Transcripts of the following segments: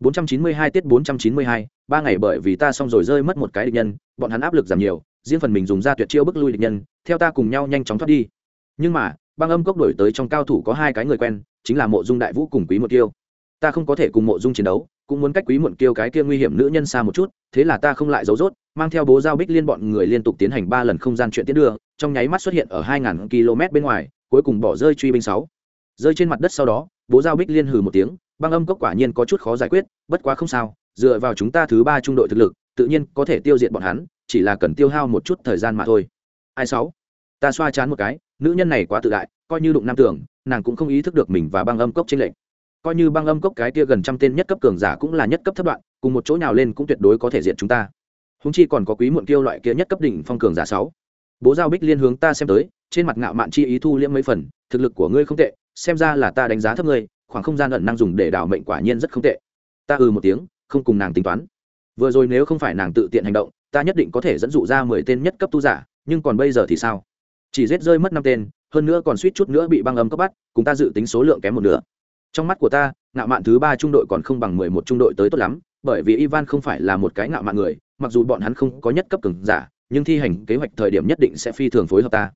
492 tiết 492, ba ngày bởi vì ta xong rồi rơi mất một cái địch nhân, bọn hắn áp lực giảm nhiều, riêng phần mình dùng ra tuyệt chiêu bức lui địch nhân, theo ta cùng nhau nhanh chóng thoát đi. Nhưng mà, băng âm cốc đổi tới trong cao thủ có hai cái người quen, chính là Mộ Dung Đại Vũ cùng Quý Một Kiêu. Ta không có thể cùng Mộ Dung chiến đấu, cũng muốn cách Quý Muộn Kiêu cái kia nguy hiểm nữ nhân xa một chút, thế là ta không lại giấu rốt, mang theo bố giao bích liên bọn người liên tục tiến hành ba lần không gian chuyện tiến đưa, trong nháy mắt xuất hiện ở 2000 km bên ngoài, cuối cùng bỏ rơi truy binh 6. Rơi trên mặt đất sau đó, bố giao bích liên hừ một tiếng, băng âm cốc quả nhiên có chút khó giải quyết, bất quá không sao, dựa vào chúng ta thứ ba trung đội thực lực, tự nhiên có thể tiêu diệt bọn hắn, chỉ là cần tiêu hao một chút thời gian mà thôi. Ai sáu? Ta xoa chán một cái, nữ nhân này quá tự đại, coi như đụng nam tưởng, nàng cũng không ý thức được mình và băng âm cốc trên lệnh coi như băng âm cốc cái kia gần trăm tên nhất cấp cường giả cũng là nhất cấp thất đoạn, cùng một chỗ nào lên cũng tuyệt đối có thể diện chúng ta. Húng chi còn có quý muộn tiêu loại kia nhất cấp đỉnh phong cường giả sáu. Bố giao bích liên hướng ta xem tới, trên mặt ngạo mạn chi ý thu liễm mấy phần, thực lực của ngươi không tệ, xem ra là ta đánh giá thấp ngươi khoảng không gian ẩn năng dùng để đảo mệnh quả nhiên rất không tệ. Ta ừ một tiếng, không cùng nàng tính toán. Vừa rồi nếu không phải nàng tự tiện hành động, ta nhất định có thể dẫn dụ ra mười tên nhất cấp tu giả, nhưng còn bây giờ thì sao? Chỉ giết rơi mất năm tên, hơn nữa còn suýt chút nữa bị băng âm cấp bắt, cùng ta dự tính số lượng kém một nửa. Trong mắt của ta, ngạo mạn thứ ba trung đội còn không bằng mười một trung đội tới tốt lắm, bởi vì ivan không phải là một cái ngạo mạn người, mặc dù bọn hắn không có nhất cấp cường giả, nhưng thi hành kế hoạch thời điểm nhất định sẽ phi thường phối hợp ta.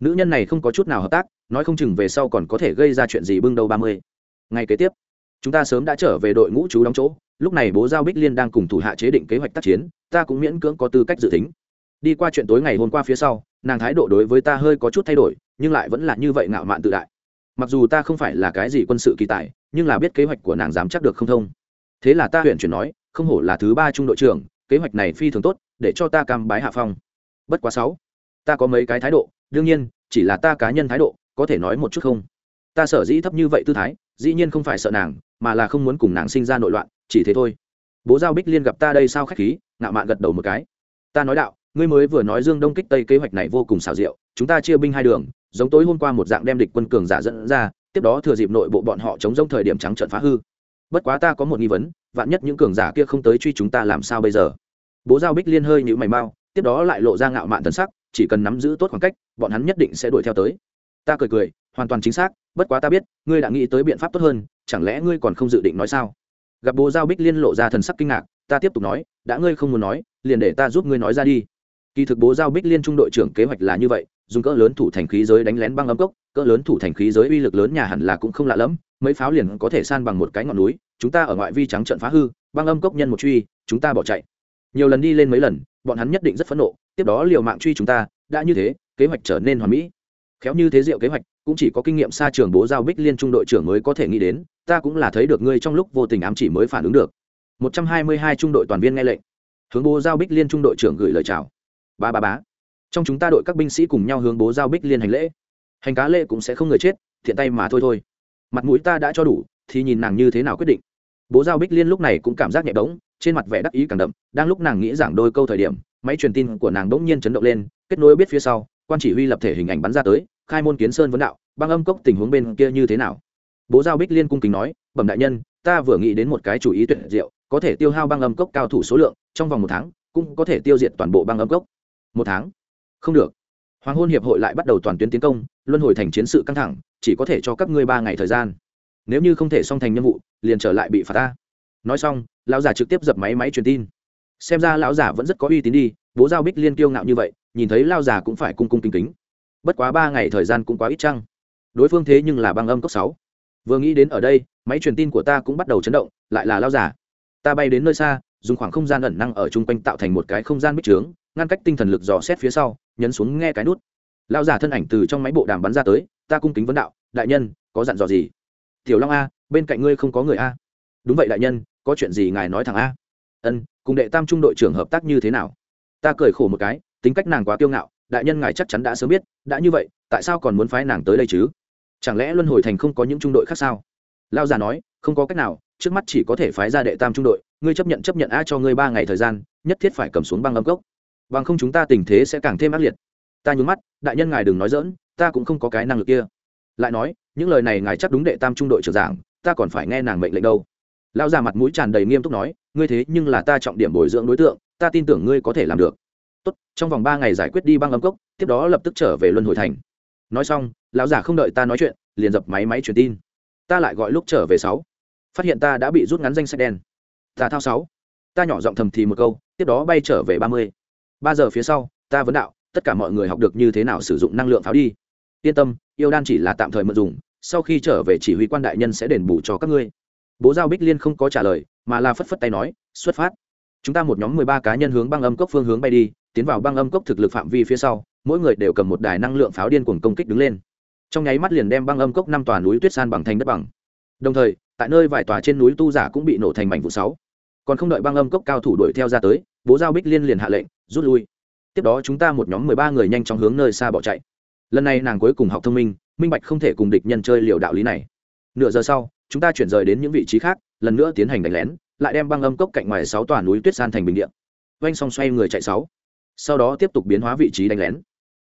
Nữ nhân này không có chút nào hợp tác, nói không chừng về sau còn có thể gây ra chuyện gì bưng đâu ba mươi ngay kế tiếp, chúng ta sớm đã trở về đội ngũ chú đóng chỗ. Lúc này bố giao bích liên đang cùng thủ hạ chế định kế hoạch tác chiến. Ta cũng miễn cưỡng có tư cách dự tính. Đi qua chuyện tối ngày hôm qua phía sau, nàng thái độ đối với ta hơi có chút thay đổi, nhưng lại vẫn là như vậy ngạo mạn tự đại. Mặc dù ta không phải là cái gì quân sự kỳ tài, nhưng là biết kế hoạch của nàng dám chắc được không thông. Thế là ta huyện chuyển nói, không hổ là thứ ba trung đội trưởng, kế hoạch này phi thường tốt, để cho ta cam bái hạ phong. Bất quá sáu, ta có mấy cái thái độ, đương nhiên, chỉ là ta cá nhân thái độ, có thể nói một chút không? Ta sở dĩ thấp như vậy tư thái dĩ nhiên không phải sợ nàng, mà là không muốn cùng nàng sinh ra nội loạn, chỉ thế thôi. Bố giao bích liên gặp ta đây sao khách khí, ngạo mạn gật đầu một cái. Ta nói đạo, ngươi mới vừa nói dương đông kích tây kế hoạch này vô cùng xảo diệu, chúng ta chia binh hai đường, giống tối hôm qua một dạng đem địch quân cường giả dẫn ra, tiếp đó thừa dịp nội bộ bọn họ chống rông thời điểm trắng trận phá hư. Bất quá ta có một nghi vấn, vạn nhất những cường giả kia không tới truy chúng ta làm sao bây giờ? Bố giao bích liên hơi nhữ mày mau, tiếp đó lại lộ ra ngạo mạn thân sắc, chỉ cần nắm giữ tốt khoảng cách, bọn hắn nhất định sẽ đuổi theo tới. Ta cười cười hoàn toàn chính xác, bất quá ta biết, ngươi đã nghĩ tới biện pháp tốt hơn, chẳng lẽ ngươi còn không dự định nói sao? Gặp bố giao bích liên lộ ra thần sắc kinh ngạc, ta tiếp tục nói, đã ngươi không muốn nói, liền để ta giúp ngươi nói ra đi. Kỳ thực bố giao bích liên trung đội trưởng kế hoạch là như vậy, dùng cỡ lớn thủ thành khí giới đánh lén băng âm cốc, cỡ lớn thủ thành khí giới uy lực lớn nhà hẳn là cũng không lạ lẫm, mấy pháo liền có thể san bằng một cái ngọn núi, chúng ta ở ngoại vi trắng trận phá hư, băng âm cốc nhân một truy, chúng ta bỏ chạy. Nhiều lần đi lên mấy lần, bọn hắn nhất định rất phẫn nộ, tiếp đó liều mạng truy chúng ta, đã như thế, kế hoạch trở nên hoàn mỹ. Khéo như thế diệu kế hoạch cũng chỉ có kinh nghiệm xa trường bố giao bích liên trung đội trưởng mới có thể nghĩ đến, ta cũng là thấy được ngươi trong lúc vô tình ám chỉ mới phản ứng được. 122 trung đội toàn viên nghe lệnh. Hướng bố giao bích liên trung đội trưởng gửi lời chào. Ba ba bá trong chúng ta đội các binh sĩ cùng nhau hướng bố giao bích liên hành lễ. Hành cá lễ cũng sẽ không người chết, thiện tay mà thôi thôi. Mặt mũi ta đã cho đủ, thì nhìn nàng như thế nào quyết định. Bố giao bích liên lúc này cũng cảm giác nhẹ bỗng trên mặt vẻ đắc ý càng đậm, đang lúc nàng nghĩ giảng đôi câu thời điểm, máy truyền tin của nàng bỗng nhiên chấn động lên, kết nối biết phía sau, quan chỉ huy lập thể hình ảnh bắn ra tới khai môn kiến sơn vấn đạo, băng âm cốc tình huống bên kia như thế nào? Bố giao bích liên cung kính nói, bẩm đại nhân, ta vừa nghĩ đến một cái chủ ý tuyệt diệu, có thể tiêu hao băng âm cốc cao thủ số lượng, trong vòng một tháng, cũng có thể tiêu diệt toàn bộ băng âm cốc. Một tháng? Không được. Hoàng hôn hiệp hội lại bắt đầu toàn tuyến tiến công, luân hồi thành chiến sự căng thẳng, chỉ có thể cho các ngươi ba ngày thời gian. Nếu như không thể xong thành nhiệm vụ, liền trở lại bị phạt ta. Nói xong, lão giả trực tiếp dập máy máy truyền tin. Xem ra lão giả vẫn rất có uy tín đi, bố giao bích liên kiêu ngạo như vậy, nhìn thấy lao giả cũng phải cung cung kính kính bất quá ba ngày thời gian cũng quá ít chăng? Đối phương thế nhưng là băng âm cấp sáu. Vừa nghĩ đến ở đây, máy truyền tin của ta cũng bắt đầu chấn động, lại là lao giả. Ta bay đến nơi xa, dùng khoảng không gian ẩn năng ở chung quanh tạo thành một cái không gian bích trướng, ngăn cách tinh thần lực dò xét phía sau, nhấn xuống nghe cái nút. Lao giả thân ảnh từ trong máy bộ đàm bắn ra tới, ta cung kính vấn đạo, đại nhân, có dặn dò gì? Tiểu long a, bên cạnh ngươi không có người a. Đúng vậy đại nhân, có chuyện gì ngài nói thẳng a? Ân, cùng đệ tam trung đội trưởng hợp tác như thế nào? Ta cười khổ một cái, tính cách nàng quá kiêu ngạo đại nhân ngài chắc chắn đã sớm biết, đã như vậy, tại sao còn muốn phái nàng tới đây chứ? Chẳng lẽ luân hồi thành không có những trung đội khác sao? Lao già nói, không có cách nào, trước mắt chỉ có thể phái ra đệ tam trung đội, ngươi chấp nhận chấp nhận a cho ngươi ba ngày thời gian, nhất thiết phải cầm xuống băng âm cốc. Bằng không chúng ta tình thế sẽ càng thêm ác liệt. Ta nhún mắt, đại nhân ngài đừng nói dỡn ta cũng không có cái năng lực kia. Lại nói, những lời này ngài chắc đúng đệ tam trung đội trưởng giảng, ta còn phải nghe nàng mệnh lệnh đâu. Lao già mặt mũi tràn đầy nghiêm túc nói, ngươi thế nhưng là ta trọng điểm bồi dưỡng đối tượng, ta tin tưởng ngươi có thể làm được tốt, trong vòng ba ngày giải quyết đi băng âm cốc, tiếp đó lập tức trở về luân hồi thành. Nói xong, lão giả không đợi ta nói chuyện, liền dập máy máy truyền tin. Ta lại gọi lúc trở về sáu. Phát hiện ta đã bị rút ngắn danh sách đen. Ta thao sáu. Ta nhỏ giọng thầm thì một câu, tiếp đó bay trở về ba mươi. Ba giờ phía sau, ta vấn đạo, tất cả mọi người học được như thế nào sử dụng năng lượng pháo đi? Yên tâm, yêu đan chỉ là tạm thời mượn dùng, sau khi trở về chỉ huy quan đại nhân sẽ đền bù cho các ngươi. Bố giao bích liên không có trả lời, mà là phất phất tay nói, xuất phát. Chúng ta một nhóm mười ba cá nhân hướng băng âm cốc phương hướng bay đi tiến vào băng âm cốc thực lực phạm vi phía sau, mỗi người đều cầm một đài năng lượng pháo điên cuồng công kích đứng lên. Trong nháy mắt liền đem băng âm cốc năm tòa núi tuyết san bằng thành đất bằng. Đồng thời, tại nơi vài tòa trên núi tu giả cũng bị nổ thành mảnh vụ sáu. Còn không đợi băng âm cốc cao thủ đuổi theo ra tới, bố giao bích liên liền hạ lệnh, rút lui. Tiếp đó chúng ta một nhóm mười ba người nhanh chóng hướng nơi xa bỏ chạy. Lần này nàng cuối cùng học thông minh minh bạch không thể cùng địch nhân chơi liều đạo lý này. Nửa giờ sau, chúng ta chuyển rời đến những vị trí khác, lần nữa tiến hành đánh lén, lại đem băng âm cốc cạnh ngoài sáu tòa núi tuyết san thành bình điện oanh xong xoay người chạy sáu sau đó tiếp tục biến hóa vị trí đánh lén.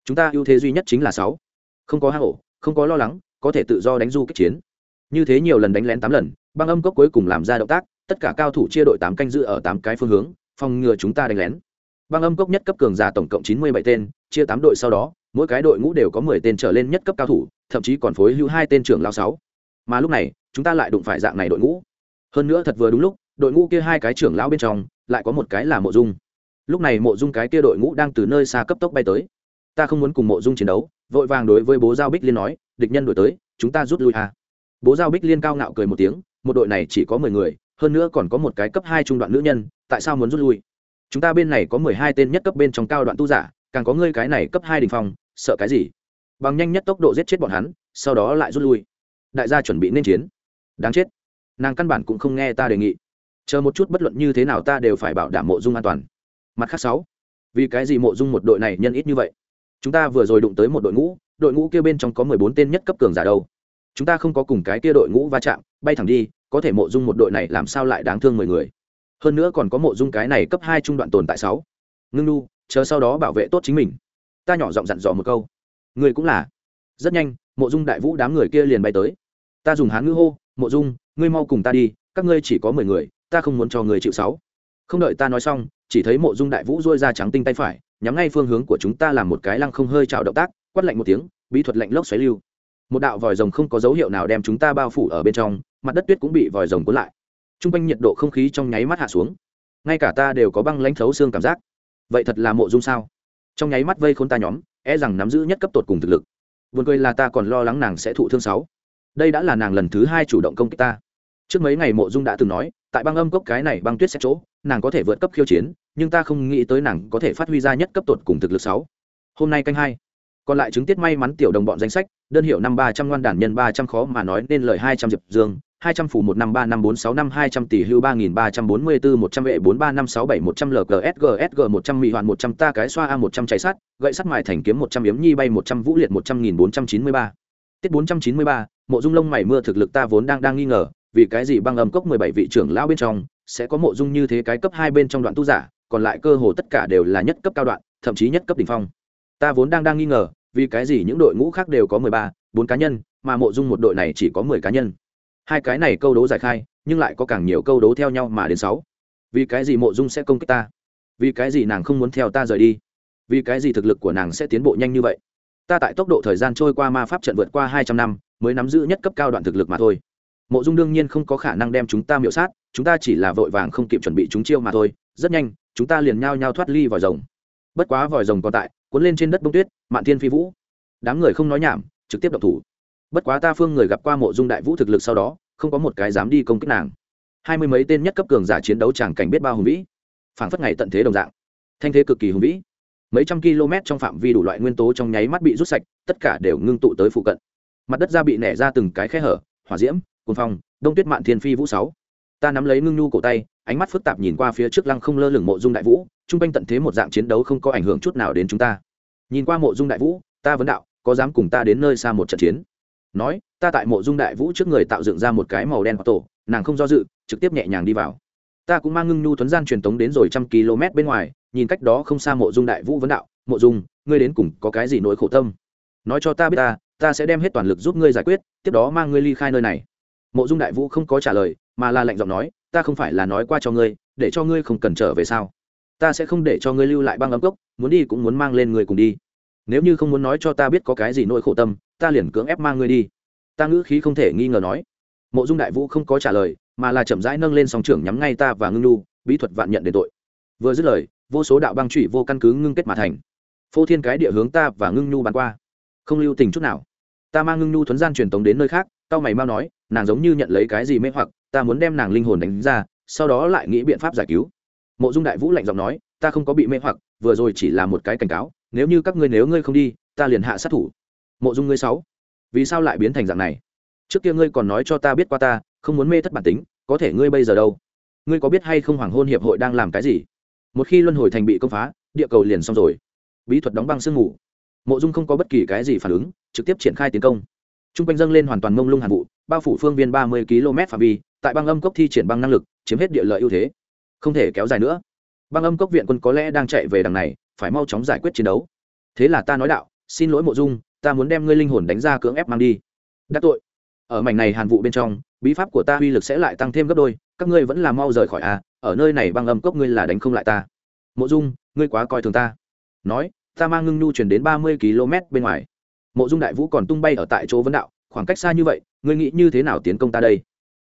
Chúng ta ưu thế duy nhất chính là sáu. Không có hang ổ, không có lo lắng, có thể tự do đánh du kích chiến. Như thế nhiều lần đánh lén tám lần, băng âm cốc cuối cùng làm ra động tác, tất cả cao thủ chia đội tám canh giữ ở tám cái phương hướng, phòng ngừa chúng ta đánh lén. Băng âm cốc nhất cấp cường giả tổng cộng chín mươi bảy tên, chia tám đội sau đó, mỗi cái đội ngũ đều có mười tên trở lên nhất cấp cao thủ, thậm chí còn phối hữu hai tên trưởng lao sáu. Mà lúc này, chúng ta lại đụng phải dạng này đội ngũ. Hơn nữa thật vừa đúng lúc, đội ngũ kia hai cái trưởng lão bên trong, lại có một cái là mộ dung lúc này mộ dung cái kia đội ngũ đang từ nơi xa cấp tốc bay tới. Ta không muốn cùng mộ dung chiến đấu, vội vàng đối với bố giao bích liên nói, địch nhân đổi tới, chúng ta rút lui à. bố giao bích liên cao ngạo cười một tiếng, một đội này chỉ có mười người, hơn nữa còn có một cái cấp hai trung đoạn nữ nhân, tại sao muốn rút lui? Chúng ta bên này có mười hai tên nhất cấp bên trong cao đoạn tu giả, càng có ngươi cái này cấp hai đình phong, sợ cái gì? Bằng nhanh nhất tốc độ giết chết bọn hắn, sau đó lại rút lui. Đại gia chuẩn bị nên chiến. Đáng chết. Nàng căn bản cũng không nghe ta đề nghị. Chờ một chút bất luận như thế nào ta đều phải bảo đảm mộ dung an toàn mặt khác sáu. Vì cái gì mộ dung một đội này nhân ít như vậy? Chúng ta vừa rồi đụng tới một đội ngũ đội ngũ kia bên trong có mười bốn tên nhất cấp cường giả đâu. Chúng ta không có cùng cái kia đội ngũ va chạm, bay thẳng đi, có thể mộ dung một đội này làm sao lại đáng thương mười người? Hơn nữa còn có mộ dung cái này cấp hai trung đoạn tồn tại sáu. Ngưng nu, chờ sau đó bảo vệ tốt chính mình. Ta nhỏ giọng dặn dò một câu. Người cũng là. Rất nhanh, mộ dung đại vũ đám người kia liền bay tới. Ta dùng hán ngữ hô, mộ dung, ngươi mau cùng ta đi, các ngươi chỉ có mười người, ta không muốn cho người chịu sáu không đợi ta nói xong, chỉ thấy mộ dung đại vũ dôi ra trắng tinh tay phải, nhắm ngay phương hướng của chúng ta làm một cái lăng không hơi trào động tác, quát lạnh một tiếng, bí thuật lạnh lốc xoáy lưu. Một đạo vòi rồng không có dấu hiệu nào đem chúng ta bao phủ ở bên trong, mặt đất tuyết cũng bị vòi rồng cuốn lại. T r u n g quanh nhiệt độ không khí trong nháy mắt hạ xuống. Ngay cả ta đều có băng lãnh thấu xương cảm giác. Vậy thật là mộ dung sao? Trong nháy mắt vây khôn ta nhóm e rằng nắm giữ nhất cấp tột cùng thực lực. Vườn cười là ta còn lo lắng nàng sẽ thụ thương sáu. Đây đã là nàng lần thứ hai chủ động công kích ta. Trước mấy ngày mộ dung đã từng nói tại băng âm cốc cái này băng tuyết sẽ chỗ, nàng có thể vượt cấp khiêu chiến, nhưng ta không nghĩ tới nàng có thể phát huy ra nhất cấp tột cùng thực lực sáu. Hôm nay canh hai, còn lại chứng tiết may mắn tiểu đồng bọn danh sách, đơn hiệu năm ba trăm ngoan đản nhân ba trăm khó mà nói nên lời hai trăm diệp dương, hai trăm phủ một năm ba năm bốn sáu năm hai trăm tỷ hưu ba nghìn ba trăm bốn mươi bốn một trăm vệ bốn ba năm sáu bảy một trăm lgsgsg một trăm mỹ hoàn một trăm ta cái xoa a một trăm cháy sắt, gậy sắt mài thành kiếm một trăm yếm nhi bay một trăm vũ liệt một trăm nghìn bốn trăm chín mươi ba. Tiết bốn trăm chín mươi ba, mộ dung lông mày mưa thực lực ta vốn đang đang nghi ngờ vì cái gì băng âm cốc mười bảy vị trưởng lão bên trong sẽ có mộ dung như thế cái cấp hai bên trong đoạn tu giả, còn lại cơ hồ tất cả đều là nhất cấp cao đoạn, thậm chí nhất cấp đỉnh phong. Ta vốn đang đang nghi ngờ, vì cái gì những đội ngũ khác đều có mười ba, bốn cá nhân, mà mộ dung một đội này chỉ có mười cá nhân? Hai cái này câu đố giải khai, nhưng lại có càng nhiều câu đố theo nhau mà đến sáu. Vì cái gì mộ dung sẽ công kích ta? Vì cái gì nàng không muốn theo ta rời đi? Vì cái gì thực lực của nàng sẽ tiến bộ nhanh như vậy? Ta tại tốc độ thời gian trôi qua ma pháp trận vượt qua hai trăm năm, mới nắm giữ nhất cấp cao đoạn thực lực mà thôi mộ dung đương nhiên không có khả năng đem chúng ta miễu sát, chúng ta chỉ là vội vàng không kịp chuẩn bị chúng chiêu mà thôi, rất nhanh, chúng ta liền nhao nhao thoát ly vòi rồng. Bất quá vòi rồng còn tại, cuốn lên trên đất bông tuyết, mạn thiên phi vũ. Đám người không nói nhảm, trực tiếp động thủ. Bất quá ta phương người gặp qua mộ dung đại vũ thực lực sau đó, không có một cái dám đi công kích nàng. Hai mươi mấy tên nhất cấp cường giả chiến đấu chẳng cảnh biết bao hùng vĩ, phảng phất ngày tận thế đồng dạng. Thanh thế cực kỳ hùng vĩ. Mấy trăm km trong phạm vi đủ loại nguyên tố trong nháy mắt bị rút sạch, tất cả đều ngưng tụ tới phụ cận. Mặt đất ra bị nẻ ra từng cái khe hở, hỏa diễm cồn phong, đông tuyết mạn thiên phi vũ sáu. Ta nắm lấy ngưng nhu cổ tay, ánh mắt phức tạp nhìn qua phía trước lăng không lơ lửng mộ dung đại vũ trung quanh tận thế một dạng chiến đấu không có ảnh hưởng chút nào đến chúng ta. Nhìn qua mộ dung đại vũ, ta vấn đạo, có dám cùng ta đến nơi xa một trận chiến? Nói, ta tại mộ dung đại vũ trước người tạo dựng ra một cái màu đen tổ, nàng không do dự, trực tiếp nhẹ nhàng đi vào. Ta cũng mang ngưng nhu thuấn gian truyền tống đến rồi trăm km bên ngoài, nhìn cách đó không xa mộ dung đại vũ vấn đạo, mộ dung, ngươi đến cùng có cái gì nỗi khổ tâm? Nói cho ta biết ta ta sẽ đem hết toàn lực giúp ngươi giải quyết, tiếp đó mang ngươi ly khai nơi này mộ dung đại vũ không có trả lời, mà là lạnh giọng nói, ta không phải là nói qua cho ngươi, để cho ngươi không cần trở về sao? Ta sẽ không để cho ngươi lưu lại băng ấm cốc, muốn đi cũng muốn mang lên người cùng đi. Nếu như không muốn nói cho ta biết có cái gì nỗi khổ tâm, ta liền cưỡng ép mang ngươi đi. Ta ngữ khí không thể nghi ngờ nói. Mộ dung đại vũ không có trả lời, mà là chậm rãi nâng lên song trưởng nhắm ngay ta và ngưng nu bí thuật vạn nhận đền tội. Vừa dứt lời, vô số đạo băng trụy vô căn cứ ngưng kết mà thành. Phô thiên cái địa hướng ta và ngưng nhu bắn qua. Không lưu tình chút nào. Ta mang ngưng nhu thuấn gian truyền tống đến nơi khác tao mày mau nói nàng giống như nhận lấy cái gì mê hoặc, ta muốn đem nàng linh hồn đánh ra, sau đó lại nghĩ biện pháp giải cứu. Mộ dung đại vũ lạnh giọng nói, ta không có bị mê hoặc, vừa rồi chỉ là một cái cảnh cáo, nếu như các ngươi nếu ngươi không đi, ta liền hạ sát thủ. Mộ dung ngươi sáu, vì sao lại biến thành dạng này? Trước kia ngươi còn nói cho ta biết qua ta, không muốn mê thất bản tính, có thể ngươi bây giờ đâu? Ngươi có biết hay không hoàng hôn hiệp hội đang làm cái gì? Một khi luân hồi thành bị công phá, địa cầu liền xong rồi. Bí thuật đóng băng sương mù. Mộ dung không có bất kỳ cái gì phản ứng, trực tiếp triển khai tiến công. T r u n g quanh dâng lên hoàn toàn mông lung hàn vụ bao phủ phương viên ba mươi km phạm vi, tại băng âm cốc thi triển băng năng lực, chiếm hết địa lợi ưu thế. Không thể kéo dài nữa. Băng âm cốc viện quân có lẽ đang chạy về đằng này, phải mau chóng giải quyết chiến đấu. Thế là ta nói đạo, xin lỗi mộ dung, ta muốn đem ngươi linh hồn đánh ra cưỡng ép mang đi. Đắc tội. Ở mảnh này hàn vụ bên trong, bí pháp của ta uy lực sẽ lại tăng thêm gấp đôi, các ngươi vẫn là mau rời khỏi a ở nơi này băng âm cốc ngươi là đánh không lại ta. Mộ dung, ngươi quá coi thường ta. Nói, ta mang ngưng nhu chuyển đến ba mươi km bên ngoài. Mộ dung đại vũ còn tung bay ở tại chỗ vấn đạo, khoảng cách xa như vậy ngươi nghĩ như thế nào tiến công ta đây?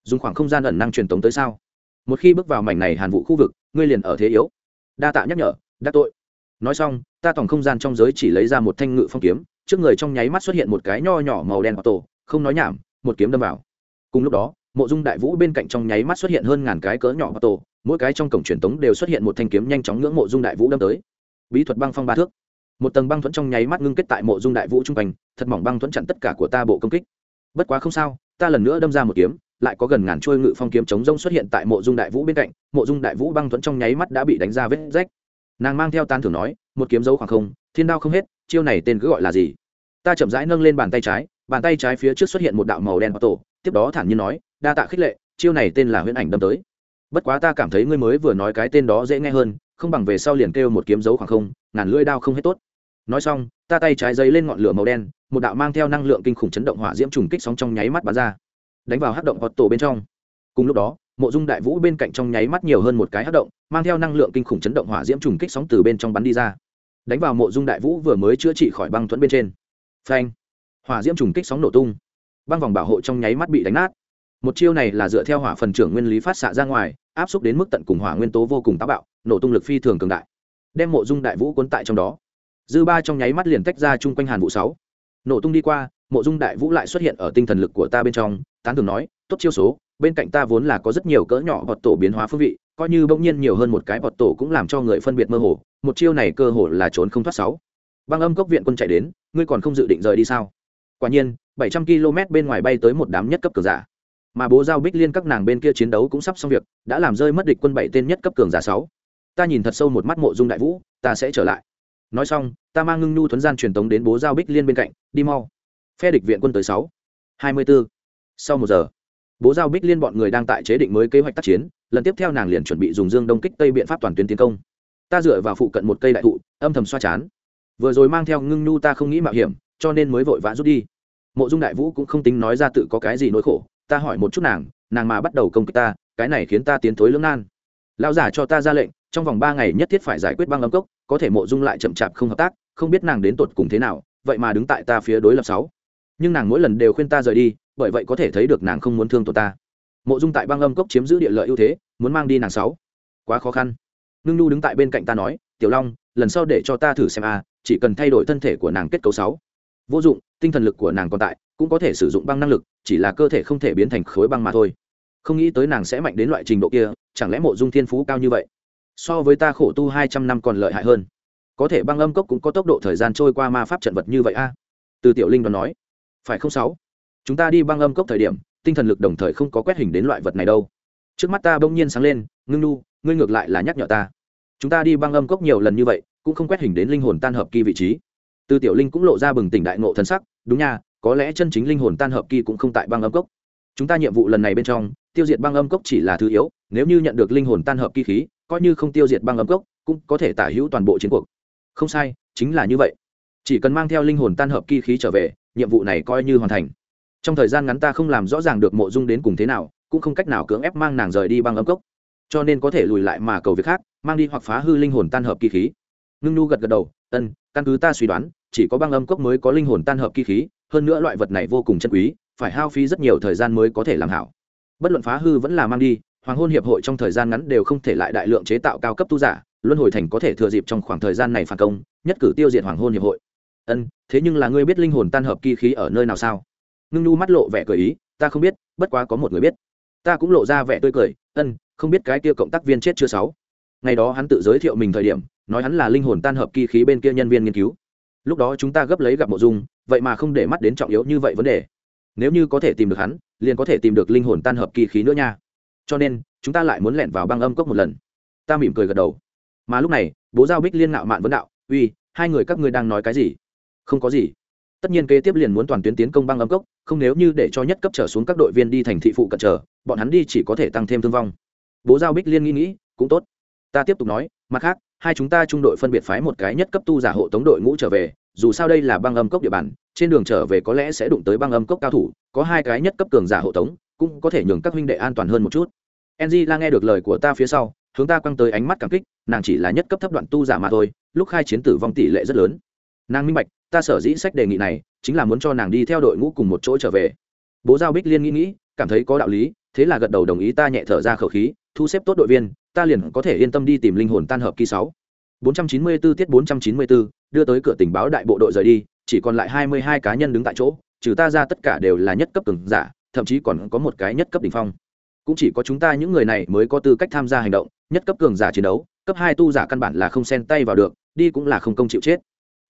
Dùng khoảng không gian ẩn năng truyền tống tới sao? Một khi bước vào mảnh này hàn vụ khu vực ngươi liền ở thế yếu. Đa tạ nhắc nhở đắc tội. Nói xong ta tổng không gian trong giới chỉ lấy ra một thanh ngự phong kiếm trước người trong nháy mắt xuất hiện một cái nho nhỏ màu đen tổ không nói nhảm một kiếm đâm vào. Cùng lúc đó mộ dung đại vũ bên cạnh trong nháy mắt xuất hiện hơn ngàn cái cỡ nhỏ tổ mỗi cái trong cổng truyền tống đều xuất hiện một thanh kiếm nhanh chóng ngưỡng mộ dung đại vũ đâm tới. Bí thuật băng phong ba thước. Một tầng băng thuẫn trong nháy mắt ngưng kết tại mộ dung đại vũ trung thành, thật mỏng băng thuẫn chặn tất cả của ta bộ công kích bất quá không sao, ta lần nữa đâm ra một kiếm, lại có gần ngàn trôi ngự phong kiếm chống rông xuất hiện tại mộ dung đại vũ bên cạnh, mộ dung đại vũ băng thuẫn trong nháy mắt đã bị đánh ra vết rách. Nàng mang theo tan thưởng nói, một kiếm dấu khoảng không, thiên đao không hết, chiêu này tên cứ gọi là gì? Ta chậm rãi nâng lên bàn tay trái, bàn tay trái phía trước xuất hiện một đạo màu đen tổ, tiếp đó thản nhiên nói, đa tạ khích lệ, chiêu này tên là huyễn ảnh đâm tới. Bất quá ta cảm thấy ngươi mới vừa nói cái tên đó dễ nghe hơn, không bằng về sau liền kêu một kiếm dấu khoảng không, ngàn lưỡi đao không hết tốt. Nói xong, ta tay trái dây lên ngọn lửa màu đen một đạo mang theo năng lượng kinh khủng chấn động hỏa diễm trùng kích sóng trong nháy mắt bắn ra, đánh vào hát động hoặc tổ bên trong. Cùng lúc đó, mộ dung đại vũ bên cạnh trong nháy mắt nhiều hơn một cái hát động, mang theo năng lượng kinh khủng chấn động hỏa diễm trùng kích sóng từ bên trong bắn đi ra. Đánh vào mộ dung đại vũ vừa mới chữa trị khỏi băng thuẫn bên trên. Phanh! Hỏa diễm trùng kích sóng nổ tung. Băng vòng bảo hộ trong nháy mắt bị đánh nát. Một chiêu này là dựa theo hỏa phần trưởng nguyên lý phát xạ ra ngoài, áp xúc đến mức tận cùng hỏa nguyên tố vô cùng táo bạo, nổ tung lực phi thường cường đại. Đem mộ dung đại vũ cuốn tại trong đó. Dư ba trong nháy mắt liền tách ra chung quanh hàn vụ sáu nổ tung đi qua, mộ dung đại vũ lại xuất hiện ở tinh thần lực của ta bên trong, tán thường nói, tốt chiêu số, bên cạnh ta vốn là có rất nhiều cỡ nhỏ bọt tổ biến hóa phương vị, coi như bỗng nhiên nhiều hơn một cái bọt tổ cũng làm cho người phân biệt mơ hồ, một chiêu này cơ hồ là trốn không thoát sáu. Băng âm cốc viện quân chạy đến, ngươi còn không dự định rời đi sao? Quả nhiên, bảy trăm km bên ngoài bay tới một đám nhất cấp cường giả. Mà bố giao bích liên các nàng bên kia chiến đấu cũng sắp xong việc, đã làm rơi mất địch quân bảy tên nhất cấp cường giả sáu. Ta nhìn thật sâu một mắt mộ dung đại vũ, ta sẽ trở lại nói xong, ta mang ngưng nhu thuấn gian truyền tống đến bố giao bích liên bên cạnh, đi mau. Phe địch viện quân tới sáu. Hai mươi bốn sau một giờ, bố giao bích liên bọn người đang tại chế định mới kế hoạch tác chiến, lần tiếp theo nàng liền chuẩn bị dùng dương đông kích tây biện pháp toàn tuyến tiến công. Ta dựa vào phụ cận một cây đại thụ, âm thầm xoa chán. Vừa rồi mang theo ngưng nhu ta không nghĩ mạo hiểm, cho nên mới vội vã rút đi. Mộ dung đại vũ cũng không tính nói ra tự có cái gì nỗi khổ, ta hỏi một chút nàng nàng mà bắt đầu công kích ta, cái này khiến ta tiến thối lưỡng nan. Lão giả cho ta ra lệnh trong vòng ba ngày nhất thiết phải giải quyết băng âm cốc, có thể mộ dung lại chậm chạp không hợp tác, không biết nàng đến tột cùng thế nào, vậy mà đứng tại ta phía đối lập sáu. Nhưng nàng mỗi lần đều khuyên ta rời đi, bởi vậy có thể thấy được nàng không muốn thương tổn ta. Mộ dung tại băng âm cốc chiếm giữ địa lợi ưu thế, muốn mang đi nàng sáu. Quá khó khăn. Nương nu đứng tại bên cạnh ta nói, tiểu long, lần sau để cho ta thử xem a, chỉ cần thay đổi thân thể của nàng kết cấu sáu. Vô dụng, tinh thần lực của nàng còn tại, cũng có thể sử dụng băng năng lực, chỉ là cơ thể không thể biến thành khối băng mà thôi. Không nghĩ tới nàng sẽ mạnh đến loại trình độ kia, chẳng lẽ mộ dung thiên phú cao như vậy? So với ta khổ tu hai trăm năm còn lợi hại hơn. Có thể băng âm cốc cũng có tốc độ thời gian trôi qua ma pháp trận vật như vậy a? Từ tiểu linh đoán nói. Phải không sáu? Chúng ta đi băng âm cốc thời điểm, tinh thần lực đồng thời không có quét hình đến loại vật này đâu. Trước mắt ta bỗng nhiên sáng lên, ngưng nu, ngươi ngược lại là nhắc nhở ta. Chúng ta đi băng âm cốc nhiều lần như vậy, cũng không quét hình đến linh hồn tan hợp kỳ vị trí. Từ tiểu linh cũng lộ ra bừng tỉnh đại ngộ thân sắc. Đúng nha, có lẽ chân chính linh hồn tan hợp kỳ cũng không tại băng âm cốc. Chúng ta nhiệm vụ lần này bên trong tiêu diệt băng âm cốc chỉ là thứ yếu, nếu như nhận được linh hồn tan hợp kỳ khí, coi như không tiêu diệt băng âm cốc, cũng có thể tả hữu toàn bộ chiến cuộc. Không sai, chính là như vậy. Chỉ cần mang theo linh hồn tan hợp kỳ khí trở về, nhiệm vụ này coi như hoàn thành. Trong thời gian ngắn ta không làm rõ ràng được mộ dung đến cùng thế nào, cũng không cách nào cưỡng ép mang nàng rời đi băng âm cốc. Cho nên có thể lùi lại mà cầu việc khác, mang đi hoặc phá hư linh hồn tan hợp kỳ khí. Ngưng nu gật gật đầu, ân, căn cứ ta suy đoán, chỉ có băng âm cốc mới có linh hồn tan hợp kỳ khí, hơn nữa loại vật này vô cùng chân quý, phải hao phí rất nhiều thời gian mới có thể làm hảo bất luận phá hư vẫn là mang đi, hoàng hôn hiệp hội trong thời gian ngắn đều không thể lại đại lượng chế tạo cao cấp tu giả, luân hồi thành có thể thừa dịp trong khoảng thời gian này phản công, nhất cử tiêu diệt hoàng hôn hiệp hội. Ân, thế nhưng là ngươi biết linh hồn tan hợp kỳ khí ở nơi nào sao? Ngưng nhu mắt lộ vẻ cười ý, ta không biết, bất quá có một người biết. Ta cũng lộ ra vẻ tươi cười, ân, không biết cái kia cộng tác viên chết chưa sáu? Ngày đó hắn tự giới thiệu mình thời điểm, nói hắn là linh hồn tan hợp kỳ khí bên kia nhân viên nghiên cứu. Lúc đó chúng ta gấp lấy gặp mộ dung, vậy mà không để mắt đến trọng yếu như vậy vấn đề nếu như có thể tìm được hắn, liền có thể tìm được linh hồn tan hợp kỳ khí nữa nha. Cho nên, chúng ta lại muốn lẻn vào băng âm cốc một lần. Ta mỉm cười gật đầu. Mà lúc này, bố giao bích liên ngạo mạn vấn đạo, uy, hai người các ngươi đang nói cái gì? Không có gì. Tất nhiên kế tiếp liền muốn toàn tuyến tiến công băng âm cốc, không nếu như để cho nhất cấp trở xuống các đội viên đi thành thị phụ cận trở bọn hắn đi chỉ có thể tăng thêm thương vong. Bố giao bích liên nghĩ nghĩ, cũng tốt. Ta tiếp tục nói, mặt khác, hai chúng ta trung đội phân biệt phái một cái nhất cấp tu giả hộ tống đội ngũ trở về dù sao đây là băng âm cốc địa bàn, trên đường trở về có lẽ sẽ đụng tới băng âm cốc cao thủ, có hai cái nhất cấp cường giả hộ tống, cũng có thể nhường các huynh đệ an toàn hơn một chút. Enzy la nghe được lời của ta phía sau, hướng ta quăng tới ánh mắt cảm kích, nàng chỉ là nhất cấp thấp đoạn tu giả mà thôi, lúc khai chiến tử vong tỷ lệ rất lớn. Nàng minh bạch, ta sở dĩ sách đề nghị này, chính là muốn cho nàng đi theo đội ngũ cùng một chỗ trở về. Bố giao bích liên nghĩ nghĩ, cảm thấy có đạo lý, thế là gật đầu đồng ý ta nhẹ thở ra khẩu khí, thu xếp tốt đội viên, ta liền có thể yên tâm đi tìm linh hồn tan hợp kỳ sáu. 494 tiết 494, đưa tới cửa tình báo đại bộ đội rời đi, chỉ còn lại 22 cá nhân đứng tại chỗ, trừ ta ra tất cả đều là nhất cấp cường giả, thậm chí còn có một cái nhất cấp đỉnh phong. Cũng chỉ có chúng ta những người này mới có tư cách tham gia hành động, nhất cấp cường giả chiến đấu, cấp 2 tu giả căn bản là không xen tay vào được, đi cũng là không công chịu chết.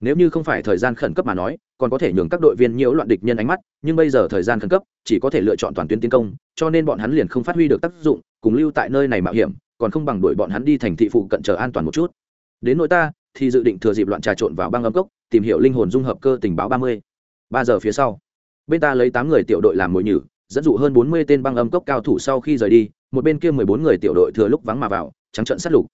Nếu như không phải thời gian khẩn cấp mà nói, còn có thể nhường các đội viên nhiễu loạn địch nhân ánh mắt, nhưng bây giờ thời gian khẩn cấp, chỉ có thể lựa chọn toàn tuyến tiến công, cho nên bọn hắn liền không phát huy được tác dụng, cùng lưu tại nơi này mạo hiểm, còn không bằng đuổi bọn hắn đi thành thị phụ cận chờ an toàn một chút đến nỗi ta, thì dự định thừa dịp loạn trà trộn vào băng âm cốc, tìm hiểu linh hồn dung hợp cơ tình báo ba mươi. Ba giờ phía sau, bên ta lấy tám người tiểu đội làm mồi nhử, dẫn dụ hơn bốn mươi tên băng âm cốc cao thủ sau khi rời đi, một bên kia mười bốn người tiểu đội thừa lúc vắng mà vào, trắng trận sát lục.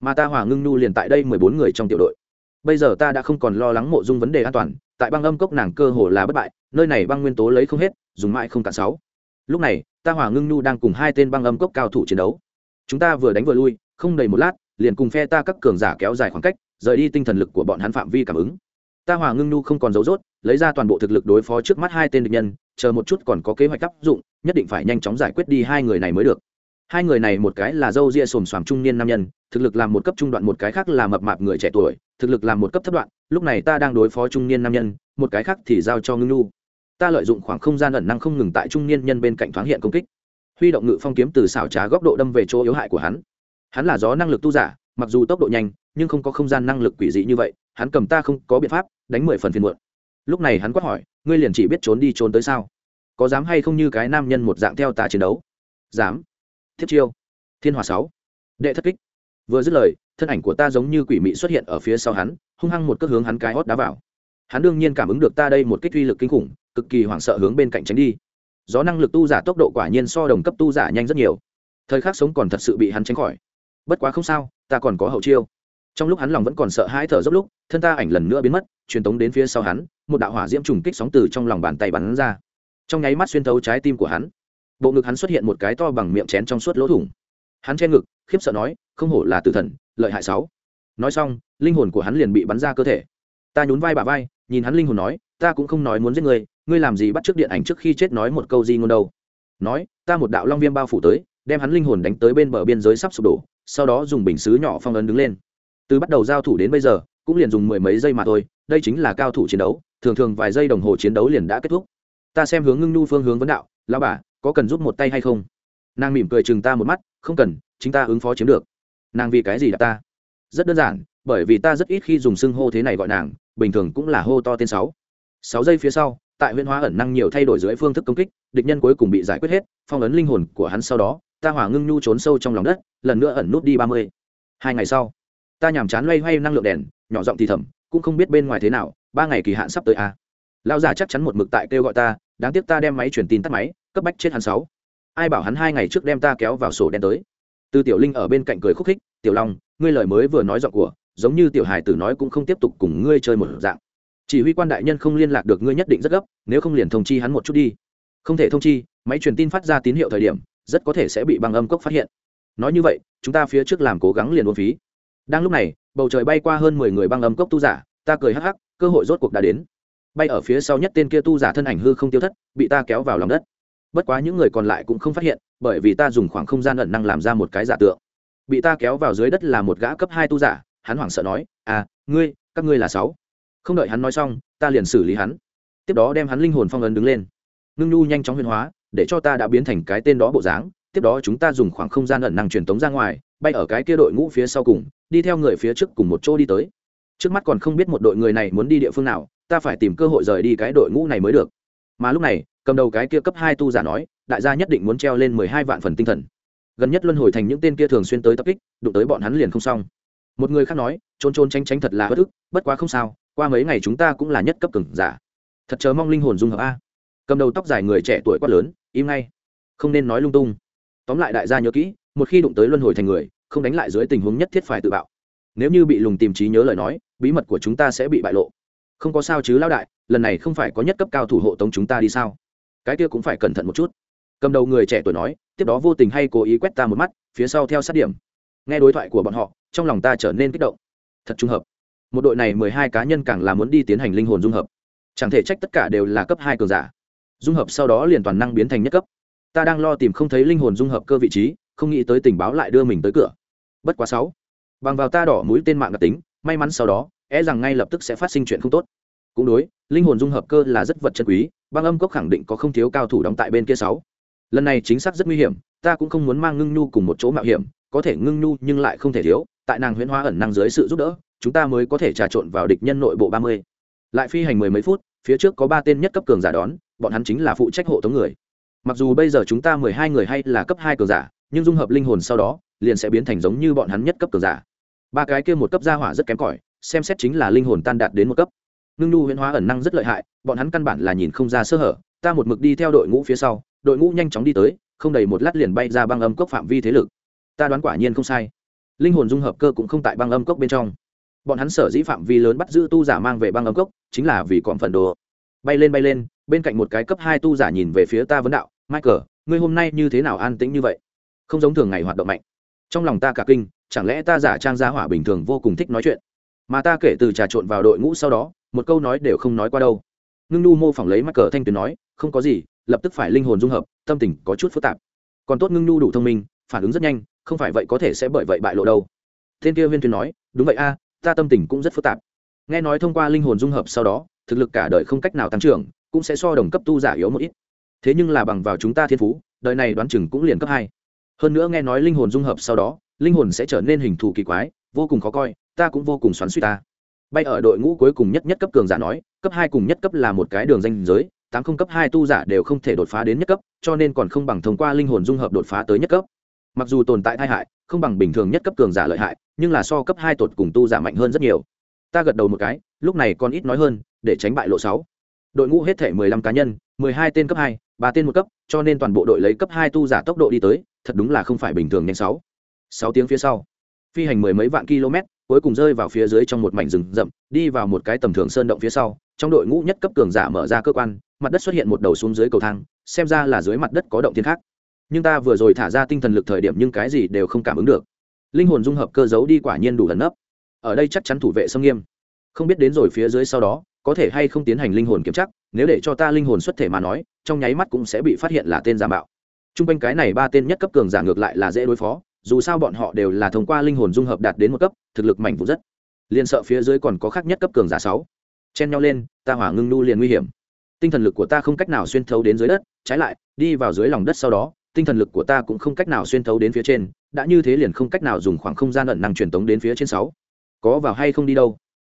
Mà ta hòa ngưng nhu liền tại đây mười bốn người trong tiểu đội. Bây giờ ta đã không còn lo lắng mộ dung vấn đề an toàn, tại băng âm cốc nàng cơ hồ là bất bại, nơi này băng nguyên tố lấy không hết, dùng mãi không cạn sáu lúc này, ta hòa ngưng nhu đang cùng hai tên băng âm cốc cao thủ chiến đấu. Chúng ta vừa đánh vừa lui, không đầy một lát liền cùng phe ta các cường giả kéo dài khoảng cách, rời đi tinh thần lực của bọn hắn phạm vi cảm ứng. Ta hòa ngưng nu không còn dấu dốt, lấy ra toàn bộ thực lực đối phó trước mắt hai tên địch nhân, chờ một chút còn có kế hoạch áp dụng, nhất định phải nhanh chóng giải quyết đi hai người này mới được. Hai người này một cái là dâu ria xồm xoàm trung niên nam nhân, thực lực làm một cấp trung đoạn, một cái khác là mập mạp người trẻ tuổi, thực lực làm một cấp thấp đoạn, lúc này ta đang đối phó trung niên nam nhân, một cái khác thì giao cho ngưng nu. Ta lợi dụng khoảng không gian ẩn năng không ngừng tại trung niên nhân bên cạnh thoáng hiện công kích. Huy động ngự phong kiếm từ xảo trá góc độ đâm về chỗ yếu hại của hắn hắn là gió năng lực tu giả, mặc dù tốc độ nhanh, nhưng không có không gian năng lực quỷ dị như vậy, hắn cầm ta không có biện pháp, đánh mười phần phiền muộn. Lúc này hắn quát hỏi, ngươi liền chỉ biết trốn đi trốn tới sao? Có dám hay không như cái nam nhân một dạng theo ta chiến đấu? Dám. Thiết chiêu. Thiên hòa sáu. Đệ thất kích. Vừa dứt lời, thân ảnh của ta giống như quỷ mị xuất hiện ở phía sau hắn, hung hăng một cước hướng hắn cái hót đá vào. Hắn đương nhiên cảm ứng được ta đây một kích uy lực kinh khủng, cực kỳ hoảng sợ hướng bên cạnh tránh đi. Gió năng lực tu giả tốc độ quả nhiên so đồng cấp tu giả nhanh rất nhiều. Thời khắc sống còn thật sự bị hắn tránh khỏi bất quá không sao, ta còn có hậu chiêu. Trong lúc hắn lòng vẫn còn sợ hãi thở dốc lúc, thân ta ảnh lần nữa biến mất, truyền tống đến phía sau hắn, một đạo hỏa diễm trùng kích sóng từ trong lòng bàn tay bắn ra. Trong nháy mắt xuyên thấu trái tim của hắn, bộ ngực hắn xuất hiện một cái to bằng miệng chén trong suốt lỗ thủng. Hắn che ngực, khiếp sợ nói, không hổ là tử thần, lợi hại sáu. Nói xong, linh hồn của hắn liền bị bắn ra cơ thể. Ta nhún vai bà vai, nhìn hắn linh hồn nói, ta cũng không nói muốn giết ngươi ngươi làm gì bắt trước điện ảnh trước khi chết nói một câu gì ngôn đâu. Nói, ta một đạo long viêm bao phủ tới, đem hắn linh hồn đánh tới bên bờ biên giới sắp sụp đổ sau đó dùng bình xứ nhỏ phong ấn đứng lên. Từ bắt đầu giao thủ đến bây giờ, cũng liền dùng mười mấy giây mà thôi, đây chính là cao thủ chiến đấu, thường thường vài giây đồng hồ chiến đấu liền đã kết thúc. Ta xem hướng ngưng nhu phương hướng vấn đạo lao bà, có cần giúp một tay hay không? Nàng mỉm cười chừng ta một mắt, không cần, chính ta ứng phó chiếm được. Nàng vì cái gì đạp ta? Rất đơn giản, bởi vì ta rất ít khi dùng xưng hô thế này gọi nàng, bình thường cũng là hô to tên sáu. Sáu giây phía sau, tại huyện hóa ẩn năng nhiều thay đổi dưới phương thức công kích, địch nhân cuối cùng bị giải quyết hết, phong ấn linh hồn của hắn sau đó ta hỏa ngưng nhu trốn sâu trong lòng đất, lần nữa ẩn nút đi ba mươi. Hai ngày sau, ta nhàm chán loay hoay năng lượng đèn, nhỏ giọng thì thầm, cũng không biết bên ngoài thế nào, ba ngày kỳ hạn sắp tới à. lao giả chắc chắn một mực tại kêu gọi ta, đáng tiếc ta đem máy truyền tin tắt máy, cấp bách chết hắn sáu. Ai bảo hắn hai ngày trước đem ta kéo vào sổ đen tới. Từ tiểu linh ở bên cạnh cười khúc khích, tiểu long, ngươi lời mới vừa nói giọng của, giống như tiểu hài tử nói cũng không tiếp tục cùng ngươi chơi một dạng. Chỉ huy quan đại nhân không liên lạc được ngươi nhất định rất gấp, nếu không liền thông chi hắn một chút đi. Không thể thông chi, máy truyền tin phát ra tín hiệu thời điểm rất có thể sẽ bị băng âm cốc phát hiện. Nói như vậy, chúng ta phía trước làm cố gắng liền uống phí. Đang lúc này, bầu trời bay qua hơn mười người băng âm cốc tu giả, ta cười hắc hắc, cơ hội rốt cuộc đã đến. Bay ở phía sau nhất tên kia tu giả thân ảnh hư không tiêu thất, bị ta kéo vào lòng đất. Bất quá những người còn lại cũng không phát hiện, bởi vì ta dùng khoảng không gian ẩn năng làm ra một cái giả tượng. Bị ta kéo vào dưới đất là một gã cấp hai tu giả, hắn hoảng sợ nói à ngươi, các ngươi là sáu. Không đợi hắn nói xong, ta liền xử lý hắn. Tiếp đó đem hắn linh hồn phong ấn đứng lên. Ngưng nhu nhanh chóng huyền hóa để cho ta đã biến thành cái tên đó bộ dáng, tiếp đó chúng ta dùng khoảng không gian ẩn năng truyền tống ra ngoài, bay ở cái kia đội ngũ phía sau cùng, đi theo người phía trước cùng một chỗ đi tới. Trước mắt còn không biết một đội người này muốn đi địa phương nào, ta phải tìm cơ hội rời đi cái đội ngũ này mới được. Mà lúc này, cầm đầu cái kia cấp hai tu giả nói, đại gia nhất định muốn treo lên mười hai vạn phần tinh thần. Gần nhất luân hồi thành những tên kia thường xuyên tới tập kích, đụng tới bọn hắn liền không xong. Một người khác nói trôn trôn tranh tránh thật là bất ức, bất quá không sao, qua mấy ngày chúng ta cũng là nhất cấp cường giả. Thật chờ mong linh hồn dung hợp a cầm đầu tóc dài người trẻ tuổi quát lớn, im ngay. Không nên nói lung tung. Tóm lại đại gia nhớ kỹ, một khi đụng tới luân hồi thành người, không đánh lại dưới tình huống nhất thiết phải tự bạo. Nếu như bị lùng tìm trí nhớ lời nói, bí mật của chúng ta sẽ bị bại lộ. Không có sao chứ lão đại, lần này không phải có nhất cấp cao thủ hộ tống chúng ta đi sao? Cái kia cũng phải cẩn thận một chút. Cầm đầu người trẻ tuổi nói, tiếp đó vô tình hay cố ý quét ta một mắt, phía sau theo sát điểm. Nghe đối thoại của bọn họ, trong lòng ta trở nên kích động. Thật trùng hợp. Một đội này mười hai cá nhân càng là muốn đi tiến hành linh hồn dung hợp. Chẳng thể trách tất cả đều là cấp hai cường giả dung hợp sau đó liền toàn năng biến thành nhất cấp. Ta đang lo tìm không thấy linh hồn dung hợp cơ vị trí, không nghĩ tới tình báo lại đưa mình tới cửa. Bất quá sáu. Bằng vào ta đỏ mũi tên mạng đặc tính, may mắn sau đó e rằng ngay lập tức sẽ phát sinh chuyện không tốt. Cũng đối, linh hồn dung hợp cơ là rất vật chân quý, băng âm cốc khẳng định có không thiếu cao thủ đóng tại bên kia sáu. Lần này chính xác rất nguy hiểm, ta cũng không muốn mang ngưng nhu cùng một chỗ mạo hiểm, có thể ngưng nhu nhưng lại không thể thiếu, tại nàng huyễn hóa ẩn năng dưới sự giúp đỡ, chúng ta mới có thể trà trộn vào địch nhân nội bộ ba mươi. Lại phi hành mười mấy phút, phía trước có ba tên nhất cấp cường giả đón bọn hắn chính là phụ trách hộ tống người. Mặc dù bây giờ chúng ta mười hai người hay là cấp hai cường giả, nhưng dung hợp linh hồn sau đó, liền sẽ biến thành giống như bọn hắn nhất cấp cường giả. Ba cái kia một cấp gia hỏa rất kém cỏi, xem xét chính là linh hồn tan đạt đến một cấp. Ngưng nhu huyễn hóa ẩn năng rất lợi hại, bọn hắn căn bản là nhìn không ra sơ hở, ta một mực đi theo đội ngũ phía sau, đội ngũ nhanh chóng đi tới, không đầy một lát liền bay ra băng âm cốc phạm vi thế lực. Ta đoán quả nhiên không sai. Linh hồn dung hợp cơ cũng không tại băng âm cốc bên trong. Bọn hắn sở dĩ phạm vi lớn bắt giữ tu giả mang về băng âm cốc, chính là vì còn phần đồ. Bay lên bay lên bên cạnh một cái cấp hai tu giả nhìn về phía ta vấn đạo, michael, ngươi hôm nay như thế nào an tĩnh như vậy? Không giống thường ngày hoạt động mạnh. Trong lòng ta cả kinh, chẳng lẽ ta giả trang gia hỏa bình thường vô cùng thích nói chuyện? Mà ta kể từ trà trộn vào đội ngũ sau đó, một câu nói đều không nói qua đâu. Ngưng nu mô phỏng lấy mắc cờ thanh tuyền nói, không có gì, lập tức phải linh hồn dung hợp, tâm tình có chút phức tạp. Còn tốt ngưng nu đủ thông minh, phản ứng rất nhanh, không phải vậy có thể sẽ bởi vậy bại lộ đâu. Thiên kia viên tuyền nói, đúng vậy a, ta tâm tình cũng rất phức tạp. Nghe nói thông qua linh hồn dung hợp sau đó, thực lực cả đời không cách nào tăng trưởng cũng sẽ so đồng cấp tu giả yếu một ít. Thế nhưng là bằng vào chúng ta thiên phú, đời này đoán chừng cũng liền cấp hai. Hơn nữa nghe nói linh hồn dung hợp sau đó, linh hồn sẽ trở nên hình thù kỳ quái, vô cùng khó coi, ta cũng vô cùng xoắn suy ta. Bay ở đội ngũ cuối cùng nhất nhất cấp cường giả nói, cấp hai cùng nhất cấp là một cái đường danh giới, tám không cấp hai tu giả đều không thể đột phá đến nhất cấp, cho nên còn không bằng thông qua linh hồn dung hợp đột phá tới nhất cấp. Mặc dù tồn tại tai hại, không bằng bình thường nhất cấp cường giả lợi hại, nhưng là so cấp hai tột cùng tu giả mạnh hơn rất nhiều. Ta gật đầu một cái, lúc này còn ít nói hơn, để tránh bại lộ sáu đội ngũ hết thể mười lăm cá nhân, mười hai tên cấp hai, ba tên một cấp, cho nên toàn bộ đội lấy cấp hai tu giả tốc độ đi tới, thật đúng là không phải bình thường nhanh sáu. Sáu tiếng phía sau, phi hành mười mấy vạn km, cuối cùng rơi vào phía dưới trong một mảnh rừng rậm, đi vào một cái tầm thường sơn động phía sau, trong đội ngũ nhất cấp cường giả mở ra cơ quan, mặt đất xuất hiện một đầu xuống dưới cầu thang, xem ra là dưới mặt đất có động thiên khác. Nhưng ta vừa rồi thả ra tinh thần lực thời điểm nhưng cái gì đều không cảm ứng được. Linh hồn dung hợp cơ giấu đi quả nhiên đủ lần nấp. Ở đây chắc chắn thủ vệ sâm nghiêm. Không biết đến rồi phía dưới sau đó có thể hay không tiến hành linh hồn kiểm chắc nếu để cho ta linh hồn xuất thể mà nói, trong nháy mắt cũng sẽ bị phát hiện là tên giả mạo. T r u n g quanh cái này ba tên nhất cấp cường giả ngược lại là dễ đối phó, dù sao bọn họ đều là thông qua linh hồn dung hợp đạt đến một cấp, thực lực mạnh vụ rất. Liền sợ phía dưới còn có khác nhất cấp cường giả sáu. Chen nhau lên, ta hỏa ngưng nu liền nguy hiểm. Tinh thần lực của ta không cách nào xuyên thấu đến dưới đất, trái lại, đi vào dưới lòng đất sau đó, tinh thần lực của ta cũng không cách nào xuyên thấu đến phía trên, đã như thế liền không cách nào dùng khoảng không gian ẩn năng truyền tống đến phía trên sáu. Có vào hay không đi đâu?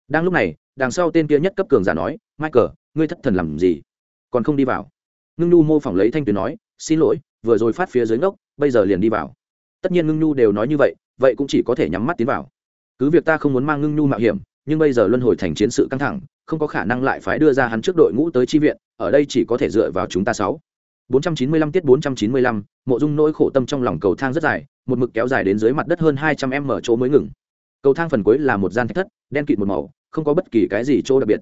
Đang lúc này đằng sau tên kia nhất cấp cường giả nói michael ngươi thất thần làm gì? Còn không đi vào. Ngưng nhu mô phỏng lấy thanh tuyền nói xin lỗi vừa rồi phát phía dưới ngốc bây giờ liền đi vào. Tất nhiên ngưng nhu đều nói như vậy vậy cũng chỉ có thể nhắm mắt tiến vào. Cứ việc ta không muốn mang ngưng nhu mạo hiểm nhưng bây giờ luân hồi thành chiến sự căng thẳng không có khả năng lại phái đưa ra hắn trước đội ngũ tới chi viện ở đây chỉ có thể dựa vào chúng ta sáu. 495 tiết 495, mộ dung nỗi khổ tâm trong lòng cầu thang rất dài một mực kéo dài đến dưới mặt đất hơn 200 m chỗ mới ngừng. Cầu thang phần cuối là một gian thạch thất đen kịt một màu không có bất kỳ cái gì chỗ đặc biệt.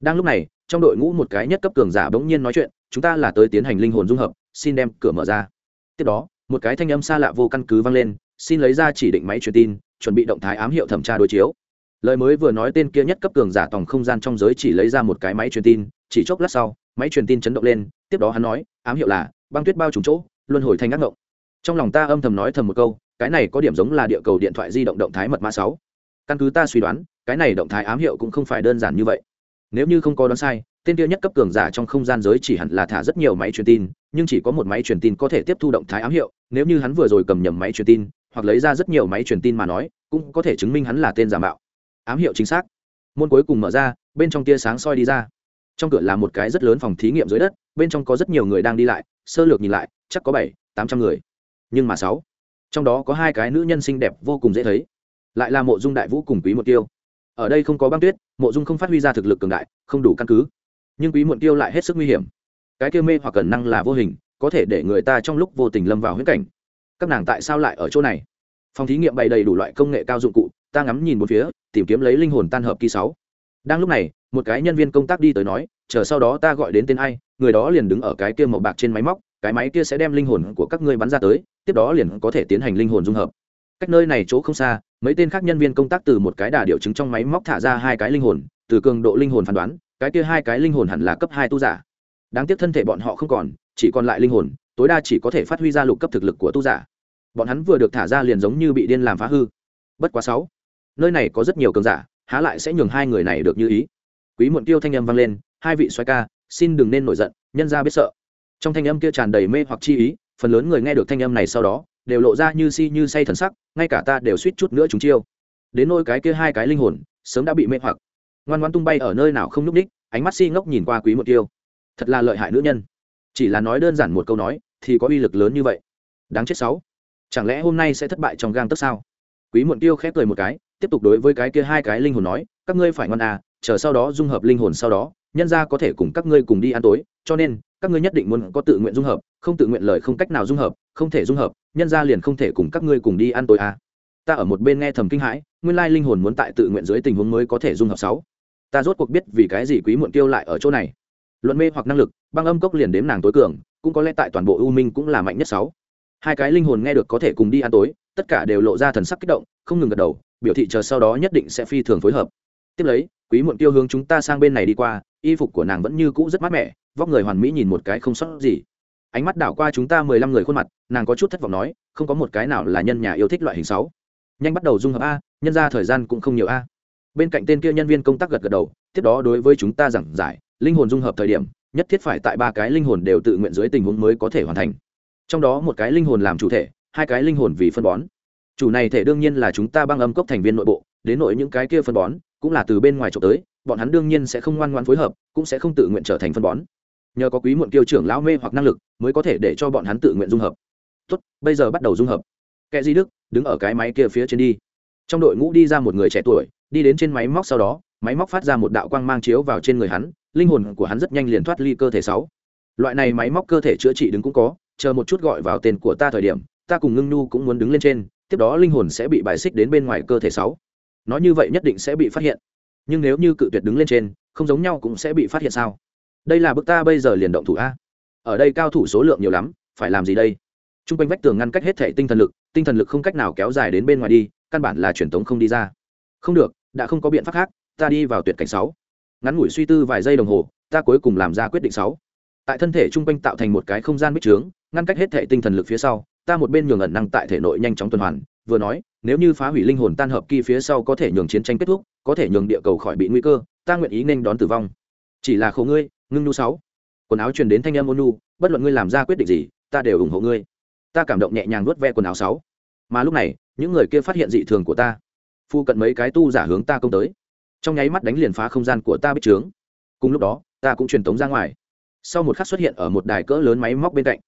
Đang lúc này, trong đội ngũ một cái nhất cấp cường giả bỗng nhiên nói chuyện, chúng ta là tới tiến hành linh hồn dung hợp, xin đem cửa mở ra. Tiếp đó, một cái thanh âm xa lạ vô căn cứ vang lên, xin lấy ra chỉ định máy truyền tin, chuẩn bị động thái ám hiệu thẩm tra đối chiếu. Lời mới vừa nói tên kia nhất cấp cường giả tòng không gian trong giới chỉ lấy ra một cái máy truyền tin, chỉ chốc lát sau, máy truyền tin chấn động lên, tiếp đó hắn nói, ám hiệu là, băng tuyết bao trùm chỗ, luân hồi thành ác ngộng. Trong lòng ta âm thầm nói thầm một câu, cái này có điểm giống là địa cầu điện thoại di động động thái mật mã sáu. Căn cứ ta suy đoán cái này động thái ám hiệu cũng không phải đơn giản như vậy. Nếu như không có đoán sai, tên tiêu nhất cấp cường giả trong không gian giới chỉ hẳn là thả rất nhiều máy truyền tin, nhưng chỉ có một máy truyền tin có thể tiếp thu động thái ám hiệu, nếu như hắn vừa rồi cầm nhầm máy truyền tin, hoặc lấy ra rất nhiều máy truyền tin mà nói, cũng có thể chứng minh hắn là tên giả mạo. Ám hiệu chính xác. Môn cuối cùng mở ra, bên trong tia sáng soi đi ra. Trong cửa là một cái rất lớn phòng thí nghiệm dưới đất, bên trong có rất nhiều người đang đi lại, sơ lược nhìn lại, chắc có bảy, tám trăm người. Nhưng mà sáu. Trong đó có hai cái nữ nhân xinh đẹp vô cùng dễ thấy. Lại là mộ dung đại vũ cùng quý một tiêu ở đây không có băng tuyết, mộ dung không phát huy ra thực lực cường đại, không đủ căn cứ. Nhưng quý muộn tiêu lại hết sức nguy hiểm. Cái tiêu mê hoặc cẩn năng là vô hình, có thể để người ta trong lúc vô tình lâm vào huyết cảnh. Các nàng tại sao lại ở chỗ này? Phòng thí nghiệm bày đầy đủ loại công nghệ cao dụng cụ, ta ngắm nhìn một phía, tìm kiếm lấy linh hồn tan hợp kỳ sáu. Đang lúc này, một cái nhân viên công tác đi tới nói, chờ sau đó ta gọi đến tên ai, người đó liền đứng ở cái kia màu bạc trên máy móc, cái máy kia sẽ đem linh hồn của các ngươi bắn ra tới, tiếp đó liền có thể tiến hành linh hồn dung hợp cách nơi này chỗ không xa, mấy tên khác nhân viên công tác từ một cái đà điều chứng trong máy móc thả ra hai cái linh hồn, từ cường độ linh hồn phán đoán, cái kia hai cái linh hồn hẳn là cấp hai tu giả. Đáng tiếc thân thể bọn họ không còn, chỉ còn lại linh hồn, tối đa chỉ có thể phát huy ra lục cấp thực lực của tu giả. Bọn hắn vừa được thả ra liền giống như bị điên làm phá hư. Bất quá sáu, nơi này có rất nhiều cường giả, há lại sẽ nhường hai người này được như ý. Quý muộn tiêu thanh âm vang lên, hai vị xoay ca, xin đừng nên nổi giận, nhân ra biết sợ. Trong thanh âm kia tràn đầy mê hoặc chi ý, phần lớn người nghe được thanh âm này sau đó đều lộ ra như si như say thần sắc, ngay cả ta đều suýt chút nữa chúng chiêu. Đến nôi cái kia hai cái linh hồn, sớm đã bị mê hoặc. Ngoan ngoan tung bay ở nơi nào không nhúc ních ánh mắt si ngốc nhìn qua quý một tiêu. Thật là lợi hại nữ nhân. Chỉ là nói đơn giản một câu nói, thì có uy lực lớn như vậy. Đáng chết sáu. Chẳng lẽ hôm nay sẽ thất bại trong gang tấc sao? Quý muộn tiêu khép cười một cái, tiếp tục đối với cái kia hai cái linh hồn nói, các ngươi phải ngon à chờ sau đó dung hợp linh hồn sau đó nhân ra có thể cùng các ngươi cùng đi ăn tối, cho nên, các ngươi nhất định muốn có tự nguyện dung hợp, không tự nguyện lời không cách nào dung hợp, không thể dung hợp, nhân ra liền không thể cùng các ngươi cùng đi ăn tối à. ta ở một bên nghe thầm kinh hãi, nguyên lai linh hồn muốn tại tự nguyện dưới tình huống mới có thể dung hợp sáu. Ta rốt cuộc biết vì cái gì quý muộn tiêu lại ở chỗ này. Luận mê hoặc năng lực, băng âm cốc liền đếm nàng tối cường, cũng có lẽ tại toàn bộ u minh cũng là mạnh nhất sáu. Hai cái linh hồn nghe được có thể cùng đi ăn tối, tất cả đều lộ ra thần sắc kích động, không ngừng gật đầu, biểu thị chờ sau đó nhất định sẽ phi thường phối hợp. Tiếp lấy, quý muộn tiêu hướng chúng ta sang bên này đi qua y phục của nàng vẫn như cũ rất mát mẻ, vóc người hoàn mỹ nhìn một cái không sót gì. Ánh mắt đảo qua chúng ta mười lăm người khuôn mặt, nàng có chút thất vọng nói, không có một cái nào là nhân nhà yêu thích loại hình sáu. Nhanh bắt đầu dung hợp a, nhân ra thời gian cũng không nhiều a. Bên cạnh tên kia nhân viên công tác gật gật đầu, tiếp đó đối với chúng ta giảng giải, linh hồn dung hợp thời điểm, nhất thiết phải tại ba cái linh hồn đều tự nguyện dưới tình huống mới có thể hoàn thành. Trong đó một cái linh hồn làm chủ thể, hai cái linh hồn vì phân bón. Chủ này thể đương nhiên là chúng ta băng âm cốc thành viên nội bộ, đến nội những cái kia phân bón, cũng là từ bên ngoài trộm tới bọn hắn đương nhiên sẽ không ngoan ngoan phối hợp, cũng sẽ không tự nguyện trở thành phân bón. Nhờ có quý muộn kiêu trưởng lão mê hoặc năng lực, mới có thể để cho bọn hắn tự nguyện dung hợp. Tốt, bây giờ bắt đầu dung hợp. Kẻ di đức, đứng ở cái máy kia phía trên đi. Trong đội ngũ đi ra một người trẻ tuổi, đi đến trên máy móc sau đó, máy móc phát ra một đạo quang mang chiếu vào trên người hắn, linh hồn của hắn rất nhanh liền thoát ly cơ thể sáu. Loại này máy móc cơ thể chữa trị đứng cũng có, chờ một chút gọi vào tên của ta thời điểm, ta cùng ngưng nhu cũng muốn đứng lên trên, tiếp đó linh hồn sẽ bị bài xích đến bên ngoài cơ thể sáu. Nói như vậy nhất định sẽ bị phát hiện nhưng nếu như cự tuyệt đứng lên trên, không giống nhau cũng sẽ bị phát hiện sao? Đây là bức ta bây giờ liền động thủ a. Ở đây cao thủ số lượng nhiều lắm, phải làm gì đây? T r u n g quanh vách tường ngăn cách hết thể tinh thần lực, tinh thần lực không cách nào kéo dài đến bên ngoài đi, căn bản là truyền thống không đi ra. Không được, đã không có biện pháp khác, ta đi vào tuyệt cảnh sáu. Ngắn ngủi suy tư vài giây đồng hồ, ta cuối cùng làm ra quyết định sáu. Tại thân thể chung quanh tạo thành một cái không gian bích trướng, ngăn cách hết thể tinh thần lực phía sau, ta một bên nhường ẩn năng tại thể nội nhanh chóng tuần hoàn vừa nói, nếu như phá hủy linh hồn tan hợp kỳ phía sau có thể nhường chiến tranh kết thúc, có thể nhường địa cầu khỏi bị nguy cơ, ta nguyện ý nên đón tử vong. Chỉ là khổ ngươi, ngưng nhu sáu. Quần áo truyền đến thanh em ôn bất luận ngươi làm ra quyết định gì, ta đều ủng hộ ngươi. Ta cảm động nhẹ nhàng nuốt ve quần áo sáu. Mà lúc này, những người kia phát hiện dị thường của ta. Phu cận mấy cái tu giả hướng ta công tới. Trong nháy mắt đánh liền phá không gian của ta bích trướng. Cùng lúc đó, ta cũng truyền tống ra ngoài. Sau một khắc xuất hiện ở một đài cỡ lớn máy móc bên cạnh.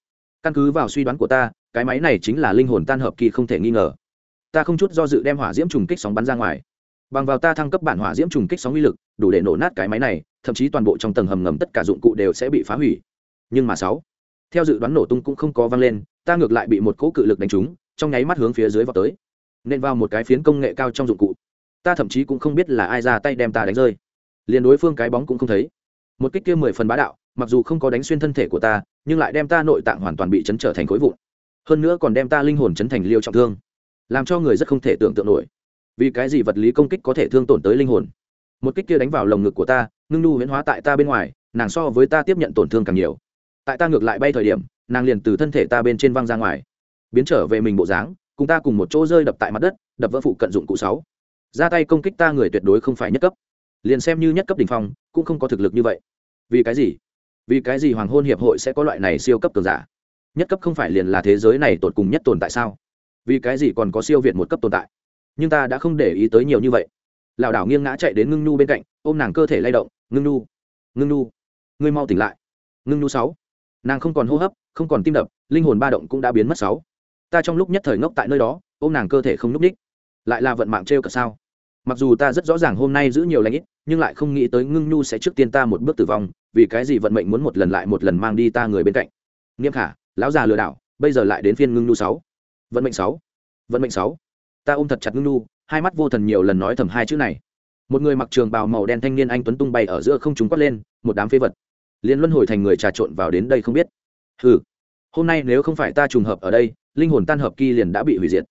Căn cứ vào suy đoán của ta, cái máy này chính là linh hồn tan hợp kỳ không thể nghi ngờ ta không chút do dự đem hỏa diễm trùng kích sóng bắn ra ngoài. Bằng vào ta thăng cấp bản hỏa diễm trùng kích sóng uy lực, đủ để nổ nát cái máy này, thậm chí toàn bộ trong tầng hầm ngầm tất cả dụng cụ đều sẽ bị phá hủy. Nhưng mà sáu, theo dự đoán nổ tung cũng không có vang lên, ta ngược lại bị một cỗ cự lực đánh trúng, trong nháy mắt hướng phía dưới vào tới. Nên vào một cái phiến công nghệ cao trong dụng cụ. Ta thậm chí cũng không biết là ai ra tay đem ta đánh rơi. Liền đối phương cái bóng cũng không thấy. Một kích kia mười phần bá đạo, mặc dù không có đánh xuyên thân thể của ta, nhưng lại đem ta nội tạng hoàn toàn bị chấn trở thành khối vụn. Hơn nữa còn đem ta linh hồn chấn thành liêu trọng thương làm cho người rất không thể tưởng tượng nổi. Vì cái gì vật lý công kích có thể thương tổn tới linh hồn? Một kích kia đánh vào lồng ngực của ta, ngưng nu huyễn hóa tại ta bên ngoài, nàng so với ta tiếp nhận tổn thương càng nhiều. Tại ta ngược lại bay thời điểm, nàng liền từ thân thể ta bên trên văng ra ngoài, biến trở về mình bộ dáng, cùng ta cùng một chỗ rơi đập tại mặt đất, đập vỡ phụ cận dụng cụ sáu. Ra tay công kích ta người tuyệt đối không phải nhất cấp. Liền xem như nhất cấp đ ỉ n h phong, cũng không có thực lực như vậy. Vì cái gì? Vì cái gì hoàng hôn hiệp hội sẽ có loại này siêu cấp cường giả? Nhất cấp không phải liền là thế giới này tột cùng nhất tồn tại sao? Vì cái gì còn có siêu việt một cấp tồn tại? Nhưng ta đã không để ý tới nhiều như vậy. Lảo đảo nghiêng ngã chạy đến ngưng nhu bên cạnh, ôm nàng cơ thể lay động, ngưng nhu ngưng nhu, ngươi mau tỉnh lại. Ngưng nhu sáu. Nàng không còn hô hấp, không còn tim đập, linh hồn ba động cũng đã biến mất sáu. Ta trong lúc nhất thời ngốc tại nơi đó, ôm nàng cơ thể không n ú c ních. Lại là vận mạng t r cả sao? Mặc dù ta rất rõ ràng hôm nay giữ nhiều lãnh ít, nhưng lại không nghĩ tới ngưng nhu sẽ trước tiên ta một bước tử vong, vì cái gì vận mệnh muốn một lần lại một lần mang đi ta người bên cạnh. Nghiêm khả, lão già lừa đảo, bây giờ lại đến phiên ngưng nhu sáu vận mệnh sáu. Vận mệnh sáu. Ta ôm thật chặt ngưng nu, hai mắt vô thần nhiều lần nói thầm hai chữ này. Một người mặc trường bào màu đen thanh niên anh tuấn tung bay ở giữa không chúng quát lên một đám phế vật. Liền luân hồi thành người trà trộn vào đến đây không biết. Ừ hôm nay nếu không phải ta trùng hợp ở đây linh hồn tan hợp kỳ liền đã bị hủy diệt.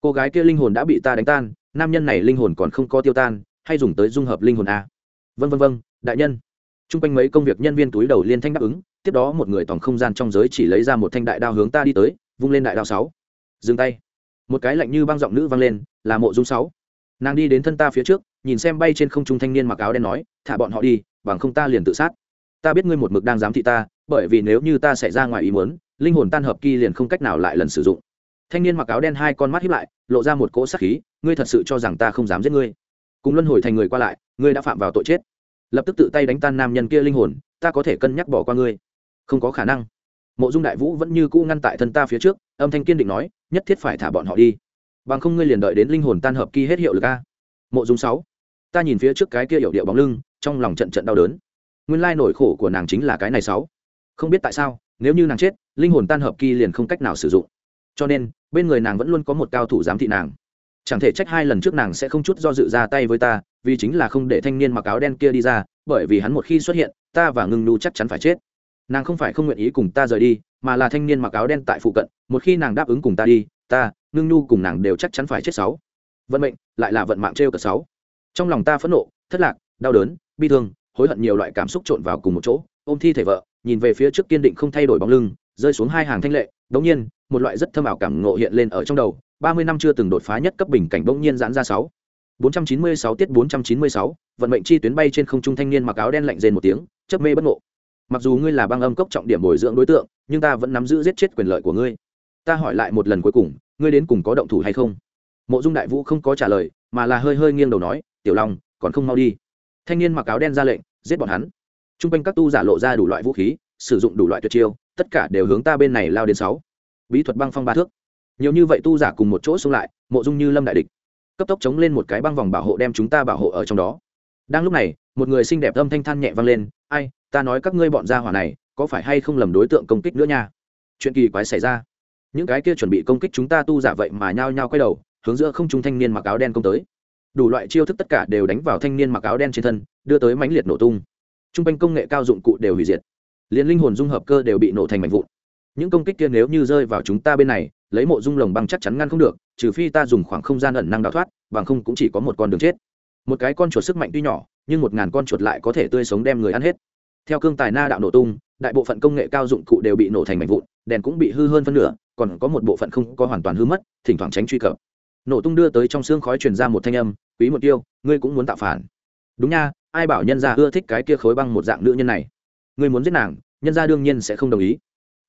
Cô gái kia linh hồn đã bị ta đánh tan nam nhân này linh hồn còn không có tiêu tan hay dùng tới dung hợp linh hồn a? Vân vân vân đại nhân. T r u n g quanh mấy công việc nhân viên túi đầu liên thanh đáp ứng tiếp đó một người toàn không gian trong giới chỉ lấy ra một thanh đại đao hướng ta đi tới vung lên đại đao sáu dừng tay. Một cái lạnh như băng giọng nữ vang lên, là mộ dung sáu. Nàng đi đến thân ta phía trước, nhìn xem bay trên không trung thanh niên mặc áo đen nói, thả bọn họ đi, bằng không ta liền tự sát. Ta biết ngươi một mực đang giám thị ta, bởi vì nếu như ta xảy ra ngoài ý muốn, linh hồn tan hợp kỳ liền không cách nào lại lần sử dụng. Thanh niên mặc áo đen hai con mắt hiếp lại, lộ ra một cỗ sắc khí, ngươi thật sự cho rằng ta không dám giết ngươi? Cùng luân hồi thành người qua lại, ngươi đã phạm vào tội chết. Lập tức tự tay đánh tan nam nhân kia linh hồn, ta có thể cân nhắc bỏ qua ngươi. Không có khả năng mộ dung đại vũ vẫn như cũ ngăn tại thân ta phía trước, âm thanh kiên định nói, nhất thiết phải thả bọn họ đi. Bằng không ngươi liền đợi đến linh hồn tan hợp kỳ hết hiệu lực a. Mộ dung sáu, ta nhìn phía trước cái kia hiệu điệu bóng lưng, trong lòng trận trận đau đớn. Nguyên lai nỗi khổ của nàng chính là cái này sáu. Không biết tại sao, nếu như nàng chết, linh hồn tan hợp kỳ liền không cách nào sử dụng. Cho nên, bên người nàng vẫn luôn có một cao thủ giám thị nàng. Chẳng thể trách hai lần trước nàng sẽ không chút do dự ra tay với ta, vì chính là không để thanh niên mặc áo đen kia đi ra, bởi vì hắn một khi xuất hiện, ta và ngưng Nu chắc chắn phải chết nàng không phải không nguyện ý cùng ta rời đi, mà là thanh niên mặc áo đen tại phụ cận, một khi nàng đáp ứng cùng ta đi, ta ngưng nhu cùng nàng đều chắc chắn phải chết sáu. Vận mệnh, lại là vận mạng trêu cả sáu. Trong lòng ta phẫn nộ, thất lạc, đau đớn, bi thương, hối hận nhiều loại cảm xúc trộn vào cùng một chỗ, ôm thi thể vợ, nhìn về phía trước kiên định không thay đổi bóng lưng, rơi xuống hai hàng thanh lệ, đống nhiên, một loại rất thâm ảo cảm ngộ hiện lên ở trong đầu, ba mươi năm chưa từng đột phá nhất cấp bình cảnh bỗng nhiên giãn ra sáu. Bốn trăm chín mươi sáu tiết bốn trăm chín mươi sáu, vận mệnh chi tuyến bay trên không trung thanh niên mặc áo đen lạnh rên một tiếng, chớp mê bất ngộ mặc dù ngươi là băng âm cốc trọng điểm bồi dưỡng đối tượng, nhưng ta vẫn nắm giữ giết chết quyền lợi của ngươi. Ta hỏi lại một lần cuối cùng, ngươi đến cùng có động thủ hay không? Mộ dung đại vũ không có trả lời, mà là hơi hơi nghiêng đầu nói, tiểu long, còn không mau đi. Thanh niên mặc áo đen ra lệnh, giết bọn hắn. T r u n g quanh các tu giả lộ ra đủ loại vũ khí, sử dụng đủ loại tuyệt chiêu, tất cả đều hướng ta bên này lao đến sáu. Bí thuật băng phong ba thước. Nhiều như vậy tu giả cùng một chỗ xung lại, mộ dung như lâm đại địch. Cấp tốc chống lên một cái băng vòng bảo hộ đem chúng ta bảo hộ ở trong đó. Đang lúc này một người xinh đẹp âm thanh than nhẹ vang lên, ai, ta nói các ngươi bọn gia hỏa này, có phải hay không lầm đối tượng công kích nữa nha? Chuyện kỳ quái xảy ra. Những cái kia chuẩn bị công kích chúng ta tu giả vậy mà nhao nhao quay đầu, hướng giữa không trung thanh niên mặc áo đen công tới. Đủ loại chiêu thức tất cả đều đánh vào thanh niên mặc áo đen trên thân, đưa tới mãnh liệt nổ tung. T r u n g quanh công nghệ cao dụng cụ đều hủy diệt. Liền linh hồn dung hợp cơ đều bị nổ thành mảnh vụn. Những công kích kia nếu như rơi vào chúng ta bên này, lấy mộ dung lồng băng chắc chắn ngăn không được, trừ phi ta dùng khoảng không gian ẩn năng đào thoát, bằng không cũng chỉ có một con đường chết. Một cái con chuột sức mạnh tuy nhỏ nhưng một ngàn con chuột lại có thể tươi sống đem người ăn hết. Theo cương tài na đạo nổ tung, đại bộ phận công nghệ cao dụng cụ đều bị nổ thành mảnh vụn, đèn cũng bị hư hơn phân nửa, còn có một bộ phận không có hoàn toàn hư mất, thỉnh thoảng tránh truy cập. Nổ tung đưa tới trong xương khói truyền ra một thanh âm, quý một tiêu, ngươi cũng muốn tạo phản. Đúng nha, ai bảo nhân gia ưa thích cái kia khối băng một dạng nữ nhân này? Ngươi muốn giết nàng, nhân gia đương nhiên sẽ không đồng ý.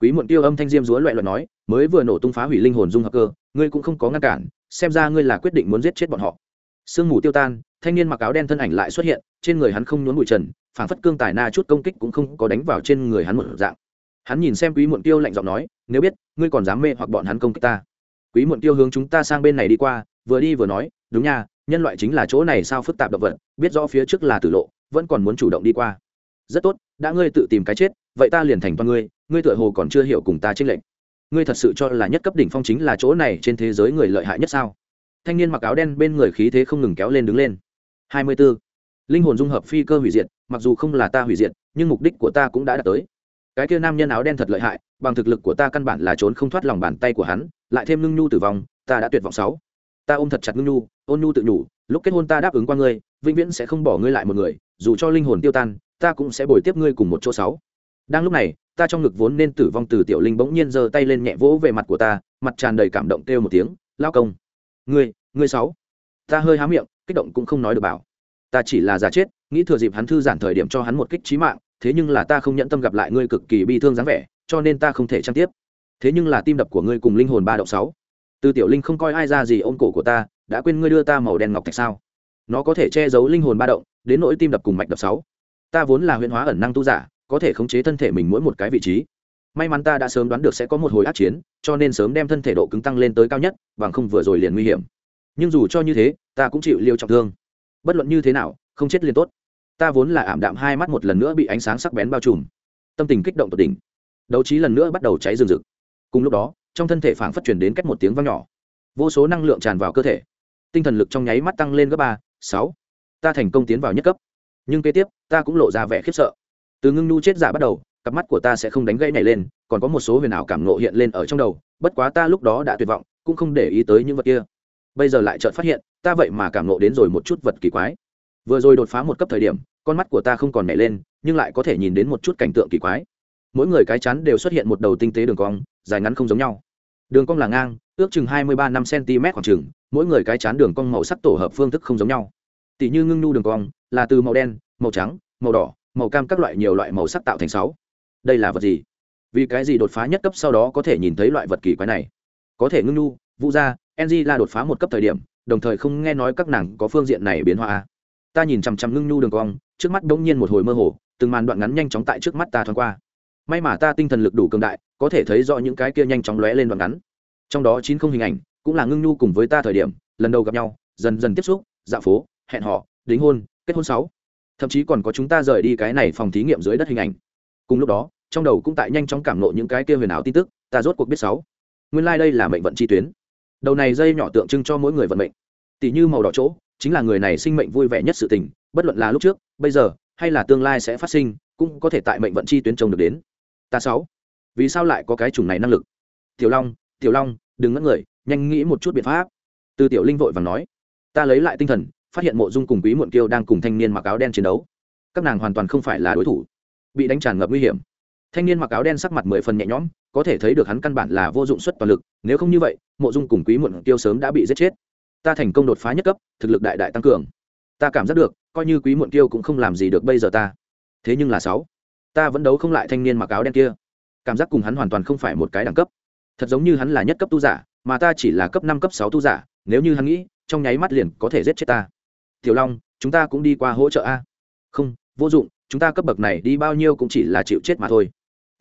Quý muộn tiêu âm thanh diêm dúa loại loại nói, mới vừa nổ tung phá hủy linh hồn dung hợp cơ, ngươi cũng không có ngăn cản, xem ra ngươi là quyết định muốn giết chết bọn họ. Sương mù tiêu tan thanh niên mặc áo đen thân ảnh lại xuất hiện, trên người hắn không nhốn bụi trần, phảng phất cương tài na chút công kích cũng không có đánh vào trên người hắn một dạng. Hắn nhìn xem quý muộn tiêu lạnh giọng nói, nếu biết, ngươi còn dám mê hoặc bọn hắn công kích ta. Quý muộn tiêu hướng chúng ta sang bên này đi qua, vừa đi vừa nói, đúng nha, nhân loại chính là chỗ này sao phức tạp động vật, biết rõ phía trước là tử lộ, vẫn còn muốn chủ động đi qua. Rất tốt, đã ngươi tự tìm cái chết, vậy ta liền thành toàn ngươi ngươi tựa hồ còn chưa hiểu cùng ta trích lệnh ngươi thật sự cho là nhất cấp đỉnh phong chính là chỗ này trên thế giới người lợi hại nhất sao? Thanh niên mặc áo đen bên người khí thế không ngừng kéo lên đứng lên hai mươi 24. linh hồn dung hợp phi cơ hủy diệt, mặc dù không là ta hủy diệt, nhưng mục đích của ta cũng đã đạt tới. Cái kia nam nhân áo đen thật lợi hại, bằng thực lực của ta căn bản là trốn không thoát lòng bàn tay của hắn, lại thêm ngưng nhu tử vong, ta đã tuyệt vọng sáu. Ta ôm thật chặt ngưng nhu, ôn nhu tự nhủ, lúc kết hôn ta đáp ứng qua ngươi, vĩnh viễn sẽ không bỏ ngươi lại một người, dù cho linh hồn tiêu tan, ta cũng sẽ bồi tiếp ngươi cùng một chỗ sáu. Đang lúc này, ta trong ngực vốn nên tử vong từ tiểu linh bỗng nhiên giơ tay lên nhẹ vỗ về mặt của ta, mặt tràn đầy cảm động kêu một tiếng, lao công, ngươi ngươi sáu. Ta hơi há miệng kích động cũng không nói được bảo. Ta chỉ là giả chết, nghĩ thừa dịp hắn thư giản thời điểm cho hắn một kích trí mạng, thế nhưng là ta không nhận tâm gặp lại ngươi cực kỳ bi thương dáng vẻ, cho nên ta không thể trang tiếp. Thế nhưng là tim đập của ngươi cùng linh hồn ba động sáu. Từ tiểu linh không coi ai ra gì ôm cổ của ta, đã quên ngươi đưa ta màu đen ngọc thạch sao? Nó có thể che giấu linh hồn ba động, đến nỗi tim đập cùng mạch đập sáu. Ta vốn là huyễn hóa ẩn năng tu giả, có thể khống chế thân thể mình mỗi một cái vị trí. May mắn ta đã sớm đoán được sẽ có một hồi át chiến, cho nên sớm đem thân thể độ cứng tăng lên tới cao nhất, bằng không vừa rồi liền nguy hiểm. Nhưng dù cho như thế ta cũng chịu liêu trọng thương. Bất luận như thế nào, không chết liền tốt. Ta vốn là ảm đạm hai mắt một lần nữa bị ánh sáng sắc bén bao trùm. Tâm tình kích động tột đỉnh. Đấu trí lần nữa bắt đầu cháy rừng rực. Cùng lúc đó, trong thân thể phảng phất chuyển đến cách một tiếng vang nhỏ. Vô số năng lượng tràn vào cơ thể. Tinh thần lực trong nháy mắt tăng lên gấp ba, sáu. Ta thành công tiến vào nhất cấp. Nhưng kế tiếp, ta cũng lộ ra vẻ khiếp sợ. Từ ngưng nu chết giả bắt đầu, cặp mắt của ta sẽ không đánh gãy này lên, còn có một số huyền ảo cảm nộ hiện lên ở trong đầu, bất quá ta lúc đó đã tuyệt vọng, cũng không để ý tới những vật kia. Bây giờ lại chợt phát hiện ta vậy mà cảm nộ đến rồi một chút vật kỳ quái. Vừa rồi đột phá một cấp thời điểm, con mắt của ta không còn nhảy lên, nhưng lại có thể nhìn đến một chút cảnh tượng kỳ quái. Mỗi người cái chắn đều xuất hiện một đầu tinh tế đường cong, dài ngắn không giống nhau. Đường cong là ngang, ước chừng hai mươi ba năm cm khoảng chừng, mỗi người cái chán đường cong màu sắc tổ hợp phương thức không giống nhau. Tỷ như ngưng nu đường cong, là từ màu đen, màu trắng, màu đỏ, màu cam các loại nhiều loại màu sắc tạo thành sáu. Đây là vật gì? Vì cái gì đột phá nhất cấp sau đó có thể nhìn thấy loại vật kỳ quái này? Có thể ngưng nu vũ gia ng là đột phá một cấp thời điểm đồng thời không nghe nói các nàng có phương diện này biến hóa à. ta nhìn chằm chằm ngưng nu đường cong, trước mắt đống nhiên một hồi mơ hồ, từng màn đoạn ngắn nhanh chóng tại trước mắt ta thoáng qua. May mà ta tinh thần lực đủ cường đại, có thể thấy rõ những cái kia nhanh chóng lóe lên đoạn ngắn. Trong đó chín không hình ảnh, cũng là ngưng nhu cùng với ta thời điểm, lần đầu gặp nhau, dần dần tiếp xúc dạo phố, hẹn họ đính hôn, kết hôn sáu. Thậm chí còn có chúng ta rời đi cái này phòng thí nghiệm dưới đất hình ảnh. Cùng lúc đó, trong đầu cũng tại nhanh chóng cảm nộ những cái kia huyền ảo tin tức, ta rốt cuộc biết sáu. Nguyên lai đây là mệnh vận chi tuyến đầu này dây nhỏ tượng trưng cho mỗi người vận mệnh. Tỷ như màu đỏ chỗ, chính là người này sinh mệnh vui vẻ nhất sự tình, bất luận là lúc trước, bây giờ, hay là tương lai sẽ phát sinh, cũng có thể tại mệnh vận chi tuyến trông được đến. Ta sáu, vì sao lại có cái chủng này năng lực? Tiểu long tiểu long, đừng ngất người, nhanh nghĩ một chút biện pháp. Từ tiểu linh vội và nói, ta lấy lại tinh thần, phát hiện mộ dung cùng quý muộn kiêu đang cùng thanh niên mặc áo đen chiến đấu. Các nàng hoàn toàn không phải là đối thủ, bị đánh tràn ngập nguy hiểm. Thanh niên mặc áo đen sắc mặt mười phần nhẹ nhõm có thể thấy được hắn căn bản là vô dụng suất toàn lực, nếu không như vậy, mộ dung cùng quý muộn tiêu sớm đã bị giết chết. Ta thành công đột phá nhất cấp, thực lực đại đại tăng cường. Ta cảm giác được, coi như quý muộn tiêu cũng không làm gì được bây giờ ta. Thế nhưng là sáu, ta vẫn đấu không lại thanh niên mặc áo đen kia. Cảm giác cùng hắn hoàn toàn không phải một cái đẳng cấp. Thật giống như hắn là nhất cấp tu giả, mà ta chỉ là cấp năm, cấp sáu tu giả, nếu như hắn nghĩ, trong nháy mắt liền có thể giết chết ta. Tiểu long, chúng ta cũng đi qua hỗ trợ a. Không, vô dụng, chúng ta cấp bậc này đi bao nhiêu cũng chỉ là chịu chết mà thôi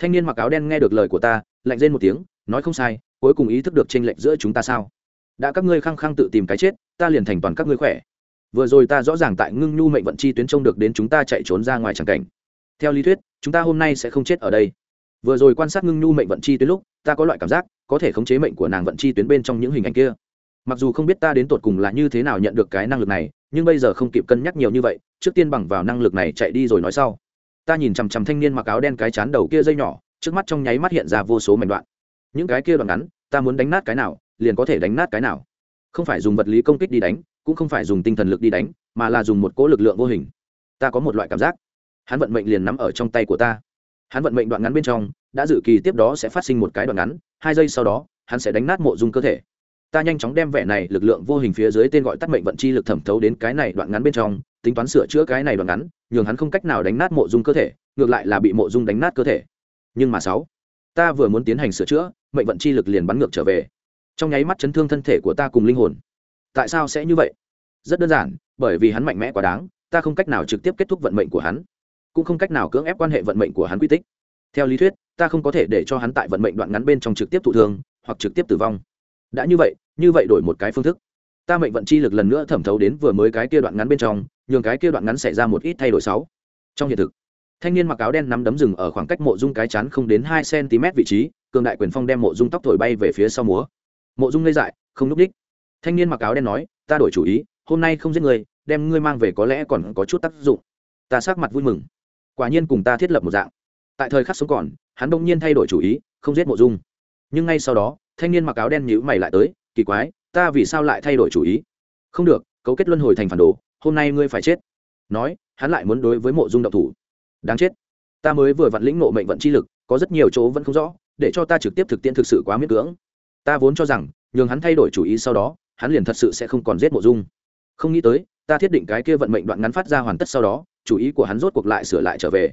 thanh niên mặc áo đen nghe được lời của ta, lạnh rên một tiếng, nói không sai, cuối cùng ý thức được tranh lệch giữa chúng ta sao? Đã các ngươi khăng khăng tự tìm cái chết, ta liền thành toàn các ngươi khỏe. Vừa rồi ta rõ ràng tại ngưng nhu mệnh vận chi tuyến trông được đến chúng ta chạy trốn ra ngoài tràng cảnh. Theo lý thuyết, chúng ta hôm nay sẽ không chết ở đây. Vừa rồi quan sát ngưng nhu mệnh vận chi tuyến lúc, ta có loại cảm giác, có thể khống chế mệnh của nàng vận chi tuyến bên trong những hình ảnh kia. Mặc dù không biết ta đến tột cùng là như thế nào nhận được cái năng lực này, nhưng bây giờ không kịp cân nhắc nhiều như vậy, trước tiên bằng vào năng lực này chạy đi rồi nói sau ta nhìn chằm chằm thanh niên mặc áo đen cái chán đầu kia dây nhỏ, trước mắt trong nháy mắt hiện ra vô số mảnh đoạn. Những cái kia đoạn ngắn, ta muốn đánh nát cái nào, liền có thể đánh nát cái nào. Không phải dùng vật lý công kích đi đánh, cũng không phải dùng tinh thần lực đi đánh, mà là dùng một cỗ lực lượng vô hình. Ta có một loại cảm giác, hắn vận mệnh liền nắm ở trong tay của ta. Hắn vận mệnh đoạn ngắn bên trong, đã dự kỳ tiếp đó sẽ phát sinh một cái đoạn ngắn, hai giây sau đó, hắn sẽ đánh nát mộ dung cơ thể ta nhanh chóng đem vẻ này lực lượng vô hình phía dưới tên gọi tắt mệnh vận chi lực thẩm thấu đến cái này đoạn ngắn bên trong, tính toán sửa chữa cái này đoạn ngắn, nhường hắn không cách nào đánh nát mộ dung cơ thể, ngược lại là bị mộ dung đánh nát cơ thể. Nhưng mà sáu, ta vừa muốn tiến hành sửa chữa, mệnh vận chi lực liền bắn ngược trở về. Trong nháy mắt chấn thương thân thể của ta cùng linh hồn. Tại sao sẽ như vậy? Rất đơn giản, bởi vì hắn mạnh mẽ quá đáng, ta không cách nào trực tiếp kết thúc vận mệnh của hắn, cũng không cách nào cưỡng ép quan hệ vận mệnh của hắn quy tích. Theo lý thuyết, ta không có thể để cho hắn tại vận mệnh đoạn ngắn bên trong trực tiếp thụ thương, hoặc trực tiếp tử vong đã như vậy như vậy đổi một cái phương thức. Ta mệnh vận chi lực lần nữa thẩm thấu đến vừa mới cái kia đoạn ngắn bên trong, nhường cái kia đoạn ngắn xảy ra một ít thay đổi sáu trong hiện thực, thanh niên mặc áo đen nắm đấm rừng ở khoảng cách mộ dung cái chán không đến hai cm vị trí, cường đại quyền phong đem mộ dung tóc thổi bay về phía sau múa. Mộ dung ngây dại, không núp đích. Thanh niên mặc áo đen nói, ta đổi chủ ý, hôm nay không giết người, đem ngươi mang về có lẽ còn có chút tác dụng. Ta sắc mặt vui mừng. Quả nhiên cùng ta thiết lập một dạng. Tại thời khắc sống còn, hắn đông nhiên thay đổi chủ ý, không giết mộ dung nhưng ngay sau đó, thanh niên mặc áo đen nhữ mày lại tới, kỳ quái, ta vì sao lại thay đổi chủ ý? Không được, cấu kết luân hồi thành phản đồ, hôm nay ngươi phải chết. Nói, hắn lại muốn đối với mộ dung động thủ. Đáng chết, ta mới vừa vặn lĩnh nộ mệnh vận chi lực, có rất nhiều chỗ vẫn không rõ, để cho ta trực tiếp thực tiễn thực sự quá miễn cưỡng. Ta vốn cho rằng, nhường hắn thay đổi chủ ý sau đó, hắn liền thật sự sẽ không còn giết mộ dung. Không nghĩ tới, ta thiết định cái kia vận mệnh đoạn ngắn phát ra hoàn tất sau đó, chủ ý của hắn rốt cuộc lại sửa lại trở về.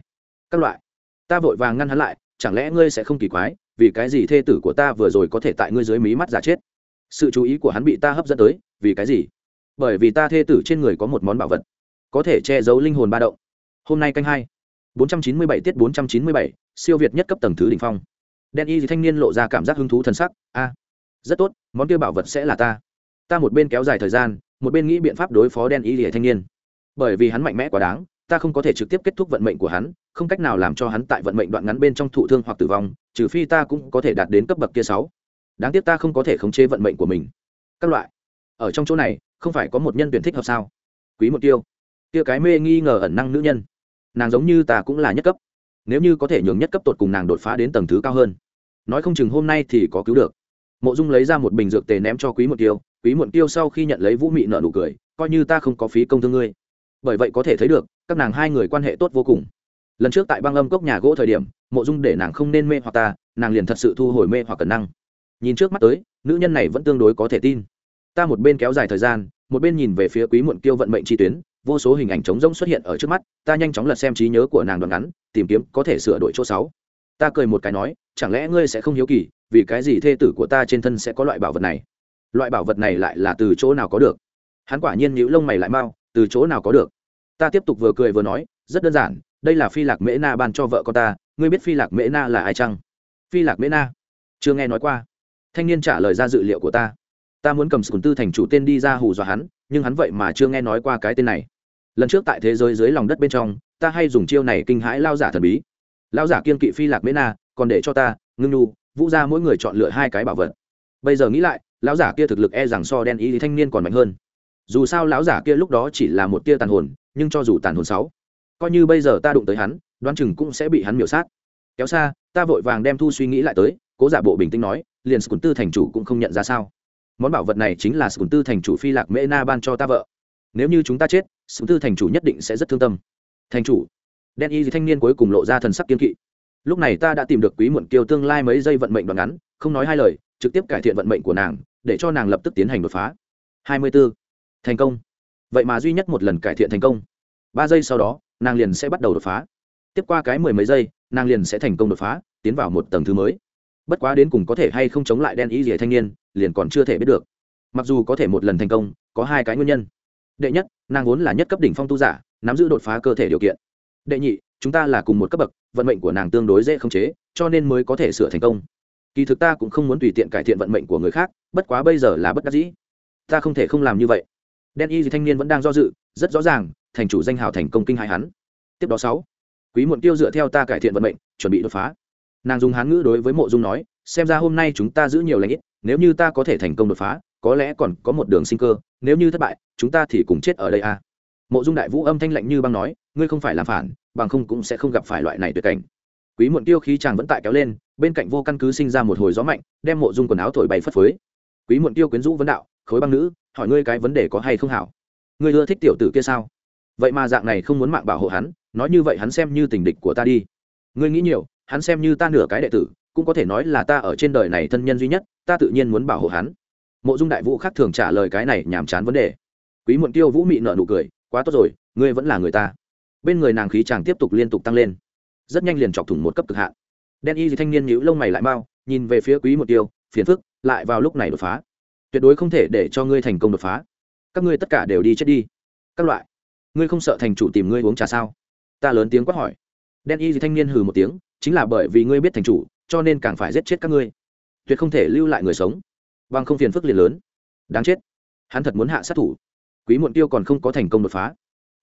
Các loại, ta vội vàng ngăn hắn lại, chẳng lẽ ngươi sẽ không kỳ quái vì cái gì thê tử của ta vừa rồi có thể tại ngươi dưới mí mắt giả chết? Sự chú ý của hắn bị ta hấp dẫn tới, vì cái gì? Bởi vì ta thê tử trên người có một món bảo vật, có thể che giấu linh hồn ba động. Hôm nay canh hai, bốn trăm chín mươi bảy tiết bốn trăm chín mươi bảy, siêu việt nhất cấp tầng thứ đ ỉ n h phong. Đen y thì thanh niên lộ ra cảm giác hứng thú t sắc. A, rất tốt, món kia bảo vật sẽ là ta. Ta một bên kéo dài thời gian, một bên nghĩ biện pháp đối phó đen y thì thanh niên. Bởi vì hắn mạnh mẽ quá đáng, ta không có thể trực tiếp kết thúc vận mệnh của hắn không cách nào làm cho hắn tại vận mệnh đoạn ngắn bên trong thụ thương hoặc tử vong, trừ phi ta cũng có thể đạt đến cấp bậc kia sáu. Đáng tiếc ta không có thể khống chế vận mệnh của mình. Các loại. Ở trong chỗ này, không phải có một nhân tuyển thích hợp sao? Quý một tiêu. Kia cái mê nghi ngờ ẩn năng nữ nhân. Nàng giống như ta cũng là nhất cấp. Nếu như có thể nhường nhất cấp tột cùng nàng đột phá đến tầng thứ cao hơn. Nói không chừng hôm nay thì có cứu được. Mộ dung lấy ra một bình dược tề ném cho quý một tiêu. Quý một tiêu sau khi nhận lấy vũ mị nợ nụ cười, coi như ta không có phí công thương ngươi. Bởi vậy có thể thấy được, các nàng hai người quan hệ tốt vô cùng lần trước tại băng âm cốc nhà gỗ thời điểm, mộ dung để nàng không nên mê hoặc ta, nàng liền thật sự thu hồi mê hoặc cẩn năng. Nhìn trước mắt tới, nữ nhân này vẫn tương đối có thể tin. Ta một bên kéo dài thời gian, một bên nhìn về phía quý muộn kiêu vận mệnh chi tuyến, vô số hình ảnh trống rỗng xuất hiện ở trước mắt, ta nhanh chóng lật xem trí nhớ của nàng đoạn ngắn, tìm kiếm có thể sửa đổi chỗ sáu. Ta cười một cái nói, chẳng lẽ ngươi sẽ không hiếu kỳ, vì cái gì thê tử của ta trên thân sẽ có loại bảo vật này? Loại bảo vật này lại là từ chỗ nào có được? Hắn quả nhiên nhíu lông mày lại mau, từ chỗ nào có được? Ta tiếp tục vừa cười vừa nói, rất đơn giản đây là phi lạc mễ na ban cho vợ con ta, ngươi biết phi lạc mễ na là ai chăng? Phi lạc mễ na? Chưa nghe nói qua. Thanh niên trả lời ra dự liệu của ta. Ta muốn cầm sùn tư thành chủ tên đi ra hù dọa hắn, nhưng hắn vậy mà chưa nghe nói qua cái tên này. Lần trước tại thế giới dưới lòng đất bên trong, ta hay dùng chiêu này kinh hãi lao giả thần bí. Lao giả kiên kỵ phi lạc mễ na, còn để cho ta, ngưng nhu, vũ ra mỗi người chọn lựa hai cái bảo vật. Bây giờ nghĩ lại, lão giả kia thực lực e rằng so đen ý thì thanh niên còn mạnh hơn. Dù sao lão giả kia lúc đó chỉ là một tia tàn hồn, nhưng cho dù tàn hồn sáu coi như bây giờ ta đụng tới hắn, đoán chừng cũng sẽ bị hắn miểu sát. Kéo xa, ta vội vàng đem thu suy nghĩ lại tới, cố giả bộ bình tĩnh nói, liền sùn tư thành chủ cũng không nhận ra sao. Món bảo vật này chính là sùn tư thành chủ phi lạc mễ na ban cho ta vợ. Nếu như chúng ta chết sùn tư thành chủ nhất định sẽ rất thương tâm. Thành chủ. Đen y thanh niên cuối cùng lộ ra thần sắc kiên kỵ. Lúc này ta đã tìm được quý muộn kiều tương lai mấy giây vận mệnh đoạn ngắn, không nói hai lời, trực tiếp cải thiện vận mệnh của nàng, để cho nàng lập tức tiến hành đột phá. Hai mươi 24. thành công. Vậy mà duy nhất một lần cải thiện thành công. Ba giây sau đó nàng liền sẽ bắt đầu đột phá. Tiếp qua cái mười mấy giây, nàng liền sẽ thành công đột phá, tiến vào một tầng thứ mới. Bất quá đến cùng có thể hay không chống lại đen ý gì thanh niên, liền còn chưa thể biết được. Mặc dù có thể một lần thành công, có hai cái nguyên nhân. Đệ nhất, nàng vốn là nhất cấp đỉnh phong tu giả, nắm giữ đột phá cơ thể điều kiện. Đệ nhị, chúng ta là cùng một cấp bậc, vận mệnh của nàng tương đối dễ khống chế, cho nên mới có thể sửa thành công. Kỳ thực ta cũng không muốn tùy tiện cải thiện vận mệnh của người khác, bất quá bây giờ là bất đắc dĩ. Ta không thể không làm như vậy. Đen y gì thanh niên vẫn đang do dự, rất rõ ràng thành chủ danh hào thành công kinh hại hắn. Tiếp đó sáu, quý muộn tiêu dựa theo ta cải thiện vận mệnh, chuẩn bị đột phá. Nàng dùng hán ngữ đối với mộ dung nói, xem ra hôm nay chúng ta giữ nhiều lãnh ít, nếu như ta có thể thành công đột phá, có lẽ còn có một đường sinh cơ, nếu như thất bại, chúng ta thì cùng chết ở đây à. mộ dung đại vũ âm thanh lạnh như băng nói, ngươi không phải làm phản, bằng không cũng sẽ không gặp phải loại này tuyệt cảnh. Quý muộn tiêu khí chàng vẫn tại kéo lên, bên cạnh vô căn cứ sinh ra một hồi gió mạnh, đem mộ dung quần áo thổi bay phất phới. Quý muộn tiêu quyến rũ vấn đạo, khối băng nữ, hỏi ngươi cái vấn đề có hay không hảo? Ngươi ưa thích tiểu tử kia sao? Vậy mà dạng này không muốn mạng bảo hộ hắn, nói như vậy hắn xem như tình địch của ta đi. Ngươi nghĩ nhiều, hắn xem như ta nửa cái đệ tử, cũng có thể nói là ta ở trên đời này thân nhân duy nhất, ta tự nhiên muốn bảo hộ hắn. Mộ dung đại vũ khác thường trả lời cái này nhàm chán vấn đề. Quý muộn tiêu vũ mị nợ nụ cười, quá tốt rồi, ngươi vẫn là người ta. Bên người nàng khí chàng tiếp tục liên tục tăng lên. Rất nhanh liền chọc thủng một cấp cực hạn. Đen y gì thanh niên nhíu lông mày lại mau, nhìn về phía quý một tiêu, phiền phức, lại vào lúc này đột phá. Tuyệt đối không thể để cho ngươi thành công đột phá. Các ngươi tất cả đều đi chết đi. Các loại ngươi không sợ thành chủ tìm ngươi uống trà sao? Ta lớn tiếng quát hỏi. Đen y gì thanh niên hừ một tiếng, chính là bởi vì ngươi biết thành chủ, cho nên càng phải giết chết các ngươi. Tuyệt không thể lưu lại người sống. Bằng không phiền phức liền lớn. Đáng chết. Hắn thật muốn hạ sát thủ. Quý muộn tiêu còn không có thành công đột phá.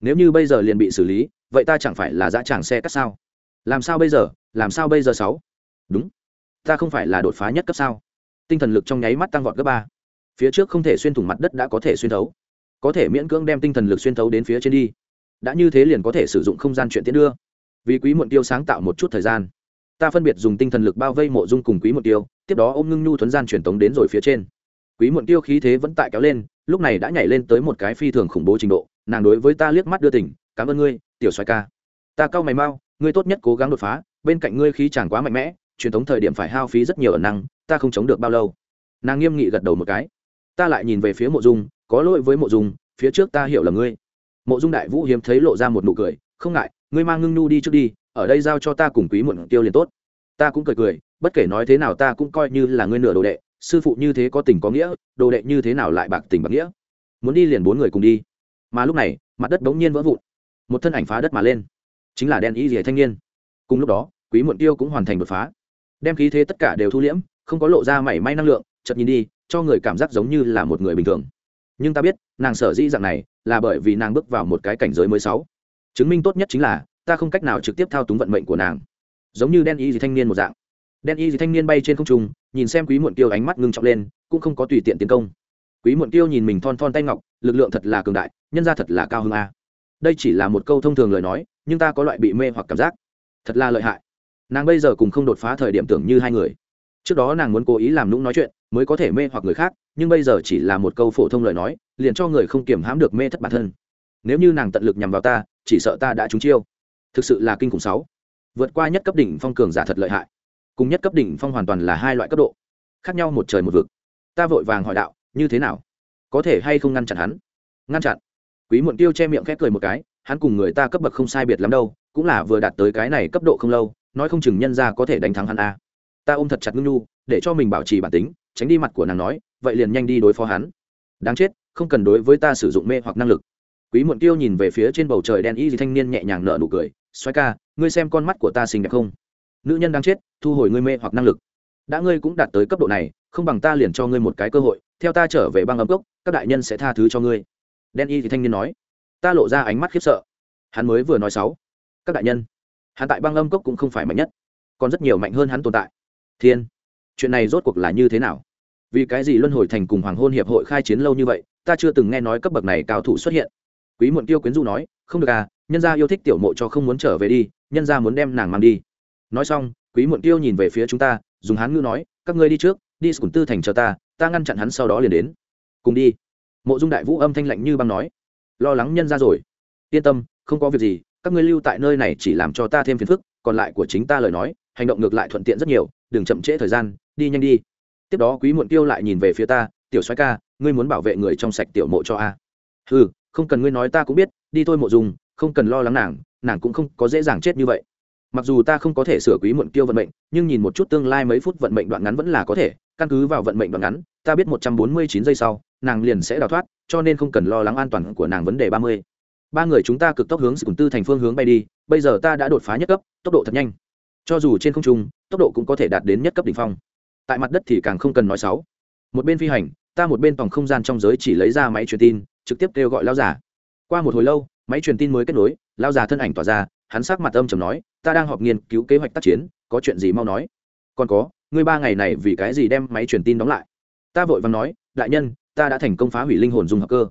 Nếu như bây giờ liền bị xử lý, vậy ta chẳng phải là dã tràng xe cắt sao? Làm sao bây giờ? Làm sao bây giờ sáu? Đúng. Ta không phải là đột phá nhất cấp sao? Tinh thần lực trong nháy mắt tăng vọt gấp ba. Phía trước không thể xuyên thủng mặt đất đã có thể xuyên thấu có thể miễn cưỡng đem tinh thần lực xuyên thấu đến phía trên đi. Đã như thế liền có thể sử dụng không gian chuyện tiến đưa. Vì quý muộn tiêu sáng tạo một chút thời gian, ta phân biệt dùng tinh thần lực bao vây mộ dung cùng quý muộn tiêu, tiếp đó ôm ngưng nhu thuấn gian truyền tống đến rồi phía trên. Quý muộn tiêu khí thế vẫn tại kéo lên, lúc này đã nhảy lên tới một cái phi thường khủng bố trình độ, nàng đối với ta liếc mắt đưa tỉnh, cảm ơn ngươi, tiểu xoài ca. Ta cau mày mau, ngươi tốt nhất cố gắng đột phá, bên cạnh ngươi khí chẳng quá mạnh mẽ, truyền thống thời điểm phải hao phí rất nhiều ẩn năng, ta không chống được bao lâu. Nàng nghiêm nghị gật đầu một cái ta lại nhìn về phía mộ dung, có lỗi với mộ dung, phía trước ta hiểu là ngươi. Mộ dung đại vũ hiếm thấy lộ ra một nụ cười, không ngại, ngươi mang ngưng nhu đi trước đi, ở đây giao cho ta cùng quý muộn tiêu liền tốt. Ta cũng cười cười, bất kể nói thế nào ta cũng coi như là ngươi nửa đồ đệ, sư phụ như thế có tình có nghĩa, đồ đệ như thế nào lại bạc tình bạc nghĩa. Muốn đi liền bốn người cùng đi. Mà lúc này, mặt đất bỗng nhiên vỡ vụn, một thân ảnh phá đất mà lên, chính là đen y rìa thanh niên. Cùng lúc đó, quý muộn tiêu cũng hoàn thành đột phá. Đem khí thế tất cả đều thu liễm, không có lộ ra mảy may năng lượng chật nhìn đi cho người cảm giác giống như là một người bình thường. Nhưng ta biết, nàng sở dĩ dạng này là bởi vì nàng bước vào một cái cảnh giới mới sáu. Chứng minh tốt nhất chính là, ta không cách nào trực tiếp thao túng vận mệnh của nàng. Giống như đen y gì thanh niên một dạng. Đen y gì thanh niên bay trên không trung, nhìn xem quý muộn tiêu ánh mắt ngưng trọng lên, cũng không có tùy tiện tiến công. Quý muộn tiêu nhìn mình thon thon tay ngọc, lực lượng thật là cường đại, nhân ra thật là cao hơn a. Đây chỉ là một câu thông thường lời nói, nhưng ta có loại bị mê hoặc cảm giác. Thật là lợi hại. Nàng bây giờ cùng không đột phá thời điểm tưởng như hai người. Trước đó nàng muốn cố ý làm lũng nói chuyện mới có thể mê hoặc người khác, nhưng bây giờ chỉ là một câu phổ thông lời nói, liền cho người không kiểm hãm được mê thất bản thân. Nếu như nàng tận lực nhằm vào ta, chỉ sợ ta đã trúng chiêu. Thực sự là kinh khủng sáu. Vượt qua nhất cấp đỉnh phong cường giả thật lợi hại. Cùng nhất cấp đỉnh phong hoàn toàn là hai loại cấp độ. Khác nhau một trời một vực. Ta vội vàng hỏi đạo, như thế nào? Có thể hay không ngăn chặn hắn? Ngăn chặn. Quý muộn tiêu che miệng khép cười một cái, hắn cùng người ta cấp bậc không sai biệt lắm đâu, cũng là vừa đạt tới cái này cấp độ không lâu, nói không chừng nhân ra có thể đánh thắng hắn a. Ta ôm thật chặt ngưng nhu, để cho mình bảo trì bản tính tránh đi mặt của nàng nói, vậy liền nhanh đi đối phó hắn. Đáng chết, không cần đối với ta sử dụng mê hoặc năng lực. Quý muộn tiêu nhìn về phía trên bầu trời đen y gì thanh niên nhẹ nhàng nở nụ cười xoay ca, ngươi xem con mắt của ta xinh đẹp không? Nữ nhân đang chết, thu hồi ngươi mê hoặc năng lực. Đã ngươi cũng đạt tới cấp độ này, không bằng ta liền cho ngươi một cái cơ hội, theo ta trở về băng ấm cốc, các đại nhân sẽ tha thứ cho ngươi. Đen y thì thanh niên nói. Ta lộ ra ánh mắt khiếp sợ. Hắn mới vừa nói sáu các đại nhân, hắn tại băng âm cốc cũng không phải mạnh nhất, còn rất nhiều mạnh hơn hắn tồn tại. Thiên chuyện này rốt cuộc là như thế nào? Vì cái gì luân hồi thành cùng hoàng hôn hiệp hội khai chiến lâu như vậy, ta chưa từng nghe nói cấp bậc này cao thủ xuất hiện. Quý muộn tiêu quyến du nói, không được à nhân gia yêu thích tiểu mộ cho không muốn trở về đi, nhân gia muốn đem nàng mang đi. Nói xong, quý muộn tiêu nhìn về phía chúng ta, dùng hán ngữ nói, các ngươi đi trước, đi sủng tư thành chờ ta ta ngăn chặn hắn sau đó liền đến. Cùng đi. Mộ dung đại vũ âm thanh lạnh như băng nói, lo lắng nhân ra rồi. Yên tâm, không có việc gì, các ngươi lưu tại nơi này chỉ làm cho ta thêm phiền phức, còn lại của chính ta lời nói hành động ngược lại thuận tiện rất nhiều, đừng chậm trễ thời gian, đi nhanh đi. Tiếp đó quý muộn tiêu lại nhìn về phía ta, tiểu soái ca, ngươi muốn bảo vệ người trong sạch tiểu mộ cho a? Ừ không cần ngươi nói ta cũng biết, đi thôi mộ dùng không cần lo lắng nàng nàng cũng không có dễ dàng chết như vậy. Mặc dù ta không có thể sửa quý muộn tiêu vận mệnh, nhưng nhìn một chút tương lai mấy phút vận mệnh đoạn ngắn vẫn là có thể, căn cứ vào vận mệnh đoạn ngắn, ta biết một trăm bốn mươi chín giây sau, nàng liền sẽ đào thoát, cho nên không cần lo lắng an toàn của nàng vấn đề ba mươi. Ba người chúng ta cực tốc hướng sự tư thành phương hướng bay đi, bây giờ ta đã đột phá nhất cấp, tốc độ thật nhanh cho dù trên không trung, tốc độ cũng có thể đạt đến nhất cấp đ ỉ n h phong. Tại mặt đất thì càng không cần nói sáu một bên phi hành, ta một bên phòng không gian trong giới chỉ lấy ra máy truyền tin, trực tiếp kêu gọi lao giả qua một hồi lâu, máy truyền tin mới kết nối lao giả thân ảnh tỏa ra, hắn sắc mặt âm chầm nói, ta đang họp nghiên cứu kế hoạch tác chiến, có chuyện gì mau nói. Còn có, ngươi ba ngày này vì cái gì đem máy truyền tin đóng lại? Ta vội vàng nói, đại nhân, ta đã thành công phá hủy linh hồn dung hợp cơ.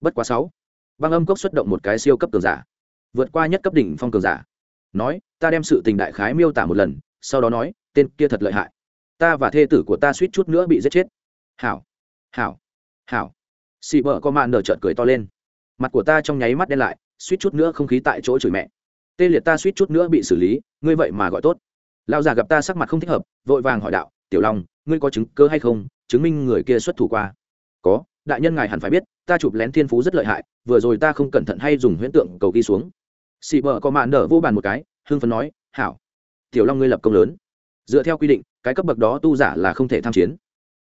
Bất quá sáu. Băng âm cốc xuất động một cái siêu cấp cường giả. Vượt qua nhất cấp đỉnh phong cường giả nói, ta đem sự tình đại khái miêu tả một lần, sau đó nói, tên kia thật lợi hại. Ta và thê tử của ta suýt chút nữa bị giết chết. Hảo hảo hảo. Xị vợ có mạn nở trợt cười to lên. Mặt của ta trong nháy mắt đen lại, suýt chút nữa không khí tại chỗ chửi mẹ. Tê liệt ta suýt chút nữa bị xử lý, ngươi vậy mà gọi tốt. Lão già gặp ta sắc mặt không thích hợp, vội vàng hỏi đạo, tiểu long, ngươi có chứng cơ hay không, chứng minh người kia xuất thủ qua? Có, đại nhân ngài hẳn phải biết, ta chụp lén thiên phú rất lợi hại, vừa rồi ta không cẩn thận hay dùng huyễn tượng cầu ghi xuống xị bờ có mạn nở vô bàn một cái hưng phấn nói hảo tiểu long ngươi lập công lớn. Dựa theo quy định cái cấp bậc đó tu giả là không thể tham chiến.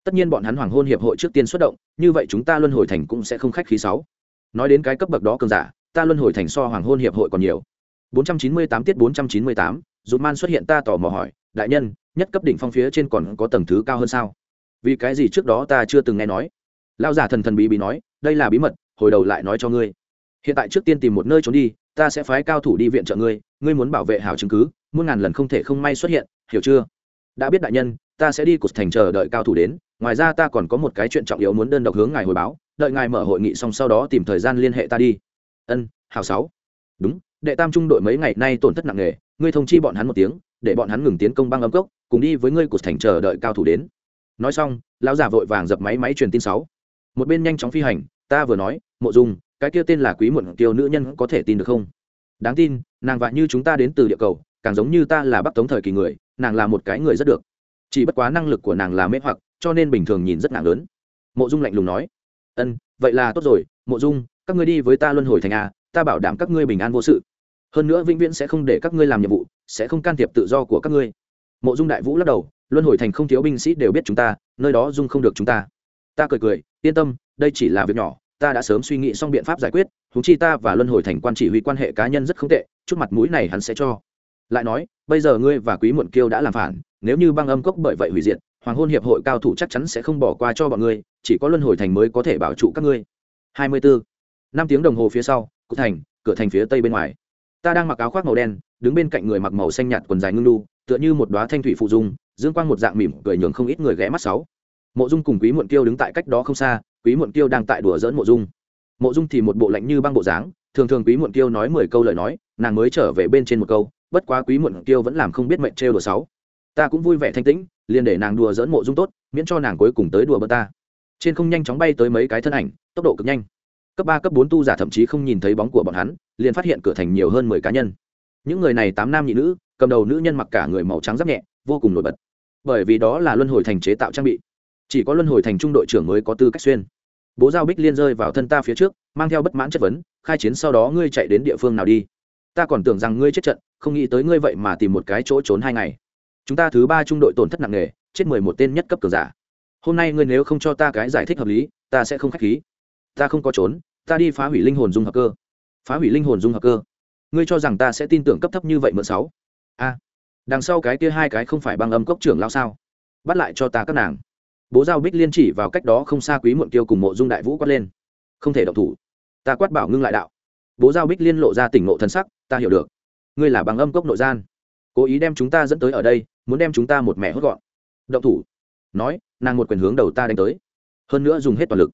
Tất nhiên bọn hắn hoàng hôn hiệp hội trước tiên xuất động như vậy chúng ta luân hồi thành cũng sẽ không khách khí sáu. Nói đến cái cấp bậc đó cường giả ta luân hồi thành so hoàng hôn hiệp hội còn nhiều. 498 tiết 498, dụt man xuất hiện ta tò mò hỏi đại nhân nhất cấp đỉnh phong phía trên còn có tầng thứ cao hơn sao? Vì cái gì trước đó ta chưa từng nghe nói. Lao giả thần thần bí bí nói đây là bí mật hồi đầu lại nói cho ngươi hiện tại trước tiên tìm một nơi trốn đi, ta sẽ phái cao thủ đi viện trợ ngươi ngươi muốn bảo vệ hảo chứng cứ, muôn ngàn lần không thể không may xuất hiện, hiểu chưa? Đã biết đại nhân, ta sẽ đi cột thành chờ đợi cao thủ đến, ngoài ra ta còn có một cái chuyện trọng yếu muốn đơn độc hướng ngài hồi báo, đợi ngài mở hội nghị xong sau đó tìm thời gian liên hệ ta đi. Ân hào sáu. Đúng, đệ tam trung đội mấy ngày nay tổn thất nặng nề, ngươi thông chi bọn hắn một tiếng, để bọn hắn ngừng tiến công băng âm cốc, cùng đi với ngươi cột thành chờ đợi cao thủ đến. Nói xong, lão già vội vàng dập máy máy truyền tin sáu. Một bên nhanh chóng phi hành, ta vừa nói, mộ dung cái kia tên là quý muộn kiều nữ nhân có thể tin được không? Đáng tin, nàng vạ như chúng ta đến từ địa cầu, càng giống như ta là bắc tống thời kỳ người, nàng là một cái người rất được. Chỉ bất quá năng lực của nàng là mê hoặc, cho nên bình thường nhìn rất nặng lớn. Mộ dung lạnh lùng nói. Ân, vậy là tốt rồi, mộ dung, các ngươi đi với ta luân hồi thành a, ta bảo đảm các ngươi bình an vô sự. Hơn nữa vĩnh viễn sẽ không để các ngươi làm nhiệm vụ, sẽ không can thiệp tự do của các ngươi. Mộ dung đại vũ lắc đầu, luân hồi thành không thiếu binh sĩ đều biết chúng ta, nơi đó dung không được chúng ta. Ta cười cười, yên tâm, đây chỉ là việc nhỏ ta đã sớm suy nghĩ xong biện pháp giải quyết thú chi ta và luân hồi thành quan chỉ huy quan hệ cá nhân rất không tệ, chút mặt mũi này hắn sẽ cho. Lại nói, bây giờ ngươi và quý muộn kiêu đã làm phản, nếu như băng âm cốc bởi vậy hủy diệt, hoàng hôn hiệp hội cao thủ chắc chắn sẽ không bỏ qua cho bọn ngươi, chỉ có luân hồi thành mới có thể bảo trụ các ngươi. Hai mươi bốn năm tiếng đồng hồ phía sau cụ thành, cửa thành phía tây bên ngoài. Ta đang mặc áo khoác màu đen, đứng bên cạnh người mặc màu xanh nhạt quần dài ngưng lu tựa như một đoá thanh thủy phụ dung, dương quang một dạng mỉm cười nhường không ít người ghé mắt sáu. Mộ dung cùng quý muộn kiêu đứng tại cách đó không xa quý muộn kiêu đang tại đùa dỡn mộ dung. Mộ dung thì một bộ lạnh như băng bộ dáng, thường thường quý muộn kiêu nói mười câu lời nói, nàng mới trở về bên trên một câu, bất quá quý muộn kiêu vẫn làm không biết mệnh trêu đùa sáu ta cũng vui vẻ thanh tĩnh, liền để nàng đùa dỡn mộ dung tốt, miễn cho nàng cuối cùng tới đùa bơ ta. Trên không nhanh chóng bay tới mấy cái thân ảnh, tốc độ cực nhanh. Cấp ba, cấp bốn tu giả thậm chí không nhìn thấy bóng của bọn hắn, liền phát hiện cửa thành nhiều hơn mười cá nhân. Những người này tám nam nhị nữ, cầm đầu nữ nhân mặc cả người màu trắng giáp nhẹ, vô cùng nổi bật. Bởi vì đó là luân hồi thành chế tạo trang bị chỉ có luân hồi thành trung đội trưởng mới có tư cách xuyên. Bố giao bích liên rơi vào thân ta phía trước, mang theo bất mãn chất vấn, khai chiến sau đó ngươi chạy đến địa phương nào đi? Ta còn tưởng rằng ngươi chết trận, không nghĩ tới ngươi vậy mà tìm một cái chỗ trốn hai ngày. Chúng ta thứ ba trung đội tổn thất nặng nề, chết mười một tên nhất cấp cường giả. Hôm nay ngươi nếu không cho ta cái giải thích hợp lý, ta sẽ không k h á c h khí. Ta không có trốn, ta đi phá hủy linh hồn dung hợp cơ. Phá hủy linh hồn dung hợp cơ? Ngươi cho rằng ta sẽ tin tưởng cấp thấp như vậy mượn sáu? A, đằng sau cái kia hai cái không phải băng âm cốc trưởng lao sao? Bắt lại cho ta các nàng bố giao bích liên chỉ vào cách đó không xa quý muộn tiêu cùng mộ dung đại vũ quát lên. Không thể động thủ. Ta quát bảo ngưng lại đạo. Bố giao bích liên lộ ra tỉnh ngộ thân sắc, ta hiểu được. Ngươi là băng âm cốc nội gian. Cố ý đem chúng ta dẫn tới ở đây, muốn đem chúng ta một mẻ hốt gọn. Động thủ. Nói, nàng một quyền hướng đầu ta đánh tới. Hơn nữa dùng hết toàn lực.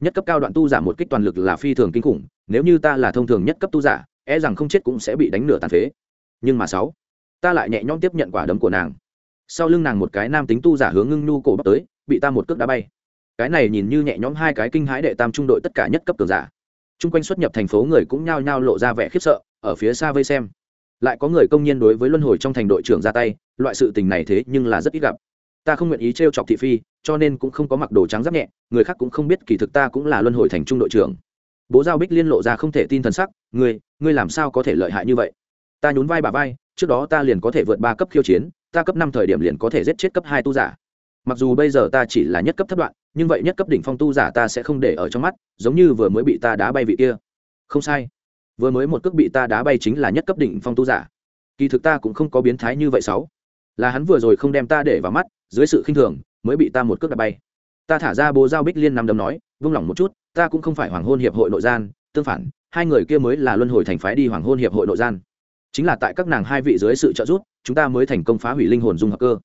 Nhất cấp cao đoạn tu giả một kích toàn lực là phi thường kinh khủng, nếu như ta là thông thường nhất cấp tu giả e rằng không chết cũng sẽ bị đánh nửa tàn phế. Nhưng mà sáu, ta lại nhẹ nhõm tiếp nhận quả đấm của nàng sau lưng nàng một cái nam tính tu giả hướng ngưng nhu cổ bắt tới, bị ta một cước đá bay. Cái này nhìn như nhẹ nhõm hai cái kinh hãi đệ tam trung đội tất cả nhất cấp cường giả. Chung quanh xuất nhập thành phố người cũng nhao nhao lộ ra vẻ khiếp sợ, ở phía xa vây xem. Lại có người công nhân đối với luân hồi trong thành đội trưởng ra tay, loại sự tình này thế nhưng là rất ít gặp. Ta không nguyện ý t chọc thị phi, cho nên cũng không có mặc đồ trắng giáp nhẹ, người khác cũng không biết, kỳ thực ta cũng là luân hồi thành trung đội trưởng. Bố giao bích liên lộ ra không thể tin t h ầ n sắc, ngươi ngươi làm sao có thể lợi hại như vậy? Ta nhún vai bà vai trước đó ta liền có thể vượt ba cấp khiêu chiến, ta cấp năm thời điểm liền có thể giết chết cấp hai tu giả. Mặc dù bây giờ ta chỉ là nhất cấp thất đoạn, nhưng vậy nhất cấp đỉnh phong tu giả ta sẽ không để ở trong mắt, giống như vừa mới bị ta đá bay vị kia. Không sai. Vừa mới một cước bị ta đá bay chính là nhất cấp đỉnh phong tu giả. Kỳ thực ta cũng không có biến thái như vậy sáu. Là hắn vừa rồi không đem ta để vào mắt, dưới sự khinh thường, mới bị ta một cước đá bay. Ta thả ra bố giao bích liên nằm đấm nói, vung lòng một chút, ta cũng không phải hoàng hôn hiệp hội nội gian, tương phản, hai người kia mới là luân hồi thành phái đi hoàng hôn hiệp hội nội gian chính là tại các nàng hai vị dưới sự trợ giúp, chúng ta mới thành công phá hủy linh hồn dung hợp cơ.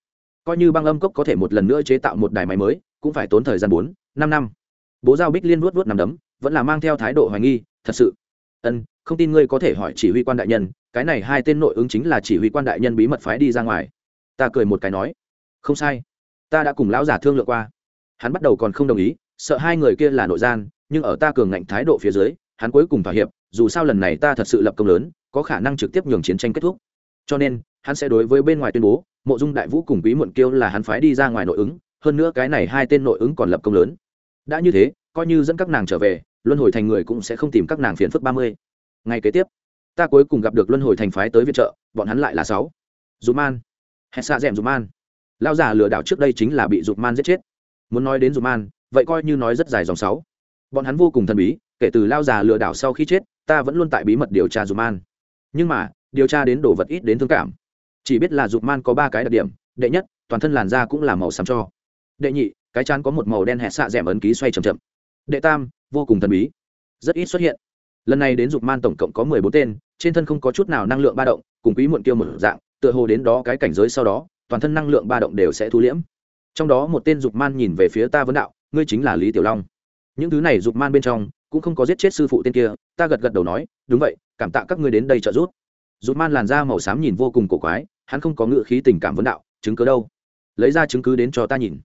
Coi như băng âm cốc có thể một lần nữa chế tạo một đài máy mới, cũng phải tốn thời gian bốn, năm năm. Bố giao bích liên vuốt vuốt nằm đấm, vẫn là mang theo thái độ hoài nghi, thật sự, ân, không tin ngươi có thể hỏi chỉ huy quan đại nhân, cái này hai tên nội ứng chính là chỉ huy quan đại nhân bí mật phái đi ra ngoài. Ta cười một cái nói, không sai, ta đã cùng lão giả thương lượng qua. Hắn bắt đầu còn không đồng ý, sợ hai người kia là nội gian, nhưng ở ta cường ngạnh thái độ phía dưới, hắn cuối cùng thỏa hiệp, dù sao lần này ta thật sự lập công lớn có khả năng trực tiếp nhường chiến tranh kết thúc. Cho nên, hắn sẽ đối với bên ngoài tuyên bố, mộ dung đại vũ cùng quý muộn kêu là hắn phái đi ra ngoài nội ứng, hơn nữa cái này hai tên nội ứng còn lập công lớn. Đã như thế, coi như dẫn các nàng trở về, luân hồi thành người cũng sẽ không tìm các nàng phiền phức ba mươi. Ngày kế tiếp, ta cuối cùng gặp được luân hồi thành phái tới viện trợ, bọn hắn lại là sáu. Dù man hẹn xa rèm dù man lao giả lừa đảo trước đây chính là bị dù man giết chết. Muốn nói đến dù man vậy coi như nói rất dài dòng sáu. Bọn hắn vô cùng thần bí, kể từ lao già lừa đảo sau khi chết, ta vẫn luôn tại bí mật điều tra dù man nhưng mà, điều tra đến đồ vật ít đến thương cảm. Chỉ biết là dục man có ba cái đặc điểm, đệ nhất, toàn thân làn da cũng là màu xám cho. Đệ nhị, cái chán có một màu đen hẹn xạ d ẻ m ấn ký xoay c h ậ m chậm. Đệ tam, vô cùng thần bí. Rất ít xuất hiện. Lần này đến dục man tổng cộng có mười bốn tên, trên thân không có chút nào năng lượng ba động, cùng quý muộn kiêu một dạng, tựa hồ đến đó cái cảnh giới sau đó, toàn thân năng lượng ba động đều sẽ thu liễm. Trong đó một tên dục man nhìn về phía ta vấn đạo, ngươi chính là lý tiểu long. Những thứ này dục man bên trong, cũng không có giết chết sư phụ tên kia, ta gật gật đầu nói, đúng vậy cảm tạ các ngươi đến đây trợ giúp. Rút man làn da màu xám nhìn vô cùng cổ quái, hắn không có ngựa khí tình cảm vấn đạo, chứng cứ đâu? Lấy ra chứng cứ đến cho ta nhìn.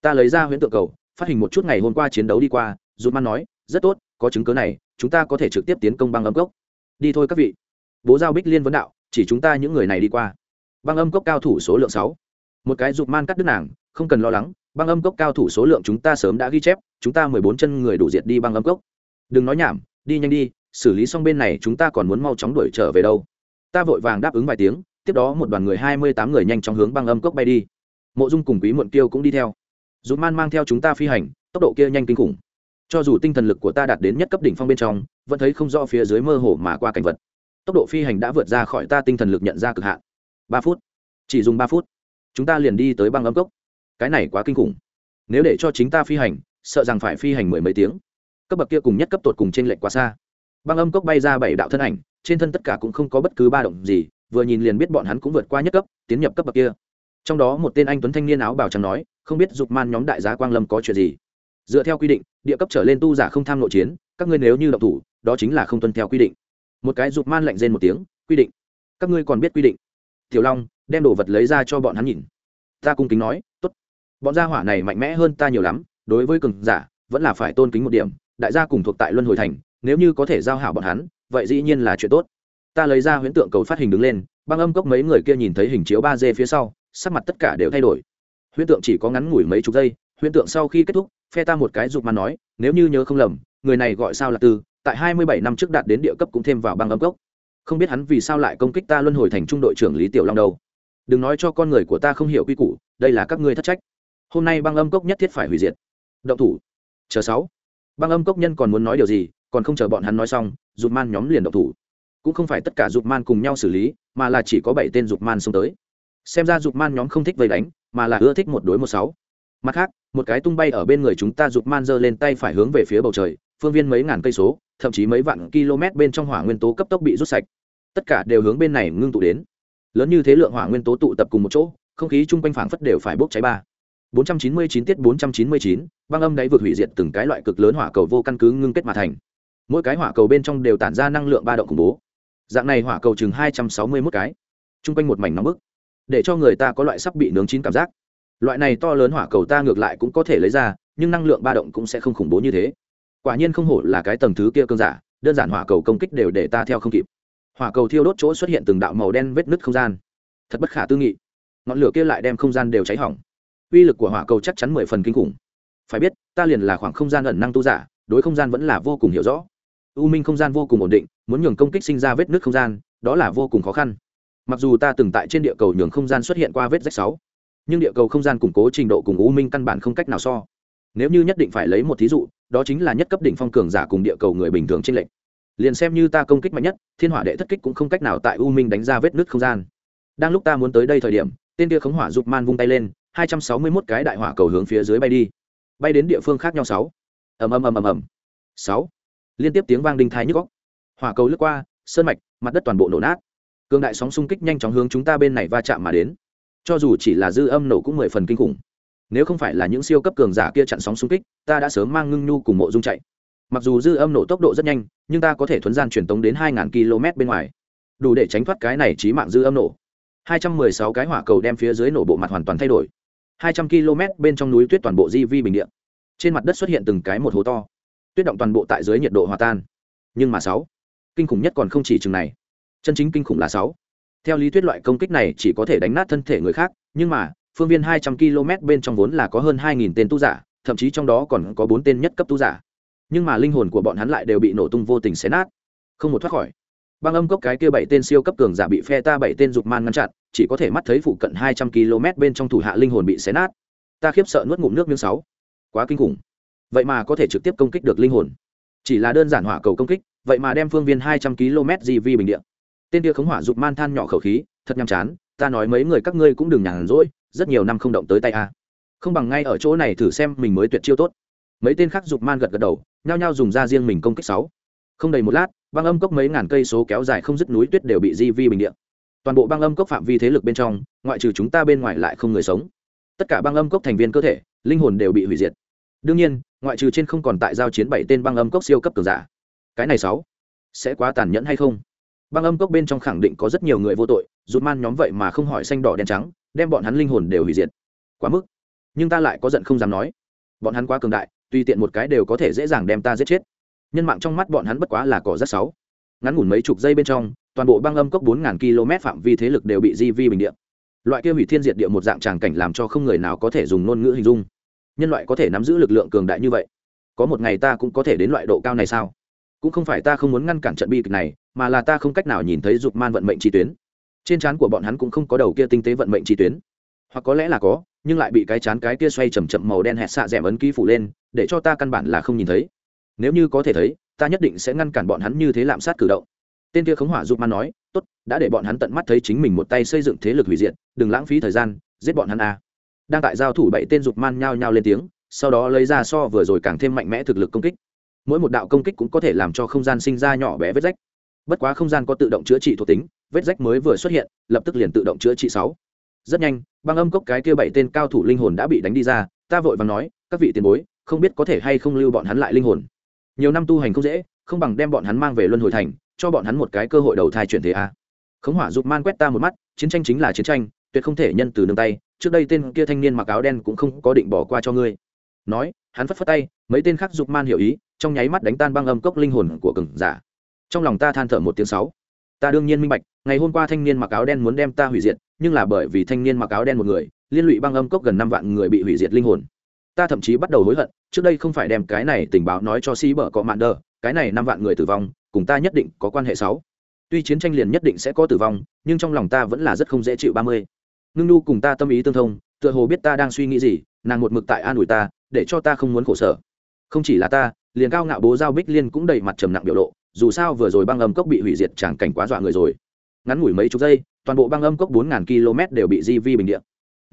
Ta lấy ra huyễn tượng cầu, phát hình một chút ngày hôm qua chiến đấu đi qua Rút man nói, rất tốt, có chứng cứ này, chúng ta có thể trực tiếp tiến công băng âm cốc. Đi thôi các vị. Bố giao bích liên vấn đạo, chỉ chúng ta những người này đi qua. Băng âm cốc cao thủ số lượng sáu. Một cái rút man cắt đứt nàng, không cần lo lắng, băng âm cốc cao thủ số lượng chúng ta sớm đã ghi chép, chúng ta mười bốn chân người đủ diệt đi băng âm cốc. Đừng nói nhảm, đi nhanh đi xử lý xong bên này chúng ta còn muốn mau chóng đuổi trở về đâu. Ta vội vàng đáp ứng vài tiếng, tiếp đó một đoàn người hai mươi tám người nhanh chóng hướng băng âm cốc bay đi. Mộ dung cùng quý muộn kiêu cũng đi theo. Dù man mang theo chúng ta phi hành, tốc độ kia nhanh kinh khủng. Cho dù tinh thần lực của ta đạt đến nhất cấp đỉnh phong bên trong, vẫn thấy không rõ phía dưới mơ hồ mà qua cảnh vật. Tốc độ phi hành đã vượt ra khỏi ta tinh thần lực nhận ra cực hạn. Ba phút. Chỉ dùng ba phút, chúng ta liền đi tới băng âm cốc. Cái này quá kinh khủng. Nếu để cho chính ta phi hành, sợ rằng phải phi hành mười mấy tiếng. Cấp bậc kia cùng nhất cấp tột cùng trên lệch quá xa băng âm cốc bay ra bảy đạo thân ảnh, trên thân tất cả cũng không có bất cứ ba động gì, vừa nhìn liền biết bọn hắn cũng vượt qua nhất cấp, tiến nhập cấp bậc kia. Trong đó một tên anh tuấn thanh niên áo bào trắng nói, không biết dục man nhóm đại giá quang lâm có chuyện gì? Dựa theo quy định, địa cấp trở lên tu giả không tham nội chiến, các ngươi nếu như động thủ, đó chính là không tuân theo quy định. Một cái dục man lạnh rên một tiếng, quy định? Các ngươi còn biết quy định? Tiểu long đem đồ vật lấy ra cho bọn hắn nhìn. Ta cung kính nói, tốt. Bọn gia hỏa này mạnh mẽ hơn ta nhiều lắm, đối với cường giả, vẫn là phải tôn kính một điểm, đại gia cùng thuộc tại luân hồi thành nếu như có thể giao hảo bọn hắn, vậy dĩ nhiên là chuyện tốt. Ta lấy ra huyễn tượng cầu phát hình đứng lên, băng âm cốc mấy người kia nhìn thấy hình chiếu ba d phía sau, sắc mặt tất cả đều thay đổi. Huyễn tượng chỉ có ngắn ngủi mấy chục giây, huyễn tượng sau khi kết thúc, phe ta một cái dục mà nói, nếu như nhớ không lầm, người này gọi sao là tư, tại hai mươi bảy năm trước đạt đến địa cấp cũng thêm vào băng âm cốc. Không biết hắn vì sao lại công kích ta luân hồi thành trung đội trưởng lý tiểu long đâu. Đừng nói cho con người của ta không hiểu quy củ, đây là các ngươi thất trách. Hôm nay băng âm cốc nhất thiết phải hủy diệt. Động thủ. Chờ sáu. Băng âm cốc nhân còn muốn nói điều gì còn không chờ bọn hắn nói xong dục man nhóm liền động thủ. Cũng không phải tất cả dục man cùng nhau xử lý mà là chỉ có bảy tên dục man xông tới. Xem ra dục man nhóm không thích vây đánh mà là ưa thích một đối một sáu. Mặt khác một cái tung bay ở bên người chúng ta dục man giơ lên tay phải hướng về phía bầu trời phương viên mấy ngàn cây số thậm chí mấy vạn km bên trong hỏa nguyên tố cấp tốc bị rút sạch. Tất cả đều hướng bên này ngưng tụ đến. Lớn như thế lượng hỏa nguyên tố tụ tập cùng một chỗ không khí chung quanh phảng phất đều phải bốc cháy ba. 499 tiết 499, băng âm đáy vượt hủy diệt từng cái loại cực lớn hỏa cầu vô căn cứ ngưng kết mà thành mỗi cái hỏa cầu bên trong đều tản ra năng lượng ba động khủng bố. Dạng này hỏa cầu chừng 261 cái. Chung quanh một mảnh nóng bức, để cho người ta có loại sắp bị nướng chín cảm giác. Loại này to lớn hỏa cầu ta ngược lại cũng có thể lấy ra, nhưng năng lượng ba động cũng sẽ không khủng bố như thế. Quả nhiên không hổ là cái tầng thứ kia cơn giả, đơn giản hỏa cầu công kích đều để ta theo không kịp. Hỏa cầu thiêu đốt chỗ xuất hiện từng đạo màu đen vết nứt không gian. Thật bất khả tư nghị. Ngọn lửa kia lại đem không gian đều cháy hỏng. Uy lực của hỏa cầu chắc chắn mười phần kinh khủng. Phải biết, ta liền là khoảng không gian ẩn năng tu giả, đối không gian vẫn là vô cùng hiểu rõ u minh không gian vô cùng ổn định, muốn nhường công kích sinh ra vết nứt không gian, đó là vô cùng khó khăn. Mặc dù ta từng tại trên địa cầu nhường không gian xuất hiện qua vết rách sáu, nhưng địa cầu không gian củng cố trình độ cùng u minh căn bản không cách nào so. Nếu như nhất định phải lấy một thí dụ, đó chính là nhất cấp đỉnh phong cường giả cùng địa cầu người bình thường trên lệnh liền xem như ta công kích mạnh nhất, thiên hỏa đệ thất kích cũng không cách nào tại u minh đánh ra vết nứt không gian. Đang lúc ta muốn tới đây thời điểm, tên kia khống hỏa dục man vung tay lên, hai trăm sáu mươi 261 cái đại hỏa cầu hướng phía dưới bay đi. Bay đến địa phương khác nhau sáu. Ầm ầm ầm ầm ầm. Sáu liên tiếp tiếng vang đinh thai nhức góc. Hỏa cầu lướt qua, sơn mạch, mặt đất toàn bộ nổ nát. Cương đại sóng xung kích nhanh chóng hướng chúng ta bên này va chạm mà đến. Cho dù chỉ là dư âm nổ cũng mười phần kinh khủng. Nếu không phải là những siêu cấp cường giả kia chặn sóng xung kích, ta đã sớm mang ngưng nhu cùng mộ dung chạy. Mặc dù dư âm nổ tốc độ rất nhanh, nhưng ta có thể thuấn gian truyền tống đến hai km bên ngoài. Đủ để tránh thoát cái này trí mạng dư âm nổ. 216 cái hỏa cầu đem phía dưới nổ bộ mặt hoàn toàn thay đổi. 200 km bên trong núi tuyết toàn bộ di vi bình địa. Trên mặt đất xuất hiện từng cái một hố to tuyết động toàn bộ tại dưới nhiệt độ hòa tan. Nhưng mà sáu, kinh khủng nhất còn không chỉ chừng này. Chân chính kinh khủng là sáu. Theo lý thuyết loại công kích này chỉ có thể đánh nát thân thể người khác, nhưng mà, phương viên 200 km bên trong vốn là có hơn 2.000 tên tu giả, thậm chí trong đó còn có bốn tên nhất cấp tu giả. Nhưng mà linh hồn của bọn hắn lại đều bị nổ tung vô tình xé nát. Không một thoát khỏi. Băng âm cốc cái kia bảy tên siêu cấp cường giả bị phe ta bảy tên dục man ngăn chặn, chỉ có thể mắt thấy phụ cận hai trăm km bên trong thủ hạ linh hồn bị xé nát. Ta khiếp sợ nuốt ngụm nước miếng sáu. Quá kinh khủng vậy mà có thể trực tiếp công kích được linh hồn. Chỉ là đơn giản hỏa cầu công kích, vậy mà đem phương viên hai trăm km gv bình địa. Tên kia khống hỏa dục man than nhỏ khẩu khí, thật nhàm chán, ta nói mấy người các ngươi cũng đừng nhàn rỗi, rất nhiều năm không động tới tay a. Không bằng ngay ở chỗ này thử xem mình mới tuyệt chiêu tốt. Mấy tên khác dục man gật gật đầu, nhao nhao dùng ra riêng mình công kích sáu. Không đầy một lát, băng âm cốc mấy ngàn cây số kéo dài không dứt núi tuyết đều bị di vi bình địa. Toàn bộ băng âm cốc phạm vi thế lực bên trong, ngoại trừ chúng ta bên ngoài lại không người sống. Tất cả băng âm cốc thành viên cơ thể, linh hồn đều bị hủy diệt đương nhiên, ngoại trừ trên không còn tại giao chiến bảy tên băng âm cốc siêu cấp cường giả. Cái này sáu, sẽ quá tàn nhẫn hay không? Băng âm cốc bên trong khẳng định có rất nhiều người vô tội, rụt man nhóm vậy mà không hỏi xanh đỏ đen trắng, đem bọn hắn linh hồn đều hủy diệt. Quá mức. Nhưng ta lại có giận không dám nói. Bọn hắn quá cường đại, tùy tiện một cái đều có thể dễ dàng đem ta giết chết. Nhân mạng trong mắt bọn hắn bất quá là cỏ rất sáu. Ngắn ngủn mấy chục giây bên trong, toàn bộ băng âm cốc bốn ngàn km phạm vi thế lực đều bị di vi bình điện loại kia hủy thiên diệt địa một dạng tràng cảnh làm cho không người nào có thể dùng ngôn ngữ hình dung nhân loại có thể nắm giữ lực lượng cường đại như vậy? Có một ngày ta cũng có thể đến loại độ cao này sao? Cũng không phải ta không muốn ngăn cản trận bi kịch này, mà là ta không cách nào nhìn thấy dục man vận mệnh chi tuyến. Trên trán của bọn hắn cũng không có đầu kia tinh tế vận mệnh chi tuyến. Hoặc có lẽ là có, nhưng lại bị cái chán cái kia xoay chầm chậm màu đen hẹt xạ rẽm ấn ký phủ lên, để cho ta căn bản là không nhìn thấy. Nếu như có thể thấy, ta nhất định sẽ ngăn cản bọn hắn như thế lạm sát cử động. Tên kia khống hỏa dục man nói, tốt, đã để bọn hắn tận mắt thấy chính mình một tay xây dựng thế lực hủy diệt, đừng lãng phí thời gian, giết bọn hắn a đang tại giao thủ bảy tên dục man nhao nhao lên tiếng, sau đó lấy ra so vừa rồi càng thêm mạnh mẽ thực lực công kích. Mỗi một đạo công kích cũng có thể làm cho không gian sinh ra nhỏ bé vết rách. Bất quá không gian có tự động chữa trị thuộc tính, vết rách mới vừa xuất hiện, lập tức liền tự động chữa trị sáu. Rất nhanh, băng âm cốc cái kia bảy tên cao thủ linh hồn đã bị đánh đi ra, ta vội vàng nói, các vị tiền bối, không biết có thể hay không lưu bọn hắn lại linh hồn? Nhiều năm tu hành không dễ, không bằng đem bọn hắn mang về luân hồi thành, cho bọn hắn một cái cơ hội đầu thai chuyển thế a. Khống hỏa dục man quét ta một mắt, chiến tranh chính là chiến tranh, tuyệt không thể nhân từ nương tay trước đây tên kia thanh niên mặc áo đen cũng không có định bỏ qua cho ngươi. Nói, hắn phất phất tay, mấy tên khác dục man hiểu ý, trong nháy mắt đánh tan băng âm cốc linh hồn của cường giả. Trong lòng ta than thở một tiếng sáu. Ta đương nhiên minh bạch, ngày hôm qua thanh niên mặc áo đen muốn đem ta hủy diệt, nhưng là bởi vì thanh niên mặc áo đen một người, liên lụy băng âm cốc gần năm vạn người bị hủy diệt linh hồn. Ta thậm chí bắt đầu hối hận, trước đây không phải đem cái này tình báo nói cho sĩ bở có mạn đờ, cái này năm vạn người tử vong, cùng ta nhất định có quan hệ sáu. Tuy chiến tranh liền nhất định sẽ có tử vong, nhưng trong lòng ta vẫn là rất không dễ chịu ba mươi ngưng nu cùng ta tâm ý tương thông, tựa hồ biết ta đang suy nghĩ gì, nàng một mực tại an ủi ta, để cho ta không muốn khổ sở. Không chỉ là ta, liền cao ngạo bố giao bích liên cũng đầy mặt trầm nặng biểu lộ, dù sao vừa rồi băng âm cốc bị hủy diệt chẳng cảnh quá dọa người rồi. Ngắn ngủi mấy chục giây, toàn bộ băng âm cốc bốn km đều bị di vi bình điện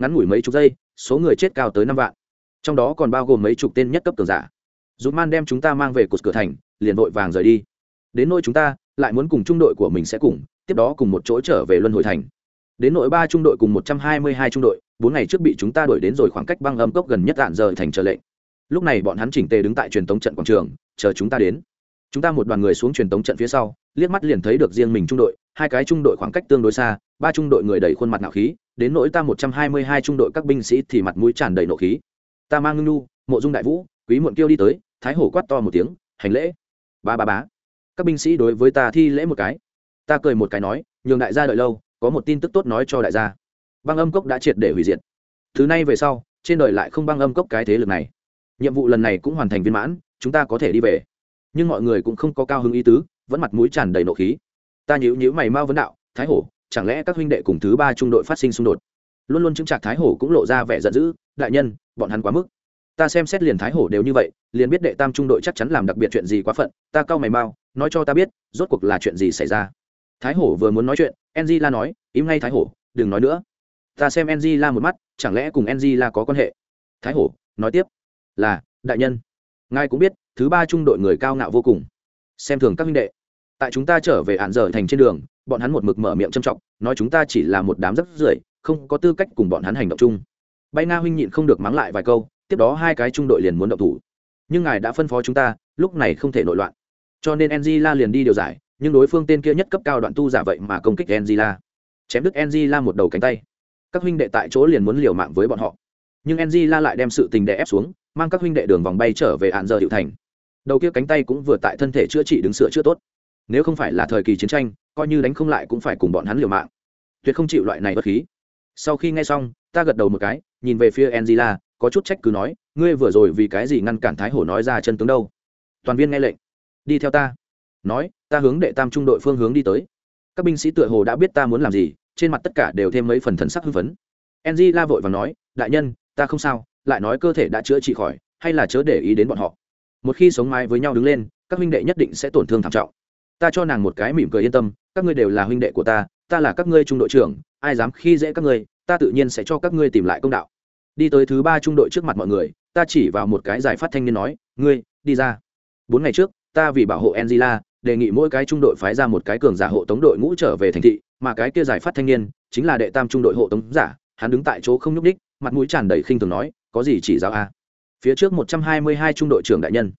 ngắn ngủi mấy chục giây, số người chết cao tới năm vạn. Trong đó còn bao gồm mấy chục tên nhất cấp cường giả. Dũng man đem chúng ta mang về cột cửa thành, liền vội vàng rời đi. Đến nơi chúng ta, lại muốn cùng trung đội của mình sẽ cùng, tiếp đó cùng một chỗ trở về luân hồi thành đến nội ba trung đội cùng một trăm hai mươi hai trung đội, bốn ngày trước bị chúng ta đuổi đến rồi khoảng cách băng âm cốc gần nhất đạn rời thành chờ lệnh. Lúc này bọn hắn chỉnh tề đứng tại truyền tống trận quảng trường, chờ chúng ta đến. Chúng ta một đoàn người xuống truyền tống trận phía sau, liếc mắt liền thấy được riêng mình trung đội, hai cái trung đội khoảng cách tương đối xa, ba trung đội người đầy khuôn mặt nạo khí, đến nỗi ta một trăm hai mươi hai trung đội các binh sĩ thì mặt mũi tràn đầy nộ khí. Ta mang ngưng nu, mộ dung đại vũ, quý muộn kêu đi tới, thái hổ quát to một tiếng, hành lễ. Ba ba bá các binh sĩ đối với ta thi lễ một cái. Ta cười một cái nói, nhường đại gia đợi lâu có một tin tức tốt nói cho đại gia. Băng âm cốc đã triệt để hủy diệt. Thứ này về sau, trên đời lại không băng âm cốc cái thế lực này. Nhiệm vụ lần này cũng hoàn thành viên mãn, chúng ta có thể đi về. Nhưng mọi người cũng không có cao hứng ý tứ, vẫn mặt mũi tràn đầy nộ khí. Ta nhíu nhíu mày mau vấn đạo, thái hổ, chẳng lẽ các huynh đệ cùng thứ ba trung đội phát sinh xung đột? Luôn luôn chứng trạc thái hổ cũng lộ ra vẻ giận dữ, đại nhân, bọn hắn quá mức. Ta xem xét liền thái hổ đều như vậy, liền biết đệ tam trung đội chắc chắn làm đặc biệt chuyện gì quá phận. Ta cau mày mau, nói cho ta biết, rốt cuộc là chuyện gì xảy ra thái hổ vừa muốn nói chuyện enzy la nói, im ngay thái hổ, đừng nói nữa. Ta xem enzy la một mắt, chẳng lẽ cùng enzy la có quan hệ? Thái hổ, nói tiếp, là, đại nhân. Ngài cũng biết, thứ ba trung đội người cao ngạo vô cùng. Xem thường các huynh đệ. Tại chúng ta trở về hạn dở thành trên đường, bọn hắn một mực mở miệng trầm trọng nói chúng ta chỉ là một đám rất rưởi, không có tư cách cùng bọn hắn hành động chung. Bay nga huynh nhịn không được mắng lại vài câu, tiếp đó hai cái trung đội liền muốn động thủ. Nhưng ngài đã phân phó chúng ta, lúc này không thể nội loạn. Cho nên angela liền đi điều giải nhưng đối phương tên kia nhất cấp cao đoạn tu giả vậy mà công kích angela. Chém đứt angela một đầu cánh tay. Các huynh đệ tại chỗ liền muốn liều mạng với bọn họ. Nhưng angela lại đem sự tình đè ép xuống, mang các huynh đệ đường vòng bay trở về án giờ hiệu thành. Đầu kia cánh tay cũng vừa tại thân thể chữa trị đứng sửa chữa tốt. Nếu không phải là thời kỳ chiến tranh, coi như đánh không lại cũng phải cùng bọn hắn liều mạng. Tuyệt không chịu loại này bất khí. Sau khi nghe xong, ta gật đầu một cái, nhìn về phía angela, có chút trách cứ nói, ngươi vừa rồi vì cái gì ngăn cản thái hổ nói ra chân tướng đâu? Toàn viên nghe lệnh. Đi theo ta. Nói ta hướng đệ tam trung đội phương hướng đi tới. Các binh sĩ tựa hồ đã biết ta muốn làm gì, trên mặt tất cả đều thêm mấy phần thần sắc hưng phấn. Enzy la vội và nói, đại nhân, ta không sao, lại nói cơ thể đã chữa trị khỏi, hay là chớ để ý đến bọn họ. Một khi sống mái với nhau đứng lên, các huynh đệ nhất định sẽ tổn thương thảm trọng. Ta cho nàng một cái mỉm cười yên tâm, các ngươi đều là huynh đệ của ta ta là các ngươi trung đội trưởng, ai dám khi dễ các ngươi, ta tự nhiên sẽ cho các ngươi tìm lại công đạo. Đi tới thứ ba trung đội trước mặt mọi người, ta chỉ vào một cái giải phát thanh niên nói, ngươi, đi ra. Bốn ngày trước, ta vì bảo hộ angela đề nghị mỗi cái trung đội phái ra một cái cường giả hộ tống đội ngũ trở về thành thị mà cái kia giải phát thanh niên chính là đệ tam trung đội hộ tống giả hắn đứng tại chỗ không nhúc nhích, mặt mũi tràn đầy khinh thường nói có gì chỉ giáo a? Phía trước một trăm hai mươi hai trung đội trưởng đại nhân.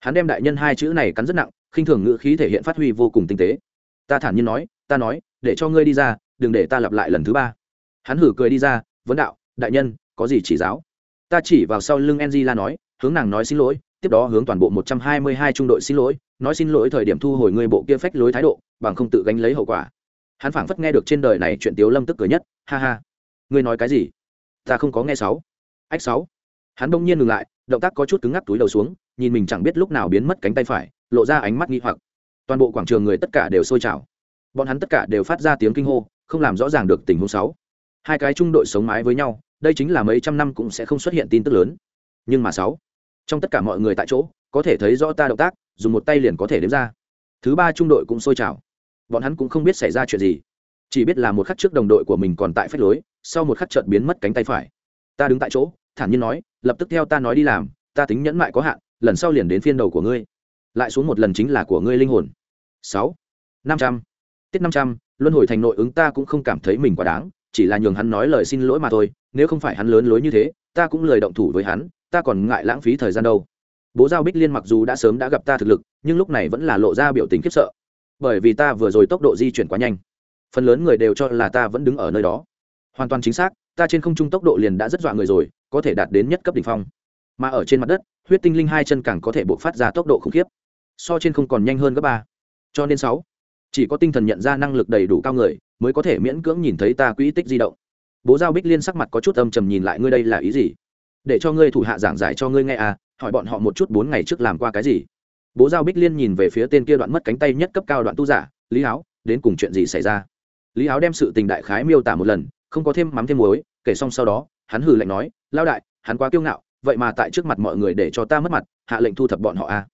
Hắn đem đại nhân hai chữ này cắn rất nặng khinh thường ngữ khí thể hiện phát huy vô cùng tinh tế. Ta thản nhiên nói ta nói để cho ngươi đi ra đừng để ta lặp lại lần thứ ba. Hắn hử cười đi ra vấn đạo đại nhân có gì chỉ giáo? Ta chỉ vào sau lưng Angela nói hướng nàng nói xin lỗi tiếp đó hướng toàn bộ một trăm hai mươi hai trung đội xin lỗi, nói xin lỗi thời điểm thu hồi người bộ kia phách lối thái độ, bằng không tự gánh lấy hậu quả. Hắn phảng phất nghe được trên đời này chuyện tiếu lâm tức cười nhất, ha ha. Ngươi nói cái gì? Ta không có nghe sáu. Ách sáu. Hắn đông nhiên ngừng lại, động tác có chút cứng ngắc túi đầu xuống, nhìn mình chẳng biết lúc nào biến mất cánh tay phải, lộ ra ánh mắt nghi hoặc. Toàn bộ quảng trường người tất cả đều sôi trào. Bọn hắn tất cả đều phát ra tiếng kinh hô, không làm rõ ràng được tình huống sáu. Hai cái trung đội sống mái với nhau, đây chính là mấy trăm năm cũng sẽ không xuất hiện tin tức lớn. Nhưng mà sáu trong tất cả mọi người tại chỗ, có thể thấy rõ ta động tác, dùng một tay liền có thể đếm ra. Thứ ba trung đội cũng sôi trào. Bọn hắn cũng không biết xảy ra chuyện gì. Chỉ biết là một khắc trước đồng đội của mình còn tại phép lối, sau một khắc chợt biến mất cánh tay phải. Ta đứng tại chỗ, thản nhiên nói, lập tức theo ta nói đi làm, ta tính nhẫn mại có hạn, lần sau liền đến phiên đầu của ngươi. Lại xuống một lần chính là của ngươi linh hồn. Sáu. Năm trăm. Tiết năm trăm, luân hồi thành nội ứng ta cũng không cảm thấy mình quá đáng, chỉ là nhường hắn nói lời xin lỗi mà thôi, nếu không phải hắn lớn lối như thế, ta cũng lời động thủ với hắn ta còn ngại lãng phí thời gian đâu. Bố giao bích liên mặc dù đã sớm đã gặp ta thực lực, nhưng lúc này vẫn là lộ ra biểu tình khiếp sợ. Bởi vì ta vừa rồi tốc độ di chuyển quá nhanh. Phần lớn người đều cho là ta vẫn đứng ở nơi đó. Hoàn toàn chính xác, ta trên không trung tốc độ liền đã rất dọa người rồi, có thể đạt đến nhất cấp đ ỉ n h phong. Mà ở trên mặt đất, huyết tinh linh hai chân càng có thể buộc phát ra tốc độ khủng khiếp. So trên không còn nhanh hơn gấp ba. Cho nên sáu, chỉ có tinh thần nhận ra năng lực đầy đủ cao người, mới có thể miễn cưỡng nhìn thấy ta quỹ tích di động. Bố giao bích liên sắc mặt có chút âm trầm nhìn lại, ngươi đây là ý gì? Để cho ngươi thủ hạ giảng giải cho ngươi nghe à hỏi bọn họ một chút bốn ngày trước làm qua cái gì. Bố giao bích liên nhìn về phía tên kia đoạn mất cánh tay nhất cấp cao đoạn tu giả, lý áo đến cùng chuyện gì xảy ra? Lý áo đem sự tình đại khái miêu tả một lần, không có thêm mắm thêm muối, kể xong sau đó, hắn hừ lạnh nói lao đại, hắn quá kiêu ngạo, vậy mà tại trước mặt mọi người để cho ta mất mặt, hạ lệnh thu thập bọn họ a à.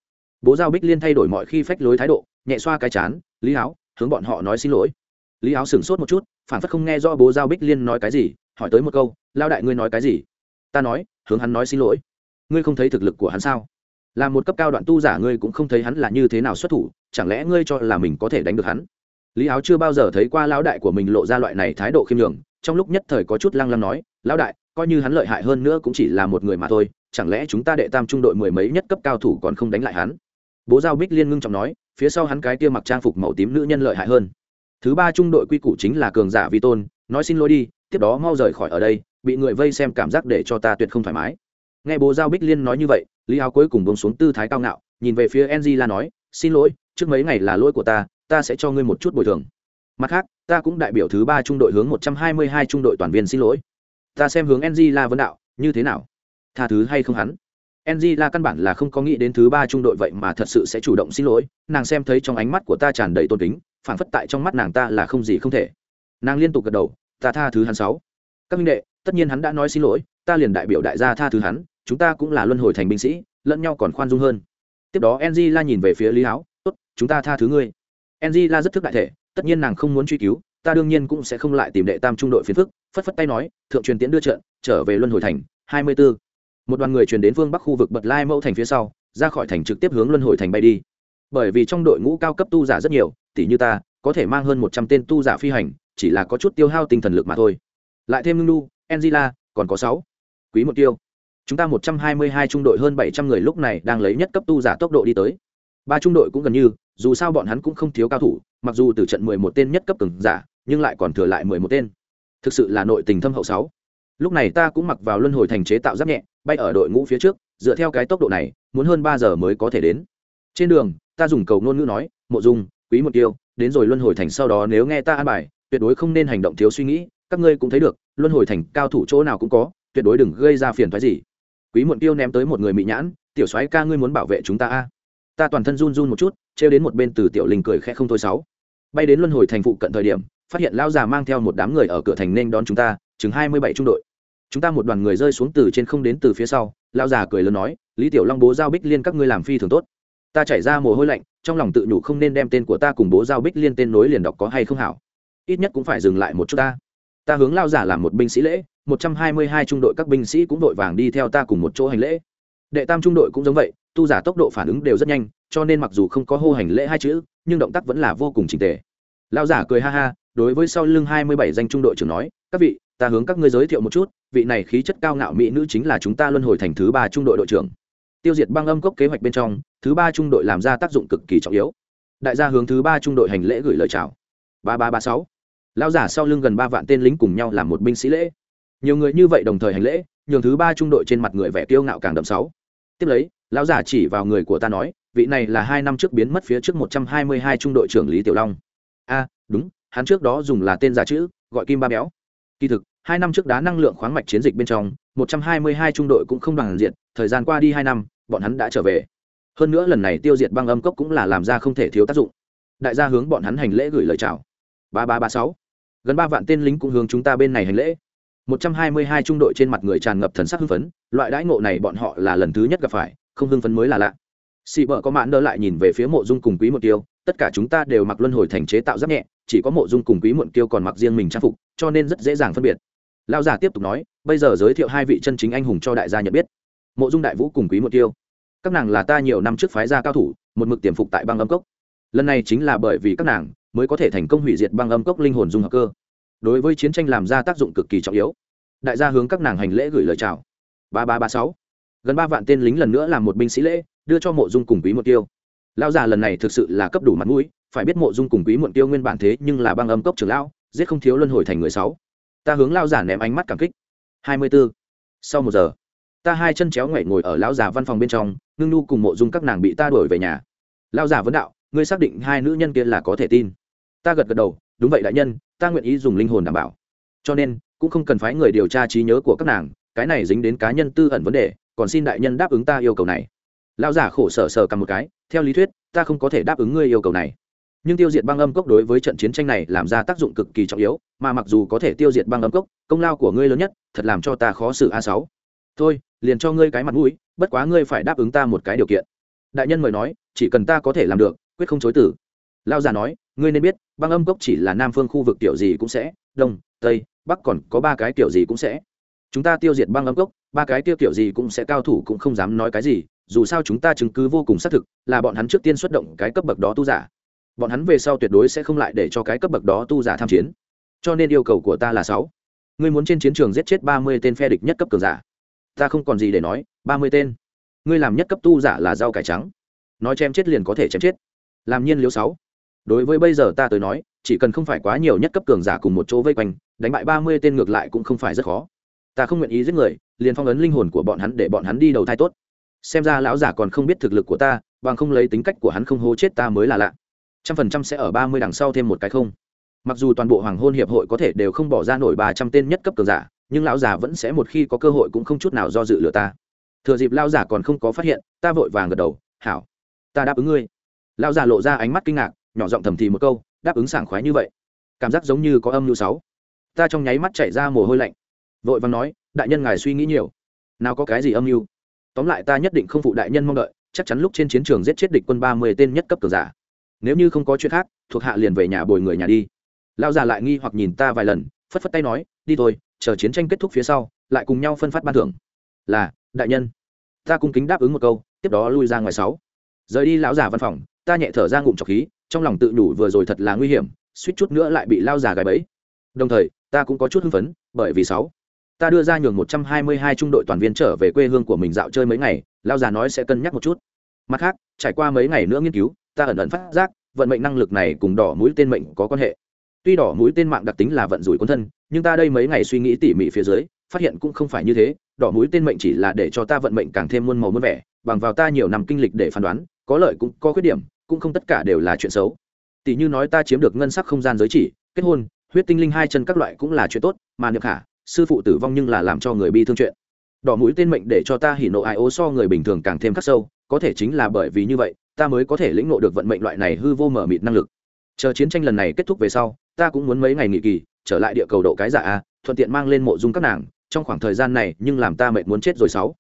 bố giao bích liên thay đổi mọi khi phách lối thái độ, nhẹ xoa cái chán, lý áo hướng bọn họ nói xin lỗi. Lý áo sửng sốt một chút, phản phất không nghe do bố giao bích liên nói cái gì, hỏi tới một câu lao đại ngươi nói cái gì? Ta nói hướng hắn nói xin lỗi. Ngươi không thấy thực lực của hắn sao? Là một cấp cao đoạn tu giả, ngươi cũng không thấy hắn là như thế nào xuất thủ, chẳng lẽ ngươi cho là mình có thể đánh được hắn? Lý áo chưa bao giờ thấy qua lão đại của mình lộ ra loại này thái độ khiêm nhường, trong lúc nhất thời có chút lăng lăng nói, lão đại, coi như hắn lợi hại hơn nữa cũng chỉ là một người mà thôi, chẳng lẽ chúng ta đệ tam trung đội mười mấy nhất cấp cao thủ còn không đánh lại hắn? Bố giao bích liên ngưng trọng nói, phía sau hắn cái kia mặc trang phục màu tím nữ nhân lợi hại hơn. Thứ ba trung đội quy củ chính là cường giả vi tôn, nói xin lỗi đi, tiếp đó mau rời khỏi ở đây bị người vây xem cảm giác để cho ta tuyệt không thoải mái. Nghe bố giao bích liên nói như vậy, lý áo cuối cùng bông xuống tư thái cao ngạo, nhìn về phía enzy la nói, xin lỗi, trước mấy ngày là lỗi của ta ta sẽ cho ngươi một chút bồi thường. Mặt khác, ta cũng đại biểu thứ ba trung đội hướng một trăm hai mươi hai trung đội toàn viên xin lỗi. Ta xem hướng enzy la vấn đạo, như thế nào? Tha thứ hay không hắn? Enzy la căn bản là không có nghĩ đến thứ ba trung đội vậy mà thật sự sẽ chủ động xin lỗi, nàng xem thấy trong ánh mắt của ta tràn đầy tôn kính phản phất tại trong mắt nàng ta là không gì không thể. Nàng liên tục gật đầu, ta tha thứ hắn sáu. Các minh đệ tất nhiên hắn đã nói xin lỗi, ta liền đại biểu đại gia tha thứ hắn, chúng ta cũng là luân hồi thành binh sĩ, lẫn nhau còn khoan dung hơn. Tiếp đó enzy la nhìn về phía lý háo, tốt, chúng ta tha thứ ngươi. Enzy la rất thức đại thể, tất nhiên nàng không muốn truy cứu, ta đương nhiên cũng sẽ không lại tìm đệ tam trung đội phiền phức, phất phất tay nói, thượng truyền tiễn đưa trận, trở về luân hồi thành, hai mươi 24. một đoàn người truyền đến phương bắc khu vực bật lai mẫu thành phía sau, ra khỏi thành trực tiếp hướng luân hồi thành bay đi. Bởi vì trong đội ngũ cao cấp tu giả rất nhiều tỷ như ta, có thể mang hơn một trăm tên tu giả phi hành, chỉ là có chút tiêu hao tinh thần lực mà thôi. Lại thêm ngưng nu angela, còn có sáu. Quý một tiêu. Chúng ta một trăm hai mươi hai trung đội hơn bảy trăm người lúc này đang lấy nhất cấp tu giả tốc độ đi tới. Ba trung đội cũng gần như, dù sao bọn hắn cũng không thiếu cao thủ, mặc dù từ trận mười một tên nhất cấp cường giả, nhưng lại còn thừa lại mười một tên. Thực sự là nội tình thâm hậu sáu. Lúc này ta cũng mặc vào luân hồi thành chế tạo giáp nhẹ, bay ở đội ngũ phía trước, dựa theo cái tốc độ này, muốn hơn ba giờ mới có thể đến. Trên đường, ta dùng cầu ngôn ngữ nói, mộ dung, quý một tiêu, đến rồi luân hồi thành sau đó nếu nghe ta an bài, tuyệt đối không nên hành động thiếu suy nghĩ các ngươi cũng thấy được, luân hồi thành cao thủ chỗ nào cũng có, tuyệt đối đừng gây ra phiền thoái gì. Quý muộn tiêu ném tới một người mỹ nhãn, tiểu soái ca ngươi muốn bảo vệ chúng ta a? Ta toàn thân run run một chút, trêu đến một bên từ tiểu linh cười khẽ không thôi sáu. Bay đến luân hồi thành phụ cận thời điểm, phát hiện lão già mang theo một đám người ở cửa thành nên đón chúng ta, chừng hai mươi bảy trung đội. Chúng ta một đoàn người rơi xuống từ trên không đến từ phía sau, lão già cười lớn nói, lý tiểu long bố giao bích liên các ngươi làm phi thường tốt. Ta chảy ra mồ hôi lạnh, trong lòng tự nhủ không nên đem tên của ta cùng bố giao bích liên tên nối liền đọc có hay không hảo. Ít nhất cũng phải dừng lại một chút ta ta hướng lao giả làm một binh sĩ lễ, một trăm hai mươi hai trung đội các binh sĩ cũng đội vàng đi theo ta cùng một chỗ hành lễ. Đệ tam trung đội cũng giống vậy, tu giả tốc độ phản ứng đều rất nhanh, cho nên mặc dù không có hô hành lễ hai chữ, nhưng động tác vẫn là vô cùng trình tề. Lao giả cười ha ha, đối với sau lưng hai mươi bảy danh trung đội trưởng nói, các vị, ta hướng các ngươi giới thiệu một chút, vị này khí chất cao ngạo mỹ nữ chính là chúng ta luân hồi thành thứ ba trung đội đội trưởng. Tiêu diệt băng âm cốc kế hoạch bên trong, thứ ba trung đội làm ra tác dụng cực kỳ trọng yếu. Đại gia hướng thứ ba trung đội hành lễ gửi lời chào. Ba ba ba sáu. Lão giả sau lưng gần ba vạn tên lính cùng nhau làm một binh sĩ lễ. Nhiều người như vậy đồng thời hành lễ, nhường thứ ba trung đội trên mặt người vẻ kiêu ngạo càng đậm sáu. Tiếp lấy, lão giả chỉ vào người của ta nói, vị này là hai năm trước biến mất phía trước một trăm hai mươi hai trung đội trưởng lý tiểu long. A, đúng, hắn trước đó dùng là tên giả chữ, gọi kim ba béo. Kỳ thực, hai năm trước đá năng lượng khoáng mạch chiến dịch bên trong, một trăm hai mươi hai trung đội cũng không đoàn diện, thời gian qua đi hai năm, bọn hắn đã trở về. Hơn nữa lần này tiêu diệt băng âm cốc cũng là làm ra không thể thiếu tác dụng. Đại gia hướng bọn hắn hành lễ gửi lời chào ba ba ba sáu. Gần ba vạn tên lính cũng hướng chúng ta bên này hành lễ. Một trăm hai mươi hai trung đội trên mặt người tràn ngập thần sắc hưng phấn, loại đãi ngộ này bọn họ là lần thứ nhất gặp phải, không hưng phấn mới là lạ. Xị vợ có mãn đỡ lại nhìn về phía mộ dung cùng quý một tiêu, tất cả chúng ta đều mặc luân hồi thành chế tạo giáp nhẹ, chỉ có mộ dung cùng quý muộn tiêu còn mặc riêng mình trang phục, cho nên rất dễ dàng phân biệt. Lão già tiếp tục nói, bây giờ giới thiệu hai vị chân chính anh hùng cho đại gia nhận biết. Mộ dung đại vũ cùng quý muộn tiêu. Các nàng là ta nhiều năm trước phái gia cao thủ, một mực tiềm phục tại băng âm cốc. Lần này chính là bởi vì các nàng mới có thể thành công hủy diệt băng âm cốc linh hồn dung hợp cơ. Đối với chiến tranh làm ra tác dụng cực kỳ trọng yếu. Đại gia hướng các nàng hành lễ gửi lời chào. Ba ba ba sáu. Gần ba vạn tên lính lần nữa làm một binh sĩ lễ, đưa cho mộ dung cùng quý một tiêu. Lão già lần này thực sự là cấp đủ mặt mũi, phải biết mộ dung cùng quý muộn tiêu nguyên bản thế nhưng là băng âm cốc trưởng lão, giết không thiếu luân hồi thành người sáu. Ta hướng lão già ném ánh mắt cảm kích. Hai mươi 24. sau một giờ, ta hai chân chéo ngoảy ngồi ở lão già văn phòng bên trong, ngưng nu cùng mộ dung các nàng bị ta đuổi về nhà. Lão già vấn đạo, ngươi xác định hai nữ nhân kia là có thể tin ta gật gật đầu, đúng vậy đại nhân, ta nguyện ý dùng linh hồn đảm bảo. Cho nên, cũng không cần phái người điều tra trí nhớ của các nàng, cái này dính đến cá nhân tư ẩn vấn đề, còn xin đại nhân đáp ứng ta yêu cầu này. Lão giả khổ sở sở cầm một cái, theo lý thuyết, ta không có thể đáp ứng ngươi yêu cầu này. Nhưng tiêu diệt băng âm cốc đối với trận chiến tranh này làm ra tác dụng cực kỳ trọng yếu, mà mặc dù có thể tiêu diệt băng âm cốc, công lao của ngươi lớn nhất, thật làm cho ta khó xử a sáu. Thôi, liền cho ngươi cái mặt mũi, bất quá ngươi phải đáp ứng ta một cái điều kiện. Đại nhân mời nói, chỉ cần ta có thể làm được, quyết không chối tử lao già nói, ngươi nên biết, băng âm cốc chỉ là nam phương khu vực kiểu gì cũng sẽ, đông, tây, bắc còn có ba cái kiểu gì cũng sẽ. Chúng ta tiêu diệt băng âm cốc, ba cái tiêu kiểu gì cũng sẽ cao thủ cũng không dám nói cái gì, dù sao chúng ta chứng cứ vô cùng xác thực, là bọn hắn trước tiên xuất động cái cấp bậc đó tu giả. Bọn hắn về sau tuyệt đối sẽ không lại để cho cái cấp bậc đó tu giả tham chiến. Cho nên yêu cầu của ta là sáu. Ngươi muốn trên chiến trường giết chết ba mươi tên phe địch nhất cấp cường giả. Ta không còn gì để nói, ba mươi tên. Ngươi làm nhất cấp tu giả là rau cải trắng. Nói chém chết liền có thể chém chết. Làm nhiên liếu sáu đối với bây giờ ta tới nói, chỉ cần không phải quá nhiều nhất cấp cường giả cùng một chỗ vây quanh, đánh bại ba mươi tên ngược lại cũng không phải rất khó. Ta không nguyện ý giết người, liền phong ấn linh hồn của bọn hắn để bọn hắn đi đầu thai tốt. Xem ra lão giả còn không biết thực lực của ta, bằng không lấy tính cách của hắn không hô chết ta mới là lạ. Trăm phần trăm sẽ ở ba mươi đằng sau thêm một cái không. Mặc dù toàn bộ hoàng hôn hiệp hội có thể đều không bỏ ra nổi ba trăm tên nhất cấp cường giả, nhưng lão giả vẫn sẽ một khi có cơ hội cũng không chút nào do dự lừa ta. Thừa dịp lão giả còn không có phát hiện, ta vội vàng gật đầu, hảo, ta đáp ứng ngươi. Lão giả lộ ra ánh mắt kinh ngạc nhỏ giọng thầm thì một câu, đáp ứng sảng khoái như vậy. Cảm giác giống như có âm mưu sáu. Ta trong nháy mắt chảy ra mồ hôi lạnh. Vội vàng nói, đại nhân ngài suy nghĩ nhiều. Nào có cái gì âm mưu tóm lại ta nhất định không phụ đại nhân mong đợi, chắc chắn lúc trên chiến trường giết chết địch quân ba mươi tên nhất cấp cường giả. Nếu như không có chuyện khác, thuộc hạ liền về nhà bồi người nhà đi. Lao già lại nghi hoặc nhìn ta vài lần, phất phất tay nói, đi thôi, chờ chiến tranh kết thúc phía sau, lại cùng nhau phân phát ban thưởng. Là, đại nhân. Ta cung kính đáp ứng một câu, tiếp đó lui ra ngoài sáu. Rời đi lão già văn phòng, ta nhẹ thở ra ngụm trọc khí trong lòng tự đủ vừa rồi thật là nguy hiểm, suýt chút nữa lại bị lao già gài bẫy. Đồng thời, ta cũng có chút hưng phấn, bởi vì sáu, ta đưa ra nhường một trăm hai mươi hai trung đội toàn viên trở về quê hương của mình dạo chơi mấy ngày, lao già nói sẽ cân nhắc một chút. Mặt khác, trải qua mấy ngày nữa nghiên cứu, ta ẩn ẩn phát giác, vận mệnh năng lực này cùng đỏ mũi tên mệnh có quan hệ. Tuy đỏ mũi tên mạng đặc tính là vận rủi quân thân, nhưng ta đây mấy ngày suy nghĩ tỉ mỉ phía dưới, phát hiện cũng không phải như thế, đỏ mũi tên mệnh chỉ là để cho ta vận mệnh càng thêm muôn màu muôn vẻ, bằng vào ta nhiều năm kinh lịch để phán đoán, có lợi cũng có khuyết điểm cũng không tất cả đều là chuyện xấu. Tỷ như nói ta chiếm được ngân sắc không gian giới chỉ, kết hôn, huyết tinh linh hai chân các loại cũng là chuyện tốt, mà niệm khả, sư phụ tử vong nhưng là làm cho người bi thương chuyện. Đỏ mũi tên mệnh để cho ta hỉ nộ ai ố so người bình thường càng thêm khắc sâu, có thể chính là bởi vì như vậy, ta mới có thể lĩnh nộ được vận mệnh loại này hư vô mở mịt năng lực. Chờ chiến tranh lần này kết thúc về sau, ta cũng muốn mấy ngày nghỉ kỳ, trở lại địa cầu độ cái giả a, thuận tiện mang lên mộ dung các nàng, trong khoảng thời gian này nhưng làm ta mệt muốn chết rồi sáu.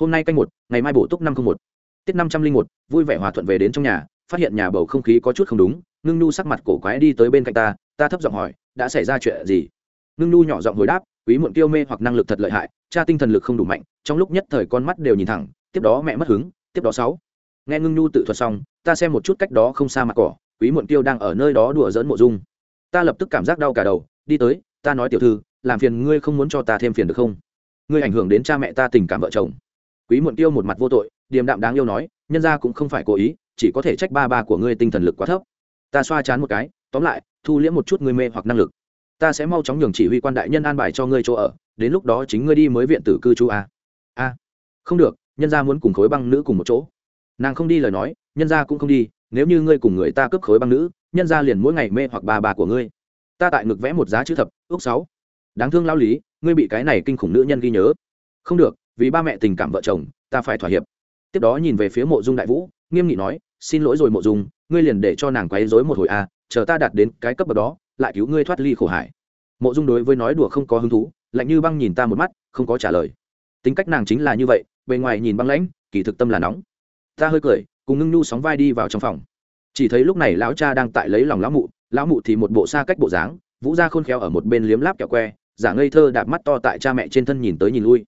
Hôm nay canh một, ngày mai bổ túc năm không một. Tiết năm trăm linh một, vui vẻ hòa thuận về đến trong nhà phát hiện nhà bầu không khí có chút không đúng, ngưng nhu sắc mặt cổ quái đi tới bên cạnh ta ta thấp giọng hỏi, đã xảy ra chuyện gì? Ngưng nhu nhỏ giọng hồi đáp, quý muộn Tiêu mê hoặc năng lực thật lợi hại, cha tinh thần lực không đủ mạnh, trong lúc nhất thời con mắt đều nhìn thẳng, tiếp đó mẹ mất hứng, tiếp đó sáu. Nghe ngưng nhu tự thuật xong, ta xem một chút cách đó không xa mặt cỏ, quý muộn Tiêu đang ở nơi đó đùa dỡn mộ dung. Ta lập tức cảm giác đau cả đầu, đi tới, ta nói tiểu thư, làm phiền ngươi không muốn cho ta thêm phiền được không? Ngươi ảnh hưởng đến cha mẹ ta tình cảm vợ chồng. Quý muộn tiêu một mặt vô tội, điềm đạm đáng yêu nói, nhân ra cũng không phải cố ý chỉ có thể trách ba ba của ngươi tinh thần lực quá thấp. Ta xoa chán một cái, tóm lại, thu liễm một chút ngươi mê hoặc năng lực. Ta sẽ mau chóng nhường chỉ huy quan đại nhân an bài cho ngươi chỗ ở, đến lúc đó chính ngươi đi mới viện tử cư trú a a không được, nhân gia muốn cùng khối băng nữ cùng một chỗ. Nàng không đi lời nói, nhân gia cũng không đi, nếu như ngươi cùng người ta cướp khối băng nữ, nhân gia liền mỗi ngày mê hoặc bà bà của ngươi. Ta tại ngực vẽ một giá chữ thập, ước sáu. Đáng thương lao lý, ngươi bị cái này kinh khủng nữ nhân ghi nhớ. Không được, vì ba mẹ tình cảm vợ chồng, ta phải thỏa hiệp. Tiếp đó nhìn về phía mộ dung đại vũ nghiêm nghị nói xin lỗi rồi mộ dung ngươi liền để cho nàng quấy dối một hồi a à, chờ ta đạt đến cái cấp bậc đó lại cứu ngươi thoát ly khổ hải. Mộ dung đối với nói đùa không có hứng thú lạnh như băng nhìn ta một mắt không có trả lời. Tính cách nàng chính là như vậy bề ngoài nhìn băng lãnh kỳ thực tâm là nóng. Ta hơi cười cùng ngưng nhu sóng vai đi vào trong phòng. Chỉ thấy lúc này lão cha đang tại lấy lòng lão mụ lão mụ thì một bộ xa cách bộ dáng vũ ra khôn khéo ở một bên liếm láp kẹo que giả ngây thơ đạp mắt to tại cha mẹ trên thân nhìn tới nhìn lui.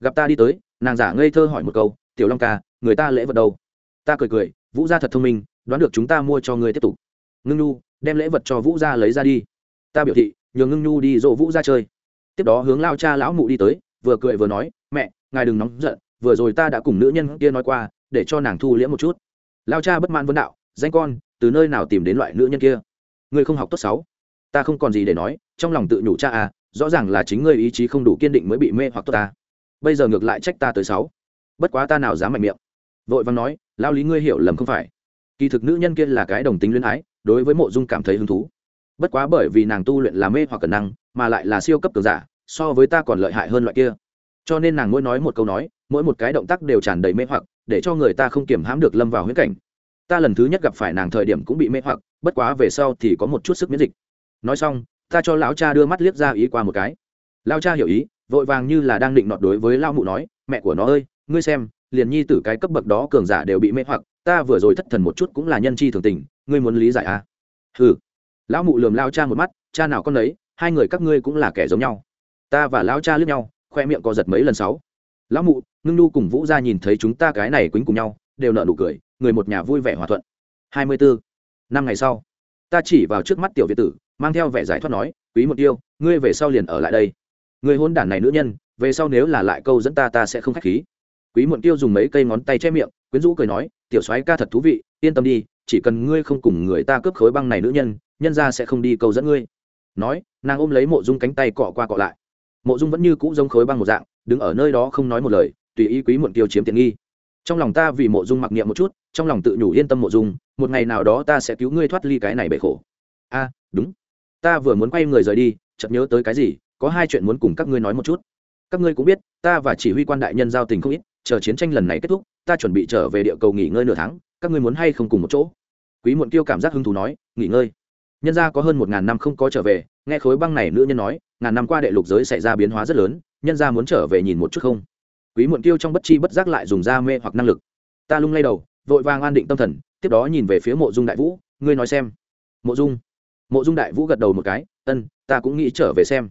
Gặp ta đi tới nàng giả ngây thơ hỏi một câu tiểu long ca người ta lễ vật đâu? Ta cười cười, vũ gia thật thông minh, đoán được chúng ta mua cho ngươi tiếp tục. Ngưng nhu, đem lễ vật cho vũ gia lấy ra đi. Ta biểu thị, nhường ngưng nhu đi dỗ vũ ra chơi. Tiếp đó hướng lao cha lão mụ đi tới, vừa cười vừa nói, mẹ, ngài đừng nóng giận, vừa rồi ta đã cùng nữ nhân kia nói qua, để cho nàng thu liễm một chút. Lao cha bất mãn vấn đạo, danh con, từ nơi nào tìm đến loại nữ nhân kia? Ngươi không học tốt sáu ta không còn gì để nói, trong lòng tự nhủ cha à rõ ràng là chính ngươi ý chí không đủ kiên định mới bị mê hoặc tốt ta. Bây giờ ngược lại trách ta tới sáu bất quá ta nào dám mạnh miệng vội vàng nói, lao lý ngươi hiểu lầm không phải? Kỳ thực nữ nhân kia là cái đồng tính luyến ái, đối với mộ dung cảm thấy hứng thú. Bất quá bởi vì nàng tu luyện là mê hoặc cẩn năng, mà lại là siêu cấp cường giả, so với ta còn lợi hại hơn loại kia. Cho nên nàng mỗi nói một câu nói, mỗi một cái động tác đều tràn đầy mê hoặc, để cho người ta không kiểm hãm được lâm vào huyết cảnh. Ta lần thứ nhất gặp phải nàng thời điểm cũng bị mê hoặc, bất quá về sau thì có một chút sức miễn dịch. Nói xong, ta cho lão cha đưa mắt liếc ra ý qua một cái. Lão cha hiểu ý, vội vàng như là đang định nọt đối với lão mụ nói, mẹ của nó ơi, ngươi xem liền nhi tử cái cấp bậc đó cường giả đều bị mê hoặc, ta vừa rồi thất thần một chút cũng là nhân chi thường tình, ngươi muốn lý giải à? Ừ lão mụ lườm lao cha một mắt, cha nào con đấy hai người các ngươi cũng là kẻ giống nhau. Ta và lão cha lướt nhau, khoe miệng co giật mấy lần sáu. Lão mụ, ngưng nu cùng vũ ra nhìn thấy chúng ta cái này quýnh cùng nhau, đều nợ nụ cười, người một nhà vui vẻ hòa thuận. Hai mươi bốn năm ngày sau, ta chỉ vào trước mắt tiểu việt tử, mang theo vẻ giải thoát nói, quý một yêu ngươi về sau liền ở lại đây. Người hôn đản này nữ nhân, về sau nếu là lại câu dẫn ta ta sẽ không khách khí quý muộn tiêu dùng mấy cây ngón tay che miệng, quyến rũ cười nói, tiểu soái ca thật thú vị, yên tâm đi, chỉ cần ngươi không cùng người ta cướp khối băng này nữ nhân nhân ra sẽ không đi câu dẫn ngươi. Nói, nàng ôm lấy mộ dung cánh tay cọ qua cọ lại. Mộ dung vẫn như cũ giống khối băng một dạng, đứng ở nơi đó không nói một lời, tùy ý quý muộn tiêu chiếm tiện nghi. Trong lòng ta vì mộ dung mặc niệm một chút, trong lòng tự nhủ yên tâm mộ dung, một ngày nào đó ta sẽ cứu ngươi thoát ly cái này bể khổ. A, đúng. Ta vừa muốn quay người rời đi, chợt nhớ tới cái gì, có hai chuyện muốn cùng các ngươi nói một chút. Các ngươi cũng biết, ta và chỉ huy quan đại nhân giao tình không ít chờ chiến tranh lần này kết thúc, ta chuẩn bị trở về địa cầu nghỉ ngơi nửa tháng, các ngươi muốn hay không cùng một chỗ? Quý muộn tiêu cảm giác hứng thú nói, nghỉ ngơi. Nhân gia có hơn một ngàn năm không có trở về, nghe khối băng này nữ nhân nói, ngàn năm qua đệ lục giới xảy ra biến hóa rất lớn, nhân gia muốn trở về nhìn một chút không? Quý muộn tiêu trong bất chi bất giác lại dùng da mê hoặc năng lực. Ta lung lay đầu, vội vàng an định tâm thần, tiếp đó nhìn về phía mộ dung đại vũ, ngươi nói xem. Mộ dung. Mộ dung đại vũ gật đầu một cái, ân, ta cũng nghĩ trở về xem.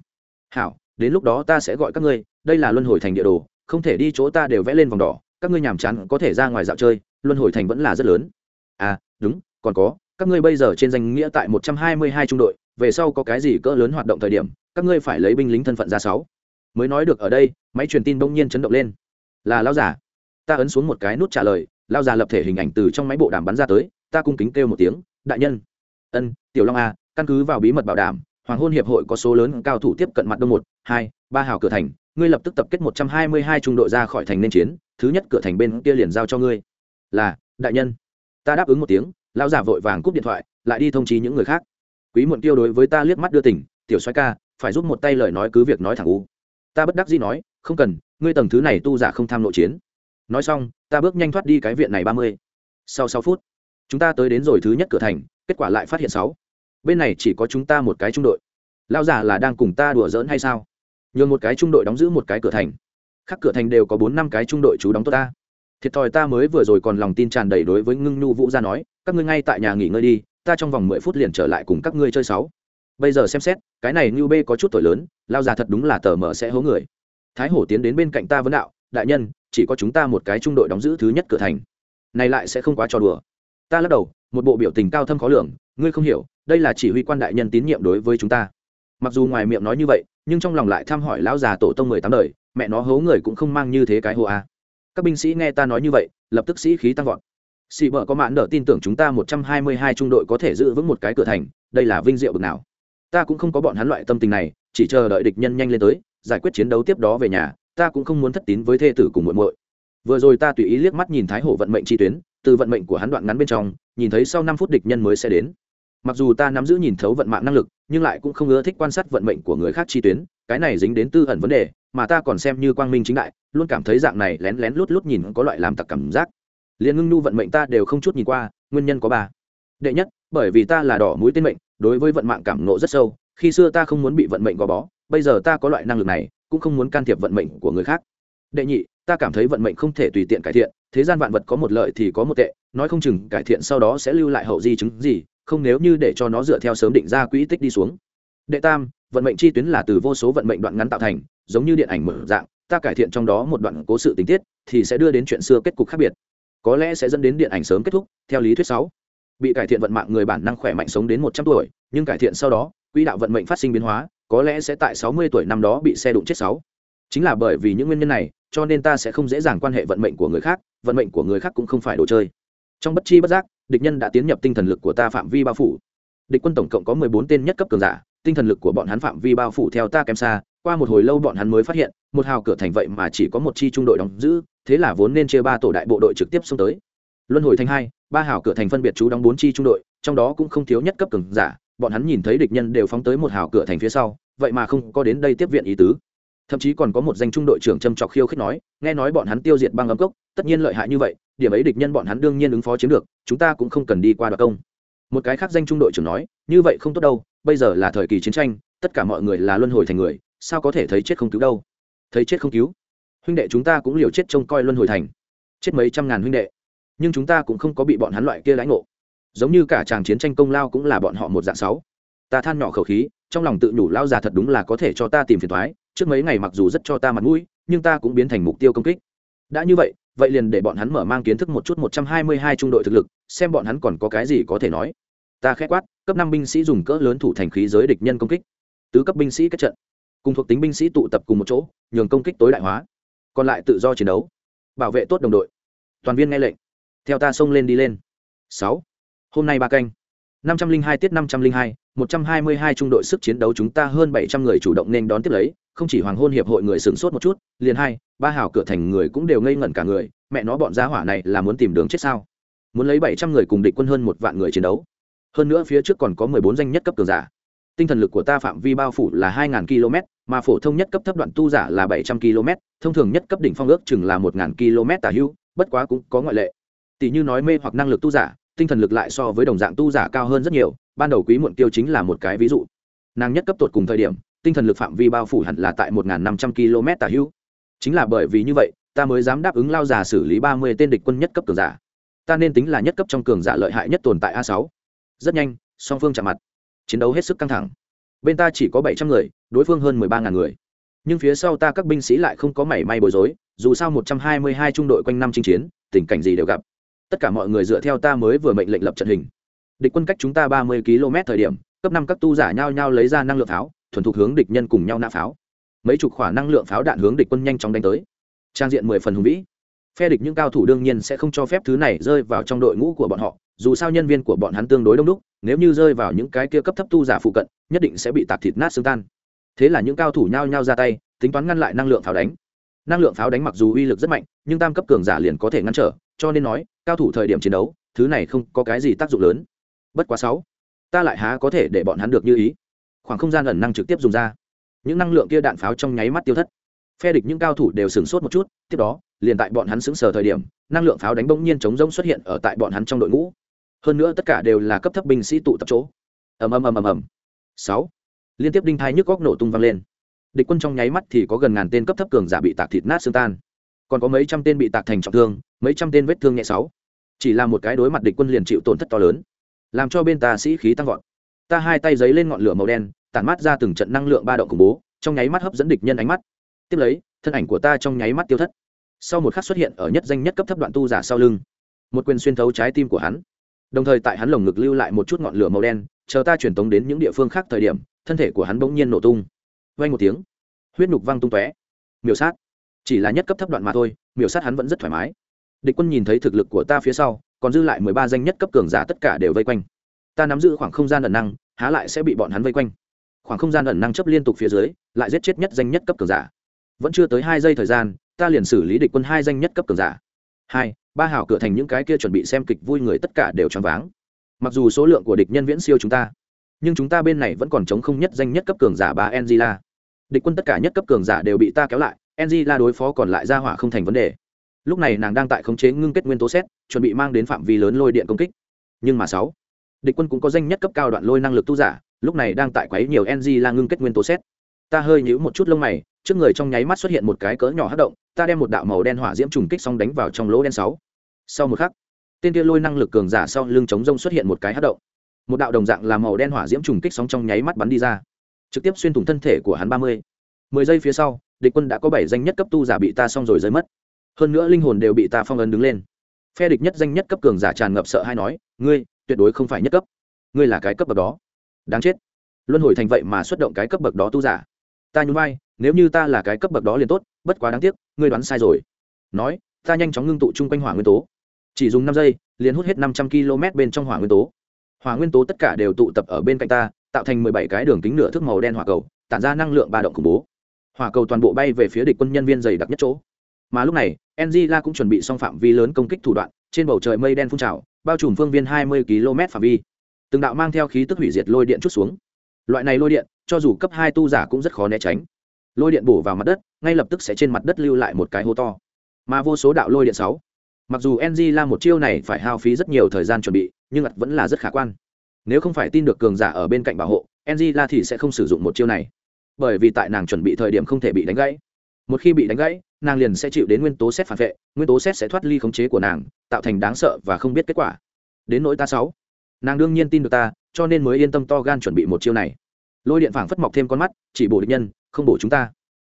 Hảo, đến lúc đó ta sẽ gọi các ngươi, đây là luân hồi thành địa đồ không thể đi chỗ ta đều vẽ lên vòng đỏ, các ngươi nhàm chán có thể ra ngoài dạo chơi, luân hồi thành vẫn là rất lớn. À đúng, còn có, các ngươi bây giờ trên danh nghĩa tại một trăm hai mươi hai trung đội, về sau có cái gì cỡ lớn hoạt động thời điểm, các ngươi phải lấy binh lính thân phận ra sáu. Mới nói được ở đây, máy truyền tin bỗng nhiên chấn động lên. Là lao giả ta ấn xuống một cái nút trả lời lao giả lập thể hình ảnh từ trong máy bộ đàm bắn ra tới, ta cung kính kêu một tiếng, đại nhân. Ân, tiểu long a căn cứ vào bí mật bảo đảm, hoàng hôn hiệp hội có số lớn cao thủ tiếp cận mặt đông một, hai, ba hào cửa thành ngươi lập tức tập kết một trăm hai mươi hai trung đội ra khỏi thành nên chiến, thứ nhất cửa thành bên kia liền giao cho ngươi. Là, đại nhân. Ta đáp ứng một tiếng, Lão giả vội vàng cúp điện thoại, lại đi thông chí những người khác. Quý muộn tiêu đối với ta liếc mắt đưa tỉnh, tiểu xoay ca, phải giúp một tay lời nói cứ việc nói thẳng u. Ta bất đắc dĩ nói, không cần, ngươi tầng thứ này tu giả không tham nội chiến. Nói xong, ta bước nhanh thoát đi cái viện này ba mươi. Sau sáu phút, chúng ta tới đến rồi thứ nhất cửa thành, kết quả lại phát hiện sáu. Bên này chỉ có chúng ta một cái trung đội. Lao giả là đang cùng ta đùa giỡn hay sao? Nhường một cái trung đội đóng giữ một cái cửa thành. Khác cửa thành đều có bốn năm cái trung đội chú đóng tốt ta. Thiệt thòi ta mới vừa rồi còn lòng tin tràn đầy đối với ngưng nhu vũ ra nói, các ngươi ngay tại nhà nghỉ ngơi đi, ta trong vòng mười phút liền trở lại cùng các ngươi chơi sáu. Bây giờ xem xét, cái này ngưu bê có chút tuổi lớn, lao già thật đúng là tờ mở sẽ hố người. Thái hổ tiến đến bên cạnh ta vấn đạo, đại nhân, chỉ có chúng ta một cái trung đội đóng giữ thứ nhất cửa thành. Này lại sẽ không quá trò đùa. Ta lắc đầu, một bộ biểu tình cao thâm khó lường, ngươi không hiểu, đây là chỉ huy quan đại nhân tín nhiệm đối với chúng ta mặc dù ngoài miệng nói như vậy, nhưng trong lòng lại thăm hỏi lão già tổ tông mười tám đời, mẹ nó hố người cũng không mang như thế cái hô a. Các binh sĩ nghe ta nói như vậy, lập tức sĩ khí tăng vọt. Sĩ vợ có mãn nợ tin tưởng chúng ta một trăm hai mươi hai trung đội có thể giữ vững một cái cửa thành, đây là vinh diệu bực nào. Ta cũng không có bọn hắn loại tâm tình này, chỉ chờ đợi địch nhân nhanh lên tới, giải quyết chiến đấu tiếp đó về nhà, ta cũng không muốn thất tín với thê tử cùng muội muội. Vừa rồi ta tùy ý liếc mắt nhìn thái hổ vận mệnh chi tuyến, từ vận mệnh của hắn đoạn ngắn bên trong, nhìn thấy sau năm phút địch nhân mới sẽ đến. Mặc dù ta nắm giữ nhìn thấu vận mạng năng lực nhưng lại cũng không ưa thích quan sát vận mệnh của người khác chi tuyến, cái này dính đến tư ẩn vấn đề, mà ta còn xem như quang minh chính đại, luôn cảm thấy dạng này lén lén lút lút nhìn có loại làm tặc cảm giác. Liền ngưng nhu vận mệnh ta đều không chút nhìn qua, nguyên nhân có ba. Đệ nhất, bởi vì ta là đỏ mũi tên mệnh, đối với vận mạng cảm nộ rất sâu, khi xưa ta không muốn bị vận mệnh gò bó, bây giờ ta có loại năng lực này, cũng không muốn can thiệp vận mệnh của người khác. Đệ nhị, ta cảm thấy vận mệnh không thể tùy tiện cải thiện, thế gian vạn vật có một lợi thì có một tệ, nói không chừng cải thiện sau đó sẽ lưu lại hậu di chứng gì không nếu như để cho nó dựa theo sớm định ra quỹ tích đi xuống. Đệ tam, vận mệnh chi tuyến là từ vô số vận mệnh đoạn ngắn tạo thành, giống như điện ảnh mở dạng, ta cải thiện trong đó một đoạn cố sự tình tiết, thì sẽ đưa đến chuyện xưa kết cục khác biệt. Có lẽ sẽ dẫn đến điện ảnh sớm kết thúc, theo lý thuyết sáu. Bị cải thiện vận mạng người bản năng khỏe mạnh sống đến một trăm tuổi, nhưng cải thiện sau đó, quỹ đạo vận mệnh phát sinh biến hóa, có lẽ sẽ tại sáu mươi tuổi năm đó bị xe đụng chết sáu. Chính là bởi vì những nguyên nhân này, cho nên ta sẽ không dễ dàng quan hệ vận mệnh của người khác, vận mệnh của người khác cũng không phải đồ chơi trong bất chi bất giác, địch nhân đã tiến nhập tinh thần lực của ta phạm vi bao phủ. Địch quân tổng cộng có mười bốn tên nhất cấp cường giả, tinh thần lực của bọn hắn phạm vi bao phủ theo ta kém xa, qua một hồi lâu bọn hắn mới phát hiện, một hào cửa thành vậy mà chỉ có một chi trung đội đóng giữ, thế là vốn nên chia ba tổ đại bộ đội trực tiếp xông tới. Luân hồi thành hai, ba hào cửa thành phân biệt chú đóng bốn chi trung đội, trong đó cũng không thiếu nhất cấp cường giả, bọn hắn nhìn thấy địch nhân đều phóng tới một hào cửa thành phía sau, vậy mà không có đến đây tiếp viện ý tứ. Thậm chí còn có một danh trung đội trưởng châm trọc khiêu khích nói, nghe nói bọn hắn tiêu diệt băng ấm cốc, tất nhiên lợi hại như vậy điểm ấy địch nhân bọn hắn đương nhiên ứng phó chiếm được, chúng ta cũng không cần đi qua đoạt công. Một cái khác danh trung đội trưởng nói, như vậy không tốt đâu, bây giờ là thời kỳ chiến tranh, tất cả mọi người là luân hồi thành người, sao có thể thấy chết không cứu đâu? Thấy chết không cứu? Huynh đệ chúng ta cũng liều chết trông coi luân hồi thành. Chết mấy trăm ngàn huynh đệ. Nhưng chúng ta cũng không có bị bọn hắn loại kia lãnh ngộ. Giống như cả chàng chiến tranh công lao cũng là bọn họ một dạng sáu. Ta than nhỏ khẩu khí, trong lòng tự nhủ lao già thật đúng là có thể cho ta tìm phiền thoái trước mấy ngày mặc dù rất cho ta mặt mũi, nhưng ta cũng biến thành mục tiêu công kích. Đã như vậy vậy liền để bọn hắn mở mang kiến thức một chút một trăm hai mươi hai trung đội thực lực, xem bọn hắn còn có cái gì có thể nói. Ta khẽ quát, cấp năm binh sĩ dùng cỡ lớn thủ thành khí giới địch nhân công kích. Tứ cấp binh sĩ kết trận. Cùng thuộc tính binh sĩ tụ tập cùng một chỗ, nhường công kích tối đại hóa. Còn lại tự do chiến đấu. Bảo vệ tốt đồng đội. Toàn viên nghe lệnh. Theo ta xông lên đi lên. Sáu. Hôm nay ba canh năm trăm linh hai tiết năm trăm linh hai, một trăm hai mươi hai trung đội sức chiến đấu chúng ta hơn bảy trăm người chủ động nên đón tiếp lấy, không chỉ hoàng hôn hiệp hội người sửng sốt một chút, liền hai, ba hảo cửa thành người cũng đều ngây ngẩn cả người, mẹ nó bọn giá hỏa này là muốn tìm đường chết sao? Muốn lấy bảy trăm người cùng địch quân hơn một vạn người chiến đấu. Hơn nữa phía trước còn có mười bốn danh nhất cấp cường giả. Tinh thần lực của ta phạm vi bao phủ là 2000 km, mà phổ thông nhất cấp thấp đoạn tu giả là bảy trăm km, thông thường nhất cấp đỉnh phong ước chừng là 1000 km tả hưu, bất quá cũng có ngoại lệ. Tỷ như nói mê hoặc năng lực tu giả tinh thần lực lại so với đồng dạng tu giả cao hơn rất nhiều, ban đầu quý muộn tiêu chính là một cái ví dụ. Nàng nhất cấp tột cùng thời điểm, tinh thần lực phạm vi bao phủ hẳn là tại một năm trăm km tả hữu chính là bởi vì như vậy, ta mới dám đáp ứng lao giả xử lý ba mươi tên địch quân nhất cấp cường giả. Ta nên tính là nhất cấp trong cường giả lợi hại nhất tồn tại a sáu. Rất nhanh, song phương chạm mặt. Chiến đấu hết sức căng thẳng. Bên ta chỉ có bảy trăm người, đối phương hơn mười ba ngàn người. Nhưng phía sau ta các binh sĩ lại không có mảy may bối rối, dù sao một trăm hai mươi hai trung đội quanh năm chinh chiến, tình cảnh gì đều gặp tất cả mọi người dựa theo ta mới vừa mệnh lệnh lập trận hình. Địch quân cách chúng ta ba mươi km thời điểm, cấp năm các tu giả nhau nhau lấy ra năng lượng pháo, thuần thục hướng địch nhân cùng nhau nã pháo. Mấy chục khỏa năng lượng pháo đạn hướng địch quân nhanh chóng đánh tới. Trang diện mười phần hùng vĩ. Phe địch những cao thủ đương nhiên sẽ không cho phép thứ này rơi vào trong đội ngũ của bọn họ, dù sao nhân viên của bọn hắn tương đối đông đúc, nếu như rơi vào những cái kia cấp thấp tu giả phụ cận, nhất định sẽ bị tạc thịt nát xương tan. Thế là những cao thủ nhao nhao ra tay, tính toán ngăn lại năng lượng pháo đánh. Năng lượng pháo đánh mặc dù uy lực rất mạnh, nhưng tam cấp cường giả liền có thể ngăn trở, cho nên nói cao thủ thời điểm chiến đấu, thứ này không có cái gì tác dụng lớn. Bất quá sáu, ta lại há có thể để bọn hắn được như ý. Khoảng không gian ẩn năng trực tiếp dùng ra. Những năng lượng kia đạn pháo trong nháy mắt tiêu thất. Phe địch những cao thủ đều sửng sốt một chút, tiếp đó, liền tại bọn hắn sững sờ thời điểm, năng lượng pháo đánh bỗng nhiên chống rông xuất hiện ở tại bọn hắn trong đội ngũ. Hơn nữa tất cả đều là cấp thấp binh sĩ tụ tập chỗ. Ầm ầm ầm ầm ầm. Sáu, liên tiếp đinh thai nhức góc nổ tung vang lên. Địch quân trong nháy mắt thì có gần ngàn tên cấp thấp cường giả bị tạc thịt nát xương tan. Còn có mấy trăm tên bị tạc thành trọng thương, mấy trăm tên vết thương nhẹ sáu chỉ là một cái đối mặt địch quân liền chịu tổn thất to lớn, làm cho bên ta sĩ khí tăng vọt. Ta hai tay giấy lên ngọn lửa màu đen, tản mát ra từng trận năng lượng ba động khủng bố, trong nháy mắt hấp dẫn địch nhân ánh mắt. Tiếp lấy, thân ảnh của ta trong nháy mắt tiêu thất. Sau một khắc xuất hiện ở nhất danh nhất cấp thấp đoạn tu giả sau lưng, một quyền xuyên thấu trái tim của hắn. Đồng thời tại hắn lồng ngực lưu lại một chút ngọn lửa màu đen, chờ ta truyền tống đến những địa phương khác thời điểm, thân thể của hắn bỗng nhiên nổ tung. Vay một tiếng, huyết nhục văng tung tóe. Miểu sát. Chỉ là nhất cấp thấp đoạn mà thôi, miểu sát hắn vẫn rất thoải mái địch quân nhìn thấy thực lực của ta phía sau, còn dư lại mười ba danh nhất cấp cường giả tất cả đều vây quanh. Ta nắm giữ khoảng không gian ẩn năng, há lại sẽ bị bọn hắn vây quanh. Khoảng không gian ẩn năng chấp liên tục phía dưới, lại giết chết nhất danh nhất cấp cường giả. Vẫn chưa tới hai giây thời gian, ta liền xử lý địch quân hai danh nhất cấp cường giả. Hai, ba hảo cửa thành những cái kia chuẩn bị xem kịch vui người tất cả đều choáng váng. Mặc dù số lượng của địch nhân viễn siêu chúng ta, nhưng chúng ta bên này vẫn còn chống không nhất danh nhất cấp cường giả ba angela địch quân tất cả nhất cấp cường giả đều bị ta kéo lại angela đối phó còn lại ra hỏa không thành vấn đề lúc này nàng đang tại khống chế ngưng kết nguyên tố xét, chuẩn bị mang đến phạm vi lớn lôi điện công kích. Nhưng mà sáu, địch quân cũng có danh nhất cấp cao đoạn lôi năng lực tu giả, lúc này đang tại quấy nhiều ng là ngưng kết nguyên tố xét. Ta hơi nhíu một chút lông mày, trước người trong nháy mắt xuất hiện một cái cỡ nhỏ hất động, ta đem một đạo màu đen hỏa diễm trùng kích xong đánh vào trong lỗ đen sáu. Sau một khắc, tên kia lôi năng lực cường giả sau lưng chống rông xuất hiện một cái hất động. Một đạo đồng dạng là màu đen hỏa diễm trùng kích sóng trong nháy mắt bắn đi ra. Trực tiếp xuyên thủng thân thể của hắn ba mươi. Mười giây phía sau, địch quân đã có bảy danh nhất cấp tu giả bị ta xong rồi rơi mất hơn nữa linh hồn đều bị ta phong ấn đứng lên. Phe địch nhất danh nhất cấp cường giả tràn ngập sợ hay nói, ngươi, tuyệt đối không phải nhất cấp. Ngươi là cái cấp bậc đó. Đáng chết. Luân hồi thành vậy mà xuất động cái cấp bậc đó tu giả. Ta nhún vai, nếu như ta là cái cấp bậc đó liền tốt, bất quá đáng tiếc, ngươi đoán sai rồi. Nói, ta nhanh chóng ngưng tụ chung quanh hỏa nguyên tố. Chỉ dùng năm giây, liền hút hết năm trăm km bên trong hỏa nguyên tố. Hỏa nguyên tố tất cả đều tụ tập ở bên cạnh ta, tạo thành mười bảy cái đường kính nửa thước màu đen hỏa cầu, tản ra năng lượng ba động khủng bố. Hỏa cầu toàn bộ bay về phía địch quân nhân viên dày đặc nhất chỗ mà lúc này Angela cũng chuẩn bị xong phạm vi lớn công kích thủ đoạn, trên bầu trời mây đen phun trào, bao trùm phương viên hai mươi km phạm vi. Từng đạo mang theo khí tức hủy diệt lôi điện chút xuống. Loại này lôi điện, cho dù cấp hai tu giả cũng rất khó né tránh. Lôi điện bổ vào mặt đất, ngay lập tức sẽ trên mặt đất lưu lại một cái hố to. Mà vô số đạo lôi điện sáu. Mặc dù ng la một chiêu này phải hao phí rất nhiều thời gian chuẩn bị, nhưng ặt vẫn là rất khả quan. Nếu không phải tin được cường giả ở bên cạnh bảo hộ ng la thì sẽ không sử dụng một chiêu này. Bởi vì tại nàng chuẩn bị thời điểm không thể bị đánh gãy một khi bị đánh gãy, nàng liền sẽ chịu đến nguyên tố xét phản vệ, nguyên tố xét sẽ thoát ly khống chế của nàng, tạo thành đáng sợ và không biết kết quả. Đến nỗi ta sáu, nàng đương nhiên tin được ta, cho nên mới yên tâm to gan chuẩn bị một chiêu này. Lôi điện phảng phất mọc thêm con mắt, chỉ bổ địch nhân, không bổ chúng ta.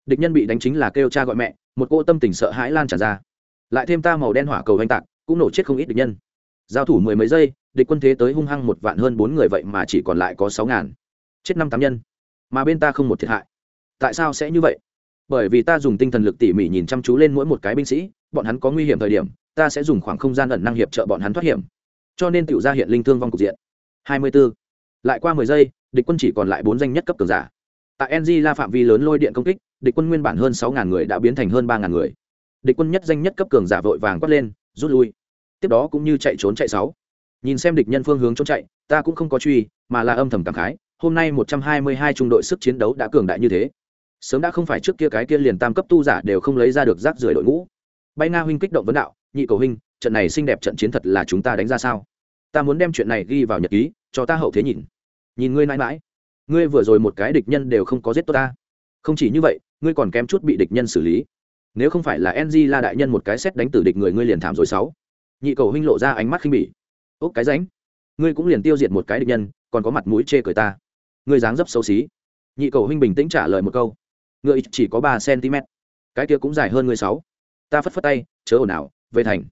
Địch nhân bị đánh chính là kêu cha gọi mẹ, một cô tâm tình sợ hãi lan tràn ra. Lại thêm ta màu đen hỏa cầu oanh tạc, cũng nổ chết không ít địch nhân. Giao thủ mười mấy giây, địch quân thế tới hung hăng một vạn hơn bốn người vậy mà chỉ còn lại có sáu ngàn. Chết năm tám nhân, mà bên ta không một thiệt hại. Tại sao sẽ như vậy? Bởi vì ta dùng tinh thần lực tỉ mỉ nhìn chăm chú lên mỗi một cái binh sĩ, bọn hắn có nguy hiểm thời điểm, ta sẽ dùng khoảng không gian ẩn năng hiệp trợ bọn hắn thoát hiểm. Cho nên tự ra hiện linh thương vong cục diện. Hai mươi 24. lại qua mười giây, địch quân chỉ còn lại bốn danh nhất cấp cường giả. Tại ng la phạm vi lớn lôi điện công kích, địch quân nguyên bản hơn sáu ngàn người đã biến thành hơn ba ngàn người. Địch quân nhất danh nhất cấp cường giả vội vàng quát lên, rút lui. Tiếp đó cũng như chạy trốn chạy sáu. Nhìn xem địch nhân phương hướng trốn chạy, ta cũng không có truy, mà là âm thầm cảm khái, hôm nay một trăm hai mươi hai trung đội sức chiến đấu đã cường đại như thế sớm đã không phải trước kia cái kia liền tam cấp tu giả đều không lấy ra được rác rưởi đội ngũ. Bay nga huynh kích động vấn đạo, nhị cầu huynh, trận này xinh đẹp trận chiến thật là chúng ta đánh ra sao? Ta muốn đem chuyện này ghi vào nhật ký, cho ta hậu thế nhìn. Nhìn ngươi mãi mãi. Ngươi vừa rồi một cái địch nhân đều không có giết tốt ta. Không chỉ như vậy, ngươi còn kém chút bị địch nhân xử lý. Nếu không phải là ng la đại nhân một cái xét đánh tử địch người ngươi liền thảm rồi sáu. Nhị cầu huynh lộ ra ánh mắt khinh bỉ. Ốc cái ránh. Ngươi cũng liền tiêu diệt một cái địch nhân, còn có mặt mũi chê cười ta. Ngươi dáng dấp xấu xí. Nhị cầu huynh bình tĩnh trả lời một câu ngựa chỉ có ba cm. Cái kia cũng dài hơn người sáu. Ta phất phất tay, chớ ồn ào, về thành.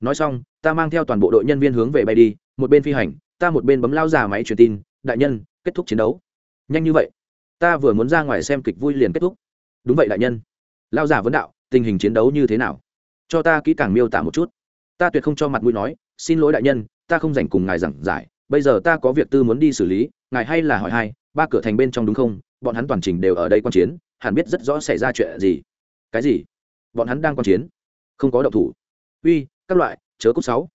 Nói xong, ta mang theo toàn bộ đội nhân viên hướng về bay đi, một bên phi hành, ta một bên bấm lao già máy truyền tin, đại nhân, kết thúc chiến đấu. Nhanh như vậy, ta vừa muốn ra ngoài xem kịch vui liền kết thúc. Đúng vậy, đại nhân. Lao già vấn đạo, tình hình chiến đấu như thế nào? Cho ta kỹ càng miêu tả một chút. Ta tuyệt không cho mặt mũi nói, xin lỗi, đại nhân, ta không dành cùng ngài giảng giải, bây giờ ta có việc tư muốn đi xử lý, ngài hay là hỏi hai, ba cửa thành bên trong đúng không? Bọn hắn toàn trình đều ở đây quan chiến hẳn biết rất rõ xảy ra chuyện gì. Cái gì? Bọn hắn đang quan chiến. Không có động thủ. Uy, các loại, chớ cúp sáu.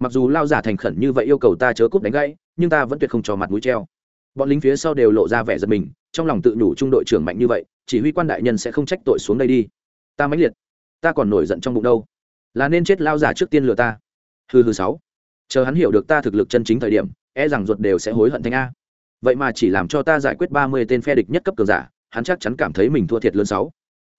Mặc dù lao giả thành khẩn như vậy yêu cầu ta chớ cúp đánh gãy, nhưng ta vẫn tuyệt không cho mặt mũi treo. Bọn lính phía sau đều lộ ra vẻ giật mình, trong lòng tự nhủ trung đội trưởng mạnh như vậy, chỉ huy quan đại nhân sẽ không trách tội xuống đây đi. Ta mãnh liệt. Ta còn nổi giận trong bụng đâu. Là nên chết lao giả trước tiên lừa ta. Hư hư sáu. Chờ hắn hiểu được ta thực lực chân chính thời điểm e rằng ruột đều sẽ hối hận thanh a. Vậy mà chỉ làm cho ta giải quyết ba mươi tên phe địch nhất cấp cường giả hắn chắc chắn cảm thấy mình thua thiệt lớn sáu.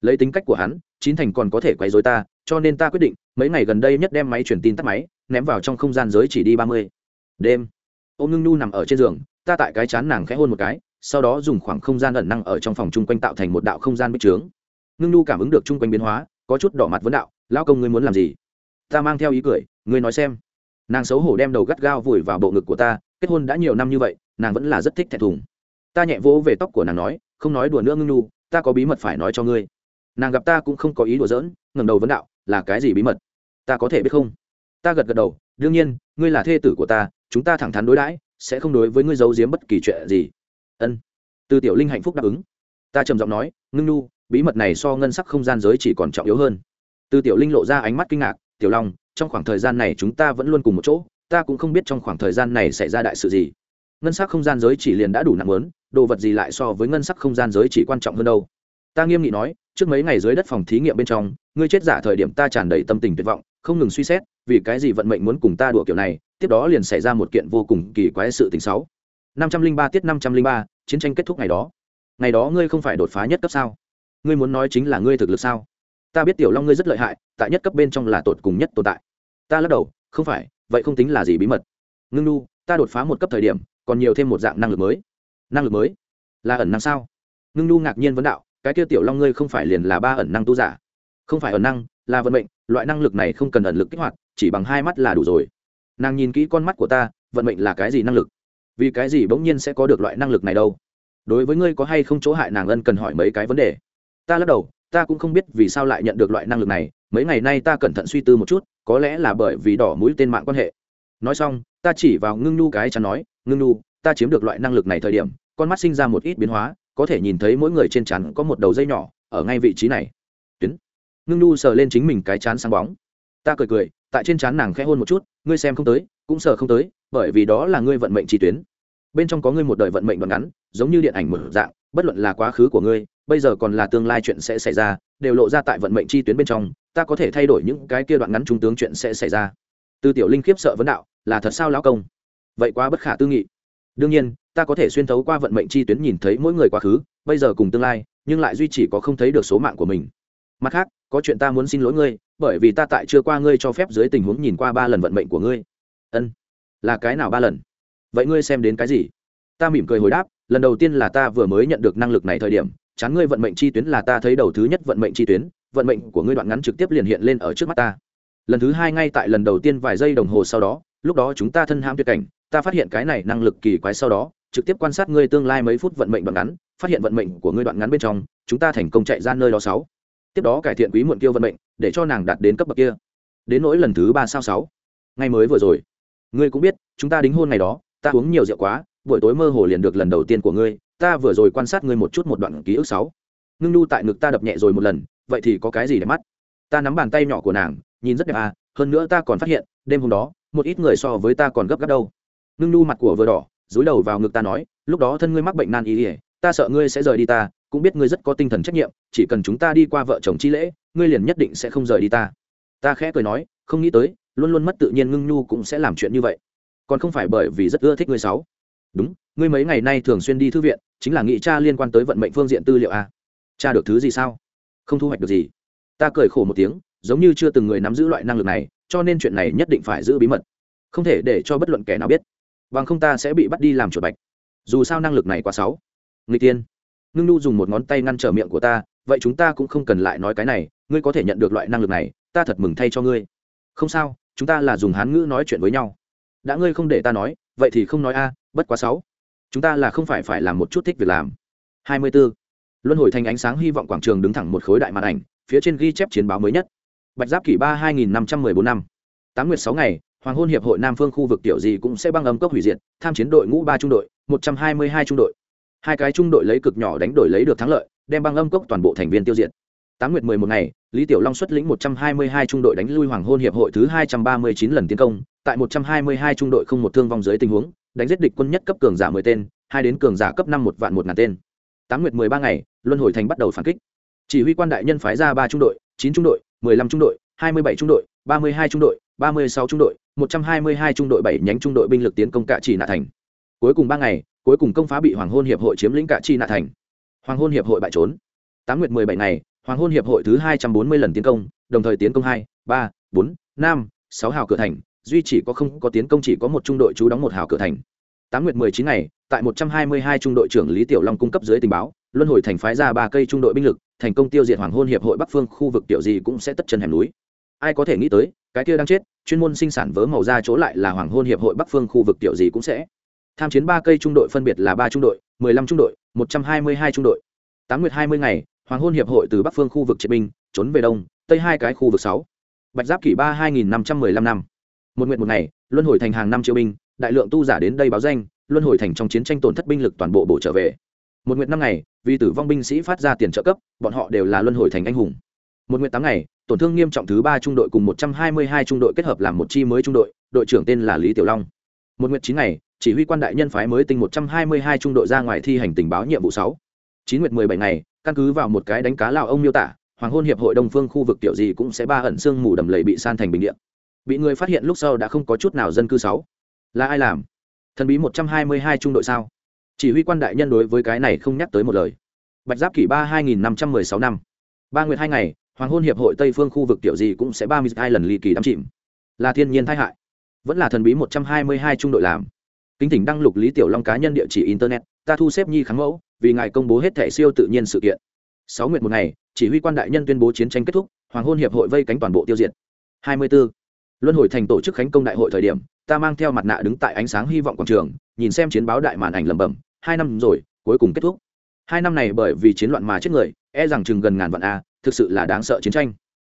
Lấy tính cách của hắn, chín thành còn có thể quấy rối ta, cho nên ta quyết định, mấy ngày gần đây nhất đem máy truyền tin tắt máy, ném vào trong không gian giới chỉ đi ba mươi. Đêm ô ngưng nhu nằm ở trên giường, ta tại cái chán nàng khẽ hôn một cái, sau đó dùng khoảng không gian ẩn năng ở trong phòng chung quanh tạo thành một đạo không gian bích trướng. Ngưng nhu cảm ứng được chung quanh biến hóa, có chút đỏ mặt vấn đạo, lão công ngươi muốn làm gì? Ta mang theo ý cười, ngươi nói xem. Nàng xấu hổ đem đầu gắt gao vùi vào bộ ngực của ta, kết hôn đã nhiều năm như vậy, nàng vẫn là rất thích thẹn thùng. Ta nhẹ vỗ về tóc của nàng nói không nói đùa nữa ngưng nhu, ta có bí mật phải nói cho ngươi. Nàng gặp ta cũng không có ý đùa giỡn, ngẩng đầu vấn đạo, là cái gì bí mật? Ta có thể biết không? Ta gật gật đầu, đương nhiên, ngươi là thê tử của ta, chúng ta thẳng thắn đối đãi, sẽ không đối với ngươi giấu giếm bất kỳ chuyện gì. Ân. Từ tiểu linh hạnh phúc đáp ứng. Ta trầm giọng nói, ngưng nu bí mật này so ngân sắc không gian giới chỉ còn trọng yếu hơn. Từ tiểu linh lộ ra ánh mắt kinh ngạc, tiểu long, trong khoảng thời gian này chúng ta vẫn luôn cùng một chỗ, ta cũng không biết trong khoảng thời gian này xảy ra đại sự gì. Ngân sắc không gian giới chỉ liền đã đủ nặng lớn đồ vật gì lại so với ngân sắc không gian giới chỉ quan trọng hơn đâu? Ta nghiêm nghị nói, trước mấy ngày dưới đất phòng thí nghiệm bên trong, ngươi chết giả thời điểm ta tràn đầy tâm tình tuyệt vọng, không ngừng suy xét, vì cái gì vận mệnh muốn cùng ta đùa kiểu này, tiếp đó liền xảy ra một kiện vô cùng kỳ quái sự tình sáu. Năm trăm linh ba tiết năm trăm linh ba, chiến tranh kết thúc ngày đó. Ngày đó ngươi không phải đột phá nhất cấp sao? Ngươi muốn nói chính là ngươi thực lực sao? Ta biết tiểu long ngươi rất lợi hại, tại nhất cấp bên trong là tột cùng nhất tồn tại. Ta lắc đầu, không phải, vậy không tính là gì bí mật. Ngưng nu, ta đột phá một cấp thời điểm, còn nhiều thêm một dạng năng lực mới năng lực mới. Là ẩn năng sao? Ngưng nu ngạc nhiên vấn đạo, cái kia tiểu long ngươi không phải liền là ba ẩn năng tu giả? Không phải ẩn năng, là vận mệnh, loại năng lực này không cần ẩn lực kích hoạt, chỉ bằng hai mắt là đủ rồi. Nàng nhìn kỹ con mắt của ta, vận mệnh là cái gì năng lực? Vì cái gì bỗng nhiên sẽ có được loại năng lực này đâu? Đối với ngươi có hay không chỗ hại nàng ân cần hỏi mấy cái vấn đề? Ta lắc đầu, ta cũng không biết vì sao lại nhận được loại năng lực này, mấy ngày nay ta cẩn thận suy tư một chút, có lẽ là bởi vì đỏ mũi tên mạng quan hệ. Nói xong, ta chỉ vào ngưng nhu cái chắn nói, ngưng nhu ta chiếm được loại năng lực này thời điểm, con mắt sinh ra một ít biến hóa, có thể nhìn thấy mỗi người trên chắn có một đầu dây nhỏ, ở ngay vị trí này. Tuyến. Ngưng Nu sờ lên chính mình cái chán sáng bóng. Ta cười cười, tại trên chán nàng khẽ hôn một chút, ngươi xem không tới, cũng sờ không tới, bởi vì đó là ngươi vận mệnh trí tuyến. Bên trong có ngươi một đời vận mệnh đoạn ngắn, giống như điện ảnh mở dạng, bất luận là quá khứ của ngươi, bây giờ còn là tương lai chuyện sẽ xảy ra, đều lộ ra tại vận mệnh chi tuyến bên trong, ta có thể thay đổi những cái kia đoạn ngắn trung tướng chuyện sẽ xảy ra. Từ tiểu linh khiếp sợ vấn đạo, là thật sao lão công? Vậy quá bất khả tư nghị đương nhiên, ta có thể xuyên thấu qua vận mệnh chi tuyến nhìn thấy mỗi người quá khứ, bây giờ cùng tương lai, nhưng lại duy chỉ có không thấy được số mạng của mình. Mặt khác, có chuyện ta muốn xin lỗi ngươi, bởi vì ta tại chưa qua ngươi cho phép dưới tình huống nhìn qua ba lần vận mệnh của ngươi. Ân, là cái nào ba lần? Vậy ngươi xem đến cái gì? Ta mỉm cười hồi đáp, lần đầu tiên là ta vừa mới nhận được năng lực này thời điểm, chán ngươi vận mệnh chi tuyến là ta thấy đầu thứ nhất vận mệnh chi tuyến, vận mệnh của ngươi đoạn ngắn trực tiếp liền hiện lên ở trước mắt ta. Lần thứ hai ngay tại lần đầu tiên vài giây đồng hồ sau đó, lúc đó chúng ta thân ham tuyệt cảnh ta phát hiện cái này năng lực kỳ quái sau đó, trực tiếp quan sát ngươi tương lai mấy phút vận mệnh đoạn ngắn, phát hiện vận mệnh của ngươi đoạn ngắn bên trong, chúng ta thành công chạy ra nơi đó sáu. Tiếp đó cải thiện quý muộn kiêu vận mệnh, để cho nàng đạt đến cấp bậc kia. Đến nỗi lần thứ ba sao sáu. Ngay mới vừa rồi, ngươi cũng biết, chúng ta đính hôn ngày đó, ta uống nhiều rượu quá, buổi tối mơ hồ liền được lần đầu tiên của ngươi, ta vừa rồi quan sát ngươi một chút một đoạn ký ức sáu. Ngưng nu tại ngực ta đập nhẹ rồi một lần, vậy thì có cái gì để mắt? Ta nắm bàn tay nhỏ của nàng, nhìn rất đẹp à hơn nữa ta còn phát hiện, đêm hôm đó, một ít người so với ta còn gấp gáp đâu ngưng nu mặt của vừa đỏ, dúi đầu vào ngực ta nói, lúc đó thân ngươi mắc bệnh nan y ỉa ta sợ ngươi sẽ rời đi ta, cũng biết ngươi rất có tinh thần trách nhiệm, chỉ cần chúng ta đi qua vợ chồng chi lễ, ngươi liền nhất định sẽ không rời đi ta. Ta khẽ cười nói, không nghĩ tới, luôn luôn mất tự nhiên ngưng nhu cũng sẽ làm chuyện như vậy. Còn không phải bởi vì rất ưa thích ngươi sáu. Đúng, ngươi mấy ngày nay thường xuyên đi thư viện, chính là nghị tra liên quan tới vận mệnh phương diện tư liệu à? a tra được thứ gì sao? Không thu hoạch được gì? Ta cười khổ một tiếng, giống như chưa từng người nắm giữ loại năng lực này, cho nên chuyện này nhất định phải giữ bí mật. Không thể để cho bất luận kẻ nào biết bằng không ta sẽ bị bắt đi làm chuột bạch. Dù sao năng lực này quá sáu người tiên ngưng nu dùng một ngón tay ngăn trở miệng của ta, vậy chúng ta cũng không cần lại nói cái này, ngươi có thể nhận được loại năng lực này, ta thật mừng thay cho ngươi. Không sao, chúng ta là dùng hán ngữ nói chuyện với nhau. Đã ngươi không để ta nói, vậy thì không nói a, bất quá sáu chúng ta là không phải phải làm một chút thích việc làm. Hai mươi 24. luân hồi thành ánh sáng hy vọng quảng trường đứng thẳng một khối đại màn ảnh, phía trên ghi chép chiến báo mới nhất. Bạch giáp kỷ ba hai nghìn năm trăm mười bốn năm. Tám nguyệt sáu ngày hoàng hôn hiệp hội nam phương khu vực tiểu gì cũng sẽ băng âm cốc hủy diệt, tham chiến đội ngũ ba trung đội, một trăm hai mươi hai trung đội. Hai cái trung đội lấy cực nhỏ đánh đổi lấy được thắng lợi, đem băng âm cốc toàn bộ thành viên tiêu diệt. Tám nguyệt mười một ngày, lý tiểu long xuất lĩnh một trăm hai mươi hai trung đội đánh lui hoàng hôn hiệp hội thứ hai trăm ba mươi chín lần tiến công. Tại một trăm hai mươi hai trung đội không một thương vong dưới tình huống, đánh giết địch quân nhất cấp cường giả mười tên, hai đến cường giả cấp năm một vạn một ngàn tên. Tám nguyệt mười ba ngày, luân hồi thành bắt đầu phản kích. Chỉ huy quan đại nhân phái ra ba trung đội, chín trung đội, mười lăm trung đội hai mươi bảy trung đội, ba mươi hai trung đội, ba mươi sáu trung đội, một trăm hai mươi hai trung đội bảy nhánh trung đội binh lực tiến công cả chỉ nạ thành. Cuối cùng ba ngày, cuối cùng công phá bị hoàng hôn hiệp hội chiếm lĩnh cả chi nạ thành. Hoàng hôn hiệp hội bại trốn. Tám nguyệt mười bảy ngày, hoàng hôn hiệp hội thứ hai trăm bốn mươi lần tiến công, đồng thời tiến công hai, ba, bốn, năm, sáu hào cửa thành, duy chỉ có không có tiến công chỉ có một trung đội trú đóng một hào cửa thành. Tám nguyệt mười chín ngày, tại một trăm hai mươi hai trung đội trưởng lý tiểu long cung cấp dưới tình báo, luân hồi thành phái ra ba cây trung đội binh lực, thành công tiêu diệt hoàng hôn hiệp hội bắc phương khu vực tiểu gì cũng sẽ tất chân hẻm núi ai có thể nghĩ tới, cái kia đang chết, chuyên môn sinh sản vớ màu ra chỗ lại là hoàng hôn hiệp hội bắc phương khu vực tiểu gì cũng sẽ. Tham chiến ba cây trung đội phân biệt là ba trung đội, mười lăm trung đội, một trăm hai mươi hai trung đội. Tám nguyệt hai mươi ngày, hoàng hôn hiệp hội từ bắc phương khu vực triệt binh, trốn về đông, tây hai cái khu vực sáu. Bạch giáp kỷ ba hai nghìn năm trăm mười lăm năm. Một nguyện một ngày, luân hồi thành hàng năm triệu binh, đại lượng tu giả đến đây báo danh, luân hồi thành trong chiến tranh tổn thất binh lực toàn bộ bổ trở về. Một nguyện năm ngày, vì tử vong binh sĩ phát ra tiền trợ cấp, bọn họ đều là luân hồi thành anh hùng. Một nguyện tám ngày tổn thương nghiêm trọng thứ ba trung đội cùng một trăm hai mươi hai trung đội kết hợp làm một chi mới trung đội đội trưởng tên là lý tiểu long. Một nguyệt chín ngày, chỉ huy quan đại nhân phái mới tinh một trăm hai mươi hai trung đội ra ngoài thi hành tình báo nhiệm vụ sáu. Chín nguyệt mười bảy ngày, căn cứ vào một cái đánh cá lào ông miêu tả, hoàng hôn hiệp hội đông phương khu vực tiểu gì cũng sẽ ba ẩn sương mù đầm lầy bị san thành bình điện bị người phát hiện lúc sau đã không có chút nào dân cư sáu. Là ai làm? Thần bí một trăm hai mươi hai trung đội sao? Chỉ huy quan đại nhân đối với cái này không nhắc tới một lời. Bạch giáp kỷ ba hai nghìn năm trăm mười sáu năm. Ba nguyệt hai ngày hoàng hôn hiệp hội tây phương khu vực kiểu gì cũng sẽ ba mươi hai lần ly kỳ đắm chìm. Là thiên nhiên tai hại. Vẫn là thần bí một trăm hai mươi hai trung đội làm. Kính thỉnh đăng lục lý tiểu long cá nhân địa chỉ internet, ta thu xếp nhi kháng mẫu, vì ngài công bố hết thẻ siêu tự nhiên sự kiện. Sáu nguyệt một ngày, chỉ huy quan đại nhân tuyên bố chiến tranh kết thúc, hoàng hôn hiệp hội vây cánh toàn bộ tiêu diệt. Hai mươi 24. luân hồi thành tổ chức khánh công đại hội thời điểm, ta mang theo mặt nạ đứng tại ánh sáng hy vọng quảng trường, nhìn xem chiến báo đại màn ảnh lẩm bẩm, hai năm rồi, cuối cùng kết thúc hai năm này bởi vì chiến loạn mà chết người e rằng chừng gần ngàn vạn a, thực sự là đáng sợ chiến tranh.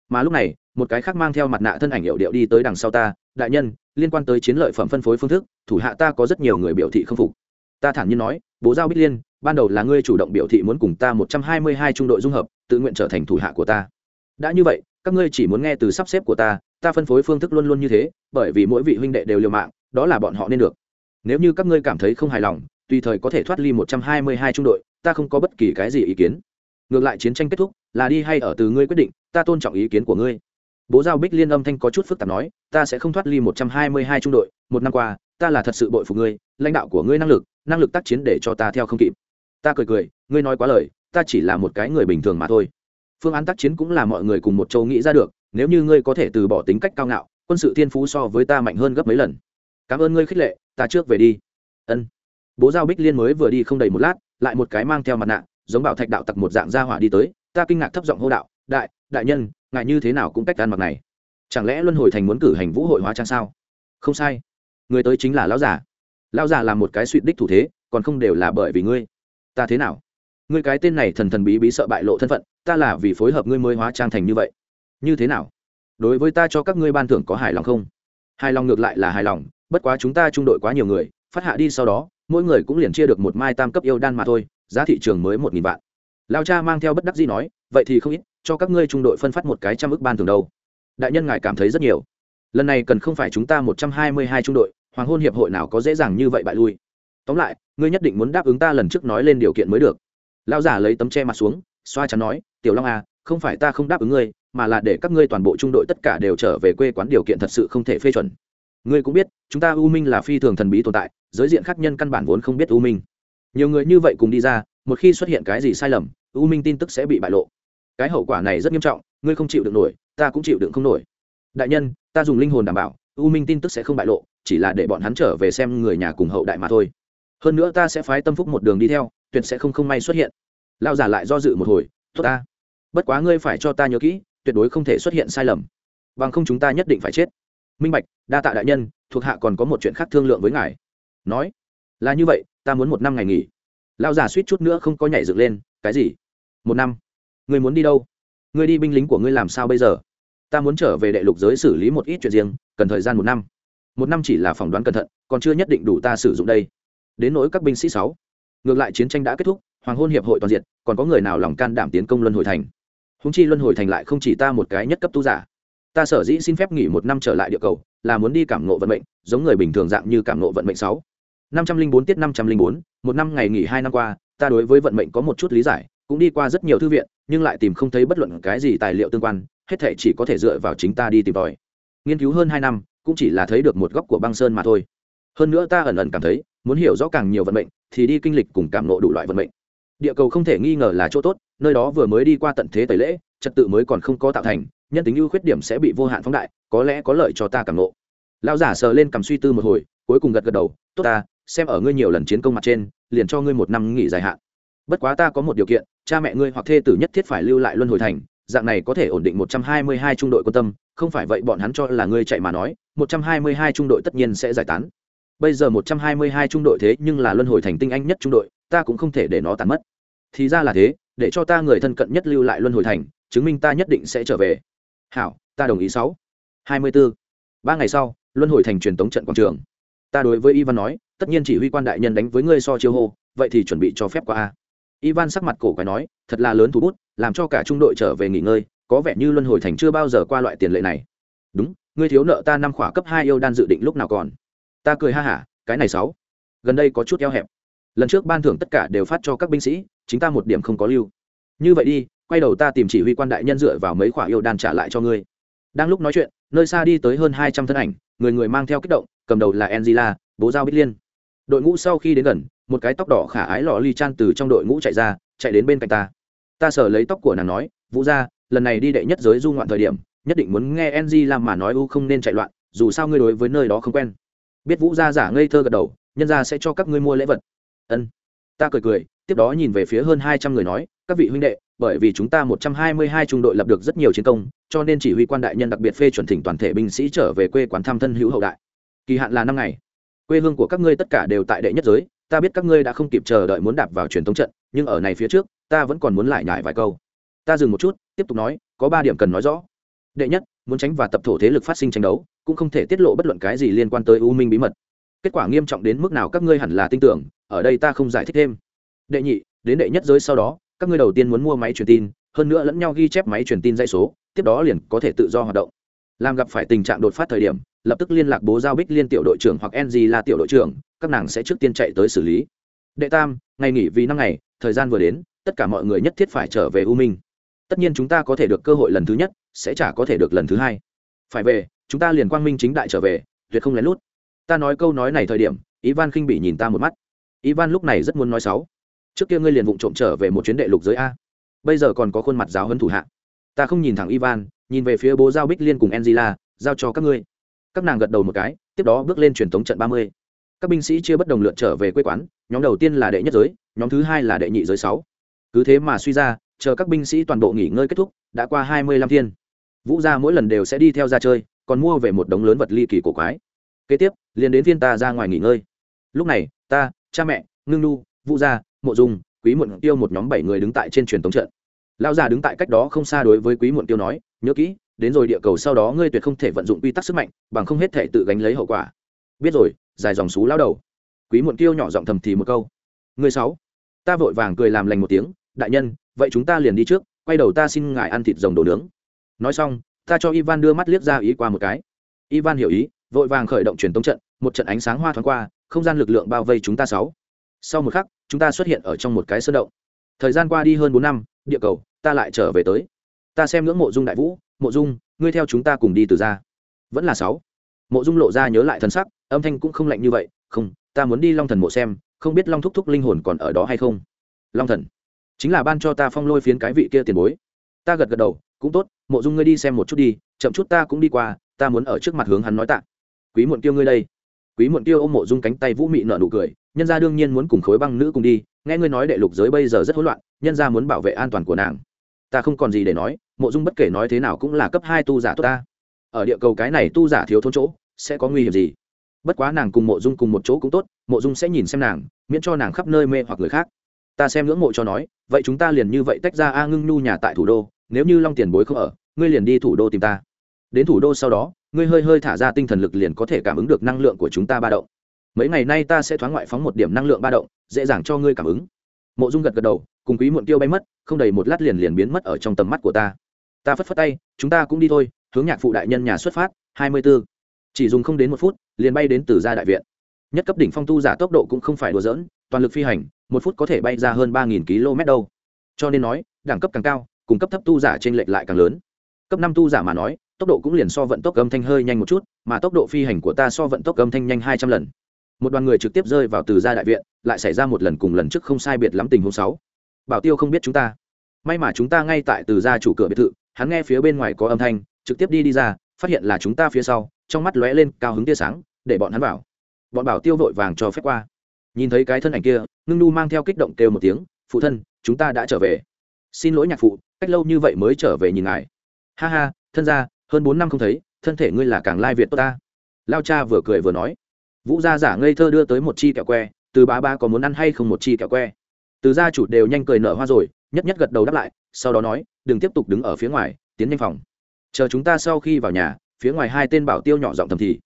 Mà lúc này, một cái khác mang theo mặt nạ thân ảnh hiệu điệu đi tới đằng sau ta, đại nhân, liên quan tới chiến lợi phẩm phân phối phương thức, thủ hạ ta có rất nhiều người biểu thị không phục. Ta thản nhiên nói, bố giao bích liên, ban đầu là ngươi chủ động biểu thị muốn cùng ta một trăm hai mươi hai trung đội dung hợp, tự nguyện trở thành thủ hạ của ta. Đã như vậy, các ngươi chỉ muốn nghe từ sắp xếp của ta ta phân phối phương thức luôn luôn như thế, bởi vì mỗi vị huynh đệ đều liều mạng, đó là bọn họ nên được. Nếu như các ngươi cảm thấy không hài lòng, tùy thời có thể thoát ly một trăm hai mươi hai trung đội ta không có bất kỳ cái gì ý kiến. Ngược lại chiến tranh kết thúc, là đi hay ở từ ngươi quyết định, ta tôn trọng ý kiến của ngươi. Bố giao bích liên âm thanh có chút phức tạp nói, ta sẽ không thoát ly một trăm hai mươi hai trung đội, một năm qua, ta là thật sự bội phục ngươi, lãnh đạo của ngươi năng lực năng lực tác chiến để cho ta theo không kịp. Ta cười cười, ngươi nói quá lời, ta chỉ là một cái người bình thường mà thôi. Phương án tác chiến cũng là mọi người cùng một châu nghĩ ra được, nếu như ngươi có thể từ bỏ tính cách cao ngạo, quân sự thiên phú so với ta mạnh hơn gấp mấy lần. Cảm ơn ngươi khích lệ, ta trước về đi. Ân bố giao bích liên mới vừa đi không đầy một lát, lại một cái mang theo mặt nạ, giống bảo thạch đạo tặc một dạng gia hỏa đi tới, ta kinh ngạc thấp giọng hô đạo, đại đại nhân ngại như thế nào cũng cách ăn mặc này? Chẳng lẽ luân hồi thành muốn cử hành vũ hội hóa trang sao? Không sai. Người tới chính là lão giả lão giả là một cái suy đích thủ thế, còn không đều là bởi vì ngươi. Ta thế nào? Ngươi cái tên này thần thần bí bí sợ bại lộ thân phận, ta là vì phối hợp ngươi mới hóa trang thành như vậy. Như thế nào? Đối với ta cho các ngươi ban thưởng có hài lòng không? Hài lòng ngược lại là hài lòng, bất quá chúng ta trung đội quá nhiều người, phát hạ đi sau đó mỗi người cũng liền chia được một mai tam cấp yêu đan mà thôi, giá thị trường mới một nghìn vạn. Lao cha mang theo bất đắc dĩ nói, vậy thì không ít, cho các ngươi trung đội phân phát một cái trăm ức ban thường đâu. Đại nhân ngài cảm thấy rất nhiều. Lần này cần không phải chúng ta một trăm hai mươi hai trung đội, hoàng hôn hiệp hội nào có dễ dàng như vậy bại lui. Tóm lại, ngươi nhất định muốn đáp ứng ta lần trước nói lên điều kiện mới được. Lao giả lấy tấm che mặt xuống, xoa chắn nói, tiểu long à không phải ta không đáp ứng ngươi, mà là để các ngươi toàn bộ trung đội tất cả đều trở về quê quán điều kiện thật sự không thể phê chuẩn ngươi cũng biết, chúng ta u minh là phi thường thần bí tồn tại, giới diện khác nhân căn bản vốn không biết u minh. Nhiều người như vậy cùng đi ra, một khi xuất hiện cái gì sai lầm, u minh tin tức sẽ bị bại lộ. Cái hậu quả này rất nghiêm trọng, ngươi không chịu được nổi, ta cũng chịu đựng không nổi. Đại nhân, ta dùng linh hồn đảm bảo, u minh tin tức sẽ không bại lộ, chỉ là để bọn hắn trở về xem người nhà cùng hậu đại mà thôi. Hơn nữa ta sẽ phái tâm phúc một đường đi theo, tuyệt sẽ không không may xuất hiện. Lao giả lại do dự một hồi, tốt ta, bất quá ngươi phải cho ta nhớ kỹ, tuyệt đối không thể xuất hiện sai lầm. Bằng không chúng ta nhất định phải chết minh bạch, đa tạ đại nhân, thuộc hạ còn có một chuyện khác thương lượng với ngài. Nói, là như vậy, ta muốn một năm ngày nghỉ. Lao già suýt chút nữa không có nhảy dựng lên, cái gì? Một năm? Người muốn đi đâu? Người đi binh lính của ngươi làm sao bây giờ? Ta muốn trở về đệ lục giới xử lý một ít chuyện riêng, cần thời gian một năm. Một năm chỉ là phỏng đoán cẩn thận, còn chưa nhất định đủ ta sử dụng đây. Đến nỗi các binh sĩ sáu. Ngược lại chiến tranh đã kết thúc, hoàng hôn hiệp hội toàn diện, còn có người nào lòng can đảm tiến công luân hồi thành? Húng chi luân hồi thành lại không chỉ ta một cái nhất cấp tu giả ta sở dĩ xin phép nghỉ một năm trở lại địa cầu, là muốn đi cảm ngộ vận mệnh, giống người bình thường dạng như cảm ngộ vận mệnh sáu. Năm trăm linh bốn tiết năm trăm linh bốn, một năm ngày nghỉ hai năm qua, ta đối với vận mệnh có một chút lý giải, cũng đi qua rất nhiều thư viện, nhưng lại tìm không thấy bất luận cái gì tài liệu tương quan, hết thể chỉ có thể dựa vào chính ta đi tìm tòi. Nghiên cứu hơn hai năm, cũng chỉ là thấy được một góc của băng sơn mà thôi. Hơn nữa ta ẩn ẩn cảm thấy, muốn hiểu rõ càng nhiều vận mệnh, thì đi kinh lịch cùng cảm nộ đủ loại vận mệnh. Địa cầu không thể nghi ngờ là chỗ tốt, nơi đó vừa mới đi qua tận thế tẩy lễ trật tự mới còn không có tạo thành, nhân tính ưu khuyết điểm sẽ bị vô hạn phóng đại, có lẽ có lợi cho ta cảm nộ lão giả sờ lên cầm suy tư một hồi, cuối cùng gật gật đầu, tốt ta, xem ở ngươi nhiều lần chiến công mặt trên, liền cho ngươi một năm nghỉ dài hạn. Bất quá ta có một điều kiện, cha mẹ ngươi hoặc thê tử nhất thiết phải lưu lại luân hồi thành, dạng này có thể ổn định một trăm hai mươi hai trung đội quan tâm, không phải vậy bọn hắn cho là ngươi chạy mà nói, một trăm hai mươi hai trung đội tất nhiên sẽ giải tán. Bây giờ một trăm hai mươi hai trung đội thế nhưng là luân hồi thành tinh anh nhất trung đội, ta cũng không thể để nó tàn mất. Thì ra là thế, để cho ta người thân cận nhất lưu lại luân hồi thành chứng minh ta nhất định sẽ trở về. Hảo, ta đồng ý sáu. Hai mươi bốn ba ngày sau, luân hồi thành truyền tống trận quảng trường. Ta đối với ivan nói, tất nhiên chỉ huy quan đại nhân đánh với ngươi so chiêu hô, vậy thì chuẩn bị cho phép qua a. Ivan sắc mặt cổ quái nói, thật là lớn thủ bút, làm cho cả trung đội trở về nghỉ ngơi, có vẻ như luân hồi thành chưa bao giờ qua loại tiền lệ này. Đúng, ngươi thiếu nợ ta năm khỏa cấp hai yêu đan dự định lúc nào còn? Ta cười ha hả, cái này sáu. Gần đây có chút eo hẹp. Lần trước ban thưởng tất cả đều phát cho các binh sĩ, chính ta một điểm không có lưu. Như vậy đi quay đầu ta tìm chỉ huy quan đại nhân dựa vào mấy khoả yêu đan trả lại cho ngươi. Đang lúc nói chuyện, nơi xa đi tới hơn hai trăm thân ảnh, người người mang theo kích động, cầm đầu là angela, bố giao bích liên. Đội ngũ sau khi đến gần, một cái tóc đỏ khả ái lò ly chan từ trong đội ngũ chạy ra, chạy đến bên cạnh ta. Ta sờ lấy tóc của nàng nói, vũ ra lần này đi đệ nhất giới du ngoạn thời điểm, nhất định muốn nghe ng làm mà nói u không nên chạy loạn, dù sao ngươi đối với nơi đó không quen. Biết vũ gia giả ngây thơ gật đầu, nhân gia sẽ cho các ngươi mua lễ vật. Ân. Ta cười cười tiếp đó nhìn về phía hơn hai trăm người nói, các vị huynh đệ, bởi vì chúng ta một trăm hai mươi hai trung đội lập được rất nhiều chiến công, cho nên chỉ huy quan đại nhân đặc biệt phê chuẩn thỉnh toàn thể binh sĩ trở về quê quán thăm thân hữu hậu đại. Kỳ hạn là năm ngày. Quê hương của các ngươi tất cả đều tại đệ nhất giới, ta biết các ngươi đã không kịp chờ đợi muốn đạp vào truyền thống trận, nhưng ở này phía trước, ta vẫn còn muốn lại nhải vài câu. Ta dừng một chút, tiếp tục nói, có ba điểm cần nói rõ. Đệ nhất, muốn tránh và tập thổ thế lực phát sinh tranh đấu, cũng không thể tiết lộ bất luận cái gì liên quan tới u minh bí mật. Kết quả nghiêm trọng đến mức nào các ngươi hẳn là tin tưởng, ở đây ta không giải thích thêm đệ nhị, đến đệ nhất giới sau đó, các ngươi đầu tiên muốn mua máy truyền tin, hơn nữa lẫn nhau ghi chép máy truyền tin dây số, tiếp đó liền có thể tự do hoạt động. Làm gặp phải tình trạng đột phát thời điểm, lập tức liên lạc bố giao bích liên tiểu đội trưởng hoặc ng là tiểu đội trưởng, các nàng sẽ trước tiên chạy tới xử lý. Đệ tam, ngày nghỉ vì năm ngày, thời gian vừa đến, tất cả mọi người nhất thiết phải trở về u minh. Tất nhiên chúng ta có thể được cơ hội lần thứ nhất, sẽ chả có thể được lần thứ hai. Phải về, chúng ta liền quang minh chính đại trở về, tuyệt không lén lút. Ta nói câu nói này thời điểm, ivan khinh bị nhìn ta một mắt. Ivan lúc này rất muốn nói xấu trước kia ngươi liền vụng trộm trở về một chuyến đệ lục giới a. Bây giờ còn có khuôn mặt giáo hơn thủ hạ. Ta không nhìn thẳng ivan, nhìn về phía bố giao bích liên cùng angela, giao cho các ngươi. Các nàng gật đầu một cái, tiếp đó bước lên truyền thống trận ba mươi. Các binh sĩ chia bất đồng lượt trở về quê quán, nhóm đầu tiên là đệ nhất giới, nhóm thứ hai là đệ nhị giới sáu. Cứ thế mà suy ra, chờ các binh sĩ toàn bộ nghỉ ngơi kết thúc, đã qua hai mươi lăm thiên. Vũ gia mỗi lần đều sẽ đi theo ra chơi, còn mua về một đống lớn vật ly kỳ cổ quái. Kế tiếp, liền đến viên ta ra ngoài nghỉ ngơi. Lúc này, ta, cha mẹ, ngưng nu vũ gia mộ dung, quý muộn tiêu một nhóm bảy người đứng tại trên truyền thống trận. Lão già đứng tại cách đó không xa đối với quý muộn tiêu nói, nhớ kỹ, đến rồi địa cầu sau đó ngươi tuyệt không thể vận dụng quy tắc sức mạnh, bằng không hết thể tự gánh lấy hậu quả. Biết rồi, dài dòng xú lao đầu. Quý muộn tiêu nhỏ giọng thầm thì một câu. Người sáu, ta vội vàng cười làm lành một tiếng, đại nhân, vậy chúng ta liền đi trước, quay đầu ta xin ngài ăn thịt rồng đồ nướng. Nói xong, ta cho ivan đưa mắt liếc ra ý qua một cái. Ivan hiểu ý, vội vàng khởi động truyền tống trận, một trận ánh sáng hoa thoáng qua, không gian lực lượng bao vây chúng ta sáu sau một khắc, chúng ta xuất hiện ở trong một cái sơn động. Thời gian qua đi hơn bốn năm, địa cầu, ta lại trở về tới. Ta xem ngưỡng mộ dung đại vũ, mộ dung, ngươi theo chúng ta cùng đi từ ra. Vẫn là sáu. Mộ dung lộ ra nhớ lại thân sắc, âm thanh cũng không lạnh như vậy, không, ta muốn đi long thần mộ xem, không biết long thúc thúc linh hồn còn ở đó hay không. Long thần, chính là ban cho ta phong lôi phiến cái vị kia tiền bối. Ta gật gật đầu, cũng tốt, mộ dung ngươi đi xem một chút đi, chậm chút ta cũng đi qua, ta muốn ở trước mặt hướng hắn nói tạ. Quý muộn kêu ngươi đây quý muộn tiêu ôm mộ dung cánh tay vũ mị nợ nụ cười, nhân gia đương nhiên muốn cùng khối băng nữ cùng đi, nghe ngươi nói đệ lục giới bây giờ rất hỗn loạn, nhân gia muốn bảo vệ an toàn của nàng. Ta không còn gì để nói, mộ dung bất kể nói thế nào cũng là cấp hai tu giả tốt ta. Ở địa cầu cái này tu giả thiếu thốn chỗ, sẽ có nguy hiểm gì? Bất quá nàng cùng mộ dung cùng một chỗ cũng tốt, mộ dung sẽ nhìn xem nàng, miễn cho nàng khắp nơi mê hoặc người khác. Ta xem ngưỡng mộ cho nói, vậy chúng ta liền như vậy tách ra a ngưng nhu nhà tại thủ đô, nếu như long tiền bối không ở, ngươi liền đi thủ đô tìm ta. Đến thủ đô sau đó ngươi hơi hơi thả ra tinh thần lực liền có thể cảm ứng được năng lượng của chúng ta ba động. Mấy ngày nay ta sẽ thoáng ngoại phóng một điểm năng lượng ba động, dễ dàng cho ngươi cảm ứng. Mộ dung gật gật đầu, cùng quý muộn tiêu bay mất, không đầy một lát liền liền biến mất ở trong tầm mắt của ta. Ta phất phất tay, chúng ta cũng đi thôi, hướng nhạc phụ đại nhân nhà xuất phát, hai mươi b ố chỉ dùng không đến một phút, liền bay đến từ gia đại viện. Nhất cấp đỉnh phong tu giả tốc độ cũng không phải đùa dỡn toàn lực phi hành, một phút có thể bay ra hơn ba nghìn km đâu. Cho nên nói, đẳng cấp càng cao, cùng cấp thấp tu giả t r ê n lệch lại càng lớn. Cấp năm tu giả mà nói tốc độ cũng liền so vận tốc âm thanh hơi nhanh một chút, mà tốc độ phi hành của ta so vận tốc âm thanh nhanh hai trăm lần. Một đoàn người trực tiếp rơi vào từ gia đại viện, lại xảy ra một lần cùng lần trước không sai biệt lắm tình huống sáu. Bảo tiêu không biết chúng ta. May mà chúng ta ngay tại từ gia chủ cửa biệt thự, hắn nghe phía bên ngoài có âm thanh, trực tiếp đi đi ra, phát hiện là chúng ta phía sau, trong mắt lóe lên cao hứng tia sáng, để bọn hắn bảo. Bọn bảo tiêu vội vàng cho phép qua. Nhìn thấy cái thân ảnh kia, ngưng nu mang theo kích động kêu một tiếng, phụ thân, chúng ta đã trở về. Xin lỗi nhạc phụ, cách lâu như vậy mới trở về nhìn ngài. Ha ha, thân ra hơn bốn năm không thấy, thân thể ngươi là càng lai việt tốt ta. Lao cha vừa cười vừa nói. Vũ gia giả ngây thơ đưa tới một chi kẹo que, từ ba ba có muốn ăn hay không một chi kẹo que. Từ gia chủ đều nhanh cười nở hoa rồi, nhất nhất gật đầu đáp lại, sau đó nói, đừng tiếp tục đứng ở phía ngoài, tiến nhanh phòng. Chờ chúng ta sau khi vào nhà, phía ngoài hai tên bảo tiêu nhỏ giọng thầm thì.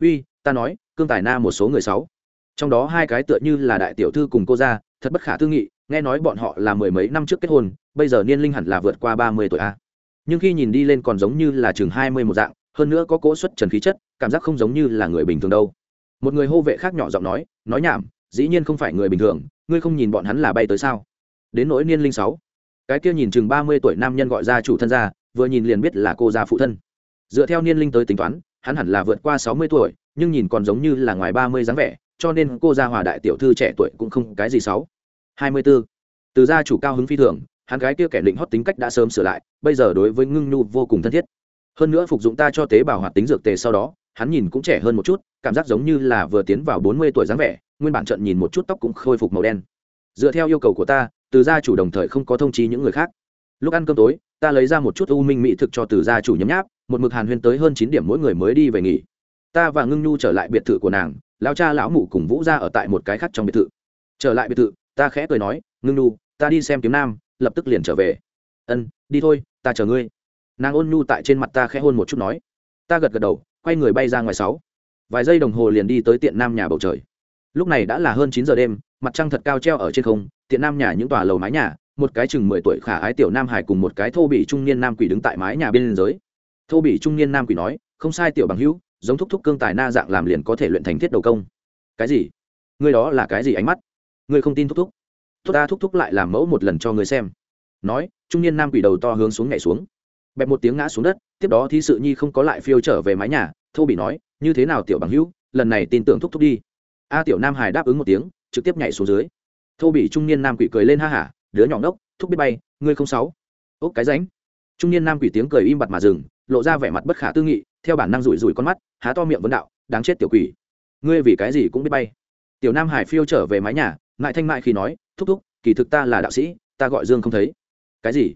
Uy, ta nói, cương tài na một số người sáu. Trong đó hai cái tựa như là đại tiểu thư cùng cô gia, thật bất khả tư nghị, nghe nói bọn họ là mười mấy năm trước kết hôn, bây giờ niên linh hẳn là vượt qua ba mươi tuổi a nhưng khi nhìn đi lên còn giống như là chừng hai mươi một dạng, hơn nữa có cỗ xuất trần khí chất, cảm giác không giống như là người bình thường đâu. Một người hô vệ khác nhỏ giọng nói nói nhảm, dĩ nhiên không phải người bình thường, ngươi không nhìn bọn hắn là bay tới sao? Đến nỗi niên linh sáu, cái kia nhìn chừng ba mươi tuổi nam nhân gọi ra chủ thân ra, vừa nhìn liền biết là cô gia phụ thân. Dựa theo niên linh tới tính toán, hắn hẳn là vượt qua sáu mươi tuổi, nhưng nhìn còn giống như là ngoài ba mươi dáng vẻ, cho nên cô gia hòa đại tiểu thư trẻ tuổi cũng không cái gì sáu. Hai mươi 24. từ gia chủ cao hứng phi thường hắn gái kia kẻ định hót tính cách đã sớm sửa lại, bây giờ đối với ngưng nhu vô cùng thân thiết. Hơn nữa phục dụng ta cho tế bào hoạt tính dược tề sau đó, hắn nhìn cũng trẻ hơn một chút, cảm giác giống như là vừa tiến vào bốn mươi tuổi dáng vẻ, nguyên bản trận nhìn một chút tóc cũng khôi phục màu đen. Dựa theo yêu cầu của ta, từ gia chủ đồng thời không có thông chi những người khác. Lúc ăn cơm tối, ta lấy ra một chút u minh mỹ thực cho từ gia chủ nhấm nháp, một mực hàn huyên tới hơn chín điểm mỗi người mới đi về nghỉ. Ta và ngưng nhu trở lại biệt thự của nàng, lão cha lão mụ cùng vũ ra ở tại một cái khác trong biệt thự. Trở lại biệt thự, ta khẽ cười nói, ngưng nhu, ta đi xem kiếm nam lập tức liền trở về. Ân, đi thôi, ta chờ ngươi. Nàng ôn nhu tại trên mặt ta khẽ hôn một chút nói. Ta gật gật đầu, quay người bay ra ngoài sáu. Vài giây đồng hồ liền đi tới tiện nam nhà bầu trời. Lúc này đã là hơn chín giờ đêm, mặt trăng thật cao treo ở trên không tiện nam nhà những tòa lầu mái nhà, một cái chừng mười tuổi khả ái tiểu nam hải cùng một cái thô bị trung niên nam quỷ đứng tại mái nhà bên giới thô bị trung niên nam quỷ nói, không sai tiểu bằng hữu, giống thúc thúc cương tài na dạng làm liền có thể luyện thành thiết đầu công. Cái gì? Ngươi đó là cái gì ánh mắt? Ngươi không tin thúc thúc? Thúc ta thúc thúc lại làm mẫu một lần cho ngươi xem. Nói, trung niên nam quỷ đầu to hướng xuống nhảy xuống. Bẹp một tiếng ngã xuống đất, tiếp đó thí sự nhi không có lại phiêu trở về mái nhà, thô bị nói, như thế nào tiểu bằng hữu, lần này tin tưởng thúc thúc đi. A tiểu nam hải đáp ứng một tiếng, trực tiếp nhảy xuống dưới. Thô bị trung niên nam quỷ cười lên ha hả, đứa nhỏ ngốc, thúc biết bay, ngươi không sáu. Ốc cái ránh. Trung niên nam quỷ tiếng cười im bặt mà dừng, lộ ra vẻ mặt bất khả tư nghị, theo bản năng rủi rủi con mắt, há to miệng vấn đạo, đáng chết tiểu quỷ. Ngươi vì cái gì cũng biết bay. Tiểu nam hải phiêu trở về mái nhà, ngại thanh mại khi nói thúc thúc, kỳ thực ta là đạo sĩ, ta gọi dương không thấy. Cái gì?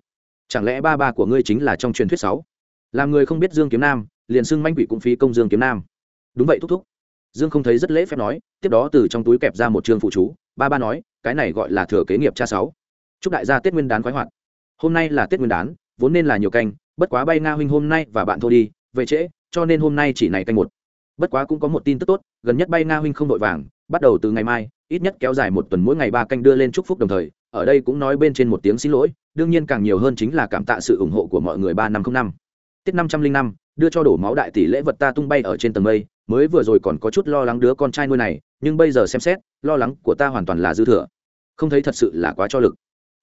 Chẳng lẽ ba ba của ngươi chính là trong truyền thuyết sáu? Làm người không biết dương kiếm nam, liền xưng manh quỷ cũng phí công dương kiếm nam. Đúng vậy thúc thúc. Dương không thấy rất lễ phép nói, tiếp đó từ trong túi kẹp ra một trường phụ chú, ba ba nói, cái này gọi là thừa kế nghiệp cha sáu. Chúc đại gia tết nguyên đán khoái hoạt. Hôm nay là tết nguyên đán, vốn nên là nhiều canh, bất quá bay nga huynh hôm nay và bạn thôi đi, về trễ, cho nên hôm nay chỉ này canh một. Bất quá cũng có một tin tức tốt, gần nhất bay nga huynh không vội vàng, bắt đầu từ ngày mai ít nhất kéo dài một tuần mỗi ngày ba canh đưa lên chúc phúc đồng thời, ở đây cũng nói bên trên một tiếng xin lỗi, đương nhiên càng nhiều hơn chính là cảm tạ sự ủng hộ của mọi người ba năm không năm. Tiết năm trăm linh năm, đưa cho đổ máu đại tỷ lễ vật ta tung bay ở trên tầng mây, mới vừa rồi còn có chút lo lắng đứa con trai nuôi này, nhưng bây giờ xem xét, lo lắng của ta hoàn toàn là dư thừa. Không thấy thật sự là quá cho lực.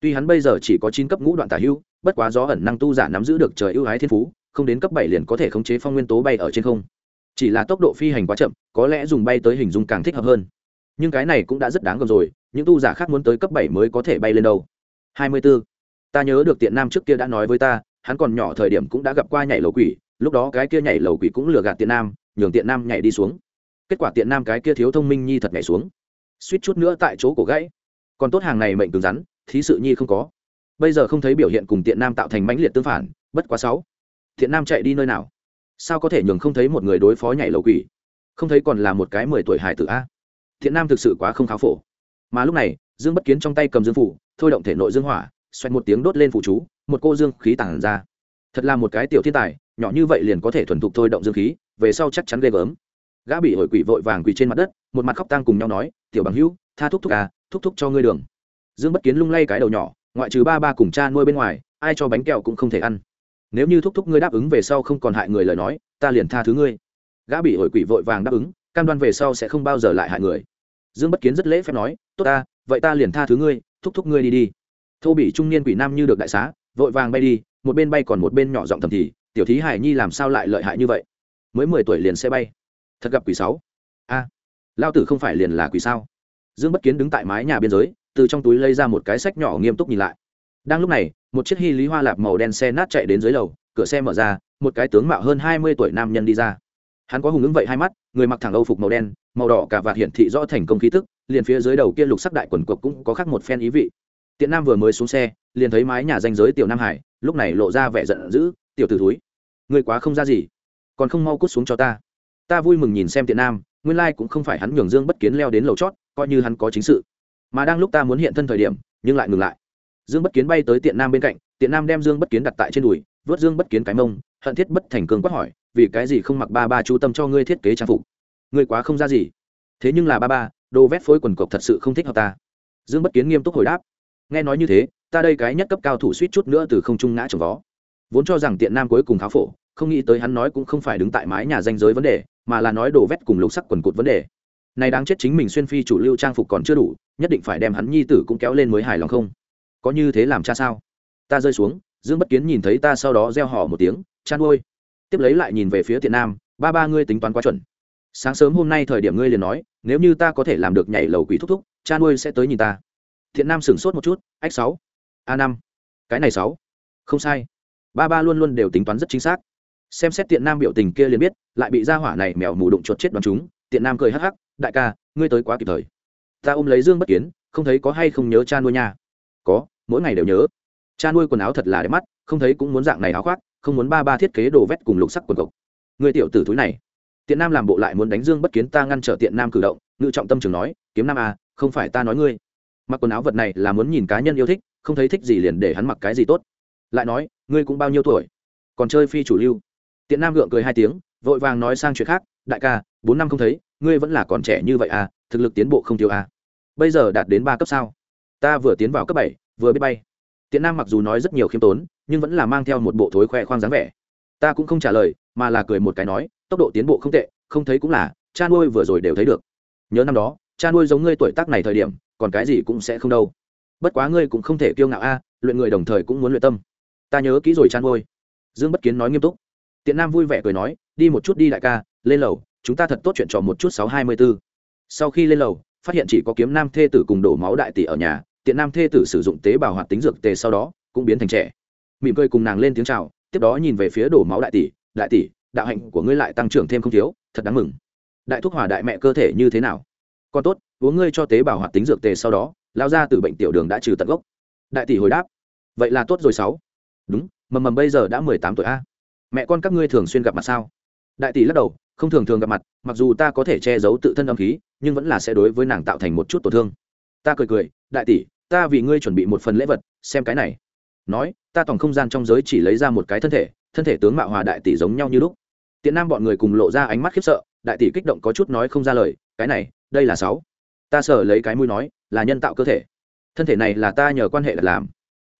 Tuy hắn bây giờ chỉ có chín cấp ngũ đoạn tả hưu bất quá gió ẩn năng tu giả nắm giữ được trời ưu ái thiên phú, không đến cấp bảy liền có thể khống chế phong nguyên tố bay ở trên không. Chỉ là tốc độ phi hành quá chậm, có lẽ dùng bay tới hình dung càng thích hợp hơn nhưng cái này cũng đã rất đáng gờm rồi, những tu giả khác muốn tới cấp bảy mới có thể bay lên đâu. Hai mươi 24. ta nhớ được tiện nam trước kia đã nói với ta, hắn còn nhỏ thời điểm cũng đã gặp qua nhảy lầu quỷ, lúc đó cái kia nhảy lầu quỷ cũng lừa gạt tiện nam, nhường tiện nam nhảy đi xuống. Kết quả tiện nam cái kia thiếu thông minh nhi thật nhảy xuống. Suýt chút nữa tại chỗ cổ gãy. Còn tốt hàng này mệnh cứng rắn, thí sự nhi không có. Bây giờ không thấy biểu hiện cùng tiện nam tạo thành mãnh liệt tương phản, bất quá sáu. Tiện nam chạy đi nơi nào? Sao có thể nhường không thấy một người đối phó nhảy lầu quỷ? Không thấy còn là một cái mười tuổi hải tử a thiện nam thực sự quá không kháo phổ. Mà lúc này, dương bất kiến trong tay cầm dương phủ, thôi động thể nội dương hỏa xoay một tiếng đốt lên phủ chú, một cô dương khí tản ra. Thật là một cái tiểu thiên tài, nhỏ như vậy liền có thể thuần thục thôi động dương khí, về sau chắc chắn ghê gớm. Gã bị hội quỷ vội vàng quỳ trên mặt đất, một mặt khóc tang cùng nhau nói, tiểu bằng hữu, tha thúc thúc à thúc thúc cho ngươi đường. Dương bất kiến lung lay cái đầu nhỏ, ngoại trừ ba ba cùng cha nuôi bên ngoài, ai cho bánh kẹo cũng không thể ăn. Nếu như thúc thúc ngươi đáp ứng về sau không còn hại người lời nói, ta liền tha thứ ngươi. Gã bị hội quỷ vội vàng đáp ứng, cam đoan về sau sẽ không bao giờ lại hại người dương bất kiến rất lễ phép nói, tốt ta, vậy ta liền tha thứ ngươi, thúc thúc ngươi đi đi. Thô bị trung niên quỷ nam như được đại xá, vội vàng bay đi, một bên bay còn một bên nhỏ giọng thầm thì, tiểu thí hải nhi làm sao lại lợi hại như vậy? Mới mười tuổi liền sẽ bay. Thật gặp quỷ sáu. A, lao tử không phải liền là quỷ sao? Dương bất kiến đứng tại mái nhà biên giới, từ trong túi lấy ra một cái sách nhỏ nghiêm túc nhìn lại. Đang lúc này, một chiếc hy lý hoa lạp màu đen xe nát chạy đến dưới lầu, cửa xe mở ra, một cái tướng mạo hơn hai mươi tuổi nam nhân đi ra. Hắn có hùng ứng vậy hai mắt, người mặc thẳng âu phục màu đen màu đỏ cả vạt hiển thị rõ thành công khí tức, liền phía dưới đầu kia lục sắc đại quần cộc cũng có khác một phen ý vị. Tiện nam vừa mới xuống xe, liền thấy mái nhà danh giới tiểu nam hải, lúc này lộ ra vẻ giận dữ, tiểu t ử túi người quá không ra gì, còn không mau cút xuống cho ta. Ta vui mừng nhìn xem tiện nam, nguyên lai cũng không phải hắn nhường dương bất kiến leo đến lầu chót, coi như hắn có chính sự. Mà đang lúc ta muốn hiện thân thời điểm, nhưng lại ngừng lại. Dương bất kiến bay tới tiện nam bên cạnh, tiện nam đem dương bất kiến đặt tại trên đùi, vớt dương bất kiến cái mông, hận thiết bất thành cường quát hỏi, vì cái gì không mặc ba ba chú tâm cho ngươi thiết kế trang phục? Ngươi quá không ra gì. Thế nhưng là ba ba, đồ vét phối quần cộc thật sự không thích hợp ta. Dương bất kiến nghiêm túc hồi đáp. Nghe nói như thế, ta đây cái nhất cấp cao thủ suýt chút nữa từ không trung ngã trồng vó. Vốn cho rằng tiện nam cuối cùng kháo phổ, không nghĩ tới hắn nói cũng không phải đứng tại mái nhà danh giới vấn đề, mà là nói đồ vét cùng lục sắc quần cụt vấn đề. Này đáng chết chính mình xuyên phi chủ lưu trang phục còn chưa đủ, nhất định phải đem hắn nhi tử cũng kéo lên mới hài lòng không? Có như thế làm cha sao? Ta rơi xuống, dương bất kiến nhìn thấy ta sau đó reo hò một tiếng chăn ôi. tiếp lấy lại nhìn về phía tiện nam, ba ba ngươi tính toán quá chuẩn sáng sớm hôm nay thời điểm ngươi liền nói, nếu như ta có thể làm được nhảy lầu quỷ thúc thúc, cha nuôi sẽ tới nhìn ta. Thiện nam sửng sốt một chút, ách sáu, a năm, cái này sáu, không sai. Ba ba luôn luôn đều tính toán rất chính xác. Xem xét tiện nam biểu tình kia liền biết, lại bị ra hỏa này mèo mù đụng chuột chết đoán chúng tiện nam cười hắc hắc, đại ca, ngươi tới quá kịp thời. Ta ôm lấy dương bất kiến, không thấy có hay không nhớ cha nuôi nha. Có, mỗi ngày đều nhớ. Cha nuôi quần áo thật là đẹp mắt, không thấy cũng muốn dạng này áo khoác, không muốn ba ba thiết kế đồ vét cùng lục sắc quần cộc. Người tiểu tử thúi này tiện nam làm bộ lại muốn đánh dương bất kiến ta ngăn trở tiện nam cử động, ngự trọng tâm trường nói, kiếm nam à không phải ta nói ngươi. Mặc quần áo vật này là muốn nhìn cá nhân yêu thích, không thấy thích gì liền để hắn mặc cái gì tốt. Lại nói, ngươi cũng bao nhiêu tuổi? Còn chơi phi chủ lưu? Tiện nam gượng cười hai tiếng, vội vàng nói sang chuyện khác, đại ca, bốn năm không thấy, ngươi vẫn là còn trẻ như vậy à thực lực tiến bộ không thiếu à. Bây giờ đạt đến ba cấp sao? Ta vừa tiến vào cấp bảy, vừa biết bay. Tiện nam mặc dù nói rất nhiều khiêm tốn, nhưng vẫn là mang theo một bộ thối khoe khoang dáng vẻ. Ta cũng không trả lời, mà là cười một cái nói tốc độ tiến bộ không tệ, không thấy cũng là, cha nuôi vừa rồi đều thấy được. Nhớ năm đó, cha nuôi giống ngươi tuổi tác này thời điểm, còn cái gì cũng sẽ không đâu. Bất quá ngươi cũng không thể kiêu ngạo a, luyện người đồng thời cũng muốn luyện tâm. Ta nhớ kỹ rồi cha nuôi. Dương bất kiến nói nghiêm túc. Tiện nam vui vẻ cười nói, đi một chút đi đại ca, lên lầu, chúng ta thật tốt chuyện trò một chút sáu hai mươi b ố sau khi lên lầu, phát hiện chỉ có kiếm nam thê tử cùng đổ máu đại tỷ ở nhà, tiện nam thê tử sử dụng tế bào hoạt tính dược tề sau đó, cũng biến thành trẻ. Mỉm cười cùng nàng lên tiếng chào, tiếp đó nhìn về phía đổ máu đại tỷ đại tỷ đạo hạnh của ngươi lại tăng trưởng thêm không thiếu, thật đáng mừng. Đại thúc hòa đại mẹ cơ thể như thế nào? Còn tốt, uống ngươi cho tế bào hoạt tính dược tề sau đó, lao ra từ bệnh tiểu đường đã trừ tận gốc. Đại tỷ hồi đáp. Vậy là tốt rồi sáu. Đúng, mầm mầm bây giờ đã mười tám tuổi a. Mẹ con các ngươi thường xuyên gặp mặt sao? Đại tỷ lắc đầu, không thường thường gặp mặt, mặc dù ta có thể che giấu tự thân âm khí, nhưng vẫn là sẽ đối với nàng tạo thành một chút tổn thương. Ta cười cười, đại tỷ, ta vì ngươi chuẩn bị một phần lễ vật, xem cái này. Nói, ta tổng không gian trong giới chỉ lấy ra một cái thân thể thân thể tướng mạo hòa đại tỷ giống nhau như lúc tiện nam bọn người cùng lộ ra ánh mắt khiếp sợ, đại tỷ kích động có chút nói không ra lời, cái này, đây là sáu. Ta sợ lấy cái mũi nói, là nhân tạo cơ thể. Thân thể này là ta nhờ quan hệ đặt làm.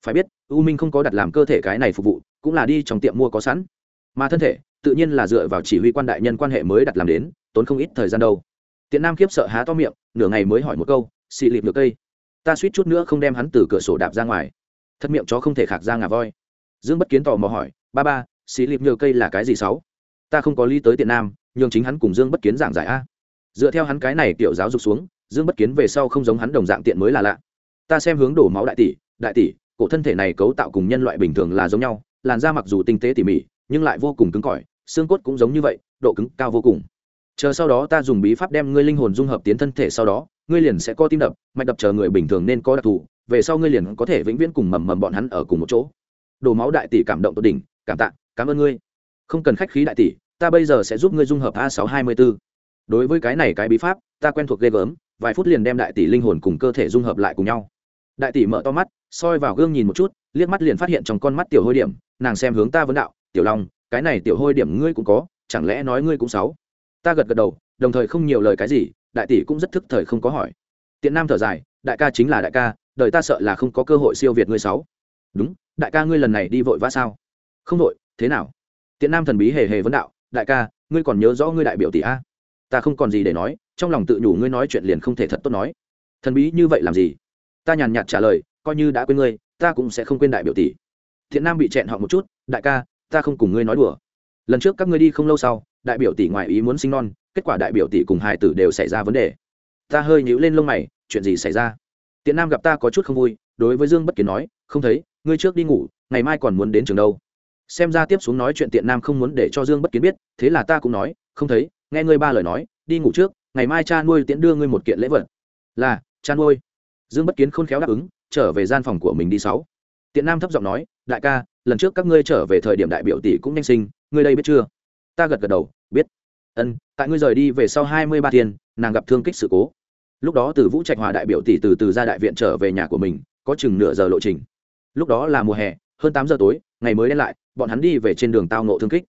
Phải biết, u minh không có đặt làm cơ thể cái này phục vụ, cũng là đi trong tiệm mua có sẵn. Mà thân thể, tự nhiên là dựa vào chỉ huy quan đại nhân quan hệ mới đặt làm đến, tốn không ít thời gian đâu. Tiện nam khiếp sợ há to miệng, nửa ngày mới hỏi một câu xị lịp được cây? Ta suýt chút nữa không đem hắn từ cửa sổ đạp ra ngoài. Thật miệng chó không thể khạc ra ngà voi. Dương bất kiến tò mò hỏi, ba ba xị lịp nhờ cây là cái gì sáu? Ta không có lý tới tiện nam nhưng chính hắn cùng dương bất kiến giảng giải a. Dựa theo hắn cái này tiểu giáo dục xuống, dương bất kiến về sau không giống hắn đồng dạng tiện mới là lạ. Ta xem hướng đổ máu đại tỷ đại tỷ, cổ thân thể này cấu tạo cùng nhân loại bình thường là giống nhau, làn da mặc dù tinh tế tỉ mỉ, nhưng lại vô cùng cứng cỏi, xương cốt cũng giống như vậy, độ cứng cao vô cùng. Chờ sau đó ta dùng bí pháp đem ngươi linh hồn dung hợp tiến thân thể sau đó, ngươi liền sẽ có tim đập, mạch đập chờ người bình thường nên có đặc thù, về sau ngươi liền có thể vĩnh viễn cùng mầm mầm bọn hắn ở cùng một chỗ. Đổ máu đại tỷ cảm động tột đỉnh, cảm tạ, cảm ơn ngươi. Không cần khách khí đại tỷ ta bây giờ sẽ giúp ngươi dung hợp a sáu hai mươi b ố đối với cái này cái bí pháp, ta quen thuộc ghê gớm, vài phút liền đem đại tỷ linh hồn cùng cơ thể dung hợp lại cùng nhau. Đại tỷ mở to mắt, soi vào gương nhìn một chút, liếc mắt liền phát hiện trong con mắt tiểu hôi điểm, nàng xem hướng ta vấn đạo, tiểu long, cái này tiểu hôi điểm ngươi cũng có, chẳng lẽ nói ngươi cũng sáu? Ta gật gật đầu, đồng thời không nhiều lời cái gì, đại tỷ cũng rất thức thời không có hỏi. Tiện nam thở dài, đại ca chính là đại ca, đời ta sợ là không có cơ hội siêu việt ngươi sáu. Đúng, đại ca ngươi lần này đi vội vã sao? Không vội, thế nào? Tiện nam thần bí hề hề vấn đạo đại ca, ngươi còn nhớ rõ ngươi đại biểu tỷ a? Ta không còn gì để nói, trong lòng tự nhủ ngươi nói chuyện liền không thể thật tốt nói. Thần bí như vậy làm gì? Ta nhàn nhạt trả lời, coi như đã quên ngươi, ta cũng sẽ không quên đại biểu tỷ. Thiện nam bị chẹn họ một chút, đại ca, ta không cùng ngươi nói đùa. Lần trước các ngươi đi không lâu sau, đại biểu tỷ ngoại ý muốn sinh non, kết quả đại biểu tỷ cùng hài tử đều xảy ra vấn đề. Ta hơi nhíu lên lông mày, chuyện gì xảy ra? Tiện nam gặp ta có chút không vui, đối với dương bất kiến nói, không thấy, ngươi trước đi ngủ, ngày mai còn muốn đến trường đâu xem ra tiếp xuống nói chuyện tiện nam không muốn để cho dương bất kiến biết, thế là ta cũng nói, không thấy, nghe ngươi ba lời nói, đi ngủ trước, ngày mai cha nuôi tiễn đưa ngươi một kiện lễ vật. Là, cha nuôi. Dương bất kiến khôn khéo đáp ứng, trở về gian phòng của mình đi sáu. Tiện nam thấp giọng nói, đại ca, lần trước các ngươi trở về thời điểm đại biểu tỷ cũng nhanh sinh, ngươi đây biết chưa? Ta gật gật đầu, biết. Ân, tại ngươi rời đi về sau hai mươi ba tiền nàng gặp thương kích sự cố. Lúc đó từ vũ trạch hòa đại biểu tỷ từ từ ra đại viện trở về nhà của mình, có chừng nửa giờ lộ trình. Lúc đó là mùa hè hơn tám giờ tối, ngày mới đen lại, bọn hắn đi về trên đường tao nộ thương kích.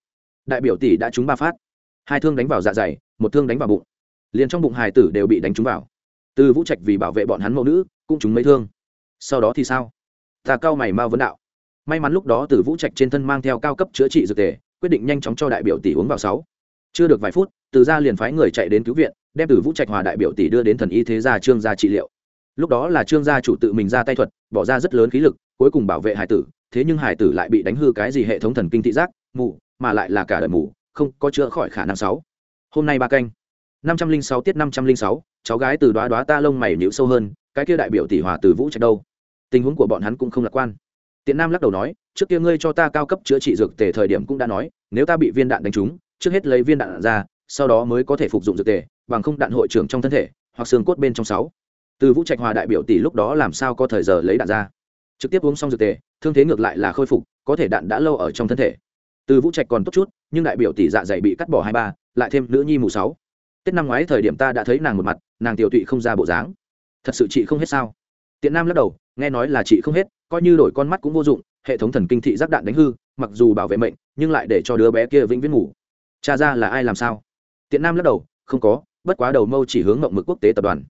Đại biểu tỷ đã trúng ba phát. Hai thương đánh vào dạ dày, một thương đánh vào bụng. Liền trong bụng hài tử đều bị đánh trúng vào. Từ vũ trạch vì bảo vệ bọn hắn mẫu nữ, cũng trúng mấy thương. Sau đó thì sao? Ta cao mày mau vấn đạo. May mắn lúc đó từ vũ trạch trên thân mang theo cao cấp chữa trị dược tề, quyết định nhanh chóng cho đại biểu tỷ uống vào sáu. Chưa được vài phút, từ ra liền phái người chạy đến cứu viện, đem từ vũ trạch hòa đại biểu tỷ đưa đến thần y thế gia trương gia trị liệu. Lúc đó là trương gia chủ tự mình ra tay thuật, bỏ ra rất lớn khí lực, cuối cùng bảo vệ hải tử thế nhưng hải tử lại bị đánh hư cái gì hệ thống thần kinh thị giác, mù, mà lại là cả đời mù, không có chữa khỏi khả năng sáu. Hôm nay ba canh. năm trăm linh sáu tiết năm trăm linh sáu, cháu gái từ đoá đoá ta lông mày nhịu sâu hơn, cái kia đại biểu tỷ hòa từ vũ trạch đâu? Tình huống của bọn hắn cũng không lạc quan. Tiện nam lắc đầu nói, trước kia ngươi cho ta cao cấp chữa trị dược tề thời điểm cũng đã nói, nếu ta bị viên đạn đánh trúng, trước hết lấy viên đạn ra, sau đó mới có thể phục dụng dược tề, bằng không đạn hội trưởng trong thân thể, hoặc xương cốt bên trong sáu. Từ vũ trạch hòa đại biểu tỷ lúc đó làm sao có thời giờ lấy đạn ra? Trực tiếp uống xong dược tề, thương thế ngược lại là khôi phục, có thể đạn đã lâu ở trong thân thể. Từ vũ trạch còn tốt chút, nhưng đại biểu tỷ dạ dày bị cắt bỏ hai ba, lại thêm nữ nhi mù sáu. Tết năm ngoái thời điểm ta đã thấy nàng một mặt, nàng tiểu tụy không ra bộ dáng. Thật sự chị không hết sao? Tiện nam lắc đầu, nghe nói là chị không hết, coi như đổi con mắt cũng vô dụng, hệ thống thần kinh thị giác đạn đánh hư, mặc dù bảo vệ mệnh, nhưng lại để cho đứa bé kia vĩnh viễn ngủ. Cha ra là ai làm sao? Tiện nam lắc đầu, không có, bất quá đầu mâu chỉ hướng mộng mực quốc tế tập đoàn.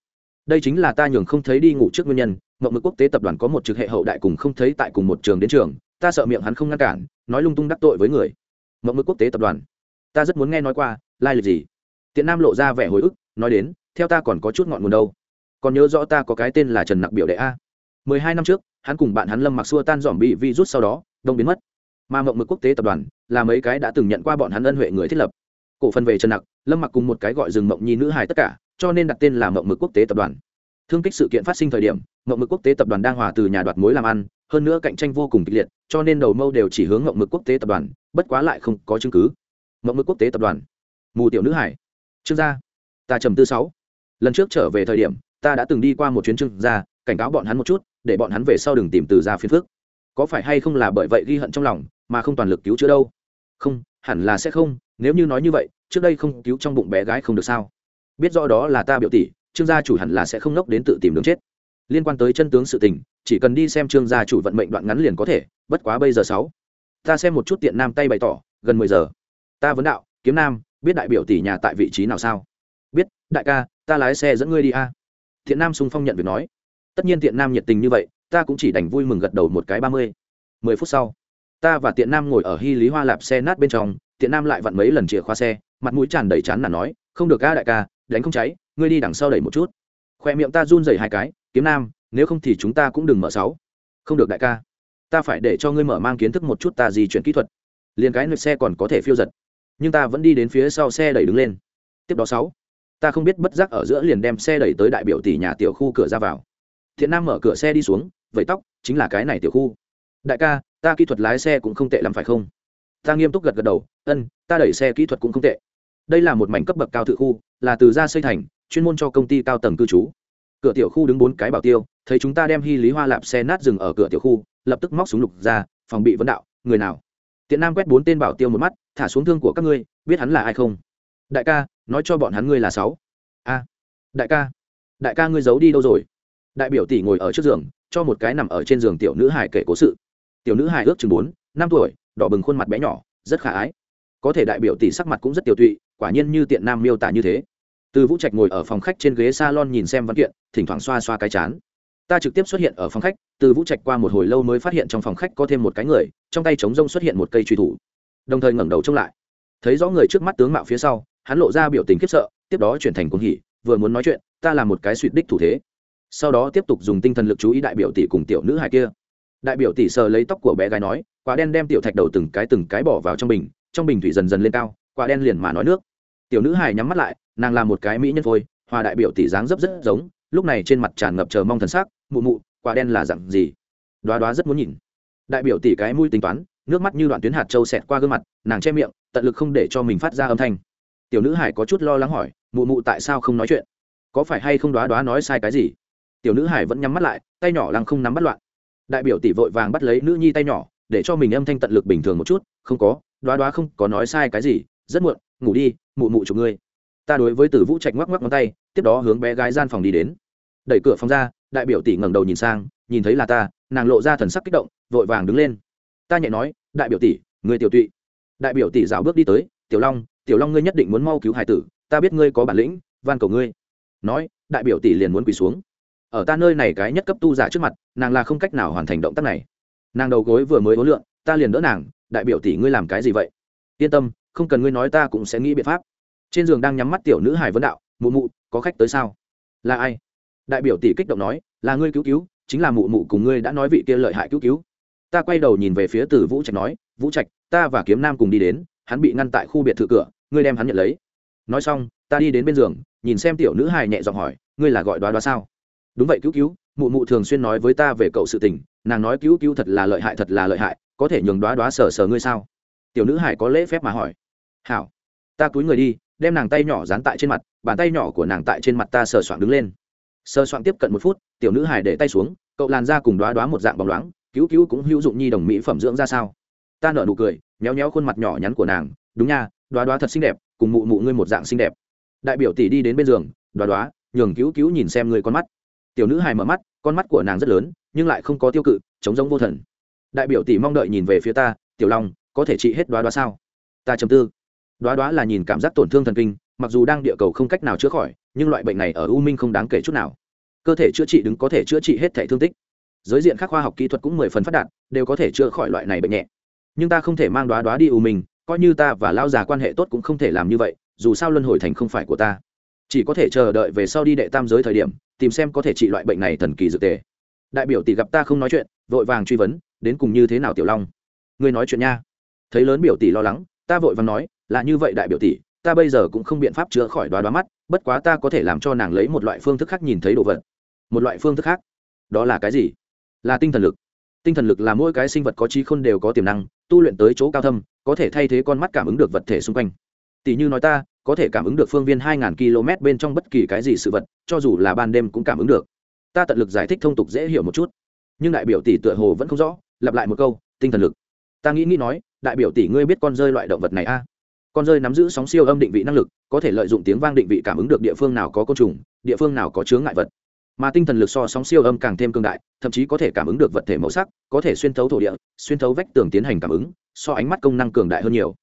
Đây chính là ta nhường không thấy đi ngủ trước nguyên nhân mộng mực quốc tế tập đoàn có một trực hệ hậu đại cùng không thấy tại cùng một trường đến trường, ta sợ miệng hắn không ngăn cản, nói lung tung đắc tội với người. Mộng mực quốc tế tập đoàn, ta rất muốn nghe nói qua, lai lịch gì? Tiện nam lộ ra vẻ hồi ức, nói đến, theo ta còn có chút ngọn nguồn đâu. Còn nhớ rõ ta có cái tên là trần nặc biểu đệ a. Mười hai năm trước, hắn cùng bạn hắn lâm mặc xua tan dòm bị virus sau đó, đông biến mất. Mà mộng mực quốc tế tập đoàn, là mấy cái đã từng nhận qua bọn hắn ân huệ người thiết lập. Cổ phần về trần nặc, lâm mặc cùng một cái gọi rừng mộng nhi nữ hài tất cả, cho nên đặt tên là mộng mực quốc tế tập đoàn thương kích sự kiện phát sinh thời điểm ngậm mực quốc tế tập đoàn đang hòa từ nhà đoạt mối làm ăn, hơn nữa cạnh tranh vô cùng kịch liệt, cho nên đầu mâu đều chỉ hướng ngậm mực quốc tế tập đoàn, bất quá lại không có chứng cứ. Ngậm mực quốc tế tập đoàn. Mù tiểu nữ hải. Trương gia. Ta trầm tư sáu. Lần trước trở về thời điểm, ta đã từng đi qua một chuyến trương gia, cảnh cáo bọn hắn một chút, để bọn hắn về sau đừng tìm từ ra phiền phước có phải hay không là bởi vậy ghi hận trong lòng, mà không toàn lực cứu chữa đâu? Không, hẳn là sẽ không, nếu như nói như vậy, trước đây không cứu trong bụng bé gái không được sao? Biết rõ đó là ta biểu tỷ trương gia chủ hẳn là sẽ không nốc đến tự tìm đường chết. Liên quan tới chân tướng sự tình, chỉ cần đi xem trương gia chủ vận mệnh đoạn ngắn liền có thể, bất quá bây giờ sáu. Ta xem một chút tiện nam tay bày tỏ, gần mười giờ. Ta vấn đạo, kiếm nam, biết đại biểu tỷ nhà tại vị trí nào sao? Biết, đại ca, ta lái xe dẫn ngươi đi a. Thiện nam sung phong nhận việc nói. Tất nhiên tiện nam nhiệt tình như vậy, ta cũng chỉ đành vui mừng gật đầu một cái ba mươi. Mười phút sau, ta và tiện nam ngồi ở hy lý hoa lạp xe nát bên trong, tiện nam lại vặn mấy lần chìa khóa xe, mặt mũi tràn đầy chán là nói, không được ca đại ca, đánh không cháy ngươi đi đằng sau đẩy một chút. Khoe miệng ta run rẩy hai cái, kiếm nam, nếu không thì chúng ta cũng đừng mở sáu. Không được đại ca. Ta phải để cho ngươi mở mang kiến thức một chút ta di chuyển kỹ thuật. Liền cái nực xe còn có thể phiêu giật. Nhưng ta vẫn đi đến phía sau xe đẩy đứng lên. Tiếp đó sáu. Ta không biết bất giác ở giữa liền đem xe đẩy tới đại biểu tỷ nhà tiểu khu cửa ra vào. Thiện nam mở cửa xe đi xuống, vẫy tóc, chính là cái này tiểu khu. Đại ca, ta kỹ thuật lái xe cũng không tệ lắm phải không? Ta nghiêm túc gật gật đầu, ân, ta đẩy xe kỹ thuật cũng không tệ. Đây là một mảnh cấp bậc cao thự khu, là từ ra xây thành chuyên môn cho công ty cao tầng cư trú. Cửa tiểu khu đứng bốn cái bảo tiêu, thấy chúng ta đem hy lý hoa lạp xe nát dừng ở cửa tiểu khu, lập tức móc súng lục ra, phòng bị vấn đạo, người nào? Tiện nam quét bốn tên bảo tiêu một mắt, thả xuống thương của các ngươi, biết hắn là ai không? Đại ca, nói cho bọn hắn ngươi là sáu. A, đại ca đại ca ngươi giấu đi đâu rồi? Đại biểu tỷ ngồi ở trước giường, cho một cái nằm ở trên giường tiểu nữ hải kể cố sự. Tiểu nữ hải ước chừng bốn, năm tuổi, đỏ bừng khuôn mặt bé nhỏ, rất khả ái. Có thể đại biểu tỷ sắc mặt cũng rất tiểu tụy, quả nhiên như tiện nam miêu tả như thế từ vũ trạch ngồi ở phòng khách trên ghế salon nhìn xem văn kiện, thỉnh thoảng xoa xoa cái chán. Ta trực tiếp xuất hiện ở phòng khách, từ vũ trạch qua một hồi lâu mới phát hiện trong phòng khách có thêm một cái người, trong tay trống rông xuất hiện một cây truy thủ. Đồng thời ngẩng đầu trông lại. Thấy rõ người trước mắt tướng mạo phía sau, hắn lộ ra biểu tình khiếp sợ, tiếp đó chuyển thành cuồng hỉ, vừa muốn nói chuyện, ta là một cái suỵt đích thủ thế. Sau đó tiếp tục dùng tinh thần lực chú ý đại biểu tỷ cùng tiểu nữ hài kia. Đại biểu tỷ sờ lấy tóc của bé gái nói, quả đen đem tiểu thạch đầu từng cái từng cái bỏ vào trong bình trong bình thủy dần dần lên cao, quả đen liền mà nói nước tiểu nữ hài nhắm mắt lại, nàng làm một cái mỹ nhân phôi, hòa đại biểu tỷ dáng dấp rất giống, lúc này trên mặt tràn ngập chờ mong thần sắc, mụ mụ, quả đen là dặn gì? Đoá đoá rất muốn nhìn. Đại biểu tỷ cái mũi tính toán, nước mắt như đoạn tuyến hạt trâu xẹt qua gương mặt, nàng che miệng, tận lực không để cho mình phát ra âm thanh. Tiểu nữ hải có chút lo lắng hỏi, mụ mụ tại sao không nói chuyện? Có phải hay không đoá đoá nói sai cái gì? Tiểu nữ hải vẫn nhắm mắt lại, tay nhỏ lăng không nắm bắt loạn. Đại biểu tỷ vội vàng bắt lấy nữ nhi tay nhỏ, để cho mình âm thanh tận lực bình thường một chút, không có, đoá đoá không có nói sai cái gì, rất muộn, ngủ đi mụ mụ chụp ngươi. Ta đối với tử vũ trạch ngoắc ngoắc ngón tay, tiếp đó hướng bé gái gian phòng đi đến. Đẩy cửa phòng ra, đại biểu tỷ ngẩng đầu nhìn sang, nhìn thấy là ta, nàng lộ ra thần sắc kích động, vội vàng đứng lên. Ta nhẹ nói, đại biểu tỷ người tiểu tụy. Đại biểu tỷ rào bước đi tới, tiểu long tiểu long ngươi nhất định muốn mau cứu hải tử, ta biết ngươi có bản lĩnh, van cầu ngươi. Nói, đại biểu tỷ liền muốn quỳ xuống. Ở ta nơi này cái nhất cấp tu giả trước mặt, nàng là không cách nào hoàn thành động tác này. Nàng đầu gối vừa mới hối lượng ta liền đỡ nàng, đại biểu tỷ ngươi làm cái gì vậy? Yên tâm không cần ngươi nói ta cũng sẽ nghĩ biện pháp. Trên giường đang nhắm mắt tiểu nữ hải vấn đạo, mụ mụ, có khách tới sao? Là ai? Đại biểu tỷ kích động nói, là ngươi cứu cứu, chính là mụ mụ cùng ngươi đã nói vị kia lợi hại cứu cứu. Ta quay đầu nhìn về phía từ vũ trạch nói, vũ trạch, ta và kiếm nam cùng đi đến, hắn bị ngăn tại khu biệt thự cửa, ngươi đem hắn nhận lấy. Nói xong, ta đi đến bên giường, nhìn xem tiểu nữ hài nhẹ giọng hỏi, ngươi là gọi đoá đoá sao? Đúng vậy cứu cứu, mụ mụ thường xuyên nói với ta về cậu sự tình, nàng nói cứu cứu thật là lợi hại, thật là lợi hại, có thể nhường đoá đoá sờ sờ ngươi sao? Tiểu nữ hải có lễ phép mà hỏi hảo, ta cúi người đi, đem nàng tay nhỏ dán tại trên mặt, bàn tay nhỏ của nàng tại trên mặt ta sờ soạn đứng lên. Sờ soạn tiếp cận một phút, tiểu nữ hải để tay xuống, cậu làn ra cùng đoá đoá một dạng bóng loáng, cứu cứu cũng hữu dụng nhi đồng mỹ phẩm dưỡng ra sao. Ta nở nụ cười nhéo nhéo khuôn mặt nhỏ nhắn của nàng, đúng nha đoá đoá thật xinh đẹp, cùng mụ mụ ngươi một dạng xinh đẹp. Đại biểu tỷ đi đến bên giường đoá đoá nhường cứu cứu nhìn xem ngươi con mắt. Tiểu nữ hài mở mắt, con mắt của nàng rất lớn, nhưng lại không có tiêu cự chống giống vô thần. Đại biểu tỷ mong đợi nhìn về phía ta, tiểu long, có thể trị hết đoá đoá sao? Ta chầm tư đoá đoá là nhìn cảm giác tổn thương thần kinh, mặc dù đang địa cầu không cách nào chữa khỏi, nhưng loại bệnh này ở u minh không đáng kể chút nào. Cơ thể chữa trị đứng có thể chữa trị hết thể thương tích. Giới diện các khoa học kỹ thuật cũng mười phần phát đạt, đều có thể chữa khỏi loại này bệnh nhẹ. Nhưng ta không thể mang đoá đoá đi u minh, coi như ta và lao già quan hệ tốt cũng không thể làm như vậy, dù sao luân hồi thành không phải của ta. Chỉ có thể chờ đợi về sau đi đệ tam giới thời điểm, tìm xem có thể trị loại bệnh này thần kỳ dược tề. Đại biểu tỷ gặp ta không nói chuyện, vội vàng truy vấn, đến cùng như thế nào, tiểu long? Ngươi nói chuyện nha. Thấy lớn biểu tỷ lo lắng, ta vội vàng nói là như vậy đại biểu tỷ, ta bây giờ cũng không biện pháp chữa khỏi đoá đoá mắt, bất quá ta có thể làm cho nàng lấy một loại phương thức khác nhìn thấy đồ vật. Một loại phương thức khác? Đó là cái gì? Là tinh thần lực. Tinh thần lực là mỗi cái sinh vật có trí khôn đều có tiềm năng, tu luyện tới chỗ cao thâm, có thể thay thế con mắt cảm ứng được vật thể xung quanh. Tỷ như nói ta, có thể cảm ứng được phương viên hai ngàn km bên trong bất kỳ cái gì sự vật, cho dù là ban đêm cũng cảm ứng được. Ta tận lực giải thích thông tục dễ hiểu một chút. Nhưng đại biểu tỷ tựa hồ vẫn không rõ, lặp lại một câu, tinh thần lực. Ta nghĩ nghĩ nói, đại biểu tỷ ngươi biết con rơi loại động vật này a? à? Con rơi nắm giữ sóng siêu âm định vị năng lực, có thể lợi dụng tiếng vang định vị cảm ứng được địa phương nào có côn trùng, địa phương nào có chướng ngại vật. Mà tinh thần lực so sóng siêu âm càng thêm cương đại, thậm chí có thể cảm ứng được vật thể màu sắc, có thể xuyên thấu thổ địa, xuyên thấu vách tường tiến hành cảm ứng, so ánh mắt công năng cường đại hơn nhiều.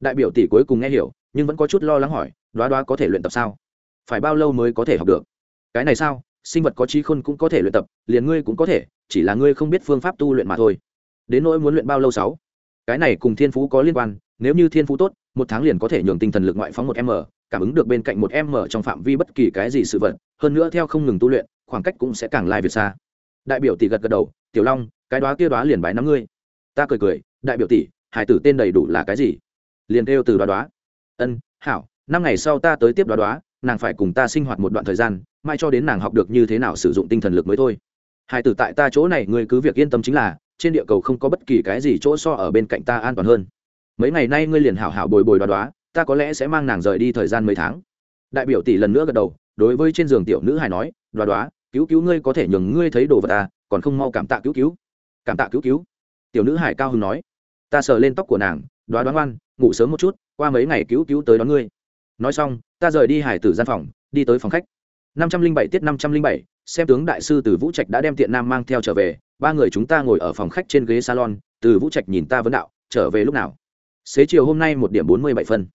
Đại biểu tỷ cuối cùng nghe hiểu, nhưng vẫn có chút lo lắng hỏi, đoá đoá có thể luyện tập sao? Phải bao lâu mới có thể học được? Cái này sao? Sinh vật có trí khôn cũng có thể luyện tập, liền ngươi cũng có thể, chỉ là ngươi không biết phương pháp tu luyện mà thôi. Đến nỗi muốn luyện bao lâu sáu? Cái này cùng thiên phú có liên quan, nếu như thiên phú tốt, một tháng liền có thể nhường tinh thần lực ngoại phóng một m, cảm ứng được bên cạnh một m trong phạm vi bất kỳ cái gì sự vật, hơn nữa theo không ngừng tu luyện, khoảng cách cũng sẽ càng lai việc xa. Đại biểu tỷ gật gật đầu, tiểu long, cái đoá kia đoá liền bái năm ngươi. Ta cười cười, đại biểu tỷ, hải tử tên đầy đủ là cái gì? Liền kêu từ đoá đoá ân, hảo, năm ngày sau ta tới tiếp đoá đoá nàng phải cùng ta sinh hoạt một đoạn thời gian, mai cho đến nàng học được như thế nào sử dụng tinh thần lực mới thôi. Hải tử tại ta chỗ này, ngươi cứ việc yên tâm chính là trên địa cầu không có bất kỳ cái gì chỗ so ở bên cạnh ta an toàn hơn. Mấy ngày nay ngươi liền hảo hảo bồi bồi đoá đoá, ta có lẽ sẽ mang nàng rời đi thời gian mấy tháng. Đại biểu tỷ lần nữa gật đầu, đối với trên giường tiểu nữ hài nói, đoá đoá, cứu cứu ngươi có thể nhường ngươi thấy đồ vật ta còn không mau cảm tạ cứu cứu. Cảm tạ cứu cứu. Tiểu nữ hải cao hưng nói, ta sờ lên tóc của nàng, đoá đoán ngoan, ngủ sớm một chút, qua mấy ngày cứu cứu tới đón ngươi. Nói xong, ta rời đi hải tử gian phòng, đi tới phòng khách. năm trăm linh bảy tiết năm trăm linh bảy xem tướng đại sư từ vũ trạch đã đem tiện nam mang theo trở về ba người chúng ta ngồi ở phòng khách trên ghế salon từ vũ trạch nhìn ta vấn đạo trở về lúc nào? Xế chiều hôm nay một điểm bốn mươi bảy phân.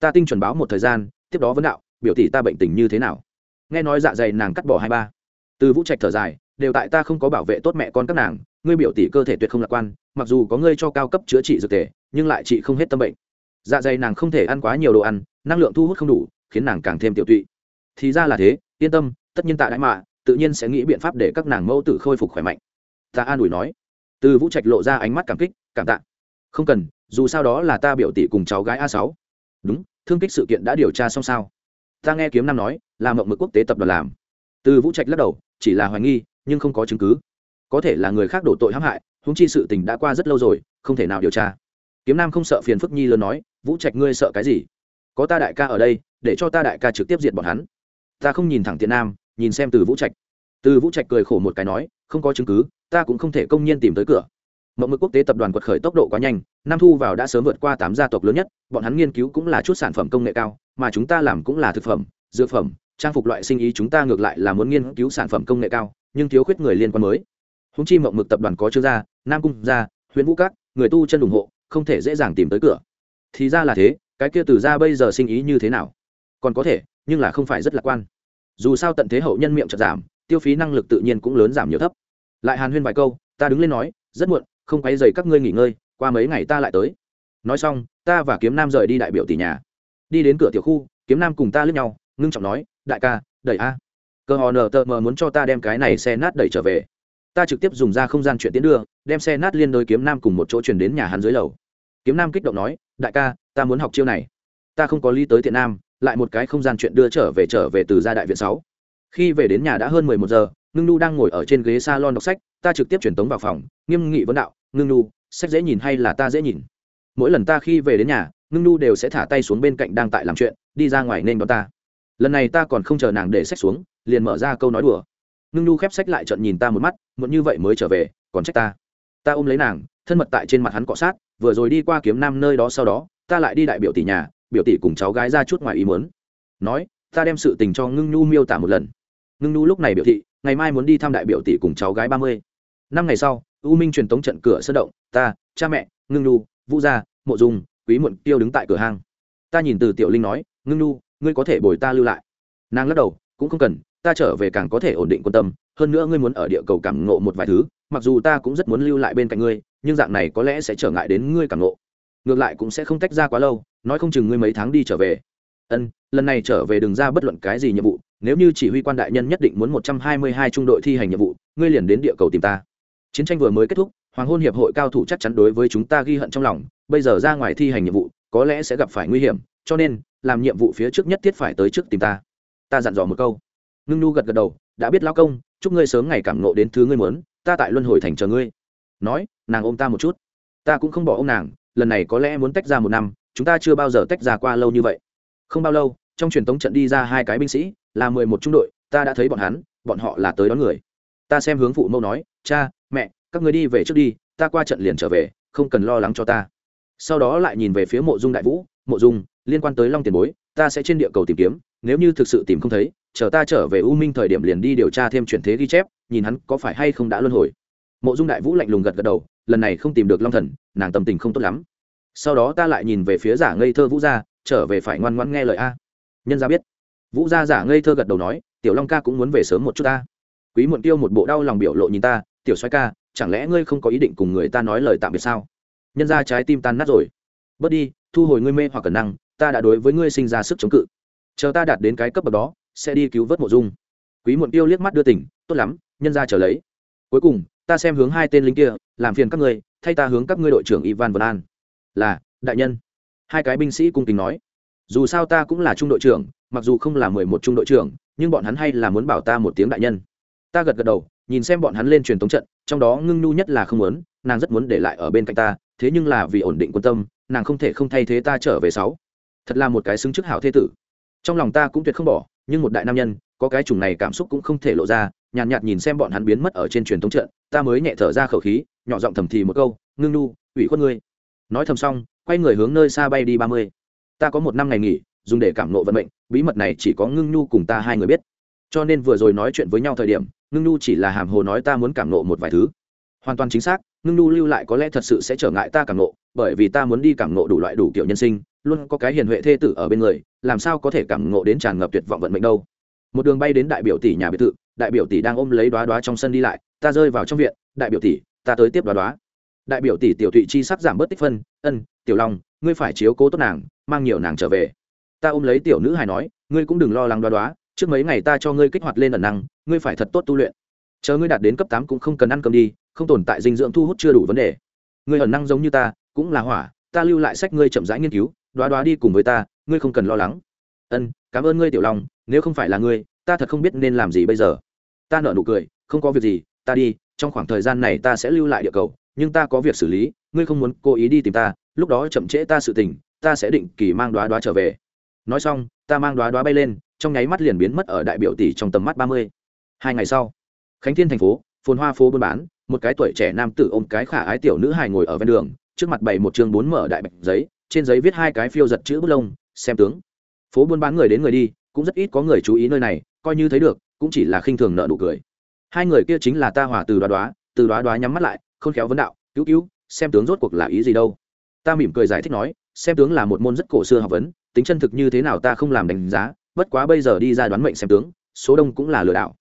Ta tinh chuẩn báo một thời gian tiếp đó vấn đạo biểu tỷ ta bệnh tình như thế nào? Nghe nói dạ dày nàng cắt bỏ hai ba. Từ vũ trạch thở dài đều tại ta không có bảo vệ tốt mẹ con các nàng ngươi biểu tỷ cơ thể tuyệt không lạc quan mặc dù có ngươi cho cao cấp chữa trị dược thể, nhưng lại trị không hết tâm bệnh. Dạ dày nàng không thể ăn quá nhiều đồ ăn năng lượng thu hút không đủ khiến nàng càng thêm tiểu tụy. Thì ra là thế yên tâm tất nhiên tạ đại mạ tự nhiên sẽ nghĩ biện pháp để các nàng mẫu tử khôi phục khỏe mạnh. Ta an ủi nói. Từ vũ trạch lộ ra ánh mắt cảm kích, cảm tạ. Không cần, dù sao đó là ta biểu tỷ cùng cháu gái a sáu. Đúng, thương kích sự kiện đã điều tra xong sao? Ta nghe kiếm nam nói, là mộng mực quốc tế tập đoàn làm. Từ vũ trạch lắc đầu, chỉ là hoài nghi, nhưng không có chứng cứ. Có thể là người khác đổ tội hãm hại húng chi sự tình đã qua rất lâu rồi, không thể nào điều tra. Kiếm nam không sợ phiền phức nhi lớn nói, vũ trạch, ngươi sợ cái gì? Có ta đại ca ở đây, để cho ta đại ca trực tiếp diệt bọn hắn. Ta không nhìn thẳng tiện nam nhìn xem từ vũ trạch từ vũ trạch cười khổ một cái nói không có chứng cứ ta cũng không thể công nhiên tìm tới cửa mộng mực quốc tế tập đoàn quật khởi tốc độ quá nhanh năm thu vào đã sớm vượt qua tám gia tộc lớn nhất bọn hắn nghiên cứu cũng là chút sản phẩm công nghệ cao mà chúng ta làm cũng là thực phẩm dược phẩm trang phục loại sinh ý chúng ta ngược lại là muốn nghiên cứu sản phẩm công nghệ cao nhưng thiếu khuyết người liên quan mới húng chi mộng mực tập đoàn có chương gia nam cung gia huyện vũ các người tu chân ủng hộ không thể dễ dàng tìm tới cửa thì ra là thế cái kia từ ra bây giờ sinh ý như thế nào còn có thể nhưng là không phải rất lạc quan dù sao tận thế hậu nhân miệng chật giảm, tiêu phí năng lực tự nhiên cũng lớn giảm nhiều thấp. Lại hàn huyên vài câu, ta đứng lên nói, rất muộn, không quấy dày các ngươi nghỉ ngơi, qua mấy ngày ta lại tới. Nói xong, ta và kiếm nam rời đi đại biểu tỷ nhà. Đi đến cửa tiểu khu, kiếm nam cùng ta lướt nhau, ngưng trọng nói, đại ca, đẩy a. Cờ hò nờ tờ mờ muốn cho ta đem cái này xe nát đẩy trở về. Ta trực tiếp dùng ra không gian chuyện tiến đưa, đem xe nát liên đôi kiếm nam cùng một chỗ chuyển đến nhà hắn dưới lầu. Kiếm nam kích động nói, đại ca, ta muốn học chiêu này. Ta không có lý tới thiện nam lại một cái không gian chuyện đưa trở về trở về từ gia đại viện sáu. Khi về đến nhà đã hơn mười một giờ, ngưng nu đang ngồi ở trên ghế salon đọc sách, ta trực tiếp truyền tống vào phòng, nghiêm nghị vấn đạo, ngưng nu, sách dễ nhìn hay là ta dễ nhìn? Mỗi lần ta khi về đến nhà, ngưng nu đều sẽ thả tay xuống bên cạnh đang tại làm chuyện, đi ra ngoài nên đón ta. Lần này ta còn không chờ nàng để sách xuống, liền mở ra câu nói đùa. Ngưng nu khép sách lại trận nhìn ta một mắt, muộn như vậy mới trở về, còn trách ta? Ta ôm lấy nàng, thân mật tại trên mặt hắn cọ sát, vừa rồi đi qua kiếm nam nơi đó sau đó, ta lại đi đại biểu tỷ nhà biểu tỷ cùng cháu gái ra chút ngoài ý muốn. Nói, ta đem sự tình cho ngưng nhu miêu tả một lần. Ngưng nhu lúc này biểu thị, ngày mai muốn đi thăm đại biểu tỷ cùng cháu gái ba mươi. Năm ngày sau, u minh truyền tống trận cửa sơ động, ta, cha mẹ, ngưng nhu, vũ gia, mộ dung, quý muộn tiêu đứng tại cửa hang. Ta nhìn từ tiểu linh nói, ngưng nhu, ngươi có thể bồi ta lưu lại. Nàng lắc đầu, cũng không cần, ta trở về càng có thể ổn định quan tâm, hơn nữa ngươi muốn ở địa cầu cảm ngộ một vài thứ, mặc dù ta cũng rất muốn lưu lại bên cạnh ngươi, nhưng dạng này có lẽ sẽ trở ngại đến ngươi cảm ngộ ngược lại cũng sẽ không tách ra quá lâu, nói không chừng ngươi mấy tháng đi trở về. Ân, lần này trở về đừng ra bất luận cái gì nhiệm vụ, nếu như chỉ huy quan đại nhân nhất định muốn một trăm hai mươi hai trung đội thi hành nhiệm vụ, ngươi liền đến địa cầu tìm ta. Chiến tranh vừa mới kết thúc, hoàng hôn hiệp hội cao thủ chắc chắn đối với chúng ta ghi hận trong lòng, bây giờ ra ngoài thi hành nhiệm vụ, có lẽ sẽ gặp phải nguy hiểm, cho nên, làm nhiệm vụ phía trước nhất thiết phải tới trước tìm ta. Ta dặn dò một câu. Ngưng nu gật gật đầu, đã biết lao công, chúc ngươi sớm ngày cảm nộ đến thứ ngươi muốn, ta tại luân hồi thành chờ ngươi. Nói, nàng ôm ta một chút. Ta cũng không bỏ ô m nàng lần này có lẽ muốn tách ra một năm, chúng ta chưa bao giờ tách ra qua lâu như vậy. Không bao lâu, trong truyền thống trận đi ra hai cái binh sĩ, là mười một trung đội, ta đã thấy bọn hắn, bọn họ là tới đón người. Ta xem hướng phụ mẫu nói, cha, mẹ, các người đi về trước đi, ta qua trận liền trở về, không cần lo lắng cho ta. Sau đó lại nhìn về phía mộ dung đại vũ, mộ dung, liên quan tới long tiền bối, ta sẽ trên địa cầu tìm kiếm, nếu như thực sự tìm không thấy, chờ ta trở về u minh thời điểm liền đi điều tra thêm chuyển thế ghi chép, nhìn hắn có phải hay không đã luân hồi. Mộ dung đại vũ lạnh lùng gật gật đầu lần này không tìm được long thần, nàng tâm tình không tốt lắm. Sau đó ta lại nhìn về phía giả ngây thơ vũ gia, trở về phải ngoan ngoãn nghe lời a. Nhân gia biết. Vũ gia giả ngây thơ gật đầu nói, tiểu long ca cũng muốn về sớm một chút ta. Quý muộn tiêu một bộ đau lòng biểu lộ nhìn ta, tiểu xoay ca, chẳng lẽ ngươi không có ý định cùng người ta nói lời tạm biệt sao? Nhân ra trái tim tan nát rồi. Bớt đi, thu hồi ngươi mê hoặc cẩn năng, ta đã đối với ngươi sinh ra sức chống cự. Chờ ta đạt đến cái cấp bậc đó, sẽ đi cứu vớt mộ dung. Quý muộn tiêu liếc mắt đưa tỉnh, tốt lắm, nhân ra trở lấy. Cuối cùng ta xem hướng hai tên lính kia, làm phiền các ngươi, thay ta hướng các ngươi đội trưởng ivan vân an. Là, đại nhân. Hai cái binh sĩ cung kính nói. Dù sao ta cũng là trung đội trưởng, mặc dù không là mười một trung đội trưởng, nhưng bọn hắn hay là muốn bảo ta một tiếng đại nhân. Ta gật gật đầu, nhìn xem bọn hắn lên truyền thống trận, trong đó ngưng nhu nhất là không muốn, nàng rất muốn để lại ở bên cạnh ta, thế nhưng là vì ổn định quân tâm, nàng không thể không thay thế ta trở về sáu. Thật là một cái xứng chức hảo thế tử. Trong lòng ta cũng tuyệt không bỏ, nhưng một đại nam nhân có cái chủng này cảm xúc cũng không thể lộ ra nhàn nhạt, nhạt nhìn xem bọn hắn biến mất ở trên truyền thống trận ta mới nhẹ thở ra khẩu khí nhỏ giọng thầm thì một câu ngưng Nu ủy khuất ngươi. Nói thầm xong quay người hướng nơi xa bay đi ba mươi. Ta có một năm ngày nghỉ dùng để cảm nộ vận mệnh bí mật này chỉ có ngưng nhu cùng ta hai người biết. Cho nên vừa rồi nói chuyện với nhau thời điểm ngưng nhu chỉ là hàm hồ nói ta muốn cảm nộ một vài thứ. Hoàn toàn chính xác ngưng nhu lưu lại có lẽ thật sự sẽ trở ngại ta cảm nộ bởi vì ta muốn đi cảm nộ đủ loại đủ kiểu nhân sinh luôn có cái hiền huệ thê tử ở bên người làm sao có thể cảm nộ đến tràn ngập tuyệt vọng vận mệnh đâu một đường bay đến đại biểu tỷ nhà biệt thự, đại biểu tỷ đang ôm lấy đoá đoá trong sân đi lại, ta rơi vào trong viện, đại biểu tỷ, ta tới tiếp đoá đoá đại biểu tỷ tiểu thụy chi sắc giảm bớt tích phân, ân, tiểu long, ngươi phải chiếu cố tốt nàng, mang nhiều nàng trở về. Ta ôm lấy tiểu nữ hài nói, ngươi cũng đừng lo lắng đoá đoá trước mấy ngày ta cho ngươi kích hoạt lên ẩn năng, ngươi phải thật tốt tu luyện. Chờ ngươi đạt đến cấp tám cũng không cần ăn cơm đi, không tồn tại dinh dưỡng thu hút chưa đủ vấn đề. Ngươi ẩn năng giống như ta, cũng là hỏa, ta lưu lại sách ngươi chậm rãi nghiên cứu đoá đoá đi cùng với ta, ngươi không cần lo lắng. Ân, cảm ơn ngươi, tiểu long nếu không phải là ngươi, ta thật không biết nên làm gì bây giờ. Ta nợ nụ cười, không có việc gì, ta đi, trong khoảng thời gian này ta sẽ lưu lại địa cầu, nhưng ta có việc xử lý, ngươi không muốn cố ý đi tìm ta, lúc đó chậm trễ ta sự tình, ta sẽ định kỳ mang đoá đoá trở về. Nói xong, ta mang đoá đoá bay lên, trong nháy mắt liền biến mất ở đại biểu tỷ trong tầm mắt ba mươi. Hai ngày sau, khánh thiên thành phố, phồn hoa phố buôn bán, một cái tuổi trẻ nam tử ôm cái khả ái tiểu nữ hài ngồi ở ven đường, trước mặt bày một chương bốn mở đại bạch giấy, trên giấy viết hai cái phiêu giật chữ bút lông, xem tướng. Phố buôn bán người đến người đi cũng rất ít có người chú ý nơi này, coi như thấy được, cũng chỉ là khinh thường nợ nụ cười. Hai người kia chính là ta hòa từ đoá đoá, từ đoá đoá nhắm mắt lại không khéo vấn đạo, cứu cứu, xem tướng rốt cuộc là ý gì đâu? Ta mỉm cười giải thích nói, xem tướng là một môn rất cổ xưa học vấn, tính chân thực như thế nào ta không làm đánh giá, bất quá bây giờ đi ra đoán mệnh xem tướng, số đông cũng là lừa đảo.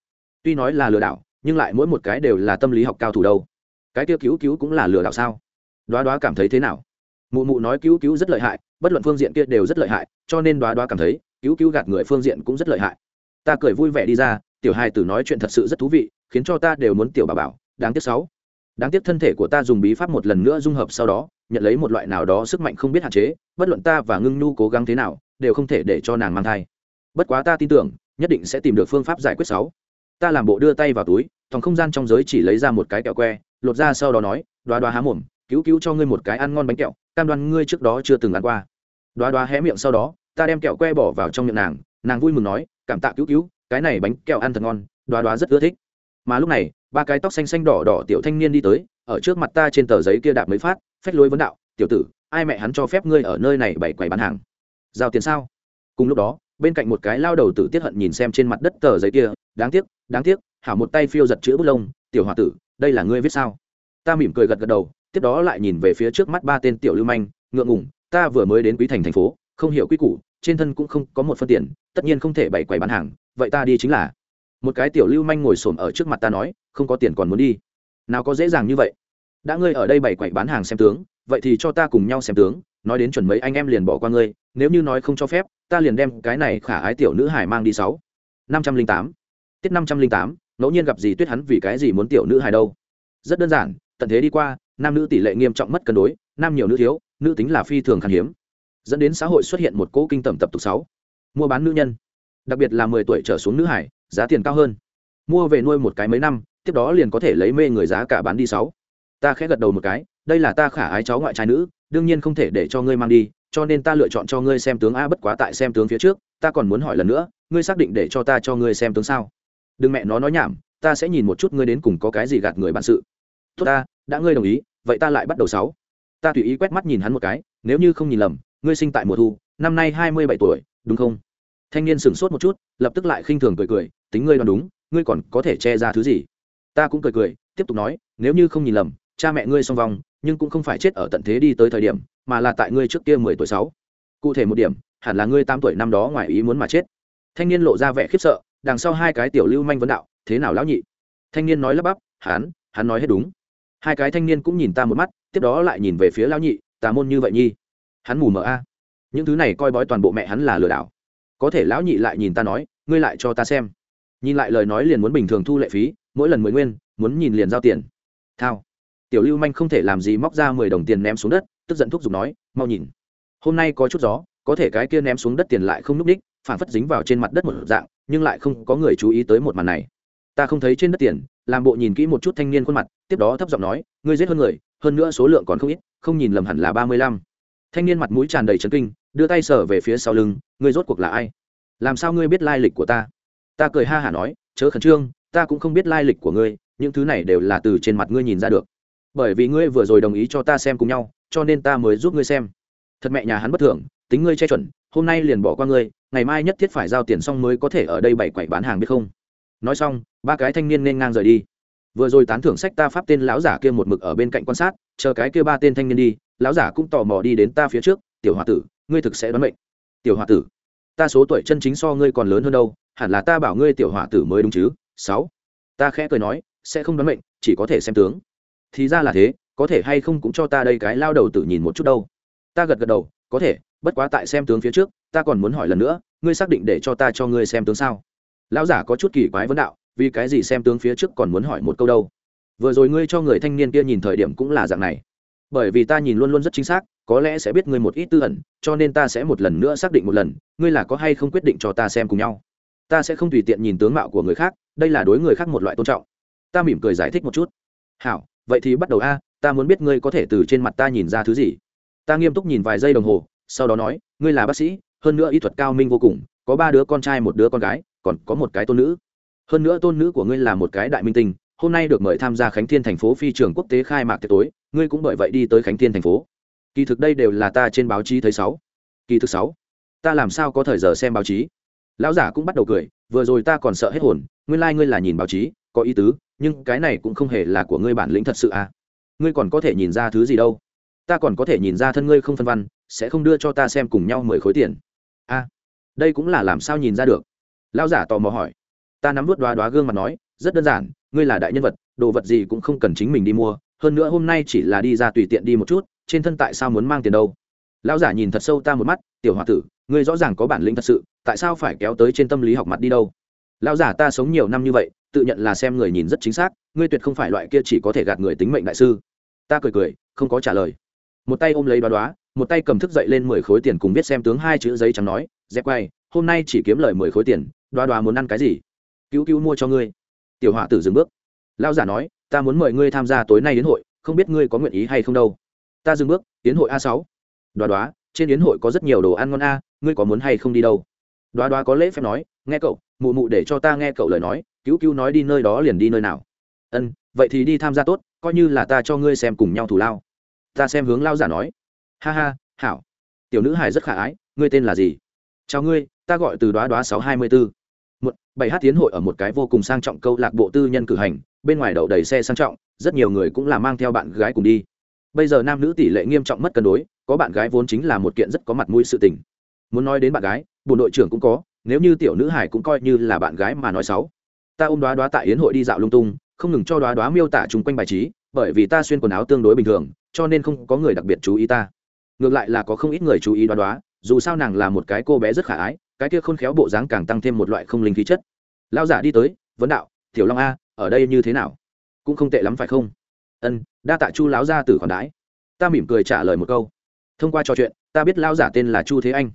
Tuy nói là lừa đảo, nhưng lại mỗi một cái đều là tâm lý học cao thủ đâu. Cái kia cứu cứu cũng là lừa đảo sao? Đoá đoá cảm thấy thế nào? Mụ mụ nói, cứu cứu rất lợi hại, bất luận phương diện kia đều rất lợi hại, cho nên đoá đoá cảm thấy cứu cứu gạt người phương diện cũng rất lợi hại. Ta cười vui vẻ đi ra, tiểu hai tử nói chuyện thật sự rất thú vị, khiến cho ta đều muốn tiểu bà bảo, đáng tiếc sáu. Đáng tiếc thân thể của ta dùng bí pháp một lần nữa dung hợp sau đó, nhận lấy một loại nào đó sức mạnh không biết hạn chế, bất luận ta và ngưng nhu cố gắng thế nào, đều không thể để cho nàng mang thai. Bất quá ta tin tưởng, nhất định sẽ tìm được phương pháp giải quyết sáu. Ta làm bộ đưa tay vào túi, thòng không gian trong giới chỉ lấy ra một cái kẹo que, lột ra sau đó nói, đoá đoá há mồm, cứu cứu cho ngươi một cái ăn ngon bánh kẹo, cam đoan ngươi trước đó chưa từng ăn qua. Đoá đoá hé miệng sau đó ta đem kẹo que bỏ vào trong miệng nàng nàng vui mừng nói, cảm tạ cứu cứu, cái này bánh kẹo ăn thật ngon, đoá đoá rất ưa thích. Mà lúc này, ba cái tóc xanh xanh đỏ đỏ tiểu thanh niên đi tới, ở trước mặt ta trên tờ giấy kia đạp mới phát, phách lối vấn đạo, tiểu tử, ai mẹ hắn cho phép ngươi ở nơi này bày quầy bán hàng? Giao tiền sao? Cùng lúc đó, bên cạnh một cái lao đầu tử tiết hận nhìn xem trên mặt đất tờ giấy kia, đáng tiếc đáng tiếc, hảo một tay phiêu giật chữ bút lông, tiểu h tử, đây là ngươi viết sao? Ta mỉm cười gật gật đầu, tiếp đó lại nhìn về phía trước mắt ba tên tiểu lưu manh, ngượng ngùng, ta vừa mới đến quý thành thành phố không hiểu quy củ, trên thân cũng không có một phân tiền, tất nhiên không thể bày quầy bán hàng, vậy ta đi chính là. Một cái tiểu lưu manh ngồi xổm ở trước mặt ta nói, không có tiền còn muốn đi. Nào có dễ dàng như vậy? Đã ngươi ở đây bày quầy bán hàng xem tướng, vậy thì cho ta cùng nhau xem tướng, nói đến chuẩn mấy anh em liền bỏ qua ngươi, nếu như nói không cho phép, ta liền đem cái này khả ái tiểu nữ hải mang đi sáu. Năm trăm linh tám. Tiết năm trăm linh tám, ngẫu nhiên gặp gì tuyết hắn vì cái gì muốn tiểu nữ hải đâu? Rất đơn giản, tận thế đi qua, nam nữ tỷ lệ nghiêm trọng mất cân đối, nam nhiều nữ thiếu, nữ tính là phi thường khan hiếm dẫn đến xã hội xuất hiện một cỗ kinh tẩm tập tục sáu. Mua bán nữ nhân, đặc biệt là mười tuổi trở xuống nữ hải, giá tiền cao hơn. Mua về nuôi một cái mấy năm, tiếp đó liền có thể lấy mê người giá cả bán đi sáu. Ta khẽ gật đầu một cái, đây là ta khả ái cháu ngoại trai nữ, đương nhiên không thể để cho ngươi mang đi, cho nên ta lựa chọn cho ngươi xem tướng a bất quá tại xem tướng phía trước, ta còn muốn hỏi lần nữa, ngươi xác định để cho ta cho ngươi xem tướng sao? Đừng mẹ nó nói nhảm, ta sẽ nhìn một chút ngươi đến cùng có cái gì gạt người bạn sự. Tốt ta, đã ngươi đồng ý, vậy ta lại bắt đầu sáu. Ta tùy ý quét mắt nhìn hắn một cái, nếu như không nhìn lầm ngươi sinh tại mùa thu, năm nay hai mươi bảy tuổi, đúng không? Thanh niên sửng sốt một chút, lập tức lại khinh thường cười cười, tính ngươi đoán đúng, ngươi còn có thể che ra thứ gì? Ta cũng cười cười, tiếp tục nói, nếu như không nhìn lầm, cha mẹ ngươi song vong, nhưng cũng không phải chết ở tận thế đi tới thời điểm, mà là tại ngươi trước kia mười tuổi sáu. Cụ thể một điểm, hẳn là ngươi tám tuổi năm đó ngoài ý muốn mà chết. Thanh niên lộ ra vẻ khiếp sợ, đằng sau hai cái tiểu lưu manh vấn đạo, thế nào lão nhị? Thanh niên nói lắp bắp, hắn hắn nói hết đúng. Hai cái thanh niên cũng nhìn ta một mắt, tiếp đó lại nhìn về phía lão nhị tà môn như vậy nhi? Hắn mù mờ a. Những thứ này coi bói toàn bộ mẹ hắn là lừa đảo. Có thể lão nhị lại nhìn ta nói, ngươi lại cho ta xem. Nhìn lại lời nói liền muốn bình thường thu lệ phí, mỗi lần mười nguyên, muốn nhìn liền giao tiền. Thao. Tiểu lưu manh không thể làm gì móc ra mười đồng tiền ném xuống đất, tức giận thúc giục nói, mau nhìn. Hôm nay có chút gió, có thể cái kia ném xuống đất tiền lại không n ú c ních phản phất dính vào trên mặt đất một dạng, nhưng lại không có người chú ý tới một màn này. Ta không thấy trên đất tiền, làm bộ nhìn kỹ một chút thanh niên khuôn mặt, tiếp đó thấp giọng nói, ngươi giết hơn người, hơn nữa số lượng còn không ít, không nhìn lầm hẳn là ba mươi lăm thanh niên mặt mũi tràn đầy trấn kinh, đưa tay sở về phía sau lưng, ngươi rốt cuộc là ai? Làm sao ngươi biết lai lịch của ta? Ta cười ha hả nói, chớ khẩn trương, ta cũng không biết lai lịch của ngươi, những thứ này đều là từ trên mặt ngươi nhìn ra được. Bởi vì ngươi vừa rồi đồng ý cho ta xem cùng nhau, cho nên ta mới giúp ngươi xem. Thật mẹ nhà hắn bất thường tính ngươi che chuẩn, hôm nay liền bỏ qua ngươi, ngày mai nhất thiết phải giao tiền xong mới có thể ở đây bày quậy bán hàng biết không? Nói xong, ba cái thanh niên nên ngang rời đi. Vừa rồi tán thưởng sách ta pháp tên lão giả kia một mực ở bên cạnh quan sát, chờ cái kia ba tên thanh niên đi lão giả cũng tò mò đi đến ta phía trước, tiểu h o a tử, ngươi thực sẽ đoán mệnh. Tiểu h o a tử, ta số tuổi chân chính so ngươi còn lớn hơn đâu, hẳn là ta bảo ngươi tiểu h o a tử mới đúng chứ. Sáu. Ta khẽ cười nói, sẽ không đoán mệnh, chỉ có thể xem tướng. Thì ra là thế, có thể hay không cũng cho ta đây cái lao đầu tử nhìn một chút đâu. Ta gật gật đầu, có thể, bất quá tại xem tướng phía trước, ta còn muốn hỏi lần nữa, ngươi xác định để cho ta cho ngươi xem tướng sao? Lão giả có chút kỳ quái vấn đạo, vì cái gì xem tướng phía trước còn muốn hỏi một câu đâu? Vừa rồi ngươi cho người thanh niên kia nhìn thời điểm cũng là dạng này bởi vì ta nhìn luôn luôn rất chính xác, có lẽ sẽ biết ngươi một ít tư ẩn, cho nên ta sẽ một lần nữa xác định một lần, ngươi là có hay không quyết định cho ta xem cùng nhau. Ta sẽ không tùy tiện nhìn tướng mạo của người khác, đây là đối người khác một loại tôn trọng. Ta mỉm cười giải thích một chút. Hảo, vậy thì bắt đầu a, ta muốn biết ngươi có thể từ trên mặt ta nhìn ra thứ gì. Ta nghiêm túc nhìn vài giây đồng hồ, sau đó nói, ngươi là bác sĩ, hơn nữa y thuật cao minh vô cùng, có ba đứa con trai, một đứa con gái, còn có một cái tôn nữ. Hơn nữa tôn nữ của ngươi là một cái đại minh tinh, hôm nay được mời tham gia khánh thiên thành phố phi trường quốc tế khai mạc tiệc tối ngươi cũng bởi vậy đi tới khánh thiên thành phố. Kỳ thực đây đều là ta trên báo chí thấy sáu. Kỳ thực sáu. Ta làm sao có thời giờ xem báo chí? Lão giả cũng bắt đầu cười, vừa rồi ta còn sợ hết hồn, nguyên lai、like、ngươi là nhìn báo chí, có ý tứ, nhưng cái này cũng không hề là của ngươi bản lĩnh thật sự à. Ngươi còn có thể nhìn ra thứ gì đâu. Ta còn có thể nhìn ra thân ngươi không phân văn, sẽ không đưa cho ta xem cùng nhau mười khối tiền. A đây cũng là làm sao nhìn ra được? Lão giả tò mò hỏi. Ta nắm vút đoá đoá gương mặt nói, rất đơn giản, ngươi là đại nhân vật, đồ vật gì cũng không cần chính mình đi mua hơn nữa hôm nay chỉ là đi ra tùy tiện đi một chút, trên thân tại sao muốn mang tiền đâu? Lão giả nhìn thật sâu ta một mắt, tiểu h o a tử, ngươi rõ ràng có bản lĩnh thật sự, tại sao phải kéo tới trên tâm lý học mặt đi đâu? Lão giả ta sống nhiều năm như vậy, tự nhận là xem người nhìn rất chính xác, ngươi tuyệt không phải loại kia chỉ có thể gạt người tính mệnh đại sư. Ta cười cười, không có trả lời. Một tay ôm lấy đoá đoá một tay cầm thức dậy lên mười khối tiền cùng viết xem tướng hai chữ giấy trắng nói, dẹp quay, hôm nay chỉ kiếm lời mười khối tiền đoá đoá muốn ăn cái gì? Cứu cứu mua cho ngươi. Tiểu họa tử dừng bước. Lão giả nói ta muốn mời ngươi tham gia tối nay đến hội, không biết ngươi có nguyện ý hay không đâu. Ta dừng bước tiến hội a sáu. Đoá đoá, trên yến hội có rất nhiều đồ ăn ngon a, ngươi có muốn hay không đi đâu? Đoá đoá có lễ phép nói, nghe cậu, mụ mụ để cho ta nghe cậu lời nói, cứu cứu nói đi nơi đó liền đi nơi nào. Ân, vậy thì đi tham gia tốt, coi như là ta cho ngươi xem cùng nhau thủ lao. Ta xem hướng lao giả nói. Ha ha, hảo. Tiểu nữ hải rất khả ái, ngươi tên là gì? Chào ngươi, ta gọi từ đoá đoá sáu hai mươi bốn một, bảy h tiến hội ở một cái vô cùng sang trọng câu lạc bộ tư nhân cử hành bên ngoài đậu đầy xe sang trọng, rất nhiều người cũng là mang theo bạn gái cùng đi. Bây giờ nam nữ tỷ lệ nghiêm trọng mất cân đối, có bạn gái vốn chính là một kiện rất có mặt mũi sự tình. Muốn nói đến bạn gái bộ đội trưởng cũng có, nếu như tiểu nữ hải cũng coi như là bạn gái mà nói xấu. Ta ôm đoá đoá tại yến hội đi dạo lung tung, không ngừng cho đoá đoá miêu tả chung quanh bài trí, bởi vì ta xuyên quần áo tương đối bình thường, cho nên không có người đặc biệt chú ý ta. Ngược lại là có không ít người chú ý đoá đoá, dù sao nàng là một cái cô bé rất khả ái, cái kia khôn khéo bộ dáng càng tăng thêm một loại không linh khí chất. Lao giả đi tới, vấn đạo, tiểu long a ở đây như thế nào? Cũng không tệ lắm phải không? Ân, đa tạ chu láo ra từ khoản đái ta mỉm cười trả lời một câu. Thông qua trò chuyện, ta biết lao giả tên là chu thế anh.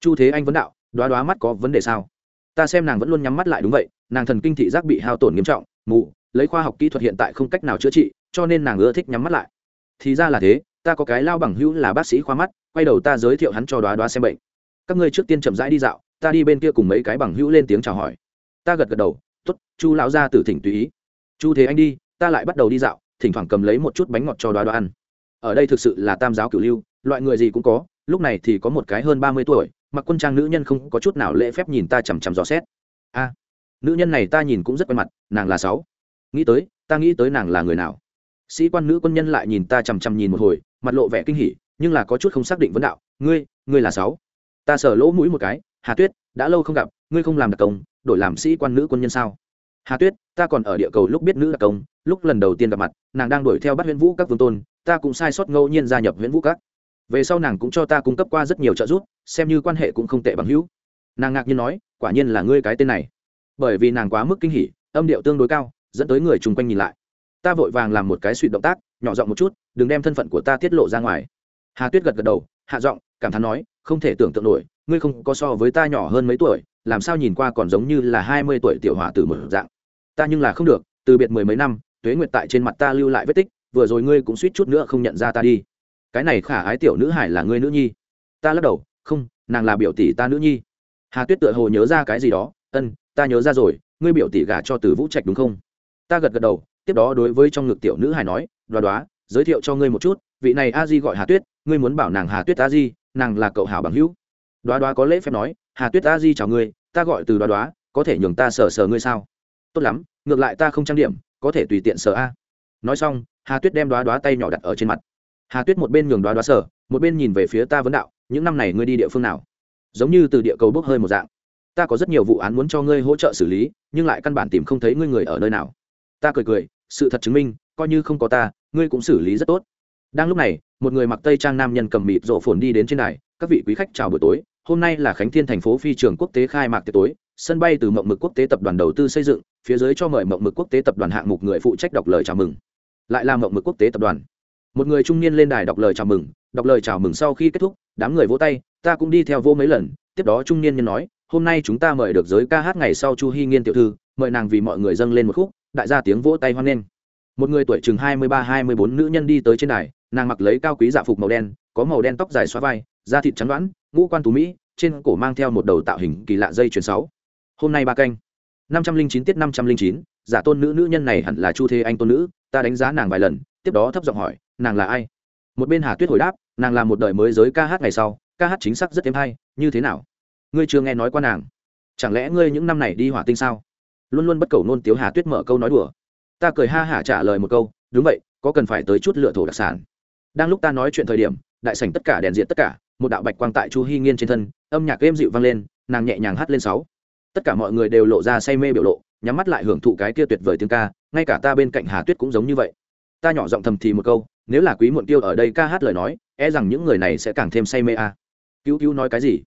Chu thế anh vấn đạo đoá đoá mắt có vấn đề sao? Ta xem nàng vẫn luôn nhắm mắt lại đúng vậy, nàng thần kinh thị giác bị hao tổn nghiêm trọng, mù, lấy khoa học kỹ thuật hiện tại không cách nào chữa trị, cho nên nàng ưa thích nhắm mắt lại. Thì ra là thế, ta có cái lao bằng hữu là bác sĩ khoa mắt, quay đầu ta giới thiệu hắn cho đoá đoá xem bệnh. Các ngươi trước tiên chậm rãi đi dạo, ta đi bên kia cùng mấy cái bằng hữu lên tiếng chào hỏi. Ta gật gật đầu tốt, chu lão ra từ thỉnh tùy ý. Chu thế anh đi, ta lại bắt đầu đi dạo, thỉnh thoảng cầm lấy một chút bánh ngọt cho đoá đoá ăn. Ở đây thực sự là tam giáo cửu lưu, loại người gì cũng có, lúc này thì có một cái hơn ba mươi tuổi, mặc quân trang nữ nhân không có chút nào lễ phép nhìn ta chằm chằm dò xét. A, nữ nhân này ta nhìn cũng rất quen mặt, nàng là sáu. Nghĩ tới, ta nghĩ tới nàng là người nào? Sĩ quan nữ quân nhân lại nhìn ta chằm chằm nhìn một hồi, mặt lộ vẻ kinh hỉ, nhưng là có chút không xác định vấn đạo, ngươi ngươi là sáu? Ta sờ lỗ mũi một cái, hà tuyết, đã lâu không gặp ngươi không làm đặc công, đổi làm sĩ quan nữ quân nhân sao? Hà tuyết, ta còn ở địa cầu lúc biết nữ đặc công, lúc lần đầu tiên gặp mặt, nàng đang đuổi theo bắt huyễn vũ các vương tôn, ta cũng sai sót ngẫu nhiên gia nhập huyễn vũ các. Về sau nàng cũng cho ta cung cấp qua rất nhiều trợ giúp, xem như quan hệ cũng không tệ bằng hữu. Nàng ngạc nhiên nói, quả nhiên là ngươi cái tên này. Bởi vì nàng quá mức kinh hỉ, âm điệu tương đối cao, dẫn tới người chung quanh nhìn lại. Ta vội vàng làm một cái suy động tác, nhỏ giọng một chút, đừng đem thân phận của ta tiết lộ ra ngoài. Hà tuyết gật gật đầu, hạ giọng, cảm thán nói, không thể tưởng tượng nổi, ngươi không có so với ta nhỏ hơn mấy tuổi làm sao nhìn qua còn giống như là hai mươi tuổi tiểu hòa tử một dạng. Ta nhưng là không được, từ biệt mười mấy năm, tuế nguyệt tại trên mặt ta lưu lại vết tích, vừa rồi ngươi cũng suýt chút nữa không nhận ra ta đi. Cái này khả ái tiểu nữ hải là ngươi nữ nhi. Ta lắc đầu, không, nàng là biểu tỷ ta nữ nhi. Hà tuyết tựa hồ nhớ ra cái gì đó, ân, ta nhớ ra rồi, ngươi biểu tỷ gả cho từ vũ trạch đúng không? Ta gật gật đầu, tiếp đó đối với trong ngực tiểu nữ hải nói, đoá đoá, giới thiệu cho ngươi một chút, vị này a di gọi hà tuyết, ngươi muốn bảo nàng hà tuyết a di, nàng là cậu hảo bằng hữu. Đoá đoá có lễ phép nói hà tuyết a di chào ngươi, ta gọi từ đoá đoá, có thể nhường ta sờ sờ ngươi sao? Tốt lắm, ngược lại ta không trang điểm, có thể tùy tiện sờ a. Nói xong, hà tuyết đem đoá đoá tay nhỏ đặt ở trên mặt. Hà tuyết một bên nhường đoá đoá sờ, một bên nhìn về phía ta vấn đạo, những năm này ngươi đi địa phương nào? Giống như từ địa cầu bốc hơi một dạng. Ta có rất nhiều vụ án muốn cho ngươi hỗ trợ xử lý, nhưng lại căn bản tìm không thấy ngươi người ở nơi nào. Ta cười cười, sự thật chứng minh, coi như không có ta, ngươi cũng xử lý rất tốt. Đang lúc này, một người mặc tây trang nam nhân cầm mịt rộ phồn đi đến trên này các vị quý khách, chào buổi tối hôm nay là khánh thiên thành phố phi trường quốc tế khai mạc tiệc tối, sân bay từ mộng mực quốc tế tập đoàn đầu tư xây dựng, phía dưới cho mời mộng mực quốc tế tập đoàn hạng mục người phụ trách đọc lời chào mừng. Lại là mộng mực quốc tế tập đoàn. Một người trung niên lên đài đọc lời chào mừng, đọc lời chào mừng sau khi kết thúc, đám người vỗ tay, ta cũng đi theo vô mấy lần. Tiếp đó trung niên nhân nói, hôm nay chúng ta mời được giới ca hát ngày sau chu hy nghiên tiểu thư, mời nàng vì mọi người dâng lên một khúc, đại gia tiếng vỗ tay hoan nghênh. Một người tuổi chừng hai mươi ba, hai mươi bốn nữ nhân đi tới trên đài, nàng mặc lấy cao quý dạ phục màu đen, có màu đen tóc dài xóa vai da thịt trắng đoán ngũ quan tú mỹ, trên cổ mang theo một đầu tạo hình kỳ lạ dây chuyền sáu. Hôm nay ba canh. năm trăm linh chín tiết năm trăm linh chín, giả tôn nữ nữ nhân này hẳn là chu thế anh tôn nữ, ta đánh giá nàng vài lần, tiếp đó thấp giọng hỏi, nàng là ai? Một bên hà tuyết hồi đáp, nàng là một đời mới giới ca hát ngày sau, ca hát chính xác rất êm hay, như thế nào? Ngươi chưa nghe nói qua nàng. Chẳng lẽ ngươi những năm này đi hỏa tinh sao? Luôn luôn bất cầu nôn tiếu hà tuyết mở câu nói đùa. Ta cười ha hả trả lời một câu, đúng vậy, có cần phải tới chút lựa thổ đặc sản. Đang lúc ta nói chuyện thời điểm, đại sảnh tất cả đèn diện tất cả một đạo bạch quang tại chu hy nghiên trên thân, âm nhạc êm dịu vang lên, nàng nhẹ nhàng hát lên sáu. Tất cả mọi người đều lộ ra say mê biểu lộ, nhắm mắt lại hưởng thụ cái kia tuyệt vời tiếng ca, ngay cả ta bên cạnh hà tuyết cũng giống như vậy. Ta nhỏ giọng thầm thì một câu, nếu là quý muộn tiêu ở đây ca hát lời nói e rằng những người này sẽ càng thêm say mê a. À. cứu cứu nói cái gì?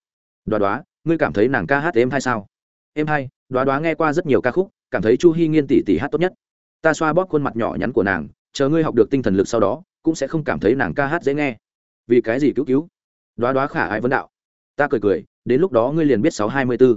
Đoá đoá, ngươi cảm thấy nàng ca hát êm hay sao? Êm hay, đoá đoá nghe qua rất nhiều ca khúc, cảm thấy chu hy nghiên tỷ tỷ hát tốt nhất. Ta xoa bóp khuôn mặt nhỏ nhắn của nàng, chờ ngươi học được tinh thần lực sau đó, cũng sẽ không cảm thấy nàng ca hát dễ nghe. Vì cái gì cứu cứu? Đoá đoá khả ai vấn đạo. Ta cười cười, đến lúc đó ngươi liền biết sáu hai mươi b ố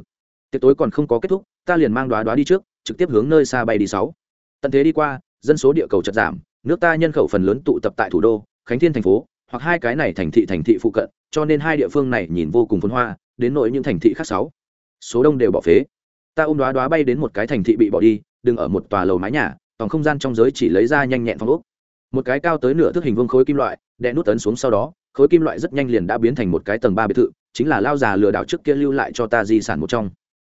tiệc tối còn không có kết thúc, ta liền mang đoá đoá đi trước, trực tiếp hướng nơi xa bay đi sáu. Tận thế đi qua, dân số địa cầu chật giảm, nước ta nhân khẩu phần lớn tụ tập tại thủ đô, khánh thiên thành phố, hoặc hai cái này thành thị thành thị phụ cận, cho nên hai địa phương này nhìn vô cùng phồn hoa, đến nỗi những thành thị khác sáu. Số đông đều bỏ phế. Ta ôm đoá đoá bay đến một cái thành thị bị bỏ đi đừng ở một tòa lầu mái nhà, toàn không gian trong giới chỉ lấy ra nhanh nhẹn phong ốc. Một cái cao tới nửa thước hình vương khối kim loại, đè nút tấn xuống sau đó khối kim loại rất nhanh liền đã biến thành một cái tầng ba biệt thự, chính là lao già lừa đảo trước kia lưu lại cho ta di sản một trong.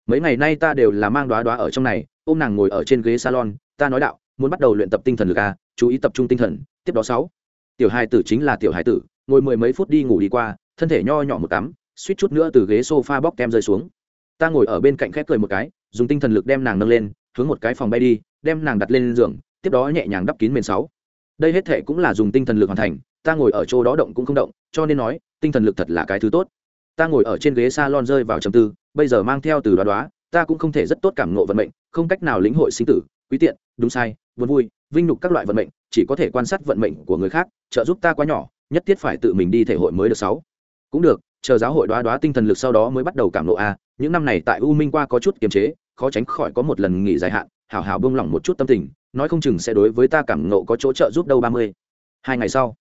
Mấy ngày nay ta đều là mang đoá đoá ở trong này, ôm nàng ngồi ở trên ghế salon, ta nói đạo, muốn bắt đầu luyện tập tinh thần lực a chú ý tập trung tinh thần, tiếp đó sáu. Tiểu hai tử chính là tiểu hai tử, ngồi mười mấy phút đi ngủ đi qua, thân thể nho nhỏ một tắm suýt chút nữa từ ghế sofa bóc kem rơi xuống. Ta ngồi ở bên cạnh khép cười một cái, dùng tinh thần lực đem nàng nâng lên, hướng một cái phòng bay đi, đem nàng đặt lên giường, tiếp đó nhẹ nhàng đắp kín mền sáu. Đây hết thể cũng là dùng tinh thần lực hoàn thành ta ngồi ở chỗ đó động cũng không động, cho nên nói, tinh thần lực thật là cái thứ tốt. Ta ngồi ở trên ghế salon rơi vào trầm tư, bây giờ mang theo từ đoá đoá, ta cũng không thể rất tốt cảm ngộ vận mệnh, không cách nào lĩnh hội sinh tử, quý tiện, đúng sai vốn vui, vinh nhục các loại vận mệnh, chỉ có thể quan sát vận mệnh của người khác, trợ giúp ta quá nhỏ, nhất thiết phải tự mình đi thể hội mới được sáu. Cũng được, chờ giáo hội đoá đoá tinh thần lực sau đó mới bắt đầu cảm ngộ a, những năm này tại u minh qua có chút kiềm chế, khó tránh khỏi có một lần nghỉ dài hạn, hảo hảo buông lỏng một chút tâm tình, nói không chừng sẽ đối với ta cảm ngộ có chỗ trợ giúp đâu ba mươi. Hai ngày sau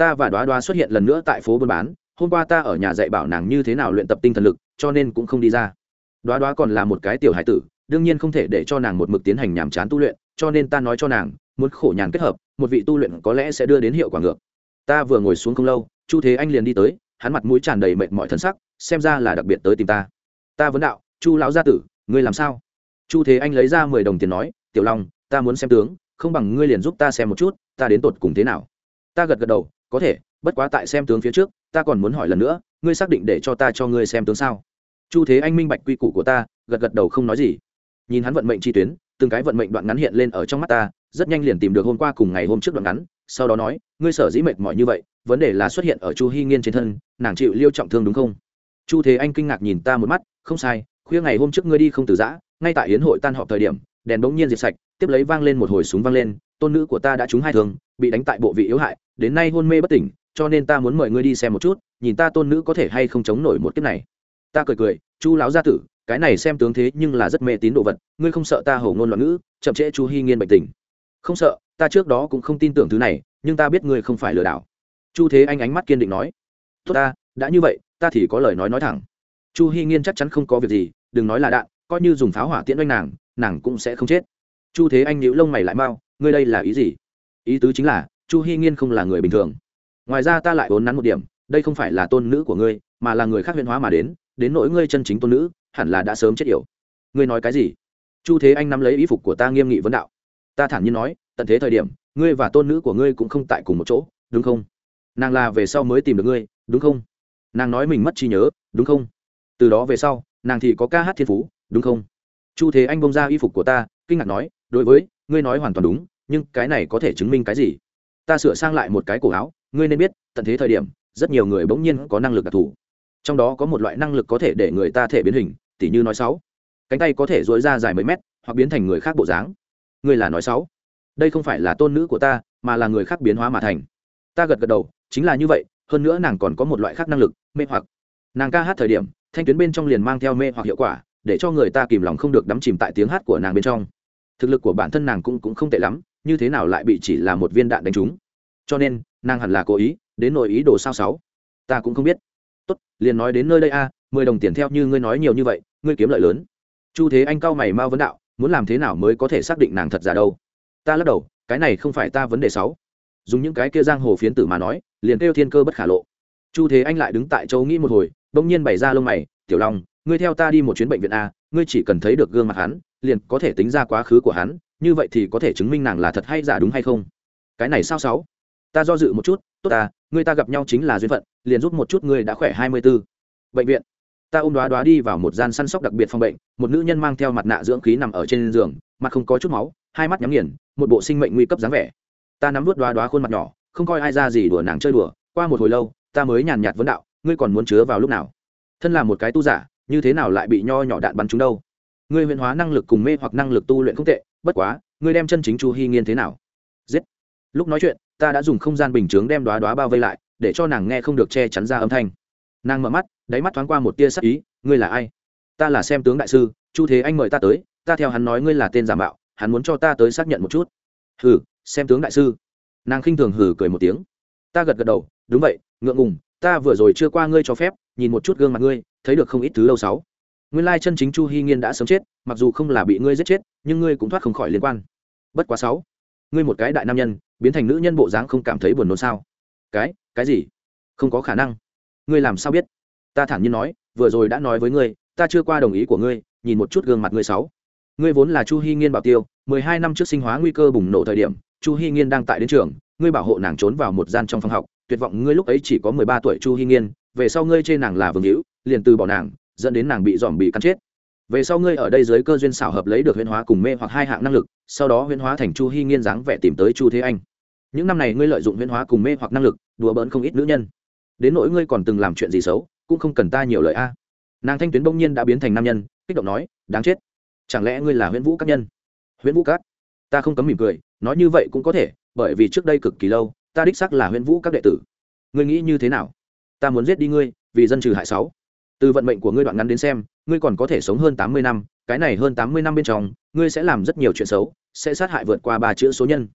ta và đoá đoá xuất hiện lần nữa tại phố buôn bán, hôm qua ta ở nhà dạy bảo nàng như thế nào luyện tập tinh thần lực, cho nên cũng không đi ra. Đoá đoá còn là một cái tiểu hải tử, đương nhiên không thể để cho nàng một mực tiến hành nhàm chán tu luyện, cho nên ta nói cho nàng, muốn khổ nhàn kết hợp, một vị tu luyện có lẽ sẽ đưa đến hiệu quả ngược. Ta vừa ngồi xuống không lâu, chu thế anh liền đi tới, hắn mặt mũi tràn đầy mệt mỏi thân sắc, xem ra là đặc biệt tới tìm ta. Ta vấn đạo, chu lão gia tử, ngươi làm sao? Chu thế anh lấy ra mười đồng tiền nói, tiểu long, ta muốn xem tướng, không bằng ngươi liền giúp ta xem một chút, ta đến tột cùng thế nào? Ta gật gật đầu có thể, bất quá tại xem tướng phía trước, ta còn muốn hỏi lần nữa, ngươi xác định để cho ta cho ngươi xem tướng sao? Chu thế anh minh bạch quy củ của ta, gật gật đầu không nói gì. Nhìn hắn vận mệnh chi tuyến, từng cái vận mệnh đoạn ngắn hiện lên ở trong mắt ta, rất nhanh liền tìm được hôm qua cùng ngày hôm trước đoạn ngắn, sau đó nói, ngươi sở dĩ mệt mỏi như vậy, vấn đề là xuất hiện ở chu hy nghiên trên thân, nàng chịu liêu trọng thương đúng không? Chu thế anh kinh ngạc nhìn ta một mắt, không sai, khuya ngày hôm trước ngươi đi không từ giã, ngay tại hiến hội tan họp thời điểm, đèn bỗng nhiên diệt sạch, tiếp lấy vang lên một hồi súng vang lên tôn nữ của ta đã trúng hai thương, bị đánh tại bộ vị yếu hại, đến nay hôn mê bất tỉnh, cho nên ta muốn mời ngươi đi xem một chút, nhìn ta tôn nữ có thể hay không chống nổi một kiếp này. Ta cười cười, chu láo gia tử, cái này xem tướng thế nhưng là rất mê tín đồ vật, ngươi không sợ ta hầu ngôn loạn ngữ, chậm trễ chu hy nghiên bệnh tình. Không sợ, ta trước đó cũng không tin tưởng thứ này, nhưng ta biết ngươi không phải lừa đảo. Chu thế anh ánh mắt kiên định nói. Tốt ta, đã như vậy, ta thì có lời nói nói thẳng. Chu hy nghiên chắc chắn không có việc gì, đừng nói là đạn, coi như dùng pháo hỏa tiễn oanh nàng nàng cũng sẽ không chết. Chu thế anh nhíu lông mày lại mau ngươi đây là ý gì? Ý tứ chính là, chu hy nghiên không là người bình thường. Ngoài ra ta lại vốn nắn một điểm, đây không phải là tôn nữ của ngươi, mà là người khác huyền hóa mà đến đến nỗi ngươi chân chính tôn nữ, hẳn là đã sớm chết yểu. Ngươi nói cái gì? Chu thế anh nắm lấy ý phục của ta nghiêm nghị vấn đạo. Ta thản nhiên nói, tận thế thời điểm, ngươi và tôn nữ của ngươi cũng không tại cùng một chỗ, đúng không? Nàng là về sau mới tìm được ngươi, đúng không? Nàng nói mình mất trí nhớ, đúng không? Từ đó về sau, nàng thì có ca hát thiên phú, đúng không? Chu thế anh bông ra y phục của ta, kinh ngạc nói, đối với ngươi nói hoàn toàn đúng, nhưng cái này có thể chứng minh cái gì? Ta sửa sang lại một cái cổ áo, ngươi nên biết, tận thế thời điểm, rất nhiều người bỗng nhiên có năng lực đặc thù. Trong đó có một loại năng lực có thể để người ta thể biến hình, tỉ như nói sáu. Cánh tay có thể dối ra dài mấy mét, hoặc biến thành người khác bộ dáng. Ngươi là nói sáu. Đây không phải là tôn nữ của ta, mà là người khác biến hóa mà thành. Ta gật gật đầu, chính là như vậy, hơn nữa nàng còn có một loại khác năng lực, mê hoặc. Nàng ca hát thời điểm, thanh tuyến bên trong liền mang theo mê hoặc hiệu quả, để cho người ta kìm lòng không được đắm chìm tại tiếng hát của nàng bên trong thực lực của bản thân nàng cũng, cũng không tệ lắm như thế nào lại bị chỉ là một viên đạn đánh trúng? Cho nên nàng hẳn là cố ý đến nội ý đồ sao sáu? Ta cũng không biết. Tốt liền nói đến nơi đây a à, mười đồng tiền theo như ngươi nói nhiều như vậy ngươi kiếm lợi lớn. Chu thế anh cao mày mau vấn đạo muốn làm thế nào mới có thể xác định nàng thật giả đâu? Ta lắc đầu cái này không phải ta vấn đề sáu. Dùng những cái kia giang hồ phiến tử mà nói liền kêu thiên cơ bất khả lộ. Chu thế anh lại đứng tại châu nghĩ một hồi bỗng nhiên bày ra lông mày tiểu long ngươi theo ta đi một chuyến bệnh viện a ngươi chỉ cần thấy được gương mặt hắn liền có thể tính ra quá khứ của hắn, như vậy thì có thể chứng minh nàng là thật hay giả đúng hay không? Cái này sao sáu? Ta do dự một chút, tốt ta, người ta gặp nhau chính là duyên phận, liền giúp một chút ngươi đã khỏe hai mươi 24. bệnh viện. Ta ôm đoá đoá đi vào một gian săn sóc đặc biệt phòng bệnh, một nữ nhân mang theo mặt nạ dưỡng khí nằm ở trên giường, mặt không có chút máu, hai mắt nhắm nghiền, một bộ sinh mệnh nguy cấp dáng vẻ. Ta nắm vút đoá đoá khuôn mặt nhỏ, không coi ai ra gì đùa nàng chơi đùa, qua một hồi lâu, ta mới nhàn nhạt vấn đạo, ngươi còn muốn chứa vào lúc nào? Thân là một cái tu giả, như thế nào lại bị nho nhỏ đạn bắn trúng đâu? Ngươi huyền hóa năng lực cùng mê hoặc năng lực tu luyện không tệ, bất quá, ngươi đem chân chính chu hy nghiên thế nào? Giết. Lúc nói chuyện, ta đã dùng không gian bình chướng đem đoá đoá bao vây lại, để cho nàng nghe không được che chắn ra âm thanh. Nàng mở mắt, đáy mắt thoáng qua một tia sắc ý, ngươi là ai? Ta là xem tướng đại sư, chu thế anh mời ta tới, ta theo hắn nói ngươi là tên giả mạo, hắn muốn cho ta tới xác nhận một chút. Hừ, xem tướng đại sư. Nàng khinh thường hừ cười một tiếng. Ta gật gật đầu, đúng vậy, ngượng ngùng, ta vừa rồi chưa qua ngươi cho phép, nhìn một chút gương mặt ngươi, thấy được không ít thứ lâu sáu nguyên lai chân chính chu hy nghiên đã sớm chết, mặc dù không là bị ngươi giết chết, nhưng ngươi cũng thoát không khỏi liên quan. Bất quá sáu, ngươi một cái đại nam nhân, biến thành nữ nhân bộ dáng không cảm thấy buồn nôn sao? Cái cái gì? Không có khả năng. Ngươi làm sao biết? Ta thản nhiên nói, vừa rồi đã nói với ngươi, ta chưa qua đồng ý của ngươi, nhìn một chút gương mặt ngươi sáu. Ngươi vốn là chu hy nghiên bảo tiêu, mười hai năm trước sinh hóa nguy cơ bùng nổ thời điểm, chu hy nghiên đang tại đến trường, ngươi bảo hộ nàng trốn vào một gian trong phòng học, tuyệt vọng ngươi lúc ấy chỉ có mười ba tuổi chu hy nghiên, về sau ngươi chê nàng là vương hữu, liền từ bỏ nàng dẫn đến nàng bị dòm bị cắn chết. Về sau ngươi ở đây dưới cơ duyên xảo hợp lấy được huyễn hóa cùng mê hoặc hai hạng năng lực, sau đó huyễn hóa thành chu hy nghiên dáng vẻ tìm tới chu thế anh. Những năm này ngươi lợi dụng huyễn hóa cùng mê hoặc năng lực, đùa bỡn không ít nữ nhân. Đến nỗi ngươi còn từng làm chuyện gì xấu, cũng không cần ta nhiều lời a. Nàng thanh tuyến bỗng nhiên đã biến thành nam nhân, kích động nói, đáng chết. Chẳng lẽ ngươi là huyễn vũ các nhân? Huyễn vũ các? Ta không cấm mỉm cười, nói như vậy cũng có thể, bởi vì trước đây cực kỳ lâu, ta đích xác là huyễn vũ các đệ tử. Ngươi nghĩ như thế nào? Ta muốn giết đi ngươi, vì dân trừ hại sáu từ vận mệnh của ngươi đoạn ngắn đến xem, ngươi còn có thể sống hơn tám mươi năm, cái này hơn tám mươi năm bên trong, ngươi sẽ làm rất nhiều chuyện xấu, sẽ sát hại vượt qua ba chữ số nhân.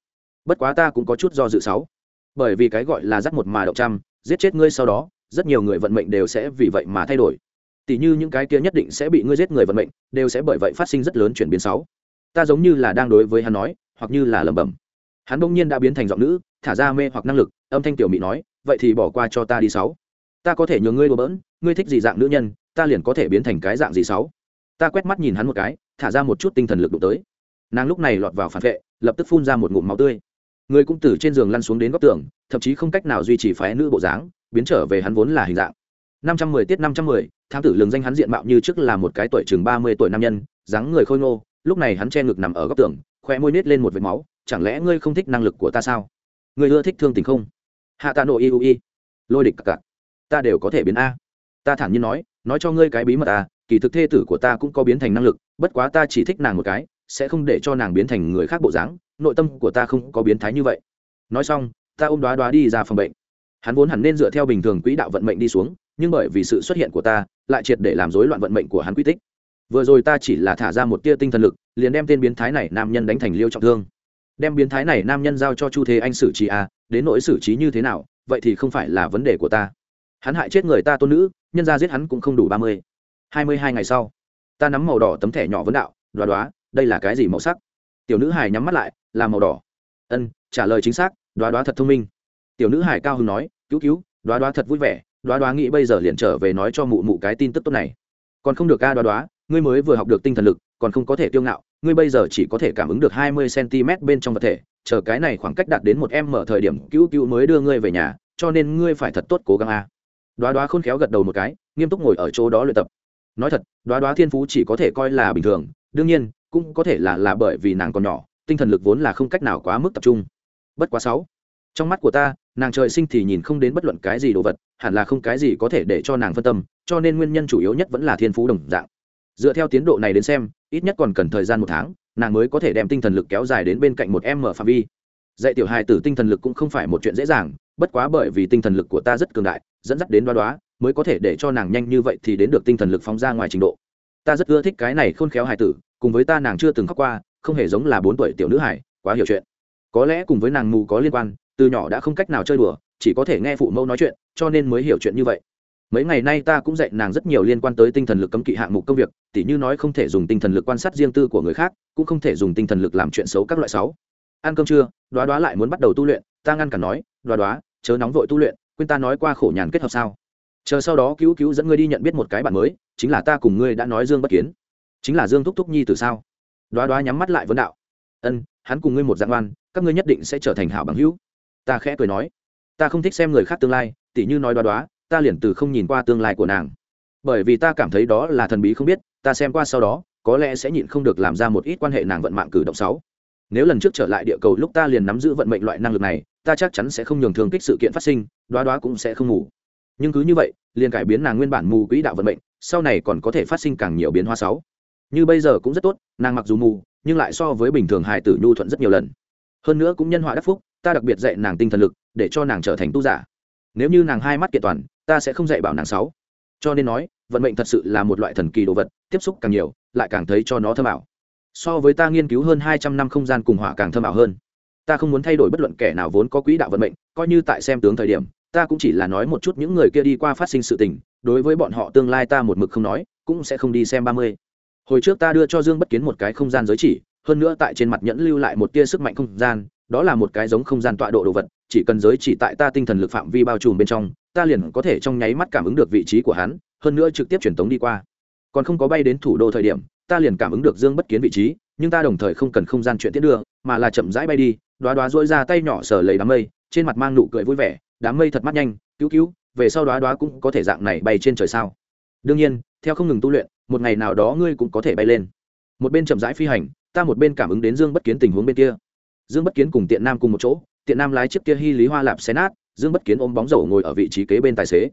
Bất quá ta cũng có chút do dự sáu. Bởi vì cái gọi là dắt một mà động trăm, giết chết ngươi sau đó, rất nhiều người vận mệnh đều sẽ vì vậy mà thay đổi. Tỷ như những cái kia nhất định sẽ bị ngươi giết người vận mệnh, đều sẽ bởi vậy phát sinh rất lớn chuyển biến xấu ta giống như là đang đối với hắn nói, hoặc như là lẩm bẩm. Hắn bỗng nhiên đã biến thành giọng nữ, thả ra mê hoặc năng lực, âm thanh tiểu mỹ nói, vậy thì bỏ qua cho ta đi sáu. Ta có thể nhường ngươi đùa bỡn ngươi thích gì dạng nữ nhân, ta liền có thể biến thành cái dạng gì sáu. Ta quét mắt nhìn hắn một cái, thả ra một chút tinh thần lực đụng tới. Nàng lúc này lọt vào phản vệ, lập tức phun ra một ngụm máu tươi. Người cũng từ trên giường lăn xuống đến góc tường, thậm chí không cách nào duy trì phái nữ bộ dáng, biến trở về hắn vốn là hình dạng. Năm trăm mười tiết năm trăm mười, thám tử lường danh hắn diện mạo như trước là một cái tuổi chừng ba mươi tuổi nam nhân, dáng người khôi ngô, lúc này hắn che ngực nằm ở góc tường, khoe môi nết lên một vệt máu, chẳng lẽ ngươi không thích năng lực của ta sao? Ngươi ưa thích thương tình không? Hạ tạ nội iu i lôi địch cặc cặc. Ta đều có thể biến a ta thản nhiên nói nói cho ngươi cái bí mật à kỳ thực thê tử của ta cũng có biến thành năng lực, bất quá ta chỉ thích nàng một cái, sẽ không để cho nàng biến thành người khác bộ dáng, nội tâm của ta không có biến thái như vậy. Nói xong, ta ôm đoá đoá đi ra phòng bệnh. Hắn vốn hẳn nên dựa theo bình thường quỹ đạo vận mệnh đi xuống, nhưng bởi vì sự xuất hiện của ta, lại triệt để làm rối loạn vận mệnh của hắn quy tích. Vừa rồi ta chỉ là thả ra một tia tinh thần lực, liền đem tên biến thái này nam nhân đánh thành liêu trọng thương. Đem biến thái này nam nhân giao cho chu thế anh xử trí à đến nỗi xử trí như thế nào, vậy thì không phải là vấn đề của ta hắn hại chết người ta tôn nữ, nhân ra giết hắn cũng không đủ ba mươi. Hai mươi hai ngày sau, ta nắm màu đỏ tấm thẻ nhỏ vấn đạo, đoá đoá, đây là cái gì màu sắc? Tiểu nữ hải nhắm mắt lại, là màu đỏ. Ân, trả lời chính xác, đoá đoá thật thông minh. Tiểu nữ hải cao hưng nói, cứu cứu, đoá đoá thật vui vẻ, đoá đoá nghĩ bây giờ liền trở về nói cho mụ mụ cái tin tức tốt này. Còn không được ca đoá đoá, ngươi mới vừa học được tinh thần lực, còn không có thể tiêu ngạo, ngươi bây giờ chỉ có thể cảm ứng được hai mươi cm bên trong vật thể, chờ cái này khoảng cách đạt đến một em mở thời điểm, cứu cứu mới đưa ngươi về nhà, cho nên ngươi phải thật tốt cố gắng a đoá đoá khôn khéo gật đầu một cái, nghiêm túc ngồi ở chỗ đó luyện tập. Nói thật, đoá đoá thiên phú chỉ có thể coi là bình thường, đương nhiên, cũng có thể là là bởi vì nàng còn nhỏ, tinh thần lực vốn là không cách nào quá mức tập trung. Bất quá sáu, trong mắt của ta, nàng trời sinh thì nhìn không đến bất luận cái gì đồ vật, hẳn là không cái gì có thể để cho nàng phân tâm, cho nên nguyên nhân chủ yếu nhất vẫn là thiên phú đồng dạng. Dựa theo tiến độ này đến xem, ít nhất còn cần thời gian một tháng, nàng mới có thể đem tinh thần lực kéo dài đến bên cạnh một em mở phạm vi. Dạy tiểu hài tử tinh thần lực cũng không phải một chuyện dễ dàng bất quá bởi vì tinh thần lực của ta rất cường đại, dẫn dắt đến đoá đoá, mới có thể để cho nàng nhanh như vậy thì đến được tinh thần lực phóng ra ngoài trình độ. Ta rất ưa thích cái này khôn khéo hài tử, cùng với ta nàng chưa từng khóc qua, không hề giống là bốn tuổi tiểu nữ hải quá hiểu chuyện. Có lẽ cùng với nàng mù có liên quan, từ nhỏ đã không cách nào chơi đùa, chỉ có thể nghe phụ mẫu nói chuyện, cho nên mới hiểu chuyện như vậy. Mấy ngày nay ta cũng dạy nàng rất nhiều liên quan tới tinh thần lực cấm kỵ hạng mục công việc, tỉ như nói không thể dùng tinh thần lực quan sát riêng tư của người khác, cũng không thể dùng tinh thần lực làm chuyện xấu các loại xấu ăn cơm trưa, đoá đoá lại muốn bắt đầu tu luyện, ta ngăn cản nói, đoá đoá, chớ nóng vội tu luyện, quên ta nói qua khổ nhàn kết hợp sao? Chờ sau đó cứu cứu dẫn ngươi đi nhận biết một cái bạn mới, chính là ta cùng ngươi đã nói dương bất kiến. Chính là dương thúc thúc nhi từ sao? Đoá đoá nhắm mắt lại vấn đạo. Ân, hắn cùng ngươi một dạng oan, các ngươi nhất định sẽ trở thành hảo bằng hữu. Ta khẽ cười nói. Ta không thích xem người khác tương lai, tỉ như nói đoá đoá, ta liền từ không nhìn qua tương lai của nàng. Bởi vì ta cảm thấy đó là thần bí không biết, ta xem qua sau đó, có lẽ sẽ nhịn không được làm ra một ít quan hệ nàng vận mạng cử động sáu nếu lần trước trở lại địa cầu lúc ta liền nắm giữ vận mệnh loại năng lực này, ta chắc chắn sẽ không nhường thương kích sự kiện phát sinh, đoá đoá cũng sẽ không ngủ. Nhưng cứ như vậy, liền cải biến nàng nguyên bản mù quỹ đạo vận mệnh, sau này còn có thể phát sinh càng nhiều biến hóa sáu như bây giờ cũng rất tốt, nàng mặc dù mù, nhưng lại so với bình thường hài tử nhu thuận rất nhiều lần. Hơn nữa cũng nhân họa đắc phúc, ta đặc biệt dạy nàng tinh thần lực, để cho nàng trở thành tu giả. Nếu như nàng hai mắt kiện toàn, ta sẽ không dạy bảo nàng sáu cho nên nói, vận mệnh thật sự là một loại thần kỳ đồ vật, tiếp xúc càng nhiều, lại càng thấy cho nó thơm ảo so với ta nghiên cứu hơn hai trăm năm không gian cùng hỏa càng thơm ảo hơn. Ta không muốn thay đổi bất luận kẻ nào vốn có quỹ đạo vận mệnh, coi như tại xem tướng thời điểm, ta cũng chỉ là nói một chút những người kia đi qua phát sinh sự tình, đối với bọn họ tương lai ta một mực không nói, cũng sẽ không đi xem ba mươi. Hồi trước ta đưa cho dương bất kiến một cái không gian giới chỉ, hơn nữa tại trên mặt nhẫn lưu lại một tia sức mạnh không gian, đó là một cái giống không gian tọa độ đồ vật, chỉ cần giới chỉ tại ta tinh thần lực phạm vi bao trùm bên trong, ta liền có thể trong nháy mắt cảm ứng được vị trí của hắn, hơn nữa trực tiếp truyền tống đi qua. Còn không có bay đến thủ đô thời điểm ta liền cảm ứng được dương bất kiến vị trí, nhưng ta đồng thời không cần không gian chuyện tiết đưa, mà là chậm rãi bay đi đoá đoá dỗi ra tay nhỏ sờ lấy đám mây, trên mặt mang nụ cười vui vẻ, đám mây thật mắt nhanh, cứu cứu, về sau đoá đoá cũng có thể dạng này bay trên trời sao? Đương nhiên, theo không ngừng tu luyện, một ngày nào đó ngươi cũng có thể bay lên. Một bên chậm rãi phi hành, ta một bên cảm ứng đến dương bất kiến tình huống bên kia. Dương bất kiến cùng tiện nam cùng một chỗ, tiện nam lái chiếc kia hy lý hoa lạp xe nát dương bất kiến ôm bóng dầu ngồi ở vị trí kế bên tài xế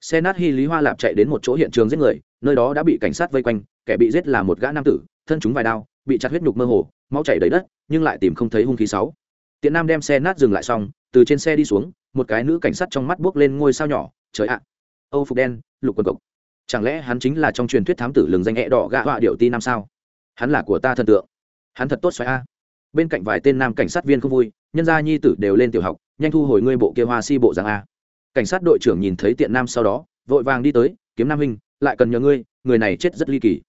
xe nát hy lý hoa lạp chạy đến một chỗ hiện trường giết người, nơi đó đã bị cảnh sát vây quanh, kẻ bị giết là một gã nam tử, thân chúng vài đao, bị chặt huyết nhục mơ hồ, máu chảy đầy đất, nhưng lại tìm không thấy hung khí sáu. Tiện nam đem xe nát dừng lại xong, từ trên xe đi xuống, một cái nữ cảnh sát trong mắt buốc lên ngôi sao nhỏ, trời ạ. Âu phục đen, lục quần cộc. Chẳng lẽ hắn chính là trong truyền thuyết thám tử lừng danh hẹ đỏ gạ họa điệu ti nam sao? Hắn là của ta thần tượng. Hắn thật tốt xoáy a. Bên cạnh vài tên nam cảnh sát viên không vui, nhân gia nhi tử đều lên tiểu học, nhanh thu hồi ngươi bộ kia hoa si bộ rằng a cảnh sát đội trưởng nhìn thấy tiện nam sau đó, vội vàng đi tới, kiếm nam hình lại cần nhờ ngươi, người này chết rất ly kỳ.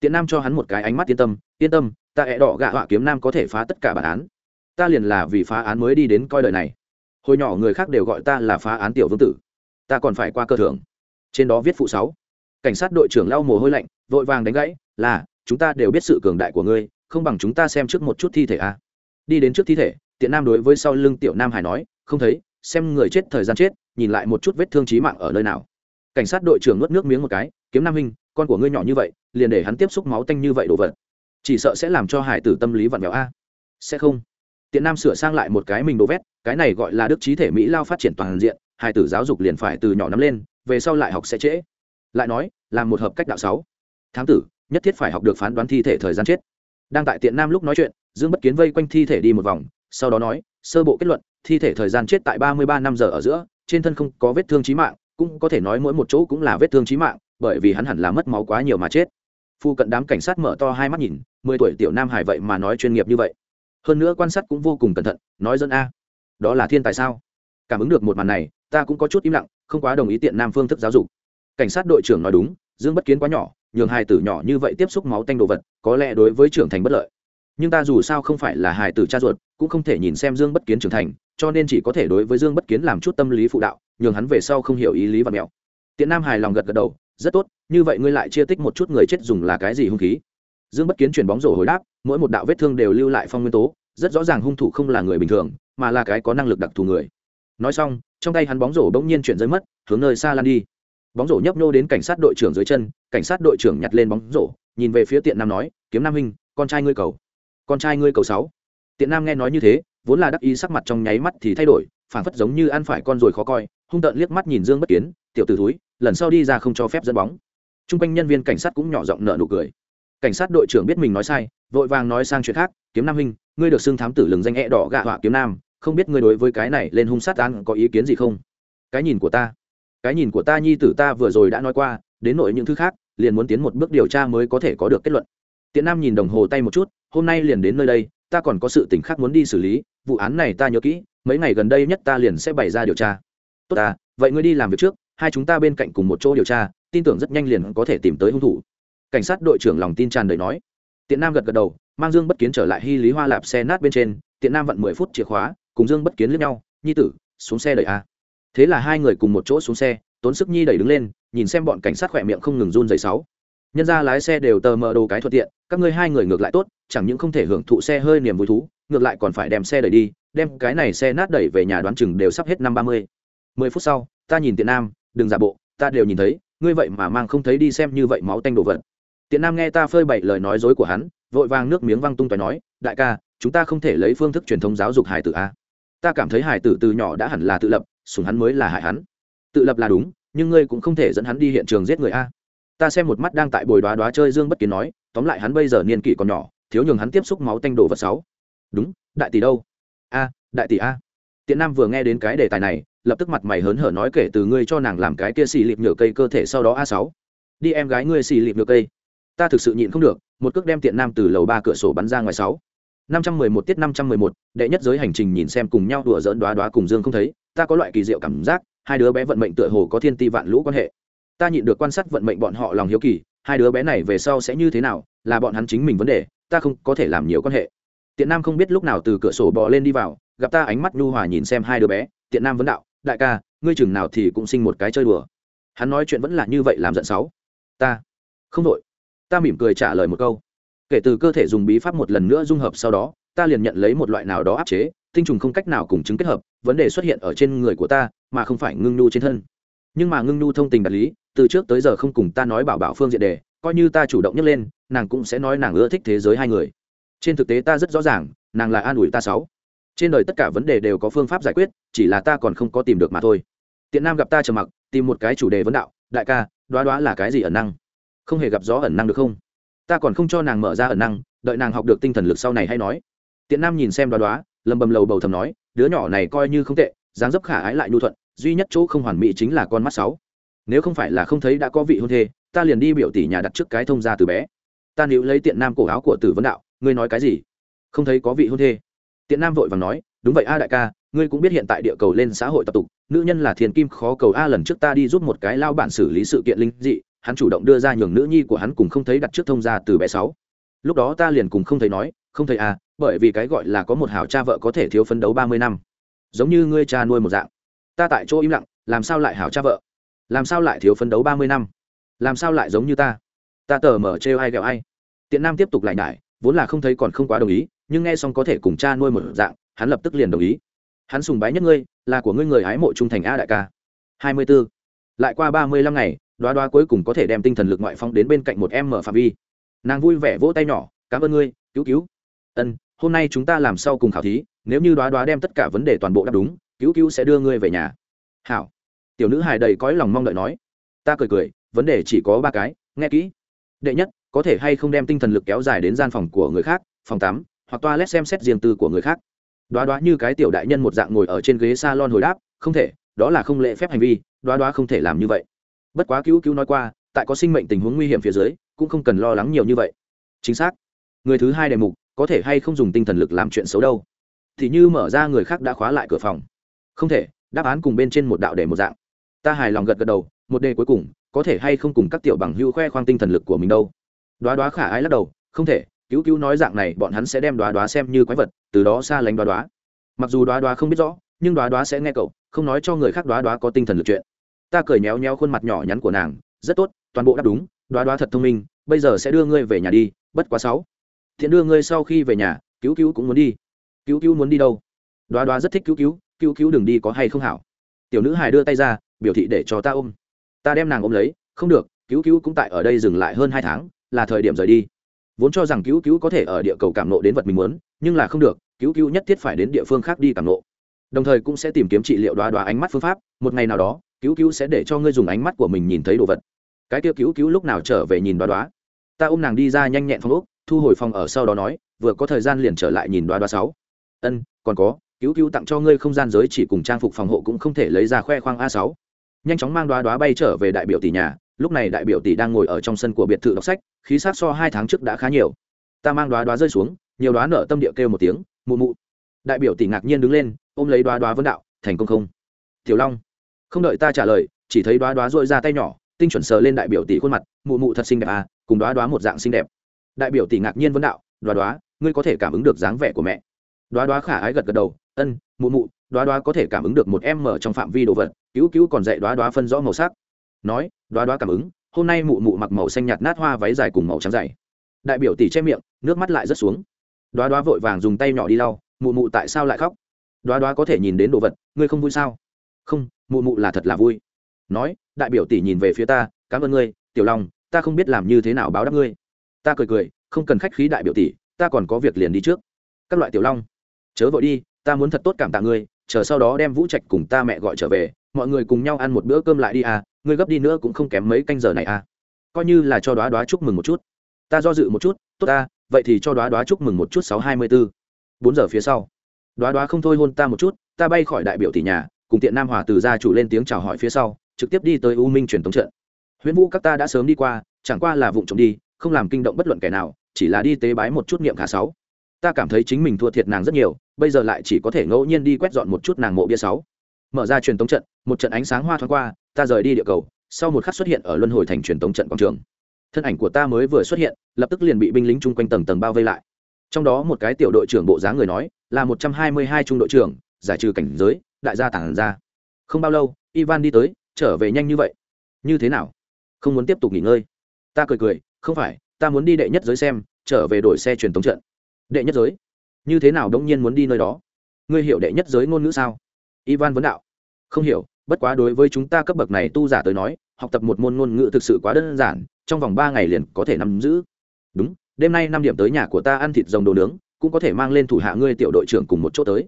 Tiện nam cho hắn một cái ánh mắt yên tâm yên tâm, ta hẹ đỏ gạ họa kiếm nam có thể phá tất cả bản án. Ta liền là vì phá án mới đi đến coi đời này. Hồi nhỏ người khác đều gọi ta là phá án tiểu vương tử. Ta còn phải qua cơ thưởng. Trên đó viết phụ sáu. Cảnh sát đội trưởng lau mồ hôi lạnh, vội vàng đánh gãy, là, chúng ta đều biết sự cường đại của ngươi, không bằng chúng ta xem trước một chút thi thể a. À. đi đến trước thi thể, tiện nam đối với sau lưng tiểu nam hải nói, không thấy, xem người chết thời gian chết nhìn lại một chút vết thương trí mạng ở nơi nào. Cảnh sát đội trưởng nuốt nước miếng một cái, kiếm nam minh con của ngươi nhỏ như vậy, liền để hắn tiếp xúc máu tanh như vậy đồ vật. Chỉ sợ sẽ làm cho hải tử tâm lý vặn vẹo a. Sẽ không. Tiện nam sửa sang lại một cái mình đồ vét, cái này gọi là đức trí thể mỹ lao phát triển toàn diện, hải tử giáo dục liền phải từ nhỏ nắm lên, về sau lại học sẽ trễ. Lại nói, làm một hợp cách đạo sáu. Tháng tử, nhất thiết phải học được phán đoán thi thể thời gian chết. Đang tại tiện nam lúc nói chuyện, dương bất kiến vây quanh thi thể đi một vòng, sau đó nói, sơ bộ kết luận, thi thể thời gian chết tại ba mươi ba năm giờ ở giữa trên thân không có vết thương chí mạng, cũng có thể nói mỗi một chỗ cũng là vết thương chí mạng, bởi vì hắn hẳn là mất máu quá nhiều mà chết. Phu cận đám cảnh sát mở to hai mắt nhìn, mười tuổi tiểu nam hải vậy mà nói chuyên nghiệp như vậy. Hơn nữa quan sát cũng vô cùng cẩn thận, nói dân a. Đó là thiên tài sao? Cảm ứng được một màn này, ta cũng có chút im lặng, không quá đồng ý tiện nam phương thức giáo dục. Cảnh sát đội trưởng nói đúng, dương bất kiến quá nhỏ, nhường hài tử nhỏ như vậy tiếp xúc máu tanh đồ vật, có lẽ đối với trưởng thành bất lợi. Nhưng ta dù sao không phải là hài tử cha ruột cũng không thể nhìn xem dương bất kiến trưởng thành, cho nên chỉ có thể đối với dương bất kiến làm chút tâm lý phụ đạo, nhường hắn về sau không hiểu ý lý và mẹo. Tiện nam hài lòng gật gật đầu, rất tốt, như vậy ngươi lại chia tích một chút người chết dùng là cái gì hung khí? Dương bất kiến chuyển bóng rổ hồi đáp, mỗi một đạo vết thương đều lưu lại phong nguyên tố, rất rõ ràng hung thủ không là người bình thường, mà là cái có năng lực đặc thù người. Nói xong, trong tay hắn bóng rổ bỗng nhiên chuyển rơi mất, hướng nơi xa lan đi. Bóng rổ nhấp nhô đến cảnh sát đội trưởng dưới chân, cảnh sát đội trưởng nhặt lên bóng rổ, nhìn về phía tiện nam nói, kiếm nam huynh, con trai ngươi cầu. Con trai ngươi cầu sáu tiện nam nghe nói như thế, vốn là đắc ý sắc mặt trong nháy mắt thì thay đổi, phảng phất giống như ăn phải con rồi khó coi, hung tợn liếc mắt nhìn dương bất kiến, tiểu tử thúi, lần sau đi ra không cho phép dẫn bóng. T r u n g quanh nhân viên cảnh sát cũng nhỏ giọng nợ nụ cười. Cảnh sát đội trưởng biết mình nói sai, vội vàng nói sang chuyện khác, kiếm nam huynh, ngươi được xưng thám tử lừng danh e đỏ gạ họa kiếm nam, không biết ngươi đối với cái này lên hung sát án có ý kiến gì không? Cái nhìn của ta, cái nhìn của ta nhi tử ta vừa rồi đã nói qua, đến nội những thứ khác, liền muốn tiến một bước điều tra mới có thể có được kết luận tiện nam nhìn đồng hồ tay một chút, hôm nay liền đến nơi đây, ta còn có sự t ì n h khác muốn đi xử lý, vụ án này ta nhớ kỹ, mấy ngày gần đây nhất ta liền sẽ bày ra điều tra. Tốt à vậy ngươi đi làm việc trước, hai chúng ta bên cạnh cùng một chỗ điều tra, tin tưởng rất nhanh liền có thể tìm tới hung thủ. Cảnh sát đội trưởng lòng tin tràn đầy nói. Tiện nam gật gật đầu, mang dương bất kiến trở lại hy lý hoa lạp xe nát bên trên, tiện nam vận mười phút chìa khóa, cùng dương bất kiến lướt nhau, nhi tử, xuống xe đợi a. Thế là hai người cùng một chỗ xuống xe, tốn sức nhi đẩy đứng lên, nhìn xem bọn cảnh sát khỏe miệng không ngừng run dày sáu nhân ra lái xe đều tờ mờ đồ cái thuận tiện, các ngươi hai người ngược lại tốt, chẳng những không thể hưởng thụ xe hơi niềm vui thú, ngược lại còn phải đem xe đẩy đi, đem cái này xe nát đẩy về nhà đoán chừng đều sắp hết năm ba mươi. Mười phút sau, ta nhìn tiện nam, đừng giả bộ, ta đều nhìn thấy, ngươi vậy mà mang không thấy đi xem như vậy máu tanh đồ vật. Tiện nam nghe ta phơi bậy lời nói dối của hắn, vội vàng nước miếng văng tung tòi nói, đại ca, chúng ta không thể lấy phương thức truyền thống giáo dục hải tử a. Ta cảm thấy hải tử từ nhỏ đã hẳn là tự lập sùng hắn mới là hại hắn. Tự lập là đúng, nhưng ngươi cũng không thể dẫn hắn đi hiện trường giết người a ta xem một mắt đang tại bồi đoá đoá chơi dương bất kiến nói, tóm lại hắn bây giờ niên kỷ còn nhỏ, thiếu nhường hắn tiếp xúc máu tanh đồ vật sáu. Đúng, đại tỷ đâu? A, đại tỷ a. Tiện nam vừa nghe đến cái đề tài này, lập tức mặt mày hớn hở nói kể từ ngươi cho nàng làm cái kia xì lịp nhựa cây cơ thể sau đó a sáu. Đi em gái ngươi xì lịp nhựa cây. Ta thực sự nhịn không được, một cước đem tiện nam từ lầu ba cửa sổ bắn ra ngoài sáu. năm trăm mười một tiết năm trăm mười một, đệ nhất giới hành trình nhìn xem cùng nhau đùa dỡn đoá đoá cùng dương không thấy, ta có loại kỳ diệu cảm giác, hai đứa bé vận mệnh tựa hồ có thiên ti vạn lũ quan hệ ta nhịn được quan sát vận mệnh bọn họ lòng hiếu kỳ, hai đứa bé này về sau sẽ như thế nào, là bọn hắn chính mình vấn đề, ta không có thể làm nhiều quan hệ. Tiện nam không biết lúc nào từ cửa sổ bò lên đi vào, gặp ta ánh mắt nhu hòa nhìn xem hai đứa bé, tiện nam vấn đạo, đại ca, ngươi chừng nào thì cũng sinh một cái chơi đùa. Hắn nói chuyện vẫn là như vậy làm giận sáu. Ta, không đội ta mỉm cười trả lời một câu. Kể từ cơ thể dùng bí pháp một lần nữa dung hợp sau đó, ta liền nhận lấy một loại nào đó áp chế, tinh trùng không cách nào cùng chứng kết hợp, vấn đề xuất hiện ở trên người của ta, mà không phải ngưng nhu trên thân. Nhưng mà ngưng nhu thông tình đạt lý từ trước tới giờ không cùng ta nói bảo bảo phương diện đề, coi như ta chủ động nhấc lên, nàng cũng sẽ nói nàng ưa thích thế giới hai người. Trên thực tế ta rất rõ ràng, nàng là an ủi ta sáu. Trên đời tất cả vấn đề đều có phương pháp giải quyết, chỉ là ta còn không có tìm được mà thôi. Tiện nam gặp ta trầm mặc, tìm một cái chủ đề vấn đạo, đại ca, đoá đoá là cái gì ẩn năng? Không hề gặp gió ẩn năng được không? Ta còn không cho nàng mở ra ẩn năng, đợi nàng học được tinh thần lực sau này hay nói. Tiện nam nhìn xem đoá đoá, lầm bầm lầu bầu thầm nói, đứa nhỏ này coi như không tệ, dáng dấp khả ái lại nhu thuận, duy nhất chỗ không hoàn mỹ chính là con mắt sáu nếu không phải là không thấy đã có vị hôn thê, ta liền đi biểu tỷ nhà đặt trước cái thông ra từ bé. Ta níu lấy tiện nam cổ áo của tử vấn đạo, ngươi nói cái gì? Không thấy có vị hôn thê. Tiện nam vội vàng nói, đúng vậy a đại ca, ngươi cũng biết hiện tại địa cầu lên xã hội tập tục, nữ nhân là thiền kim khó cầu a, lần trước ta đi giúp một cái lao bản xử lý sự kiện linh dị, hắn chủ động đưa ra nhường nữ nhi của hắn cùng không thấy đặt trước thông ra từ bé sáu. Lúc đó ta liền cùng không thấy nói, không thấy a, bởi vì cái gọi là có một hảo cha vợ có thể thiếu phấn đấu ba mươi năm. Giống như ngươi cha nuôi một dạng. Ta tại chỗ im lặng, làm sao lại hảo cha vợ? Làm sao lại thiếu phấn đấu ba mươi năm? Làm sao lại giống như ta? Ta tờ mở trêu ai ghẹo ai? Tiện nam tiếp tục lại nhải, vốn là không thấy còn không quá đồng ý, nhưng nghe xong có thể cùng cha nuôi một dạng, hắn lập tức liền đồng ý. Hắn sùng bái nhất ngươi, là của ngươi người hái mộ trung thành a đại ca. Hai mươi b ố lại qua ba mươi lăm ngày, đoá đoá cuối cùng có thể đem tinh thần lực ngoại phong đến bên cạnh một em mở phạm vi. Nàng vui vẻ vỗ tay nhỏ, cảm ơn ngươi, cứu cứu. Ân, hôm nay chúng ta làm sau cùng khảo thí, nếu như đoá đoá đem tất cả vấn đề toàn bộ đáp đúng, cứu cứu sẽ đưa ngươi về nhà. Hảo tiểu nữ hài đầy cõi lòng mong đợi nói, ta cười cười, vấn đề chỉ có ba cái, nghe kỹ. Đệ nhất, có thể hay không đem tinh thần lực kéo dài đến gian phòng của người khác, phòng tắm, hoặc toilet xem xét riêng tư của người khác. Đoá đoá như cái tiểu đại nhân một dạng ngồi ở trên ghế salon hồi đáp, không thể, đó là không lệ phép hành vi, đoá đoá không thể làm như vậy. Bất quá cứu cứu nói qua, tại có sinh mệnh tình huống nguy hiểm phía dưới, cũng không cần lo lắng nhiều như vậy. Chính xác. Người thứ hai đề mục, có thể hay không dùng tinh thần lực làm chuyện xấu đâu? Thì như mở ra người khác đã khóa lại cửa phòng. Không thể, đáp án cùng bên trên một đạo để một dạng ta hài lòng gật gật đầu, một đề cuối cùng, có thể hay không cùng các tiểu bằng hưu khoe khoang tinh thần lực của mình đâu? Đoá đoá khả ái lắc đầu, không thể, cứu cứu nói dạng này, bọn hắn sẽ đem đoá đoá xem như quái vật, từ đó xa lánh đoá đoá. Mặc dù đoá đoá không biết rõ, nhưng đoá đoá sẽ nghe cậu, không nói cho người khác đoá đoá có tinh thần lực chuyện. Ta cười méo méo khuôn mặt nhỏ nhắn của nàng, rất tốt, toàn bộ đáp đúng, đoá đoá thật thông minh, bây giờ sẽ đưa ngươi về nhà đi, bất quá sáu. Thiện đưa ngươi sau khi về nhà, cứu cứu cũng muốn đi. Cứu cứu muốn đi đâu? Đoá đoá rất thích cứu cứu cứu cứu đừng đi có hay không hảo. Tiểu nữ hài đưa tay ra biểu thị để cho ta ôm. Ta đem nàng ôm lấy, không được, cứu cứu cũng tại ở đây dừng lại hơn hai tháng, là thời điểm rời đi. Vốn cho rằng cứu cứu có thể ở địa cầu cảm nộ đến vật mình muốn, nhưng là không được, cứu cứu nhất thiết phải đến địa phương khác đi cảm nộ. Đồng thời cũng sẽ tìm kiếm trị liệu đoá đoá ánh mắt phương pháp, một ngày nào đó, cứu cứu sẽ để cho ngươi dùng ánh mắt của mình nhìn thấy đồ vật. Cái kia cứu cứu lúc nào trở về nhìn đoá đoá. Ta ôm nàng đi ra nhanh nhẹn phòng úc thu hồi phòng ở sau đó nói, vừa có thời gian liền trở lại nhìn đoá đoá sáu. Ân, còn có, cứu cứu tặng cho ngươi không gian giới chỉ cùng trang phục phòng hộ cũng không thể lấy ra khoe khoang a sáu nhanh chóng mang đoá đoá bay trở về đại biểu tỷ nhà. Lúc này đại biểu tỷ đang ngồi ở trong sân của biệt thự đọc sách, khí sát so hai tháng trước đã khá nhiều. Ta mang đoá đoá rơi xuống, nhiều đoá nở tâm địa kêu một tiếng, mụ mụ. Đại biểu tỷ ngạc nhiên đứng lên, ôm lấy đoá đoá vấn đạo, thành công không? Tiểu long. Không đợi ta trả lời, chỉ thấy đoá đoá dội ra tay nhỏ, tinh chuẩn sờ lên đại biểu tỷ khuôn mặt, mụ mụ thật xinh đẹp à cùng đoá đoá một dạng xinh đẹp. Đại biểu tỷ ngạc nhiên vấn đạo, đoá đoá, ngươi có thể cảm ứng được dáng vẻ của mẹ. Đoá đoá khả ái gật gật đầu, ân, mụ mụ, đoá đoá có thể cảm ứng được một em mở trong phạm vi đồ vật cứu cứu còn dạy đoá đoá phân rõ màu sắc. Nói, đoá đoá cảm ứng, hôm nay mụ mụ mặc màu xanh nhạt nát hoa váy dài cùng màu trắng dày. Đại biểu tỷ che miệng, nước mắt lại rất xuống. Đoá đoá vội vàng dùng tay nhỏ đi lau, mụ mụ tại sao lại khóc? Đoá đoá có thể nhìn đến đồ vật, ngươi không vui sao? Không, mụ mụ là thật là vui. Nói, đại biểu tỷ nhìn về phía ta, cảm ơn ngươi, tiểu long, ta không biết làm như thế nào báo đáp ngươi. Ta cười cười, không cần khách khí đại biểu tỷ, ta còn có việc liền đi trước. Các loại tiểu long, chớ vội đi, ta muốn thật tốt cảm tạ ngươi, chờ sau đó đem vũ trạch cùng ta mẹ gọi trở về mọi người cùng nhau ăn một bữa cơm lại đi à ngươi gấp đi nữa cũng không kém mấy canh giờ này à. Coi như là cho đoá đoá chúc mừng một chút. Ta do dự một chút, tốt ta, vậy thì cho đoá đoá chúc mừng một chút sáu hai mươi bốn. Bốn giờ phía sau. Đoá đoá không thôi hôn ta một chút, ta bay khỏi đại biểu tỷ nhà, cùng tiện nam hòa từ gia chủ lên tiếng chào hỏi phía sau, trực tiếp đi tới u minh truyền thống trận. Huyễn vũ các ta đã sớm đi qua, chẳng qua là vụng trộm đi, không làm kinh động bất luận kẻ nào, chỉ là đi tế bái một chút niệm khả sáu. Ta cảm thấy chính mình thua thiệt nàng rất nhiều, bây giờ lại chỉ có thể ngẫu nhiên đi quét dọn một chút nàng mộ bia sáu mở ra truyền tống trận, một trận ánh sáng hoa thoáng qua, ta rời đi địa cầu, sau một khắc xuất hiện ở luân hồi thành truyền tống trận quảng trường. Thân ảnh của ta mới vừa xuất hiện, lập tức liền bị binh lính chung quanh tầng tầng bao vây lại. Trong đó một cái tiểu đội trưởng bộ dáng người nói, là một trăm hai mươi hai trung đội trưởng, giải trừ cảnh giới, đại gia tản ra. Không bao lâu, ivan đi tới, trở về nhanh như vậy. Như thế nào? Không muốn tiếp tục nghỉ ngơi. Ta cười cười, không phải, ta muốn đi đệ nhất giới xem, trở về đổi xe truyền tống trận. Đệ nhất giới? Như thế nào đống nhiên muốn đi nơi đó? Ngươi hiểu đệ nhất giới ngôn ngữ sao? Ivan vấn đạo. Không hiểu, bất quá đối với chúng ta cấp bậc này tu giả tới nói, học tập một môn ngôn ngữ thực sự quá đơn giản, trong vòng ba ngày liền có thể nắm giữ. Đúng, đêm nay năm điểm tới nhà của ta ăn thịt rồng đồ nướng, cũng có thể mang lên thủ hạ ngươi tiểu đội trưởng cùng một chỗ tới.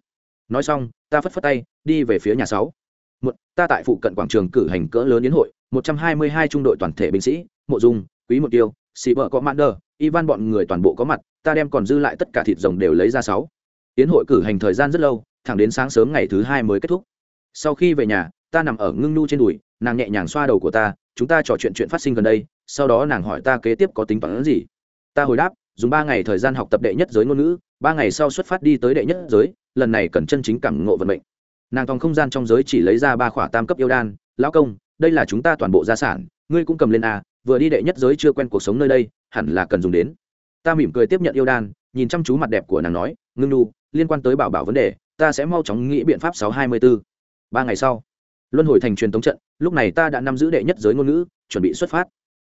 Nói xong, ta phất phất tay, đi về phía nhà sáu. Một, ta tại phụ cận quảng trường cử hành cỡ lớn yến hội, một trăm hai mươi hai trung đội toàn thể binh sĩ, mộ dung, quý một tiêu, sĩ vợ có mãn đờ ivan bọn người toàn bộ có mặt, ta đem còn dư lại tất cả thịt rồng đều lấy ra sáu. Yến hội cử hành thời gian rất lâu thẳng đến sáng sớm ngày thứ hai mới kết thúc. Sau khi về nhà, ta nằm ở ngưng nu trên đùi, nàng nhẹ nhàng xoa đầu của ta, chúng ta trò chuyện chuyện phát sinh gần đây, sau đó nàng hỏi ta kế tiếp có tính toán gì. Ta hồi đáp, dùng ba ngày thời gian học tập đệ nhất giới ngôn ngữ, ba ngày sau xuất phát đi tới đệ nhất giới, lần này cần chân chính cảm ngộ vận mệnh. Nàng thòng không gian trong giới chỉ lấy ra ba khỏa tam cấp yêu đan, lão công, đây là chúng ta toàn bộ gia sản, ngươi cũng cầm lên a vừa đi đệ nhất giới chưa quen cuộc sống nơi đây, hẳn là cần dùng đến. Ta mỉm cười tiếp nhận yêu đan, nhìn chăm chú mặt đẹp của nàng nói, ngưng nu, liên quan tới bảo bảo vấn đề ta sẽ mau chóng nghĩ biện pháp sáu hai mươi b ố ba ngày sau, luân hồi thành truyền tống trận, lúc này ta đã nắm giữ đệ nhất giới ngôn ngữ, chuẩn bị xuất phát.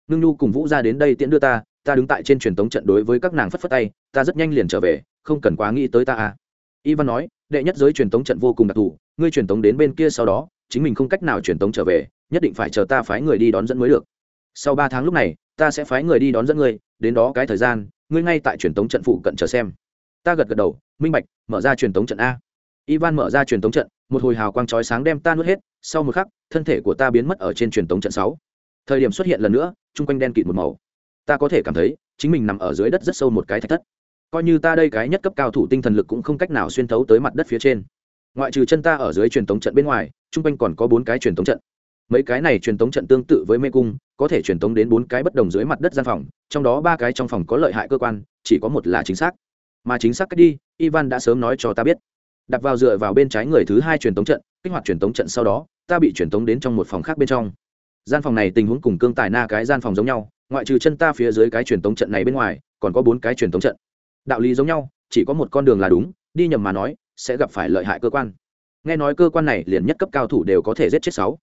Ngưng nhu cùng vũ ra đến đây tiễn đưa ta ta đứng tại trên truyền tống trận đối với các nàng phất phất tay, ta rất nhanh liền trở về, không cần quá nghĩ tới ta à. Ivan nói, đệ nhất giới truyền tống trận vô cùng đặc thù, ngươi truyền tống đến bên kia sau đó, chính mình không cách nào truyền tống trở về, nhất định phải chờ ta phái người đi đón dẫn mới được. Sau ba tháng lúc này, ta sẽ phái người đi đón dẫn ngươi, đến đó cái thời gian, ngươi ngay tại truyền tống trận phụ cận chờ xem. Ta gật gật đầu, minh bạch, mở ra truyền tống trận a ivan mở ra truyền tống trận, một hồi hào quang chói sáng đem ta nuốt hết, sau một khắc, thân thể của ta biến mất ở trên truyền tống trận sáu. Thời điểm xuất hiện lần nữa, chung quanh đen kịt một màu. Ta có thể cảm thấy, chính mình nằm ở dưới đất rất sâu một cái thạch thất. Coi như ta đây cái nhất cấp cao thủ tinh thần lực cũng không cách nào xuyên thấu tới mặt đất phía trên. Ngoại trừ chân ta ở dưới truyền tống trận bên ngoài, chung quanh còn có bốn cái truyền tống trận. Mấy cái này truyền tống trận tương tự với mê cung, có thể truyền tống đến bốn cái bất đồng dưới mặt đất gian phòng, trong đó ba cái trong phòng có lợi hại cơ quan, chỉ có một là chính xác. Mà chính xác cách đi, ivan đã sớm nói cho ta biết đặt vào dựa vào bên trái người thứ hai truyền tống trận, kích hoạt truyền tống trận sau đó, ta bị truyền tống đến trong một phòng khác bên trong. Gian phòng này tình huống cùng cương tài na cái gian phòng giống nhau, ngoại trừ chân ta phía dưới cái truyền tống trận này bên ngoài, còn có bốn cái truyền tống trận. Đạo lý giống nhau, chỉ có một con đường là đúng, đi nhầm mà nói, sẽ gặp phải lợi hại cơ quan. Nghe nói cơ quan này liền nhất cấp cao thủ đều có thể giết chết sáu.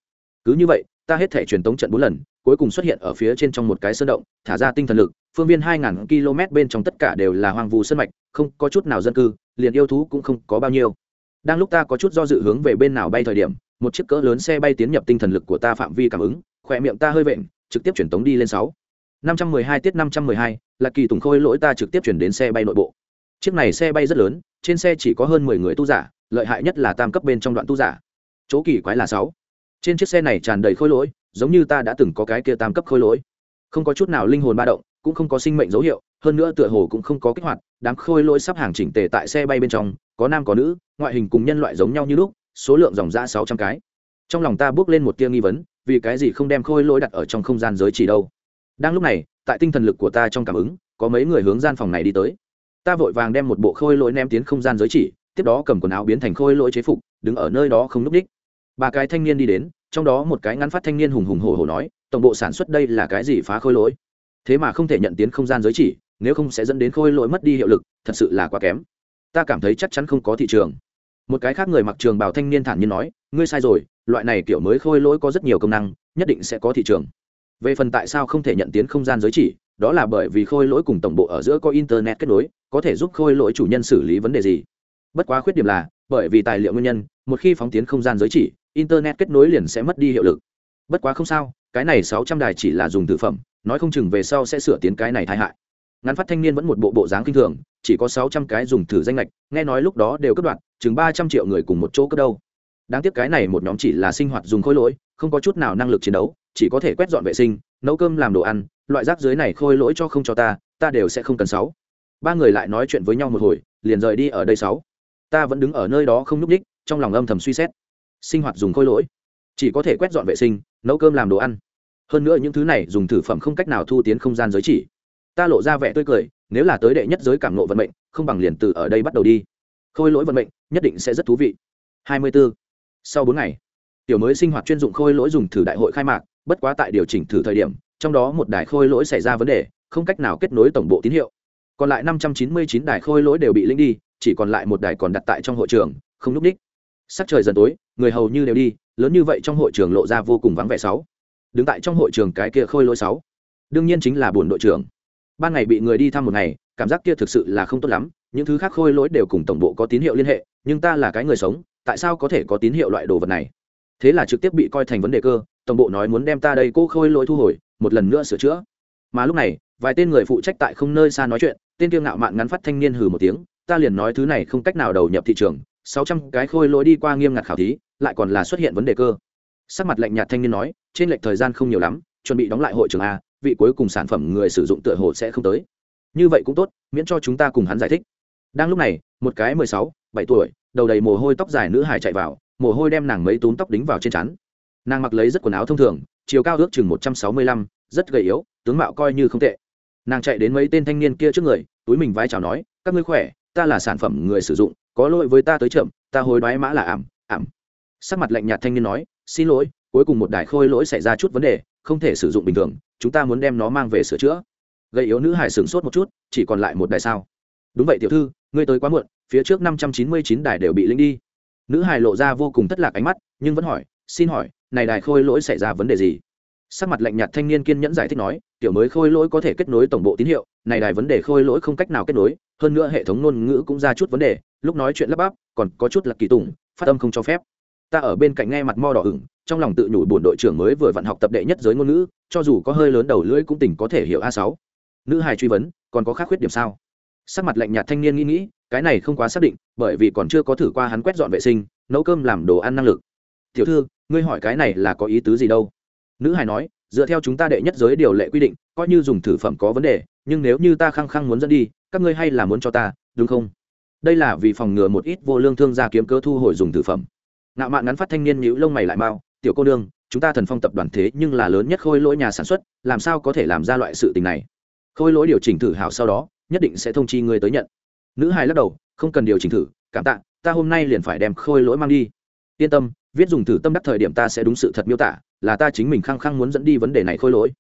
Cứ như vậy, ta hết thể truyền tống trận bốn lần, cuối cùng xuất hiện ở phía trên trong một cái sơn động, thả ra tinh thần lực, phương viên hai ngàn km bên trong tất cả đều là hoang vu sân mạch, không có chút nào dân cư liền yêu thú cũng không có bao nhiêu. Đang lúc ta có chút do dự hướng về bên nào bay thời điểm, một chiếc cỡ lớn xe bay tiến nhập tinh thần lực của ta phạm vi cảm ứng, khỏe miệng ta hơi vện, trực tiếp chuyển tống đi lên sáu. năm trăm mười hai tiết năm trăm mười hai, là kỳ tùng khôi lỗi ta trực tiếp chuyển đến xe bay nội bộ. Chiếc này xe bay rất lớn, trên xe chỉ có hơn mười người tu giả, lợi hại nhất là tam cấp bên trong đoạn tu giả. Chỗ kỳ quái là sáu. Trên chiếc xe này tràn đầy khôi lỗi, giống như ta đã từng có cái kia tam cấp khôi lỗi. Không có chút nào linh hồn ba động, cũng không có sinh mệnh dấu hiệu hơn nữa tựa hồ cũng không có kích hoạt, đám khôi lỗi sắp hàng chỉnh tề tại xe bay bên trong, có nam có nữ, ngoại hình cùng nhân loại giống nhau như lúc, số lượng dòng ra sáu trăm cái. Trong lòng ta bước lên một tia nghi vấn, vì cái gì không đem khôi lỗi đặt ở trong không gian giới chỉ đâu? Đang lúc này, tại tinh thần lực của ta trong cảm ứng, có mấy người hướng gian phòng này đi tới. Ta vội vàng đem một bộ khôi lỗi ném tiến không gian giới chỉ, tiếp đó cầm quần áo biến thành khôi lỗi chế phục, đứng ở nơi đó không núp đích. Ba cái thanh niên đi đến, trong đó một cái ngắn phát thanh niên hùng hùng hổ hổ nói, tổng bộ sản xuất đây là cái gì phá khôi lỗi? Thế mà không thể nhận tiến không gian giới chỉ nếu không sẽ dẫn đến khôi lỗi mất đi hiệu lực, thật sự là quá kém. Ta cảm thấy chắc chắn không có thị trường. Một cái khác người mặc trường bảo thanh niên thản nhiên nói, ngươi sai rồi, loại này kiểu mới khôi lỗi có rất nhiều công năng, nhất định sẽ có thị trường. Về phần tại sao không thể nhận tiến không gian giới chỉ, đó là bởi vì khôi lỗi cùng tổng bộ ở giữa có internet kết nối, có thể giúp khôi lỗi chủ nhân xử lý vấn đề gì. Bất quá khuyết điểm là, bởi vì tài liệu nguyên nhân, một khi phóng tiến không gian giới chỉ, internet kết nối liền sẽ mất đi hiệu lực. Bất quá không sao, cái này sáu trăm đài chỉ là dùng thực phẩm, nói không chừng về sau sẽ sửa tiến cái này tai hại ngắn phát thanh niên vẫn một bộ bộ dáng kinh thường, chỉ có sáu trăm cái dùng thử danh lệch, nghe nói lúc đó đều cấp đoạn, chừng ba trăm triệu người cùng một chỗ cất đâu. Đáng tiếc cái này một nhóm chỉ là sinh hoạt dùng khối lỗi, không có chút nào năng lực chiến đấu, chỉ có thể quét dọn vệ sinh, nấu cơm làm đồ ăn, loại rác dưới này khôi lỗi cho không cho ta ta đều sẽ không cần sáu. Ba người lại nói chuyện với nhau một hồi, liền rời đi ở đây sáu. Ta vẫn đứng ở nơi đó không nhúc ních trong lòng âm thầm suy xét. Sinh hoạt dùng khôi lỗi, chỉ có thể quét dọn vệ sinh, nấu cơm làm đồ ăn. Hơn nữa những thứ này dùng thử phẩm không cách nào thu tiến không gian giới chỉ ta lộ ra vẻ tươi cười, nếu là tới đệ nhất giới cảm nộ vận mệnh, không bằng liền từ ở đây bắt đầu đi. Khôi lỗi vận mệnh, nhất định sẽ rất thú vị. 24. sau bốn ngày, tiểu mới sinh hoạt chuyên dụng khôi lỗi dùng thử đại hội khai mạc, bất quá tại điều chỉnh thử thời điểm, trong đó một đài khôi lỗi xảy ra vấn đề, không cách nào kết nối tổng bộ tín hiệu. Còn lại 599 đài khôi lỗi đều bị linh đi, chỉ còn lại một đài còn đặt tại trong hội trường, không núp đích. Sắc trời dần tối, người hầu như đều đi, lớn như vậy trong hội trường lộ ra vô cùng vắng vẻ sáu. Đứng tại trong hội trường cái kia khôi lỗi sáu, đương nhiên chính là buồn đội trưởng ban ngày bị người đi thăm một ngày, cảm giác kia thực sự là không tốt lắm, những thứ khác khôi lỗi đều cùng tổng bộ có tín hiệu liên hệ, nhưng ta là cái người sống, tại sao có thể có tín hiệu loại đồ vật này? Thế là trực tiếp bị coi thành vấn đề cơ, tổng bộ nói muốn đem ta đây cô khôi lỗi thu hồi, một lần nữa sửa chữa. Mà lúc này, vài tên người phụ trách tại không nơi xa nói chuyện, tên kiêu ngạo mạn ngắn phát thanh niên hừ một tiếng, ta liền nói thứ này không cách nào đầu nhập thị trường, sáu trăm cái khôi lỗi đi qua nghiêm ngặt khảo thí, lại còn là xuất hiện vấn đề cơ. Sắc mặt lạnh nhạt thanh niên nói, trên lệch thời gian không nhiều lắm, chuẩn bị đóng lại hội trường a vị cuối cùng sản phẩm người sử dụng tựa hồ sẽ không tới. Như vậy cũng tốt, miễn cho chúng ta cùng hắn giải thích. Đang lúc này, một cái mười sáu, bảy tuổi, đầu đầy mồ hôi tóc dài nữ hải chạy vào, mồ hôi đem nàng mấy túm tóc đính vào trên chắn nàng mặc lấy rất quần áo thông thường, chiều cao ước chừng một trăm sáu mươi lăm, rất gầy yếu, tướng mạo coi như không tệ. Nàng chạy đến mấy tên thanh niên kia trước người, túi mình vai chào nói, các ngươi khỏe, ta là sản phẩm người sử dụng, có lỗi với ta tới chậm, ta hối đoái mã là ảm ảm. Sắc mặt lạnh nhạt thanh niên nói, xin lỗi, cuối cùng một đài khôi lỗi xảy ra chút vấn đề không thể sử dụng bình thường, chúng ta muốn đem nó mang về sửa chữa. Gây yếu nữ hải sửng sốt một chút, chỉ còn lại một đài sao. Đúng vậy, tiểu thư, ngươi tới quá muộn, phía trước năm trăm chín mươi chín đài đều bị linh đi. Nữ hải lộ ra vô cùng thất lạc ánh mắt, nhưng vẫn hỏi, xin hỏi, này đài khôi lỗi xảy ra vấn đề gì? Sắc mặt lạnh nhạt thanh niên kiên nhẫn giải thích nói, tiểu mới khôi lỗi có thể kết nối tổng bộ tín hiệu, này đài vấn đề khôi lỗi không cách nào kết nối, hơn nữa hệ thống ngôn ngữ cũng ra chút vấn đề, lúc nói chuyện lắp bắp, còn có chút là kỳ tùng, phát âm không cho phép ta ở bên cạnh nghe mặt mo đỏ ửng, trong lòng tự nhủ buồn đội trưởng mới vừa vặn học tập đệ nhất giới ngôn ngữ, cho dù có hơi lớn đầu lưỡi cũng tỉnh có thể hiểu a sáu. Nữ hài truy vấn, còn có khác khuyết điểm sao? Sắc mặt lạnh nhạt thanh niên nghĩ nghĩ, cái này không quá xác định, bởi vì còn chưa có thử qua hắn quét dọn vệ sinh, nấu cơm làm đồ ăn năng lực. Tiểu thư, ngươi hỏi cái này là có ý tứ gì đâu? Nữ hài nói, dựa theo chúng ta đệ nhất giới điều lệ quy định, coi như dùng thử phẩm có vấn đề, nhưng nếu như ta khăng khăng muốn dẫn đi, các ngươi hay là muốn cho ta, đúng không? Đây là vì phòng ngừa một ít vô lương thương gia kiếm cơ thu hồi dùng thực phẩm ngạo mạn ngắn phát thanh niên nhíu lông mày lại mau, tiểu cô nương, chúng ta thần phong tập đoàn thế nhưng là lớn nhất khôi lỗi nhà sản xuất, làm sao có thể làm ra loại sự tình này? Khôi lỗi điều chỉnh thử hảo sau đó, nhất định sẽ thông chi người tới nhận. Nữ hài lắc đầu, không cần điều chỉnh thử, cảm tạ, ta hôm nay liền phải đem khôi lỗi mang đi. Yên tâm, viết dùng thử tâm đắc thời điểm ta sẽ đúng sự thật miêu tả, là ta chính mình khăng khăng muốn dẫn đi vấn đề này khôi lỗi.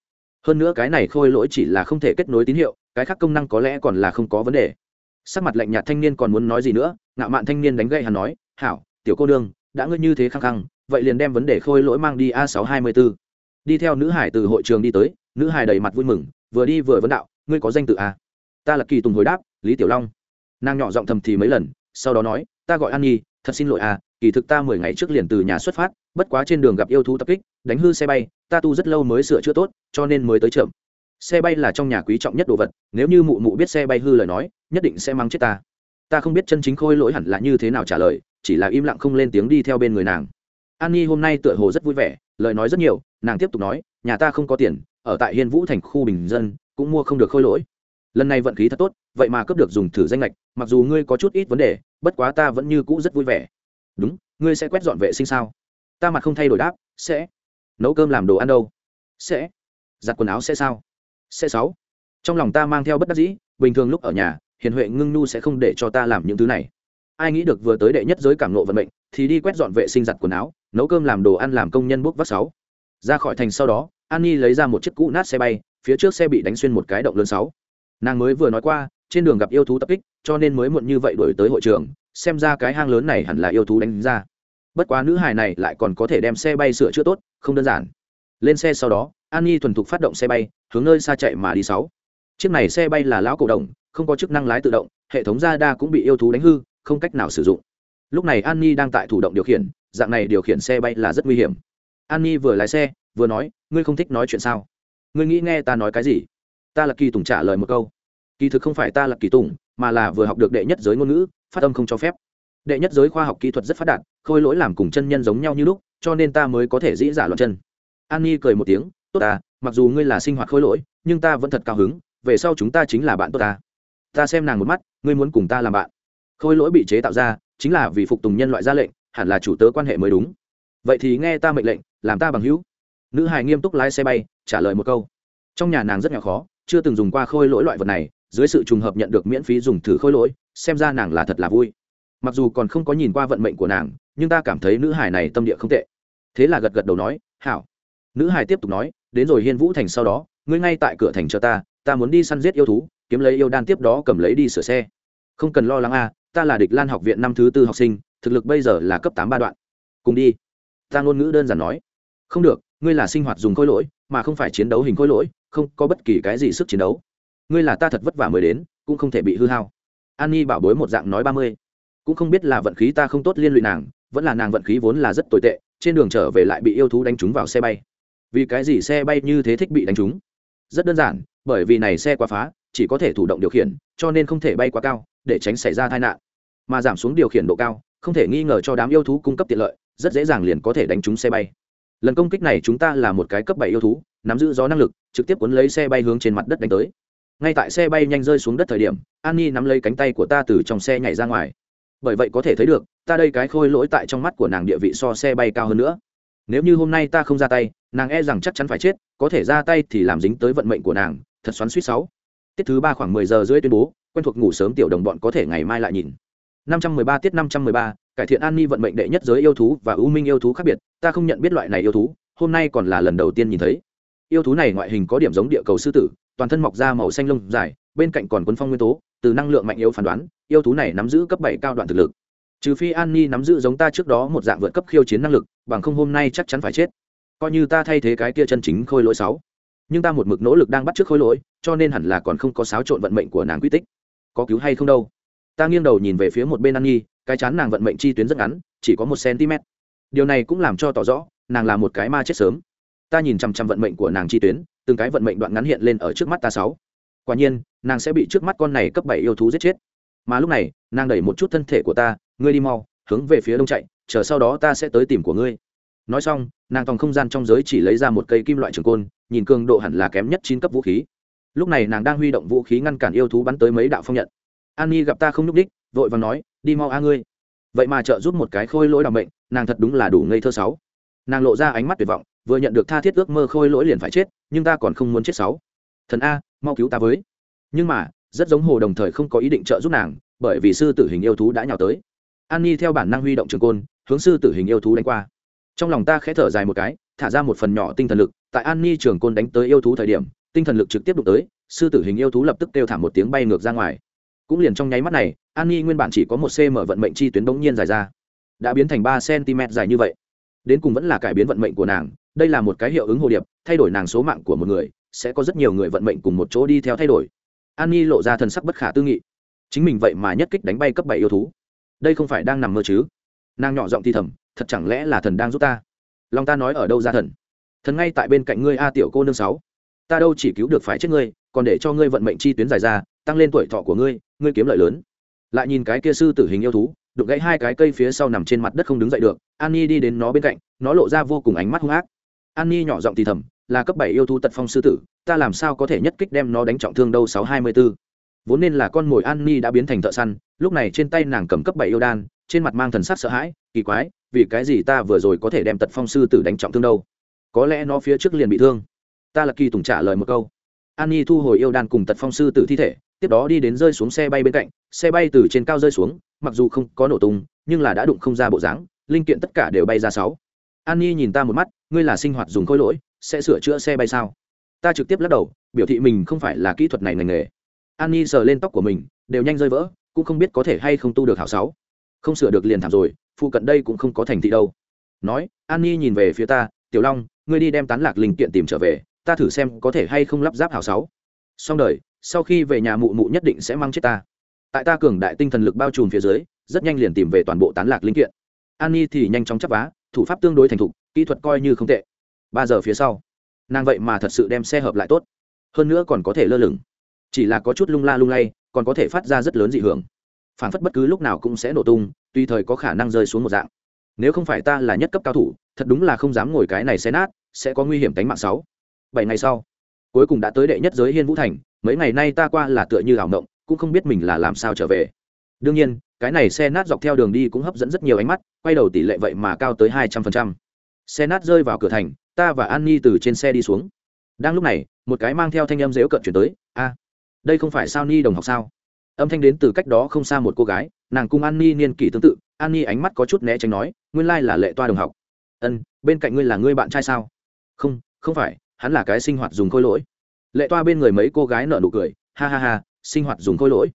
Hơn nữa cái này khôi lỗi chỉ là không thể kết nối tín hiệu, cái khác công năng có lẽ còn là không có vấn đề. Sắc mặt lạnh nhạt thanh niên còn muốn nói gì nữa ngạo mạn thanh niên đánh gậy hắn nói, hảo, tiểu cô đương đã ngươi như thế khăng khăng, vậy liền đem vấn đề khôi lỗi mang đi a sáu hai mươi b ố đi theo nữ hải từ hội trường đi tới, nữ hải đầy mặt vui mừng, vừa đi vừa vấn đạo, ngươi có danh tự a ta là kỳ tùng hồi đáp, lý tiểu long. Nàng nhỏ giọng thầm thì mấy lần, sau đó nói, ta gọi an nhi thật xin lỗi a kỳ thực ta mười ngày trước liền từ nhà xuất phát, bất quá trên đường gặp yêu thú tập kích, đánh hư xe bay, ta tu rất lâu mới sửa chữa tốt, cho nên mới tới chậm. Xe bay là trong nhà quý trọng nhất đồ vật, nếu như mụ mụ biết xe bay hư lời nói, nhất định sẽ mang chết ta. Ta không biết chân chính khôi lỗi hẳn là như thế nào trả lời chỉ là im lặng không lên tiếng đi theo bên người nàng. An nhi hôm nay tựa hồ rất vui vẻ, lời nói rất nhiều, nàng tiếp tục nói, nhà ta không có tiền, ở tại hiên vũ thành khu bình dân, cũng mua không được khôi lỗi. Lần này vận khí thật tốt, vậy mà cấp được dùng thử danh lệch, mặc dù ngươi có chút ít vấn đề, bất quá ta vẫn như cũ rất vui vẻ. Đúng, ngươi sẽ quét dọn vệ sinh sao? Ta mặt không thay đổi đáp, sẽ. Nấu cơm làm đồ ăn đâu? Sẽ. Giặt quần áo sẽ sao? Sẽ sáu. Trong lòng ta mang theo bất đắc dĩ, bình thường lúc ở nhà, hiền huệ ngưng nu sẽ không để cho ta làm những thứ này ai nghĩ được vừa tới đệ nhất giới cảm nộ vận mệnh, thì đi quét dọn vệ sinh giặt quần áo, nấu cơm làm đồ ăn làm công nhân bốc vác sáu. Ra khỏi thành sau đó an nhi lấy ra một chiếc cũ nát xe bay, phía trước xe bị đánh xuyên một cái động lớn sáu. Nàng mới vừa nói qua, trên đường gặp yêu thú tập kích, cho nên mới muộn như vậy đổi tới hội trường, xem ra cái hang lớn này hẳn là yêu thú đánh ra. Bất quá nữ hài này lại còn có thể đem xe bay sửa chữa tốt, không đơn giản. Lên xe sau đó an nhi thuần thục phát động xe bay, hướng nơi xa chạy mà đi sáu. Chiếc này xe bay là lão cổ đồng không có chức năng lái tự động, hệ thống radar cũng bị yêu thú đánh hư không cách nào sử dụng. Lúc này an nhi đang tại thủ động điều khiển, dạng này điều khiển xe bay là rất nguy hiểm. An nhi vừa lái xe, vừa nói, ngươi không thích nói chuyện sao? Ngươi nghĩ nghe ta nói cái gì? Ta là kỳ tùng trả lời một câu. Kỳ thực không phải ta là kỳ tùng, mà là vừa học được đệ nhất giới ngôn ngữ, phát âm không cho phép. Đệ nhất giới khoa học kỹ thuật rất phát đạt, khôi lỗi làm cùng chân nhân giống nhau như lúc, cho nên ta mới có thể dĩ dạ giả loạn chân. An nhi cười một tiếng, tốt ta, mặc dù ngươi là sinh hoạt khôi lỗi, nhưng ta vẫn thật cao hứng, về sau chúng ta chính là bạn tốt ta. Ta xem nàng một mắt, ngươi muốn cùng ta làm bạn khôi lỗi bị chế tạo ra, chính là vì phục tùng nhân loại ra lệnh, hẳn là chủ tớ quan hệ mới đúng. Vậy thì nghe ta mệnh lệnh, làm ta bằng hữu. Nữ hài nghiêm túc lái xe bay, trả lời một câu. Trong nhà nàng rất nhỏ khó, chưa từng dùng qua khôi lỗi loại vật này, dưới sự trùng hợp nhận được miễn phí dùng thử khôi lỗi, xem ra nàng là thật là vui. Mặc dù còn không có nhìn qua vận mệnh của nàng, nhưng ta cảm thấy nữ hải này tâm địa không tệ. Thế là gật gật đầu nói, hảo. Nữ hải tiếp tục nói, đến rồi hiên vũ thành sau đó, ngươi ngay tại cửa thành cho ta ta muốn đi săn giết yêu thú, kiếm lấy yêu đan tiếp đó cầm lấy đi sửa xe. Không cần lo lắng a ta là địch lan học viện năm thứ tư học sinh, thực lực bây giờ là cấp tám ba đoạn. Cùng đi. Ta ngôn ngữ đơn giản nói. Không được, ngươi là sinh hoạt dùng khối lỗi, mà không phải chiến đấu hình khối lỗi, không có bất kỳ cái gì sức chiến đấu. Ngươi là ta thật vất vả mới đến, cũng không thể bị hư hao. An nhi bảo bối một dạng nói ba mươi. Cũng không biết là vận khí ta không tốt liên lụy nàng, vẫn là nàng vận khí vốn là rất tồi tệ, trên đường trở về lại bị yêu thú đánh trúng vào xe bay. Vì cái gì xe bay như thế thích bị đánh trúng? Rất đơn giản, bởi vì này xe quá phá, chỉ có thể thủ động điều khiển, cho nên không thể bay quá cao, để tránh xảy ra tai nạn mà giảm xuống điều khiển độ cao, không thể nghi ngờ cho đám yêu thú cung cấp tiện lợi, rất dễ dàng liền có thể đánh trúng xe bay. Lần công kích này chúng ta là một cái cấp bảy yêu thú, nắm giữ gió năng lực, trực tiếp cuốn lấy xe bay hướng trên mặt đất đánh tới. Ngay tại xe bay nhanh rơi xuống đất thời điểm, an ni nắm lấy cánh tay của ta từ trong xe nhảy ra ngoài. Bởi vậy có thể thấy được, ta đây cái khôi lỗi tại trong mắt của nàng địa vị so xe bay cao hơn nữa. Nếu như hôm nay ta không ra tay, nàng e rằng chắc chắn phải chết, có thể ra tay thì làm dính tới vận mệnh của nàng, thật xoắn suýt sáu. Tiết thứ ba khoảng mười giờ rưỡi tuyên bố, quen thuộc ngủ sớm tiểu đồng bọn có thể ngày mai lại nhìn năm trăm mười ba tiết năm trăm mười ba, cải thiện an ni vận mệnh đệ nhất giới yêu thú và ưu minh yêu thú khác biệt, ta không nhận biết loại này yêu thú, hôm nay còn là lần đầu tiên nhìn thấy. Yêu thú này ngoại hình có điểm giống địa cầu sư tử, toàn thân mọc ra màu xanh lông dài, bên cạnh còn cuốn phong nguyên tố, từ năng lượng mạnh yếu phán đoán, yêu thú này nắm giữ cấp bảy cao đoạn thực lực. Trừ phi an ni nắm giữ giống ta trước đó một dạng vượt cấp khiêu chiến năng lực, bằng không hôm nay chắc chắn phải chết. Coi như ta thay thế cái kia chân chính khôi lỗi sáu. Nhưng ta một mực nỗ lực đang bắt trước khôi lỗi, cho nên hẳn là còn không có xáo trộn vận mệnh của nàng quy tích. Có cứu hay không đâu? Ta nghiêng đầu nhìn về phía một bên an nhi, cái chán nàng vận mệnh chi tuyến rất ngắn, chỉ có một cm. Điều này cũng làm cho tỏ rõ, nàng là một cái ma chết sớm. Ta nhìn chằm chằm vận mệnh của nàng chi tuyến, từng cái vận mệnh đoạn ngắn hiện lên ở trước mắt ta sáu. Quả nhiên, nàng sẽ bị trước mắt con này cấp bảy yêu thú giết chết. Mà lúc này, nàng đẩy một chút thân thể của ta, ngươi đi mau, hướng về phía đông chạy, chờ sau đó ta sẽ tới tìm của ngươi. Nói xong, nàng tòng không gian trong giới chỉ lấy ra một cây kim loại trường côn, nhìn cường độ hẳn là kém nhất chín cấp vũ khí. Lúc này nàng đang huy động vũ khí ngăn cản yêu thú bắn tới mấy đạo phong nhận an nhi gặp ta không nhúc đích vội và nói, đi mau a ngươi. Vậy mà trợ giúp một cái khôi lỗi đ ả bệnh, nàng thật đúng là đủ ngây thơ sáu. Nàng lộ ra ánh mắt tuyệt vọng, vừa nhận được tha thiết ước mơ khôi lỗi liền phải chết, nhưng ta còn không muốn chết sáu. Thần a, mau cứu ta với. Nhưng mà, rất giống hồ đồng thời không có ý định trợ giúp nàng, bởi vì sư tử hình yêu thú đã nhào tới. An nhi theo bản năng huy động trường côn, hướng sư tử hình yêu thú đánh qua. Trong lòng ta khẽ thở dài một cái, thả ra một phần nhỏ tinh thần lực, tại an ni trường côn đánh tới yêu thú thời điểm, tinh thần lực trực tiếp đụng tới, sư tử hình yêu thú lập tức kêu thảm một tiếng bay ngược ra ngoài cũng liền trong nháy mắt này, an nhi nguyên bản chỉ có một cm vận mệnh chi tuyến bỗng nhiên dài ra. Đã biến thành ba cm dài như vậy. Đến cùng vẫn là cải biến vận mệnh của nàng, đây là một cái hiệu ứng hồ điệp, thay đổi nàng số mạng của một người, sẽ có rất nhiều người vận mệnh cùng một chỗ đi theo thay đổi. An nhi lộ ra thần sắc bất khả tư nghị. Chính mình vậy mà nhất kích đánh bay cấp bảy yêu thú. Đây không phải đang nằm mơ chứ? Nàng nhỏ giọng thi thầm, thật chẳng lẽ là thần đang giúp ta? Lòng ta nói ở đâu ra thần? Thần ngay tại bên cạnh ngươi a tiểu cô nương sáu. Ta đâu chỉ cứu được phải chết ngươi, còn để cho ngươi vận mệnh chi tuyến dài ra tăng lên tuổi thọ của ngươi ngươi kiếm lợi lớn. Lại nhìn cái kia sư tử hình yêu thú, đụng gãy hai cái cây phía sau nằm trên mặt đất không đứng dậy được an nhi đi đến nó bên cạnh, nó lộ ra vô cùng ánh mắt hung ác. An nhi nhỏ giọng thì thầm, là cấp bảy yêu thú tật phong sư tử, ta làm sao có thể nhất kích đem nó đánh trọng thương đâu sáu hai mươi b ố vốn nên là con mồi an nhi đã biến thành thợ săn, lúc này trên tay nàng cầm cấp bảy yêu đan, trên mặt mang thần sắc sợ hãi, kỳ quái, vì cái gì ta vừa rồi có thể đem tật phong sư tử đánh trọng thương đâu? Có lẽ nó phía trước liền bị thương. Ta là kỳ tùng trả lời một câu. An nhi thu hồi yêu đan cùng tật phong sư tử thi thể tiếp đó đi đến rơi xuống xe bay bên cạnh, xe bay từ trên cao rơi xuống, mặc dù không có nổ tung, nhưng là đã đụng không ra bộ dáng, linh kiện tất cả đều bay ra sáu. An nhi nhìn ta một mắt, ngươi là sinh hoạt dùng khối lỗi, sẽ sửa chữa xe bay sao? Ta trực tiếp lắc đầu, biểu thị mình không phải là kỹ thuật này ngành nghề. An nhi sờ lên tóc của mình, đều nhanh rơi vỡ, cũng không biết có thể hay không tu được hảo sáu. Không sửa được liền thảm rồi, phụ cận đây cũng không có thành thị đâu. Nói, an nhi nhìn về phía ta, tiểu long, ngươi đi đem tán lạc linh kiện tìm trở về, ta thử xem có thể hay không lắp ráp hảo sáu. Xong đời sau khi về nhà mụ mụ nhất định sẽ mang chết ta. Tại ta cường đại tinh thần lực bao trùm phía dưới, rất nhanh liền tìm về toàn bộ tán lạc linh kiện. An nhi thì nhanh chóng chấp vá, thủ pháp tương đối thành thục, kỹ thuật coi như không tệ. Ba giờ phía sau, nàng vậy mà thật sự đem xe hợp lại tốt. Hơn nữa còn có thể lơ lửng. Chỉ là có chút lung la lung lay, còn có thể phát ra rất lớn dị hưởng. Phản phất bất cứ lúc nào cũng sẽ nổ tung, tùy thời có khả năng rơi xuống một dạng. Nếu không phải ta là nhất cấp cao thủ, thật đúng là không dám ngồi cái này xe nát, sẽ có nguy hiểm tính mạng sáu. Bảy ngày sau cuối cùng đã tới đệ nhất giới hiên vũ thành, mấy ngày nay ta qua là tựa như ảo động cũng không biết mình là làm sao trở về. Đương nhiên, cái này xe nát dọc theo đường đi cũng hấp dẫn rất nhiều ánh mắt, quay đầu tỷ lệ vậy mà cao tới hai trăm phần trăm. Xe nát rơi vào cửa thành, ta và an ni từ trên xe đi xuống. Đang lúc này, một cái mang theo thanh âm dếu cận chuyển tới, a, đây không phải sao ni đồng học sao? Âm thanh đến từ cách đó không xa một cô gái, nàng cùng an ni niên kỷ tương tự, an ni ánh mắt có chút né tránh nói, nguyên lai là lệ toa đồng học. Ân, bên cạnh ngươi là ngươi bạn trai sao? Không không phải hắn là cái sinh hoạt dùng khôi lỗi. Lệ toa bên người mấy cô gái nợ nụ cười, ha ha ha, sinh hoạt dùng khôi lỗi.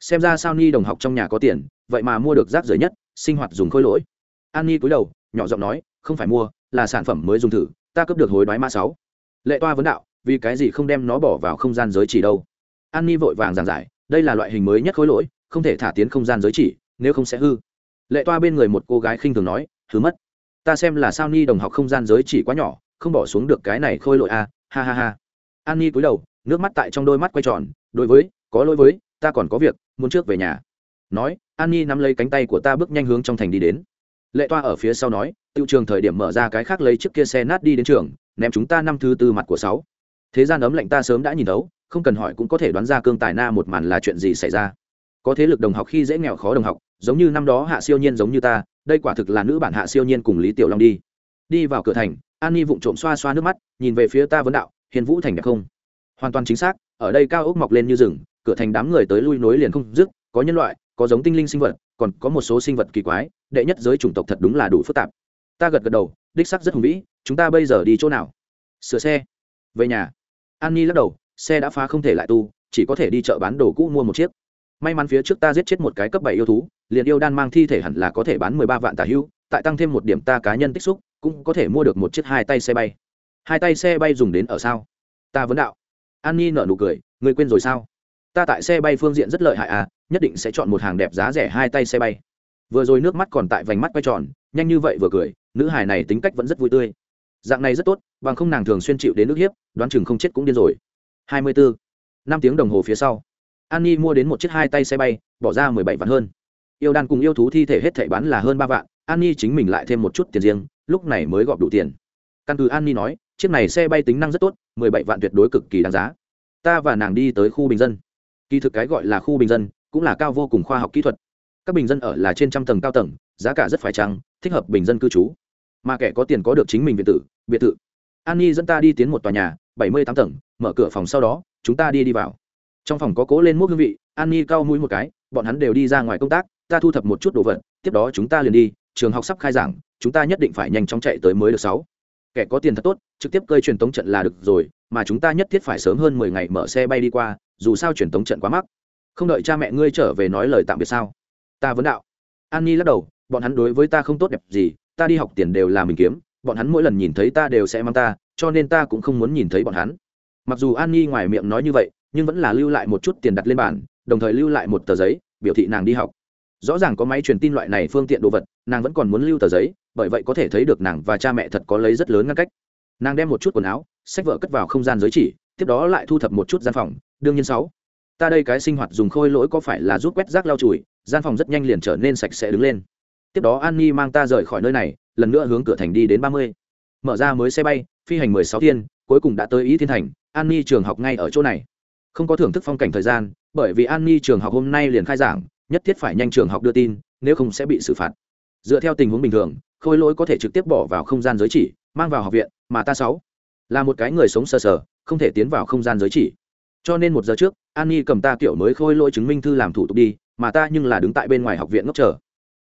Xem ra sao ni đồng học trong nhà có tiền, vậy mà mua được rác rưởi nhất, sinh hoạt dùng khôi lỗi. An ni cúi đầu, nhỏ giọng nói, không phải mua, là sản phẩm mới dùng thử, ta cấp được hối đoái ma sáu. Lệ toa vấn đạo, vì cái gì không đem nó bỏ vào không gian giới chỉ đâu? An ni vội vàng giảng giải, đây là loại hình mới nhất khối lỗi, không thể thả tiến không gian giới chỉ, nếu không sẽ hư. Lệ toa bên người một cô gái khinh thường nói thứ mất. Ta xem là sao ni đồng học không gian giới chỉ quá nhỏ không bỏ xuống được cái này khôi lỗi a à, ha ha ha. An ni cúi đầu nước mắt tại trong đôi mắt quay tròn đối với có lỗi với ta còn có việc muốn trước về nhà. Nói an ni nắm lấy cánh tay của ta bước nhanh hướng trong thành đi đến. Lệ toa ở phía sau nói tiêu trường thời điểm mở ra cái khác lấy chiếc kia xe nát đi đến trường ném chúng ta năm thứ tư mặt của sáu. Thế gian ấm lạnh ta sớm đã nhìn thấu không cần hỏi cũng có thể đoán ra cương tài na một màn là chuyện gì xảy ra. Có thế lực đồng học khi dễ nghèo khó đồng học giống như năm đó hạ siêu nhiên giống như ta đây quả thực là nữ bản hạ siêu nhiên cùng lý tiểu long đi. Đi vào cửa thành an ni vụng trộm xoa xoa nước mắt, nhìn về phía ta vấn đạo, hiền vũ thành đẹp không? Hoàn toàn chính xác, ở đây cao ốc mọc lên như rừng, cửa thành đám người tới lui nối liền không dứt, có nhân loại, có giống tinh linh sinh vật, còn có một số sinh vật kỳ quái, đệ nhất giới chủng tộc thật đúng là đủ phức tạp. Ta gật gật đầu, đích sắc rất hùng vĩ, chúng ta bây giờ đi chỗ nào? Sửa xe. Về nhà. An ni lắc đầu, xe đã phá không thể lại tu, chỉ có thể đi chợ bán đồ cũ mua một chiếc. May mắn phía trước ta giết chết một cái cấp bảy yêu thú, liền yêu đan mang thi thể hẳn là có thể bán mười ba vạn tả hưu, tại tăng thêm một điểm ta cá nhân tích xúc cũng có thể mua được một chiếc hai tay xe bay. Hai tay xe bay dùng đến ở sao? Ta vấn đạo. An ni nở nụ cười, người quên rồi sao? Ta tại xe bay phương diện rất lợi hại à nhất định sẽ chọn một hàng đẹp giá rẻ hai tay xe bay. Vừa rồi nước mắt còn tại vành mắt quay tròn, nhanh như vậy vừa cười, nữ hài này tính cách vẫn rất vui tươi. Dạng này rất tốt, bằng không nàng thường xuyên chịu đến nước hiếp, đoán chừng không chết cũng điên rồi. Hai mươi bốn năm tiếng đồng hồ phía sau. An ni mua đến một chiếc hai tay xe bay, bỏ ra mười bảy vạn hơn. Yêu đan cùng yêu thú thi thể hết thảy bán là hơn ba vạn, an ni chính mình lại thêm một chút tiền riêng lúc này mới gọp đủ tiền. Căn cứ an ni nói, chiếc này xe bay tính năng rất tốt, mười bảy vạn tuyệt đối cực kỳ đáng giá. Ta và nàng đi tới khu bình dân. Kỳ thực cái gọi là khu bình dân, cũng là cao vô cùng khoa học kỹ thuật. Các bình dân ở là trên trăm tầng cao tầng, giá cả rất phải trăng thích hợp bình dân cư trú. Mà kẻ có tiền có được chính mình biệt tử, biệt thự. An ni dẫn ta đi tiến một tòa nhà, bảy mươi tám tầng, mở cửa phòng sau đó, chúng ta đi đi vào. Trong phòng có cố lên múc hương vị an ni cao mũi một cái, bọn hắn đều đi ra ngoài công tác, ta thu thập một chút đồ vật, tiếp đó chúng ta liền đi, trường học sắp khai giảng chúng ta nhất định phải nhanh chóng chạy tới mới được sáu. Kẻ có tiền thật tốt, trực tiếp cơi truyền tống trận là được rồi, mà chúng ta nhất thiết phải sớm hơn mười ngày mở xe bay đi qua, dù sao truyền tống trận quá mắc. Không đợi cha mẹ ngươi trở về nói lời tạm biệt sao? Ta vấn đạo. An nhi lắc đầu, bọn hắn đối với ta không tốt đẹp gì, ta đi học tiền đều là mình kiếm, bọn hắn mỗi lần nhìn thấy ta đều sẽ mang ta, cho nên ta cũng không muốn nhìn thấy bọn hắn. Mặc dù an nhi ngoài miệng nói như vậy, nhưng vẫn là lưu lại một chút tiền đặt lên bàn, đồng thời lưu lại một tờ giấy, biểu thị nàng đi học rõ ràng có máy truyền tin loại này phương tiện đồ vật, nàng vẫn còn muốn lưu tờ giấy, bởi vậy có thể thấy được nàng và cha mẹ thật có lấy rất lớn ngăn cách. Nàng đem một chút quần áo, sách vở cất vào không gian giới chỉ, tiếp đó lại thu thập một chút gian phòng. Đương nhiên sáu, ta đây cái sinh hoạt dùng khôi lỗi có phải là giúp quét rác lau chùi, gian phòng rất nhanh liền trở nên sạch sẽ đứng lên. Tiếp đó an ni mang ta rời khỏi nơi này, lần nữa hướng cửa thành đi đến ba mươi. Mở ra mới xe bay, phi hành mười sáu thiên, cuối cùng đã tới ý thiên thành an ni trường học ngay ở chỗ này. Không có thưởng thức phong cảnh thời gian, bởi vì an ni trường học hôm nay liền khai giảng nhất thiết phải nhanh trường học đưa tin, nếu không sẽ bị xử phạt. Dựa theo tình huống bình thường, khôi lỗi có thể trực tiếp bỏ vào không gian giới chỉ, mang vào học viện, mà ta sáu là một cái người sống sờ sờ, không thể tiến vào không gian giới chỉ. Cho nên một giờ trước an nhi cầm ta kiểu mới khôi lỗi chứng minh thư làm thủ tục đi, mà ta nhưng là đứng tại bên ngoài học viện ngốc chờ.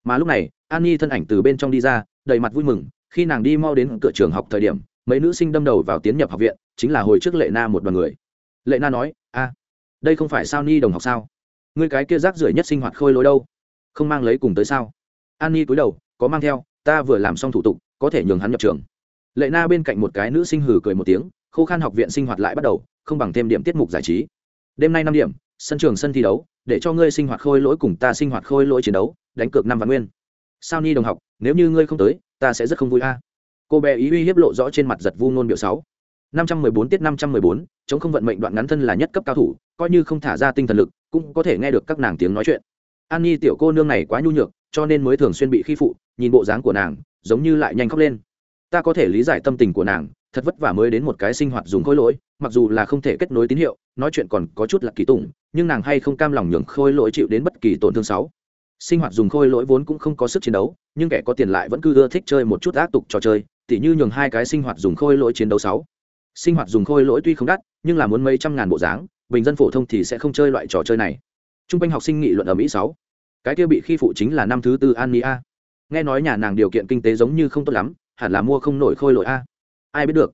Mà lúc này an nhi thân ảnh từ bên trong đi ra, đầy mặt vui mừng, khi nàng đi mau đến cửa trường học thời điểm, mấy nữ sinh đâm đầu vào tiến nhập học viện, chính là hồi trước lệ na một đoàn người. Lệ na nói, a, đây không phải sao ni đồng học sao? Ngươi cái kia rác rưởi nhất sinh hoạt khôi lỗi đâu? Không mang lấy cùng tới sao? An ni cúi đầu, có mang theo, ta vừa làm xong thủ tục, có thể nhường hắn nhập trường. Lệ na bên cạnh một cái nữ sinh hử cười một tiếng, khô khan học viện sinh hoạt lại bắt đầu, không bằng thêm điểm tiết mục giải trí. Đêm nay năm điểm, sân trường sân thi đấu, để cho ngươi sinh hoạt khôi lỗi cùng ta sinh hoạt khôi lỗi chiến đấu, đánh cược năm vạn nguyên. Sao ni đồng học, nếu như ngươi không tới, ta sẽ rất không vui a. Cô bé ý uy hiếp lộ rõ trên mặt giật vu ngôn biểu sáu năm trăm mười bốn tiết năm trăm mười bốn, chống không vận mệnh đoạn ngắn thân là nhất cấp cao thủ, coi như không thả ra tinh thần lực, cũng có thể nghe được các nàng tiếng nói chuyện. An nhi tiểu cô nương này quá nhu nhược, cho nên mới thường xuyên bị khi phụ, nhìn bộ dáng của nàng, giống như lại nhanh khóc lên. Ta có thể lý giải tâm tình của nàng, thật vất vả mới đến một cái sinh hoạt dùng khôi lỗi, mặc dù là không thể kết nối tín hiệu, nói chuyện còn có chút là kỳ tủng nhưng nàng hay không cam lòng nhường khôi lỗi chịu đến bất kỳ tổn thương sáu sinh hoạt dùng khôi lỗi vốn cũng không có sức chiến đấu, nhưng kẻ có tiền lại vẫn cứ ưa thích chơi một chút ác tục trò chơi, tỉ như nhường hai cái sinh hoạt dùng khôi lỗi chiến đấu sáu sinh hoạt dùng khôi lỗi tuy không đắt, nhưng là muốn mấy trăm ngàn bộ dáng, bình dân phổ thông thì sẽ không chơi loại trò chơi này. T r u n g quanh học sinh nghị luận ở mỹ sáu. Cái kia bị khi phụ chính là năm thứ tư an mỹ a. Nghe nói nhà nàng điều kiện kinh tế giống như không tốt lắm, hẳn là mua không nổi khôi lỗi a. Ai biết được?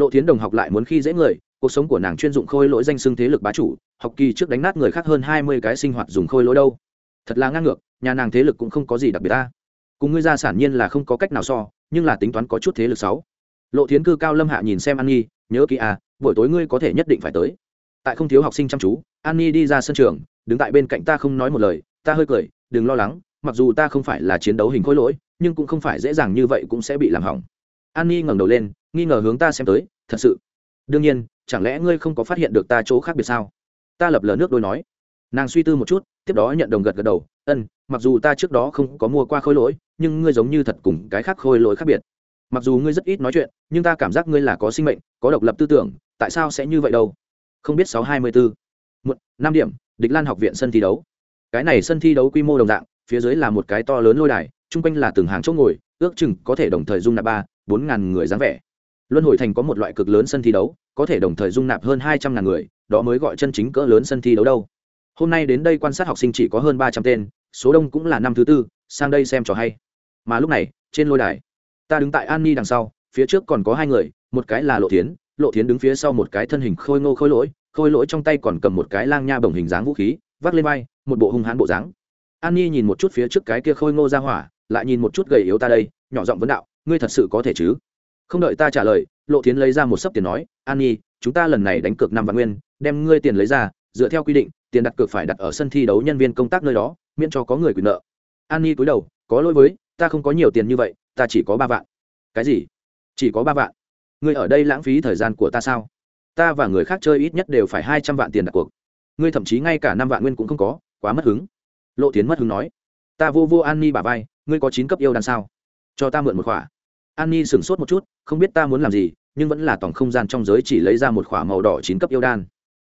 Lộ thiến đồng học lại muốn khi dễ người, cuộc sống của nàng chuyên dụng khôi lỗi danh xưng thế lực bá chủ, học kỳ trước đánh nát người khác hơn hai mươi cái sinh hoạt dùng khôi lỗi đâu. Thật là ngang ngược, nhà nàng thế lực cũng không có gì đặc biệt ta cùng ngươi gia sản nhiên là không có cách nào so, nhưng là tính toán có chút thế lực sáu. Lộ thiến cư cao lâm hạ nhìn xem an nhi nhớ kỹ à buổi tối ngươi có thể nhất định phải tới. Tại không thiếu học sinh chăm chú an ni đi ra sân trường, đứng tại bên cạnh ta không nói một lời, ta hơi cười, đừng lo lắng, mặc dù ta không phải là chiến đấu hình khối lỗi, nhưng cũng không phải dễ dàng như vậy cũng sẽ bị làm hỏng. An ni ngẩng đầu lên, nghi ngờ hướng ta xem tới, thật sự. Đương nhiên, chẳng lẽ ngươi không có phát hiện được ta chỗ khác biệt sao? Ta lập lờ nước đôi nói. Nàng suy tư một chút, tiếp đó nhận đồng gật gật đầu ân mặc dù ta trước đó không có mua qua khối lỗi, nhưng ngươi giống như thật cùng cái khác khôi lỗi khác biệt mặc dù ngươi rất ít nói chuyện, nhưng ta cảm giác ngươi là có sinh mệnh, có độc lập tư tưởng, tại sao sẽ như vậy đâu? Không biết sáu hai mươi bốn. Một, năm điểm, địch lan học viện sân thi đấu. Cái này sân thi đấu quy mô đồng dạng, phía dưới là một cái to lớn lôi đài, chung quanh là từng hàng chỗ ngồi, ước chừng có thể đồng thời dung nạp ba, bốn ngàn người dáng vẻ. Luân hồi thành có một loại cực lớn sân thi đấu, có thể đồng thời dung nạp hơn hai trăm ngàn người, đó mới gọi chân chính cỡ lớn sân thi đấu đâu. Hôm nay đến đây quan sát học sinh chỉ có hơn ba trăm tên, số đông cũng là năm thứ tư, sang đây xem trò hay. Mà lúc này, trên lôi đài ta đứng tại an ni đằng sau, phía trước còn có hai người, một cái là lộ thiến lộ thiến đứng phía sau một cái thân hình khôi ngô khôi lỗi khôi lỗi trong tay còn cầm một cái lang nha bồng hình dáng vũ khí, vác lên vai, một bộ hung hãn bộ dáng. An ni nhìn một chút phía trước cái kia khôi ngô ra hỏa, lại nhìn một chút gầy yếu ta đây, nhỏ giọng vấn đạo, ngươi thật sự có thể chứ? Không đợi ta trả lời, lộ thiến lấy ra một sấp tiền nói, an nhi chúng ta lần này đánh cược năm vạn nguyên, đem ngươi tiền lấy ra, dựa theo quy định, tiền đặt cược phải đặt ở sân thi đấu nhân viên công tác nơi đó, miễn cho có người quyền nợ. An nhi cúi đầu, có lỗi với, ta không có nhiều tiền như vậy ta chỉ có ba vạn. Cái gì? Chỉ có ba vạn? Ngươi ở đây lãng phí thời gian của ta sao? Ta và người khác chơi ít nhất đều phải hai trăm vạn tiền đặt cuộc. Ngươi thậm chí ngay cả năm vạn nguyên cũng không có, quá mất hứng. Lộ tiến mất hứng nói. Ta vô vô an ni bà vai, ngươi có chín cấp yêu đan sao? Cho ta mượn một khỏa. An ni sửng sốt một chút, không biết ta muốn làm gì, nhưng vẫn là tổng không gian trong giới chỉ lấy ra một khỏa màu đỏ chín cấp yêu đan.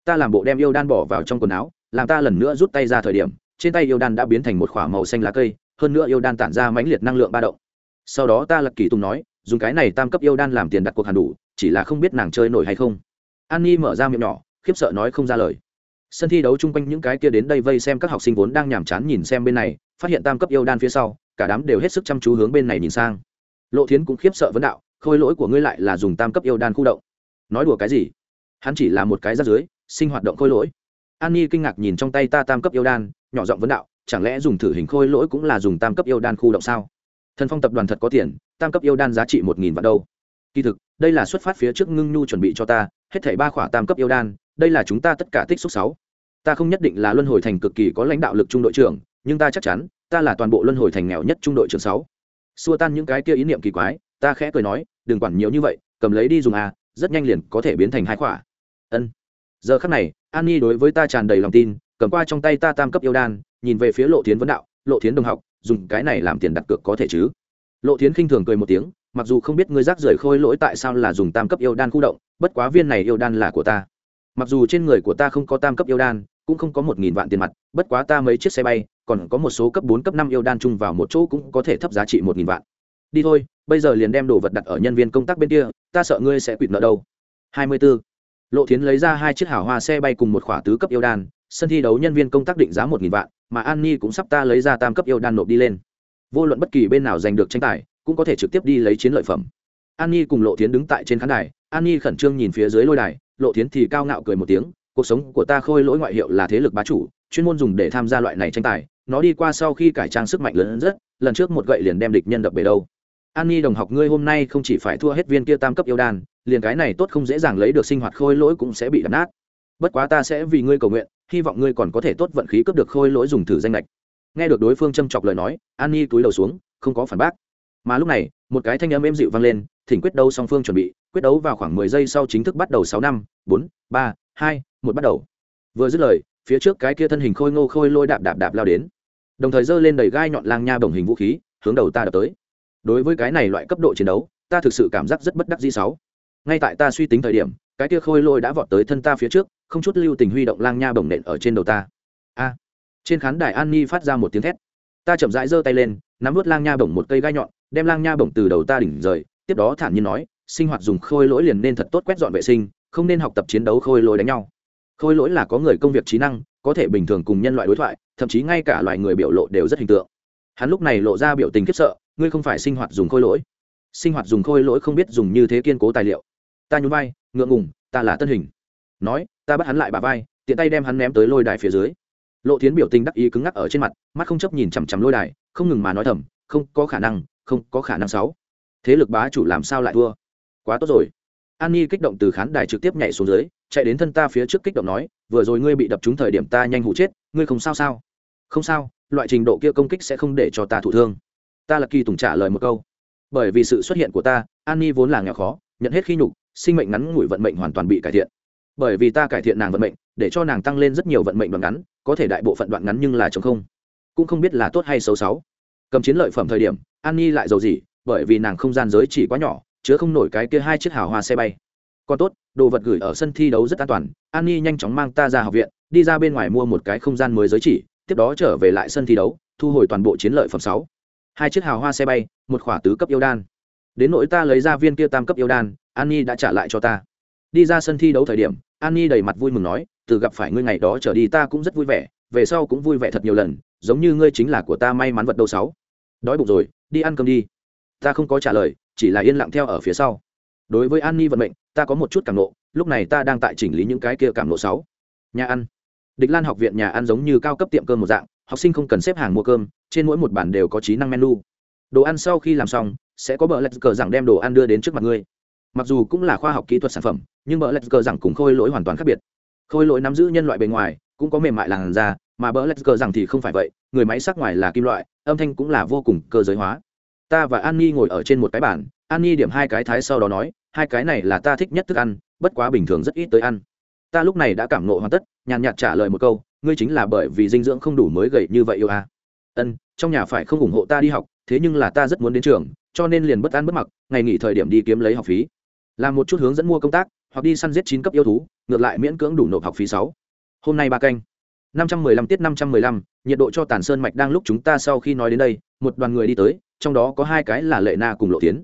Ta làm bộ đem yêu đan bỏ vào trong quần áo, làm ta lần nữa rút tay ra thời điểm, trên tay yêu đan đã biến thành một khỏa màu xanh lá cây, hơn nữa yêu đan tản ra mãnh liệt năng lượng ba động sau đó ta lật kỳ tùng nói, dùng cái này tam cấp yêu đan làm tiền đặt cuộc hàn đủ, chỉ là không biết nàng chơi nổi hay không. An ni mở ra miệng nhỏ, khiếp sợ nói không ra lời. Sân thi đấu chung quanh những cái kia đến đây vây xem các học sinh vốn đang nhàm chán nhìn xem bên này, phát hiện tam cấp yêu đan phía sau, cả đám đều hết sức chăm chú hướng bên này nhìn sang. Lộ thiến cũng khiếp sợ vấn đạo, khôi lỗi của ngươi lại là dùng tam cấp yêu đan khu động. Nói đùa cái gì? Hắn chỉ là một cái ra dưới sinh hoạt động khôi lỗi. An ni kinh ngạc nhìn trong tay ta tam cấp yêu đan, nhỏ giọng vấn đạo, chẳng lẽ dùng thử hình khôi lỗi cũng là dùng tam cấp yêu đan khu động sao? Thần phong tập đoàn thật có tiền, tam cấp yêu đan giá trị một nghìn vạn đâu kỳ thực, đây là xuất phát phía trước ngưng nhu chuẩn bị cho ta, hết thảy ba khỏa tam cấp yêu đan, đây là chúng ta tất cả tích xúc sáu. Ta không nhất định là luân hồi thành cực kỳ có lãnh đạo lực trung đội trưởng, nhưng ta chắc chắn, ta là toàn bộ luân hồi thành nghèo nhất trung đội trưởng sáu. Xua tan những cái kia ý niệm kỳ quái, ta khẽ cười nói, đừng quản nhiều như vậy, cầm lấy đi dùng à rất nhanh liền có thể biến thành hai khỏa. Ân. Giờ khắc này, an nhi đối với ta tràn đầy lòng tin, cầm qua trong tay ta tam cấp yêu đan, nhìn về phía lộ thiến vấn đạo, lộ thiến đồng học dùng cái này làm tiền đặt cược có thể chứ? Lộ thiến khinh thường cười một tiếng, mặc dù không biết ngươi rác rưởi khôi lỗi tại sao là dùng tam cấp yêu đan khu động, bất quá viên này yêu đan là của ta. Mặc dù trên người của ta không có tam cấp yêu đan, cũng không có một nghìn vạn tiền mặt, bất quá ta mấy chiếc xe bay, còn có một số cấp bốn, cấp năm yêu đan chung vào một chỗ cũng có thể thấp giá trị một nghìn vạn. Đi thôi, bây giờ liền đem đồ vật đặt ở nhân viên công tác bên kia, ta sợ ngươi sẽ quỵt nợ đâu. Hai mươi 24. lộ thiến lấy ra hai chiếc hảo hoa xe bay cùng một khỏa tứ cấp yêu đan sân thi đấu nhân viên công tác định giá một nghìn vạn, mà an ni cũng sắp ta lấy ra tam cấp yêu đan nộp đi lên. Vô luận bất kỳ bên nào giành được tranh tài, cũng có thể trực tiếp đi lấy chiến lợi phẩm. An ni cùng lộ tiến đứng tại trên khán đài, an ni khẩn trương nhìn phía dưới lôi đài, lộ tiến thì cao ngạo cười một tiếng, cuộc sống của ta khôi lỗi ngoại hiệu là thế lực bá chủ, chuyên môn dùng để tham gia loại này tranh tài, nó đi qua sau khi cải trang sức mạnh lớn rất, lần trước một gậy liền đem địch nhân đập bể đâu. An ni đồng học ngươi hôm nay không chỉ phải thua hết viên kia tam cấp yêu đan, liền cái này tốt không dễ dàng lấy được sinh hoạt khôi lỗi cũng sẽ bị đập nát. Bất quá ta sẽ vì ngươi cầu nguyện hy vọng ngươi còn có thể tốt vận khí cướp được khôi lỗi dùng thử danh lệch. Nghe được đối phương châm chọc lời nói, an ni túi đầu xuống, không có phản bác. Mà lúc này, một cái thanh âm êm dịu vang lên, thỉnh quyết đấu song phương chuẩn bị, quyết đấu vào khoảng mười giây sau chính thức bắt đầu sáu năm, bốn, ba, hai, một bắt đầu. Vừa dứt lời, phía trước cái kia thân hình khôi ngô khôi lôi đạp đạp đạp lao đến. Đồng thời giơ lên đầy gai nhọn lang nha bồng hình vũ khí, hướng đầu ta đập tới. Đối với cái này loại cấp độ chiến đấu, ta thực sự cảm giác rất bất đắc dĩ sáu. Ngay tại ta suy tính thời điểm, cái kia khôi lôi đã vọt tới thân ta phía trước không chút lưu tình huy động lang nha bổng nện ở trên đầu ta. A. Trên khán đài an ni phát ra một tiếng thét. Ta chậm rãi giơ tay lên, nắm vút lang nha bổng một cây gai nhọn, đem lang nha bổng từ đầu ta đỉnh rời, tiếp đó thản nhiên nói, sinh hoạt dùng khôi lỗi liền nên thật tốt quét dọn vệ sinh, không nên học tập chiến đấu khôi lỗi đánh nhau. Khôi lỗi là có người công việc trí năng, có thể bình thường cùng nhân loại đối thoại, thậm chí ngay cả loài người biểu lộ đều rất hình tượng. Hắn lúc này lộ ra biểu tình khiếp sợ, ngươi không phải sinh hoạt dùng khôi lỗi. Sinh hoạt dùng khôi lỗi không biết dùng như thế kiên cố tài liệu. Ta nhún vai, ngượng ngùng, ta là tân hình. Nói ta bắt hắn lại bà vai, tiện tay đem hắn ném tới lôi đài phía dưới. Lộ tiến biểu tình đắc ý cứng ngắc ở trên mặt, mắt không chấp nhìn chằm chằm lôi đài, không ngừng mà nói thầm, không có khả năng, không có khả năng sáu. Thế lực bá chủ làm sao lại thua? Quá tốt rồi. An nhi kích động từ khán đài trực tiếp nhảy xuống dưới, chạy đến thân ta phía trước kích động nói, vừa rồi ngươi bị đập trúng thời điểm ta nhanh hụ chết, ngươi không sao sao? Không sao, loại trình độ kia công kích sẽ không để cho ta thụ thương. Ta là kỳ tùng trả lời một câu. Bởi vì sự xuất hiện của ta, an nhi vốn là nghèo khó, nhận hết khi nhục, sinh mệnh ngắn ngủi vận mệnh hoàn toàn bị cải thiện bởi vì ta cải thiện nàng vận mệnh, để cho nàng tăng lên rất nhiều vận mệnh đoạn ngắn, có thể đại bộ phận đoạn ngắn nhưng là chống không. Cũng không biết là tốt hay xấu xấu. Cầm chiến lợi phẩm thời điểm, an nhi lại giàu gì bởi vì nàng không gian giới chỉ quá nhỏ, chứa không nổi cái kia hai chiếc hào hoa xe bay. Còn tốt, đồ vật gửi ở sân thi đấu rất an toàn, an nhi nhanh chóng mang ta ra học viện, đi ra bên ngoài mua một cái không gian mới giới chỉ, tiếp đó trở về lại sân thi đấu, thu hồi toàn bộ chiến lợi phẩm sáu. Hai chiếc hào hoa xe bay, một khỏa tứ cấp yêu đan. Đến nỗi ta lấy ra viên kia tam cấp yêu đan, an nhi đã trả lại cho ta đi ra sân thi đấu thời điểm an nhi đầy mặt vui mừng nói, từ gặp phải ngươi ngày đó trở đi ta cũng rất vui vẻ, về sau cũng vui vẻ thật nhiều lần, giống như ngươi chính là của ta may mắn vật đâu sáu. Đói bụng rồi, đi ăn cơm đi. Ta không có trả lời, chỉ là yên lặng theo ở phía sau. Đối với an ni vận mệnh, ta có một chút cảm nộ, lúc này ta đang tại chỉnh lý những cái kia cảm nộ sáu. Nhà ăn. Địch lan học viện nhà ăn giống như cao cấp tiệm cơm một dạng, học sinh không cần xếp hàng mua cơm, trên mỗi một bản đều có trí năng menu. Đồ ăn sau khi làm xong, sẽ có bờ lạch cờ rằng đem đồ ăn đưa đến trước mặt ngươi. Mặc dù cũng là khoa học kỹ thuật sản phẩm nhưng bờ lạch cờ rằng cùng khôi lỗi hoàn toàn khác biệt. Khôi lỗi nắm giữ nhân loại bề ngoài, cũng có mềm mại làn da, mà bờ lạch cờ rằng thì không phải vậy, người máy sắc ngoài là kim loại, âm thanh cũng là vô cùng cơ giới hóa. Ta và an ni ngồi ở trên một cái bàn an ni điểm hai cái thái sau đó nói, hai cái này là ta thích nhất thức ăn, bất quá bình thường rất ít tới ăn. Ta lúc này đã cảm nộ hoàn tất, nhàn nhạt trả lời một câu, ngươi chính là bởi vì dinh dưỡng không đủ mới gầy như vậy yêu à. ân, trong nhà phải không ủng hộ ta đi học, thế nhưng là ta rất muốn đến trường, cho nên liền bất ăn bất mặc, ngày nghỉ thời điểm đi kiếm lấy học phí. Làm một chút hướng dẫn mua công tác hoặc đi săn giết chín cấp yêu thú, ngược lại miễn cưỡng đủ nộp học phí sáu. Hôm nay ba canh. năm trăm mười lăm tiết năm trăm mười lăm, nhiệt độ cho tàn sơn mạch đang lúc chúng ta sau khi nói đến đây, một đoàn người đi tới, trong đó có hai cái là lệ na cùng lộ tiến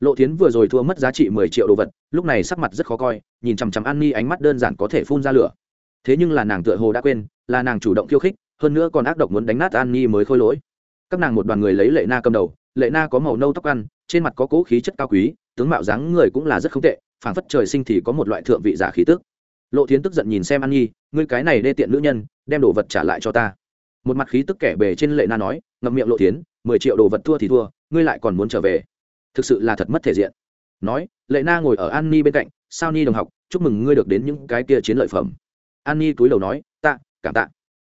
lộ tiến vừa rồi thua mất giá trị mười triệu đồ vật, lúc này sắc mặt rất khó coi, nhìn chằm chằm an ni ánh mắt đơn giản có thể phun ra lửa. Thế nhưng là nàng tựa hồ đã quên, là nàng chủ động khiêu khích, hơn nữa còn ác độc muốn đánh nát an ni mới khôi lỗi. Các nàng một đoàn người lấy lệ na cầm đầu, lệ na có màu nâu tóc ăn, trên mặt có cố khí chất cao quý, tướng mạo dáng người cũng là rất không tệ phảng phất trời sinh thì có một loại thượng vị giả khí tức. Lộ thiến tức giận nhìn xem an nhi, ngươi cái này đê tiện nữ nhân, đem đồ vật trả lại cho ta. Một mặt khí tức kẻ bề trên lệ na nói, ngậm miệng lộ thiến, mười triệu đồ vật thua thì thua, ngươi lại còn muốn trở về. Thực sự là thật mất thể diện. Nói, lệ na ngồi ở an ni bên cạnh, sao ni đồng học, chúc mừng ngươi được đến những cái kia chiến lợi phẩm. An ni túi đầu nói, ta, cảm tạ.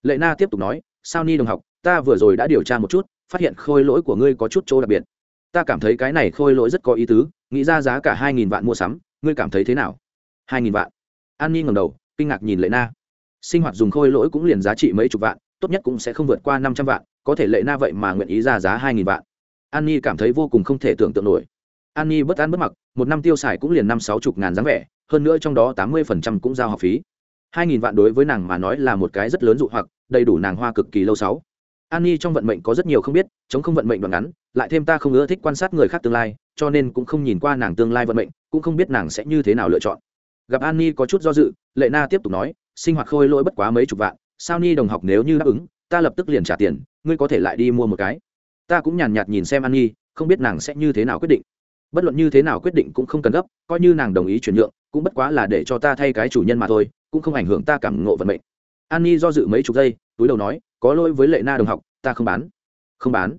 Lệ na tiếp tục nói, sao ni đồng học, ta vừa rồi đã điều tra một chút, phát hiện khôi lỗi của ngươi có chút chỗ đặc biệt. Ta cảm thấy cái này khôi lỗi rất có ý tứ, nghĩ ra giá cả hai nghìn vạn mua sắm ngươi cảm thấy thế nào? Hai nghìn vạn. An ni ngầm đầu, kinh ngạc nhìn lệ na. Sinh hoạt dùng khôi lỗi cũng liền giá trị mấy chục vạn, tốt nhất cũng sẽ không vượt qua năm trăm vạn, có thể lệ na vậy mà nguyện ý ra giá hai nghìn vạn. An ni cảm thấy vô cùng không thể tưởng tượng nổi. An ni bất an bất mặc, một năm tiêu xài cũng liền năm sáu chục ngàn dáng vẻ, hơn nữa trong đó tám mươi phần trăm cũng giao học phí. Hai nghìn vạn đối với nàng mà nói là một cái rất lớn dụ hoặc, đầy đủ nàng hoa cực kỳ lâu sáu an ni trong vận mệnh có rất nhiều không biết, chống không vận mệnh đoạn ngắn, lại thêm ta không ưa thích quan sát người khác tương lai, cho nên cũng không nhìn qua nàng tương lai vận mệnh, cũng không biết nàng sẽ như thế nào lựa chọn. Gặp an ni có chút do dự, lệ na tiếp tục nói, sinh hoạt khôi lỗi bất quá mấy chục vạn, sao ni đồng học nếu như đáp ứng, ta lập tức liền trả tiền, ngươi có thể lại đi mua một cái. Ta cũng nhàn nhạt nhìn xem an nhi, không biết nàng sẽ như thế nào quyết định. Bất luận như thế nào quyết định cũng không cần gấp, coi như nàng đồng ý chuyển nhượng, cũng bất quá là để cho ta thay cái chủ nhân mà thôi, cũng không ảnh hưởng ta cảm ngộ vận mệnh. An nhi do dự mấy chục giây, túi đầu nói có lỗi với lệ na đồng học, ta không bán. Không bán?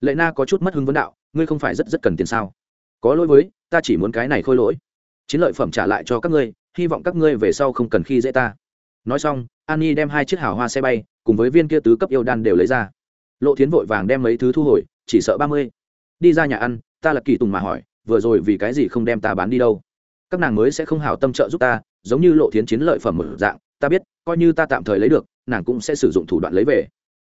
Lệ na có chút mất hứng vấn đạo, ngươi không phải rất rất cần tiền sao? Có lỗi với, ta chỉ muốn cái này khôi lỗi. Chiến lợi phẩm trả lại cho các ngươi, hy vọng các ngươi về sau không cần khi dễ ta. Nói xong an nhi đem hai chiếc hào hoa xe bay, cùng với viên kia tứ cấp yêu đan đều lấy ra. Lộ thiến vội vàng đem mấy thứ thu hồi, chỉ sợ ba mươi. Đi ra nhà ăn, ta là kỳ tùng mà hỏi, vừa rồi vì cái gì không đem ta bán đi đâu? Các nàng mới sẽ không hào tâm trợ giúp ta, giống như lộ thiến chiến lợi phẩm một dạng, ta biết, coi như ta tạm thời lấy được nàng cũng sẽ sử dụng thủ đoạn lấy về.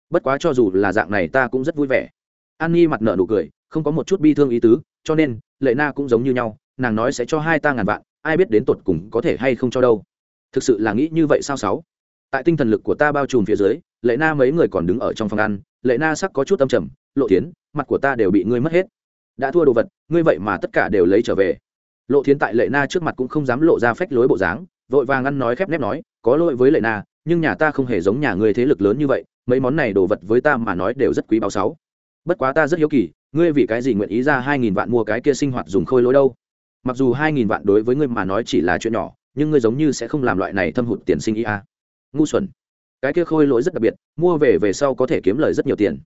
Bất quá cho dù là dạng này ta cũng rất vui vẻ. An nhi mặt nợ nụ cười, không có một chút bi thương ý tứ, cho nên, lệ na cũng giống như nhau, nàng nói sẽ cho hai ta ngàn vạn, ai biết đến tột cùng có thể hay không cho đâu. Thực sự là nghĩ như vậy sao sáu? Tại tinh thần lực của ta bao trùm phía dưới, lệ na mấy người còn đứng ở trong phòng ăn, lệ na sắc có chút âm trầm, lộ tiến mặt của ta đều bị ngươi mất hết. Đã thua đồ vật, ngươi vậy mà tất cả đều lấy trở về. Lộ thiến tại lệ na trước mặt cũng không dám lộ ra phách lối bộ dáng, vội vàng ăn nói khép nép nói, có lỗi với lệ na nhưng nhà ta không hề giống nhà ngươi thế lực lớn như vậy, mấy món này đồ vật với ta mà nói đều rất quý báo sáu. Bất quá ta rất hiếu kỳ, ngươi vì cái gì nguyện ý ra hai nghìn vạn mua cái kia sinh hoạt dùng khôi lỗi đâu? Mặc dù hai nghìn vạn đối với ngươi mà nói chỉ là chuyện nhỏ, nhưng ngươi giống như sẽ không làm loại này thâm hụt tiền sinh ý a à. ngu xuẩn. Cái kia khôi lỗi rất đặc biệt, mua về về sau có thể kiếm lời rất nhiều tiền.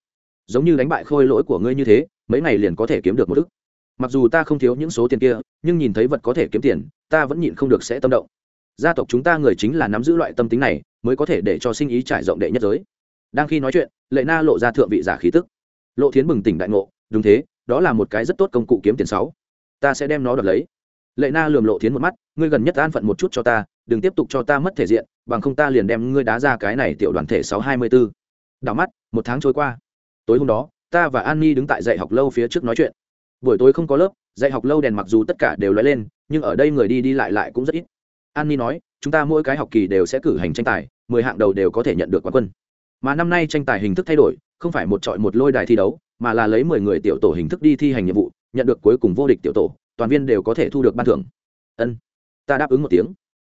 Giống như đánh bại khôi lỗi của ngươi như thế, mấy ngày liền có thể kiếm được một ức. Mặc dù ta không thiếu những số tiền kia, nhưng nhìn thấy vật có thể kiếm tiền, ta vẫn nhịn không được sẽ tâm động. Gia tộc chúng ta người chính là nắm giữ loại tâm tính này mới có thể để cho sinh ý trải rộng đệ nhất giới. Đang khi nói chuyện, lệ na lộ ra thượng vị giả khí tức. Lộ thiến bừng tỉnh đại ngộ, đúng thế, đó là một cái rất tốt công cụ kiếm tiền sáu. Ta sẽ đem nó đoạt lấy. Lệ na lườm lộ thiến một mắt, ngươi gần nhất an phận một chút cho ta, đừng tiếp tục cho ta mất thể diện, bằng không ta liền đem ngươi đá ra cái này tiểu đoàn thể sáu hai mươi b ố đảo mắt, một tháng trôi qua. Tối hôm đó, ta và an Nhi đứng tại dạy học lâu phía trước nói chuyện. Buổi tối không có lớp, dạy học lâu đèn mặc dù tất cả đều lóe lên, nhưng ở đây người đi đi lại lại cũng rất ít. An Nhi nói chúng ta mỗi cái học kỳ đều sẽ cử hành tranh tài, mười hạng đầu đều có thể nhận được quán quân. Mà năm nay tranh tài hình thức thay đổi, không phải một trọi một lôi đài thi đấu, mà là lấy mười người tiểu tổ hình thức đi thi hành nhiệm vụ, nhận được cuối cùng vô địch tiểu tổ, toàn viên đều có thể thu được ban thưởng. Ân, ta đáp ứng một tiếng.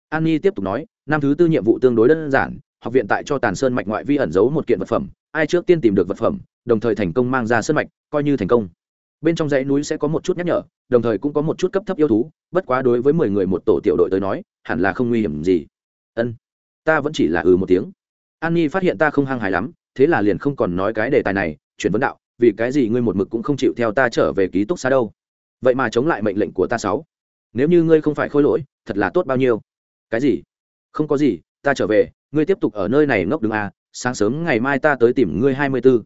An nhi tiếp tục nói, năm thứ tư nhiệm vụ tương đối đơn giản, học viện tại cho tàn sơn mạch ngoại vi ẩn giấu một kiện vật phẩm, ai trước tiên tìm được vật phẩm, đồng thời thành công mang ra sơn mạch, coi như thành công bên trong dãy núi sẽ có một chút nhắc nhở, đồng thời cũng có một chút cấp thấp yêu thú, bất quá đối với mười người một tổ tiểu đội tới nói, hẳn là không nguy hiểm gì. Ân, ta vẫn chỉ là ừ một tiếng. An nhi phát hiện ta không hăng hài lắm, thế là liền không còn nói cái đề tài này, chuyển vấn đạo, vì cái gì ngươi một mực cũng không chịu theo ta trở về ký túc xá đâu? Vậy mà chống lại mệnh lệnh của ta sáu. Nếu như ngươi không phải khôi lỗi, thật là tốt bao nhiêu? Cái gì? Không có gì, ta trở về, ngươi tiếp tục ở nơi này ngốc đứng à sáng sớm ngày mai ta tới tìm ngươi hai mươi b ố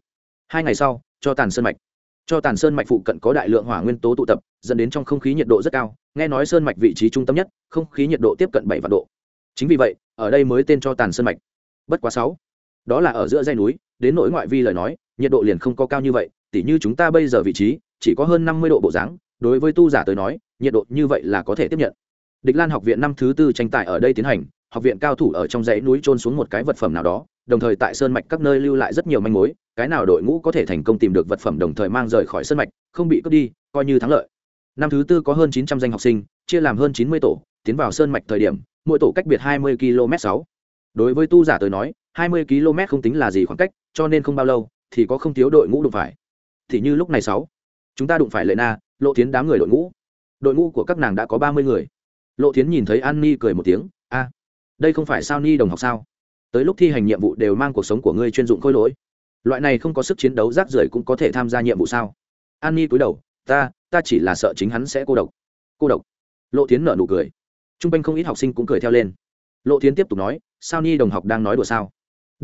hai ngày sau, cho tàn sơn mạch cho tàn sơn mạch phụ cận có đại lượng hỏa nguyên tố tụ tập, dẫn đến trong không khí nhiệt độ rất cao, nghe nói sơn mạch vị trí trung tâm nhất, không khí nhiệt độ tiếp cận bảy vạn độ. Chính vì vậy, ở đây mới tên cho tàn sơn mạch. Bất quá sáu, đó là ở giữa dây núi, đến nỗi ngoại vi lời nói, nhiệt độ liền không có cao như vậy, tỉ như chúng ta bây giờ vị trí, chỉ có hơn năm mươi độ bộ dáng, đối với tu giả tới nói, nhiệt độ như vậy là có thể tiếp nhận. Địch lan học viện năm thứ tư tranh tài ở đây tiến hành học viện cao thủ ở trong dãy núi trôn xuống một cái vật phẩm nào đó, đồng thời tại sơn mạch các nơi lưu lại rất nhiều manh mối, cái nào đội ngũ có thể thành công tìm được vật phẩm đồng thời mang rời khỏi sơn mạch, không bị cướp đi, coi như thắng lợi. Năm thứ tư có hơn chín trăm danh học sinh, chia làm hơn chín mươi tổ, tiến vào sơn mạch thời điểm, mỗi tổ cách biệt hai mươi km sáu. Đối với tu giả tới nói, hai mươi km không tính là gì khoảng cách, cho nên không bao lâu thì có không thiếu đội ngũ đụng phải. Thì như lúc này sáu, chúng ta đụng phải lệ na, lộ tiến đám người đội ngũ. Đội ngũ của các nàng đã có ba mươi người. Lộ tiến nhìn thấy an ni cười một tiếng, a đây không phải sao ni đồng học sao? Tới lúc thi hành nhiệm vụ đều mang cuộc sống của ngươi chuyên dụng khôi lỗi. Loại này không có sức chiến đấu rác rưởi cũng có thể tham gia nhiệm vụ sao? An ni cúi đầu, ta ta chỉ là sợ chính hắn sẽ cô độc. Cô độc? Lộ tiến nở nụ cười. T r u n g quanh không ít học sinh cũng cười theo lên. Lộ tiến tiếp tục nói, sao ni đồng học đang nói đùa sao?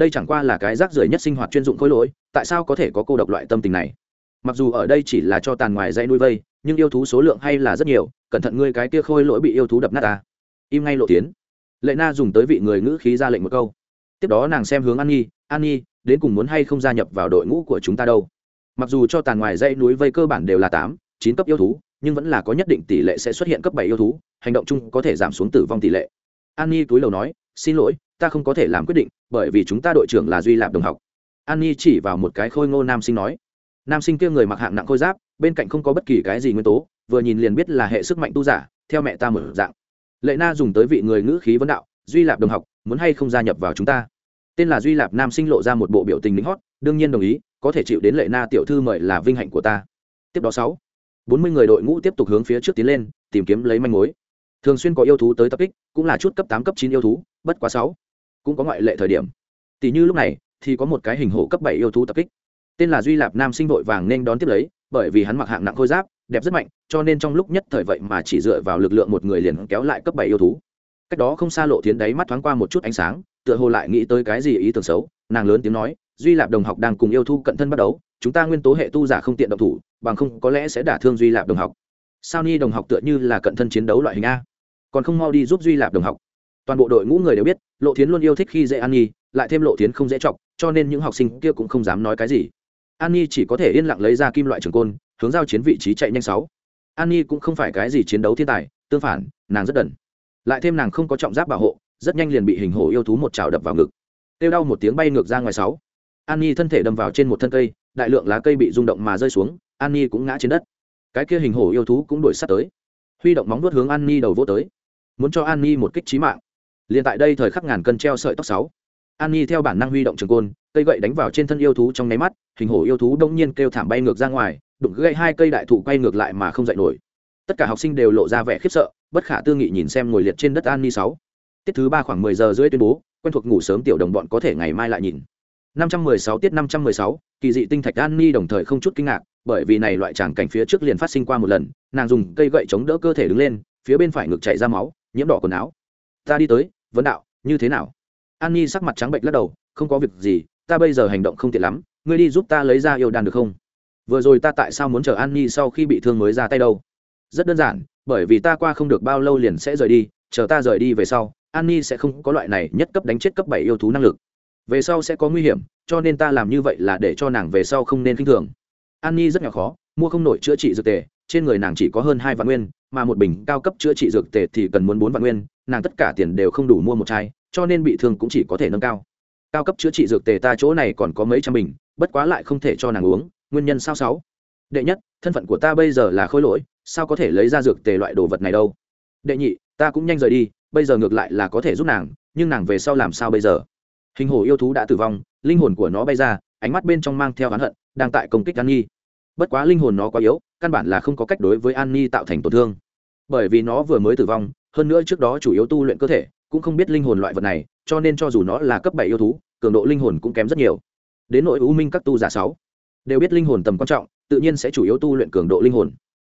Đây chẳng qua là cái rác rưởi nhất sinh hoạt chuyên dụng khôi lỗi, tại sao có thể có cô độc loại tâm tình này? Mặc dù ở đây chỉ là cho tàn ngoài dây nuôi vây, nhưng yêu thú số lượng hay là rất nhiều, cẩn thận ngươi cái kia khôi lỗi bị yêu thú đập nát ta. Im ngay lộ tiến lệ na dùng tới vị người ngữ khí ra lệnh một câu. Tiếp đó nàng xem hướng an nhi an nhi, đến cùng muốn hay không gia nhập vào đội ngũ của chúng ta đâu? Mặc dù cho tàn ngoài dãy núi vây cơ bản đều là tám, chín cấp yêu thú, nhưng vẫn là có nhất định tỷ lệ sẽ xuất hiện cấp bảy yêu thú, hành động chung có thể giảm xuống tử vong tỷ lệ. An nhi túi lầu nói, xin lỗi, ta không có thể làm quyết định, bởi vì chúng ta đội trưởng là duy lạp đồng học. An nhi chỉ vào một cái khôi ngô nam sinh nói, nam sinh kia người mặc hạng nặng khôi giáp, bên cạnh không có bất kỳ cái gì nguyên tố, vừa nhìn liền biết là hệ sức mạnh tu giả, theo mẹ ta mở dạng lệ na dùng tới vị người ngữ khí vấn đạo, duy lạp đồng học, muốn hay không gia nhập vào chúng ta? Tên là duy lạp nam sinh lộ ra một bộ biểu tình lính hót, đương nhiên đồng ý, có thể chịu đến lệ na tiểu thư mời là vinh hạnh của ta. Tiếp đó sáu, bốn mươi người đội ngũ tiếp tục hướng phía trước tiến lên, tìm kiếm lấy manh mối. Thường xuyên có yêu thú tới tập kích, cũng là chút cấp tám, cấp chín yêu thú, bất quá sáu, cũng có ngoại lệ thời điểm. Tỷ như lúc này, thì có một cái hình hộ cấp bảy yêu thú tập kích tên là duy lạp nam sinh vội vàng nên đón tiếp lấy, bởi vì hắn mặc hạng nặng khôi giáp, đẹp rất mạnh, cho nên trong lúc nhất thời vậy mà chỉ dựa vào lực lượng một người liền kéo lại cấp bảy yêu thú. Cách đó không xa lộ Thiến đáy mắt thoáng qua một chút ánh sáng, tựa hồ lại nghĩ tới cái gì ý tưởng xấu, nàng lớn tiếng nói, duy lạp đồng học đang cùng yêu thu cận thân bắt đầu, chúng ta nguyên tố hệ tu giả không tiện động thủ, bằng không có lẽ sẽ đả thương duy lạp đồng học. Sao ni đồng học tựa như là cận thân chiến đấu loại hình a? Còn không mau đi giúp duy lạp đồng học. Toàn bộ đội ngũ người đều biết, lộ Thiến luôn yêu thích khi dễ an nhi, lại thêm lộ Thiến không dễ chọc, cho nên những học sinh kia cũng không dám nói cái gì an nhi chỉ có thể yên lặng lấy ra kim loại trường côn, hướng giao chiến vị trí chạy nhanh sáu. An nhi cũng không phải cái gì chiến đấu thiên tài, tương phản, nàng rất đần. Lại thêm nàng không có trọng giáp bảo hộ, rất nhanh liền bị hình hổ yêu thú một trào đập vào ngực. Tiêu đau một tiếng bay ngược ra ngoài sáu. An nhi thân thể đâm vào trên một thân cây, đại lượng lá cây bị rung động mà rơi xuống, an nhi cũng ngã trên đất. Cái kia hình hổ yêu thú cũng đuổi sát tới. Huy động móng vuốt hướng an nhi đầu vô tới. Muốn cho an nhi một kích trí mạng. Liền tại đây thời khắc ngàn cân treo sợi tóc sáu an nhi theo bản năng huy động trường côn cây gậy đánh vào trên thân yêu thú trong nháy mắt hình hổ yêu thú đông nhiên kêu thảm bay ngược ra ngoài đụng gậy hai cây đại thụ quay ngược lại mà không dậy nổi. Tất cả học sinh đều lộ ra vẻ khiếp sợ bất khả tư nghị nhìn xem ngồi liệt trên đất an nhi sáu. Tiết thứ ba khoảng mười giờ rưỡi tuyên bố quen thuộc ngủ sớm tiểu đồng bọn có thể ngày mai lại nhìn. 516 tiết 516, kỳ dị tinh thạch an ni đồng thời không chút kinh ngạc bởi vì này loại tràng cảnh phía trước liền phát sinh qua một lần nàng dùng cây gậy chống đỡ cơ thể đứng lên phía bên phải ngực chảy ra máu nhiễm đỏ quần áo. Ta đi tới vấn đạo như thế nào? An Nhi sắc mặt trắng bệnh lắc đầu, không có việc gì, ta bây giờ hành động không tiện lắm, ngươi đi giúp ta lấy ra yêu đan được không? Vừa rồi ta tại sao muốn chờ an Nhi sau khi bị thương mới ra tay đâu? Rất đơn giản, bởi vì ta qua không được bao lâu liền sẽ rời đi, chờ ta rời đi về sau, an Nhi sẽ không có loại này nhất cấp đánh chết cấp bảy yêu thú năng lực. Về sau sẽ có nguy hiểm, cho nên ta làm như vậy là để cho nàng về sau không nên k i n h thường. An Nhi rất nhỏ khó, mua không nổi chữa trị dược tề, trên người nàng chỉ có hơn hai vạn nguyên, mà một bình cao cấp chữa trị dược tề thì cần muốn bốn vạn nguyên, nàng tất cả tiền đều không đủ mua một chai cho nên bị thương cũng chỉ có thể nâng cao. Cao cấp chữa trị dược tề ta chỗ này còn có mấy trăm bình, bất quá lại không thể cho nàng uống, nguyên nhân sao sáu? Đệ nhất, thân phận của ta bây giờ là khôi lỗi, sao có thể lấy ra dược tề loại đồ vật này đâu? Đệ nhị, ta cũng nhanh rời đi, bây giờ ngược lại là có thể giúp nàng, nhưng nàng về sau làm sao bây giờ? Hình hổ yêu thú đã tử vong, linh hồn của nó bay ra, ánh mắt bên trong mang theo oán hận, đang tại công kích an nhi. Bất quá linh hồn nó quá yếu, căn bản là không có cách đối với an nhi tạo thành tổn thương. Bởi vì nó vừa mới tử vong, hơn nữa trước đó chủ yếu tu luyện cơ thể cũng không biết linh hồn loại vật này, cho nên cho dù nó là cấp bảy yêu thú, cường độ linh hồn cũng kém rất nhiều. Đến nội u minh các tu giả sáu, đều biết linh hồn tầm quan trọng, tự nhiên sẽ chủ yếu tu luyện cường độ linh hồn.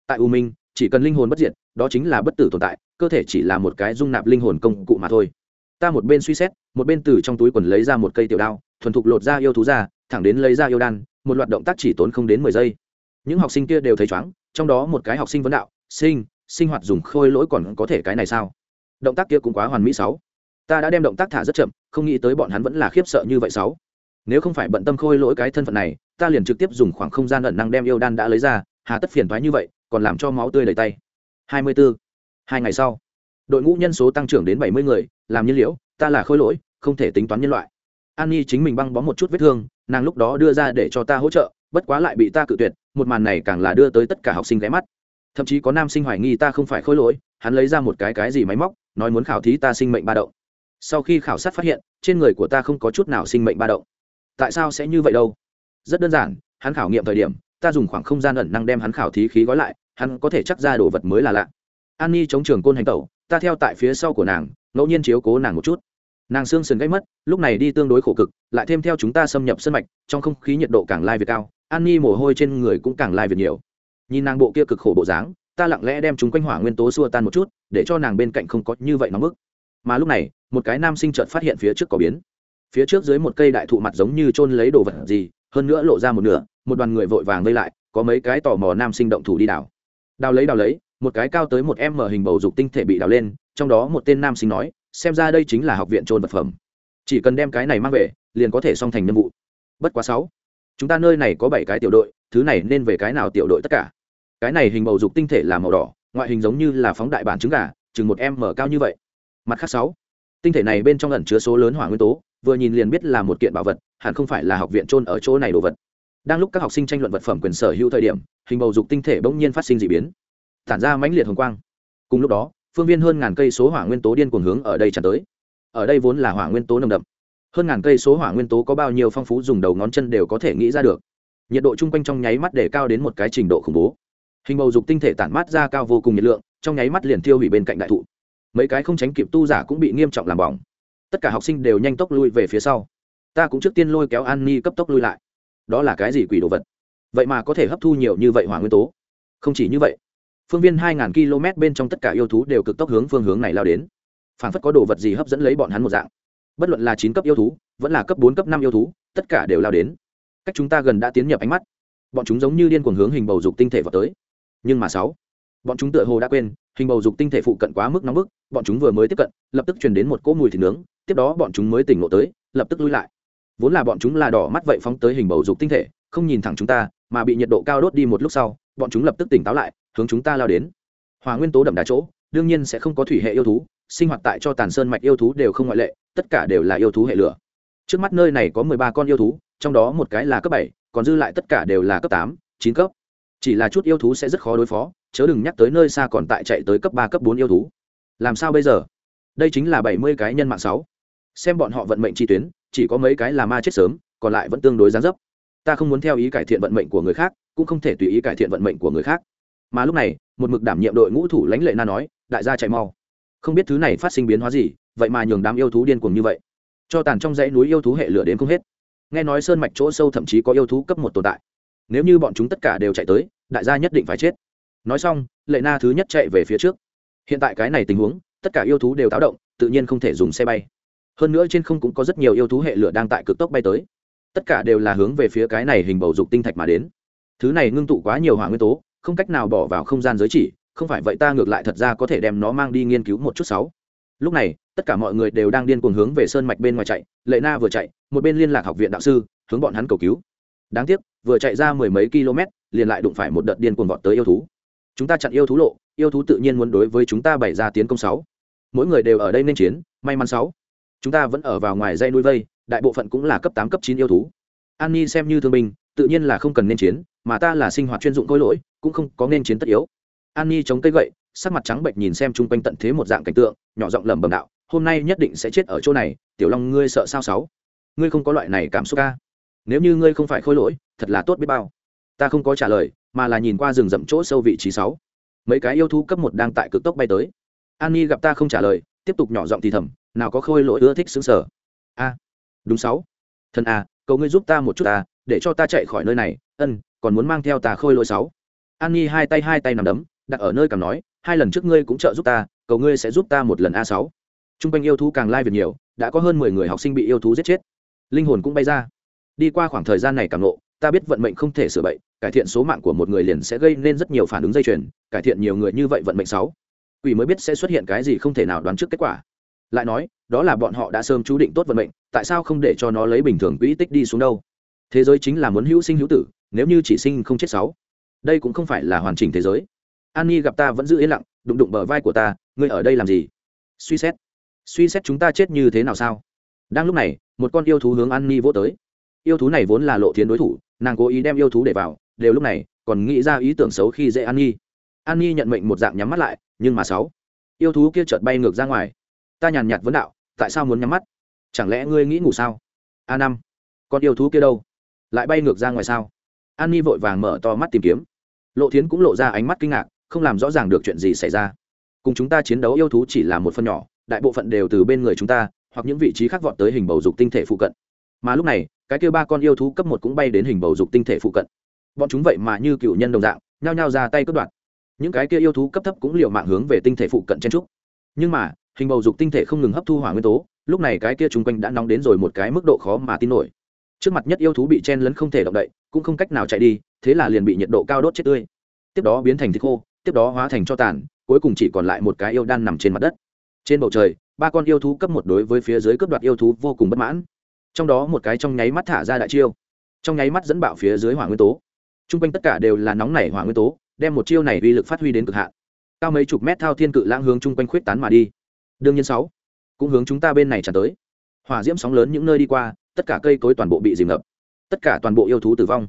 Tại u minh, chỉ cần linh hồn bất diệt, đó chính là bất tử tồn tại, cơ thể chỉ là một cái dung nạp linh hồn công cụ mà thôi. Ta một bên suy xét, một bên từ trong túi quần lấy ra một cây tiểu đao, thuần thục lột ra yêu thú ra, thẳng đến lấy ra yêu đan, một loạt động tác chỉ tốn không đến mười giây. Những học sinh kia đều thấy chóng, trong đó một cái học sinh vấn đạo, sinh sinh hoạt dùng khôi lỗi còn có thể cái này sao? Động tác kia cũng quá hoàn mỹ sáu. Ta đã đem động tác thả rất chậm, không nghĩ tới bọn hắn vẫn là khiếp sợ như vậy sáu. Nếu không phải bận tâm khôi lỗi cái thân phận này, ta liền trực tiếp dùng khoảng không gian ẩn năng đem yêu đan đã lấy ra, hà tất phiền thoái như vậy, còn làm cho máu tươi đầy tay. Hai mươi 24. hai ngày sau, đội ngũ nhân số tăng trưởng đến bảy mươi người, làm nhiên liễu, ta là khôi lỗi, không thể tính toán nhân loại. An nhi chính mình băng bó một chút vết thương, nàng lúc đó đưa ra để cho ta hỗ trợ, bất quá lại bị ta cự tuyệt, một màn này càng là đưa tới tất cả học sinh ghé mắt. Thậm chí có nam sinh hoài nghi ta không phải khôi lỗi, hắn lấy ra một cái cái gì máy móc nói muốn khảo thí ta sinh mệnh ba động. Sau khi khảo sát phát hiện, trên người của ta không có chút nào sinh mệnh ba động. Tại sao sẽ như vậy đâu? Rất đơn giản, hắn khảo nghiệm thời điểm, ta dùng khoảng không gian ẩn năng đem hắn khảo thí khí gói lại, hắn có thể chắc ra đồ vật mới là lạ. An ni chống trường côn hành tẩu, ta theo tại phía sau của nàng, ngẫu nhiên chiếu cố nàng một chút. Nàng xương sườn gãy mất, lúc này đi tương đối khổ cực, lại thêm theo chúng ta xâm nhập sân mạch, trong không khí nhiệt độ càng lai về cao, an ni mồ hôi trên người cũng càng lai về nhiều. Nhìn nàng bộ kia cực khổ bộ dáng ta lặng lẽ đem chúng quanh hỏa nguyên tố xua tan một chút, để cho nàng bên cạnh không có như vậy nóng bức. Mà lúc này, một cái nam sinh chợt phát hiện phía trước có biến. Phía trước dưới một cây đại thụ mặt giống như chôn lấy đồ vật gì, hơn nữa lộ ra một nửa, một đoàn người vội vàng vây lại, có mấy cái tò mò nam sinh động thủ đi đào đào lấy đào lấy, một cái cao tới một em mở hình bầu dục tinh thể bị đào lên, trong đó một tên nam sinh nói, xem ra đây chính là học viện trôn vật phẩm. Chỉ cần đem cái này mang về, liền có thể xong thành nhiệm vụ. Bất quá sáu, chúng ta nơi này có bảy cái tiểu đội, thứ này nên về cái nào tiểu đội tất cả? Cái này hình bầu dục tinh thể là màu đỏ, ngoại hình giống như là phóng đại bản trứng gà, chừng một em mở cao như vậy. Mặt khác sáu, tinh thể này bên trong ẩn chứa số lớn hỏa nguyên tố, vừa nhìn liền biết là một kiện bảo vật, hẳn không phải là học viện trôn ở chỗ này đồ vật. Đang lúc các học sinh tranh luận vật phẩm quyền sở hữu thời điểm, hình bầu dục tinh thể bỗng nhiên phát sinh d ị biến, tản ra mãnh liệt hồng quang. Cùng lúc đó, phương viên hơn ngàn cây số hỏa nguyên tố điên cuồng hướng ở đây tràn tới. Ở đây vốn là hỏa nguyên tố nồng đậm. Hơn ngàn cây số hỏa nguyên tố có bao nhiêu phong phú dùng đầu ngón chân đều có thể nghĩ ra được. Nhiệt độ chung quanh trong nháy mắt để cao đến một cái trình độ khủng bố hình bầu dục tinh thể tản mát ra cao vô cùng nhiệt lượng, trong nháy mắt liền tiêu hủy bên cạnh đại thụ. Mấy cái không tránh kịp tu giả cũng bị nghiêm trọng làm bỏng. Tất cả học sinh đều nhanh tốc lui về phía sau. Ta cũng trước tiên lôi kéo an ni cấp tốc lui lại. Đó là cái gì quỷ đồ vật? Vậy mà có thể hấp thu nhiều như vậy hỏa nguyên tố? Không chỉ như vậy, phương viên hai ngàn km bên trong tất cả yêu thú đều cực tốc hướng phương hướng này lao đến. Phản phất có đồ vật gì hấp dẫn lấy bọn hắn một dạng. Bất luận là chín cấp yêu thú, vẫn là cấp bốn, cấp năm yêu thú, tất cả đều lao đến. Cách chúng ta gần đã tiến nhập ánh mắt. Bọn chúng giống như điên cuồng hướng hình bầu dục tinh thể vào tới nhưng mà sáu, bọn chúng tựa hồ đã quên, hình bầu dục tinh thể phụ cận quá mức nóng bức, bọn chúng vừa mới tiếp cận, lập tức truyền đến một cỗ mùi thịt nướng, tiếp đó bọn chúng mới tỉnh ngộ tới, lập tức lui lại. Vốn là bọn chúng là đỏ mắt vậy phóng tới hình bầu dục tinh thể, không nhìn thẳng chúng ta, mà bị nhiệt độ cao đốt đi một lúc sau, bọn chúng lập tức tỉnh táo lại, hướng chúng ta lao đến. Hòa nguyên tố đậm đà chỗ, đương nhiên sẽ không có thủy hệ yêu thú, sinh hoạt tại cho tàn sơn mạch yêu thú đều không ngoại lệ, tất cả đều là yêu thú hệ lửa. Trước mắt nơi này có mười ba con yêu thú, trong đó một cái là cấp bảy, còn dư lại tất cả đều là cấp tám, chín cấp chỉ là chút yêu thú sẽ rất khó đối phó, chớ đừng nhắc tới nơi xa còn tại chạy tới cấp ba, cấp bốn yêu thú. Làm sao bây giờ? Đây chính là bảy mươi cái nhân mạng sáu. Xem bọn họ vận mệnh chi tuyến, chỉ có mấy cái là ma chết sớm, còn lại vẫn tương đối gián dấp. Ta không muốn theo ý cải thiện vận mệnh của người khác, cũng không thể tùy ý cải thiện vận mệnh của người khác. Mà lúc này, một mực đảm nhiệm đội ngũ thủ lãnh lệ na nói, đại gia chạy mau. Không biết thứ này phát sinh biến hóa gì, vậy mà nhường đám yêu thú điên cuồng như vậy. Cho tàn trong dãy núi yêu thú hệ lửa đến không hết. Nghe nói sơn mạch chỗ sâu thậm chí có yêu thú cấp một tồn tại nếu như bọn chúng tất cả đều chạy tới, đại gia nhất định phải chết. Nói xong, lệ na thứ nhất chạy về phía trước. Hiện tại cái này tình huống, tất cả yêu thú đều táo động, tự nhiên không thể dùng xe bay. Hơn nữa trên không cũng có rất nhiều yêu thú hệ lửa đang tại cực tốc bay tới. Tất cả đều là hướng về phía cái này hình bầu dục tinh thạch mà đến. Thứ này ngưng tụ quá nhiều hỏa nguyên tố, không cách nào bỏ vào không gian giới chỉ, không phải vậy ta ngược lại thật ra có thể đem nó mang đi nghiên cứu một chút sáu. Lúc này, tất cả mọi người đều đang điên cuồng hướng về sơn mạch bên ngoài chạy, lệ na vừa chạy, một bên liên lạc học viện đạo sư, hướng bọn hắn cầu cứu đáng tiếc, vừa chạy ra mười mấy km, liền lại đụng phải một đợt điên cuồng vọt tới yêu thú. Chúng ta chặn yêu thú lộ, yêu thú tự nhiên muốn đối với chúng ta bày ra tiến công sáu. Mỗi người đều ở đây nên chiến, may mắn sáu. Chúng ta vẫn ở vào ngoài dây nuôi vây, đại bộ phận cũng là cấp tám, cấp chín yêu thú. An ni xem như thương binh, tự nhiên là không cần nên chiến, mà ta là sinh hoạt chuyên dụng khối lỗi, cũng không có nên chiến tất yếu. An ni chống cây gậy, sắc mặt trắng bệnh nhìn xem chung quanh tận thế một dạng cảnh tượng, nhỏ giọng lẩm bẩm đạo, hôm nay nhất định sẽ chết ở chỗ này, tiểu long ngươi sợ sao sáu? Ngươi không có loại này cảm xúc ca nếu như ngươi không phải khôi lỗi, thật là tốt biết bao. Ta không có trả lời, mà là nhìn qua rừng rậm chỗ sâu vị trí sáu. Mấy cái yêu thú cấp một đang tại cực tốc bay tới. An ni gặp ta không trả lời, tiếp tục nhỏ giọng thì thầm, nào có khôi lỗi ưa thích xứng sở a, đúng sáu. Thần a, cầu ngươi giúp ta một chút ta để cho ta chạy khỏi nơi này. Ân, còn muốn mang theo ta khôi lỗi sáu. An ni hai tay hai tay nằm đấm, đặt ở nơi càng nói, hai lần trước ngươi cũng trợ giúp ta, cầu ngươi sẽ giúp ta một lần a sáu. T r u n g quanh yêu thú càng lai việc nhiều, đã có hơn mười người học sinh bị yêu thú giết chết. Linh hồn cũng bay ra đi qua khoảng thời gian này càng lộ ta biết vận mệnh không thể sửa bậy, cải thiện số mạng của một người liền sẽ gây nên rất nhiều phản ứng dây chuyền, cải thiện nhiều người như vậy vận mệnh sáu. Quỷ mới biết sẽ xuất hiện cái gì không thể nào đoán trước kết quả. Lại nói, đó là bọn họ đã sớm chú định tốt vận mệnh, tại sao không để cho nó lấy bình thường quỹ tích đi xuống đâu? Thế giới chính là muốn hữu sinh hữu tử, nếu như chỉ sinh không chết sáu. Đây cũng không phải là hoàn chỉnh thế giới. An nhi gặp ta vẫn giữ yên lặng, đụng đụng bờ vai của ta, ngươi ở đây làm gì? Suy xét. Suy xét chúng ta chết như thế nào sao? Đang lúc này, một con yêu thú hướng an nhi vỗ tới yêu thú này vốn là lộ thiến đối thủ, nàng cố ý đem yêu thú để vào, đều lúc này, còn nghĩ ra ý tưởng xấu khi dễ an nhi. An nhi nhận mệnh một dạng nhắm mắt lại, nhưng mà sáu, yêu thú kia chợt bay ngược ra ngoài. Ta nhàn nhạt vấn đạo, tại sao muốn nhắm mắt? Chẳng lẽ ngươi nghĩ ngủ sao? A năm, con yêu thú kia đâu? Lại bay ngược ra ngoài sao? An nhi vội vàng mở to mắt tìm kiếm. Lộ thiến cũng lộ ra ánh mắt kinh ngạc, không làm rõ ràng được chuyện gì xảy ra. Cùng chúng ta chiến đấu yêu thú chỉ là một phần nhỏ, đại bộ phận đều từ bên người chúng ta, hoặc những vị trí khác vọt tới hình bầu dục tinh thể phụ cận. Mà lúc này cái kia ba con yêu thú cấp một cũng bay đến hình bầu dục tinh thể phụ cận. Bọn chúng vậy mà như cựu nhân đồng dạng, nhao nhao ra tay cướp đoạt. Những cái kia yêu thú cấp thấp cũng liều mạng hướng về tinh thể phụ cận chen trúc nhưng mà, hình bầu dục tinh thể không ngừng hấp thu hỏa nguyên tố, lúc này cái kia chung quanh đã nóng đến rồi một cái mức độ khó mà tin nổi. Trước mặt nhất yêu thú bị chen lấn không thể động đậy, cũng không cách nào chạy đi, thế là liền bị nhiệt độ cao đốt chết tươi. Tiếp đó biến thành thịt khô, tiếp đó hóa thành cho tàn, cuối cùng chỉ còn lại một cái yêu đan nằm trên mặt đất. Trên bầu trời, ba con yêu thú cấp một đối với phía dưới cướp đoạt yêu thú vô cùng bất mãn trong đó một cái trong nháy mắt thả ra đại chiêu. Trong nháy mắt dẫn bạo phía dưới hỏa nguyên tố. T r u n g quanh tất cả đều là nóng nảy hỏa nguyên tố, đem một chiêu này uy lực phát huy đến cực hạn. Cao mấy chục mét thao thiên cự lãng hướng chung quanh khuyết tán mà đi. Đương nhiên sáu, cũng hướng chúng ta bên này tràn tới. Hỏa diễm sóng lớn những nơi đi qua, tất cả cây cối toàn bộ bị dìm ngập. Tất cả toàn bộ yêu thú tử vong.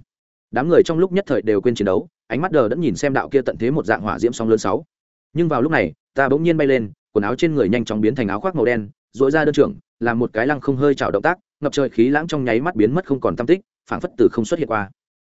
Đám người trong lúc nhất thời đều quên chiến đấu, ánh mắt đờ đẫn nhìn xem đạo kia tận thế một dạng hỏa diễm sóng lớn sáu. Nhưng vào lúc này, ta bỗng nhiên bay lên, quần áo trên người nhanh chóng biến thành áo khoác màu đen dội ra đơn trưởng, làm một cái lăng không hơi chảo động tác ngập trời khí lãng trong nháy mắt biến mất không còn tâm tích phảng phất từ không xuất hiện qua.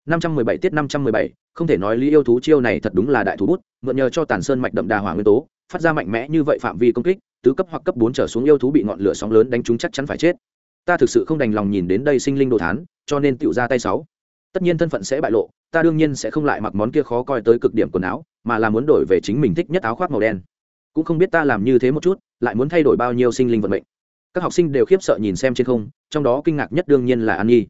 517 tiết 517, không thể nói lý yêu thú chiêu này thật đúng là đại thú bút mượn nhờ cho tàn sơn mạch đậm đà hỏa nguyên tố phát ra mạnh mẽ như vậy phạm vi công kích tứ cấp hoặc cấp bốn trở xuống yêu thú bị ngọn lửa sóng lớn đánh trúng chắc chắn phải chết. Ta thực sự không đành lòng nhìn đến đây sinh linh đồ thán cho nên tựu ra tay sáu. Tất nhiên thân phận sẽ bại lộ ta đương nhiên sẽ không lại mặc món kia khó coi tới cực điểm quần áo mà là muốn đổi về chính mình thích nhất áo khoác màu đen. Cũng không biết ta làm như thế một chút lại muốn thay đổi bao nhiêu sinh linh vận mệnh các học sinh đều khiếp sợ nhìn xem trên không, trong đó kinh ngạc nhất đương nhiên là an nhi.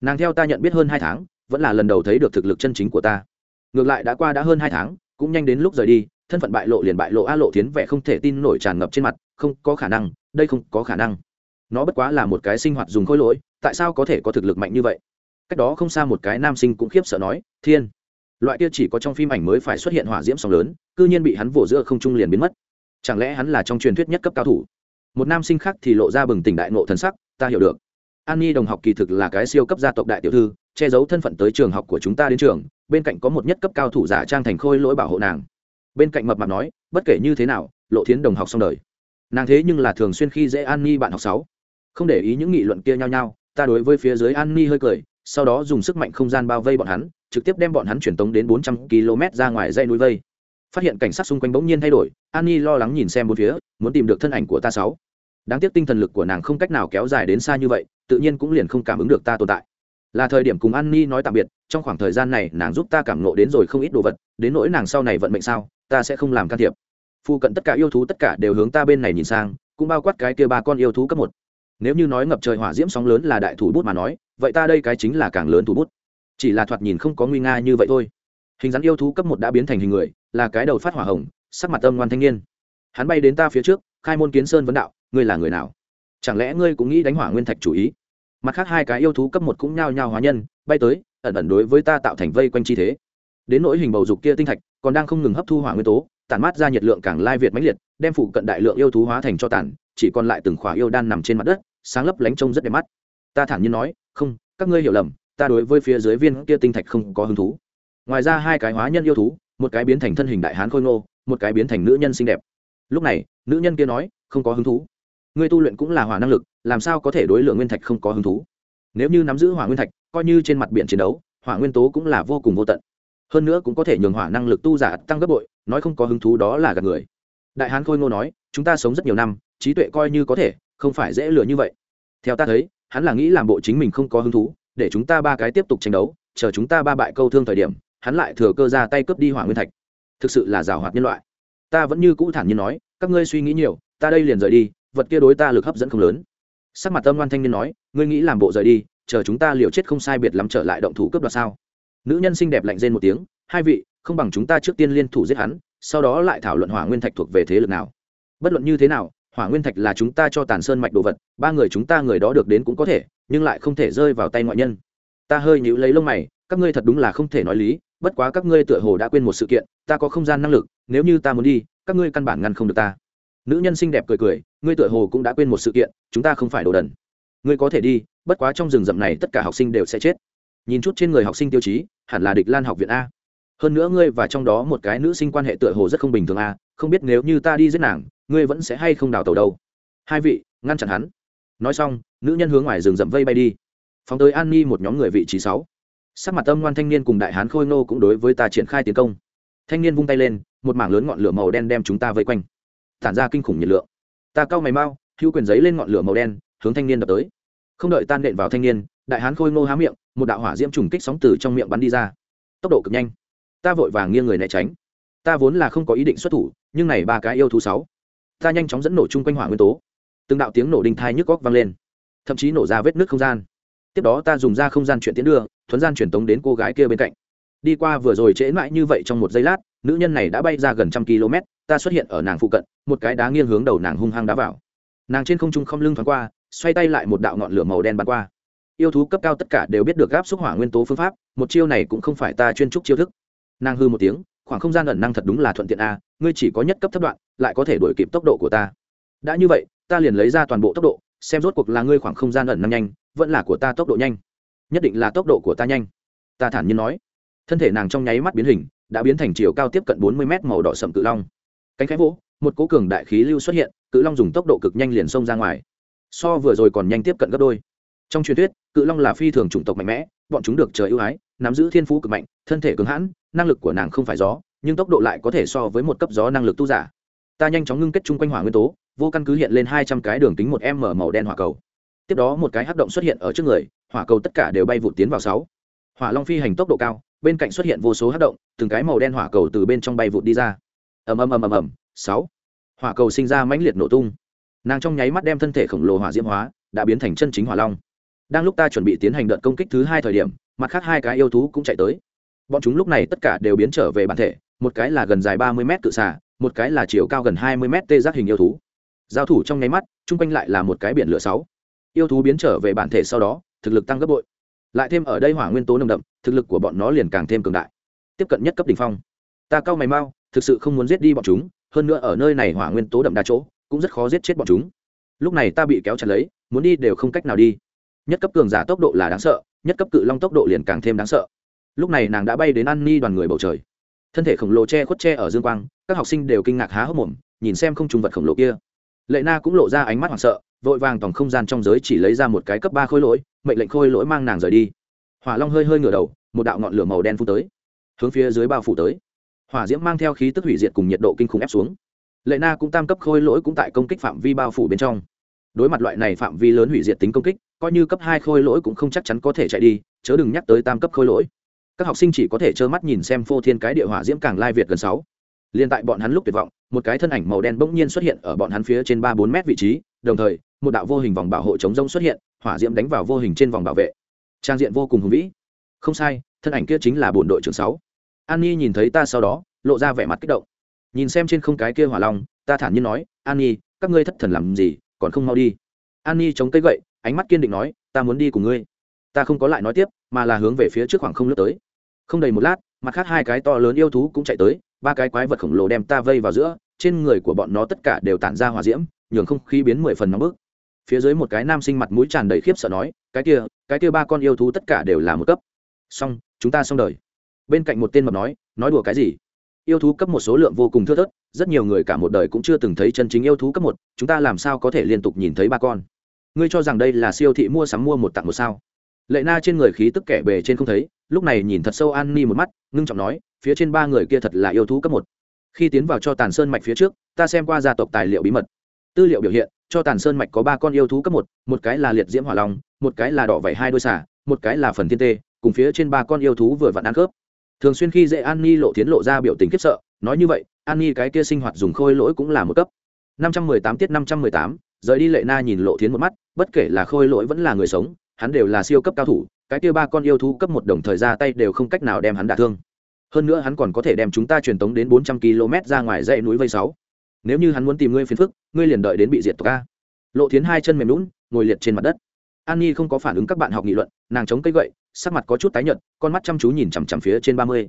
Nàng theo ta nhận biết hơn hai tháng, vẫn là lần đầu thấy được thực lực chân chính của ta. Ngược lại đã qua đã hơn hai tháng, cũng nhanh đến lúc rời đi, thân phận bại lộ liền bại lộ a lộ tiến vẻ không thể tin nổi tràn ngập trên mặt, không có khả năng, đây không có khả năng. Nó bất quá là một cái sinh hoạt dùng khối lỗi, tại sao có thể có thực lực mạnh như vậy? Cách đó không xa một cái nam sinh cũng khiếp sợ nói, thiên, loại kia chỉ có trong phim ảnh mới phải xuất hiện hỏa diễm sóng lớn, cư nhiên bị hắn vỗ giữa không trung liền biến mất. Chẳng lẽ hắn là trong truyền thuyết nhất cấp cao thủ? Một nam sinh khác thì lộ ra bừng tỉnh đại ngộ thần sắc, ta hiểu được. An nhi đồng học kỳ thực là cái siêu cấp gia tộc đại tiểu thư, che giấu thân phận tới trường học của chúng ta đến trường, bên cạnh có một nhất cấp cao thủ giả trang thành khôi lỗi bảo hộ nàng. Bên cạnh mập mạp nói, bất kể như thế nào, lộ thiến đồng học xong đời. Nàng thế nhưng là thường xuyên khi dễ an nhi bạn học sáu. Không để ý những nghị luận kia nhau nhau ta đối với phía dưới an nhi hơi cười, sau đó dùng sức mạnh không gian bao vây bọn hắn, trực tiếp đem bọn hắn chuyển tống đến bốn trăm km ra ngoài dây núi vây phát hiện cảnh sát xung quanh bỗng nhiên thay đổi an ni lo lắng nhìn xem bốn phía, muốn tìm được thân ảnh của ta sáu. Đáng tiếc tinh thần lực của nàng không cách nào kéo dài đến xa như vậy, tự nhiên cũng liền không cảm ứng được ta tồn tại. Là thời điểm cùng an ni nói tạm biệt, trong khoảng thời gian này nàng giúp ta cảm nộ đến rồi không ít đồ vật, đến nỗi nàng sau này vận mệnh sao, ta sẽ không làm can thiệp. Phụ cận tất cả yêu thú tất cả đều hướng ta bên này nhìn sang, cũng bao quát cái kia ba con yêu thú cấp một. Nếu như nói ngập trời hỏa diễm sóng lớn là đại thủ bút mà nói, vậy ta đây cái chính là càng lớn thủ bút. Chỉ là thoạt nhìn không có nguy nga như vậy thôi. Hình dáng yêu thú cấp một đã biến thành hình người là cái đầu phát hỏa hồng, sắc mặt âm ngoan thanh niên. Hắn bay đến ta phía trước, khai môn kiến sơn vấn đạo, ngươi là người nào? Chẳng lẽ ngươi cũng nghĩ đánh hỏa nguyên thạch chủ ý? Mặt khác hai cái yêu thú cấp một cũng nhao nhao hóa nhân, bay tới, ẩn ẩn đối với ta tạo thành vây quanh chi thế. Đến nỗi hình bầu dục kia tinh thạch, còn đang không ngừng hấp thu hỏa nguyên tố, tản mát ra nhiệt lượng càng lai việt mãnh liệt, đem phụ cận đại lượng yêu thú hóa thành cho tản chỉ còn lại từng khỏa yêu đan nằm trên mặt đất, sáng lấp lánh trông rất đẹp mắt. Ta thản nhiên nói, không, các ngươi hiểu lầm, ta đối với phía dưới viên kia tinh thạch không có hứng thú. Ngoài ra hai cái hóa nhân yêu thú một cái biến thành thân hình đại hán khôi ngô, một cái biến thành nữ nhân xinh đẹp. Lúc này, nữ nhân kia nói, không có hứng thú. Người tu luyện cũng là hỏa năng lực, làm sao có thể đối lượng nguyên thạch không có hứng thú? Nếu như nắm giữ hỏa nguyên thạch, coi như trên mặt biển chiến đấu, hỏa nguyên tố cũng là vô cùng vô tận. Hơn nữa cũng có thể nhường hỏa năng lực tu giả tăng gấp bội, nói không có hứng thú đó là gạt người. Đại hán khôi ngô nói, chúng ta sống rất nhiều năm, trí tuệ coi như có thể, không phải dễ lừa như vậy. Theo ta thấy, hắn là nghĩ làm bộ chính mình không có hứng thú, để chúng ta ba cái tiếp tục tranh đấu, chờ chúng ta ba bại câu thương thời điểm hắn lại thừa cơ ra tay cướp đi hỏa nguyên thạch. Thực sự là rào hoạt nhân loại. Ta vẫn như cũ thản nhiên nói, các ngươi suy nghĩ nhiều, ta đây liền rời đi, vật kia đối ta lực hấp dẫn không lớn. Sắc mặt tâm loan thanh niên nói, ngươi nghĩ làm bộ rời đi, chờ chúng ta liều chết không sai biệt lắm trở lại động thủ cướp đoạt sao? Nữ nhân xinh đẹp lạnh rên một tiếng, hai vị, không bằng chúng ta trước tiên liên thủ giết hắn, sau đó lại thảo luận hỏa nguyên thạch thuộc về thế lực nào. Bất luận như thế nào, hỏa nguyên thạch là chúng ta cho tàn sơn mạch đồ vật, ba người chúng ta người đó được đến cũng có thể, nhưng lại không thể rơi vào tay ngoại nhân. Ta hơi nhữ lấy lông mày, các ngươi thật đúng là không thể nói lý bất quá các ngươi tựa hồ đã quên một sự kiện, ta có không gian năng lực, nếu như ta muốn đi, các ngươi căn bản ngăn không được ta. Nữ nhân xinh đẹp cười cười, ngươi tựa hồ cũng đã quên một sự kiện, chúng ta không phải đồ đần. Ngươi có thể đi, bất quá trong rừng rậm này tất cả học sinh đều sẽ chết. Nhìn chút trên người học sinh tiêu chí, hẳn là địch lan học viện a. Hơn nữa ngươi và trong đó một cái nữ sinh quan hệ tựa hồ rất không bình thường a, không biết nếu như ta đi giết nàng, ngươi vẫn sẽ hay không đào tàu đâu. Hai vị, ngăn chặn hắn. Nói xong, nữ nhân hướng ngoài rừng rậm vây bay đi. Phóng tới an ni một nhóm người vị trí sáu sắc mặt âm ngoan thanh niên cùng đại hán khôi nô cũng đối với ta triển khai tiến công. Thanh niên vung tay lên, một mảng lớn ngọn lửa màu đen đem chúng ta vây quanh. Tản ra kinh khủng nhiệt lượng. Ta cau mày mau, hữu quyền giấy lên ngọn lửa màu đen, hướng thanh niên đập tới. Không đợi tan đện vào thanh niên, đại hán khôi ngô há miệng, một đạo hỏa diễm trùng kích sóng từ trong miệng bắn đi ra. Tốc độ cực nhanh. Ta vội vàng nghiêng người né tránh. Ta vốn là không có ý định xuất thủ, nhưng này ba cái yêu thú sáu. Ta nhanh chóng dẫn nổ chung quanh hỏa nguyên tố. Từng đạo tiếng nổ đinh thai nhức góc vang lên. Thậm chí nổ ra vết nước không gian tiếp đó ta dùng ra không gian chuyển tiến đưa, thuấn gian truyền tống đến cô gái kia bên cạnh. Đi qua vừa rồi trễ mãi như vậy trong một giây lát, nữ nhân này đã bay ra gần trăm km, ta xuất hiện ở nàng phụ cận, một cái đá nghiêng hướng đầu nàng hung hăng đá vào. Nàng trên không trung không lưng thoáng qua, xoay tay lại một đạo ngọn lửa màu đen bắn qua. Yêu thú cấp cao tất cả đều biết được gáp xúc hỏa nguyên tố phương pháp, một chiêu này cũng không phải ta chuyên trúc chiêu thức. Nàng hư một tiếng, khoảng không gian ẩn năng thật đúng là thuận tiện a, ngươi chỉ có nhất cấp thấp đoạn, lại có thể đuổi kịp tốc độ của ta. Đã như vậy, ta liền lấy ra toàn bộ tốc độ, xem rốt cuộc là ngươi khoảng không gian ẩn năng nhanh vẫn là của ta tốc độ nhanh. Nhất định là tốc độ của ta nhanh. Ta thản nhiên nói. Thân thể nàng trong nháy mắt biến hình, đã biến thành chiều cao tiếp cận bốn mươi mét màu đỏ sậm cự long. Cánh khẽ vỗ, một cố cường đại khí lưu xuất hiện, cự long dùng tốc độ cực nhanh liền xông ra ngoài. So vừa rồi còn nhanh tiếp cận gấp đôi. Trong truyền thuyết, cự long là phi thường chủng tộc mạnh mẽ, bọn chúng được trời ưu ái, nắm giữ thiên phú cực mạnh, thân thể cứng hãn, năng lực của nàng không phải gió, nhưng tốc độ lại có thể so với một cấp gió năng lực tu giả. Ta nhanh chóng ngưng kết chung quanh hỏa nguyên tố, vô căn cứ hiện lên hai trăm cái đường kính một m màu đen hỏa cầu tiếp đó một cái hắc động xuất hiện ở trước người, hỏa cầu tất cả đều bay vụt tiến vào sáu. Hỏa long phi hành tốc độ cao, bên cạnh xuất hiện vô số hắc động, từng cái màu đen hỏa cầu từ bên trong bay vụt đi ra. Ầm ầm ầm ầm ầm, sáu. Hỏa cầu sinh ra mãnh liệt nổ tung. Nàng trong nháy mắt đem thân thể khổng lồ hỏa diễm hóa, đã biến thành chân chính hỏa long. Đang lúc ta chuẩn bị tiến hành đợt công kích thứ hai thời điểm, mặt khác hai cái yêu thú cũng chạy tới. Bọn chúng lúc này tất cả đều biến trở về bản thể, một cái là gần dài ba mươi mét tự xả một cái là chiều cao gần hai mươi mét tê giác hình yêu thú. Giao thủ trong nháy mắt, chung quanh lại là một cái biển lửa sáu yêu thú biến trở về bản thể sau đó, thực lực tăng gấp bội. Lại thêm ở đây hỏa nguyên tố nồng đậm, thực lực của bọn nó liền càng thêm cường đại. Tiếp cận nhất cấp đ ỉ n h phong. Ta cao mày mau, thực sự không muốn giết đi bọn chúng, hơn nữa ở nơi này hỏa nguyên tố đậm đa chỗ, cũng rất khó giết chết bọn chúng. Lúc này ta bị kéo chặt lấy, muốn đi đều không cách nào đi. Nhất cấp cường giả tốc độ là đáng sợ, nhất cấp cự long tốc độ liền càng thêm đáng sợ. Lúc này nàng đã bay đến an ni đoàn người bầu trời. Thân thể khổng lồ che khuất che ở dương quang, các học sinh đều kinh ngạc há hốc mồm, nhìn xem không trùng vật khổng lồ kia. Lệ na cũng lộ ra ánh mắt hoảng sợ vội vàng tòng không gian trong giới chỉ lấy ra một cái cấp ba khôi lỗi, mệnh lệnh khôi lỗi mang nàng rời đi. Hỏa long hơi hơi ngửa đầu, một đạo ngọn lửa màu đen phun tới, hướng phía dưới bao phủ tới. Hỏa diễm mang theo khí tức hủy diệt cùng nhiệt độ kinh khủng ép xuống. Lệ na cũng tam cấp khôi lỗi cũng tại công kích phạm vi bao phủ bên trong. Đối mặt loại này phạm vi lớn hủy diệt tính công kích, coi như cấp hai khôi lỗi cũng không chắc chắn có thể chạy đi, chớ đừng nhắc tới tam cấp khôi lỗi. Các học sinh chỉ có thể trơ mắt nhìn xem phô thiên cái địa hỏa diễm càng lai việt gần sáu. Liên tại bọn hắn lúc tuyệt vọng, một cái thân ảnh màu đen bỗng nhiên xuất hiện ở bọn hắn phía trên ba bốn mét vị trí đồng thời, một đạo vô hình vòng bảo hộ chống rông xuất hiện, hỏa diễm đánh vào vô hình trên vòng bảo vệ. Trang diện vô cùng hùng vĩ. Không sai, thân ảnh kia chính là bồn đội trưởng sáu. An nhi nhìn thấy ta sau đó, lộ ra vẻ mặt kích động. Nhìn xem trên không cái kia hỏa long, ta thản nhiên nói, an nhi, các ngươi thất thần làm gì, còn không mau đi. An nhi chống cây gậy, ánh mắt kiên định nói, ta muốn đi cùng ngươi. Ta không có lại nói tiếp, mà là hướng về phía trước khoảng không lướt tới. Không đầy một lát, mặt khác hai cái to lớn yêu thú cũng chạy tới, ba cái quái vật khổng lồ đem ta vây vào giữa, trên người của bọn nó tất cả đều tản ra hỏa diễm nhường không khí biến mười phần nóng bức. Phía dưới một cái nam sinh mặt mũi tràn đầy khiếp sợ nói, cái kia cái kia ba con yêu thú tất cả đều là một cấp. Xong, chúng ta xong đời. Bên cạnh một tên mập nói nói đùa cái gì? Yêu thú cấp một số lượng vô cùng thưa thớt, rất nhiều người cả một đời cũng chưa từng thấy chân chính yêu thú cấp một, chúng ta làm sao có thể liên tục nhìn thấy ba con? Ngươi cho rằng đây là siêu thị mua sắm mua một tặng một sao? Lệ na trên người khí tức kẻ bề trên không thấy, lúc này nhìn thật sâu an ni một mắt, ngưng trọng nói, phía trên ba người kia thật là yêu thú cấp một. Khi tiến vào cho tàn sơn mạch phía trước, ta xem qua gia tộc tài liệu bí mật tư liệu biểu hiện, cho tàn sơn mạch có ba con yêu thú cấp một một cái là liệt diễm hỏa long, một cái là đỏ vảy hai đôi xả một cái là phần thiên tê, cùng phía trên ba con yêu thú vừa vặn ăn khớp. Thường xuyên khi dễ an ni lộ tiến lộ ra biểu tình khiếp sợ, nói như vậy, an ni cái kia sinh hoạt dùng khôi lỗi cũng là một cấp. Năm trăm mười tám tiết năm trăm mười tám, rời đi lệ na nhìn lộ tiến một mắt, bất kể là khôi lỗi vẫn là người sống, hắn đều là siêu cấp cao thủ, cái kia ba con yêu thú cấp một đồng thời ra tay đều không cách nào đem hắn đả thương. Hơn nữa hắn còn có thể đem chúng ta truyền tống đến bốn trăm km ra ngoài dãy núi vây sáu nếu như hắn muốn tìm ngươi phiền phức, ngươi liền đợi đến bị diệt tộc a. Lộ thiến hai chân mềm lún ngồi liệt trên mặt đất. An nhi không có phản ứng các bạn học nghị luận, nàng chống cây gậy, sắc mặt có chút tái nhợt, con mắt chăm chú nhìn chằm chằm phía trên ba mươi.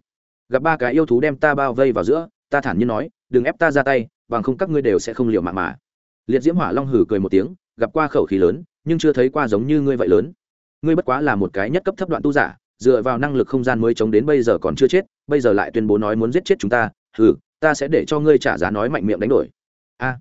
Gặp ba cái yêu thú đem ta bao vây vào giữa, ta thản nhiên nói, đừng ép ta ra tay, bằng không các ngươi đều sẽ không liều mạng mà. Liệt diễm hỏa long hử cười một tiếng, gặp qua khẩu khí lớn, nhưng chưa thấy qua giống như ngươi vậy lớn. Ngươi bất quá là một cái nhất cấp thấp đoạn tu giả, dựa vào năng lực không gian mới chống đến bây giờ còn chưa chết, bây giờ lại tuyên bố nói muốn giết chết chúng ta, hừ ta sẽ để cho ngươi trả giá nói mạnh miệng đánh đổi. A,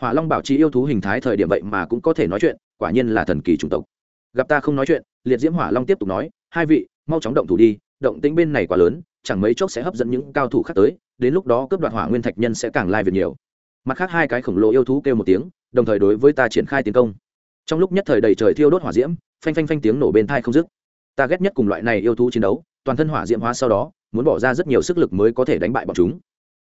hỏa long bảo trì yêu thú hình thái thời điểm vậy mà cũng có thể nói chuyện, quả nhiên là thần kỳ chủng tộc. Gặp ta không nói chuyện, liệt diễm hỏa long tiếp tục nói, hai vị, mau chóng động thủ đi, động tĩnh bên này quá lớn, chẳng mấy chốc sẽ hấp dẫn những cao thủ khác tới, đến lúc đó cướp đoạt hỏa nguyên thạch nhân sẽ càng lai việc nhiều. Mặt khác hai cái khổng lồ yêu thú kêu một tiếng, đồng thời đối với ta triển khai tiến công. Trong lúc nhất thời đầy trời thiêu đốt hỏa diễm, phanh phanh phanh tiếng nổ bên thai không dứt. Ta ghét nhất cùng loại này yêu thú chiến đấu, toàn thân hỏa diễm hóa sau đó, muốn bỏ ra rất nhiều sức lực mới có thể đánh bại bọn chúng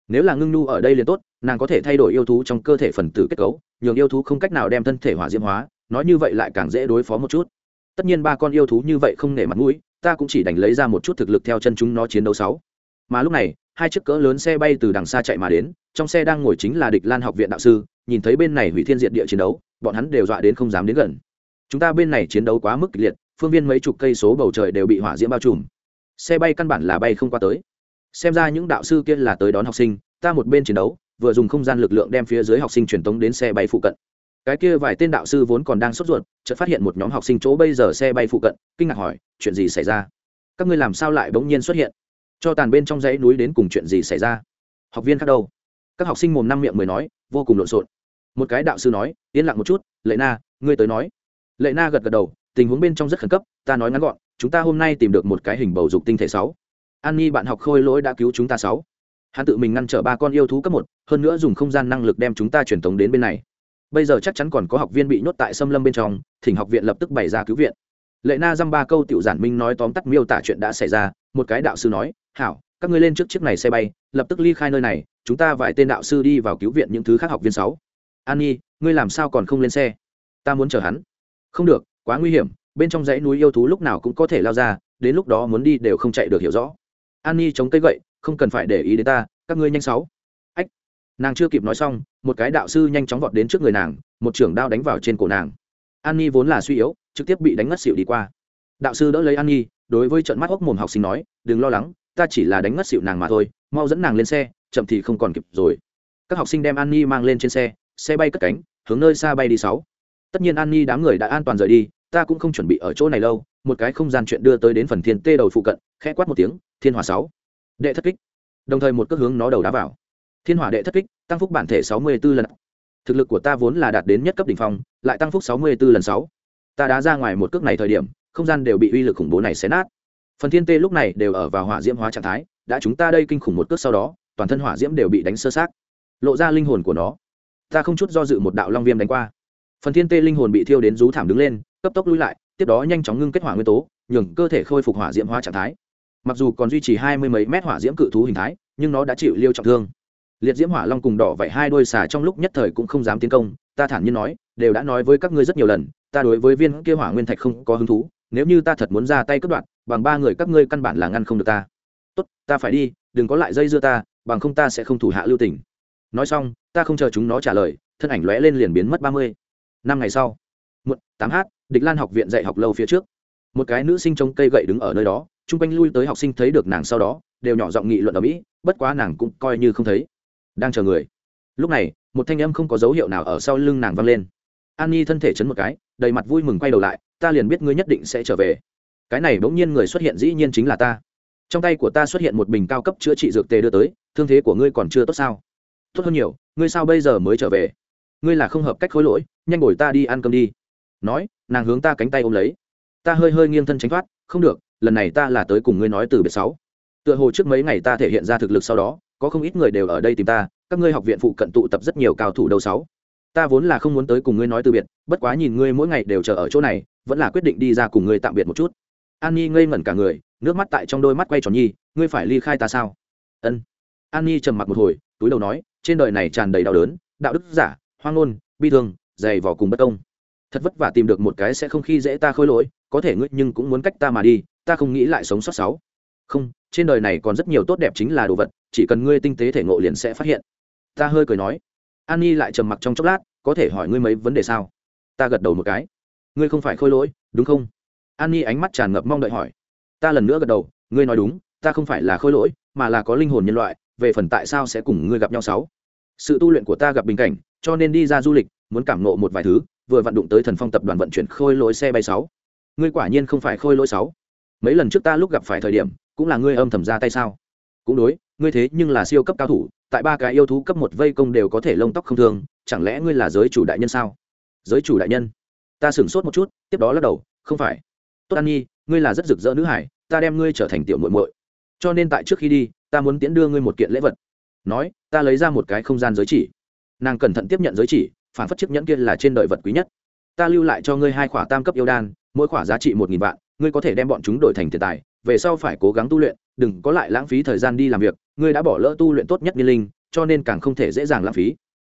nếu là ngưng nu ở đây liền tốt, nàng có thể thay đổi yêu thú trong cơ thể phần tử kết cấu, nhường yêu thú không cách nào đem thân thể hỏa diễm hóa, nói như vậy lại càng dễ đối phó một chút. Tất nhiên ba con yêu thú như vậy không nể mặt mũi, ta cũng chỉ đành lấy ra một chút thực lực theo chân chúng nó chiến đấu sáu. Mà lúc này, hai chiếc cỡ lớn xe bay từ đằng xa chạy mà đến, trong xe đang ngồi chính là địch lan học viện đạo sư, nhìn thấy bên này hủy thiên diện địa chiến đấu, bọn hắn đều dọa đến không dám đến gần. Chúng ta bên này chiến đấu quá mức kịch liệt, phương viên mấy chục cây số bầu trời đều bị hỏa diễm bao trùm. Xe bay căn bản là bay không qua tới xem ra những đạo sư kia là tới đón học sinh, ta một bên chiến đấu, vừa dùng không gian lực lượng đem phía dưới học sinh truyền tống đến xe bay phụ cận. Cái kia vài tên đạo sư vốn còn đang sốt ruột, chợt phát hiện một nhóm học sinh chỗ bây giờ xe bay phụ cận, kinh ngạc hỏi, chuyện gì xảy ra? Các ngươi làm sao lại bỗng nhiên xuất hiện? Cho tàn bên trong dãy núi đến cùng chuyện gì xảy ra? Học viên khác đâu? Các học sinh mồm năm miệng mới nói, vô cùng lộn xộn. Một cái đạo sư nói, yên lặng một chút, lệ na, ngươi tới nói. Lệ na gật gật đầu, tình huống bên trong rất khẩn cấp, ta nói ngắn gọn, chúng ta hôm nay tìm được một cái hình bầu dục tinh thể sáu an nhi bạn học khôi lỗi đã cứu chúng ta sáu. Hắn tự mình ngăn trở ba con yêu thú cấp một, hơn nữa dùng không gian năng lực đem chúng ta truyền tống đến bên này. Bây giờ chắc chắn còn có học viên bị nhốt tại xâm lâm bên trong, thỉnh học viện lập tức bày ra cứu viện. Lệ na dăm ba câu tiểu giản minh nói tóm tắt miêu tả chuyện đã xảy ra, một cái đạo sư nói, hảo, các ngươi lên trước chiếc này xe bay, lập tức ly khai nơi này, chúng ta vài tên đạo sư đi vào cứu viện những thứ khác học viên sáu. An nhi, ngươi làm sao còn không lên xe? Ta muốn chờ hắn. Không được, quá nguy hiểm, bên trong dãy núi yêu thú lúc nào cũng có thể lao ra, đến lúc đó muốn đi đều không chạy được hiểu rõ an nhi chống cây gậy, không cần phải để ý đến ta, các ngươi nhanh sáu. Ách. Nàng chưa kịp nói xong, một cái đạo sư nhanh chóng vọt đến trước người nàng, một trưởng đao đánh vào trên cổ nàng. An nhi vốn là suy yếu, trực tiếp bị đánh ngất xỉu đi qua. Đạo sư đỡ lấy an nhi, đối với trận mắt hốc mồm học sinh nói, đừng lo lắng, ta chỉ là đánh ngất xỉu nàng mà thôi, mau dẫn nàng lên xe, chậm thì không còn kịp rồi. Các học sinh đem an ni mang lên trên xe xe bay cất cánh, hướng nơi xa bay đi sáu. Tất nhiên an ni đám người đã an toàn rời đi ta cũng không chuẩn bị ở chỗ này lâu, một cái không gian chuyện đưa tới đến phần thiên tê đầu phụ cận, khẽ quát một tiếng, thiên hòa sáu. Đệ thất kích. Đồng thời một cước hướng nó đầu đá vào. Thiên hỏa đệ thất kích, tăng phúc bản thể sáu mươi 64 lần. Thực lực của ta vốn là đạt đến nhất cấp đỉnh phong, lại tăng phúc sáu mươi 64 lần sáu. Ta đá ra ngoài một cước này thời điểm, không gian đều bị uy lực khủng bố này xé nát. Phần thiên tê lúc này đều ở vào hỏa diễm hóa trạng thái, đã chúng ta đây kinh khủng một cước sau đó, toàn thân hỏa diễm đều bị đánh sơ sát lộ ra linh hồn của nó. Ta không chút do dự một đạo long viêm đánh qua phần thiên tê linh hồn bị thiêu đến rú thảm đứng lên, cấp tốc lui lại, tiếp đó nhanh chóng ngưng kết hỏa nguyên tố, nhường cơ thể khôi phục hỏa diễm hóa trạng thái. Mặc dù còn duy trì hai mươi mấy mét hỏa diễm cự thú hình thái, nhưng nó đã chịu liêu trọng thương. Liệt diễm hỏa long cùng đỏ vậy hai đôi xà trong lúc nhất thời cũng không dám tiến công, ta thản nhiên nói, đều đã nói với các ngươi rất nhiều lần, ta đối với viên kia hỏa nguyên thạch không có hứng thú, nếu như ta thật muốn ra tay cướp đoạt, bằng ba người các ngươi căn bản là ngăn không được ta. Tốt, ta phải đi, đừng có lại dây dưa ta, bằng không ta sẽ không thủ hạ lưu tình. Nói xong, ta không chờ chúng nó trả lời, thân ảnh lóe lên liền biến mất ba mươi năm ngày sau. Một, tám h, địch lan học viện dạy học lâu phía trước. Một cái nữ sinh trông cây gậy đứng ở nơi đó, chung quanh lui tới học sinh thấy được nàng sau đó, đều nhỏ giọng nghị luận ở mỹ, bất quá nàng cũng coi như không thấy. Đang chờ người. Lúc này, một thanh âm không có dấu hiệu nào ở sau lưng nàng vang lên. An nhi thân thể chấn một cái, đầy mặt vui mừng quay đầu lại, ta liền biết ngươi nhất định sẽ trở về. Cái này bỗng nhiên người xuất hiện dĩ nhiên chính là ta. Trong tay của ta xuất hiện một bình cao cấp chữa trị dược tề đưa tới, thương thế của ngươi còn chưa tốt sao? Tốt hơn nhiều, ngươi sao bây giờ mới trở về? Ngươi là không hợp cách khối lỗi, nhanh ngồi ta đi ăn cơm đi. Nói, nàng hướng ta cánh tay ôm lấy. Ta hơi hơi nghiêng thân tránh thoát, không được, lần này ta là tới cùng ngươi nói từ biệt sáu. Tựa hồ trước mấy ngày ta thể hiện ra thực lực sau đó, có không ít người đều ở đây tìm ta, các ngươi học viện phụ cận tụ tập rất nhiều cao thủ đầu sáu. Ta vốn là không muốn tới cùng ngươi nói từ biệt, bất quá nhìn ngươi mỗi ngày đều chờ ở chỗ này, vẫn là quyết định đi ra cùng ngươi tạm biệt một chút. An nhi ngây ngẩn cả người, nước mắt tại trong đôi mắt quay tròn nhi, ngươi phải ly khai ta sao? Ân. An nhi trầm mặc một hồi, túi đầu nói, trên đời này tràn đầy đau đớn, đạo đức giả hoang ngôn, bi thương, dày vỏ cùng bất công. Thật vất vả tìm được một cái sẽ không khi dễ ta khôi lỗi, có thể ngươi nhưng cũng muốn cách ta mà đi, ta không nghĩ lại sống sót sáu. Không, trên đời này còn rất nhiều tốt đẹp chính là đồ vật, chỉ cần ngươi tinh tế thể ngộ liền sẽ phát hiện. Ta hơi cười nói. An nhi lại trầm mặc trong chốc lát, có thể hỏi ngươi mấy vấn đề sao? Ta gật đầu một cái. Ngươi không phải khôi lỗi, đúng không? An nhi ánh mắt tràn ngập mong đợi hỏi. Ta lần nữa gật đầu, ngươi nói đúng, ta không phải là khôi lỗi, mà là có linh hồn nhân loại, về phần tại sao sẽ cùng ngươi gặp nhau sáu? Sự tu luyện của ta gặp bình cảnh cho nên đi ra du lịch muốn cảm nộ một vài thứ vừa vận đụng tới thần phong tập đoàn vận chuyển khôi lỗi xe bay sáu. Ngươi quả nhiên không phải khôi lỗi sáu. Mấy lần trước ta lúc gặp phải thời điểm cũng là ngươi âm thầm ra tay sao? Cũng đối ngươi thế nhưng là siêu cấp cao thủ tại ba cái yêu thú cấp một vây công đều có thể lông tóc không thường, chẳng lẽ ngươi là giới chủ đại nhân sao? Giới chủ đại nhân? Ta sửng sốt một chút tiếp đó lắc đầu không phải. Tốt an nhi ngươi là rất rực rỡ nữ hải ta đem ngươi trở thành tiểu muội muội. Cho nên tại trước khi đi ta muốn tiễn đưa ngươi một kiện lễ vật. Nói ta lấy ra một cái không gian giới chỉ nàng cẩn thận tiếp nhận giới chỉ phản phất chiếc nhẫn kia là trên đời vật quý nhất. Ta lưu lại cho ngươi hai khỏa tam cấp yêu đan mỗi khỏa giá trị một nghìn vạn ngươi có thể đem bọn chúng đổi thành tiền tài về sau phải cố gắng tu luyện đừng có lại lãng phí thời gian đi làm việc ngươi đã bỏ lỡ tu luyện tốt nhất niên linh cho nên càng không thể dễ dàng lãng phí.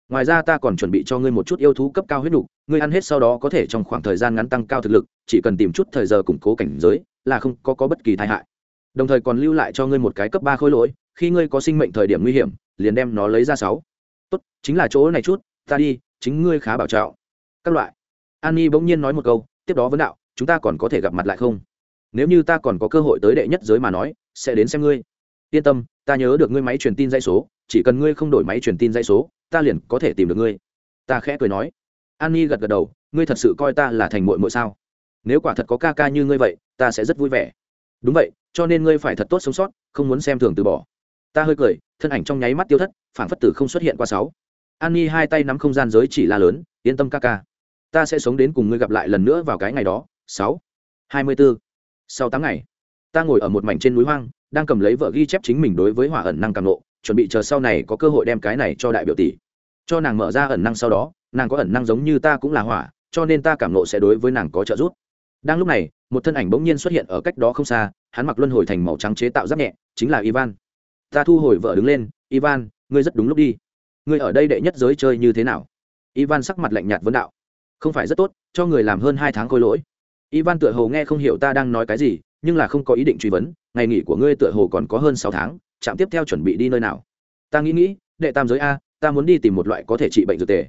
Ngoài ra ta còn chuẩn bị cho ngươi một chút yêu thú cấp cao huyết đủ, ngươi ăn hết sau đó có thể trong khoảng thời gian ngắn tăng cao thực lực chỉ cần tìm chút thời giờ củng cố cảnh giới là không có, có bất kỳ tai hại. Đồng thời còn lưu lại cho ngươi một cái cấp ba khối lỗi khi ngươi có sinh mệnh thời điểm nguy hiểm liền đem nó lấy ra sáu tốt, chính là chỗ này chút, ta đi, chính ngươi khá bảo trọng. Các loại. An nhi bỗng nhiên nói một câu, tiếp đó vấn đạo, chúng ta còn có thể gặp mặt lại không? Nếu như ta còn có cơ hội tới đệ nhất giới mà nói, sẽ đến xem ngươi. Yên tâm, ta nhớ được ngươi máy truyền tin dây số, chỉ cần ngươi không đổi máy truyền tin dây số, ta liền có thể tìm được ngươi. Ta khẽ cười nói. An nhi gật gật đầu, ngươi thật sự coi ta là thành mội mội sao? Nếu quả thật có ca ca như ngươi vậy, ta sẽ rất vui vẻ. Đúng vậy, cho nên ngươi phải thật tốt sống sót, không muốn xem thường từ bỏ. Ta hơi cười, thân ảnh trong nháy mắt tiêu thất phản phất tử không xuất hiện qua sáu. An nhi hai tay nắm không gian giới chỉ la lớn, yên tâm ca ca, ta sẽ sống đến cùng ngươi gặp lại lần nữa vào cái ngày đó, sáu. Hai mươi bốn sau tám ngày, ta ngồi ở một mảnh trên núi hoang, đang cầm lấy vợ ghi chép chính mình đối với hỏa ẩn năng càng lộ chuẩn bị chờ sau này có cơ hội đem cái này cho đại biểu tỷ. Cho nàng mở ra ẩn năng sau đó, nàng có ẩn năng giống như ta cũng là hỏa, cho nên ta cảm nộ sẽ đối với nàng có trợ giúp. Đang lúc này, một thân ảnh bỗng nhiên xuất hiện ở cách đó không xa, hắn mặc luân hồi thành màu trắng chế tạo giáp nhẹ, chính là ivan. Ta thu hồi vợ đứng lên, ivan ngươi rất đúng lúc đi. Ngươi ở đây đệ nhất giới chơi như thế nào? Ivan sắc mặt lạnh nhạt vấn đạo. Không phải rất tốt, cho người làm hơn hai tháng khôi lỗi. Ivan tựa hồ nghe không hiểu ta đang nói cái gì, nhưng là không có ý định truy vấn, ngày nghỉ của ngươi tựa hồ còn có hơn sáu tháng, trạm tiếp theo chuẩn bị đi nơi nào? Ta nghĩ nghĩ, đệ tam giới a, ta muốn đi tìm một loại có thể trị bệnh dược tề.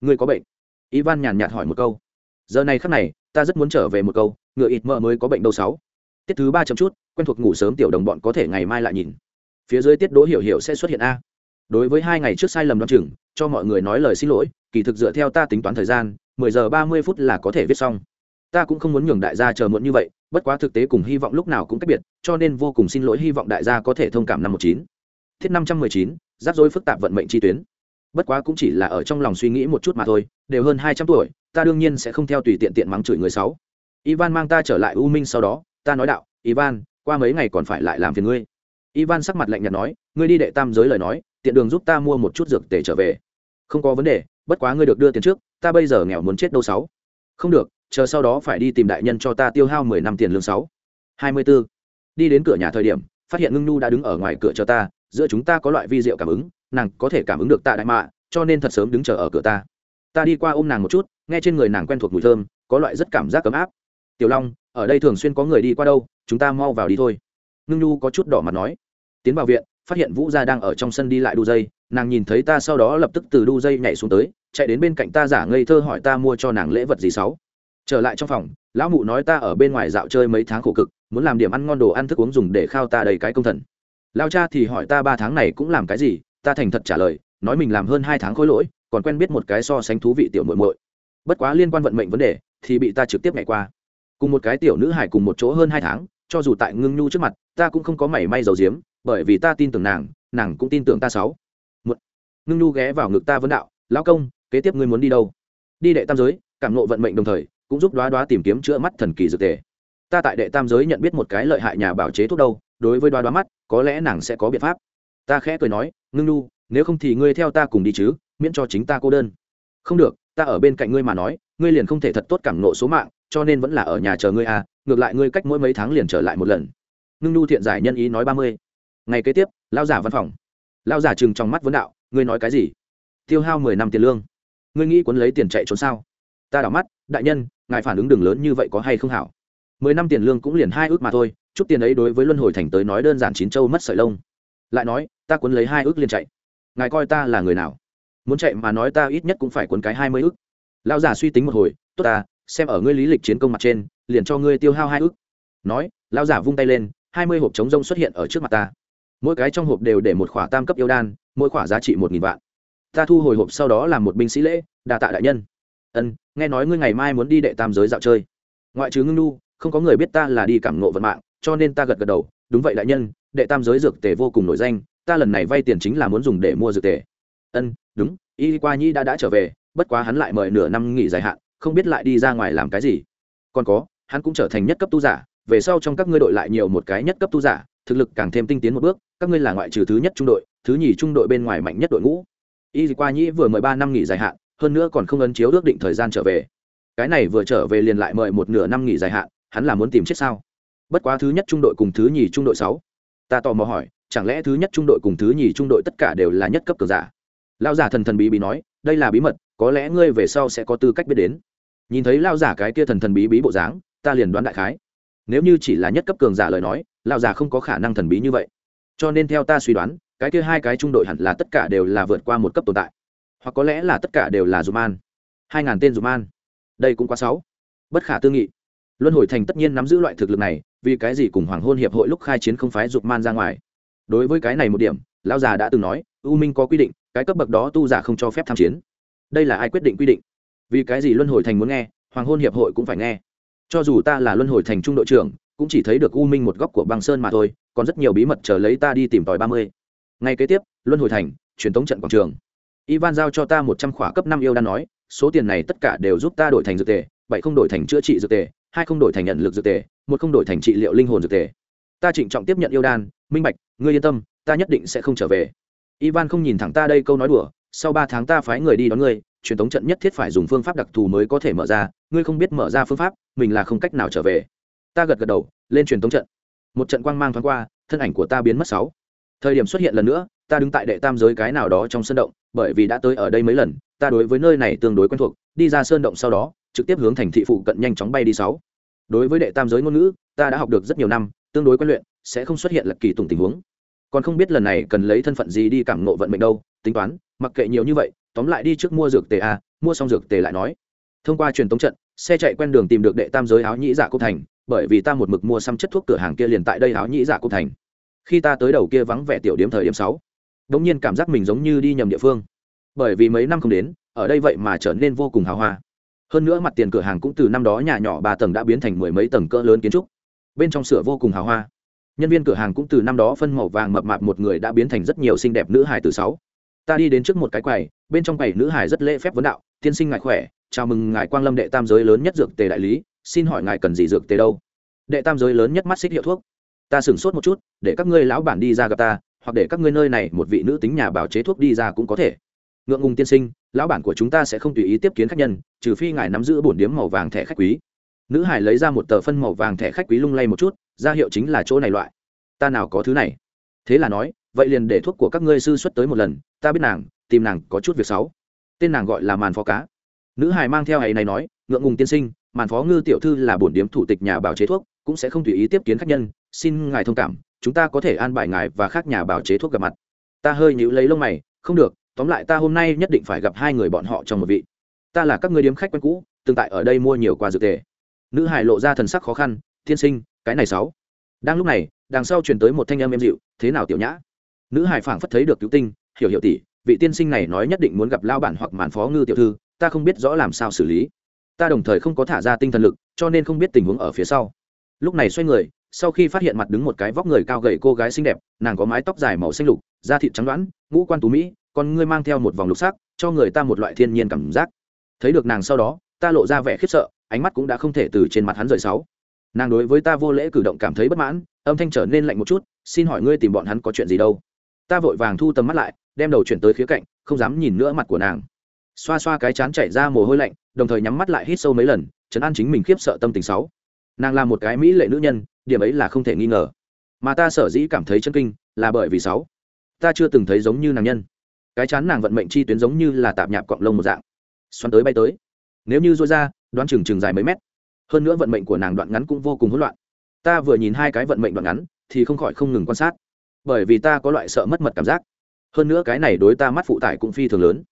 Ngươi có bệnh? Ivan nhàn nhạt hỏi một câu. Giờ này khắc này, ta rất muốn trở về một câu, ngựa ít mỡ mới có bệnh đâu sáu. Tiết thứ ba chấm chút, quen thuộc ngủ sớm tiểu đồng bọn có thể ngày mai lại nhìn. Phía dưới tiết đỗ hiểu hiểu sẽ xuất hiện a đối với hai ngày trước sai lầm đoan chừng, cho mọi người nói lời xin lỗi, kỳ thực dựa theo ta tính toán thời gian, mười giờ ba mươi phút là có thể viết xong. Ta cũng không muốn nhường đại gia chờ muộn như vậy, bất quá thực tế cùng hy vọng lúc nào cũng cách biệt, cho nên vô cùng xin lỗi hy vọng đại gia có thể thông cảm năm một chín. Thiết năm trăm mười chín, rắc rối phức tạp vận mệnh chi tuyến. Bất quá cũng chỉ là ở trong lòng suy nghĩ một chút mà thôi, đều hơn hai trăm tuổi, ta đương nhiên sẽ không theo tùy tiện tiện mắng chửi người sáu ivan mang ta trở lại u minh sau đó, ta nói đạo, ivan, qua mấy ngày còn phải lại làm phiền ngươi. Ivan sắc mặt lạnh nhạt nói, ngươi đi đệ tam giới lời nói tiện đường giúp ta mua một chút dược tể trở về. Không có vấn đề, bất quá ngươi được đưa tiền trước, ta bây giờ nghèo muốn chết đâu sáu. Không được, chờ sau đó phải đi tìm đại nhân cho ta tiêu hao mười năm tiền lương sáu. Hai mươi b ố đi đến cửa nhà thời điểm, phát hiện ngưng nhu đã đứng ở ngoài cửa cho ta, giữa chúng ta có loại vi diệu cảm ứng, nàng có thể cảm ứng được ta đại mạ, cho nên thật sớm đứng chờ ở cửa ta. Ta đi qua ôm nàng một chút, nghe trên người nàng quen thuộc mùi thơm, có loại rất cảm giác ấm áp. Tiểu long, ở đây thường xuyên có người đi qua đâu, chúng ta mau vào đi thôi. Ngưng nhu có chút đỏ mặt nói. Tiến vào viện phát hiện vũ gia đang ở trong sân đi lại đu dây, nàng nhìn thấy ta sau đó lập tức từ đu dây nhảy xuống tới, chạy đến bên cạnh ta giả ngây thơ hỏi ta mua cho nàng lễ vật gì sáu. Trở lại trong phòng, lão mụ nói ta ở bên ngoài dạo chơi mấy tháng khổ cực, muốn làm điểm ăn ngon đồ ăn thức uống dùng để khao ta đầy cái công thần. Lao cha thì hỏi ta ba tháng này cũng làm cái gì, ta thành thật trả lời, nói mình làm hơn hai tháng khối lỗi, còn quen biết một cái so sánh thú vị tiểu muội muội. Bất quá liên quan vận mệnh vấn đề, thì bị ta trực tiếp ngày qua. Cùng một cái tiểu nữ hải cùng một chỗ hơn hai tháng, cho dù tại ngưng nhu trước mặt, ta cũng không có mảy may dầu diếm bởi vì ta tin tưởng nàng nàng cũng tin tưởng ta sáu. Một, ngưng nhu ghé vào ngực ta vấn đạo, lão công, kế tiếp ngươi muốn đi đâu? Đi đệ tam giới, cảm nộ vận mệnh đồng thời, cũng giúp đoá đoá tìm kiếm chữa mắt thần kỳ dược tề. Ta tại đệ tam giới nhận biết một cái lợi hại nhà bảo chế thuốc đâu, đối với đoá đoá mắt, có lẽ nàng sẽ có biện pháp. Ta khẽ cười nói, ngưng nhu nếu không thì ngươi theo ta cùng đi chứ, miễn cho chính ta cô đơn. Không được, ta ở bên cạnh ngươi mà nói, ngươi liền không thể thật tốt cảm nộ số mạng, cho nên vẫn là ở nhà chờ ngươi à ngược lại ngươi cách mỗi mấy tháng liền trở lại một lần. Ngưng nhu thiện giải nhân ý nói ba mươi ngày kế tiếp lao giả văn phòng. Lao giả chừng trong mắt vấn đạo, ngươi nói cái gì? Tiêu hao mười năm tiền lương. Ngươi nghĩ cuốn lấy tiền chạy trốn sao? Ta đảo mắt, đại nhân, ngài phản ứng đường lớn như vậy có hay không hảo? Mười năm tiền lương cũng liền hai ước mà thôi, chút tiền ấy đối với luân hồi thành tới nói đơn giản chín châu mất sợi lông. Lại nói, ta cuốn lấy hai ước liền chạy. Ngài coi ta là người nào? Muốn chạy mà nói ta ít nhất cũng phải cuốn cái hai mươi ước. Lão giả suy tính một hồi, tốt ta, xem ở ngươi lý lịch chiến công mặt trên, liền cho ngươi tiêu hao hai ước. Nói, lão giả vung tay lên, hai mươi hộp chống rông xuất hiện ở trước mặt ta mỗi cái trong hộp đều để một khỏa tam cấp yêu đan, mỗi khỏa giá trị một nghìn vạn. Ta thu hồi hộp sau đó làm một binh sĩ lễ đà tạ đại nhân. Ân, nghe nói ngươi ngày mai muốn đi đệ tam giới dạo chơi. Ngoại trừ ngưng nu không có người biết ta là đi cảm ngộ vận mạng, cho nên ta gật gật đầu, đúng vậy đại nhân, đệ tam giới dược tề vô cùng nổi danh, ta lần này vay tiền chính là muốn dùng để mua dược tề. Ân, đúng, y qua nhi đã đã trở về, bất quá hắn lại mời nửa năm nghỉ dài hạn, không biết lại đi ra ngoài làm cái gì. Còn có, hắn cũng trở thành nhất cấp tu giả, về sau trong các ngươi đội lại nhiều một cái nhất cấp tu giả, thực lực càng thêm tinh tiến một bước các ngươi là ngoại trừ thứ nhất trung đội, thứ nhì trung đội bên ngoài mạnh nhất đội ngũ. Y qua nhĩ vừa mời ba năm nghỉ dài hạn, hơn nữa còn không ấn chiếu ước định thời gian trở về. Cái này vừa trở về liền lại mời một nửa năm nghỉ dài hạn, hắn là muốn tìm chết sao? Bất quá thứ nhất trung đội cùng thứ nhì trung đội sáu. Ta tò mò hỏi, chẳng lẽ thứ nhất trung đội cùng thứ nhì trung đội tất cả đều là nhất cấp cường giả? Lao giả thần thần bí bí nói, đây là bí mật, có lẽ ngươi về sau sẽ có tư cách biết đến. Nhìn thấy lao giả cái kia thần thần bí bí bộ dáng, ta liền đoán đại khái. Nếu như chỉ là nhất cấp cường giả lời nói lao giả không có khả năng thần bí như vậy cho nên theo ta suy đoán, cái kia hai cái trung đội hẳn là tất cả đều là vượt qua một cấp tồn tại. Hoặc có lẽ là tất cả đều là dùm an. Hai ngàn tên dùm an. Đây cũng quá sáu bất khả tư nghị. Luân hồi thành tất nhiên nắm giữ loại thực lực này, vì cái gì cùng hoàng hôn hiệp hội lúc khai chiến không phái dục man ra ngoài? Đối với cái này một điểm, lão già đã từng nói, u minh có quy định, cái cấp bậc đó tu giả không cho phép tham chiến. Đây là ai quyết định quy định? Vì cái gì luân hồi thành muốn nghe, hoàng hôn hiệp hội cũng phải nghe. Cho dù ta là luân hồi thành trung đội trưởng cũng chỉ thấy được u minh một góc của băng sơn mà thôi, còn rất nhiều bí mật chờ lấy ta đi tìm tòi ba mươi. Ngay kế tiếp, luân hồi thành, truyền thống trận quảng trường. Ivan giao cho ta một trăm khỏa cấp năm yêu đan nói, số tiền này tất cả đều giúp ta đổi thành dược tề, bảy không đổi thành chữa trị dược tề, hai không đổi thành nhận lực dược tề, một không đổi thành trị liệu linh hồn dược tề. Ta trịnh trọng tiếp nhận yêu đan, minh bạch, ngươi yên tâm, ta nhất định sẽ không trở về. Ivan không nhìn thẳng ta đây câu nói đùa, sau ba tháng ta phái người đi đón ngươi, truyền thống trận nhất thiết phải dùng phương pháp đặc thù mới có thể mở ra, ngươi không biết mở ra phương pháp, mình là không cách nào trở về ta gật gật đầu, lên truyền thống trận. Một trận quang mang thoáng qua, thân ảnh của ta biến mất sáu. Thời điểm xuất hiện lần nữa, ta đứng tại đệ tam giới cái nào đó trong sân động, bởi vì đã tới ở đây mấy lần, ta đối với nơi này tương đối quen thuộc, đi ra sơn động sau đó, trực tiếp hướng thành thị phụ cận nhanh chóng bay đi sáu. Đối với đệ tam giới ngôn ngữ, ta đã học được rất nhiều năm, tương đối quen luyện, sẽ không xuất hiện lật kỳ tùng tình huống. Còn không biết lần này cần lấy thân phận gì đi cảm nộ vận mệnh đâu, tính toán, mặc kệ nhiều như vậy, tóm lại đi trước mua dược tề a, mua xong dược tề lại nói. Thông qua truyền tống trận, xe chạy quen đường tìm được đệ tam giới áo nhĩ giả dạ thành bởi vì ta một mực mua xăm chất thuốc cửa hàng kia liền tại đây áo nhĩ dạ cô thành. Khi ta tới đầu kia vắng vẻ tiểu điểm thời điểm sáu, đống nhiên cảm giác mình giống như đi nhầm địa phương. Bởi vì mấy năm không đến, ở đây vậy mà trở nên vô cùng hào hoa. Hơn nữa mặt tiền cửa hàng cũng từ năm đó nhà nhỏ ba tầng đã biến thành mười mấy tầng cỡ lớn kiến trúc. Bên trong sửa vô cùng hào hoa. Nhân viên cửa hàng cũng từ năm đó phân màu vàng mập mạp một người đã biến thành rất nhiều xinh đẹp nữ hài từ sáu. Ta đi đến trước một cái quầy, bên trong quầy nữ hài rất lễ phép vấn đạo, tiên sinh ngài khỏe, chào mừng ngài quang lâm đệ tam giới lớn nhất dược tề đại lý xin hỏi ngài cần gì dược tề đâu? Đệ tam giới lớn nhất mắt xích hiệu thuốc. Ta sửng sốt một chút, để các ngươi lão bản đi ra gặp ta, hoặc để các ngươi nơi này một vị nữ tính nhà bảo chế thuốc đi ra cũng có thể. Ngượng ngùng tiên sinh, lão bản của chúng ta sẽ không tùy ý tiếp kiến khách nhân, trừ phi ngài nắm giữ bổn điếm màu vàng thẻ khách quý. Nữ hải lấy ra một tờ phân màu vàng thẻ khách quý lung lay một chút, ra hiệu chính là chỗ này loại. Ta nào có thứ này? Thế là nói, vậy liền để thuốc của các ngươi sư xuất tới một lần, ta biết nàng, tìm nàng có chút việc xấu. Tên nàng gọi là màn phó cá. Nữ hải mang theo ấy này nói ngượng ngùng tiên sinh, màn phó ngư tiểu thư là bổn điếm thủ tịch nhà bào chế thuốc, cũng sẽ không tùy ý tiếp kiến khách nhân, xin ngài thông cảm, chúng ta có thể an bài ngài và khác nhà bào chế thuốc gặp mặt. Ta hơi nhữ lấy lông mày, không được, tóm lại ta hôm nay nhất định phải gặp hai người bọn họ trong một vị. Ta là các người điếm khách quen cũ, tương tại ở đây mua nhiều quà dược tề. Nữ hải lộ ra thần sắc khó khăn, tiên sinh, cái này sáu. Đang lúc này, đằng sau truyền tới một thanh âm em dịu, thế nào tiểu nhã? Nữ hải phảng phất thấy được cứu tinh, hiểu hiểu tỷ vị tiên sinh này nói nhất định muốn gặp lao bản hoặc màn phó ngư tiểu thư, ta không biết rõ làm sao xử lý ta đồng thời không có thả ra tinh thần lực, cho nên không biết tình huống ở phía sau. Lúc này xoay người, sau khi phát hiện mặt đứng một cái vóc người cao gầy cô gái xinh đẹp, nàng có mái tóc dài màu xanh lục, da thịt trắng đoãn, ngũ quan tú mỹ còn ngươi mang theo một vòng lục sắc, cho người ta một loại thiên nhiên cảm giác. Thấy được nàng sau đó, ta lộ ra vẻ khiếp sợ, ánh mắt cũng đã không thể từ trên mặt hắn rời sáu. Nàng đối với ta vô lễ cử động cảm thấy bất mãn, âm thanh trở nên lạnh một chút, xin hỏi ngươi tìm bọn hắn có chuyện gì đâu? Ta vội vàng thu tầm mắt lại, đem đầu chuyển tới khía cạnh, không dám nhìn nữa mặt của nàng. Xoa xoa cái chán chảy ra mồ hôi lạnh đồng thời nhắm mắt lại hít sâu mấy lần, chấn an chính mình khiếp sợ tâm tình sáu. Nàng là một cái mỹ lệ nữ nhân, điểm ấy là không thể nghi ngờ. Mà ta sở dĩ cảm thấy chân kinh, là bởi vì sáu. Ta chưa từng thấy giống như nàng nhân. Cái chán nàng vận mệnh chi tuyến giống như là tạp nhạp cọng lông một dạng. Xoắn tới bay tới. Nếu như dôi ra, đoán chừng chừng dài mấy mét. Hơn nữa vận mệnh của nàng đoạn ngắn cũng vô cùng hỗn loạn. Ta vừa nhìn hai cái vận mệnh đoạn ngắn, thì không khỏi không ngừng quan sát. Bởi vì ta có loại sợ mất mật cảm giác. Hơn nữa cái này đối ta mắt phụ tải cũng phi thường lớn.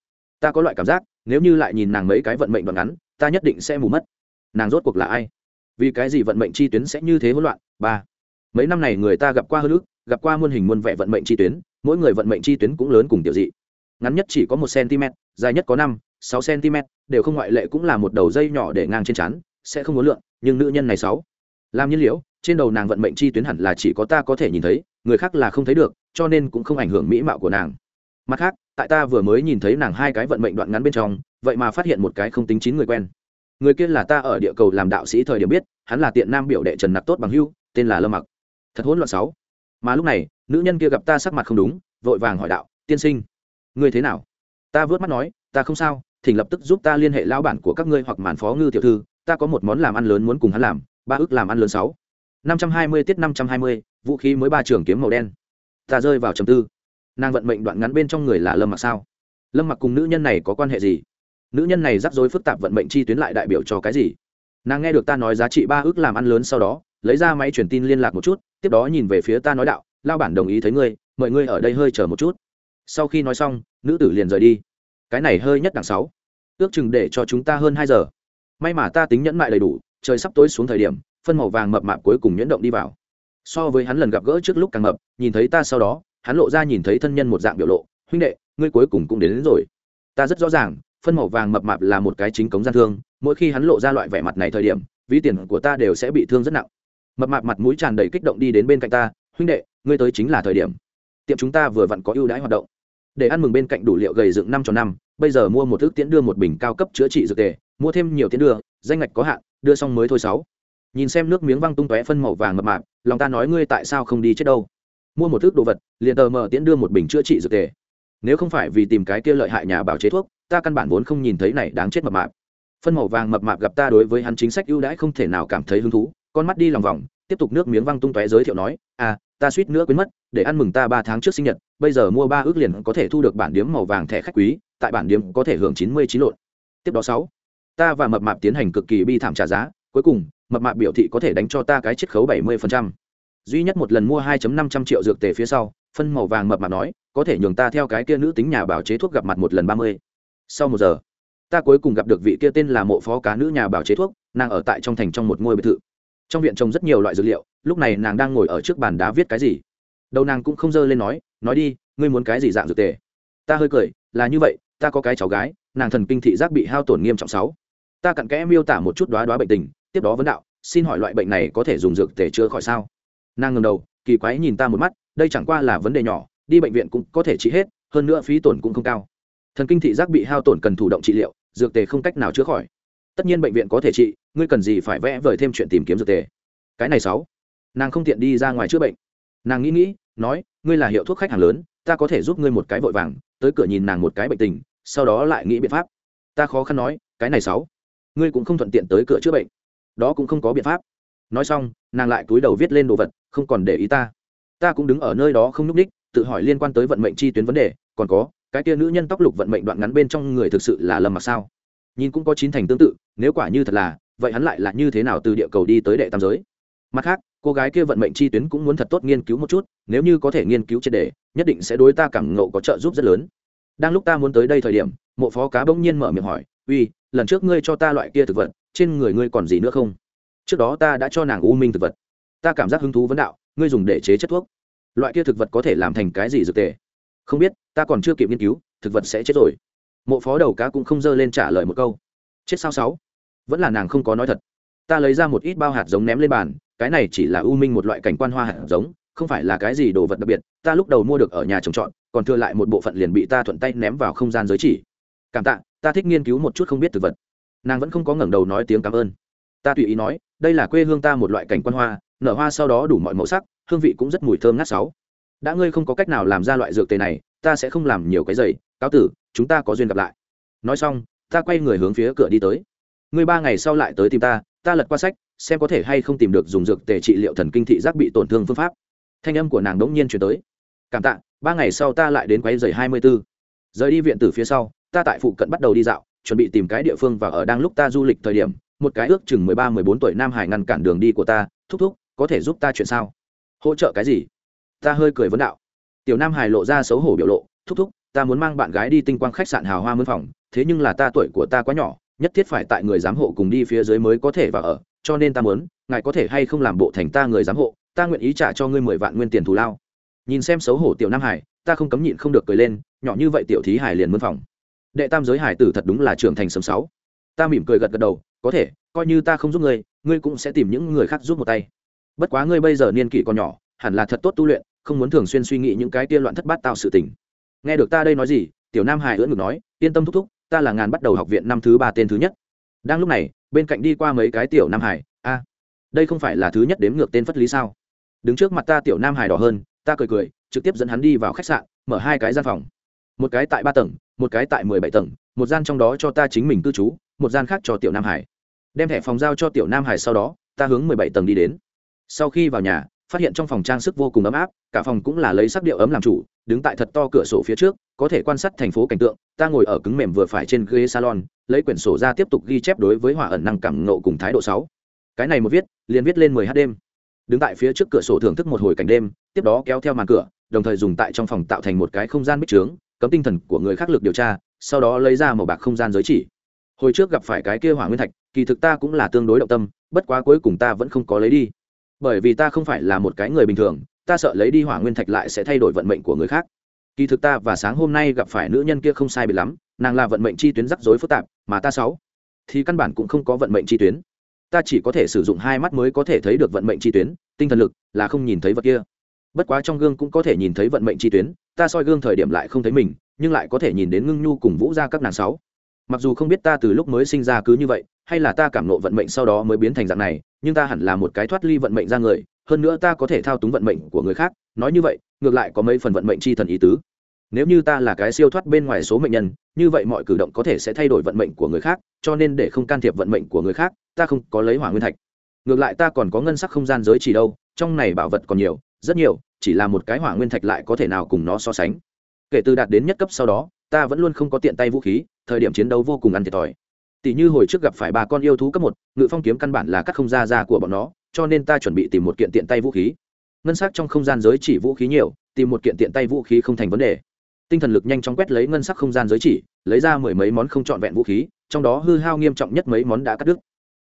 Ta có loại cảm giác nếu như lại nhìn nàng mấy cái vận mệnh đoạn ngắn, ta nhất định sẽ mù mất. Nàng rốt cuộc là ai? Vì cái gì vận mệnh chi tuyến sẽ như thế hỗn loạn? Ba. Mấy năm này người ta gặp qua hơn ước gặp qua muôn hình muôn vẻ vận mệnh chi tuyến, mỗi người vận mệnh chi tuyến cũng lớn cùng tiểu dị. Ngắn nhất chỉ có một cm, dài nhất có năm, sáu cm, đều không ngoại lệ cũng là một đầu dây nhỏ để ngang trên chắn sẽ không muốn lượng nhưng nữ nhân này sáu. Làm nhiên liễu, trên đầu nàng vận mệnh chi tuyến hẳn là chỉ có ta có thể nhìn thấy, người khác là không thấy được, cho nên cũng không ảnh hưởng mỹ mạo của nàng. Mặt khác tại ta vừa mới nhìn thấy nàng hai cái vận mệnh đoạn ngắn bên trong, vậy mà phát hiện một cái không tính chín người quen. Người kia là ta ở địa cầu làm đạo sĩ thời điểm biết, hắn là tiện nam biểu đệ trần nặc tốt bằng hưu, tên là lâm mặc. Thật hỗn loạn sáu. Mà lúc này, nữ nhân kia gặp ta sắc mặt không đúng, vội vàng hỏi đạo, tiên sinh, ngươi thế nào? Ta vớt mắt nói, ta không sao, thỉnh lập tức giúp ta liên hệ lao bản của các ngươi hoặc màn phó ngư tiểu thư, ta có một món làm ăn lớn muốn cùng hắn làm, ba ước làm ăn lớn sáu. năm trăm hai mươi tiết năm trăm hai mươi, vũ khí mới ba trường kiếm màu đen. Ta rơi vào trầm tư nàng vận mệnh đoạn ngắn bên trong người là lâm mặc sao? Lâm mặc cùng nữ nhân này có quan hệ gì? Nữ nhân này rắc rối phức tạp vận mệnh chi tuyến lại đại biểu cho cái gì? Nàng nghe được ta nói giá trị ba ước làm ăn lớn sau đó, lấy ra máy truyền tin liên lạc một chút, tiếp đó nhìn về phía ta nói đạo, lao bản đồng ý thấy ngươi, mời ngươi ở đây hơi chờ một chút. Sau khi nói xong, nữ tử liền rời đi. Cái này hơi nhất đằng sáu. Ước chừng để cho chúng ta hơn hai giờ. May mà ta tính nhẫn mại đầy đủ, trời sắp tối xuống thời điểm, phân màu vàng mập mạp cuối cùng nhẫn động đi vào. So với hắn lần gặp gỡ trước lúc càng mập, nhìn thấy ta sau đó hắn lộ ra nhìn thấy thân nhân một dạng biểu lộ huynh đệ ngươi cuối cùng cũng đến, đến rồi. Ta rất rõ ràng phân màu vàng mập mạp là một cái chính cống gian thương mỗi khi hắn lộ ra loại vẻ mặt này thời điểm ví tiền của ta đều sẽ bị thương rất nặng. Mập mạp mặt mũi tràn đầy kích động đi đến bên cạnh ta huynh đệ ngươi tới chính là thời điểm. Tiệm chúng ta vừa vặn có ưu đãi hoạt động. Để ăn mừng bên cạnh đủ liệu gầy dựng năm cho năm bây giờ mua một thức tiễn đưa một bình cao cấp chữa trị dược tề mua thêm nhiều tiễn đưa danh ngạch có hạn đưa xong mới thôi sáu. Nhìn xem nước miếng văng tung tóe phân màu vàng mập mạp lòng ta nói ngươi tại sao không đi chết đâu? Mua một thước đồ vật, liền tờ mở tiễn đưa một bình chữa trị dược tề. Nếu không phải vì tìm cái kia lợi hại nhà bảo chế thuốc, ta căn bản vốn không nhìn thấy này đáng chết mập mạp. Phân màu vàng mập mạp gặp ta đối với hắn chính sách ưu đãi không thể nào cảm thấy hứng thú, con mắt đi lòng vòng, tiếp tục nước miếng văng tung tóe giới thiệu nói à ta suýt nữa quên mất, để ăn mừng ta ba tháng trước sinh nhật, bây giờ mua ba ước liền có thể thu được bản điếm màu vàng thẻ khách quý, tại bản điếm có thể hưởng chín mươi chín lộn. Tiếp đó sáu, ta và mập mạp tiến hành cực kỳ bi thảm trả giá, cuối cùng, mập mạp biểu thị có thể đánh cho ta cái chiết khấu bảy mươi phần trăm duy nhất một lần mua 2 năm trăm triệu dược tề phía sau, phân màu vàng mập mạp nói, có thể nhường ta theo cái kia nữ tính nhà bảo chế thuốc gặp mặt một lần ba mươi. Sau một giờ, ta cuối cùng gặp được vị kia tên là mộ phó cá nữ nhà bảo chế thuốc, nàng ở tại trong thành trong một ngôi biệt thự. Trong viện trồng rất nhiều loại dược liệu, lúc này nàng đang ngồi ở trước bàn đá viết cái gì. Đầu nàng cũng không dơ lên nói nói đi, ngươi muốn cái gì dạng dược tề? Ta hơi cười, là như vậy, ta có cái cháu gái, nàng thần kinh thị giác bị hao tổn nghiêm trọng sáu. Ta cặn kẽ miêu tả một chút đoá đoá bệnh tình, tiếp đó vấn đạo, xin hỏi loại bệnh này có thể dùng dược tề chữa khỏi sao? Nàng ngừng đầu, kỳ quái nhìn ta một mắt, đây chẳng qua là vấn đề nhỏ, đi bệnh viện cũng có thể trị hết, hơn nữa phí tổn cũng không cao. Thần kinh thị giác bị hao tổn cần thủ động trị liệu, dược tề không cách nào chữa khỏi. Tất nhiên bệnh viện có thể trị, ngươi cần gì phải vẽ vời thêm chuyện tìm kiếm dược tề. Cái này sáu. Nàng không tiện đi ra ngoài chữa bệnh. Nàng nghĩ nghĩ, nói, ngươi là hiệu thuốc khách hàng lớn, ta có thể giúp ngươi một cái vội vàng, tới cửa nhìn nàng một cái bệnh tình, sau đó lại nghĩ biện pháp. Ta khó khăn nói, cái này sáu. Ngươi cũng không thuận tiện tới cửa chữa bệnh. Đó cũng không có biện pháp. Nói xong, nàng lại cúi đầu viết lên đồ vật không còn để ý ta. Ta cũng đứng ở nơi đó không nhúc ních tự hỏi liên quan tới vận mệnh chi tuyến vấn đề, còn có, cái kia nữ nhân tóc lục vận mệnh đoạn ngắn bên trong người thực sự là lầm mặc sao? Nhìn cũng có chín thành tương tự, nếu quả như thật là, vậy hắn lại là như thế nào từ địa cầu đi tới đệ tam giới? Mặt khác, cô gái kia vận mệnh chi tuyến cũng muốn thật tốt nghiên cứu một chút, nếu như có thể nghiên cứu triệt đề nhất định sẽ đối ta cảm ngộ có trợ giúp rất lớn. Đang lúc ta muốn tới đây thời điểm, mộ phó cá bỗng nhiên mở miệng hỏi, uy, lần trước ngươi cho ta loại kia thực vật, trên người ngươi còn gì nữa không? Trước đó ta đã cho nàng u minh thực vật ta cảm giác hứng thú vấn đạo, ngươi dùng để chế chất thuốc. Loại kia thực vật có thể làm thành cái gì dược tề? Không biết, ta còn chưa kịp nghiên cứu, thực vật sẽ chết rồi. Mộ phó đầu cá cũng không dơ lên trả lời một câu. Chết sao sáu? Vẫn là nàng không có nói thật. Ta lấy ra một ít bao hạt giống ném lên bàn, cái này chỉ là ưu minh một loại cảnh quan hoa hạt giống, không phải là cái gì đồ vật đặc biệt. Ta lúc đầu mua được ở nhà trồng trọt, còn thừa lại một bộ phận liền bị ta thuận tay ném vào không gian giới chỉ. Cảm tạ, ta thích nghiên cứu một chút không biết thực vật. Nàng vẫn không có ngẩng đầu nói tiếng cảm ơn. Ta tùy ý nói, đây là quê hương ta một loại cảnh quan hoa nở hoa sau đó đủ mọi màu sắc, hương vị cũng rất mùi thơm ngát sáu. Đã ngươi không có cách nào làm ra loại dược tề này, ta sẽ không làm nhiều cái giày. Cáo tử, chúng ta có duyên gặp lại. Nói xong, ta quay người hướng phía cửa đi tới. Ngươi ba ngày sau lại tới tìm ta ta lật qua sách, xem có thể hay không tìm được dùng dược tề trị liệu thần kinh thị giác bị tổn thương phương pháp. Thanh âm của nàng đống nhiên chuyển tới. Cảm tạ, ba ngày sau ta lại đến quấy giày hai mươi b ố rời đi viện từ phía sau, ta tại phụ cận bắt đầu đi dạo, chuẩn bị tìm cái địa phương và ở đang lúc ta du lịch thời điểm, một cái ước chừng mười ba, mười bốn tuổi nam hải ngăn cản đường đi của ta, thúc thúc có thể giúp ta chuyện sao? Hỗ trợ cái gì? Ta hơi cười vấn đạo. Tiểu nam hải lộ ra xấu hổ biểu lộ, thúc thúc, ta muốn mang bạn gái đi tinh quang khách sạn hào hoa mân phòng, thế nhưng là ta tuổi của ta quá nhỏ, nhất thiết phải tại người giám hộ cùng đi phía dưới mới có thể vào ở, cho nên ta muốn, ngài có thể hay không làm bộ thành ta người giám hộ, ta nguyện ý trả cho ngươi mười vạn nguyên tiền thù lao. Nhìn xem xấu hổ tiểu nam hải, ta không cấm nhịn không được cười lên, nhỏ như vậy tiểu thí hải liền mân phòng. Đệ tam giới hải tử thật đúng là trưởng thành sớm sáu. Ta mỉm cười gật gật đầu, có thể, coi như ta không giúp ngươi ngươi cũng sẽ tìm những người khác giúp một tay bất quá ngươi bây giờ niên kỷ còn nhỏ, hẳn là thật tốt tu luyện, không muốn thường xuyên suy nghĩ những cái tia loạn thất bát tạo sự tình. Nghe được ta đây nói gì, tiểu nam hải ưỡn ngực nói, yên tâm thúc thúc, ta là ngàn bắt đầu học viện năm thứ ba tên thứ nhất. Đang lúc này, bên cạnh đi qua mấy cái tiểu nam hải, a, đây không phải là thứ nhất đếm ngược tên phất lý sao? Đứng trước mặt ta tiểu nam hải đỏ hơn, ta cười cười, trực tiếp dẫn hắn đi vào khách sạn, mở hai cái gian phòng. Một cái tại ba tầng, một cái tại mười bảy tầng, một gian trong đó cho ta chính mình cư trú, một gian khác cho tiểu nam hải. Đem thẻ phòng giao cho tiểu nam hải sau đó, ta hướng mười bảy tầng đi đến sau khi vào nhà, phát hiện trong phòng trang sức vô cùng ấm áp, cả phòng cũng là lấy sắc điệu ấm làm chủ, đứng tại thật to cửa sổ phía trước, có thể quan sát thành phố cảnh tượng, ta ngồi ở cứng mềm vừa phải trên ghế salon, lấy quyển sổ ra tiếp tục ghi chép đối với hỏa ẩn năng cảm nộ cùng thái độ sáu. Cái này một viết, liền viết lên mười h đêm. Đứng tại phía trước cửa sổ thưởng thức một hồi cảnh đêm, tiếp đó kéo theo màn cửa, đồng thời dùng tại trong phòng tạo thành một cái không gian bích trướng, cấm tinh thần của người khác lực điều tra, sau đó lấy ra một bạc không gian giới chỉ. Hồi trước gặp phải cái kia hỏa nguyên thạch, kỳ thực ta cũng là tương đối động tâm, bất quá cuối cùng ta vẫn không có lấy đi bởi vì ta không phải là một cái người bình thường, ta sợ lấy đi hỏa nguyên thạch lại sẽ thay đổi vận mệnh của người khác. Kỳ thực ta và sáng hôm nay gặp phải nữ nhân kia không sai bị lắm, nàng là vận mệnh chi tuyến rắc rối phức tạp, mà ta sáu, thì căn bản cũng không có vận mệnh chi tuyến. Ta chỉ có thể sử dụng hai mắt mới có thể thấy được vận mệnh chi tuyến, tinh thần lực là không nhìn thấy vật kia. Bất quá trong gương cũng có thể nhìn thấy vận mệnh chi tuyến, ta soi gương thời điểm lại không thấy mình, nhưng lại có thể nhìn đến ngưng nhu cùng vũ ra các nàng sáu. Mặc dù không biết ta từ lúc mới sinh ra cứ như vậy hay là ta cảm nộ vận mệnh sau đó mới biến thành dạng này, nhưng ta hẳn là một cái thoát ly vận mệnh ra người, hơn nữa ta có thể thao túng vận mệnh của người khác. Nói như vậy, ngược lại có mấy phần vận mệnh chi thần ý tứ. Nếu như ta là cái siêu thoát bên ngoài số mệnh nhân, như vậy mọi cử động có thể sẽ thay đổi vận mệnh của người khác, cho nên để không can thiệp vận mệnh của người khác, ta không có lấy hỏa nguyên thạch. Ngược lại ta còn có ngân sắc không gian giới chỉ đâu, trong này bảo vật còn nhiều, rất nhiều, chỉ là một cái hỏa nguyên thạch lại có thể nào cùng nó so sánh. Kể từ đạt đến nhất cấp sau đó, ta vẫn luôn không có tiện tay vũ khí, thời điểm chiến đấu vô cùng ăn thiệt thòi tỷ như hồi trước gặp phải ba con yêu thú cấp một, ngự phong kiếm căn bản là các không ra ra của bọn nó, cho nên ta chuẩn bị tìm một kiện tiện tay vũ khí. Ngân sắc trong không gian giới chỉ vũ khí nhiều, tìm một kiện tiện tay vũ khí không thành vấn đề. Tinh thần lực nhanh chóng quét lấy ngân sắc không gian giới chỉ, lấy ra mười mấy món không trọn vẹn vũ khí, trong đó hư hao nghiêm trọng nhất mấy món đã cắt đứt.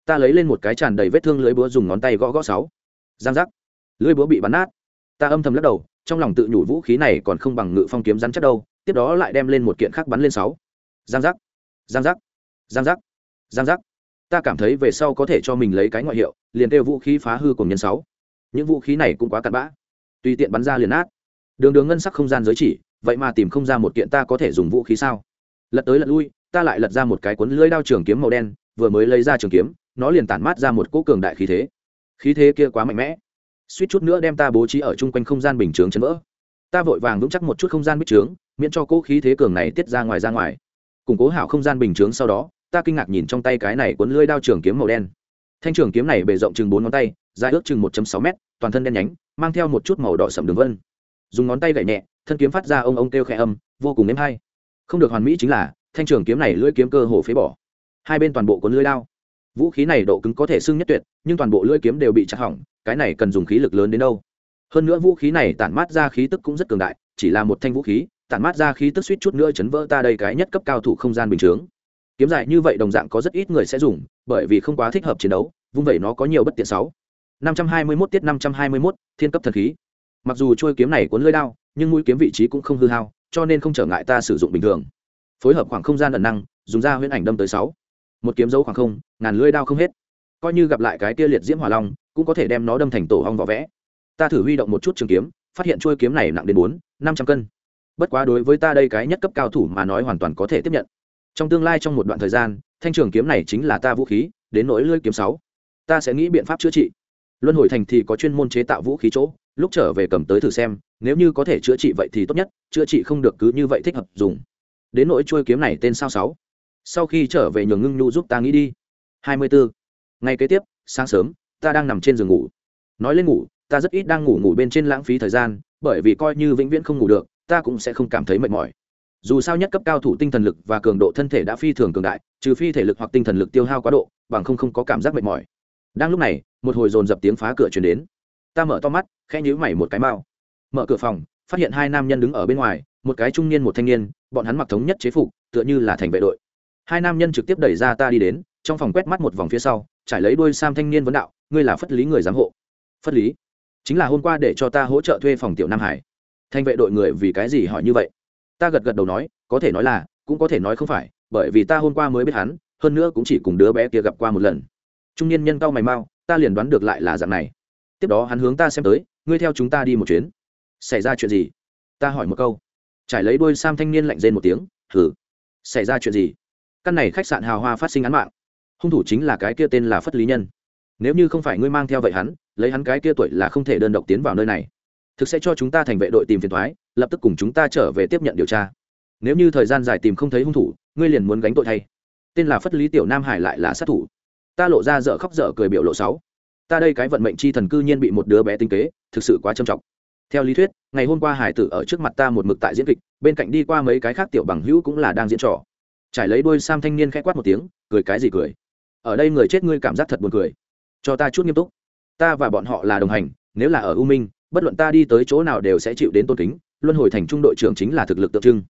Ta lấy lên một cái tràn đầy vết thương lưới búa dùng ngón tay gõ gõ sáu. Giang giác. Lưới búa bị bắn nát. Ta âm thầm lắc đầu, trong lòng tự nhủ vũ khí này còn không bằng ngự phong kiếm rắn chắc đâu, tiếp đó lại đem lên một kiện khác bắn lên sáu. Giang giác. Giang giác. Giang giác giang giác. Ta cảm thấy về sau có thể cho mình lấy cái ngoại hiệu, liền kêu vũ khí phá hư cùng nhân sáu. Những vũ khí này cũng quá cặn bã. Tùy tiện bắn ra liền át đường đường ngân sắc không gian giới chỉ, vậy mà tìm không ra một kiện ta có thể dùng vũ khí sao? Lật tới lật lui, ta lại lật ra một cái cuốn lưỡi đao trường kiếm màu đen, vừa mới lấy ra trường kiếm, nó liền tản mát ra một cỗ cường đại khí thế. Khí thế kia quá mạnh mẽ. Suýt chút nữa đem ta bố trí ở chung quanh không gian bình chướng chấn vỡ. Ta vội vàng vững chắc một chút không gian bích trướng miễn cho cỗ khí thế cường này tiết ra ngoài ra ngoài. Củng cố hảo không gian bình chướng sau đó ta kinh ngạc nhìn trong tay cái này cuốn lưỡi đao trường kiếm màu đen. Thanh trường kiếm này bề rộng chừng bốn ngón tay, dài ước chừng một sáu m toàn thân đen nhánh, mang theo một chút màu đỏ sậm đường vân. Dùng ngón tay gậy nhẹ, thân kiếm phát ra ông ông kêu khẽ âm, vô cùng nếm hay. Không được hoàn mỹ chính là, thanh trường kiếm này lưỡi kiếm cơ hồ phế bỏ. Hai bên toàn bộ cuốn lưỡi đao. Vũ khí này độ cứng có thể xưng nhất tuyệt, nhưng toàn bộ lưỡi kiếm đều bị chặt hỏng, cái này cần dùng khí lực lớn đến đâu? Hơn nữa vũ khí này tản mát ra khí tức cũng rất cường đại, chỉ là một thanh vũ khí, tản mát ra khí tức suýt chút nữa chấn vỡ ta đây cái nhất cấp cao thủ không gian bình chướng kiếm dài như vậy đồng dạng có rất ít người sẽ dùng bởi vì không quá thích hợp chiến đấu vung vậy nó có nhiều bất tiện sáu. năm trăm hai mươi 521 tiết năm trăm hai mươi 521, thiên cấp thần khí. Mặc dù trôi kiếm này cuốn lưỡi đao nhưng mũi kiếm vị trí cũng không hư hao cho nên không trở ngại ta sử dụng bình thường. Phối hợp khoảng không gian ẩn năng dùng ra huyễn ảnh đâm tới sáu. Một kiếm dấu khoảng không ngàn lưỡi đao không hết. Coi như gặp lại cái tia liệt diễm hỏa long cũng có thể đem nó đâm thành tổ hong vỏ vẽ. Ta thử huy động một chút trường kiếm phát hiện trôi kiếm này nặng đến bốn năm trăm cân. Bất quá đối với ta đây cái nhất cấp cao thủ mà nói hoàn toàn có thể tiếp nhận trong tương lai trong một đoạn thời gian, thanh trường kiếm này chính là ta vũ khí, đến nỗi lưỡi kiếm sáu. Ta sẽ nghĩ biện pháp chữa trị. Luân hồi thành thì có chuyên môn chế tạo vũ khí chỗ, lúc trở về cầm tới thử xem, nếu như có thể chữa trị vậy thì tốt nhất, chữa trị không được cứ như vậy thích hợp dùng. Đến nỗi chuôi kiếm này tên sao sáu. Sau khi trở về nhường ngưng nhu giúp ta nghĩ đi. Hai mươi bốn ngày kế tiếp, sáng sớm, ta đang nằm trên giường ngủ. Nói lên ngủ, ta rất ít đang ngủ ngủ bên trên lãng phí thời gian, bởi vì coi như vĩnh viễn không ngủ được, ta cũng sẽ không cảm thấy mệt mỏi dù sao nhất cấp cao thủ tinh thần lực và cường độ thân thể đã phi thường cường đại, trừ phi thể lực hoặc tinh thần lực tiêu hao quá độ, bằng không không có cảm giác mệt mỏi. Đang lúc này, một hồi dồn dập tiếng phá cửa chuyển đến. Ta mở to mắt, khẽ nhíu mày một cái mao mở cửa phòng, phát hiện hai nam nhân đứng ở bên ngoài, một cái trung niên một thanh niên, bọn hắn mặc thống nhất chế phục, tựa như là thành vệ đội. Hai nam nhân trực tiếp đẩy ra ta đi đến, trong phòng quét mắt một vòng phía sau, trải lấy đôi sam thanh niên vấn đạo, ngươi là phất lý người giám hộ. Phất lý? Chính là hôm qua để cho ta hỗ trợ thuê phòng tiểu nam hải. Thanh vệ đội người vì cái gì hỏi như vậy? Ta gật gật đầu nói, có thể nói là, cũng có thể nói không phải, bởi vì ta hôm qua mới biết hắn, hơn nữa cũng chỉ cùng đứa bé kia gặp qua một lần. Trung niên nhân cao mày mau, ta liền đoán được lại là dạng này. Tiếp đó hắn hướng ta xem tới, ngươi theo chúng ta đi một chuyến. Xảy ra chuyện gì? Ta hỏi một câu. Trải lấy đôi sam thanh niên lạnh rên một tiếng hử xảy ra chuyện gì? Căn này khách sạn hào hoa phát sinh án mạng. Hung thủ chính là cái kia tên là phất lý nhân. Nếu như không phải ngươi mang theo vậy hắn, lấy hắn cái kia tuổi là không thể đơn độc tiến vào nơi này thực sẽ cho chúng ta thành vệ đội tìm phiền thoái, lập tức cùng chúng ta trở về tiếp nhận điều tra. Nếu như thời gian dài tìm không thấy hung thủ, ngươi liền muốn gánh tội thay. Tên là phất lý tiểu nam hải lại là sát thủ. Ta lộ ra dở khóc dở cười biểu lộ sáu ta đây cái vận mệnh chi thần cư nhiên bị một đứa bé tinh kế, thực sự quá trầm trọng. Theo lý thuyết, ngày hôm qua hải tử ở trước mặt ta một mực tại diễn kịch, bên cạnh đi qua mấy cái khác tiểu bằng hữu cũng là đang diễn trò. Trải lấy đôi sam thanh niên khẽ quát một tiếng, cười cái gì cười. Ở đây người chết ngươi cảm giác thật buồn cười. Cho ta chút nghiêm túc. Ta và bọn họ là đồng hành, nếu là ở u minh bất luận ta đi tới chỗ nào đều sẽ chịu đến tôn kính, luân hồi thành trung đội trưởng chính là thực lực tượng trưng.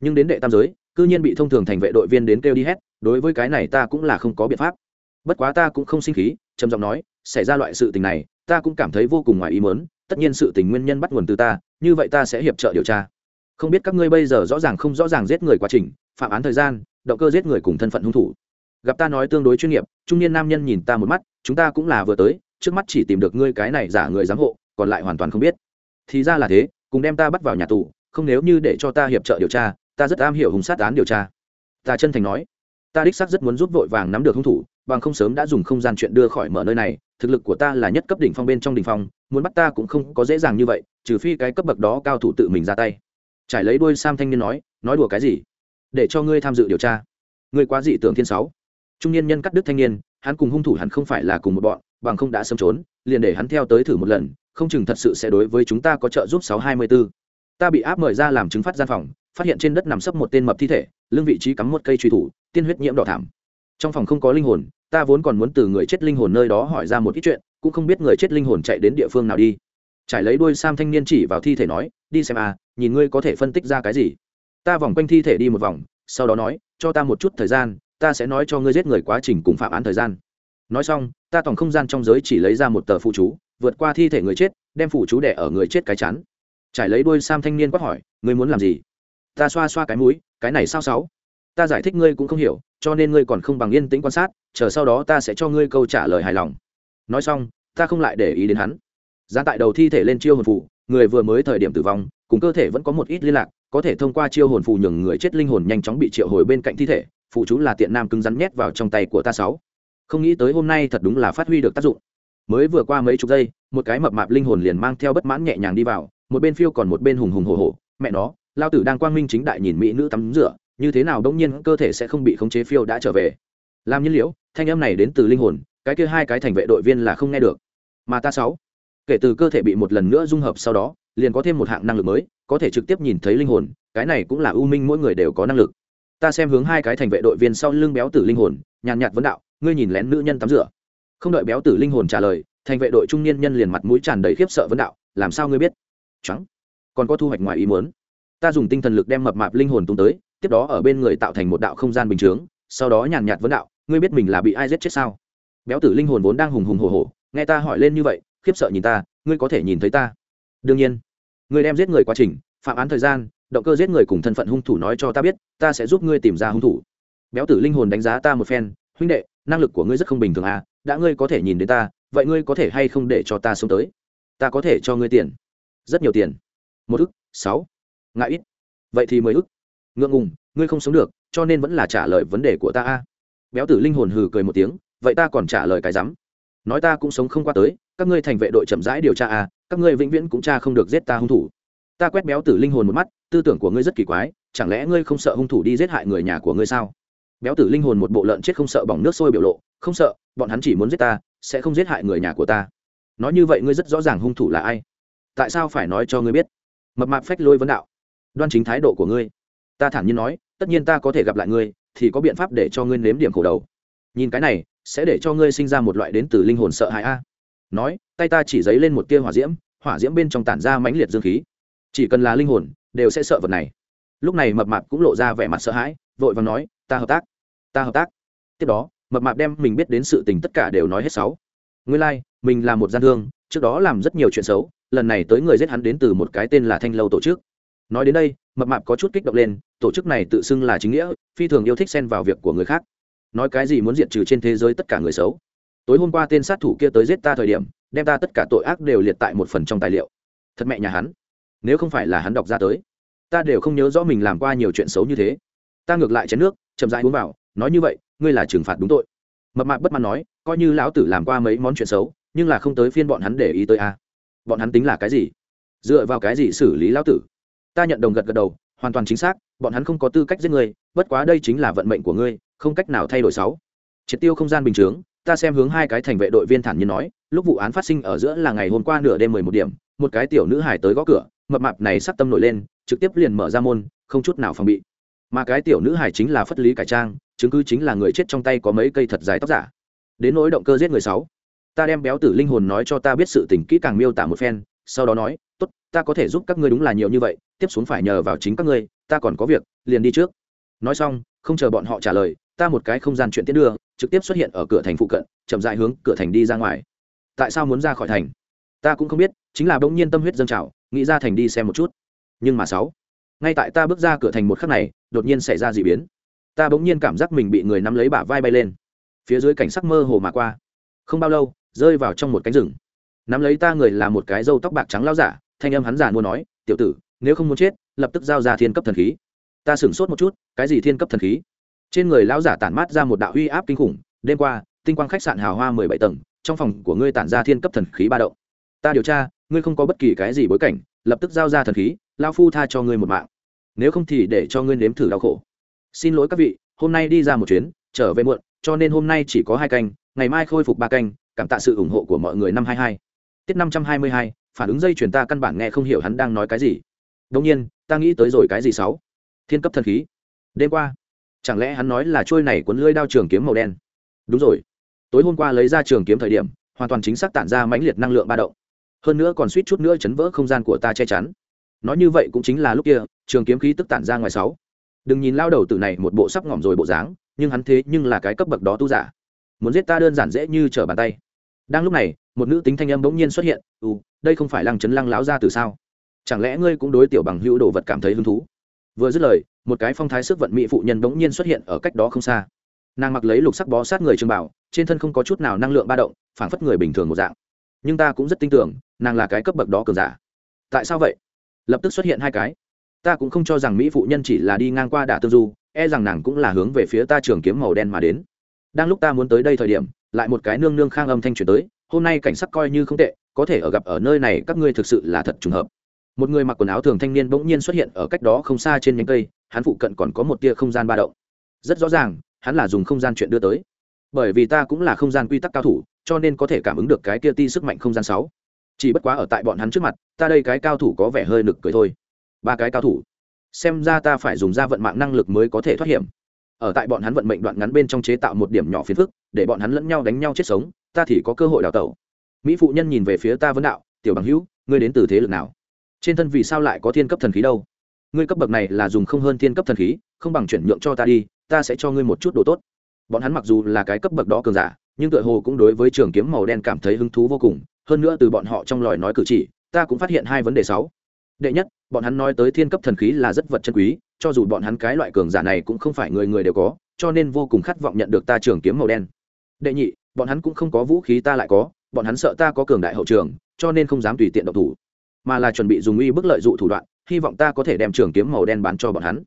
Nhưng đến đệ tam giới, cư nhiên bị thông thường thành vệ đội viên đến kêu đi hết đối với cái này ta cũng là không có biện pháp. Bất quá ta cũng không sinh khí, trầm giọng nói, xảy ra loại sự tình này, ta cũng cảm thấy vô cùng ngoài ý mớn tất nhiên sự tình nguyên nhân bắt nguồn từ ta, như vậy ta sẽ hiệp trợ điều tra. Không biết các ngươi bây giờ rõ ràng không rõ ràng giết người quá trình, phạm án thời gian, động cơ giết người cùng thân phận hung thủ. Gặp ta nói tương đối chuyên nghiệp, trung niên nam nhân nhìn ta một mắt, chúng ta cũng là vừa tới, trước mắt chỉ tìm được ngươi cái này giả người giám hộ còn lại hoàn toàn không biết. Thì ra là thế, cùng đem ta bắt vào nhà tù, không nếu như để cho ta hiệp trợ điều tra, ta rất am hiểu hùng sát án điều tra. Ta chân thành nói, ta đích xác rất muốn giúp vội vàng nắm được hung thủ, bằng không sớm đã dùng không gian chuyện đưa khỏi mở nơi này, thực lực của ta là nhất cấp đỉnh phong bên trong đỉnh phong, muốn bắt ta cũng không có dễ dàng như vậy, trừ phi cái cấp bậc đó cao thủ tự mình ra tay. Trải lấy đuôi sam thanh niên nói nói đùa cái gì? Để cho ngươi tham dự điều tra. Ngươi quá dị tưởng thiên sáu. Trung niên nhân cắt đứt thanh niên, hắn cùng hung thủ hẳn không phải là cùng một bọn, bằng không đã sớm trốn, liền để hắn theo tới thử một lần không chừng thật sự sẽ đối với chúng ta có trợ giúp sáu hai mươi 624. ta bị áp mời ra làm chứng phát gian phòng, phát hiện trên đất nằm sấp một tên mập thi thể, lưng vị trí cắm một cây truy thủ, tiên huyết nhiễm đỏ thảm. Trong phòng không có linh hồn, ta vốn còn muốn từ người chết linh hồn nơi đó hỏi ra một ít chuyện, cũng không biết người chết linh hồn chạy đến địa phương nào đi. Trải lấy đuôi sam thanh niên chỉ vào thi thể nói, đi xem à nhìn ngươi có thể phân tích ra cái gì. Ta vòng quanh thi thể đi một vòng, sau đó nói, cho ta một chút thời gian, ta sẽ nói cho ngươi giết người quá trình cùng phạm án thời gian. Nói xong, ta tổng không gian trong giới chỉ lấy ra một tờ phụ chú vượt qua thi thể người chết, đem phủ chú đẻ ở người chết cái chắn trải lấy đôi sam thanh niên quát hỏi, ngươi muốn làm gì? Ta xoa xoa cái mũi, cái này sao sáu? Ta giải thích ngươi cũng không hiểu, cho nên ngươi còn không bằng yên tĩnh quan sát, chờ sau đó ta sẽ cho ngươi câu trả lời hài lòng. Nói xong, ta không lại để ý đến hắn. Gian tại đầu thi thể lên chiêu hồn phù, người vừa mới thời điểm tử vong, cùng cơ thể vẫn có một ít liên lạc, có thể thông qua chiêu hồn phù nhường người chết linh hồn nhanh chóng bị triệu hồi bên cạnh thi thể, phụ chú là tiện nam cứng rắn nhét vào trong tay của ta sáu. Không nghĩ tới hôm nay thật đúng là phát huy được tác dụng mới vừa qua mấy chục giây, một cái mập mạp linh hồn liền mang theo bất mãn nhẹ nhàng đi vào, một bên phiêu còn một bên hùng hùng hồ hồ mẹ nó, lao tử đang quang minh chính đại nhìn mỹ nữ tắm rửa, như thế nào đông nhiên cơ thể sẽ không bị khống chế phiêu đã trở về? Làm nhiên liễu thanh âm này đến từ linh hồn, cái kia hai cái thành vệ đội viên là không nghe được. Mà ta sáu, kể từ cơ thể bị một lần nữa dung hợp sau đó, liền có thêm một hạng năng lực mới, có thể trực tiếp nhìn thấy linh hồn, cái này cũng là ưu minh mỗi người đều có năng lực. Ta xem hướng hai cái thành vệ đội viên sau lưng béo tử linh hồn, nhàn nhạt vấn đạo, ngươi nhìn lén nữ nhân tắm rửa không đợi béo tử linh hồn trả lời, thành vệ đội trung niên nhân liền mặt mũi tràn đầy khiếp sợ vấn đạo, làm sao ngươi biết? Trắng còn có thu hoạch ngoài ý muốn. Ta dùng tinh thần lực đem mập mạp linh hồn tung tới, tiếp đó ở bên người tạo thành một đạo không gian bình chướng, sau đó nhàn nhạt vấn đạo, ngươi biết mình là bị ai giết chết sao? Béo tử linh hồn vốn đang hùng hùng hồ hồ nghe ta hỏi lên như vậy, khiếp sợ nhìn ta, ngươi có thể nhìn thấy ta? Đương nhiên. Ngươi đem giết người quá trình, phạm án thời gian, động cơ giết người cùng thân phận hung thủ nói cho ta biết, ta sẽ giúp ngươi tìm ra hung thủ. Béo tử linh hồn đánh giá ta một phen, huynh đệ, năng lực của ngươi rất không bình thường à đã ngươi có thể nhìn đến ta, vậy ngươi có thể hay không để cho ta sống tới? Ta có thể cho ngươi tiền. Rất nhiều tiền. Một ức, sáu. Ngại ít. Vậy thì mười ức. Ngượng ngùng, ngươi không sống được, cho nên vẫn là trả lời vấn đề của ta a. Béo tử linh hồn hừ cười một tiếng, vậy ta còn trả lời cái rắm. Nói ta cũng sống không qua tới, các ngươi thành vệ đội chậm rãi điều tra a, các ngươi vĩnh viễn cũng tra không được giết ta hung thủ. Ta quét béo tử linh hồn một mắt, tư tưởng của ngươi rất kỳ quái, chẳng lẽ ngươi không sợ hung thủ đi giết hại người nhà của ngươi sao? Béo tử linh hồn một bộ lợn chết không sợ bỏng nước sôi biểu lộ, không sợ, bọn hắn chỉ muốn giết ta, sẽ không giết hại người nhà của ta. Nói như vậy ngươi rất rõ ràng hung thủ là ai. Tại sao phải nói cho ngươi biết? Mập mạp phách lôi vấn đạo. Đoan chính thái độ của ngươi. Ta thản nhiên nói, tất nhiên ta có thể gặp lại ngươi, thì có biện pháp để cho ngươi nếm điểm khổ đầu. Nhìn cái này, sẽ để cho ngươi sinh ra một loại đến từ linh hồn sợ hãi a. Nói, tay ta chỉ dấy lên một tia hỏa diễm hỏa diễm bên trong tản ra mãnh liệt dương khí. Chỉ cần là linh hồn, đều sẽ sợ vật này. Lúc này mập mạp cũng lộ ra vẻ mặt sợ hãi, vội và nói ta hợp tác ta hợp tác. Tiếp đó mập mạp đem mình biết đến sự tình tất cả đều nói hết sáu. Nguyên lai、like, mình là một gian thương trước đó làm rất nhiều chuyện xấu lần này tới người giết hắn đến từ một cái tên là thanh lâu tổ chức. Nói đến đây mập mạp có chút kích động lên tổ chức này tự xưng là chính nghĩa phi thường yêu thích xen vào việc của người khác. Nói cái gì muốn diệt trừ trên thế giới tất cả người xấu. Tối hôm qua tên sát thủ kia tới giết ta thời điểm đem ta tất cả tội ác đều liệt tại một phần trong tài liệu. Thật mẹ nhà hắn. Nếu không phải là hắn đọc ra tới ta đều không nhớ rõ mình làm qua nhiều chuyện xấu như thế. Ta ngược lại chén nước chậm rãi uống vào, nói như vậy, ngươi là trừng phạt đúng tội. Mập mạp bất mãn nói, coi như lão tử làm qua mấy món chuyện xấu, nhưng là không tới phiên bọn hắn để ý tới a. Bọn hắn tính là cái gì? Dựa vào cái gì xử lý lão tử? Ta nhận đồng gật gật đầu, hoàn toàn chính xác, bọn hắn không có tư cách giết người bất quá đây chính là vận mệnh của ngươi, không cách nào thay đổi sáu. Triệt tiêu không gian bình chướng, ta xem hướng hai cái thành vệ đội viên thản nhiên nói, lúc vụ án phát sinh ở giữa là ngày hôm qua nửa đêm mười một điểm, một cái tiểu nữ hải tới gõ cửa, mập mạp này sắc tâm nổi lên, trực tiếp liền mở ra môn, không chút nào phòng bị mà cái tiểu nữ hải chính là phất lý cải trang, chứng cứ chính là người chết trong tay có mấy cây thật dài tóc giả. Đến nỗi động cơ giết người sáu, ta đem béo tử linh hồn nói cho ta biết sự tình kỹ càng miêu tả một phen, sau đó nói, tốt, ta có thể giúp các ngươi đúng là nhiều như vậy, tiếp xuống phải nhờ vào chính các ngươi, ta còn có việc, liền đi trước. Nói xong, không chờ bọn họ trả lời, ta một cái không gian chuyện tiến đưa, trực tiếp xuất hiện ở cửa thành phụ cận, chậm dại hướng cửa thành đi ra ngoài. Tại sao muốn ra khỏi thành? Ta cũng không biết, chính là bỗng nhiên tâm huyết dâng trào, nghĩ ra thành đi xem một chút. Nhưng mà sáu, ngay tại ta bước ra cửa thành một khắc này đột nhiên xảy ra d ị biến. Ta bỗng nhiên cảm giác mình bị người nắm lấy bả vai bay lên. Phía dưới cảnh sắc mơ hồ mà qua. Không bao lâu, rơi vào trong một cánh rừng. Nắm lấy ta người là một cái râu tóc bạc trắng lao giả, thanh âm hắn giả mua nói, tiểu tử, nếu không muốn chết, lập tức giao ra thiên cấp thần khí. Ta sửng sốt một chút, cái gì thiên cấp thần khí? Trên người lão giả tản mát ra một đạo uy áp kinh khủng. Đêm qua, tinh quang khách sạn hào hoa mười bảy tầng, trong phòng của ngươi tản ra thiên cấp thần khí ba động. Ta điều tra, ngươi không có bất kỳ cái gì bối cảnh, lập tức giao ra thần khí lao phu tha cho ngươi một mạng nếu không thì để cho ngươi nếm thử đau khổ. Xin lỗi các vị, hôm nay đi ra một chuyến, trở về muộn, cho nên hôm nay chỉ có hai canh, ngày mai khôi phục ba canh, cảm tạ sự ủng hộ của mọi người năm hai hai. Tiết năm trăm hai mươi hai, phản ứng dây chuyển ta căn bản nghe không hiểu hắn đang nói cái gì. Đông nhiên, ta nghĩ tới rồi cái gì sáu? Thiên cấp thần khí. Đêm qua, chẳng lẽ hắn nói là trôi này cuốn lưỡi đao trường kiếm màu đen? Đúng rồi. Tối hôm qua lấy ra trường kiếm thời điểm, hoàn toàn chính xác tản ra mãnh liệt năng lượng ba động. Hơn nữa còn suýt chút nữa chấn vỡ không gian của ta che chắn nói như vậy cũng chính là lúc kia, trường kiếm khí tức tản ra ngoài sáu. Đừng nhìn lao đầu từ này một bộ sắp ngỏm rồi bộ dáng, nhưng hắn thế nhưng là cái cấp bậc đó tu giả. Muốn giết ta đơn giản dễ như trở bàn tay. Đang lúc này, một nữ tính thanh âm bỗng nhiên xuất hiện ừ đây không phải lăng chấn lăng láo ra từ sao? Chẳng lẽ ngươi cũng đối tiểu bằng hữu đồ vật cảm thấy hứng thú? Vừa dứt lời, một cái phong thái sức vận mỹ phụ nhân bỗng nhiên xuất hiện ở cách đó không xa. Nàng mặc lấy lục sắc bó sát người trường bảo, trên thân không có chút nào năng lượng ba động, phảng phất người bình thường một dạng. Nhưng ta cũng rất tin tưởng, nàng là cái cấp bậc đó cường giả. Tại sao vậy? Lập tức xuất hiện hai cái. Ta cũng không cho rằng mỹ phụ nhân chỉ là đi ngang qua đả tương du e rằng nàng cũng là hướng về phía ta trường kiếm màu đen mà đến. Đang lúc ta muốn tới đây thời điểm, lại một cái nương nương khang âm thanh truyền tới, hôm nay cảnh sắc coi như không tệ, có thể ở gặp ở nơi này các ngươi thực sự là thật trùng hợp. Một người mặc quần áo thường thanh niên bỗng nhiên xuất hiện ở cách đó không xa trên nhánh cây, hắn phụ cận còn có một tia không gian ba động. Rất rõ ràng, hắn là dùng không gian chuyện đưa tới. Bởi vì ta cũng là không gian quy tắc cao thủ, cho nên có thể cảm ứng được cái kia ti sức mạnh không gian sáu chỉ bất quá ở tại bọn hắn trước mặt, ta đây cái cao thủ có vẻ hơi nực cười thôi. Ba cái cao thủ. Xem ra ta phải dùng ra vận mạng năng lực mới có thể thoát hiểm. Ở tại bọn hắn vận mệnh đoạn ngắn bên trong chế tạo một điểm nhỏ phiền phức, để bọn hắn lẫn nhau đánh nhau chết sống, ta thì có cơ hội đào tẩu. Mỹ phụ nhân nhìn về phía ta vấn đạo, tiểu bằng hữu, ngươi đến từ thế lực nào? Trên thân vì sao lại có thiên cấp thần khí đâu? Ngươi cấp bậc này là dùng không hơn thiên cấp thần khí, không bằng chuyển nhượng cho ta đi, ta sẽ cho ngươi một chút đồ tốt. Bọn hắn mặc dù là cái cấp bậc đó cường giả, nhưng tựa hồ cũng đối với trường kiếm màu đen cảm thấy hứng thú vô cùng hơn nữa từ bọn họ trong lời nói cử chỉ, ta cũng phát hiện hai vấn đề sáu. Đệ nhất, bọn hắn nói tới thiên cấp thần khí là rất vật chân quý, cho dù bọn hắn cái loại cường giả này cũng không phải người người đều có, cho nên vô cùng khát vọng nhận được ta trường kiếm màu đen. Đệ nhị, bọn hắn cũng không có vũ khí ta lại có, bọn hắn sợ ta có cường đại hậu trường, cho nên không dám tùy tiện độc thủ, mà là chuẩn bị dùng uy bức lợi dụ thủ đoạn, hy vọng ta có thể đem trường kiếm màu đen bán cho bọn hắn.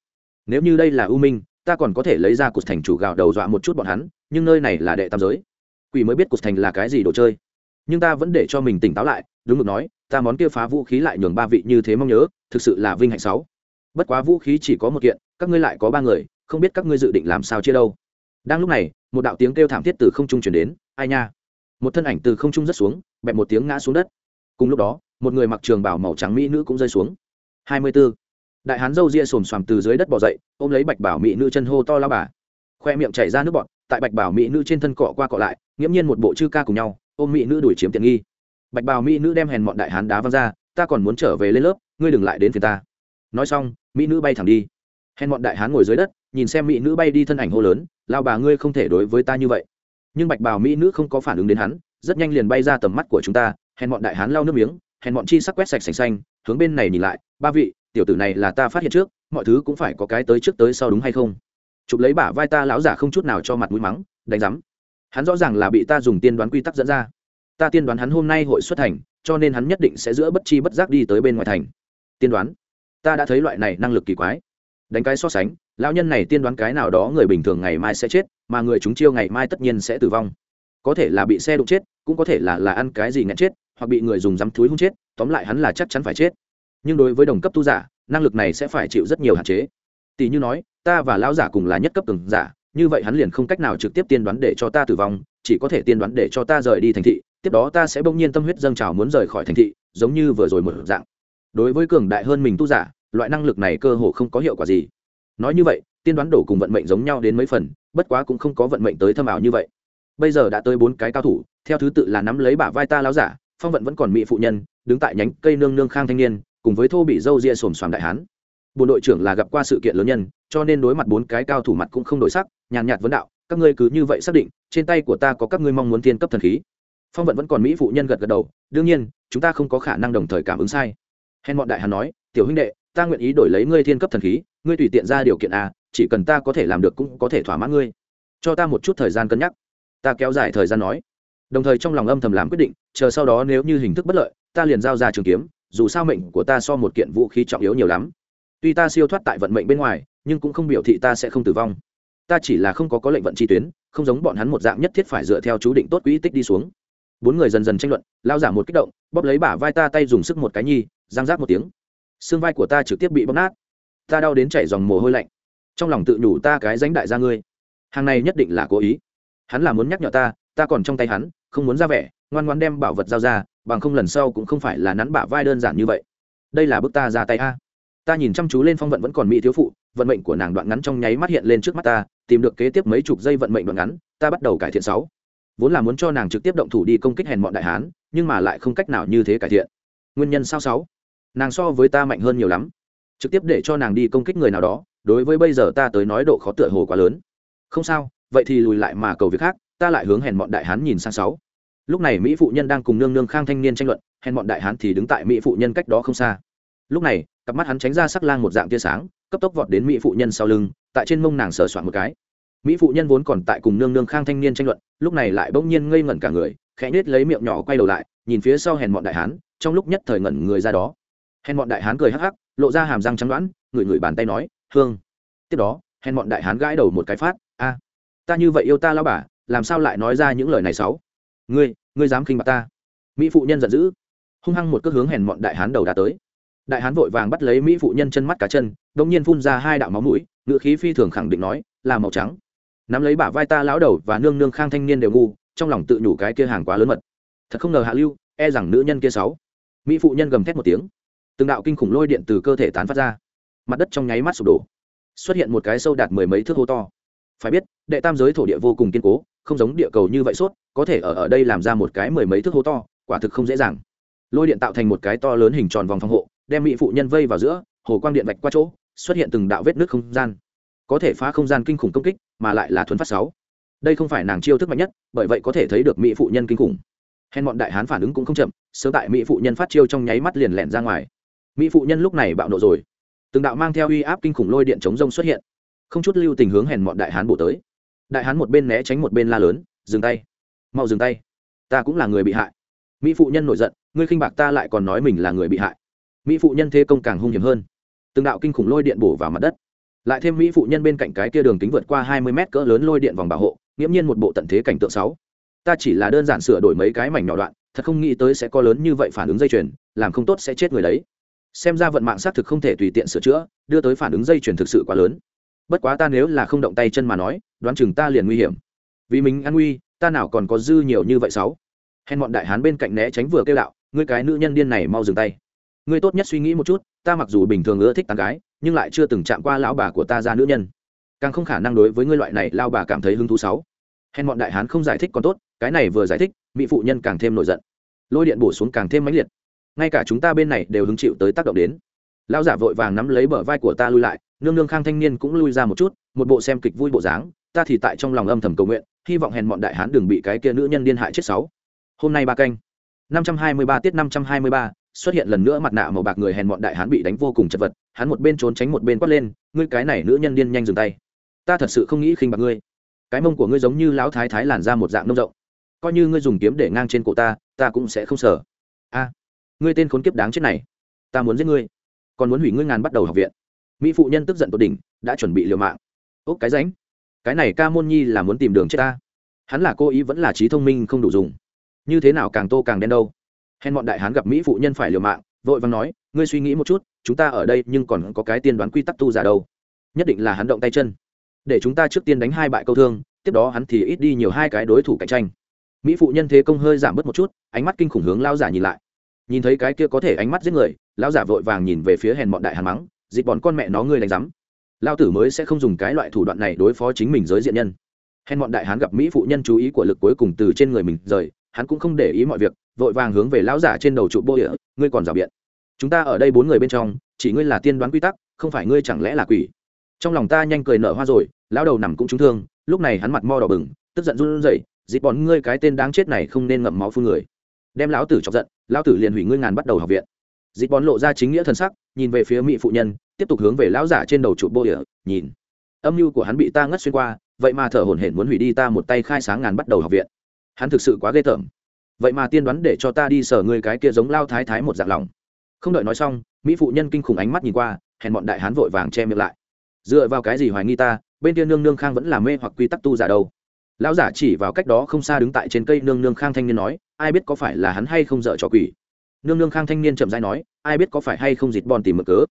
Nếu như đây là ưu minh, ta còn có thể lấy ra cột thành chủ gạo đầu dọa một chút bọn hắn, nhưng nơi này là đệ tam giới. Quỷ mới biết cột thành là cái gì đồ chơi nhưng ta vẫn để cho mình tỉnh táo lại, đúng được nói, ta món kia phá vũ khí lại nhường ba vị như thế mong nhớ, thực sự là vinh hạnh sáu. Bất quá vũ khí chỉ có một kiện, các ngươi lại có ba người, không biết các ngươi dự định làm sao chia đâu. Đang lúc này, một đạo tiếng kêu thảm thiết từ không trung chuyển đến, ai nha? Một thân ảnh từ không trung rất xuống, bẹp một tiếng ngã xuống đất. Cùng lúc đó, một người mặc trường bảo màu trắng mỹ nữ cũng rơi xuống. Hai mươi 24. đại hán dâu ria xồm xoàm từ dưới đất bò dậy, ôm lấy bạch bảo mỹ nữ chân hô to la bà. Khoe miệng chảy ra nước bọt, tại bạch bảo mỹ nữ trên thân cọ qua cọ lại, nghiễm nhiên một bộ chư ca cùng nhau ôm mỹ nữ đuổi chiếm tiện nghi. Bạch bào mỹ nữ đem hèn mọn đại hán đá văng ra, ta còn muốn trở về lên lớp, ngươi đừng lại đến phía ta. Nói xong, mỹ nữ bay thẳng đi. Hèn mọn đại hán ngồi dưới đất, nhìn xem mỹ nữ bay đi thân ảnh hô lớn lao bà ngươi không thể đối với ta như vậy. Nhưng bạch bào mỹ nữ không có phản ứng đến hắn, rất nhanh liền bay ra tầm mắt của chúng ta, hèn mọn đại hán lao nước miếng, hèn mọn chi sắc quét sạch sành xanh, hướng bên này nhìn lại, ba vị, tiểu tử này là ta phát hiện trước, mọi thứ cũng phải có cái tới trước tới sau đúng hay không? Chụp lấy bả vai ta, lão giả không chút nào cho mặt mũi mắng, đánh giám hắn rõ ràng là bị ta dùng tiên đoán quy tắc dẫn ra. Ta tiên đoán hắn hôm nay hội xuất thành, cho nên hắn nhất định sẽ giữa bất chi bất giác đi tới bên ngoài thành. Tiên đoán? Ta đã thấy loại này năng lực kỳ quái. Đánh cái so sánh, lão nhân này tiên đoán cái nào đó người bình thường ngày mai sẽ chết, mà người chúng chiêu ngày mai tất nhiên sẽ tử vong. Có thể là bị xe đụng chết, cũng có thể là là ăn cái gì ngã chết, hoặc bị người dùng rắm thúi hung chết, tóm lại hắn là chắc chắn phải chết. Nhưng đối với đồng cấp tu giả, năng lực này sẽ phải chịu rất nhiều hạn chế. Tỷ như nói, ta và lão giả cùng là nhất cấp cường giả như vậy hắn liền không cách nào trực tiếp tiên đoán để cho ta tử vong, chỉ có thể tiên đoán để cho ta rời đi thành thị, tiếp đó ta sẽ bỗng nhiên tâm huyết dâng trào muốn rời khỏi thành thị, giống như vừa rồi một dạng. Đối với cường đại hơn mình tu giả, loại năng lực này cơ hồ không có hiệu quả gì. Nói như vậy, tiên đoán đổ cùng vận mệnh giống nhau đến mấy phần, bất quá cũng không có vận mệnh tới thâm ảo như vậy. Bây giờ đã tới bốn cái cao thủ, theo thứ tự là nắm lấy bả vai ta láo giả, phong vận vẫn còn mỹ phụ nhân, đứng tại nhánh cây nương nương khang thanh niên, cùng với thô bị dâu ria xồm xoàm đại hán bộ đội trưởng là gặp qua sự kiện lớn nhân, cho nên đối mặt bốn cái cao thủ mặt cũng không đổi sắc, nhàn nhạt vấn đạo, các ngươi cứ như vậy xác định, trên tay của ta có các ngươi mong muốn tiên cấp thần khí. Phong vận vẫn còn mỹ phụ nhân gật gật đầu, đương nhiên, chúng ta không có khả năng đồng thời cảm ứng sai. Hèn bọn đại hàn nói, tiểu huynh đệ, ta nguyện ý đổi lấy ngươi thiên cấp thần khí, ngươi tùy tiện ra điều kiện a, chỉ cần ta có thể làm được cũng có thể thỏa mãn ngươi. Cho ta một chút thời gian cân nhắc. Ta kéo dài thời gian nói. Đồng thời trong lòng âm thầm làm quyết định, chờ sau đó nếu như hình thức bất lợi, ta liền giao ra trường kiếm, dù sao mệnh của ta so một kiện vũ khí trọng yếu nhiều lắm tuy ta siêu thoát tại vận mệnh bên ngoài, nhưng cũng không biểu thị ta sẽ không tử vong. Ta chỉ là không có có lệnh vận chi tuyến, không giống bọn hắn một dạng nhất thiết phải dựa theo chú định tốt quỹ tích đi xuống. Bốn người dần dần tranh luận, lao giả một kích động, bóp lấy bả vai ta tay dùng sức một cái nhi giang rác một tiếng. Xương vai của ta trực tiếp bị bóp nát. Ta đau đến chảy dòng mồ hôi lạnh. Trong lòng tự nhủ ta cái danh đại gia ngươi. Hàng này nhất định là cố ý. Hắn là muốn nhắc nhở ta ta còn trong tay hắn, không muốn ra vẻ, ngoan ngoan đem bảo vật giao ra, bằng không lần sau cũng không phải là nắn bả vai đơn giản như vậy. Đây là bức ta ra tay a ta nhìn chăm chú lên phong vận vẫn còn mỹ thiếu phụ, vận mệnh của nàng đoạn ngắn trong nháy mắt hiện lên trước mắt ta, tìm được kế tiếp mấy chục giây vận mệnh đoạn ngắn, ta bắt đầu cải thiện sáu. Vốn là muốn cho nàng trực tiếp động thủ đi công kích hèn bọn đại hán, nhưng mà lại không cách nào như thế cải thiện. Nguyên nhân sao sáu? Nàng so với ta mạnh hơn nhiều lắm. Trực tiếp để cho nàng đi công kích người nào đó, đối với bây giờ ta tới nói độ khó tựa hồ quá lớn. Không sao, vậy thì lùi lại mà cầu việc khác, ta lại hướng hèn bọn đại hán nhìn sang sáu. Lúc này mỹ phụ nhân đang cùng nương nương khang thanh niên tranh luận, hèn bọn đại hán thì đứng tại mỹ phụ nhân cách đó không xa. Lúc này cặp mắt hắn tránh ra sắc lang một dạng tia sáng, cấp tốc vọt đến mỹ phụ nhân sau lưng, tại trên mông nàng sờ soạn một cái. Mỹ phụ nhân vốn còn tại cùng nương nương khang thanh niên tranh luận, lúc này lại bỗng nhiên ngây ngẩn cả người, khẽ nết lấy miệng nhỏ quay đầu lại, nhìn phía sau hèn bọn đại hán, trong lúc nhất thời ngẩn người ra đó. Hèn bọn đại hán cười hắc hắc, lộ ra hàm răng trắng đoãn ngửi ngửi bàn tay nói, hương. Tiếp đó, hèn bọn đại hán gãi đầu một cái phát, a, ta như vậy yêu ta lao bà, làm sao lại nói ra những lời này xấu? Ngươi ngươi dám khinh bạc ta? Mỹ phụ nhân giận dữ, hung hăng một cước hướng hèn bọn đại hán đầu đã tới đại hán vội vàng bắt lấy mỹ phụ nhân chân mắt cá chân đ ỗ n g nhiên phun ra hai đạo máu mũi ngự khí phi thường khẳng định nói, là màu trắng. Nắm lấy bả vai ta lão đầu và nương nương khang thanh niên đều ngu, trong lòng tự nhủ cái kia hàng quá lớn mật. Thật không ngờ hạ lưu e rằng nữ nhân kia sáu. Mỹ phụ nhân gầm thét một tiếng. Từng đạo kinh khủng lôi điện từ cơ thể tán phát ra. Mặt đất trong nháy mắt sụp đổ. Xuất hiện một cái sâu đạt mười mấy thước hô to. Phải biết, đệ tam giới thổ địa vô cùng kiên cố, không giống địa cầu như vậy suốt có thể ở ở đây làm ra một cái mười mấy thước hố to, quả thực không dễ dàng. Lôi điện tạo thành một cái to lớn hình tròn vòng phòng hộ đem mỹ phụ nhân vây vào giữa, hồ quang điện vạch qua chỗ, xuất hiện từng đạo vết nước không gian. Có thể phá không gian kinh khủng công kích, mà lại là thuấn phát sáu. Đây không phải nàng chiêu thức mạnh nhất, bởi vậy có thể thấy được mỹ phụ nhân kinh khủng. Hèn bọn đại hán phản ứng cũng không chậm, sớm tại mỹ phụ nhân phát chiêu trong nháy mắt liền lẹn ra ngoài. Mỹ phụ nhân lúc này bạo nộ rồi. Từng đạo mang theo uy áp kinh khủng lôi điện chống rông xuất hiện. Không chút lưu tình hướng hèn bọn đại hán bổ tới. Đại hán một bên né tránh một bên la lớn, dừng tay. Mau dừng tay. Ta cũng là người bị hại. Mỹ phụ nhân nổi giận, ngươi khinh bạc ta lại còn nói mình là người bị hại mỹ phụ nhân thế công càng hung hiểm hơn. Từng đạo kinh khủng lôi điện bổ vào mặt đất. Lại thêm mỹ phụ nhân bên cạnh cái kia đường kính vượt qua hai mươi mét cỡ lớn lôi điện vòng bảo hộ, nghiễm nhiên một bộ tận thế cảnh tượng sáu. Ta chỉ là đơn giản sửa đổi mấy cái mảnh nhỏ đoạn, thật không nghĩ tới sẽ có lớn như vậy phản ứng dây chuyền, làm không tốt sẽ chết người đấy. Xem ra vận mạng xác thực không thể tùy tiện sửa chữa, đưa tới phản ứng dây chuyền thực sự quá lớn. Bất quá ta nếu là không động tay chân mà nói, đoán chừng ta liền nguy hiểm. Vì mình an nguy, ta nào còn có dư nhiều như vậy sáu. Hèn bọn đại hán bên cạnh né tránh vừa kêu đạo, ngươi cái nữ nhân điên này mau dừng tay ngươi tốt nhất suy nghĩ một chút, ta mặc dù bình thường ưa thích tán gái, nhưng lại chưa từng chạm qua lão bà của ta ra nữ nhân. Càng không khả năng đối với ngươi loại này lao bà cảm thấy hứng thú sáu hèn bọn đại hán không giải thích còn tốt, cái này vừa giải thích, mỹ phụ nhân càng thêm nổi giận. Lôi điện bổ xuống càng thêm mãnh liệt. Ngay cả chúng ta bên này đều hứng chịu tới tác động đến. Lão giả vội vàng nắm lấy bờ vai của ta lui lại, nương nương khang thanh niên cũng lui ra một chút, một bộ xem kịch vui bộ dáng, ta thì tại trong lòng âm thầm cầu nguyện, hy vọng hèn bọn đại hán đừng bị cái kia nữ nhân điên hại chết sáu hôm nay ba canh. năm trăm hai mươi ba tiết năm trăm hai mươi ba xuất hiện lần nữa mặt nạ màu bạc người hèn mọn đại hán bị đánh vô cùng chật vật, hắn một bên trốn tránh một bên quát lên, ngươi cái này nữ nhân điên nhanh dừng tay. Ta thật sự không nghĩ khinh bạc ngươi. Cái mông của ngươi giống như lão thái thái làn ra một dạng nông rộng. Coi như ngươi dùng kiếm để ngang trên cổ ta ta cũng sẽ không sợ. A, ngươi tên khốn kiếp đáng chết này. Ta muốn giết ngươi. Còn muốn hủy ngươi ngàn bắt đầu học viện. Mỹ phụ nhân tức giận tột đỉnh, đã chuẩn bị liều mạng. Ốc cái ránh cái này ca môn nhi là muốn tìm đường chết ta. Hắn là cô ý vẫn là trí thông minh không đủ dùng. Như thế nào càng tô càng đen đâu hèn bọn đại hán gặp mỹ phụ nhân phải liều mạng, vội vàng nói, ngươi suy nghĩ một chút, chúng ta ở đây nhưng còn có cái tiên đoán quy tắc tu giả đâu. Nhất định là hắn động tay chân. Để chúng ta trước tiên đánh hai bại câu thương, tiếp đó hắn thì ít đi nhiều hai cái đối thủ cạnh tranh. Mỹ phụ nhân thế công hơi giảm bớt một chút, ánh mắt kinh khủng hướng lao giả nhìn lại. Nhìn thấy cái kia có thể ánh mắt giết người lao giả vội vàng nhìn về phía hèn bọn đại hàn mắng dịp bọn con mẹ nó ngươi đánh rắm lao tử mới sẽ không dùng cái loại thủ đoạn này đối phó chính mình giới diện nhân. Hèn bọn đại hán gặp mỹ phụ nhân chú ý của lực cuối cùng từ trên người mình rời hắn cũng không để ý mọi việc, vội vàng hướng về lão giả trên đầu trụ bô địa, ngươi còn rào biện. Chúng ta ở đây bốn người bên trong, chỉ ngươi là tiên đoán quy tắc, không phải ngươi chẳng lẽ là quỷ? Trong lòng ta nhanh cười nở hoa rồi, lão đầu nằm cũng trúng thương, lúc này hắn mặt mo đỏ bừng, tức giận run rẩy, dịp bọn ngươi cái tên đáng chết này không nên ngậm máu phương người. Đem lão tử chọc giận, lão tử liền hủy ngươi ngàn bắt đầu học viện. Dịp bọn lộ ra chính nghĩa thần sắc, nhìn về phía mỹ phụ nhân, tiếp tục hướng về lão giả trên đầu trụ bô địa, nhìn. Âm mưu của hắn bị ta ngất xuyên qua, vậy mà thở hổn hển muốn hủy đi ta một tay khai sáng ngàn bắt đầu học viện hắn thực sự quá ghê tởm. Vậy mà tiên đoán để cho ta đi sở người cái kia giống lao thái thái một dạng lòng. Không đợi nói xong, mỹ phụ nhân kinh khủng ánh mắt nhìn qua, hèn bọn đại hán vội vàng che miệng lại. Dựa vào cái gì hoài nghi ta, bên kia nương nương khang vẫn là mê hoặc quy tắc tu giả đâu. Lão giả chỉ vào cách đó không xa đứng tại trên cây nương nương khang thanh niên nói, ai biết có phải là hắn hay không dợ trò quỷ? Nương nương khang thanh niên chậm dai nói, ai biết có phải hay không dịt bòn tìm mực cớ?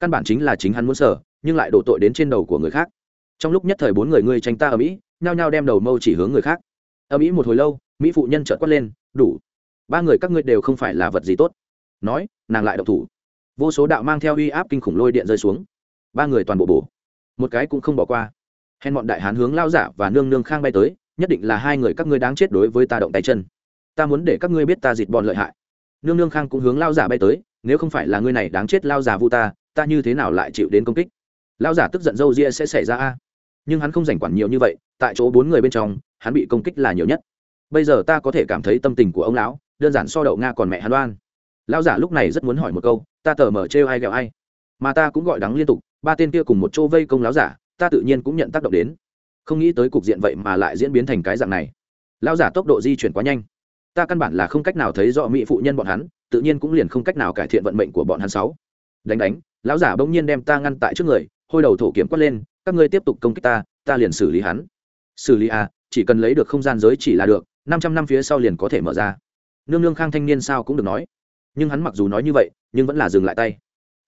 Căn bản chính là chính hắn muốn sở nhưng lại đổ tội đến trên đầu của người khác. Trong lúc nhất thời bốn người ngươi tranh ta ở mỹ, nhao nhao đem đầu mâu chỉ hướng người khác ở mỹ một hồi lâu, mỹ phụ nhân trợt quát lên, đủ. Ba người các ngươi đều không phải là vật gì tốt. Nói, nàng lại độc thủ. Vô số đạo mang theo uy áp kinh khủng lôi điện rơi xuống. Ba người toàn bộ bổ. Một cái cũng không bỏ qua. Hèn bọn đại hán hướng lao giả và nương nương khang bay tới, nhất định là hai người các ngươi đáng chết đối với ta động tay chân. Ta muốn để các ngươi biết ta dịt bọn lợi hại. Nương nương khang cũng hướng lao giả bay tới, nếu không phải là ngươi này đáng chết lao giả vu ta ta như thế nào lại chịu đến công kích? Lao giả tức giận dâu ria sẽ xảy ra a. Nhưng hắn không rảnh quản nhiều như vậy, tại chỗ bốn người bên trong hắn bị công kích là nhiều nhất. Bây giờ ta có thể cảm thấy tâm tình của ông lão, đơn giản so đậu nga còn mẹ hắn đoan lão giả lúc này rất muốn hỏi một câu, ta tờ mở trêu ai ghẹo ai? Mà ta cũng gọi đắng liên tục, ba tên kia cùng một chỗ vây công lão giả, ta tự nhiên cũng nhận tác động đến. Không nghĩ tới cục diện vậy mà lại diễn biến thành cái dạng này. Lão giả tốc độ di chuyển quá nhanh. Ta căn bản là không cách nào thấy rõ mỹ phụ nhân bọn hắn, tự nhiên cũng liền không cách nào cải thiện vận mệnh của bọn hắn sáu. Đánh đánh, lão giả bỗng nhiên đem ta ngăn tại trước người, hôi đầu thổ kiếm quát lên, các ngươi tiếp tục công kích ta ta liền xử lý hắn. Xử lý à chỉ cần lấy được không gian giới chỉ là được, năm trăm năm phía sau liền có thể mở ra. Nương nương khang thanh niên sao cũng được nói. Nhưng hắn mặc dù nói như vậy, nhưng vẫn là dừng lại tay.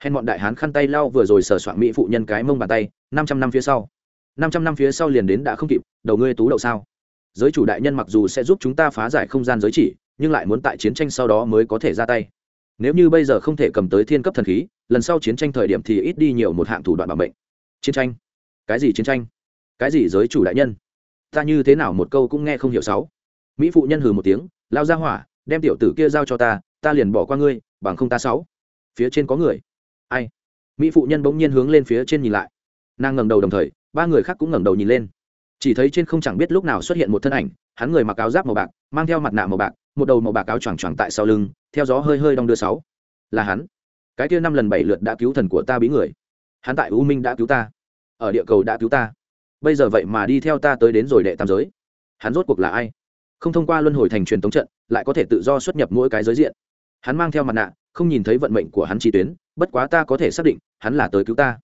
Hèn bọn đại hán khăn tay lau vừa rồi sờ soạn mỹ phụ nhân cái mông bàn tay, năm trăm năm phía sau. Năm trăm năm phía sau liền đến đã không kịp, đầu ngươi tú đậu sao? Giới chủ đại nhân mặc dù sẽ giúp chúng ta phá giải không gian giới chỉ, nhưng lại muốn tại chiến tranh sau đó mới có thể ra tay. Nếu như bây giờ không thể cầm tới thiên cấp thần khí, lần sau chiến tranh thời điểm thì ít đi nhiều một hạng thủ đoạn bảo mệnh chiến tranh? Cái gì chiến tranh? Cái gì giới chủ đại nhân? Ta như thế nào một câu cũng nghe không hiểu sáu. Mỹ phụ nhân hừ một tiếng, lao ra hỏa, đem tiểu tử kia giao cho ta ta liền bỏ qua ngươi, bằng không ta sáu. Phía trên có người. Ai? Mỹ phụ nhân bỗng nhiên hướng lên phía trên nhìn lại. Nàng ngẩng đầu đồng thời, ba người khác cũng ngẩng đầu nhìn lên. Chỉ thấy trên không chẳng biết lúc nào xuất hiện một thân ảnh, hắn người mặc áo giáp màu bạc, mang theo mặt nạ màu bạc, một đầu màu bạc áo choàng choàng tại sau lưng, theo gió hơi hơi đong đưa sáu. Là hắn. Cái kia năm lần bảy lượt đã cứu thần của ta bí người. Hắn tại u minh đã cứu ta. Ở địa cầu đã cứu ta bây giờ vậy mà đi theo ta tới đến rồi đệ tam giới. Hắn rốt cuộc là ai? Không thông qua luân hồi thành truyền tống trận, lại có thể tự do xuất nhập mỗi cái giới diện. Hắn mang theo mặt nạ, không nhìn thấy vận mệnh của hắn chi tuyến, bất quá ta có thể xác định, hắn là tới cứu ta.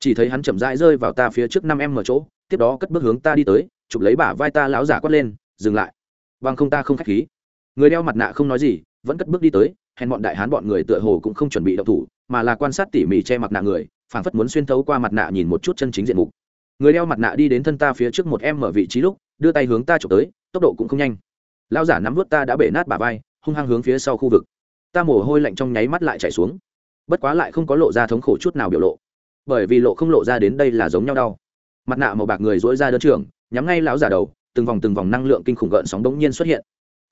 Chỉ thấy hắn chậm rãi rơi vào ta phía trước năm em mở chỗ, tiếp đó cất bước hướng ta đi tới, chụp lấy bả vai ta láo giả quát lên, dừng lại. Bằng không ta không k h á c h khí. Người đeo mặt nạ không nói gì, vẫn cất bước đi tới, hèn bọn đại hán bọn người tựa hồ cũng không chuẩn bị đậu thủ, mà là quan sát tỉ mỉ che mặt nạ người, phảng phất muốn xuyên thấu qua mặt nạ nhìn một chút chân chính diện mục người đeo mặt nạ đi đến thân ta phía trước một em ở vị trí lúc, đưa tay hướng ta trộm tới, tốc độ cũng không nhanh. Lao giả nắm vút ta đã bể nát bà vai, hung hăng hướng phía sau khu vực. Ta mồ hôi lạnh trong nháy mắt lại chảy xuống. Bất quá lại không có lộ ra thống khổ chút nào biểu lộ. Bởi vì lộ không lộ ra đến đây là giống nhau đau. Mặt nạ màu bạc người dỗi ra đơn trường nhắm ngay lão giả đầu, từng vòng từng vòng năng lượng kinh khủng gợn sóng đống nhiên xuất hiện.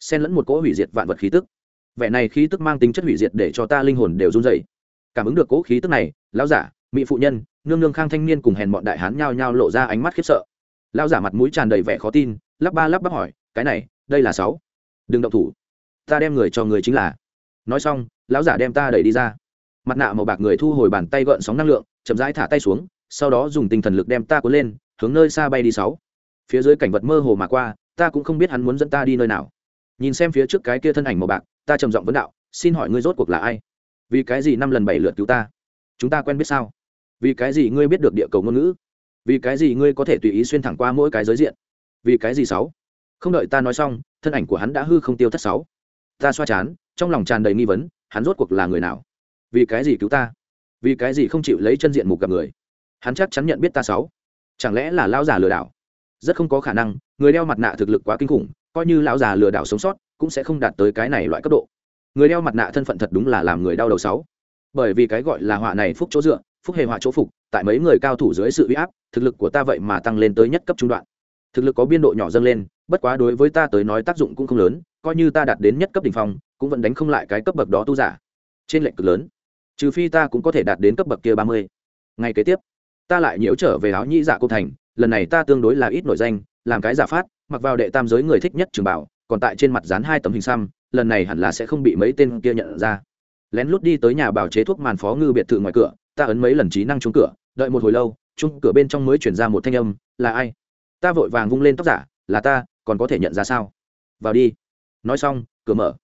Xen lẫn một cỗ hủy diệt vạn vật khí tức. Vẻ này khí tức mang tính chất hủy diệt để cho ta linh hồn đều run dày cảm ứng được cỗ khí tức này, lão giả, mỹ phụ nhân nương nương khang thanh niên cùng hèn bọn đại hán nhao nhao lộ ra ánh mắt khiếp sợ. Lão giả mặt mũi tràn đầy vẻ khó tin, lắp ba lắp bắp hỏi, cái này, đây là sáu. Đừng động thủ. Ta đem người cho người chính là. Nói xong, lão giả đem ta đẩy đi ra. Mặt nạ màu bạc người thu hồi bàn tay gợn sóng năng lượng, chậm rãi thả tay xuống, sau đó dùng tinh thần lực đem ta cuốn lên, hướng nơi xa bay đi sáu. Phía dưới cảnh vật mơ hồ mà qua, ta cũng không biết hắn muốn dẫn ta đi nơi nào. Nhìn xem phía trước cái kia thân ảnh màu bạc, ta trầm giọng vấn đạo, xin hỏi ngươi rốt cuộc là ai? Vì cái gì năm lần bảy lượt cứu ta? Chúng ta quen biết sao? Vì cái gì ngươi biết được địa cầu ngôn ngữ? Vì cái gì ngươi có thể tùy ý xuyên thẳng qua mỗi cái giới diện? Vì cái gì sáu? Không đợi ta nói xong, thân ảnh của hắn đã hư không tiêu thất sáu. Ta xoa chán, trong lòng tràn đầy nghi vấn, hắn rốt cuộc là người nào? Vì cái gì cứu ta? Vì cái gì không chịu lấy chân diện mục gặp người? Hắn chắc chắn nhận biết ta sáu. Chẳng lẽ là lão già lừa đảo? Rất không có khả năng, người đeo mặt nạ thực lực quá kinh khủng, coi như lão già lừa đảo sống sót, cũng sẽ không đạt tới cái này loại cấp độ. Người đeo mặt nạ thân phận thật đúng là làm người đau đầu sáu bởi vì cái gọi là họa này phúc chỗ dựa, phúc hề họa chỗ phục, tại mấy người cao thủ dưới sự uy áp, thực lực của ta vậy mà tăng lên tới nhất cấp trung đoạn. Thực lực có biên độ nhỏ dâng lên, bất quá đối với ta tới nói tác dụng cũng không lớn, coi như ta đạt đến nhất cấp đ ỉ n h phong, cũng vẫn đánh không lại cái cấp bậc đó tu giả. Trên lệnh cực lớn. Trừ phi ta cũng có thể đạt đến cấp bậc kia ba mươi. Ngay kế tiếp, ta lại nhiễu trở về áo nhĩ dạ cô thành, lần này ta tương đối là ít nổi danh, làm cái giả phát, mặc vào đệ tam giới người thích nhất trường bảo, còn tại trên mặt dán hai tấm hình xăm, lần này hẳn là sẽ không bị mấy tên kia nhận ra lén lút đi tới nhà bào chế thuốc màn phó ngư biệt thự ngoài cửa, ta ấn mấy lần trí năng trúng cửa, đợi một hồi lâu chung cửa bên trong mới chuyển ra một thanh âm, là ai? Ta vội vàng vung lên tóc giả, là ta, còn có thể nhận ra sao? Vào đi. Nói xong, cửa mở.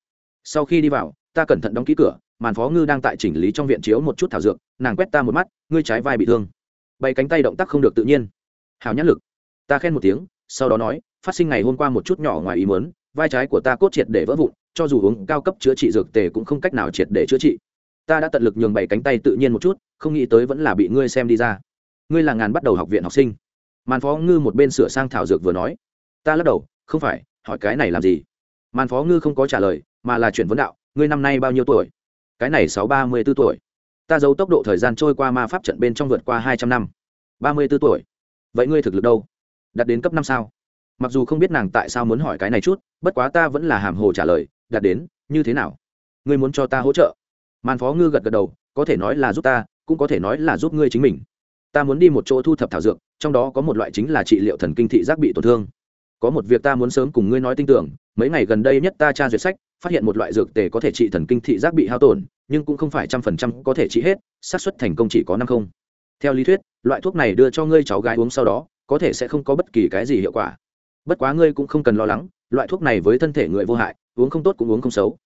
Sau khi đi vào, ta cẩn thận đóng ký cửa, màn phó ngư đang tại chỉnh lý trong viện chiếu một chút thảo dược, nàng quét ta một mắt, ngươi trái vai bị thương. Bày cánh tay động tác không được tự nhiên. Hào nhãn lực. Ta khen một tiếng, sau đó nói, phát sinh ngày hôm qua một chút nhỏ ngoài ý mớn vai trái của ta cốt triệt để vỡ vụn cho dù uống cao cấp chữa trị dược tề cũng không cách nào triệt để chữa trị. Ta đã tận lực nhường bảy cánh tay tự nhiên một chút, không nghĩ tới vẫn là bị ngươi xem đi ra. Ngươi là ngàn bắt đầu học viện học sinh. Màn phó ngư một bên sửa sang thảo dược vừa nói. Ta lắc đầu, không phải, hỏi cái này làm gì? Màn phó ngư không có trả lời, mà là chuyển vấn đạo, ngươi năm nay bao nhiêu tuổi? Cái này sáu ba mươi b ố tuổi. Ta giấu tốc độ thời gian trôi qua ma pháp trận bên trong vượt qua hai trăm năm. Ba mươi b ố tuổi. Vậy ngươi thực lực đâu? Đạt đến cấp năm sao? Mặc dù không biết nàng tại sao muốn hỏi cái này chút, bất quá ta vẫn là hàm hồ trả lời đạt đến, như thế nào? Ngươi muốn cho ta hỗ trợ? Màn phó ngư gật gật đầu, có thể nói là giúp ta, cũng có thể nói là giúp ngươi chính mình. Ta muốn đi một chỗ thu thập thảo dược, trong đó có một loại chính là trị liệu thần kinh thị giác bị tổn thương. Có một việc ta muốn sớm cùng ngươi nói tin tưởng, mấy ngày gần đây nhất ta tra duyệt sách, phát hiện một loại dược tề có thể trị thần kinh thị giác bị hao tổn, nhưng cũng không phải trăm phần trăm có thể trị hết, xác suất thành công chỉ có năm không. Theo lý thuyết, loại thuốc này đưa cho ngươi cháu gái uống sau đó, có thể sẽ không có bất kỳ cái gì hiệu quả. Bất quá ngươi cũng không cần lo lắng loại thuốc này với thân thể người vô hại uống không tốt cũng uống không xấu.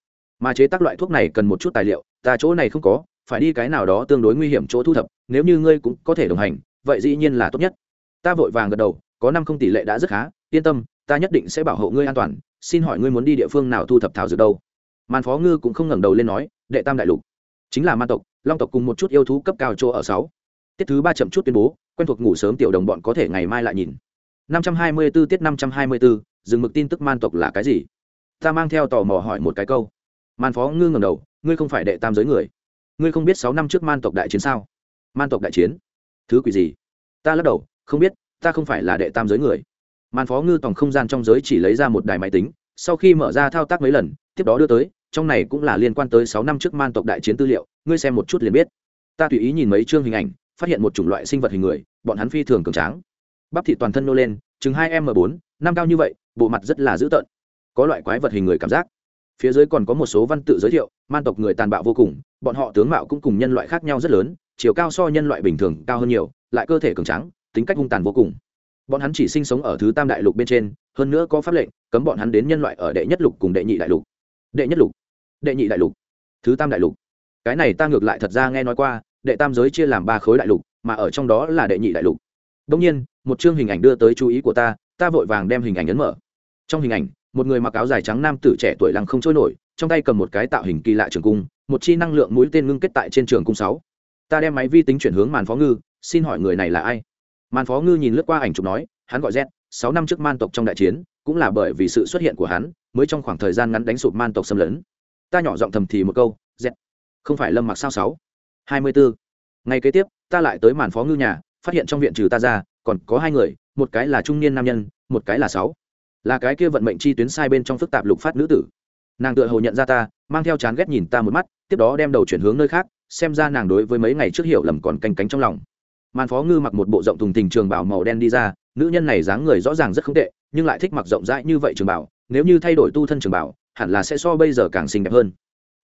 Mà chế tác loại thuốc này cần một chút tài liệu ta chỗ này không có phải đi cái nào đó tương đối nguy hiểm chỗ thu thập nếu như ngươi cũng có thể đồng hành vậy dĩ nhiên là tốt nhất. Ta vội vàng gật đầu có năm không tỷ lệ đã rất khá yên tâm ta nhất định sẽ bảo hộ ngươi an toàn xin hỏi ngươi muốn đi địa phương nào thu thập thảo dược đâu? Màn phó ngư cũng không ngẩng đầu lên nói đệ tam đại lục chính là man tộc long tộc cùng một chút yêu thú cấp cao chỗ ở sáu. Tiết thứ ba chậm chút tuyên bố quen thuộc ngủ sớm tiểu đồng bọn có thể ngày mai lại nhìn. 524 tiết 524, dừng mực tin tức man tộc là cái gì? Ta mang theo tò mò hỏi một cái câu. Man phó ngư ngẩng đầu, ngươi không phải đệ tam giới người. Ngươi không biết sáu năm trước man tộc đại chiến sao? Man tộc đại chiến? Thứ quỷ gì? Ta lắc đầu, không biết, ta không phải là đệ tam giới người. Man phó ngư tòng không gian trong giới chỉ lấy ra một đài máy tính, sau khi mở ra thao tác mấy lần, tiếp đó đưa tới, trong này cũng là liên quan tới sáu năm trước man tộc đại chiến tư liệu, ngươi xem một chút liền biết. Ta tùy ý nhìn mấy chương hình ảnh, phát hiện một chủng loại sinh vật hình người, bọn hắn phi thường cường tráng. Bắp thị toàn thân nô lên, chừng hai m bốn, năm cao như vậy bộ mặt rất là dữ tợn. Có loại quái vật hình người cảm giác. Phía dưới còn có một số văn tự giới thiệu, man tộc người tàn bạo vô cùng, bọn họ tướng mạo cũng cùng nhân loại khác nhau rất lớn, chiều cao so nhân loại bình thường cao hơn nhiều, lại cơ thể cường tráng, tính cách hung tàn vô cùng. Bọn hắn chỉ sinh sống ở thứ tam đại lục bên trên, hơn nữa có pháp lệnh, cấm bọn hắn đến nhân loại ở đệ nhất lục cùng đệ nhị đại lục. Đệ nhất lục, đệ nhị đại lục, thứ tam đại lục. Cái này ta ngược lại thật ra nghe nói qua, đệ tam giới chia làm ba khối đại lục, mà ở trong đó là đệ nhị đại lục. Đông nhiên, một chương hình ảnh đưa tới chú ý của ta ta vội vàng đem hình ảnh ấn mở trong hình ảnh, một người mặc áo dài trắng nam tử trẻ tuổi lăng không trôi nổi, trong tay cầm một cái tạo hình kỳ lạ trường cung, một chi năng lượng mũi tên ngưng kết tại trên trường cung sáu. Ta đem máy vi tính chuyển hướng màn phó ngư, xin hỏi người này là ai? Màn phó ngư nhìn lướt qua ảnh chụp nói, hắn gọi z, sáu năm trước man tộc trong đại chiến, cũng là bởi vì sự xuất hiện của hắn, mới trong khoảng thời gian ngắn đánh sụp man tộc xâm lấn. Ta nhỏ giọng thầm thì một câu, z, không phải lâm mặc sao sáu? Hai mươi bốn ngày kế tiếp, ta lại tới màn phó ngư nhà, phát hiện trong viện trừ ta ra, còn có hai người, một cái là trung niên nam nhân, một cái là sáu là cái kia vận mệnh chi tuyến sai bên trong phức tạp lục phát nữ tử. Nàng tựa hồ nhận ra ta, mang theo chán ghét nhìn ta một mắt, tiếp đó đem đầu chuyển hướng nơi khác, xem ra nàng đối với mấy ngày trước hiểu lầm còn canh cánh trong lòng. Màn phó ngư mặc một bộ rộng thùng tình trường bảo màu đen đi ra, nữ nhân này dáng người rõ ràng rất không tệ, nhưng lại thích mặc rộng rãi như vậy trường bảo, nếu như thay đổi tu thân trường bảo, hẳn là sẽ so bây giờ càng xinh đẹp hơn.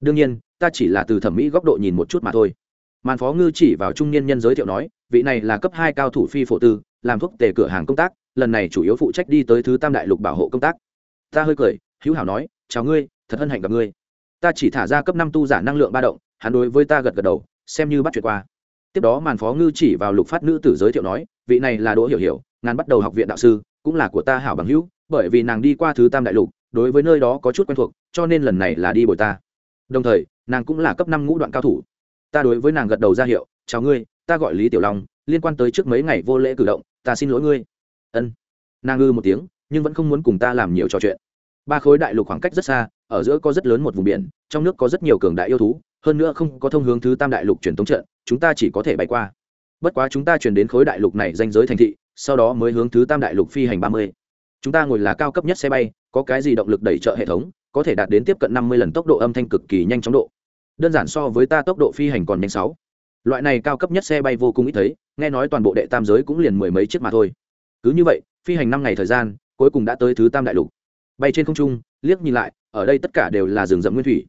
Đương nhiên, ta chỉ là từ thẩm mỹ góc độ nhìn một chút mà thôi. Màn phó ngư chỉ vào trung niên nhân giới thiệu nói, vị này là cấp hai cao thủ phi phổ tư, làm thuốc tề cửa hàng công tác lần này chủ yếu phụ trách đi tới thứ tam đại lục bảo hộ công tác. Ta hơi cười, hữu hảo nói, chào ngươi, thật hân hạnh gặp ngươi. Ta chỉ thả ra cấp năm tu giả năng lượng ba động, hắn đối với ta gật gật đầu, xem như bắt chuyện qua. Tiếp đó màn phó ngư chỉ vào lục phát nữ tử giới thiệu nói, vị này là đỗ hiểu hiểu, ngàn bắt đầu học viện đạo sư, cũng là của ta hảo bằng hữu, bởi vì nàng đi qua thứ tam đại lục, đối với nơi đó có chút quen thuộc, cho nên lần này là đi bồi ta. Đồng thời, nàng cũng là cấp năm ngũ đoạn cao thủ. Ta đối với nàng gật đầu ra hiệu, chào ngươi, ta gọi lý tiểu long, liên quan tới trước mấy ngày vô lễ cử động, ta xin lỗi ngươi ân nàng ư một tiếng nhưng vẫn không muốn cùng ta làm nhiều trò chuyện ba khối đại lục khoảng cách rất xa ở giữa có rất lớn một vùng biển trong nước có rất nhiều cường đại yêu thú hơn nữa không có thông hướng thứ tam đại lục truyền thống trận chúng ta chỉ có thể bay qua bất quá chúng ta chuyển đến khối đại lục này danh giới thành thị sau đó mới hướng thứ tam đại lục phi hành ba mươi chúng ta ngồi là cao cấp nhất xe bay có cái gì động lực đẩy trợ hệ thống có thể đạt đến tiếp cận năm mươi lần tốc độ âm thanh cực kỳ nhanh chóng độ đơn giản so với ta tốc độ phi hành còn nhanh sáu loại này cao cấp nhất xe bay vô cùng ít thấy nghe nói toàn bộ đệ tam giới cũng liền mười mấy chiếc mà thôi cứ như vậy, phi hành năm ngày thời gian, cuối cùng đã tới thứ tam đại lục. Bay trên không trung, liếc nhìn lại, ở đây tất cả đều là rừng rậm nguyên thủy.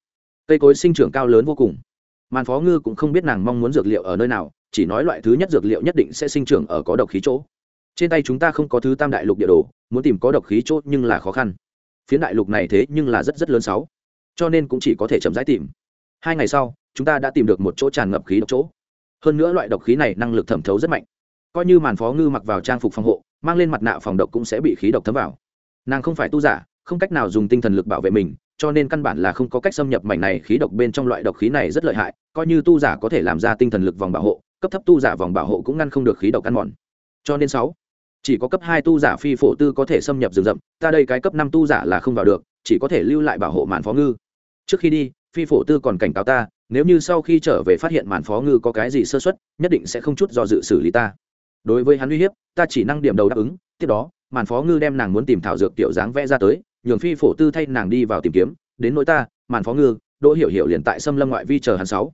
Cây cối sinh trưởng cao lớn vô cùng. Màn phó ngư cũng không biết nàng mong muốn dược liệu ở nơi nào, chỉ nói loại thứ nhất dược liệu nhất định sẽ sinh trưởng ở có độc khí chỗ. Trên tay chúng ta không có thứ tam đại lục địa đồ, muốn tìm có độc khí chỗ nhưng là khó khăn. Phiến đại lục này thế nhưng là rất rất lớn sáu, cho nên cũng chỉ có thể chậm rãi tìm. Hai ngày sau, chúng ta đã tìm được một chỗ tràn ngập khí độc chỗ. Hơn nữa loại độc khí này năng lực thẩm thấu rất mạnh. Coi như màn phó ngư mặc vào trang phục phòng hộ mang lên mặt nạ phòng độc cũng sẽ bị khí độc thấm vào. Nàng không phải tu giả, không cách nào dùng tinh thần lực bảo vệ mình, cho nên căn bản là không có cách xâm nhập mảnh này khí độc bên trong loại độc khí này rất lợi hại, coi như tu giả có thể làm ra tinh thần lực vòng bảo hộ, cấp thấp tu giả vòng bảo hộ cũng ngăn không được khí độc ăn mòn. Cho nên sáu, chỉ có cấp hai tu giả phi phổ tư có thể xâm nhập rừng rậm, ta đây cái cấp năm tu giả là không vào được, chỉ có thể lưu lại bảo hộ màn phó ngư. Trước khi đi, phi phổ tư còn cảnh cáo ta, nếu như sau khi trở về phát hiện màn phó ngư có cái gì sơ xuất nhất định sẽ không chút do dự xử lý ta đối với hắn uy hiếp, ta chỉ năng điểm đầu đáp ứng, tiếp đó, màn phó ngư đem nàng muốn tìm thảo dược tiểu dáng vẽ ra tới, nhường phi phổ tư thay nàng đi vào tìm kiếm, đến nỗi ta, màn phó ngư, đỗ hiểu hiểu liền tại xâm lâm ngoại vi chờ hắn sáu.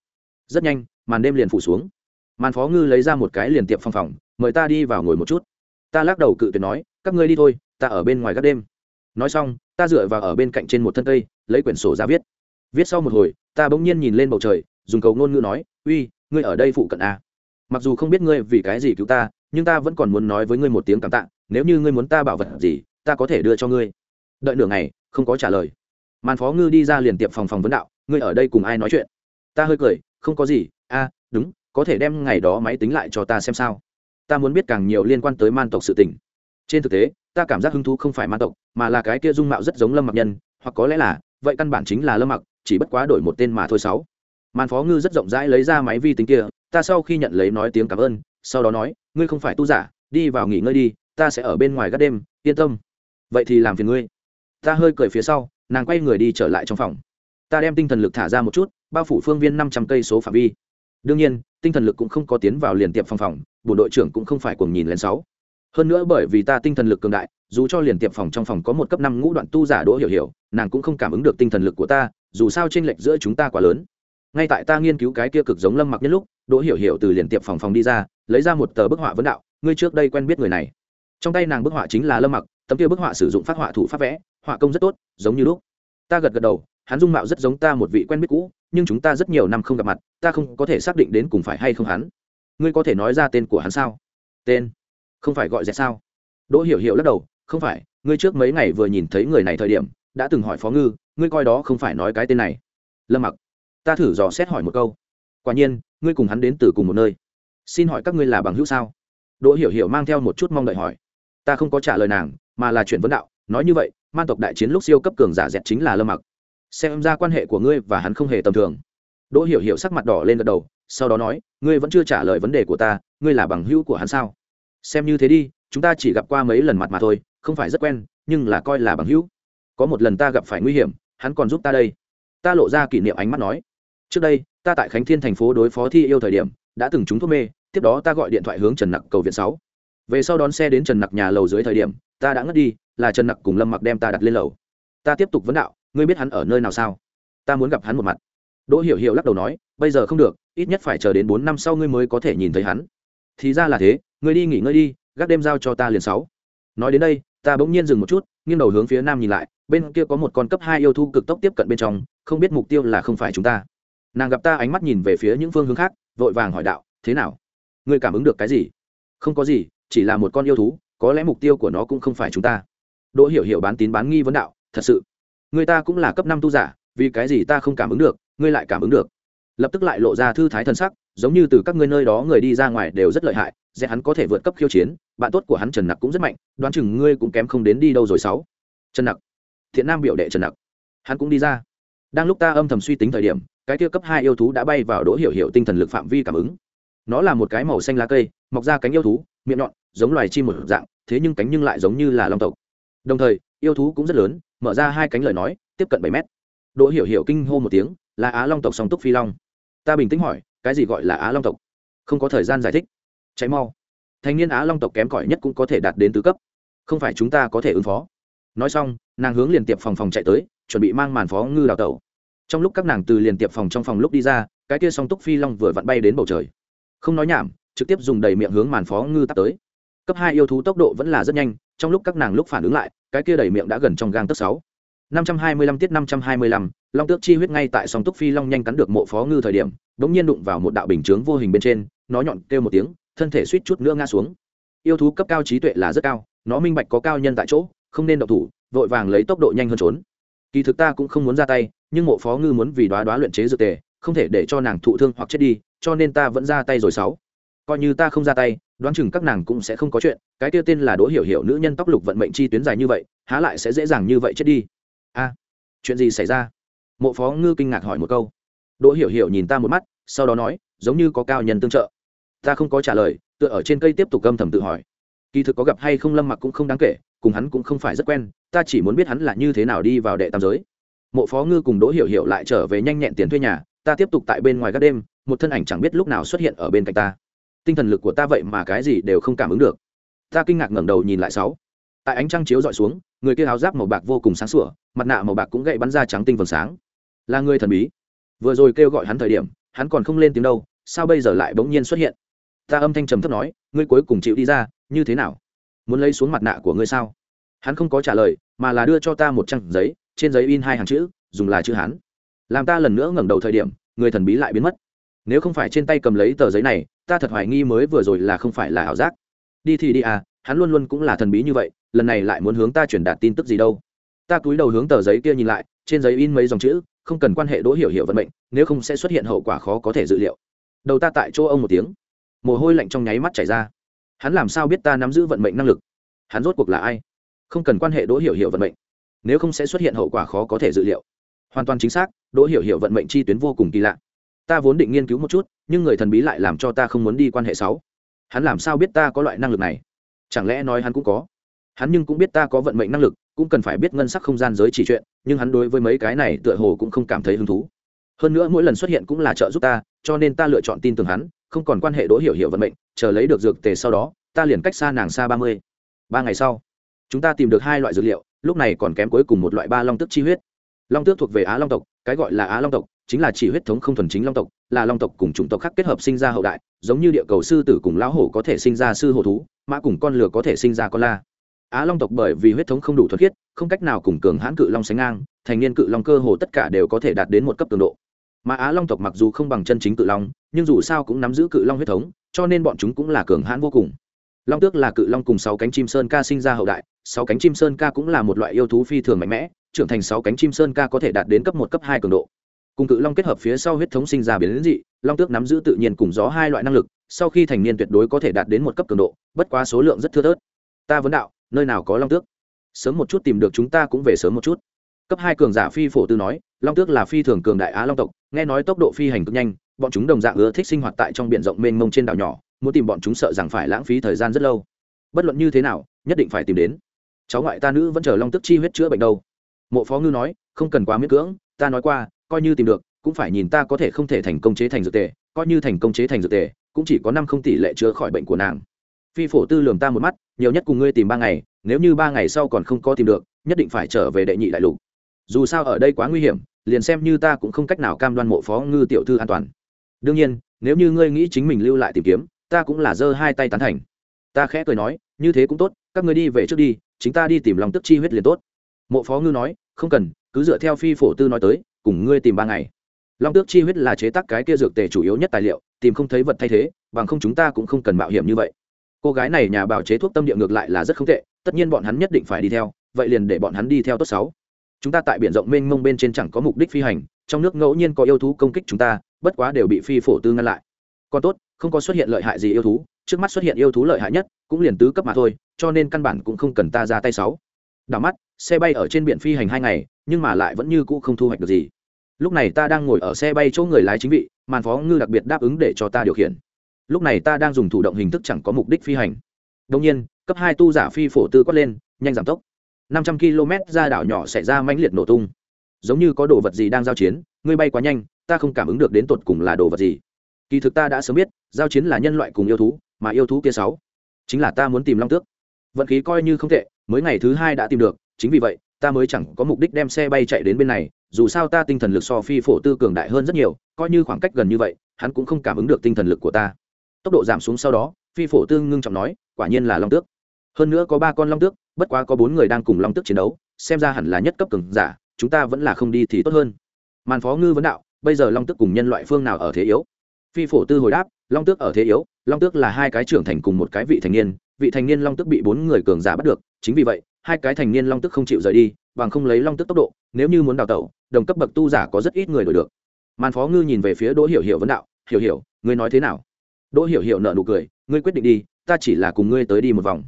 Rất nhanh, màn đêm liền phủ xuống. Màn phó ngư lấy ra một cái liền tiệm phòng phòng, mời ta đi vào ngồi một chút. Ta lắc đầu cự tuyệt nói, các ngươi đi thôi, ta ở bên ngoài các đêm. Nói xong, ta dựa vào ở bên cạnh trên một thân cây, lấy quyển sổ ra viết. Viết sau một hồi, ta bỗng nhiên nhìn lên bầu trời, dùng cầu ngôn ngữ nói, uy, ngươi ở đây phụ cận à. mặc dù không biết ngươi vì cái gì cứu ta nhưng ta vẫn còn muốn nói với ngươi một tiếng cảm tạ, nếu như ngươi muốn ta bảo vật gì, ta có thể đưa cho ngươi. Đợi nửa ngày, không có trả lời. Màn phó ngư đi ra liền tiệm phòng phòng vấn đạo, ngươi ở đây cùng ai nói chuyện? Ta hơi cười, không có gì, a, đúng, có thể đem ngày đó máy tính lại cho ta xem sao. Ta muốn biết càng nhiều liên quan tới man tộc sự tình. Trên thực tế, ta cảm giác hứng thú không phải man tộc, mà là cái kia dung mạo rất giống lâm mặc nhân, hoặc có lẽ là, vậy căn bản chính là lâm mặc, chỉ bất quá đổi một tên mà thôi sáu. Màn phó ngư rất rộng rãi lấy ra máy vi tính kia, ta sau khi nhận lấy nói tiếng cảm ơn sau đó nói, ngươi không phải tu giả, đi vào nghỉ ngơi đi, ta sẽ ở bên ngoài gác đêm, yên tâm. Vậy thì làm phiền ngươi. Ta hơi cười phía sau, nàng quay người đi trở lại trong phòng. Ta đem tinh thần lực thả ra một chút, bao phủ phương viên năm trăm cây số phạm vi. Đương nhiên, tinh thần lực cũng không có tiến vào liền tiệm phòng phòng, bộ đội trưởng cũng không phải cùng nhìn lên sáu. Hơn nữa bởi vì ta tinh thần lực cường đại, dù cho liền tiệm phòng trong phòng có một cấp năm ngũ đoạn tu giả đỗ hiểu hiểu, nàng cũng không cảm ứng được tinh thần lực của ta, dù sao tranh lệch giữa chúng ta quá lớn ngay tại ta nghiên cứu cái kia cực giống lâm mặc nhất lúc, đỗ hiểu hiểu từ liền tiệm phòng phòng đi ra, lấy ra một tờ bức họa vấn đạo, ngươi trước đây quen biết người này. Trong tay nàng bức họa chính là lâm mặc, tấm kia bức họa sử dụng phát họa thủ pháp vẽ, họa công rất tốt, giống như lúc. Ta gật gật đầu, hắn dung mạo rất giống ta một vị quen biết cũ, nhưng chúng ta rất nhiều năm không gặp mặt, ta không có thể xác định đến cùng phải hay không hắn. Ngươi có thể nói ra tên của hắn sao? Tên? Không phải gọi dẹt sao? Đỗ hiểu hiểu lắc đầu, không phải, ngươi trước mấy ngày vừa nhìn thấy người này thời điểm, đã từng hỏi phó ngư, ngươi coi đó không phải nói cái tên này. Lâm mặc ta thử dò xét hỏi một câu. Quả nhiên, ngươi cùng hắn đến từ cùng một nơi. Xin hỏi các ngươi là bằng hữu sao? Đỗ hiểu hiểu mang theo một chút mong đợi hỏi. Ta không có trả lời nàng, mà là chuyện vấn đạo, nói như vậy, man tộc đại chiến lúc siêu cấp cường giả dẹt chính là lâm mặc. Xem ra quan hệ của ngươi và hắn không hề tầm thường. Đỗ hiểu hiểu sắc mặt đỏ lên gật đầu, sau đó nói, ngươi vẫn chưa trả lời vấn đề của ta, ngươi là bằng hữu của hắn sao? Xem như thế đi, chúng ta chỉ gặp qua mấy lần mặt mà thôi, không phải rất quen, nhưng là coi là bằng hữu. Có một lần ta gặp phải nguy hiểm, hắn còn giúp ta đây ta lộ ra kỷ niệm ánh mắt nói. Trước đây, ta tại khánh thiên thành phố đối phó thi yêu thời điểm, đã từng trúng thuốc mê, tiếp đó ta gọi điện thoại hướng trần nặc cầu viện sáu. Về sau đón xe đến trần nặc nhà lầu dưới thời điểm, ta đã ngất đi, là trần nặc cùng lâm mặc đem ta đặt lên lầu. Ta tiếp tục vấn đạo, ngươi biết hắn ở nơi nào sao? Ta muốn gặp hắn một mặt. Đỗ hiểu hiểu lắc đầu nói, bây giờ không được, ít nhất phải chờ đến bốn năm sau ngươi mới có thể nhìn thấy hắn. Thì ra là thế, ngươi đi nghỉ ngơi đi, gác đêm giao cho ta liền sáu. Nói đến đây, ta bỗng nhiên dừng một chút, nghiêng đầu hướng phía nam nhìn lại, bên kia có một con cấp hai yêu thu cực tốc tiếp cận bên trong không biết mục tiêu là không phải chúng ta. Nàng gặp ta ánh mắt nhìn về phía những phương hướng khác, vội vàng hỏi đạo, thế nào? Ngươi cảm ứng được cái gì? Không có gì, chỉ là một con yêu thú, có lẽ mục tiêu của nó cũng không phải chúng ta. Đỗ hiểu hiểu bán tín bán nghi vấn đạo, thật sự, người ta cũng là cấp năm tu giả, vì cái gì ta không cảm ứng được, ngươi lại cảm ứng được? Lập tức lại lộ ra thư thái thân sắc, giống như từ các ngươi nơi đó người đi ra ngoài đều rất lợi hại, dễ hắn có thể vượt cấp khiêu chiến, bạn tốt của hắn trần nặc cũng rất mạnh, đoán chừng ngươi cũng kém không đến đi đâu rồi sáu. Trần nặc, thiện nam biểu đệ trần nặc, hắn cũng đi ra đang lúc ta âm thầm suy tính thời điểm, cái kia cấp hai yêu thú đã bay vào đỗ hiểu hiểu tinh thần lực phạm vi cảm ứng. Nó là một cái màu xanh lá cây, mọc ra cánh yêu thú, miệng nhọn, giống loài chim một dạng, thế nhưng cánh nhưng lại giống như là long tộc. Đồng thời, yêu thú cũng rất lớn, mở ra hai cánh lời nói, tiếp cận bảy mét. Đỗ hiểu hiểu kinh hô một tiếng, là á long tộc song túc phi long. Ta bình tĩnh hỏi, cái gì gọi là á long tộc? Không có thời gian giải thích. Cháy mau. Thanh niên á long tộc kém cỏi nhất cũng có thể đạt đến tứ cấp. Không phải chúng ta có thể ứng phó nói xong, nàng hướng liền tiệp phòng phòng chạy tới, chuẩn bị mang màn phó ngư đào tẩu. Trong lúc các nàng từ liền tiệp phòng trong phòng lúc đi ra, cái kia song túc phi long vừa vặn bay đến bầu trời. Không nói nhảm, trực tiếp dùng đầy miệng hướng màn phó ngư tắt tới. Cấp hai yêu thú tốc độ vẫn là rất nhanh, trong lúc các nàng lúc phản ứng lại, cái kia đầy miệng đã gần trong gang tấc sáu. năm trăm hai mươi lăm tiết năm trăm hai mươi lăm, long tước chi huyết ngay tại song túc phi long nhanh cắn được mộ phó ngư thời điểm, bỗng nhiên đụng vào một đạo bình chướng vô hình bên trên, nó nhọn kêu một tiếng, thân thể suýt chút nữa ngã xuống. Yêu thú cấp cao trí tuệ là rất cao, nó minh bạch có cao nhân tại chỗ không nên động thủ, vội vàng lấy tốc độ nhanh hơn trốn. Kỳ thực ta cũng không muốn ra tay, nhưng mộ phó ngư muốn vì đoá đoá luyện chế dược tề, không thể để cho nàng thụ thương hoặc chết đi, cho nên ta vẫn ra tay rồi sáu. Coi như ta không ra tay, đoán chừng các nàng cũng sẽ không có chuyện, cái tiêu tên là đỗ hiểu hiểu nữ nhân tóc lục vận mệnh chi tuyến dài như vậy, há lại sẽ dễ dàng như vậy chết đi. A, chuyện gì xảy ra? Mộ phó ngư kinh ngạc hỏi một câu. Đỗ hiểu hiểu nhìn ta một mắt, sau đó nói, giống như có cao nhân tương trợ. Ta không có trả lời, tựa ở trên cây tiếp tục âm thầm tự hỏi. Kỳ thực có gặp hay không lâm mặc cũng không đáng kể cùng hắn cũng không phải rất quen, ta chỉ muốn biết hắn là như thế nào đi vào đệ tam giới. Mộ phó ngư cùng đỗ hiểu hiểu lại trở về nhanh nhẹn tiền thuê nhà, ta tiếp tục tại bên ngoài các đêm, một thân ảnh chẳng biết lúc nào xuất hiện ở bên cạnh ta. Tinh thần lực của ta vậy mà cái gì đều không cảm ứng được. Ta kinh ngạc ngẩng đầu nhìn lại sáu. Tại ánh trăng chiếu dọi xuống, người kia áo giáp màu bạc vô cùng sáng sủa, mặt nạ màu bạc cũng gậy bắn ra trắng tinh vầng sáng. Là người thần bí. Vừa rồi kêu gọi hắn thời điểm, hắn còn không lên tiếng đâu, sao bây giờ lại bỗng nhiên xuất hiện? Ta âm thanh trầm thấp nói, ngươi cuối cùng chịu đi ra, như thế nào? Muốn lấy xuống mặt nạ của ngươi sao? Hắn không có trả lời, mà là đưa cho ta một trang giấy, trên giấy in hai hàng chữ, dùng là chữ hán. Làm ta lần nữa ngẩng đầu thời điểm, người thần bí lại biến mất. Nếu không phải trên tay cầm lấy tờ giấy này, ta thật hoài nghi mới vừa rồi là không phải là ảo giác. Đi thì đi à hắn luôn luôn cũng là thần bí như vậy, lần này lại muốn hướng ta truyền đạt tin tức gì đâu? Ta cúi đầu hướng tờ giấy kia nhìn lại, trên giấy in mấy dòng chữ, không cần quan hệ đỗ hiểu hiểu vận mệnh, nếu không sẽ xuất hiện hậu quả khó có thể dự liệu. Đầu ta tại chỗ ông một tiếng. Mồ hôi lạnh trong nháy mắt chảy ra hắn làm sao biết ta nắm giữ vận mệnh năng lực? Hắn rốt cuộc là ai? Không cần quan hệ đỗ hiểu hiểu vận mệnh. Nếu không sẽ xuất hiện hậu quả khó có thể dự liệu. Hoàn toàn chính xác, đỗ hiểu hiểu vận mệnh chi tuyến vô cùng kỳ lạ. Ta vốn định nghiên cứu một chút, nhưng người thần bí lại làm cho ta không muốn đi quan hệ sáu. Hắn làm sao biết ta có loại năng lực này? Chẳng lẽ nói hắn cũng có? Hắn nhưng cũng biết ta có vận mệnh năng lực, cũng cần phải biết ngân sắc không gian giới chỉ chuyện, nhưng hắn đối với mấy cái này tựa hồ cũng không cảm thấy hứng thú. Hơn nữa mỗi lần xuất hiện cũng là trợ giúp ta, cho nên ta lựa chọn tin tưởng hắn, không còn quan hệ đỗ hiểu hiểu vận mệnh chờ lấy được dược tề sau đó, ta liền cách xa nàng xa ba mươi. Ba ngày sau, chúng ta tìm được hai loại dược liệu, lúc này còn kém cuối cùng một loại ba long tức chi huyết. Long tước thuộc về á long tộc, cái gọi là á long tộc, chính là chỉ huyết thống không thuần chính long tộc, là long tộc cùng chủng tộc khác kết hợp sinh ra hậu đại, giống như địa cầu sư tử cùng lão hổ có thể sinh ra sư hổ thú, mã cùng con lừa có thể sinh ra con la. Á long tộc bởi vì huyết thống không đủ thuật khiết, không cách nào cùng cường hãn cự long sánh ngang, thành niên cự long cơ hồ tất cả đều có thể đạt đến một cấp cường độ. Mà á long tộc mặc dù không bằng chân chính cự long, nhưng dù sao cũng nắm giữ cự long huyết thống cho nên bọn chúng cũng là cường hãn vô cùng. Long tước là cự long cùng sáu cánh chim sơn ca sinh ra hậu đại, sáu cánh chim sơn ca cũng là một loại yêu thú phi thường mạnh mẽ, trưởng thành sáu cánh chim sơn ca có thể đạt đến cấp một, cấp hai cường độ. Cùng cự long kết hợp phía sau huyết thống sinh ra biến đến dị, long tước nắm giữ tự nhiên cùng gió hai loại năng lực, sau khi thành niên tuyệt đối có thể đạt đến một cấp cường độ, bất quá số lượng rất thưa thớt. Ta vấn đạo, nơi nào có long tước? Sớm một chút tìm được chúng ta cũng về sớm một chút. Cấp hai cường giả phi phổ tư nói, long tước là phi thường cường đại á long tộc, nghe nói tốc độ phi hành cực nhanh bọn chúng đồng dạng ưa thích sinh hoạt tại trong biển rộng mênh mông trên đảo nhỏ, muốn tìm bọn chúng sợ rằng phải lãng phí thời gian rất lâu. Bất luận như thế nào, nhất định phải tìm đến. Cháu ngoại ta nữ vẫn chờ long tức chi huyết chữa bệnh đâu. Mộ phó ngư nói, không cần quá miễn cưỡng, ta nói qua, coi như tìm được, cũng phải nhìn ta có thể không thể thành công chế thành dược tề, coi như thành công chế thành dược tề, cũng chỉ có năm không tỷ lệ chữa khỏi bệnh của nàng. Phi phổ tư lường ta một mắt, nhiều nhất cùng ngươi tìm ba ngày, nếu như ba ngày sau còn không có tìm được, nhất định phải trở về đệ nhị đại lục. Dù sao ở đây quá nguy hiểm, liền xem như ta cũng không cách nào cam đoan mộ phó ngư tiểu thư an toàn đương nhiên, nếu như ngươi nghĩ chính mình lưu lại tìm kiếm, ta cũng là giơ hai tay tán thành. Ta khẽ cười nói, như thế cũng tốt, các ngươi đi về trước đi, chính ta đi tìm lòng tức chi huyết liền tốt. Mộ phó ngư nói, không cần, cứ dựa theo phi phổ tư nói tới, cùng ngươi tìm ba ngày. Long tước chi huyết là chế tác cái kia dược tề chủ yếu nhất tài liệu, tìm không thấy vật thay thế, bằng không chúng ta cũng không cần mạo hiểm như vậy. Cô gái này nhà bào chế thuốc tâm địa ngược lại là rất không tệ, tất nhiên bọn hắn nhất định phải đi theo, vậy liền để bọn hắn đi theo tốt sáu. Chúng ta tại biển rộng mênh mông bên trên chẳng có mục đích phi hành, trong nước ngẫu nhiên có yêu thú công kích chúng ta bất quá đều bị phi phổ tư ngăn lại. Còn tốt, không có xuất hiện lợi hại gì yêu thú, trước mắt xuất hiện yêu thú lợi hại nhất, cũng liền tứ cấp mà thôi, cho nên căn bản cũng không cần ta ra tay sáu. Đảo mắt, xe bay ở trên biển phi hành hai ngày, nhưng mà lại vẫn như cũ không thu hoạch được gì. Lúc này ta đang ngồi ở xe bay chỗ người lái chính vị, màn phó ngư đặc biệt đáp ứng để cho ta điều khiển. Lúc này ta đang dùng thủ động hình thức chẳng có mục đích phi hành. Đông nhiên, cấp hai tu giả phi phổ tư quát lên, nhanh giảm tốc. Năm trăm km ra đảo nhỏ xảy ra mãnh liệt nổ tung. Giống như có đồ vật gì đang giao chiến, ngươi bay quá nhanh ta không cảm ứng được đến tột cùng là đồ vật gì. Kỳ thực ta đã sớm biết, giao chiến là nhân loại cùng yêu thú, mà yêu thú kia sáu, chính là ta muốn tìm long tước. Vận khí coi như không tệ, mới ngày thứ hai đã tìm được, chính vì vậy, ta mới chẳng có mục đích đem xe bay chạy đến bên này, dù sao ta tinh thần lực so phi phổ tư cường đại hơn rất nhiều, coi như khoảng cách gần như vậy, hắn cũng không cảm ứng được tinh thần lực của ta. Tốc độ giảm xuống sau đó, phi phổ tư ngưng trọng nói, quả nhiên là long tước. Hơn nữa có ba con long tước, bất quá có bốn người đang cùng long tước chiến đấu, xem ra hẳn là nhất cấp cường giả, chúng ta vẫn là không đi thì tốt hơn. Màn phó ngư vấn đạo bây giờ long tước cùng nhân loại phương nào ở thế yếu? Phi phổ tư hồi đáp, long tước ở thế yếu, long tước là hai cái trưởng thành cùng một cái vị thành niên, vị thành niên long tước bị bốn người cường giả bắt được, chính vì vậy, hai cái thành niên long tước không chịu rời đi, bằng không lấy long tước tốc độ, nếu như muốn đào tẩu, đồng cấp bậc tu giả có rất ít người đổi được. Màn phó ngư nhìn về phía đỗ hiểu hiểu vấn đạo, hiểu hiểu, ngươi nói thế nào? Đỗ hiểu hiểu nợ nụ cười, ngươi quyết định đi, ta chỉ là cùng ngươi tới đi một vòng.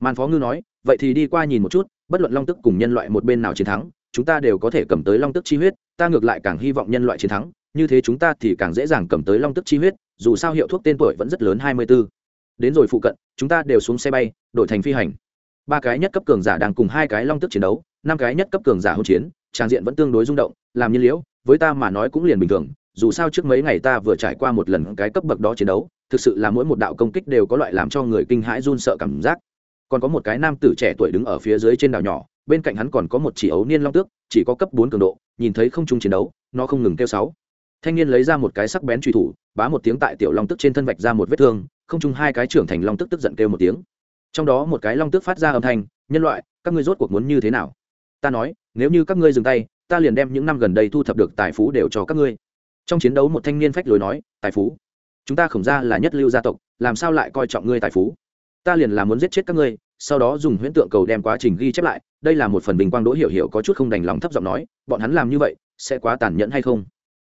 Màn phó ngư nói, vậy thì đi qua nhìn một chút, bất luận long tức cùng nhân loại một bên nào chiến thắng chúng ta đều có thể cầm tới long tức chi huyết, ta ngược lại càng hy vọng nhân loại chiến thắng, như thế chúng ta thì càng dễ dàng cầm tới long tức chi huyết, dù sao hiệu thuốc tên tuổi vẫn rất lớn hai mươi 24. đến rồi phụ cận, chúng ta đều xuống xe bay, đổi thành phi hành ba cái nhất cấp cường giả đang cùng hai cái long tức chiến đấu, năm cái nhất cấp cường giả hỗn chiến trang diện vẫn tương đối rung động, làm nhiên liễu, với ta mà nói cũng liền bình thường, dù sao trước mấy ngày ta vừa trải qua một lần cái cấp bậc đó chiến đấu, thực sự là mỗi một đạo công kích đều có loại làm cho người kinh hãi run sợ cảm giác còn có một cái nam tử trẻ tuổi đứng ở phía dưới trên đảo nhỏ bên cạnh hắn còn có một chỉ ấu niên long tước, chỉ có cấp bốn cường độ, nhìn thấy không chung chiến đấu, nó không ngừng kêu sáu. Thanh niên lấy ra một cái sắc bén truy thủ, bá một tiếng tại tiểu long tức trên thân vạch ra một vết thương, không chung hai cái trưởng thành long tức tức giận kêu một tiếng. Trong đó một cái long tức phát ra âm thanh, nhân loại, các ngươi rốt cuộc muốn như thế nào? Ta nói, nếu như các ngươi dừng tay, ta liền đem những năm gần đây thu thập được tài phú đều cho các ngươi. Trong chiến đấu một thanh niên phách lối nói, tài phú? Chúng ta khổng ra là nhất lưu gia tộc, làm sao lại coi trọng ngươi tài phú? Ta liền là muốn giết chết các ngươi sau đó dùng huyễn tượng cầu đem quá trình ghi chép lại, đây là một phần bình quang đỗ hiểu hiểu có chút không đành lòng thấp giọng nói, bọn hắn làm như vậy, sẽ quá tàn nhẫn hay không?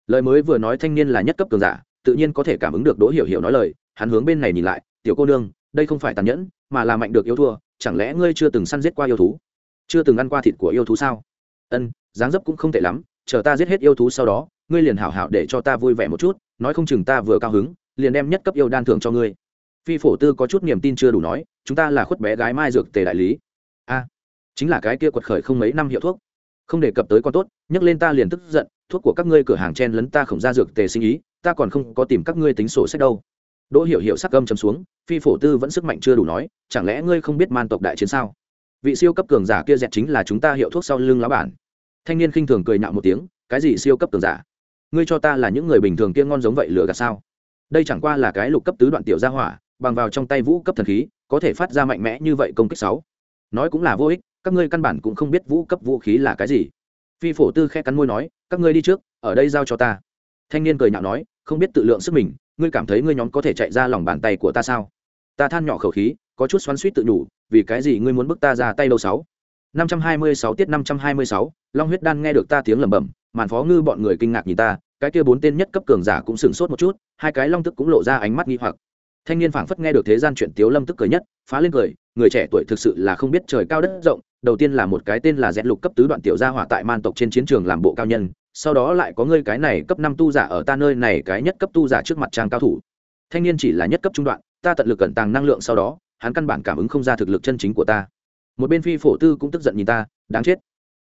Lời mới vừa nói thanh niên là nhất cấp cường giả, tự nhiên có thể cảm ứng được đỗ hiểu hiểu nói lời, hắn hướng bên này nhìn lại, tiểu cô nương, đây không phải tàn nhẫn, mà là mạnh được yêu thua, chẳng lẽ ngươi chưa từng săn giết qua yêu thú? Chưa từng ăn qua thịt của yêu thú sao? Ân, dáng dấp cũng không tệ lắm, chờ ta giết hết yêu thú sau đó, ngươi liền hảo hảo để cho ta vui vẻ một chút, nói không chừng ta vừa cao hứng, liền đem nhất cấp yêu đan thưởng cho ngươi phi phổ tư có chút niềm tin chưa đủ nói, chúng ta là khuất bé gái mai dược tề đại lý. A, chính là cái kia quật khởi không mấy năm hiệu thuốc. Không đề cập tới con tốt, nhắc lên ta liền tức giận, thuốc của các ngươi cửa hàng chen lấn ta khổng ra dược tề sinh ý, ta còn không có tìm các ngươi tính sổ sách đâu. Đỗ hiểu hiểu sắc gâm chấm xuống, phi phổ tư vẫn sức mạnh chưa đủ nói, chẳng lẽ ngươi không biết man tộc đại chiến sao? Vị siêu cấp cường giả kia dẹt chính là chúng ta hiệu thuốc sau lưng lá bản. Thanh niên khinh thường cười nhạo một tiếng, cái gì siêu cấp cường giả? Ngươi cho ta là những người bình thường kia ngon giống vậy lừa gạt sao? Đây chẳng qua là cái lục cấp tứ đoạn tiểu gia hỏa bằng vào trong tay vũ cấp thần khí, có thể phát ra mạnh mẽ như vậy công kích sáu. Nói cũng là vô ích, các ngươi căn bản cũng không biết vũ cấp vũ khí là cái gì. Phi phổ tư khẽ cắn môi nói, các ngươi đi trước, ở đây giao cho ta. Thanh niên cười nhạo nói, không biết tự lượng sức mình, ngươi cảm thấy ngươi nhóm có thể chạy ra lòng bàn tay của ta sao? Ta than nhỏ khẩu khí, có chút xoắn suýt tự nhủ vì cái gì ngươi muốn bước ta ra tay đâu sáu? Năm trăm hai mươi sáu tiết năm trăm hai mươi sáu, long huyết đan nghe được ta tiếng lẩm bẩm, màn phó ngư bọn người kinh ngạc nhìn ta, cái kia bốn tên nhất cấp cường giả cũng sửng sốt một chút, hai cái long tức cũng lộ ra ánh mắt nghi hoặc thanh niên phảng phất nghe được thế gian chuyện tiếu lâm tức cười nhất, phá lên cười, người trẻ tuổi thực sự là không biết trời cao đất rộng, đầu tiên là một cái tên là dẹt lục cấp tứ đoạn tiểu gia hỏa tại man tộc trên chiến trường làm bộ cao nhân, sau đó lại có ngươi cái này cấp năm tu giả ở ta nơi này cái nhất cấp tu giả trước mặt trang cao thủ. Thanh niên chỉ là nhất cấp trung đoạn, ta tận lực cẩn tàng năng lượng sau đó, hắn căn bản cảm ứng không ra thực lực chân chính của ta. Một bên phi phổ tư cũng tức giận nhìn ta, đáng chết.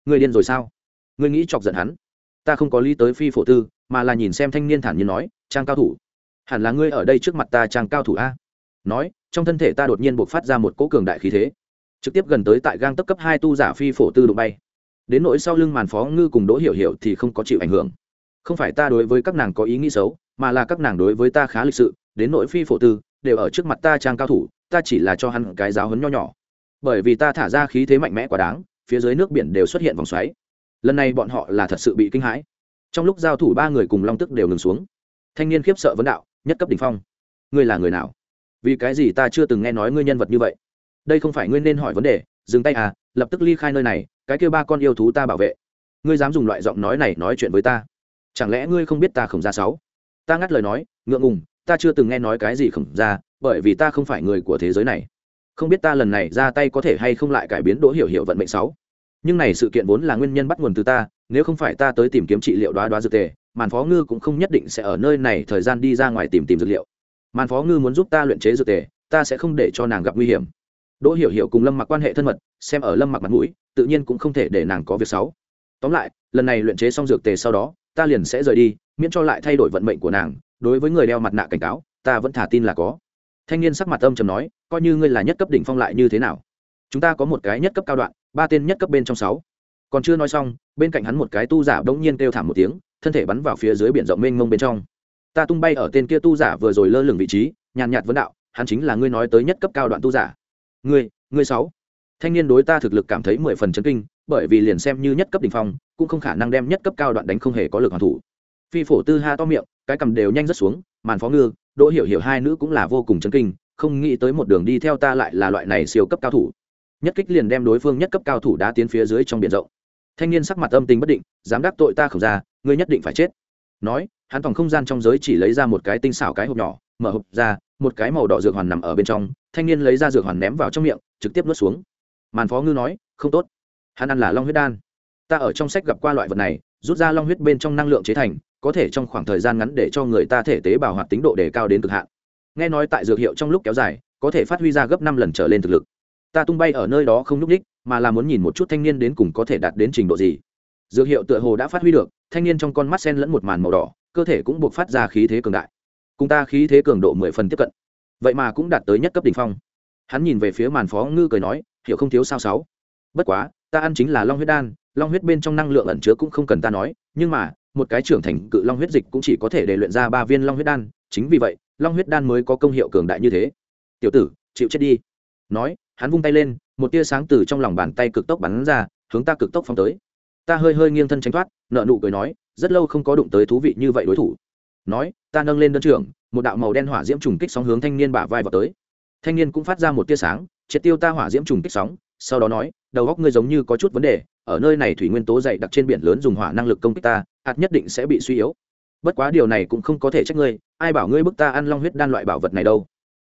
Người điên rồi sao? Người nghĩ chọc giận hắn? Ta không có lý tới phi phổ tư, mà là nhìn xem thanh niên thản nhiên nói, trang cao thủ hẳn là ngươi ở đây trước mặt ta trang cao thủ a. Nói, trong thân thể ta đột nhiên buộc phát ra một cỗ cường đại khí thế, trực tiếp gần tới tại gang tấp cấp hai tu giả phi phổ tư đụng bay. Đến nỗi sau lưng màn phó ngư cùng đỗ hiểu hiểu thì không có chịu ảnh hưởng. Không phải ta đối với các nàng có ý nghĩ xấu, mà là các nàng đối với ta khá lịch sự, đến nỗi phi phổ tư đều ở trước mặt ta trang cao thủ, ta chỉ là cho hắn cái giáo hấn nho nhỏ. Bởi vì ta thả ra khí thế mạnh mẽ quá đáng, phía dưới nước biển đều xuất hiện vòng xoáy. Lần này bọn họ là thật sự bị kinh hãi. Trong lúc giao thủ ba người cùng long tức đều ngừng xuống. Thanh niên khiếp sợ vấn đạo nhất cấp đ ỉ n h phong. Ngươi là người nào? Vì cái gì ta chưa từng nghe nói ngươi nhân vật như vậy? Đây không phải ngươi nên hỏi vấn đề, dừng tay à lập tức ly khai nơi này, cái kêu ba con yêu thú ta bảo vệ. Ngươi dám dùng loại giọng nói này nói chuyện với ta? Chẳng lẽ ngươi không biết ta khổng ra sáu? Ta ngắt lời nói, ngượng ngùng, ta chưa từng nghe nói cái gì khổng ra bởi vì ta không phải người của thế giới này. Không biết ta lần này ra tay có thể hay không lại cải biến đỗ hiểu hiểu vận mệnh sáu? Nhưng này sự kiện vốn là nguyên nhân bắt nguồn từ ta nếu không phải ta tới tìm kiếm trị liệu đoá đoá dược tề, màn phó ngư cũng không nhất định sẽ ở nơi này thời gian đi ra ngoài tìm tìm dược liệu. Màn phó ngư muốn giúp ta luyện chế dược tề, ta sẽ không để cho nàng gặp nguy hiểm. Đỗ hiểu hiểu cùng lâm mặc quan hệ thân mật, xem ở lâm mặc mặt mũi, tự nhiên cũng không thể để nàng có việc xấu. Tóm lại, lần này luyện chế xong dược tề sau đó, ta liền sẽ rời đi, miễn cho lại thay đổi vận mệnh của nàng. Đối với người đeo mặt nạ cảnh cáo, ta vẫn thả tin là có. Thanh niên sắc mặt âm trầm nói, coi như ngươi là nhất cấp đỉnh phong lại như thế nào? Chúng ta có một cái nhất cấp cao đoạn, ba tên nhất cấp bên trong sáu còn chưa nói xong, bên cạnh hắn một cái tu giả bỗng nhiên kêu thảm một tiếng, thân thể bắn vào phía dưới biển rộng mênh mông bên trong. Ta tung bay ở tên kia tu giả vừa rồi lơ lửng vị trí, nhàn nhạt vấn đạo, hắn chính là ngươi nói tới nhất cấp cao đoạn tu giả. Ngươi ngươi sáu. Thanh niên đối ta thực lực cảm thấy mười phần chấn kinh, bởi vì liền xem như nhất cấp đ ỉ n h phong, cũng không khả năng đem nhất cấp cao đoạn đánh không hề có lực hoàn thủ. Phi phổ tư ha to miệng, cái cầm đều nhanh rất xuống, màn phó ngư, đỗ hiểu hiểu hai nữ cũng là vô cùng chấn kinh, không nghĩ tới một đường đi theo ta lại là loại này siêu cấp cao thủ. Nhất kích liền đem đối phương nhất cấp cao thủ đá tiến phía dưới trong biển rộng thanh niên sắc mặt âm tình bất định, dám đắc tội ta không ra, ngươi nhất định phải chết. Nói, hắn phòng không gian trong giới chỉ lấy ra một cái tinh xảo cái hộp nhỏ, mở hộp ra, một cái màu đỏ dược hoàn nằm ở bên trong, thanh niên lấy ra dược hoàn ném vào trong miệng, trực tiếp nuốt xuống. Màn phó ngư nói, không tốt. Hắn ăn là long huyết đan. Ta ở trong sách gặp qua loại vật này, rút ra long huyết bên trong năng lượng chế thành, có thể trong khoảng thời gian ngắn để cho người ta thể tế bào hoạt tính độ đề cao đến cực hạn. Nghe nói tại dược hiệu trong lúc kéo dài, có thể phát huy ra gấp năm lần trở lên thực lực. Ta tung bay ở nơi đó không nhúc ních mà là muốn nhìn một chút thanh niên đến cùng có thể đạt đến trình độ gì. Dược hiệu tựa hồ đã phát huy được, thanh niên trong con mắt sen lẫn một màn màu đỏ, cơ thể cũng buộc phát ra khí thế cường đại. Cùng ta khí thế cường độ mười phần tiếp cận. Vậy mà cũng đạt tới nhất cấp đ ỉ n h phong. Hắn nhìn về phía màn phó ngư cười nói, hiểu không thiếu sao sáu? Bất quá, ta ăn chính là long huyết đan, long huyết bên trong năng lượng ẩn chứa cũng không cần ta nói, nhưng mà, một cái trưởng thành cự long huyết dịch cũng chỉ có thể để luyện ra ba viên long huyết đan, chính vì vậy, long huyết đan mới có công hiệu cường đại như thế. Tiểu tử, chịu chết đi. Nói, hắn vung tay lên một tia sáng từ trong lòng bàn tay cực tốc bắn ra, hướng ta cực tốc phóng tới. Ta hơi hơi nghiêng thân tránh thoát, nợ nụ cười nói, rất lâu không có đụng tới thú vị như vậy đối thủ. Nói, ta nâng lên đơn trưởng. một đạo màu đen hỏa diễm trùng kích sóng hướng thanh niên bả vai vào tới. Thanh niên cũng phát ra một tia sáng, triệt tiêu ta hỏa diễm trùng kích sóng, sau đó nói, đầu góc ngươi giống như có chút vấn đề, ở nơi này thủy nguyên tố dày đặc trên biển lớn dùng hỏa năng lực công kích ta, hạt nhất định sẽ bị suy yếu. Bất quá điều này cũng không có thể trách ngươi, ai bảo ngươi bức ta ăn long huyết đan loại bảo vật này đâu.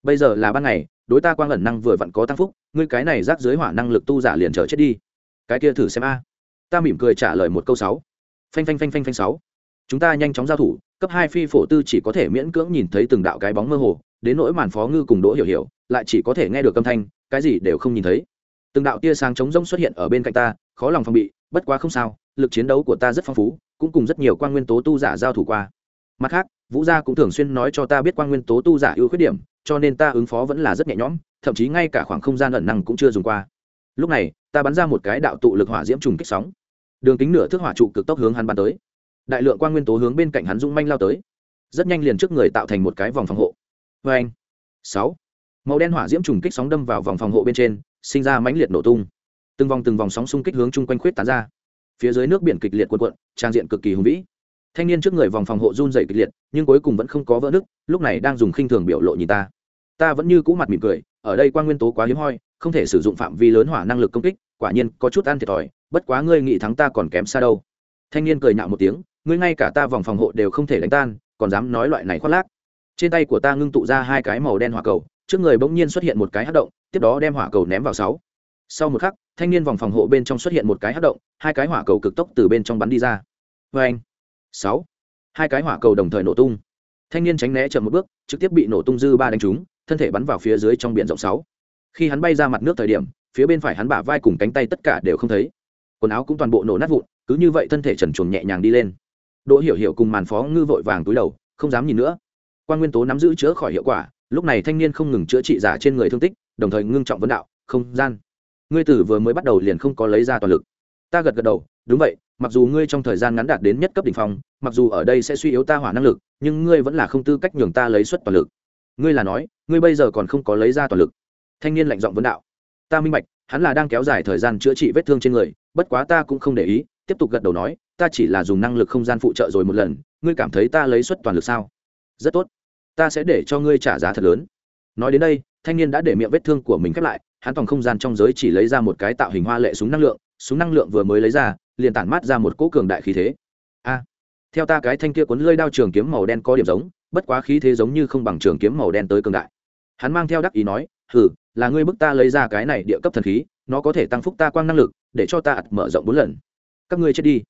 Bây giờ là ban ngày đối ta quang ẩn năng vừa vặn có tăng phúc, ngươi cái này rác dưới hỏa năng lực tu giả liền trở chết đi. Cái kia thử xem a. Ta mỉm cười trả lời một câu sáu. Phanh phanh phanh phanh phanh sáu. Chúng ta nhanh chóng giao thủ, cấp hai phi phổ tư chỉ có thể miễn cưỡng nhìn thấy từng đạo cái bóng mơ hồ, đến nỗi màn phó ngư cùng đỗ hiểu hiểu, lại chỉ có thể nghe được âm thanh, cái gì đều không nhìn thấy. Từng đạo tia sáng chống rông xuất hiện ở bên cạnh ta, khó lòng phòng bị, bất quá không sao, lực chiến đấu của ta rất phong phú, cũng cùng rất nhiều quan nguyên tố tu giả giao thủ qua. Mặt khác, vũ gia cũng thường xuyên nói cho ta biết quan nguyên tố tu giả ưu khuyết điểm cho nên ta ứng phó vẫn là rất nhẹ nhõm, thậm chí ngay cả khoảng không gian ẩn năng cũng chưa dùng qua. Lúc này, ta bắn ra một cái đạo tụ lực hỏa diễm trùng kích sóng. Đường kính nửa thước hỏa trụ cực tốc hướng hắn bắn tới. Đại lượng quan nguyên tố hướng bên cạnh hắn dung manh lao tới. Rất nhanh liền trước người tạo thành một cái vòng phòng hộ. Vê anh sáu! Màu đen hỏa diễm trùng kích sóng đâm vào vòng phòng hộ bên trên, sinh ra mãnh liệt nổ tung. Từng vòng từng vòng sóng xung kích hướng chung quanh khuyết tán ra. Phía dưới nước biển kịch liệt cuộn cuộn, trang diện cực kỳ hùng vĩ. Thanh niên trước người vòng phòng hộ run dày kịch liệt, nhưng cuối cùng vẫn không có vỡ nứt, lúc này đang dùng khinh thường biểu lộ nhìn ta ta vẫn như cũ mặt mỉm cười, ở đây quan nguyên tố quá hiếm hoi, không thể sử dụng phạm vi lớn hỏa năng lực công kích, quả nhiên có chút ăn thiệt thòi, bất quá ngươi nghĩ thắng ta còn kém xa đâu. Thanh niên cười nhạo một tiếng, ngươi ngay cả ta vòng phòng hộ đều không thể đánh tan, còn dám nói loại này khoác lác. Trên tay của ta ngưng tụ ra hai cái màu đen hỏa cầu, trước người bỗng nhiên xuất hiện một cái hát động, tiếp đó đem hỏa cầu ném vào sáu. Sau một khắc, thanh niên vòng phòng hộ bên trong xuất hiện một cái hát động, hai cái hỏa cầu cực tốc từ bên trong bắn đi ra. Vê anh sáu. Hai cái hỏa cầu đồng thời nổ tung. Thanh niên tránh né chậm một bước, trực tiếp bị nổ tung dư ba đánh trúng thân thể bắn vào phía dưới trong biển rộng sáu. Khi hắn bay ra mặt nước thời điểm, phía bên phải hắn bả vai cùng cánh tay tất cả đều không thấy. Quần áo cũng toàn bộ nổ nát vụn, cứ như vậy thân thể trần chuồng nhẹ nhàng đi lên. Đỗ hiểu hiểu cùng màn phó ngư vội vàng túi đầu, không dám nhìn nữa. Quan nguyên tố nắm giữ chữa khỏi hiệu quả, lúc này thanh niên không ngừng chữa trị giả trên người thương tích, đồng thời ngưng trọng vấn đạo, không, gian. Ngươi tử vừa mới bắt đầu liền không có lấy ra toàn lực. Ta gật gật đầu, đúng vậy, mặc dù ngươi trong thời gian ngắn đạt đến nhất cấp đ ỉ n h phong, mặc dù ở đây sẽ suy yếu ta hỏa năng lực, nhưng ngươi vẫn là không tư cách nhường ta lấy suất toàn lực ngươi là nói, ngươi bây giờ còn không có lấy ra toàn lực. Thanh niên lạnh giọng vấn đạo. Ta minh bạch, hắn là đang kéo dài thời gian chữa trị vết thương trên người, bất quá ta cũng không để ý, tiếp tục gật đầu nói, ta chỉ là dùng năng lực không gian phụ trợ rồi một lần, ngươi cảm thấy ta lấy suất toàn lực sao? Rất tốt. Ta sẽ để cho ngươi trả giá thật lớn. Nói đến đây, thanh niên đã để miệng vết thương của mình khép lại, hắn phòng không gian trong giới chỉ lấy ra một cái tạo hình hoa lệ súng năng lượng, súng năng lượng vừa mới lấy ra, liền tản mát ra một cỗ cường đại khí thế. A, theo ta cái thanh kia cuốn lơi đao trường kiếm màu đen có điểm giống bất quá khí thế giống như không bằng trường kiếm màu đen tới cường đại. Hắn mang theo đắc ý nói, hừ, là ngươi bức ta lấy ra cái này địa cấp thần khí, nó có thể tăng phúc ta quang năng lực, để cho ta ạt mở rộng bốn lần. Các ngươi chết đi.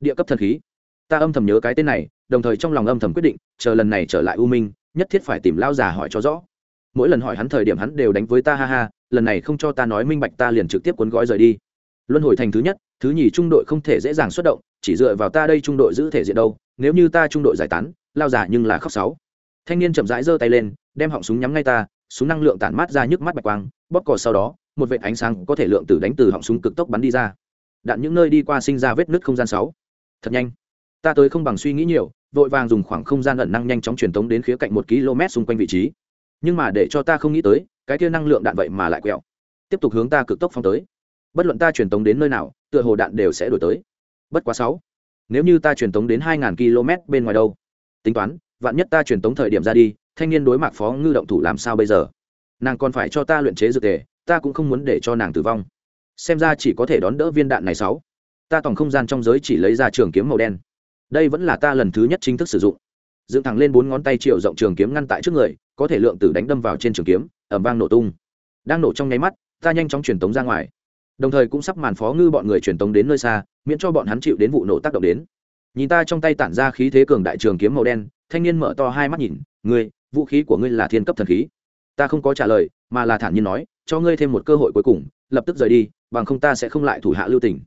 Địa cấp thần khí. Ta âm thầm nhớ cái tên này, đồng thời trong lòng âm thầm quyết định, chờ lần này trở lại u minh, nhất thiết phải tìm lao già hỏi cho rõ. Mỗi lần hỏi hắn thời điểm hắn đều đánh với ta ha ha, lần này không cho ta nói minh bạch ta liền trực tiếp cuốn gói rời đi. Luân hồi thành thứ nhất, thứ nhì trung đội không thể dễ dàng xuất động, chỉ dựa vào ta đây trung đội giữ thể diện đâu nếu như ta trung đội giải tán, lao giả nhưng là khóc sáu. Thanh niên chậm rãi giơ tay lên, đem họng súng nhắm ngay ta, súng năng lượng tản mát ra nhức mắt bạch quang, bóp cò sau đó, một vệt ánh sáng có thể lượng tử đánh từ họng súng cực tốc bắn đi ra. Đạn những nơi đi qua sinh ra vết nứt không gian sáu. Thật nhanh. Ta tới không bằng suy nghĩ nhiều, vội vàng dùng khoảng không gian ẩn năng nhanh chóng truyền tống đến khía cạnh một km xung quanh vị trí. Nhưng mà để cho ta không nghĩ tới, cái kia năng lượng đạn vậy mà lại quẹo. Tiếp tục hướng ta cực tốc phong tới. Bất luận ta truyền tống đến nơi nào, tựa hồ đạn đều sẽ đổi tới. Bất quá sáu nếu như ta truyền tống đến hai ngàn km bên ngoài đâu? Tính toán, vạn nhất ta truyền tống thời điểm ra đi, thanh niên đối mặt phó ngư động thủ làm sao bây giờ? Nàng còn phải cho ta luyện chế dược tề, ta cũng không muốn để cho nàng tử vong. Xem ra chỉ có thể đón đỡ viên đạn này sáu. Ta tổng không gian trong giới chỉ lấy ra trường kiếm màu đen. Đây vẫn là ta lần thứ nhất chính thức sử dụng. Dựng thẳng lên bốn ngón tay triệu rộng trường kiếm ngăn tại trước người, có thể lượng tử đánh đâm vào trên trường kiếm ẩm vang nổ tung. Đang nổ trong nháy mắt, ta nhanh chóng truyền tống ra ngoài đồng thời cũng sắp màn phó ngư bọn người truyền tống đến nơi xa, miễn cho bọn hắn chịu đến vụ nổ tác động đến. Nhìn ta trong tay tản ra khí thế cường đại trường kiếm màu đen, thanh niên mở to hai mắt nhìn, ngươi, vũ khí của ngươi là thiên cấp thần khí. Ta không có trả lời, mà là thản nhiên nói, cho ngươi thêm một cơ hội cuối cùng, lập tức rời đi, bằng không ta sẽ không lại thủ hạ lưu tình.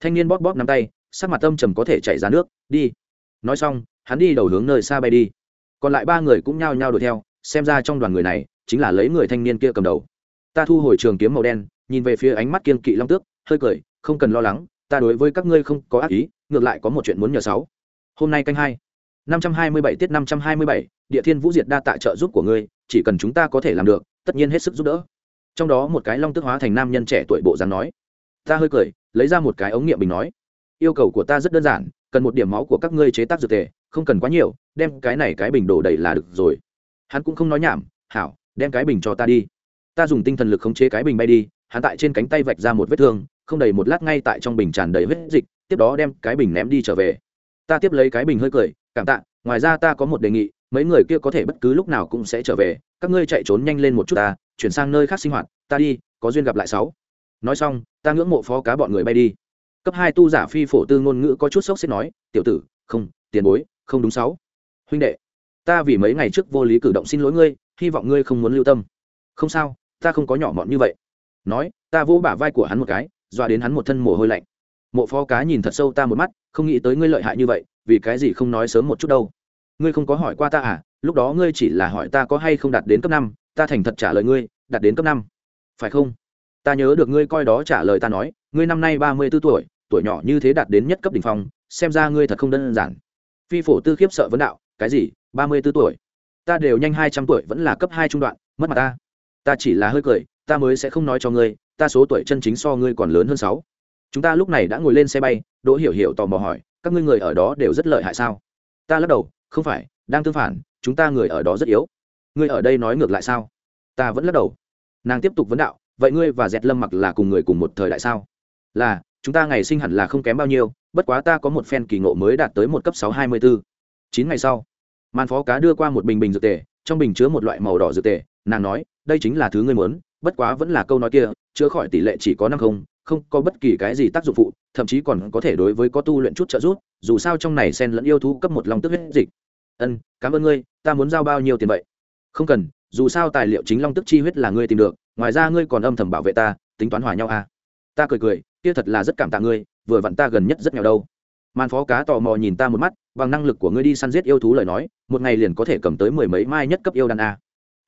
Thanh niên bóp bóp nắm tay, sắc mặt tâm trầm có thể chảy ra nước, đi. Nói xong, hắn đi đầu hướng nơi xa bay đi. Còn lại ba người cũng nhao nhao đuổi theo, xem ra trong đoàn người này, chính là lấy người thanh niên kia cầm đầu. Ta thu hồi trường kiếm màu đen nhìn về phía ánh mắt kiên kỵ long tước, hơi cười, không cần lo lắng, ta đối với các ngươi không có ác ý, ngược lại có một chuyện muốn nhờ sáu. Hôm nay canh hai. Năm trăm hai mươi bảy tiết năm trăm hai mươi bảy, địa thiên vũ diệt đa tạ trợ giúp của ngươi, chỉ cần chúng ta có thể làm được, tất nhiên hết sức giúp đỡ. Trong đó một cái long tức hóa thành nam nhân trẻ tuổi bộ dáng nói. Ta hơi cười, lấy ra một cái ống nghiệm bình nói. Yêu cầu của ta rất đơn giản, cần một điểm máu của các ngươi chế tác dược tề, không cần quá nhiều, đem cái này cái bình đổ đầy là được rồi. Hắn cũng không nói nhảm, hảo, đem cái bình cho ta đi. Ta dùng tinh thần lực khống chế cái bình bay đi hắn tại trên cánh tay vạch ra một vết thương, không đầy một lát ngay tại trong bình tràn đầy huyết dịch, tiếp đó đem cái bình ném đi trở về. Ta tiếp lấy cái bình hơi cười, cảm tạ, ngoài ra ta có một đề nghị, mấy người kia có thể bất cứ lúc nào cũng sẽ trở về, các ngươi chạy trốn nhanh lên một chút ta, chuyển sang nơi khác sinh hoạt, ta đi, có duyên gặp lại sáu. Nói xong, ta ngưỡng mộ phó cá bọn người bay đi. Cấp hai tu giả phi phổ tư ngôn ngữ có chút sốc xếp nói, tiểu tử, không, tiền bối, không đúng sáu. Huynh đệ, ta vì mấy ngày trước vô lý cử động xin lỗi ngươi, hy vọng ngươi không muốn lưu tâm. Không sao, ta không có nhỏ mọn như vậy nói, ta vỗ bả vai của hắn một cái, dọa đến hắn một thân mồ hôi lạnh. Mộ phó cá nhìn thật sâu ta một mắt, không nghĩ tới ngươi lợi hại như vậy, vì cái gì không nói sớm một chút đâu. Ngươi không có hỏi qua ta à? Lúc đó ngươi chỉ là hỏi ta có hay không đạt đến cấp năm, ta thành thật trả lời ngươi, đạt đến cấp năm. Phải không? Ta nhớ được ngươi coi đó trả lời ta nói, ngươi năm nay ba mươi b ố tuổi tuổi nhỏ như thế đạt đến nhất cấp đ ỉ n h phong, xem ra ngươi thật không đơn giản. Phi phổ tư khiếp sợ vấn đạo, cái gì? Ba mươi b ố tuổi? Ta đều nhanh hai trăm tuổi, vẫn là cấp hai trung đoạn, mất mặt ta. Ta chỉ là hơi cười ta mới sẽ không nói cho ngươi, ta số tuổi chân chính so ngươi còn lớn hơn sáu. Chúng ta lúc này đã ngồi lên xe bay, đỗ hiểu hiểu tò mò hỏi, các ngươi người ở đó đều rất lợi hại sao? Ta lắc đầu, không phải, đang tương phản, chúng ta người ở đó rất yếu. Ngươi ở đây nói ngược lại sao? Ta vẫn lắc đầu. Nàng tiếp tục vấn đạo, vậy ngươi và dẹt lâm mặc là cùng người cùng một thời đại sao? Là, chúng ta ngày sinh hẳn là không kém bao nhiêu, bất quá ta có một phen kỳ ngộ mới đạt tới một cấp sáu hai mươi bốn. Chín ngày sau, màn phó cá đưa qua một bình bình dược tề, trong bình chứa một loại màu đỏ dược tề, nàng nói, đây chính là thứ ngươi muốn bất quá vẫn là câu nói kia, chữa khỏi tỷ lệ chỉ có năm không không có bất kỳ cái gì tác dụng phụ, thậm chí còn có thể đối với có tu luyện chút trợ giúp, dù sao trong này sen lẫn yêu thú cấp một lòng tức huyết dịch. Ân, cảm ơn ngươi, ta muốn giao bao nhiêu tiền vậy? Không cần, dù sao tài liệu chính long tức chi huyết là ngươi tìm được, ngoài ra ngươi còn âm thầm bảo vệ ta, tính toán hòa nhau à? Ta cười cười, kia thật là rất cảm tạ ngươi, vừa vặn ta gần nhất rất nghèo đâu. Màn phó cá tò mò nhìn ta một mắt, bằng năng lực của ngươi đi săn giết yêu thú lời nói, một ngày liền có thể cầm tới mười mấy mai nhất cấp yêu đàn a à?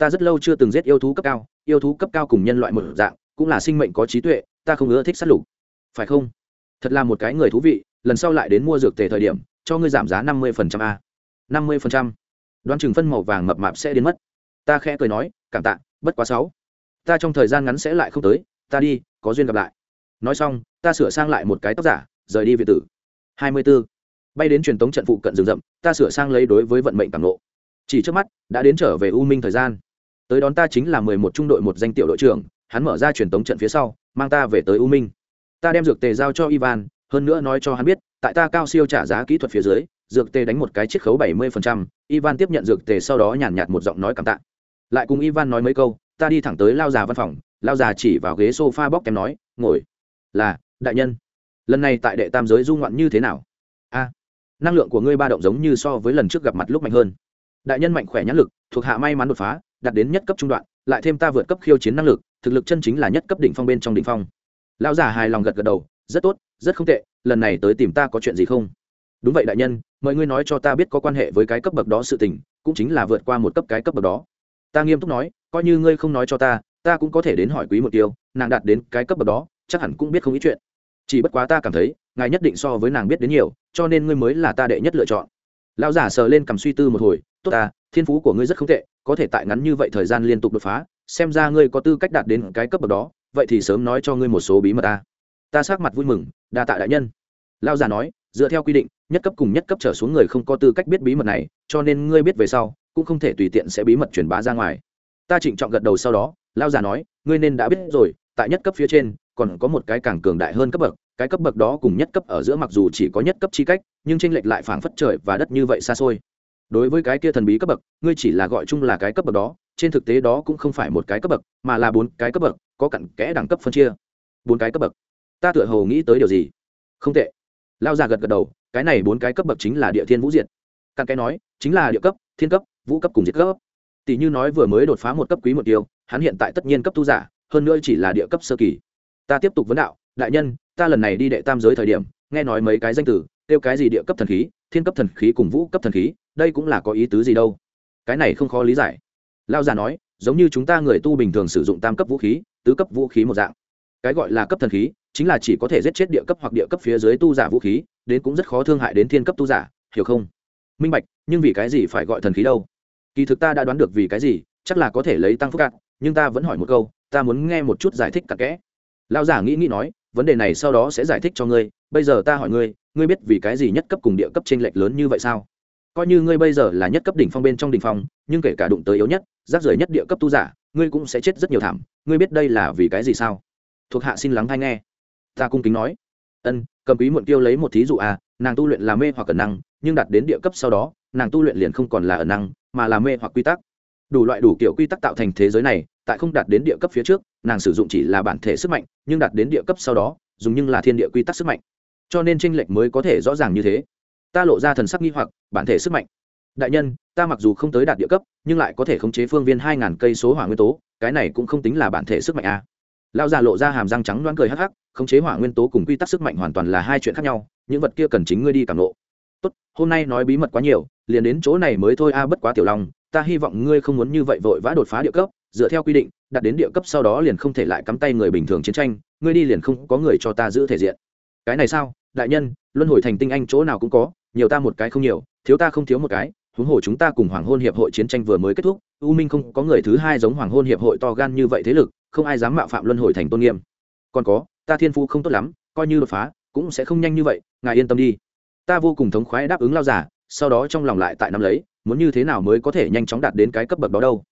Ta rất lâu chưa từng giết yêu thú cấp cao yêu thú cấp cao cùng nhân loại một dạng cũng là sinh mệnh có trí tuệ ta không ưa thích sát lục. Phải không? Thật là một cái người thú vị lần sau lại đến mua dược tề thời điểm cho ngươi giảm giá năm mươi phần trăm a. năm mươi phần trăm, đoán chừng phân màu vàng mập mạp sẽ đến mất. Ta khẽ cười nói cảm tạ bất quá sáu. Ta trong thời gian ngắn sẽ lại không tới ta đi có duyên gặp lại. Nói xong ta sửa sang lại một cái tóc giả rời đi việt tử. hai mươi b ố bay đến truyền tống trận phụ cận rừng rậm ta sửa sang lấy đối với vận mệnh càng lộ chỉ trước mắt đã đến trở về u minh thời gian tới đón ta chính là mười một trung đội một danh tiểu đội trưởng, hắn mở ra truyền tống trận phía sau, mang ta về tới u minh. Ta đem dược tề giao cho ivan, hơn nữa nói cho hắn biết, tại ta cao siêu trả giá kỹ thuật phía dưới, dược tề đánh một cái chiết khấu bảy mươi ivan tiếp nhận dược tề sau đó nhàn nhạt một giọng nói cảm tạ. Lại cùng ivan nói mấy câu, ta đi thẳng tới lao già văn phòng, lao già chỉ vào ghế s o f a bóc kém nói, ngồi. Là, đại nhân. Lần này tại đệ tam giới du ngoạn như thế nào? A, năng lượng của ngươi ba động giống như so với lần trước gặp mặt lúc mạnh hơn. Đại nhân mạnh khỏe nhãn lực, thuộc hạ may mắn đột phá đạt đến nhất cấp trung đoạn, lại thêm ta vượt cấp khiêu chiến năng lực, thực lực chân chính là nhất cấp đỉnh phong bên trong đỉnh phong. Lão già hài lòng gật gật đầu, rất tốt, rất không tệ, lần này tới tìm ta có chuyện gì không? Đúng vậy đại nhân mời ngươi nói cho ta biết có quan hệ với cái cấp bậc đó sự tình, cũng chính là vượt qua một cấp cái cấp bậc đó. Ta nghiêm túc nói, coi như ngươi không nói cho ta ta cũng có thể đến hỏi quý một tiêu nàng đạt đến cái cấp bậc đó, chắc hẳn cũng biết không ít chuyện. Chỉ bất quá ta cảm thấy, ngài nhất định so với nàng biết đến nhiều, cho nên ngươi mới là ta đệ nhất lựa chọn. Lão giả sờ lên cầm suy tư một hồi, tốt ta thiên phú của ngươi rất không tệ, có thể tại ngắn như vậy thời gian liên tục đột phá, xem ra ngươi có tư cách đạt đến cái cấp bậc đó, vậy thì sớm nói cho ngươi một số bí mật ta. Ta sát mặt vui mừng, đa tạ đại nhân. Lão già nói, dựa theo quy định, nhất cấp cùng nhất cấp trở xuống người không có tư cách biết bí mật này, cho nên ngươi biết về sau, cũng không thể tùy tiện sẽ bí mật truyền bá ra ngoài. Ta trịnh trọng gật đầu sau đó lao già nói, ngươi nên đã biết rồi, tại nhất cấp phía trên, còn có một cái càng cường đại hơn cấp bậc, cái cấp bậc đó cùng nhất cấp ở giữa mặc dù chỉ có nhất cấp chi cách, nhưng tranh lệch lại phảng phất trời và đất như vậy xa xôi đối với cái kia thần bí cấp bậc, ngươi chỉ là gọi chung là cái cấp bậc đó, trên thực tế đó cũng không phải một cái cấp bậc, mà là bốn cái cấp bậc, có cặn kẽ đẳng cấp phân chia. Bốn cái cấp bậc. Ta tựa hồ nghĩ tới điều gì? Không tệ. Lao già gật gật đầu, cái này bốn cái cấp bậc chính là địa thiên vũ diệt. Cặn kẽ nói, chính là địa cấp, thiên cấp, vũ cấp cùng diệt cấp. Tỷ như nói vừa mới đột phá một cấp quý một tiêu, hắn hiện tại tất nhiên cấp tu giả, hơn nữa chỉ là địa cấp sơ kỳ. Ta tiếp tục vấn đạo, đại nhân, ta lần này đi đệ tam giới thời điểm, nghe nói mấy cái danh từ, kêu cái gì địa cấp thần khí, thiên cấp thần khí cùng vũ cấp thần khí đây cũng là có ý tứ gì đâu? Cái này không khó lý giải. Lao già nói, giống như chúng ta người tu bình thường sử dụng tam cấp vũ khí, tứ cấp vũ khí một dạng. Cái gọi là cấp thần khí, chính là chỉ có thể giết chết địa cấp hoặc địa cấp phía dưới tu giả vũ khí, đến cũng rất khó thương hại đến thiên cấp tu giả, hiểu không? Minh bạch, nhưng vì cái gì phải gọi thần khí đâu? Kỳ thực ta đã đoán được vì cái gì, chắc là có thể lấy tăng phúc cạn, nhưng ta vẫn hỏi một câu, ta muốn nghe một chút giải thích cặn kẽ. Lão giả nghĩ nghĩ nói, vấn đề này sau đó sẽ giải thích cho ngươi, bây giờ ta hỏi ngươi ngươi biết vì cái gì nhất cấp cùng địa cấp t r ê n lệch lớn như vậy sao? Coi như ngươi bây giờ là nhất cấp đỉnh phong bên trong đỉnh phong, nhưng kể cả đụng tới yếu nhất, rác rưởi nhất địa cấp tu giả, ngươi cũng sẽ chết rất nhiều thảm. Ngươi biết đây là vì cái gì sao? Thuộc hạ xin lắng hay nghe. Ta cung kính nói. Ân, cầm quý muộn tiêu lấy một thí dụ à nàng tu luyện là mê hoặc cẩn năng, nhưng đạt đến địa cấp sau đó, nàng tu luyện liền không còn là ẩn năng, mà là mê hoặc quy tắc. Đủ loại đủ kiểu quy tắc tạo thành thế giới này, tại không đạt đến địa cấp phía trước, nàng sử dụng chỉ là bản thể sức mạnh, nhưng đạt đến địa cấp sau đó, dùng nhưng là thiên địa quy tắc sức mạnh. Cho nên tranh lệch mới có thể rõ ràng như thế ta lộ ra thần sắc nghi hoặc, bản thể sức mạnh đại nhân, ta mặc dù không tới đạt địa cấp, nhưng lại có thể khống chế phương viên hai ngàn cây số hỏa nguyên tố, cái này cũng không tính là bản thể sức mạnh a à. lão già lộ ra hàm răng trắng đoán cười hắc hắc, khống chế hỏa nguyên tố cùng quy tắc sức mạnh hoàn toàn là hai chuyện khác nhau, những vật kia cần chính ngươi đi cảm lộ. tốt, hôm nay nói bí mật quá nhiều, liền đến chỗ này mới thôi a, bất quá tiểu long, ta hy vọng ngươi không muốn như vậy vội vã đột phá địa cấp, dựa theo quy định, đạt đến địa cấp sau đó liền không thể lại cắm tay người bình thường chiến tranh, ngươi đi liền không có người cho ta giữ thể diện cái này sao đại nhân luân hồi thành tinh anh chỗ nào cũng có, nhiều ta một cái không nhiều, thiếu ta không thiếu một cái, huống hồ chúng ta cùng hoàng hôn hiệp hội chiến tranh vừa mới kết thúc, u minh không có người thứ hai giống hoàng hôn hiệp hội to gan như vậy thế lực, không ai dám mạo phạm luân hồi thành tôn nghiêm. Còn có, ta thiên Phu không tốt lắm, coi như đột phá, cũng sẽ không nhanh như vậy, ngài yên tâm đi. Ta vô cùng thống khoái đáp ứng lao giả sau đó trong lòng lại tại năm lấy, muốn như thế nào mới có thể nhanh chóng đạt đến cái cấp bậc đó đâu.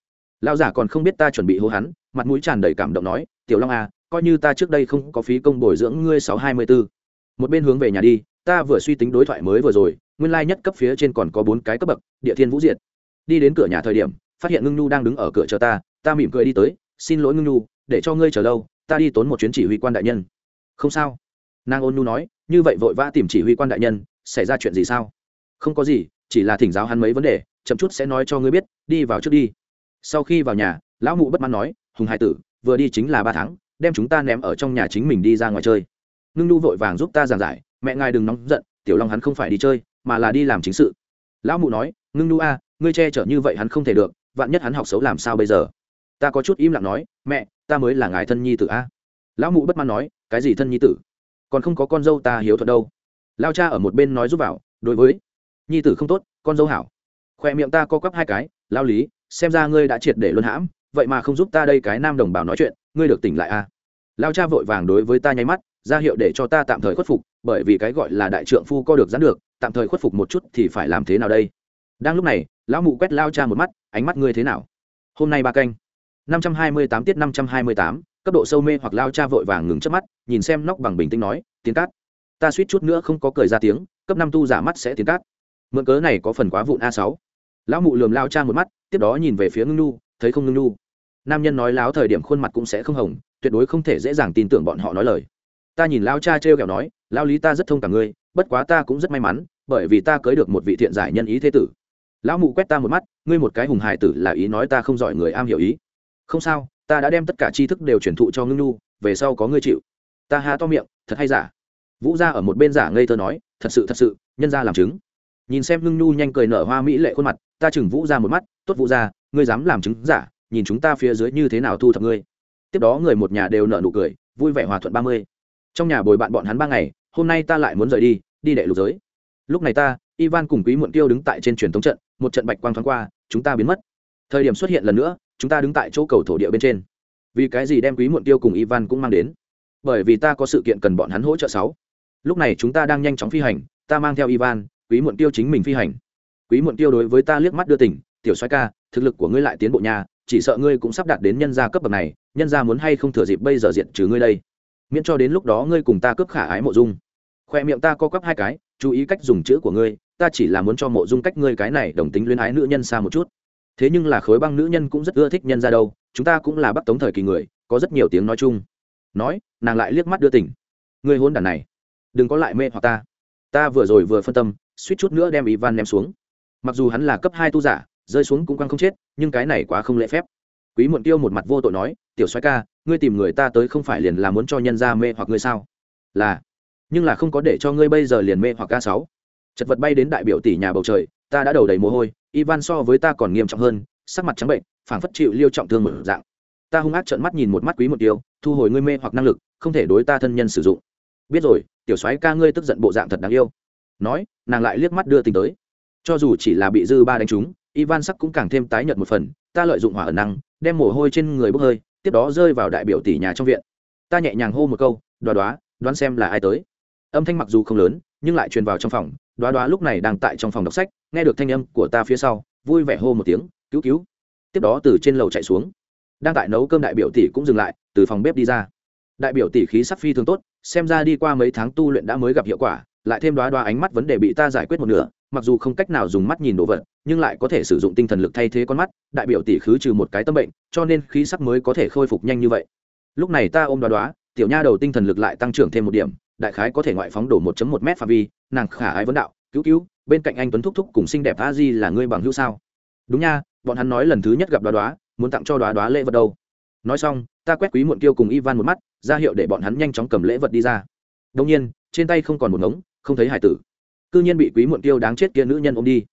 Lao giả còn không biết ta chuẩn bị hô hắn, mặt mũi tràn đầy cảm động nói, tiểu long à coi như ta trước đây không có phí công bồi dưỡng ngươi sáu hai mươi b ố một bên hướng về nhà đi, ta vừa suy tính đối thoại mới vừa rồi, nguyên lai nhất cấp phía trên còn có bốn cái cấp bậc, địa thiên vũ diệt. Đi đến cửa nhà thời điểm, phát hiện ngưng nhu đang đứng ở cửa chờ ta ta mỉm cười đi tới, xin lỗi ngưng nhu, để cho ngươi chờ lâu, ta đi tốn một chuyến chỉ huy quan đại nhân. Không sao. Nàng ôn nhu nói, như vậy vội vã tìm chỉ huy quan đại nhân, xảy ra chuyện gì sao? Không có gì, chỉ là thỉnh giáo hắn mấy vấn đề, chậm chút sẽ nói cho ngươi biết, đi vào trước đi. Sau khi vào nhà, lão mụ bất mãn nói, hùng hải tử, vừa đi chính là ba tháng, đem chúng ta ném ở trong nhà chính mình đi ra ngoài chơi ngưng nu vội vàng giúp ta giảng giải, mẹ ngài đừng nóng giận, tiểu long hắn không phải đi chơi, mà là đi làm chính sự. Lão mụ nói, ngưng nu a, ngươi che chở như vậy hắn không thể được, vạn nhất hắn học xấu làm sao bây giờ? Ta có chút im lặng nói, mẹ, ta mới là ngài thân nhi tử a. Lão mụ bất mãn nói, cái gì thân nhi tử? Còn không có con dâu ta hiếu thuận đâu. Lao cha ở một bên nói giúp vào, đối với, nhi tử không tốt, con dâu hảo. Khoe miệng ta co quắp hai cái, lao lý, xem ra ngươi đã triệt để luân hãm, vậy mà không giúp ta đây cái nam đồng bào nói chuyện, ngươi được tỉnh lại a. À? lao cha vội vàng đối với ta nháy mắt ra hiệu để cho ta tạm thời khuất phục, bởi vì cái gọi là đại trượng phu co được dán được, tạm thời khuất phục một chút thì phải làm thế nào đây? Đang lúc này, lão mụ quét lao cha một mắt, ánh mắt ngươi thế nào? Hôm nay ba canh. năm trăm hai mươi tám tiết năm trăm hai mươi tám, cấp độ sâu mê hoặc lao cha vội vàng ngừng trước mắt, nhìn xem nóc bằng bình tĩnh nói, tiến cát. Ta suýt chút nữa không có cười ra tiếng, cấp năm tu giả mắt sẽ tiến cát. Mượn cớ này có phần quá vụn a sáu. Lão mụ lườm lao cha một mắt, tiếp đó nhìn về phía ngưng nu, thấy không ngưng nu? Nam nhân nói láo thời điểm khuôn mặt cũng sẽ không hồng, tuyệt đối không thể dễ dàng tin tưởng bọn họ nói lời ta nhìn lao cha trêu kẹo nói, lao lý ta rất thông cảm ngươi, bất quá ta cũng rất may mắn, bởi vì ta cưới được một vị thiện giải nhân ý thế tử. Lão mụ quét ta một mắt, ngươi một cái hùng hài tử là ý nói ta không giỏi người am hiểu ý. Không sao, ta đã đem tất cả tri thức đều truyền thụ cho ngưng nu về sau có ngươi chịu. Ta há to miệng, thật hay giả? Vũ gia ở một bên giả ngây thơ nói, thật sự thật sự, nhân ra làm chứng. Nhìn xem ngưng nu nhanh cười nở hoa mỹ lệ khuôn mặt, ta chừng vũ ra một mắt, tốt vũ ra ngươi dám làm chứng giả, nhìn chúng ta phía dưới như thế nào thu thập ngươi. Tiếp đó người một nhà đều nở nụ cười, vui vẻ hòa thuận ba mươi trong nhà bồi bạn bọn hắn ba ngày, hôm nay ta lại muốn rời đi đi đệ lục giới. Lúc này ta, ivan cùng quý muộn tiêu đứng tại trên truyền thống trận, một trận bạch quang thoáng qua, chúng ta biến mất. Thời điểm xuất hiện lần nữa, chúng ta đứng tại chỗ cầu thổ địa bên trên. Vì cái gì đem quý muộn tiêu cùng ivan cũng mang đến? Bởi vì ta có sự kiện cần bọn hắn hỗ trợ sáu. Lúc này chúng ta đang nhanh chóng phi hành, ta mang theo ivan, quý muộn tiêu chính mình phi hành. Quý muộn tiêu đối với ta liếc mắt đưa tỉnh tiểu xoay ca, thực lực của ngươi lại tiến bộ nhà chỉ sợ ngươi cũng sắp đạt đến nhân gia cấp bậc này, nhân gia muốn hay không thừa dịp bây giờ diện trừ ngươi đây? Miễn cho đến lúc đó ngươi cùng ta cướp khả ái mộ dung. Khoe miệng ta co quắp hai cái, chú ý cách dùng chữ của ngươi, ta chỉ là muốn cho mộ dung cách ngươi cái này đồng tính luyến ái nữ nhân xa một chút. Thế nhưng là khối băng nữ nhân cũng rất ưa thích nhân ra đâu, chúng ta cũng là bắc tống thời kỳ người, có rất nhiều tiếng nói chung. Nói, nàng lại liếc mắt đưa tỉnh. Ngươi hôn đàn này, đừng có lại mê hoặc ta. Ta vừa rồi vừa phân tâm, suýt chút nữa đem ivan ném xuống. Mặc dù hắn là cấp hai tu giả, rơi xuống cũng quăng không chết, nhưng cái này quá không lễ phép. Quý muộn tiêu một mặt vô tội nói, tiểu soái ca ngươi tìm người ta tới không phải liền là muốn cho nhân ra mê hoặc ngươi sao? Là, nhưng là không có để cho ngươi bây giờ liền mê hoặc ca sáu. Chật vật bay đến đại biểu tỷ nhà bầu trời, ta đã đầu đầy mồ hôi, ivan so với ta còn nghiêm trọng hơn, sắc mặt trắng bệnh, phảng phất chịu liêu trọng thương một dạng. Ta hung ác trợn mắt nhìn một mắt quý một tiêu, thu hồi ngươi mê hoặc năng lực, không thể đối ta thân nhân sử dụng. Biết rồi, tiểu soái ca ngươi tức giận bộ dạng thật đáng yêu. Nói, nàng lại liếc mắt đưa tình tới. Cho dù chỉ là bị dư ba đánh trúng, ivan sắc cũng càng thêm tái nhợt một phần, ta lợi dụng hỏa ẩn năng, đem mồ hôi trên người bốc hơi tiếp đó rơi vào đại biểu tỷ nhà trong viện. Ta nhẹ nhàng hô một câu, đoá đoá, đoán xem là ai tới. Âm thanh mặc dù không lớn, nhưng lại truyền vào trong phòng. Đoá đoá lúc này đang tại trong phòng đọc sách, nghe được thanh âm của ta phía sau, vui vẻ hô một tiếng, cứu cứu. Tiếp đó từ trên lầu chạy xuống. Đang tại nấu cơm đại biểu tỷ cũng dừng lại, từ phòng bếp đi ra. Đại biểu tỷ khí sắc phi thường tốt, xem ra đi qua mấy tháng tu luyện đã mới gặp hiệu quả, lại thêm đoá đoá ánh mắt vấn đề bị ta giải quyết một nửa mặc dù không cách nào dùng mắt nhìn đồ vật, nhưng lại có thể sử dụng tinh thần lực thay thế con mắt, đại biểu tỷ khứ trừ một cái tâm bệnh, cho nên khí sắc mới có thể khôi phục nhanh như vậy. Lúc này ta ôm đoá đoá, tiểu nha đầu tinh thần lực lại tăng trưởng thêm một điểm, đại khái có thể ngoại phóng đổ 1 một m phạm vi, nàng khả ái vấn đạo, cứu cứu, bên cạnh anh tuấn thúc thúc cùng xinh đẹp a di là ngươi bằng hữu sao? Đúng nha, bọn hắn nói lần thứ nhất gặp đoá đoá, muốn tặng cho đoá đoá lễ vật đâu. Nói xong, ta quét quý muộn kiêu cùng ivan một mắt, ra hiệu để bọn hắn nhanh chóng cầm lễ vật đi ra. Đông nhiên, trên tay không còn một ngống, không thấy hải tử cư nhiên bị quý muộn tiêu đáng chết kia nữ nhân ôm đi.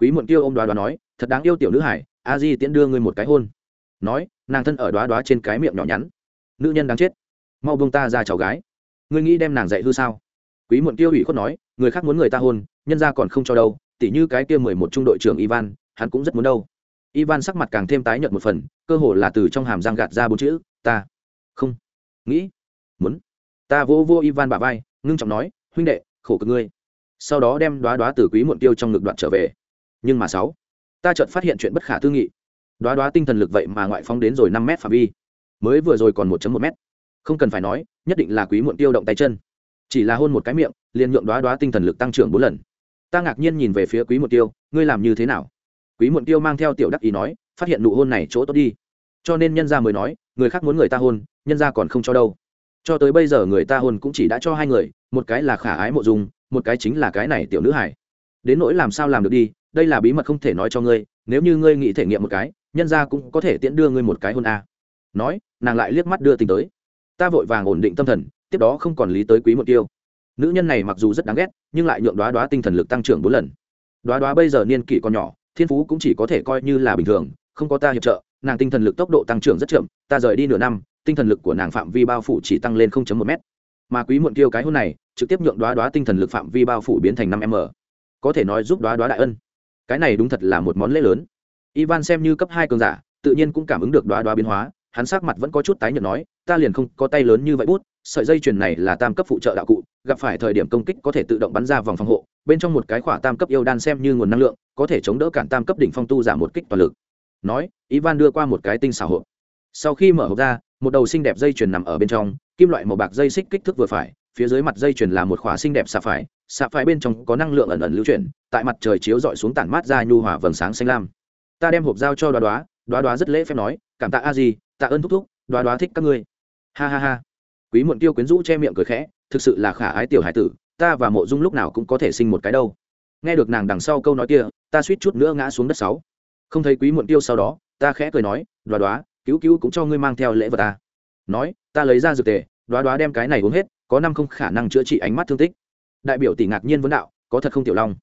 Quý muộn tiêu ôm đoá đoá nói, thật đáng yêu tiểu nữ hải, a di tiễn đưa ngươi một cái hôn. Nói, nàng thân ở đoá đoá trên cái miệng nhỏ nhắn. Nữ nhân đáng chết, mau bông ta ra cháu gái. Ngươi nghĩ đem nàng dạy hư sao? Quý muộn tiêu ủy khuất nói, người khác muốn người ta hôn, nhân ra còn không cho đâu, tỉ như cái kia mười một trung đội trưởng ivan, hắn cũng rất muốn đâu. Ivan sắc mặt càng thêm tái nhợt một phần, cơ hồ là từ trong hàm răng gạt ra bốn chữ, ta không nghĩ muốn. Ta vô vô ivan bà vai, ngưng trọng nói, huynh đệ, khổ cực ngươi sau đó đem đoá đoá từ quý muộn tiêu trong ngực đoạn trở về. Nhưng mà sáu, ta chợt phát hiện chuyện bất khả tư nghị. Đoá đoá tinh thần lực vậy mà ngoại phóng đến rồi năm mét phạm vi. Mới vừa rồi còn một một m không cần phải nói, nhất định là quý muộn tiêu động tay chân. Chỉ là hôn một cái miệng, liền nhượng đoá đoá tinh thần lực tăng trưởng bốn lần. Ta ngạc nhiên nhìn về phía quý muộn tiêu, ngươi làm như thế nào? Quý muộn tiêu mang theo tiểu đắc ý nói, phát hiện nụ hôn này chỗ tốt đi. Cho nên nhân gia mới nói, người khác muốn người ta hôn, nhân gia còn không cho đâu. Cho tới bây giờ người ta hôn cũng chỉ đã cho hai người, một cái là khả ái mộ dung một cái chính là cái này tiểu nữ hải đến nỗi làm sao làm được đi, đây là bí mật không thể nói cho ngươi, nếu như ngươi nghĩ thể nghiệm một cái, nhân gia cũng có thể tiễn đưa ngươi một cái hôn a. Nói, nàng lại liếc mắt đưa tình tới. Ta vội vàng ổn định tâm thần, tiếp đó không còn lý tới quý một tiêu. Nữ nhân này mặc dù rất đáng ghét, nhưng lại nhượng đoá đoá tinh thần lực tăng trưởng bốn lần. Đoá đoá bây giờ niên kỷ còn nhỏ, thiên phú cũng chỉ có thể coi như là bình thường, không có ta hiệp trợ, nàng tinh thần lực tốc độ tăng trưởng rất chậm, ta rời đi nửa năm, tinh thần lực của nàng phạm vi bao phủ chỉ tăng lên 0.1 m mà quý muộn kiêu cái hôn này, trực tiếp nhượng đoá đoá tinh thần lực phạm vi bao phủ biến thành năm m. Có thể nói giúp đoá đoá đại ân. Cái này đúng thật là một món lễ lớn. Ivan xem như cấp hai cường giả, tự nhiên cũng cảm ứng được đoá đoá biến hóa, hắn sắc mặt vẫn có chút tái nhợt nói, ta liền không có tay lớn như vậy bút, sợi dây chuyền này là tam cấp phụ trợ đạo cụ, gặp phải thời điểm công kích có thể tự động bắn ra vòng phòng hộ, bên trong một cái khỏa tam cấp yêu đan xem như nguồn năng lượng, có thể chống đỡ cản tam cấp đỉnh phong tu giảm một kích toàn lực. Nói, ivan đưa qua một cái tinh xảo hộp. Sau khi mở hộp ra, một đầu xinh đẹp dây chuyền nằm ở bên trong kim loại màu bạc dây xích kích thước vừa phải, phía dưới mặt dây chuyền là một khỏa xinh đẹp xạ phải xạ phải bên trong có năng lượng ẩn ẩn lưu chuyển, tại mặt trời chiếu rọi xuống tản mát ra nhu hòa vầng sáng xanh lam. Ta đem hộp giao cho đoá đoá đoá đoá rất lễ phép nói, cảm tạ a gì tạ ơn thúc thúc, đoá đoá thích các ngươi. Ha ha ha. Quý muộn tiêu quyến rũ che miệng cười khẽ, thực sự là khả ái tiểu hải tử, ta và mộ dung lúc nào cũng có thể sinh một cái đâu. Nghe được nàng đằng sau câu nói kia, ta suýt chút nữa ngã xuống đất sáu. Không thấy quý muộn tiêu sau đó, ta khẽ cười nói, đoá đoá, cứu cứu cũng cho ngươi mang theo lễ vật ta nói, ta lấy ra dược tề, đoá đoá đem cái này uống hết, có năm không khả năng chữa trị ánh mắt thương tích. Đại biểu tỷ ngạc nhiên vấn đạo, có thật không, tiểu long?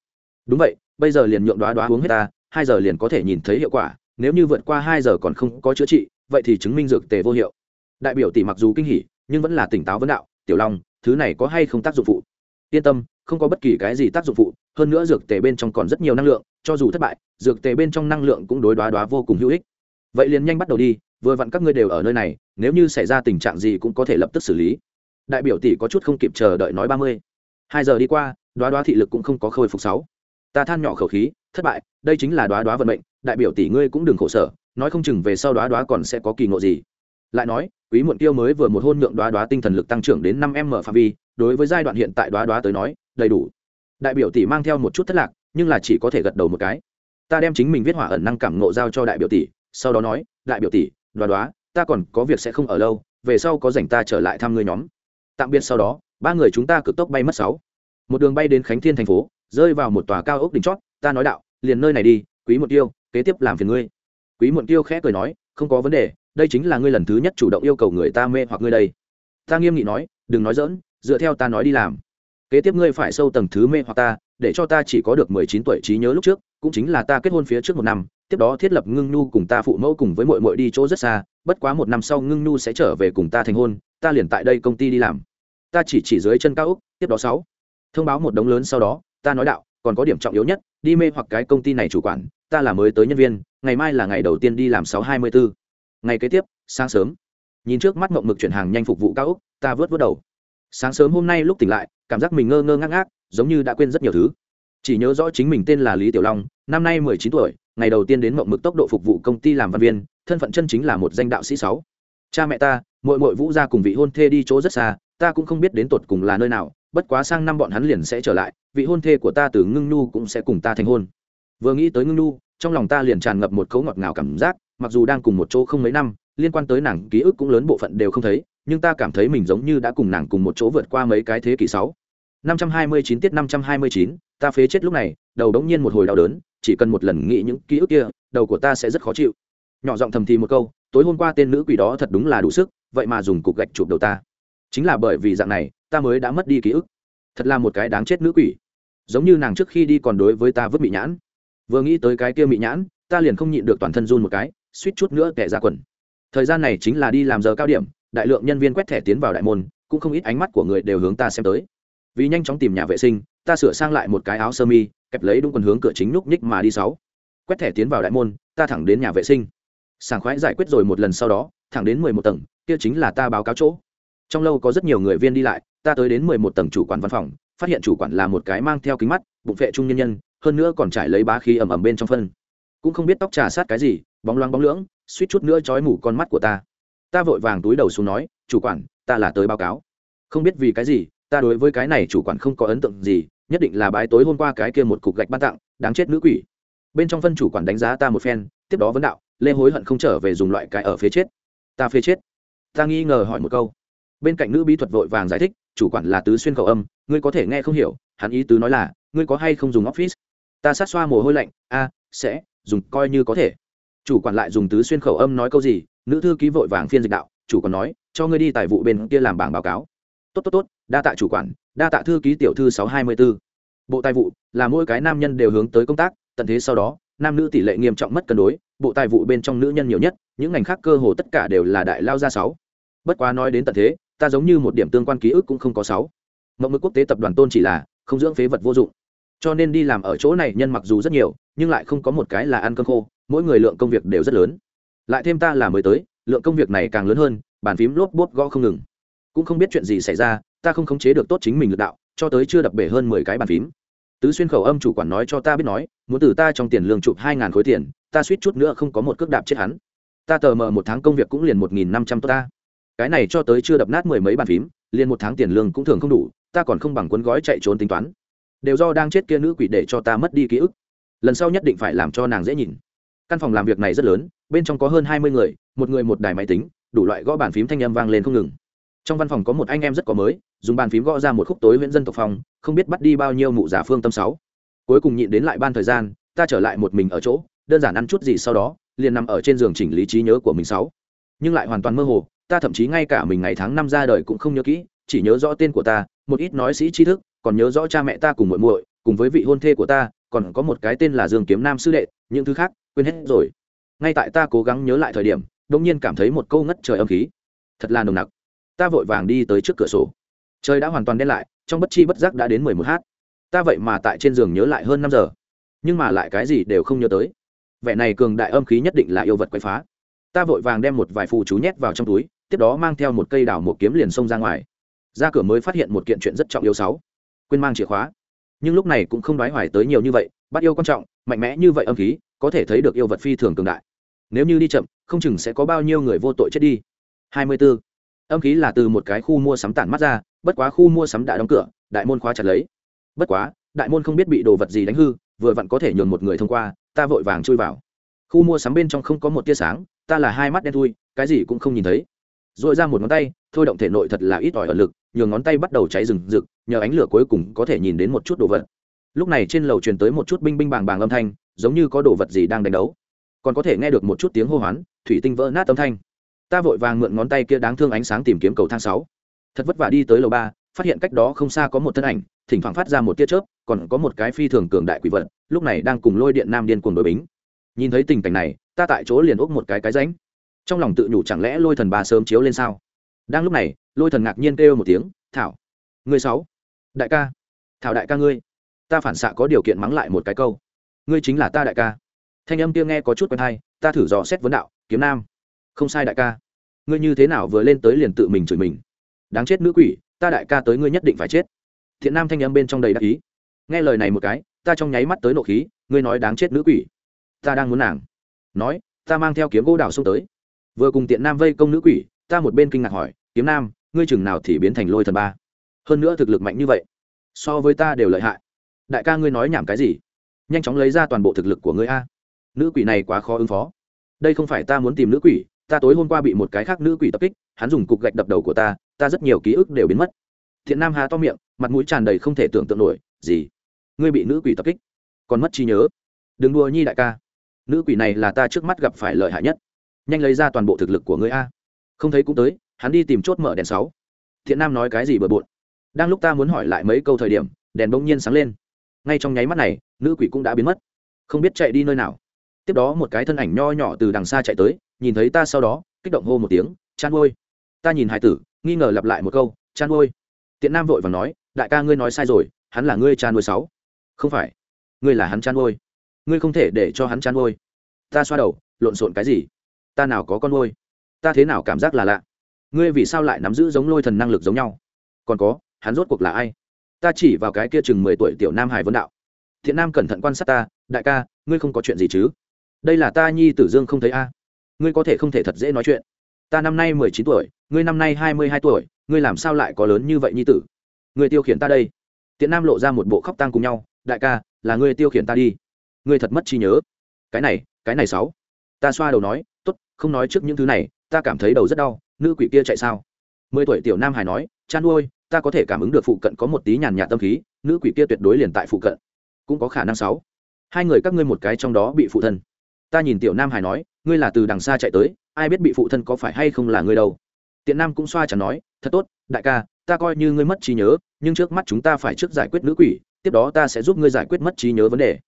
Đúng vậy, bây giờ liền nhượng đoá đoá uống hết ta, hai giờ liền có thể nhìn thấy hiệu quả, nếu như vượt qua hai giờ còn không có chữa trị, vậy thì chứng minh dược tề vô hiệu. Đại biểu tỷ mặc dù kinh hỉ, nhưng vẫn là tỉnh táo vấn đạo, tiểu long, thứ này có hay không tác dụng phụ? Yên tâm, không có bất kỳ cái gì tác dụng phụ, hơn nữa dược tề bên trong còn rất nhiều năng lượng, cho dù thất bại, dược tề bên trong năng lượng cũng đối đoá đoá vô cùng hữu ích. Vậy liền nhanh bắt đầu đi, vừa vặn các ngươi đều ở nơi này nếu như xảy ra tình trạng gì cũng có thể lập tức xử lý. Đại biểu tỷ có chút không kịp chờ đợi nói ba mươi. Hai giờ đi qua, đoá đoá thị lực cũng không có khôi phục sáu. Ta than nhỏ khẩu khí, thất bại, đây chính là đoá đoá vận mệnh, đại biểu tỷ ngươi cũng đừng khổ sở, nói không chừng về sau đoá đoá còn sẽ có kỳ ngộ gì. Lại nói, quý muộn tiêu mới vừa một hôn nhượng đoá đoá tinh thần lực tăng trưởng đến năm m phạm vi, đối với giai đoạn hiện tại đoá đoá tới nói, đầy đủ. Đại biểu tỷ mang theo một chút thất lạc, nhưng là chỉ có thể gật đầu một cái. Ta đem chính mình viết hỏa ẩn năng cảm ngộ giao cho đại biểu tỷ, sau đó nói, đại biểu tỷ, đoá đoá ta còn có việc sẽ không ở lâu, về sau có rảnh ta trở lại thăm ngươi nhóm. Tạm biệt sau đó, ba người chúng ta cực tốc bay mất sáu. Một đường bay đến khánh thiên thành phố, rơi vào một tòa cao ốc đỉnh chót, ta nói đạo, liền nơi này đi, quý một tiêu, kế tiếp làm phiền ngươi. Quý một tiêu khẽ cười nói, không có vấn đề, đây chính là ngươi lần thứ nhất chủ động yêu cầu người ta mê hoặc ngươi đây. Ta nghiêm nghị nói, đừng nói dỡn dựa theo ta nói đi làm. Kế tiếp ngươi phải sâu tầng thứ mê hoặc ta, để cho ta chỉ có được mười chín tuổi trí nhớ lúc trước, cũng chính là ta kết hôn phía trước một năm tiếp đó thiết lập ngưng nhu cùng ta phụ mẫu cùng với mội mội đi chỗ rất xa, bất quá một năm sau ngưng nhu sẽ trở về cùng ta thành hôn, ta liền tại đây công ty đi làm. Ta chỉ chỉ dưới chân cao úc tiếp đó sáu. Thông báo một đống lớn sau đó, ta nói đạo, còn có điểm trọng yếu nhất, đi mê hoặc cái công ty này chủ quản, ta là mới tới nhân viên, ngày mai là ngày đầu tiên đi làm sáu hai mươi bốn ngày kế tiếp, sáng sớm. Nhìn trước mắt mộng mực chuyển hàng nhanh phục vụ cao úc ta vớt vớt đầu. Sáng sớm hôm nay lúc tỉnh lại, cảm giác mình ngơ ngơ ngác ngác, giống như đã quên rất nhiều thứ. Chỉ nhớ rõ chính mình tên là lý tiểu long, năm nay mười chín tuổi ngày đầu tiên đến mộng mực tốc độ phục vụ công ty làm văn viên, thân phận chân chính là một danh đạo sĩ sáu. Cha mẹ ta mội mội vũ ra cùng vị hôn thê đi chỗ rất xa, ta cũng không biết đến tột cùng là nơi nào, bất quá sang năm bọn hắn liền sẽ trở lại, vị hôn thê của ta từ ngưng nu cũng sẽ cùng ta thành hôn. Vừa nghĩ tới ngưng nu trong lòng ta liền tràn ngập một cấu ngọt ngào cảm giác, mặc dù đang cùng một chỗ không mấy năm, liên quan tới nàng ký ức cũng lớn bộ phận đều không thấy, nhưng ta cảm thấy mình giống như đã cùng nàng cùng một chỗ vượt qua mấy cái thế kỷ sáu. Năm trăm hai mươi chín tiết năm trăm hai mươi chín, ta phế chết lúc này, đầu đống nhiên một hồi đau đớn chỉ cần một lần nghĩ những ký ức kia, đầu của ta sẽ rất khó chịu. Nhỏ giọng thầm thì một câu, tối hôm qua tên nữ quỷ đó thật đúng là đủ sức, vậy mà dùng cục gạch chụp đầu ta. Chính là bởi vì dạng này, ta mới đã mất đi ký ức. Thật là một cái đáng chết nữ quỷ. Giống như nàng trước khi đi còn đối với ta vứt bị nhãn. Vừa nghĩ tới cái kia bị nhãn, ta liền không nhịn được toàn thân run một cái, suýt chút nữa kẻ ra quần. Thời gian này chính là đi làm giờ cao điểm, đại lượng nhân viên quét thẻ tiến vào đại môn, cũng không ít ánh mắt của người đều hướng ta xem tới vì nhanh chóng tìm nhà vệ sinh, ta sửa sang lại một cái áo sơ mi, kẹp lấy đúng quần hướng cửa chính núc nhích mà đi sáu. Quét thẻ tiến vào đại môn, ta thẳng đến nhà vệ sinh. Sảng khoái giải quyết rồi một lần sau đó, thẳng đến mười một tầng, kia chính là ta báo cáo chỗ. Trong lâu có rất nhiều người viên đi lại, ta tới đến mười một tầng chủ quản văn phòng, phát hiện chủ quản là một cái mang theo kính mắt, bụng vệ trung nhân nhân, hơn nữa còn trải lấy bá khí ẩm ẩm bên trong phân. Cũng không biết tóc trà sát cái gì, bóng loáng bóng lưỡng, suýt chút nữa trói mủ con mắt của ta. Ta vội vàng túi đầu xuống nói, chủ quản, ta là tới báo cáo. Không biết vì cái gì ta đối với cái này chủ quản không có ấn tượng gì, nhất định là bãi tối hôm qua cái kia một cục gạch ban tặng, đáng chết nữ quỷ. Bên trong phân chủ quản đánh giá ta một phen, tiếp đó vấn đạo, lê hối hận không trở về dùng loại cái ở phía chết. Ta phía chết. Ta nghi ngờ hỏi một câu. Bên cạnh nữ bí thuật vội vàng giải thích, chủ quản là tứ xuyên khẩu âm, ngươi có thể nghe không hiểu, hắn ý tứ nói là, ngươi có hay không dùng office? Ta sát xoa mồ hôi lạnh, a, sẽ, dùng coi như có thể. Chủ quản lại dùng tứ xuyên khẩu âm nói câu gì, nữ thư ký vội vàng phiên dịch đạo, chủ quản nói, cho ngươi đi tài vụ bên kia làm bảng báo cáo tốt tốt tốt, đa tạ chủ quản, đa tạ thư ký tiểu thư sáu hai mươi b ố bộ tài vụ, là mỗi cái nam nhân đều hướng tới công tác, tận thế sau đó, nam nữ tỷ lệ nghiêm trọng mất cân đối, bộ tài vụ bên trong nữ nhân nhiều nhất, những ngành khác cơ hồ tất cả đều là đại lao gia sáu. Bất quá nói đến tận thế, ta giống như một điểm tương quan ký ức cũng không có sáu. Mộng mực quốc tế tập đoàn tôn chỉ là, không dưỡng phế vật vô dụng. Cho nên đi làm ở chỗ này nhân mặc dù rất nhiều, nhưng lại không có một cái là ăn cơm khô, mỗi người lượng công việc đều rất lớn. Lại thêm ta là mới tới, lượng công việc này càng lớn hơn, bàn phím lốp bốt gõ không ngừng cũng không biết chuyện gì xảy ra, ta không khống chế được tốt chính mình lực đạo, cho tới chưa đập bể hơn mười cái bàn phím. Tứ xuyên khẩu âm chủ quản nói cho ta biết nói, muốn từ ta trong tiền lương chụp hai ngàn khối tiền, ta suýt chút nữa không có một cước đạp chết hắn. Ta tờ mờ một tháng công việc cũng liền một nghìn năm trăm ta. Cái này cho tới chưa đập nát mười mấy bàn phím, liền một tháng tiền lương cũng thường không đủ, ta còn không bằng cuốn gói chạy trốn tính toán. Đều do đang chết kia nữ quỷ để cho ta mất đi ký ức. Lần sau nhất định phải làm cho nàng dễ nhìn. Căn phòng làm việc này rất lớn, bên trong có hơn hai mươi người, một người một đài máy tính, đủ loại gõ bàn phím thanh âm vang lên không ngừng trong văn phòng có một anh em rất có mới, dùng bàn phím gõ ra một khúc tối huyện dân tộc phòng không biết bắt đi bao nhiêu mụ giả phương tâm sáu. Cuối cùng nhịn đến lại ban thời gian, ta trở lại một mình ở chỗ, đơn giản ăn chút gì sau đó, liền nằm ở trên giường chỉnh lý trí nhớ của mình sáu. Nhưng lại hoàn toàn mơ hồ, ta thậm chí ngay cả mình ngày tháng năm ra đời cũng không nhớ kỹ, chỉ nhớ rõ tên của ta, một ít nói sĩ tri thức, còn nhớ rõ cha mẹ ta cùng muội muội, cùng với vị hôn thê của ta, còn có một cái tên là dương kiếm nam sư đệ, những thứ khác, quên hết rồi. Ngay tại ta cố gắng nhớ lại thời điểm đông nhiên cảm thấy một câu ngất trời âm khí. Thật là nồng nặc ta vội vàng đi tới trước cửa sổ. Trời đã hoàn toàn đen lại, trong bất chi bất giác đã đến mười một h ta vậy mà tại trên giường nhớ lại hơn năm giờ. Nhưng mà lại cái gì đều không nhớ tới. Vẻ này cường đại âm khí nhất định là yêu vật quậy phá. Ta vội vàng đem một vài phù chú nhét vào trong túi, tiếp đó mang theo một cây đào một kiếm liền xông ra ngoài. Ra cửa mới phát hiện một kiện chuyện rất trọng yếu sáu. Quên mang chìa khóa. Nhưng lúc này cũng không đoái hoài tới nhiều như vậy, bắt yêu quan trọng, mạnh mẽ như vậy âm khí, có thể thấy được yêu vật phi thường cường đại. Nếu như đi chậm, không chừng sẽ có bao nhiêu người vô tội chết đi. 24 âm khí là từ một cái khu mua sắm tản mắt ra, bất quá khu mua sắm đã đóng cửa, đại môn khóa chặt lấy. Bất quá, đại môn không biết bị đồ vật gì đánh hư, vừa vặn có thể nhường một người thông qua, ta vội vàng chui vào. Khu mua sắm bên trong không có một tia sáng, ta là hai mắt đen thui, cái gì cũng không nhìn thấy. Dội ra một ngón tay, thôi động thể nội thật là ít ỏi ở lực, nhường ngón tay bắt đầu cháy rừng rực, nhờ ánh lửa cuối cùng có thể nhìn đến một chút đồ vật. Lúc này trên lầu truyền tới một chút binh binh bàng bàng âm thanh, giống như có đồ vật gì đang đánh đấu. Còn có thể nghe được một chút tiếng hô hoán, thủy tinh vỡ nát âm thanh ta vội vàng mượn ngón tay kia đáng thương ánh sáng tìm kiếm cầu thang sáu. Thật vất vả đi tới lầu ba, phát hiện cách đó không xa có một thân ảnh, thỉnh thoảng phát ra một tia chớp, còn có một cái phi thường cường đại quỷ vật, lúc này đang cùng lôi điện nam điên cuồng đội bính. Nhìn thấy tình cảnh này, ta tại chỗ liền úp một cái cái ránh. Trong lòng tự nhủ chẳng lẽ lôi thần ba sớm chiếu lên sao? Đang lúc này, lôi thần ngạc nhiên kêu một tiếng, thảo, ngươi sáu, đại ca, thảo đại ca ngươi, ta phản xạ có điều kiện mắng lại một cái câu. Ngươi chính là ta đại ca. Thanh âm kia nghe có chút quen hay ta thử dò xét vấn đạo, kiếm nam không sai đại ca. Ngươi như thế nào vừa lên tới liền tự mình chửi mình? Đáng chết nữ quỷ, ta đại ca tới ngươi nhất định phải chết. Thiện nam thanh âm bên trong đầy đắc ý. Nghe lời này một cái, ta trong nháy mắt tới nộ khí, ngươi nói đáng chết nữ quỷ. Ta đang muốn nàng. Nói, ta mang theo kiếm gỗ đào xông tới. Vừa cùng tiện nam vây công nữ quỷ, ta một bên kinh ngạc hỏi, kiếm nam, ngươi chừng nào thì biến thành lôi thần ba? Hơn nữa thực lực mạnh như vậy, so với ta đều lợi hại. Đại ca ngươi nói nhảm cái gì? Nhanh chóng lấy ra toàn bộ thực lực của ngươi a. Nữ quỷ này quá khó ứng phó. Đây không phải ta muốn tìm nữ quỷ ta tối hôm qua bị một cái khác nữ quỷ tập kích, hắn dùng cục gạch đập đầu của ta ta rất nhiều ký ức đều biến mất. Thiện nam hà to miệng, mặt mũi tràn đầy không thể tưởng tượng nổi, gì? Ngươi bị nữ quỷ tập kích? Còn mất trí nhớ? Đừng đùa nhi đại ca. Nữ quỷ này là ta trước mắt gặp phải lợi hại nhất. Nhanh lấy ra toàn bộ thực lực của ngươi a. Không thấy cũng tới, hắn đi tìm chốt mở đèn sáu. Thiện nam nói cái gì bừa bộn? Đang lúc ta muốn hỏi lại mấy câu thời điểm, đèn bỗng nhiên sáng lên. Ngay trong nháy mắt này, nữ quỷ cũng đã biến mất. Không biết chạy đi nơi nào. Tiếp đó một cái thân ảnh nho nhỏ từ đằng xa chạy tới nhìn thấy ta sau đó, kích động hô một tiếng, chan ôi ta nhìn hải tử, nghi ngờ lặp lại một câu, chan ôi tiện nam vội và nói, đại ca ngươi nói sai rồi, hắn là ngươi chan ôi sáu. Không phải, ngươi là hắn chan ôi ngươi không thể để cho hắn chan ôi ta xoa đầu, lộn xộn cái gì? Ta nào có con ôi ta thế nào cảm giác là lạ? Ngươi vì sao lại nắm giữ giống lôi thần năng lực giống nhau? Còn có, hắn rốt cuộc là ai? Ta chỉ vào cái kia chừng mười tuổi tiểu nam hải vân đạo. Thiện nam cẩn thận quan sát ta, đại ca, ngươi không có chuyện gì chứ? Đây là ta nhi tử dương không thấy a ngươi có thể không thể thật dễ nói chuyện. Ta năm nay mười chín tuổi, ngươi năm nay hai mươi hai tuổi, ngươi làm sao lại có lớn như vậy nhi tử? Ngươi tiêu khiển ta đây. Tiện nam lộ ra một bộ khóc tang cùng nhau, đại ca, là ngươi tiêu khiển ta đi. Ngươi thật mất trí nhớ. Cái này cái này sáu. Ta xoa đầu nói, tốt, không nói trước những thứ này, ta cảm thấy đầu rất đau, nữ quỷ kia chạy sao? Mười tuổi tiểu nam hải nói, chan nuôi ta có thể cảm ứng được phụ cận có một tí nhàn nhạt tâm khí, nữ quỷ kia tuyệt đối liền tại phụ cận. Cũng có khả năng sáu. Hai người các ngươi một cái trong đó bị phụ thân. Ta nhìn tiểu nam hải nói ngươi là từ đằng xa chạy tới, ai biết bị phụ thân có phải hay không là ngươi đâu. Tiện nam cũng xoa chẳng nói, thật tốt, đại ca, ta coi như ngươi mất trí nhớ, nhưng trước mắt chúng ta phải trước giải quyết nữ quỷ, tiếp đó ta sẽ giúp ngươi giải quyết mất trí nhớ vấn đề.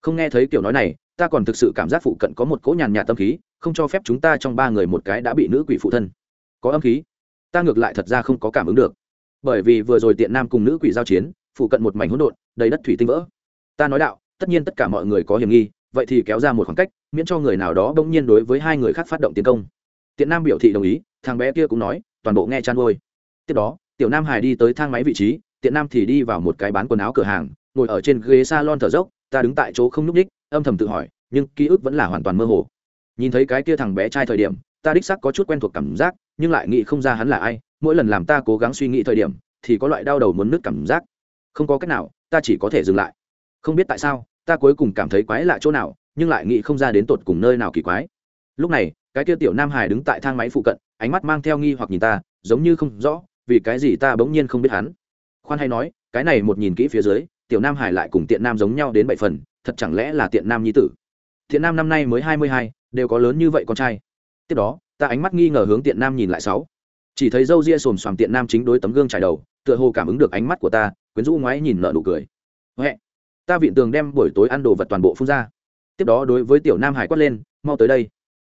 Không nghe thấy kiểu nói này, ta còn thực sự cảm giác phụ cận có một cỗ nhàn nhạt tâm khí, không cho phép chúng ta trong ba người một cái đã bị nữ quỷ phụ thân có âm khí. Ta ngược lại thật ra không có cảm ứng được. Bởi vì vừa rồi tiện nam cùng nữ quỷ giao chiến, phụ cận một mảnh hỗn độn, đầy đất thủy tinh vỡ. Ta nói đạo, tất nhiên tất cả mọi người có hiểm nghi vậy thì kéo ra một khoảng cách, miễn cho người nào đó bỗng nhiên đối với hai người khác phát động tiến công. Tiện nam biểu thị đồng ý, thằng bé kia cũng nói, toàn bộ nghe chăn ngôi tiếp đó, tiểu nam hải đi tới thang máy vị trí, tiện nam thì đi vào một cái bán quần áo cửa hàng, ngồi ở trên ghế salon thở dốc, ta đứng tại chỗ không nhúc ních âm thầm tự hỏi, nhưng ký ức vẫn là hoàn toàn mơ hồ. Nhìn thấy cái kia thằng bé trai thời điểm, ta đích sắc có chút quen thuộc cảm giác, nhưng lại nghĩ không ra hắn là ai, mỗi lần làm ta cố gắng suy nghĩ thời điểm, thì có loại đau đầu muốn nứt cảm giác. Không có cách nào, ta chỉ có thể dừng lại. Không biết tại sao ta cuối cùng cảm thấy quái lạ chỗ nào, nhưng lại nghĩ không ra đến tột cùng nơi nào kỳ quái. Lúc này, cái kia tiểu nam hải đứng tại thang máy phụ cận, ánh mắt mang theo nghi hoặc nhìn ta, giống như không rõ, vì cái gì ta bỗng nhiên không biết hắn. Khoan hay nói, cái này một nhìn kỹ phía dưới, tiểu nam hải lại cùng tiện nam giống nhau đến bảy phần, thật chẳng lẽ là tiện nam nhi tử? Tiện nam năm nay mới hai mươi hai, đều có lớn như vậy con trai. Tiếp đó, ta ánh mắt nghi ngờ hướng tiện nam nhìn lại sáu. Chỉ thấy râu ria xồm xoàm tiện nam chính đối tấm gương trải đầu, tựa hồ cảm ứng được ánh mắt của ta, quyến rũ ngoái nhìn nợ nụ cười. Huệ ta viện tường đem buổi tối ăn đồ vật toàn bộ phun ra. Tiếp đó đối với tiểu nam hải quát lên, mau tới đây.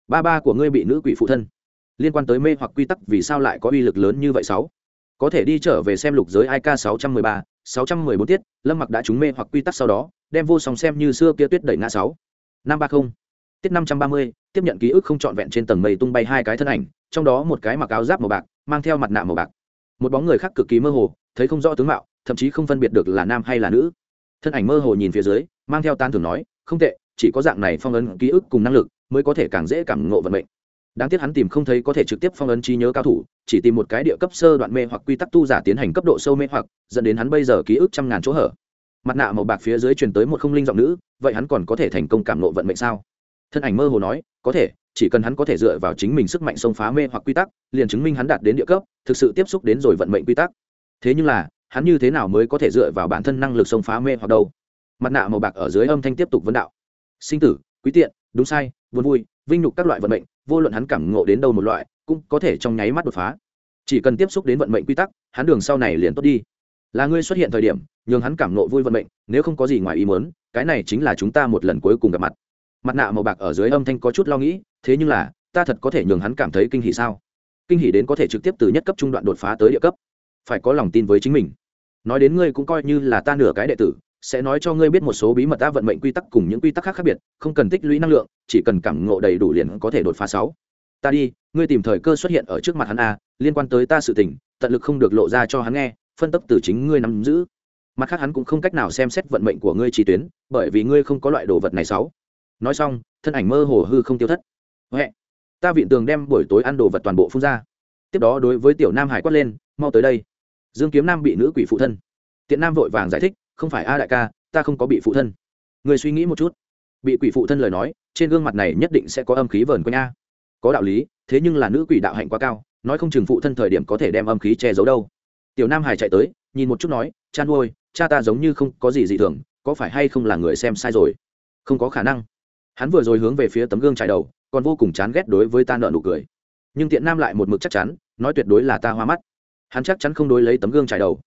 Ba ba của ngươi bị nữ quỷ phụ thân liên quan tới mê hoặc quy tắc, vì sao lại có uy lực lớn như vậy sáu? Có thể đi trở về xem lục giới ik sáu trăm mười ba, sáu trăm mười bốn tiết, lâm mặc đã trúng mê hoặc quy tắc sau đó, đem vô song xem như xưa kia tuyết đẩy ngã sáu. Năm ba không, tiết năm trăm ba mươi, tiếp nhận ký ức không trọn vẹn trên tầng mây tung bay hai cái thân ảnh, trong đó một cái mặc áo giáp màu bạc, mang theo mặt nạ màu bạc. Một bóng người khác cực kỳ mơ hồ, thấy không rõ tướng mạo, thậm chí không phân biệt được là nam hay là nữ thân ảnh mơ hồ nhìn phía dưới, mang theo tan thường nói, không tệ, chỉ có dạng này phong ấn ký ức cùng năng lực mới có thể càng dễ cảm ngộ vận mệnh. Đáng tiếc hắn tìm không thấy có thể trực tiếp phong ấn trí nhớ cao thủ, chỉ tìm một cái địa cấp sơ đoạn mê hoặc quy tắc tu giả tiến hành cấp độ sâu mê hoặc, dẫn đến hắn bây giờ ký ức trăm ngàn chỗ hở. Mặt nạ màu bạc phía dưới truyền tới một không linh giọng nữ, vậy hắn còn có thể thành công cảm ngộ vận mệnh sao? Thân ảnh mơ hồ nói, có thể, chỉ cần hắn có thể dựa vào chính mình sức mạnh xông phá mê hoặc quy tắc, liền chứng minh hắn đạt đến địa cấp, thực sự tiếp xúc đến rồi vận mệnh quy tắc. Thế nhưng là hắn như thế nào mới có thể dựa vào bản thân năng lực xông phá mê hoặc đâu? Mặt nạ màu bạc ở dưới âm thanh tiếp tục vấn đạo. Sinh tử, quý tiện, đúng sai, buồn vui, vinh nhục các loại vận mệnh, vô luận hắn cảm ngộ đến đâu một loại, cũng có thể trong nháy mắt đột phá. Chỉ cần tiếp xúc đến vận mệnh quy tắc, hắn đường sau này liền tốt đi. Là ngươi xuất hiện thời điểm, nhường hắn cảm ngộ vui vận mệnh, nếu không có gì ngoài ý muốn, cái này chính là chúng ta một lần cuối cùng gặp mặt. Mặt nạ màu bạc ở dưới âm thanh có chút lo nghĩ, thế nhưng là, ta thật có thể nhường hắn cảm thấy kinh hỉ sao? Kinh hỉ đến có thể trực tiếp từ nhất cấp trung đoạn đột phá tới địa cấp. Phải có lòng tin với chính mình nói đến ngươi cũng coi như là ta nửa cái đệ tử, sẽ nói cho ngươi biết một số bí mật ta vận mệnh quy tắc cùng những quy tắc khác khác biệt, không cần tích lũy năng lượng, chỉ cần cảm ngộ đầy đủ liền có thể đột phá sáu. Ta đi, ngươi tìm thời cơ xuất hiện ở trước mặt hắn a, liên quan tới ta sự tình, tận lực không được lộ ra cho hắn nghe, phân tấp từ chính ngươi nắm giữ. Mặt khác hắn cũng không cách nào xem xét vận mệnh của ngươi trí tuyến, bởi vì ngươi không có loại đồ vật này sáu. Nói xong, thân ảnh mơ hồ hư không tiêu thất. Huệ, ta viện tường đem buổi tối ăn đồ vật toàn bộ phun ra. Tiếp đó đối với tiểu nam hải quát lên, mau tới đây dương kiếm nam bị nữ quỷ phụ thân. Tiện nam vội vàng giải thích, không phải a đại ca, ta không có bị phụ thân. Người suy nghĩ một chút. Bị quỷ phụ thân lời nói, trên gương mặt này nhất định sẽ có âm khí vờn quanh a. Có đạo lý, thế nhưng là nữ quỷ đạo hạnh quá cao, nói không chừng phụ thân thời điểm có thể đem âm khí che giấu đâu. Tiểu nam hải chạy tới, nhìn một chút nói, chan ôi, cha ta giống như không có gì dị thường, có phải hay không là người xem sai rồi? Không có khả năng. Hắn vừa rồi hướng về phía tấm gương trải đầu, còn vô cùng chán ghét đối với ta nợ nụ cười. Nhưng tiện nam lại một mực chắc chắn, nói tuyệt đối là ta hoa mắt hắn chắc chắn không đối lấy tấm gương trải đầu.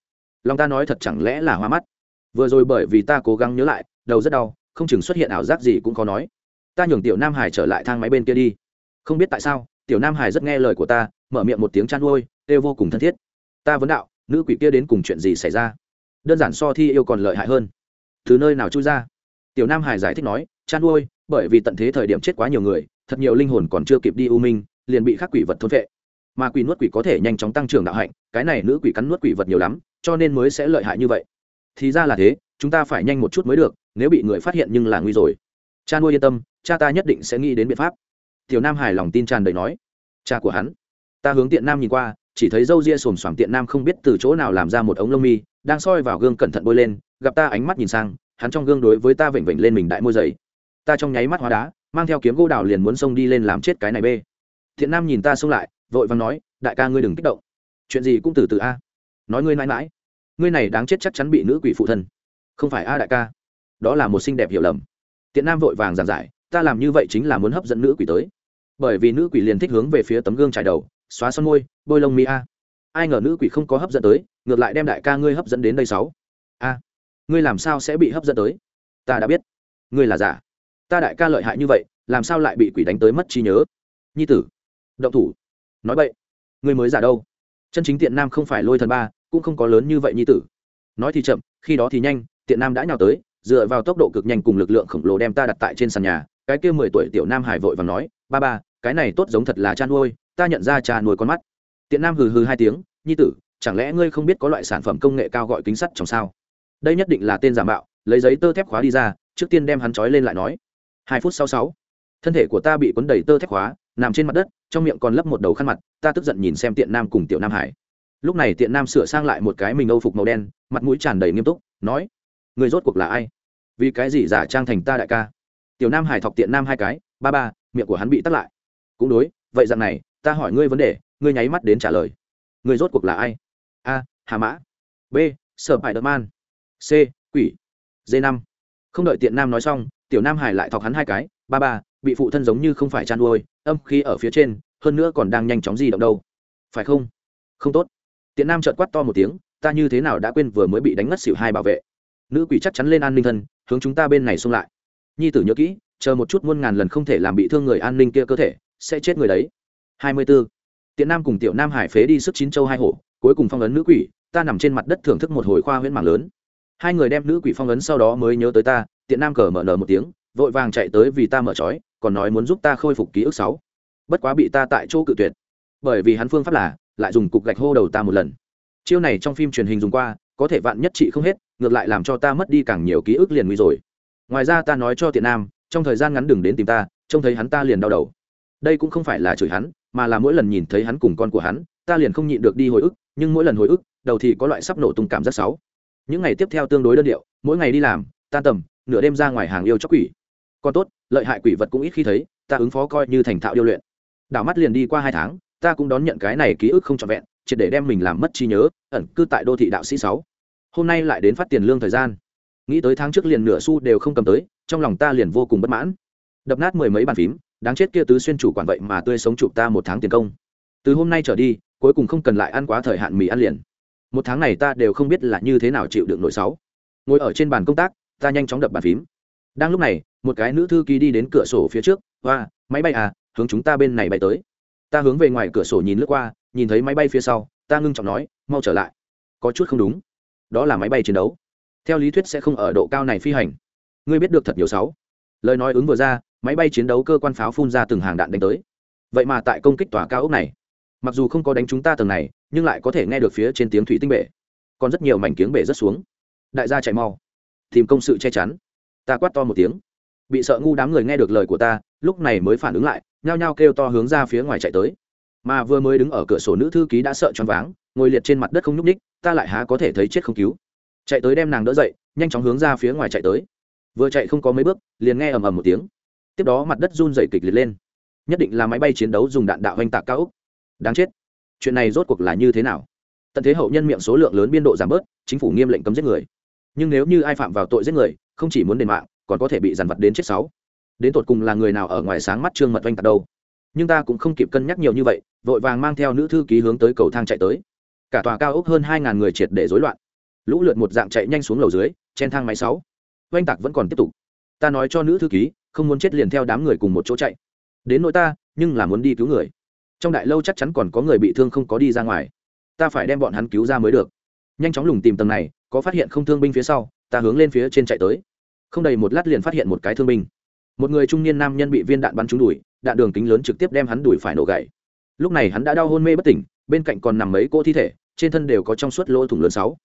Lòng ta nói thật chẳng lẽ là hoa mắt? Vừa rồi bởi vì ta cố gắng nhớ lại, đầu rất đau, không chừng xuất hiện ảo giác gì cũng khó nói. Ta nhường tiểu nam hải trở lại thang máy bên kia đi. Không biết tại sao, tiểu nam hải rất nghe lời của ta, mở miệng một tiếng chăn nuôi đều vô cùng thân thiết. Ta vấn đạo, nữ quỷ kia đến cùng chuyện gì xảy ra? Đơn giản so thi yêu còn lợi hại hơn. Từ nơi nào chui ra? Tiểu nam hải giải thích nói chăn nuôi bởi vì tận thế thời điểm chết quá nhiều người, thật nhiều linh hồn còn chưa kịp đi u minh, liền bị khắc quỷ vật thôn vệ mà quỷ nuốt quỷ có thể nhanh chóng tăng trưởng đạo hạnh, cái này nữ quỷ cắn nuốt quỷ vật nhiều lắm, cho nên mới sẽ lợi hại như vậy. Thì ra là thế, chúng ta phải nhanh một chút mới được, nếu bị người phát hiện nhưng là nguy rồi. Cha nuôi yên tâm, cha ta nhất định sẽ nghĩ đến biện pháp. Tiểu nam hài lòng tin tràn đầy nói. Cha của hắn. Ta hướng tiện nam nhìn qua, chỉ thấy râu ria xồm xoàm tiện nam không biết từ chỗ nào làm ra một ống lông mi, đang soi vào gương cẩn thận bôi lên, gặp ta ánh mắt nhìn sang, hắn trong gương đối với ta vểnh vểnh lên mình đại môi dày. Ta trong nháy mắt hóa đá, mang theo kiếm gỗ đào liền muốn xông đi lên làm chết cái này bê. Thiện nam nhìn ta xông lại vội vàng nói, đại ca ngươi đừng kích động. Chuyện gì cũng từ từ a. Nói ngươi mãi mãi. Ngươi này đáng chết chắc chắn bị nữ quỷ phụ thân. Không phải a đại ca. Đó là một xinh đẹp hiểu lầm. Tiện nam vội vàng giảng giải, ta làm như vậy chính là muốn hấp dẫn nữ quỷ tới. Bởi vì nữ quỷ liền thích hướng về phía tấm gương trải đầu, xóa son môi, bôi lông mi a. Ai ngờ nữ quỷ không có hấp dẫn tới, ngược lại đem đại ca ngươi hấp dẫn đến đây sáu. A. Ngươi làm sao sẽ bị hấp dẫn tới? Ta đã biết. Ngươi là giả. Ta đại ca lợi hại như vậy, làm sao lại bị quỷ đánh tới mất trí nhớ? Nhi tử. Động thủ nói vậy ngươi mới giả đâu? Chân chính tiện nam không phải lôi thần ba, cũng không có lớn như vậy nhi tử. Nói thì chậm, khi đó thì nhanh, tiện nam đã nhào tới, dựa vào tốc độ cực nhanh cùng lực lượng khổng lồ đem ta đặt tại trên sàn nhà. Cái kia mười tuổi tiểu nam hải vội và nói, ba ba, cái này tốt giống thật là cha nuôi, ta nhận ra cha nuôi con mắt. Tiện nam hừ hừ hai tiếng, nhi tử, chẳng lẽ ngươi không biết có loại sản phẩm công nghệ cao gọi kính sắt trong sao? Đây nhất định là tên giả mạo, lấy giấy tơ thép khóa đi ra, trước tiên đem hắn trói lên lại nói. Hai phút sau sáu, thân thể của ta bị cuốn đầy tơ thép khóa nằm trên mặt đất, trong miệng còn lấp một đầu khăn mặt, ta tức giận nhìn xem tiện nam cùng tiểu nam hải. Lúc này tiện nam sửa sang lại một cái mình âu phục màu đen, mặt mũi tràn đầy nghiêm túc, nói, người rốt cuộc là ai? Vì cái gì giả trang thành ta đại ca? Tiểu nam hải thọc tiện nam hai cái, ba ba, miệng của hắn bị tắt lại. Cũng đối, vậy rằng này, ta hỏi ngươi vấn đề, ngươi nháy mắt đến trả lời. Người rốt cuộc là ai? A, hà mã. B sở hải đợt man c, quỷ. D năm. Không đợi tiện nam nói xong, tiểu nam hải lại thọc hắn hai cái, ba ba bị phụ thân giống như không phải chăn nuôi, âm khí ở phía trên, hơn nữa còn đang nhanh chóng di động đâu. Phải không? Không tốt. Tiện nam trợt quát to một tiếng, ta như thế nào đã quên vừa mới bị đánh ngất xỉu hai bảo vệ. Nữ quỷ chắc chắn lên an ninh thân, hướng chúng ta bên này xông lại. Nhi tử nhớ kỹ, chờ một chút muôn ngàn lần không thể làm bị thương người an ninh kia cơ thể, sẽ chết người đấy. Hai mươi 24. tiện nam cùng tiểu nam hải phế đi sức chín châu hai hổ, cuối cùng phong ấn nữ quỷ, ta nằm trên mặt đất thưởng thức một hồi khoa huyễn mạng lớn. Hai người đem nữ quỷ phong ấn sau đó mới nhớ tới ta, tiện nam cờ mở nở một tiếng vội vàng chạy tới vì ta mở trói, còn nói muốn giúp ta khôi phục ký ức sáu. Bất quá bị ta tại chỗ cự tuyệt. Bởi vì hắn phương pháp là, lại dùng cục gạch hô đầu ta một lần. Chiêu này trong phim truyền hình dùng qua, có thể vạn nhất trị không hết, ngược lại làm cho ta mất đi càng nhiều ký ức liền nguy rồi. Ngoài ra ta nói cho tiện nam, trong thời gian ngắn đừng đến tìm ta, trông thấy hắn ta liền đau đầu. Đây cũng không phải là chửi hắn, mà là mỗi lần nhìn thấy hắn cùng con của hắn, ta liền không nhịn được đi hồi ức, nhưng mỗi lần hồi ức, đầu thì có loại sắp nổ tung cảm giác xấu những ngày tiếp theo tương đối đơn điệu, mỗi ngày đi làm, tan tầm, nửa đêm ra ngoài hàng yêu chóc quỷ còn tốt, lợi hại quỷ vật cũng ít khi thấy, ta ứng phó coi như thành thạo điêu luyện. Đảo mắt liền đi qua hai tháng, ta cũng đón nhận cái này ký ức không trọn vẹn, triệt để đem mình làm mất trí nhớ, ẩn cư tại đô thị đạo sĩ sáu. Hôm nay lại đến phát tiền lương thời gian. Nghĩ tới tháng trước liền nửa xu đều không cầm tới, trong lòng ta liền vô cùng bất mãn. Đập nát mười mấy bàn phím, đáng chết kia tứ xuyên chủ quản vậy mà tươi sống chụp ta một tháng tiền công. Từ hôm nay trở đi, cuối cùng không cần lại ăn quá thời hạn mì ăn liền. Một tháng này ta đều không biết là như thế nào chịu được nổi sáu. Ngồi ở trên bàn công tác, ta nhanh chóng đập bàn phím đang lúc này, một cái nữ thư ký đi đến cửa sổ phía trước và máy bay à hướng chúng ta bên này bay tới. Ta hướng về ngoài cửa sổ nhìn lướt qua, nhìn thấy máy bay phía sau, ta ngưng trọng nói, mau trở lại. Có chút không đúng. Đó là máy bay chiến đấu. Theo lý thuyết sẽ không ở độ cao này phi hành. Ngươi biết được thật nhiều sáu. Lời nói ứng vừa ra, máy bay chiến đấu cơ quan pháo phun ra từng hàng đạn đánh tới. Vậy mà tại công kích tòa cao ốc này, mặc dù không có đánh chúng ta tầng này, nhưng lại có thể nghe được phía trên tiếng thủy tinh bể. Còn rất nhiều mảnh kiếng bể rất xuống. Đại gia chạy mau. Tìm công sự che chắn ta quát to một tiếng. Bị sợ ngu đám người nghe được lời của ta, lúc này mới phản ứng lại, nhao nhao kêu to hướng ra phía ngoài chạy tới. Mà vừa mới đứng ở cửa sổ nữ thư ký đã sợ choáng váng, ngồi liệt trên mặt đất không nhúc ních ta lại há có thể thấy chết không cứu. Chạy tới đem nàng đỡ dậy, nhanh chóng hướng ra phía ngoài chạy tới. Vừa chạy không có mấy bước, liền nghe ầm ầm một tiếng. Tiếp đó mặt đất run dày kịch liệt lên. Nhất định là máy bay chiến đấu dùng đạn đạo oanh tạc cao úc đáng chết. Chuyện này rốt cuộc là như thế nào? Tận thế hậu nhân miệng số lượng lớn biên độ giảm bớt, chính phủ nghiêm lệnh cấm giết người. Nhưng nếu như ai phạm vào tội giết người không chỉ muốn đền mạng, còn có thể bị dằn vặt đến chết sáu. Đến tột cùng là người nào ở ngoài sáng mắt trương mật oanh tạc đâu? Nhưng ta cũng không kịp cân nhắc nhiều như vậy, vội vàng mang theo nữ thư ký hướng tới cầu thang chạy tới. Cả tòa cao ốc hơn hai ngàn người triệt để rối loạn. Lũ lượt một dạng chạy nhanh xuống lầu dưới trên thang máy sáu. Oanh tạc vẫn còn tiếp tục. Ta nói cho nữ thư ký, không muốn chết liền theo đám người cùng một chỗ chạy. Đến nỗi ta, nhưng là muốn đi cứu người. Trong đại lâu chắc chắn còn có người bị thương không có đi ra ngoài. Ta phải đem bọn hắn cứu ra mới được. Nhanh chóng lùng tìm tầng này, có phát hiện không thương binh phía sau ta hướng lên phía trên chạy tới. Không đầy một lát liền phát hiện một cái thương binh. Một người trung niên nam nhân bị viên đạn bắn trúng đùi, đạn đường kính lớn trực tiếp đem hắn đùi phải nổ gãy. Lúc này hắn đã đau hôn mê bất tỉnh, bên cạnh còn nằm mấy cô thi thể, trên thân đều có trong suốt lỗ thủng lớn sáu.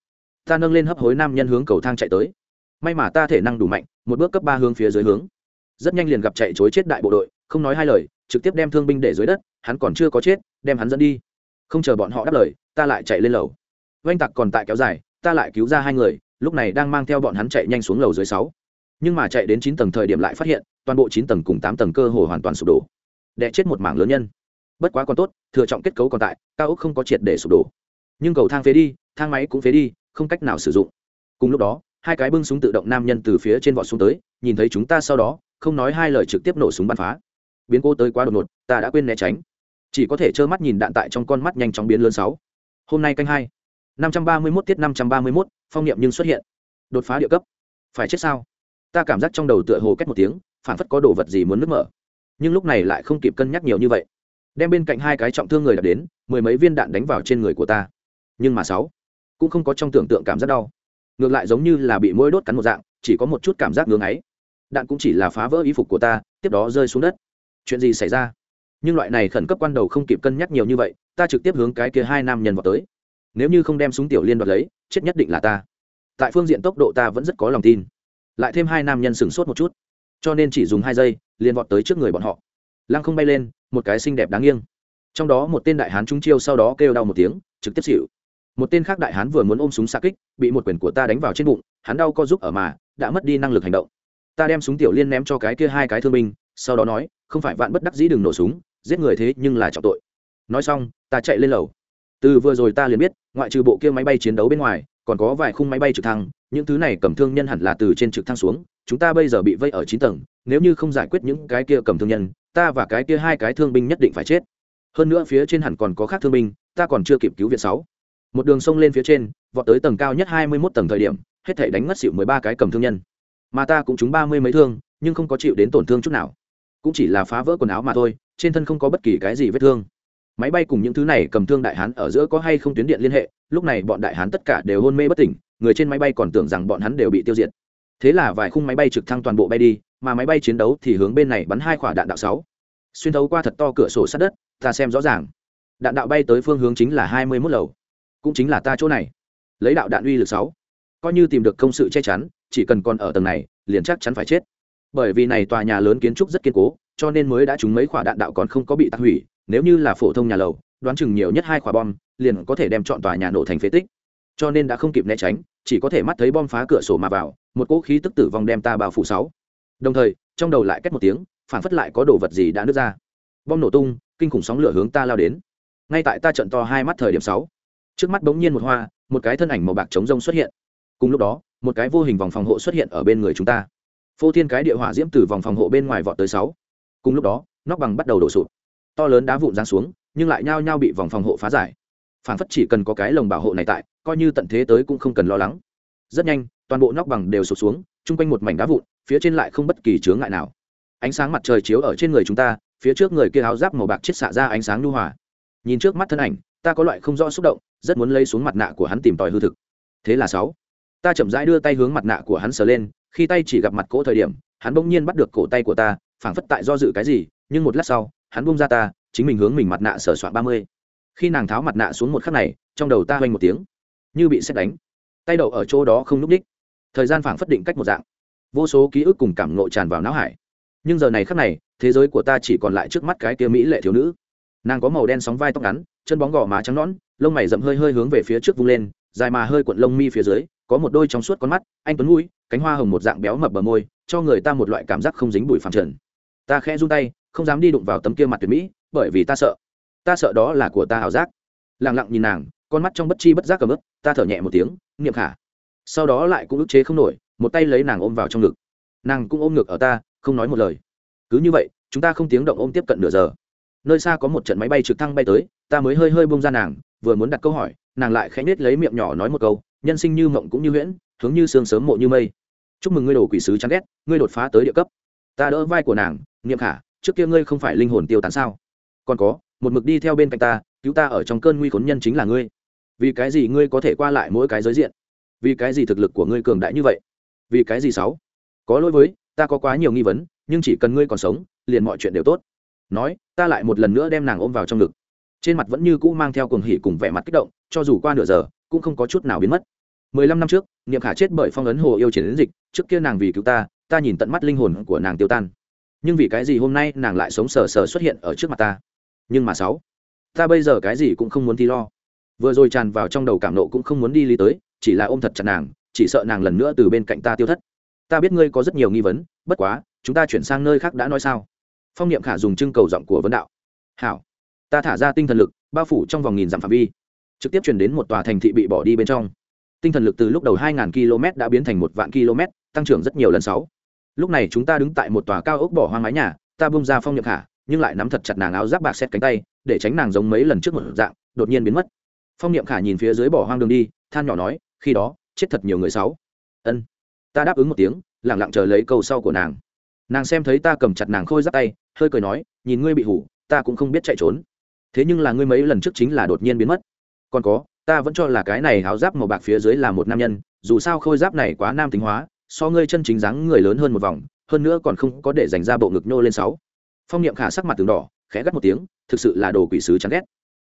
Ta nâng lên hấp hối nam nhân hướng cầu thang chạy tới. May mà ta thể năng đủ mạnh, một bước cấp ba hướng phía dưới hướng. Rất nhanh liền gặp chạy chối chết đại bộ đội, không nói hai lời, trực tiếp đem thương binh để dưới đất, hắn còn chưa có chết, đem hắn dẫn đi. Không chờ bọn họ đáp lời, ta lại chạy lên lầu. Oanh tặc còn tại kéo dài, ta lại cứu ra hai người lúc này đang mang theo bọn hắn chạy nhanh xuống lầu dưới sáu. Nhưng mà chạy đến chín tầng thời điểm lại phát hiện, toàn bộ chín tầng cùng tám tầng cơ hồ hoàn toàn sụp đổ. Đẻ chết một mảng lớn nhân. Bất quá còn tốt, thừa trọng kết cấu còn tại, cao ốc không có triệt để sụp đổ. Nhưng cầu thang phế đi, thang máy cũng phế đi, không cách nào sử dụng. Cùng lúc đó, hai cái bưng súng tự động nam nhân từ phía trên vọt xuống tới, nhìn thấy chúng ta sau đó, không nói hai lời trực tiếp nổ súng bắn phá. Biến cô tới quá đột ngột, ta đã quên né tránh. Chỉ có thể trơ mắt nhìn đạn tại trong con mắt nhanh chóng biến lớn sáu. Hôm nay canh hai năm trăm ba mươi mốt tiết năm trăm ba mươi mốt, phong niệm nhưng xuất hiện. Đột phá địa cấp. Phải chết sao? Ta cảm giác trong đầu tựa hồ két một tiếng, phản phất có đồ vật gì muốn nứt mở. Nhưng lúc này lại không kịp cân nhắc nhiều như vậy. Đem bên cạnh hai cái trọng thương người đã đến, mười mấy viên đạn đánh vào trên người của ta. Nhưng mà sáu, cũng không có trong tưởng tượng cảm giác đau. Ngược lại giống như là bị mũi đốt cắn một dạng, chỉ có một chút cảm giác ngứa ấy đạn cũng chỉ là phá vỡ y phục của ta, tiếp đó rơi xuống đất. Chuyện gì xảy ra? Nhưng loại này khẩn cấp quan đầu không kịp cân nhắc nhiều như vậy, ta trực tiếp hướng cái kia hai nam nhân vào tới nếu như không đem súng tiểu liên đoạt lấy, chết nhất định là ta. Tại phương diện tốc độ ta vẫn rất có lòng tin. Lại thêm hai nam nhân sửng sốt một chút. Cho nên chỉ dùng hai giây, liền vọt tới trước người bọn họ. Lăng không bay lên, một cái xinh đẹp đáng nghiêng. Trong đó một tên đại hán trung chiêu sau đó kêu đau một tiếng, trực tiếp xịu một tên khác đại hán vừa muốn ôm súng xa kích, bị một quyền của ta đánh vào trên bụng, hắn đau co giúp ở mà, đã mất đi năng lực hành động. Ta đem súng tiểu liên ném cho cái kia hai cái thương binh, sau đó nói, không phải vạn bất đắc dĩ đừng nổ súng, giết người thế nhưng là trọng tội. Nói xong, ta chạy lên lầu từ vừa rồi ta liền biết, ngoại trừ bộ kia máy bay chiến đấu bên ngoài, còn có vài khung máy bay trực thăng, những thứ này cầm thương nhân hẳn là từ trên trực thăng xuống, chúng ta bây giờ bị vây ở chín tầng, nếu như không giải quyết những cái kia cầm thương nhân, ta và cái kia hai cái thương binh nhất định phải chết. Hơn nữa phía trên hẳn còn có khác thương binh, ta còn chưa kịp cứu viện sáu. Một đường sông lên phía trên, vọt tới tầng cao nhất hai mươi mốt tầng thời điểm, hết thể đánh mất xỉu mười ba cái cầm thương nhân. Mà ta cũng trúng ba mươi mấy thương, nhưng không có chịu đến tổn thương chút nào. Cũng chỉ là phá vỡ quần áo mà thôi, trên thân không có bất kỳ cái gì vết thương máy bay cùng những thứ này cầm thương đại hán ở giữa có hay không tuyến điện liên hệ, lúc này bọn đại hán tất cả đều hôn mê bất tỉnh, người trên máy bay còn tưởng rằng bọn hắn đều bị tiêu diệt. Thế là vài khung máy bay trực thăng toàn bộ bay đi, mà máy bay chiến đấu thì hướng bên này bắn hai quả đạn đạo sáu. Xuyên thấu qua thật to cửa sổ sát đất, ta xem rõ ràng. Đạn đạo bay tới phương hướng chính là hai mươi mốt lầu. Cũng chính là ta chỗ này. Lấy đạo đạn uy lực sáu. Coi như tìm được công sự che chắn, chỉ cần còn ở tầng này, liền chắc chắn phải chết. Bởi vì này tòa nhà lớn kiến trúc rất kiên cố, cho nên mới đã trúng mấy quả đạn đạo còn không có bị tạc hủy nếu như là phổ thông nhà lầu, đoán chừng nhiều nhất hai quả bom liền có thể đem chọn tòa nhà nổ thành phế tích. Cho nên đã không kịp né tránh, chỉ có thể mắt thấy bom phá cửa sổ mà vào, một cỗ khí tức tử vong đem ta bao phủ sáu. Đồng thời, trong đầu lại cách một tiếng, phản phất lại có đồ vật gì đã nứt ra. Bom nổ tung, kinh khủng sóng lửa hướng ta lao đến. Ngay tại ta trận to hai mắt thời điểm sáu, trước mắt bỗng nhiên một hoa, một cái thân ảnh màu bạc trống rông xuất hiện. Cùng lúc đó, một cái vô hình vòng phòng hộ xuất hiện ở bên người chúng ta. Phô thiên cái địa hỏa diễm từ vòng phòng hộ bên ngoài vọt tới sáu. Cùng lúc đó, nóc bằng bắt đầu đổ sụp to lớn đá vụn giáng xuống, nhưng lại nhao nhao bị vòng phòng hộ phá giải. Phản phất chỉ cần có cái lồng bảo hộ này tại, coi như tận thế tới cũng không cần lo lắng. Rất nhanh, toàn bộ nóc bằng đều sụp xuống, chung quanh một mảnh đá vụn, phía trên lại không bất kỳ chướng ngại nào. Ánh sáng mặt trời chiếu ở trên người chúng ta, phía trước người kia áo giáp màu bạc chết xạ ra ánh sáng nhu hòa. Nhìn trước mắt thân ảnh, ta có loại không rõ xúc động, rất muốn lấy xuống mặt nạ của hắn tìm tòi hư thực. Thế là sáu, ta chậm rãi đưa tay hướng mặt nạ của hắn sờ lên, khi tay chỉ gặp mặt cỗ thời điểm, hắn bỗng nhiên bắt được cổ tay của ta, phảng phất tại do dự cái gì, nhưng một lát sau hắn bung ra ta, chính mình hướng mình mặt nạ sửa soạn ba mươi. Khi nàng tháo mặt nạ xuống một khắc này, trong đầu ta hoành một tiếng. Như bị xét đánh. Tay đậu ở chỗ đó không n ú c ních thời gian phảng phất định cách một dạng. Vô số ký ức cùng cảm nộ tràn vào não hải. Nhưng giờ này khắc này, thế giới của ta chỉ còn lại trước mắt cái tia mỹ lệ thiếu nữ. Nàng có màu đen sóng vai tóc ngắn, chân bóng gò má trắng nõn, lông mày rậm hơi hơi hướng về phía trước vung lên, dài mà hơi cuộn lông mi phía dưới, có một đôi trong suốt con mắt, anh tuấn mũi, cánh hoa hồng một dạng béo mập bờ môi, cho người ta một loại cảm giác không dính bụi phẳng trần. Ta khẽ run tay không dám đi đụng vào tấm kia mặt tuyệt mỹ, bởi vì ta sợ. Ta sợ đó là của ta ảo giác. Lẳng lặng nhìn nàng, con mắt trong bất chi bất giác cầm ướp ta thở nhẹ một tiếng, niệm khả. Sau đó lại cũng ức chế không nổi, một tay lấy nàng ôm vào trong ngực. Nàng cũng ôm ngực ở ta, không nói một lời. Cứ như vậy, chúng ta không tiếng động ôm tiếp cận nửa giờ. Nơi xa có một trận máy bay trực thăng bay tới, ta mới hơi hơi bông ra nàng, vừa muốn đặt câu hỏi, nàng lại khẽ nết lấy miệng nhỏ nói một câu, nhân sinh như mộng cũng như huyễn, hướng như sương sớm mộ như mây. Chúc mừng ngươi đồ quỷ sứ chán ghét, ngươi đột phá tới địa cấp. Ta đỡ vai của nàng, niệm khả trước kia ngươi không phải linh hồn tiêu tán sao? Còn có, một mực đi theo bên cạnh ta, cứu ta ở trong cơn nguy khốn nhân chính là ngươi. Vì cái gì ngươi có thể qua lại mỗi cái giới diện? Vì cái gì thực lực của ngươi cường đại như vậy? Vì cái gì sáu? Có lỗi với, ta có quá nhiều nghi vấn, nhưng chỉ cần ngươi còn sống, liền mọi chuyện đều tốt. Nói, ta lại một lần nữa đem nàng ôm vào trong ngực. Trên mặt vẫn như cũ mang theo cuồng hỉ cùng vẻ mặt kích động, cho dù qua nửa giờ, cũng không có chút nào biến mất. Mười lăm năm trước, niệm khả chết bởi phong ấn hồ yêu triển đến dịch, trước kia nàng vì cứu ta ta nhìn tận mắt linh hồn của nàng tiêu tan nhưng vì cái gì hôm nay nàng lại sống sờ sờ xuất hiện ở trước mặt ta? Nhưng mà sáu, ta bây giờ cái gì cũng không muốn thi lo. Vừa rồi tràn vào trong đầu cảm nộ cũng không muốn đi lý tới, chỉ là ôm thật chặt nàng, chỉ sợ nàng lần nữa từ bên cạnh ta tiêu thất. Ta biết ngươi có rất nhiều nghi vấn, bất quá, chúng ta chuyển sang nơi khác đã nói sao? Phong niệm khả dùng trưng cầu giọng của vấn đạo. Hảo, ta thả ra tinh thần lực, bao phủ trong vòng nghìn dặm phạm vi. Trực tiếp chuyển đến một tòa thành thị bị bỏ đi bên trong. Tinh thần lực từ lúc đầu hai km đã biến thành một vạn km tăng trưởng rất nhiều lần sáu lúc này chúng ta đứng tại một tòa cao ốc bỏ hoang mái nhà, ta bung ra phong nhậm khả nhưng lại nắm thật chặt nàng áo giáp bạc xét cánh tay, để tránh nàng giống mấy lần trước một dạng, đột nhiên biến mất. Phong niệm khả nhìn phía dưới bỏ hoang đường đi, than nhỏ nói, khi đó, chết thật nhiều người sáu. Ân. Ta đáp ứng một tiếng lẳng lặng chờ lấy câu sau của nàng. Nàng xem thấy ta cầm chặt nàng khôi giáp tay, hơi cười nói, nhìn ngươi bị hủ, ta cũng không biết chạy trốn. Thế nhưng là ngươi mấy lần trước chính là đột nhiên biến mất. Còn có, ta vẫn cho là cái này áo giáp màu bạc phía dưới là một nam nhân, dù sao khôi giáp này quá nam tính hóa so ngươi chân chính dáng người lớn hơn một vòng, hơn nữa còn không có để dành ra bộ ngực nhô lên sáu. Phong niệm khả sắc mặt từng đỏ, khẽ gắt một tiếng, thực sự là đồ quỷ sứ chán ghét.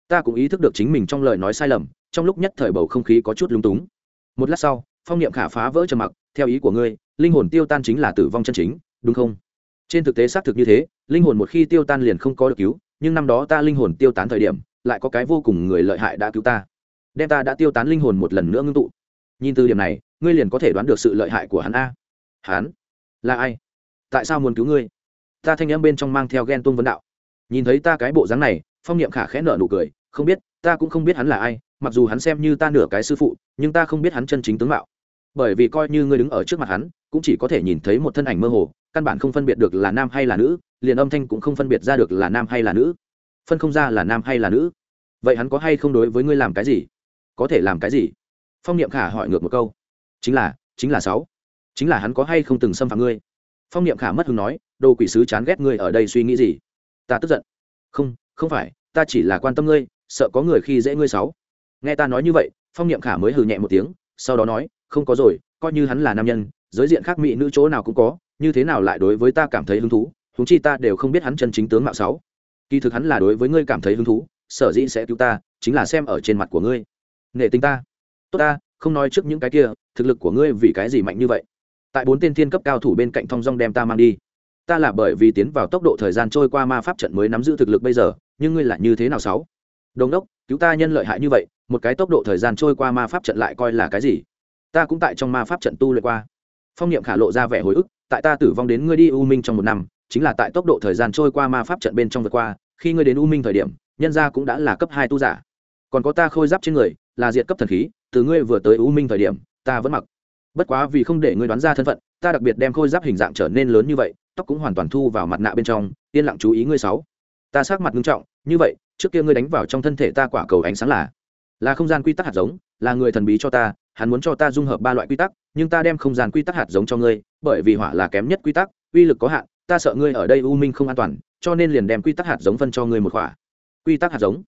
Ta cũng ý thức được chính mình trong lời nói sai lầm, trong lúc nhất thời bầu không khí có chút lúng túng. Một lát sau, phong niệm khả phá vỡ trầm mặc, theo ý của ngươi, linh hồn tiêu tan chính là tử vong chân chính, đúng không? Trên thực tế xác thực như thế, linh hồn một khi tiêu tan liền không có được cứu, nhưng năm đó ta linh hồn tiêu tán thời điểm, lại có cái vô cùng người lợi hại đã cứu ta. Đem ta đã tiêu tán linh hồn một lần nữa ngưng tụ. Nhìn từ điểm này ngươi liền có thể đoán được sự lợi hại của hắn a. Hắn? Là ai? Tại sao muốn cứu ngươi? Ta thanh em bên trong mang theo ghen tuông vấn đạo. Nhìn thấy ta cái bộ dáng này, phong niệm khả khẽ nở nụ cười, không biết, ta cũng không biết hắn là ai, mặc dù hắn xem như ta nửa cái sư phụ, nhưng ta không biết hắn chân chính tướng mạo. Bởi vì coi như ngươi đứng ở trước mặt hắn, cũng chỉ có thể nhìn thấy một thân ảnh mơ hồ, căn bản không phân biệt được là nam hay là nữ, liền âm thanh cũng không phân biệt ra được là nam hay là nữ. Phân không ra là nam hay là nữ. Vậy hắn có hay không đối với ngươi làm cái gì? Có thể làm cái gì? Phong niệm khả hỏi ngược một câu chính là chính là sáu. Chính là hắn có hay không từng xâm phạm ngươi? Phong niệm khả mất hứng nói, đồ quỷ sứ chán ghét ngươi ở đây suy nghĩ gì? Ta tức giận. Không không phải, ta chỉ là quan tâm ngươi, sợ có người khi dễ ngươi sáu. Nghe ta nói như vậy, phong niệm khả mới hừ nhẹ một tiếng, sau đó nói, không có rồi, coi như hắn là nam nhân, giới diện khác mỹ nữ chỗ nào cũng có, như thế nào lại đối với ta cảm thấy hứng thú? Húng chi ta đều không biết hắn chân chính tướng mạo sáu. Kỳ thực hắn là đối với ngươi cảm thấy hứng thú, sở dĩ sẽ cứu ta, chính là xem ở trên mặt của ngươi. Nghệ tình ta. Tốt ta không nói trước những cái kia, thực lực của ngươi vì cái gì mạnh như vậy? Tại bốn tên thiên cấp cao thủ bên cạnh thong dong đem ta mang đi. Ta là bởi vì tiến vào tốc độ thời gian trôi qua ma pháp trận mới nắm giữ thực lực bây giờ, nhưng ngươi là như thế nào sáu? Đồng đốc, cứu ta nhân lợi hại như vậy, một cái tốc độ thời gian trôi qua ma pháp trận lại coi là cái gì? Ta cũng tại trong ma pháp trận tu luyện qua. Phong niệm khả lộ ra vẻ hồi ức, tại ta tử vong đến ngươi đi u minh trong một năm, chính là tại tốc độ thời gian trôi qua ma pháp trận bên trong vượt qua, khi ngươi đến u minh thời điểm, nhân gia cũng đã là cấp hai tu giả còn có ta khôi giáp trên người, là diệt cấp thần khí, từ ngươi vừa tới u minh thời điểm, ta vẫn mặc. Bất quá vì không để ngươi đoán ra thân phận, ta đặc biệt đem khôi giáp hình dạng trở nên lớn như vậy, tóc cũng hoàn toàn thu vào mặt nạ bên trong, yên lặng chú ý ngươi sáu. Ta sắc mặt nghiêm trọng, như vậy, trước kia ngươi đánh vào trong thân thể ta quả cầu ánh sáng là là không gian quy tắc hạt giống, là người thần bí cho ta, hắn muốn cho ta dung hợp ba loại quy tắc, nhưng ta đem không gian quy tắc hạt giống cho ngươi, bởi vì hỏa là kém nhất quy tắc, uy lực có hạn, ta sợ ngươi ở đây u minh không an toàn, cho nên liền đem quy tắc hạt giống phân cho ngươi một khỏa quy tắc hạt giống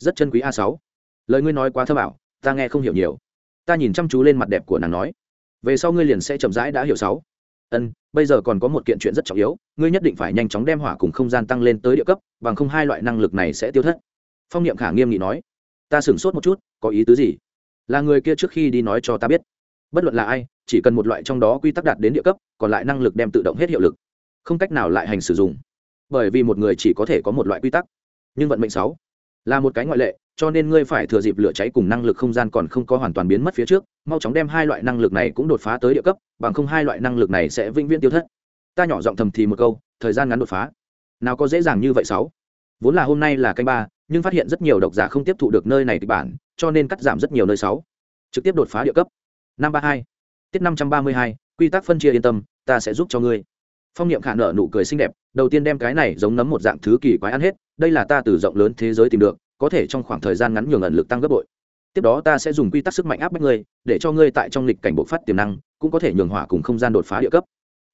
rất chân quý a sáu. Lời ngươi nói quá thơ bảo, ta nghe không hiểu nhiều. Ta nhìn chăm chú lên mặt đẹp của nàng nói. Về sau ngươi liền sẽ chậm rãi đã hiểu sáu. Ân, bây giờ còn có một kiện chuyện rất trọng yếu, ngươi nhất định phải nhanh chóng đem hỏa cùng không gian tăng lên tới địa cấp, bằng không hai loại năng lực này sẽ tiêu thất. Phong niệm khả nghiêm nghị nói. Ta sửng sốt một chút, có ý tứ gì? Là người kia trước khi đi nói cho ta biết. Bất luận là ai, chỉ cần một loại trong đó quy tắc đạt đến địa cấp, còn lại năng lực đem tự động hết hiệu lực. Không cách nào lại hành sử dụng. Bởi vì một người chỉ có thể có một loại quy tắc. Nhưng vận mệnh sáu là một cái ngoại lệ, cho nên ngươi phải thừa dịp lửa cháy cùng năng lực không gian còn không có hoàn toàn biến mất phía trước, mau chóng đem hai loại năng lực này cũng đột phá tới địa cấp, bằng không hai loại năng lực này sẽ vĩnh viễn tiêu thất. Ta nhỏ giọng thầm thì một câu, thời gian ngắn đột phá. Nào có dễ dàng như vậy sáu? Vốn là hôm nay là canh ba, nhưng phát hiện rất nhiều độc giả không tiếp thụ được nơi này kịch bản, cho nên cắt giảm rất nhiều nơi sáu. Trực tiếp đột phá địa cấp. Năm ba hai, tiết năm trăm ba mươi hai, quy tắc phân chia yên tâm, ta sẽ giúp cho ngươi. Phong niệm khả nợ nụ cười xinh đẹp, đầu tiên đem cái này giống nấm một dạng thứ kỳ quái ăn hết đây là ta từ rộng lớn thế giới tìm được, có thể trong khoảng thời gian ngắn nhường ẩn lực tăng gấp bội. Tiếp đó ta sẽ dùng quy tắc sức mạnh áp bách ngươi, để cho ngươi tại trong lịch cảnh bộc phát tiềm năng, cũng có thể nhường hỏa cùng không gian đột phá địa cấp.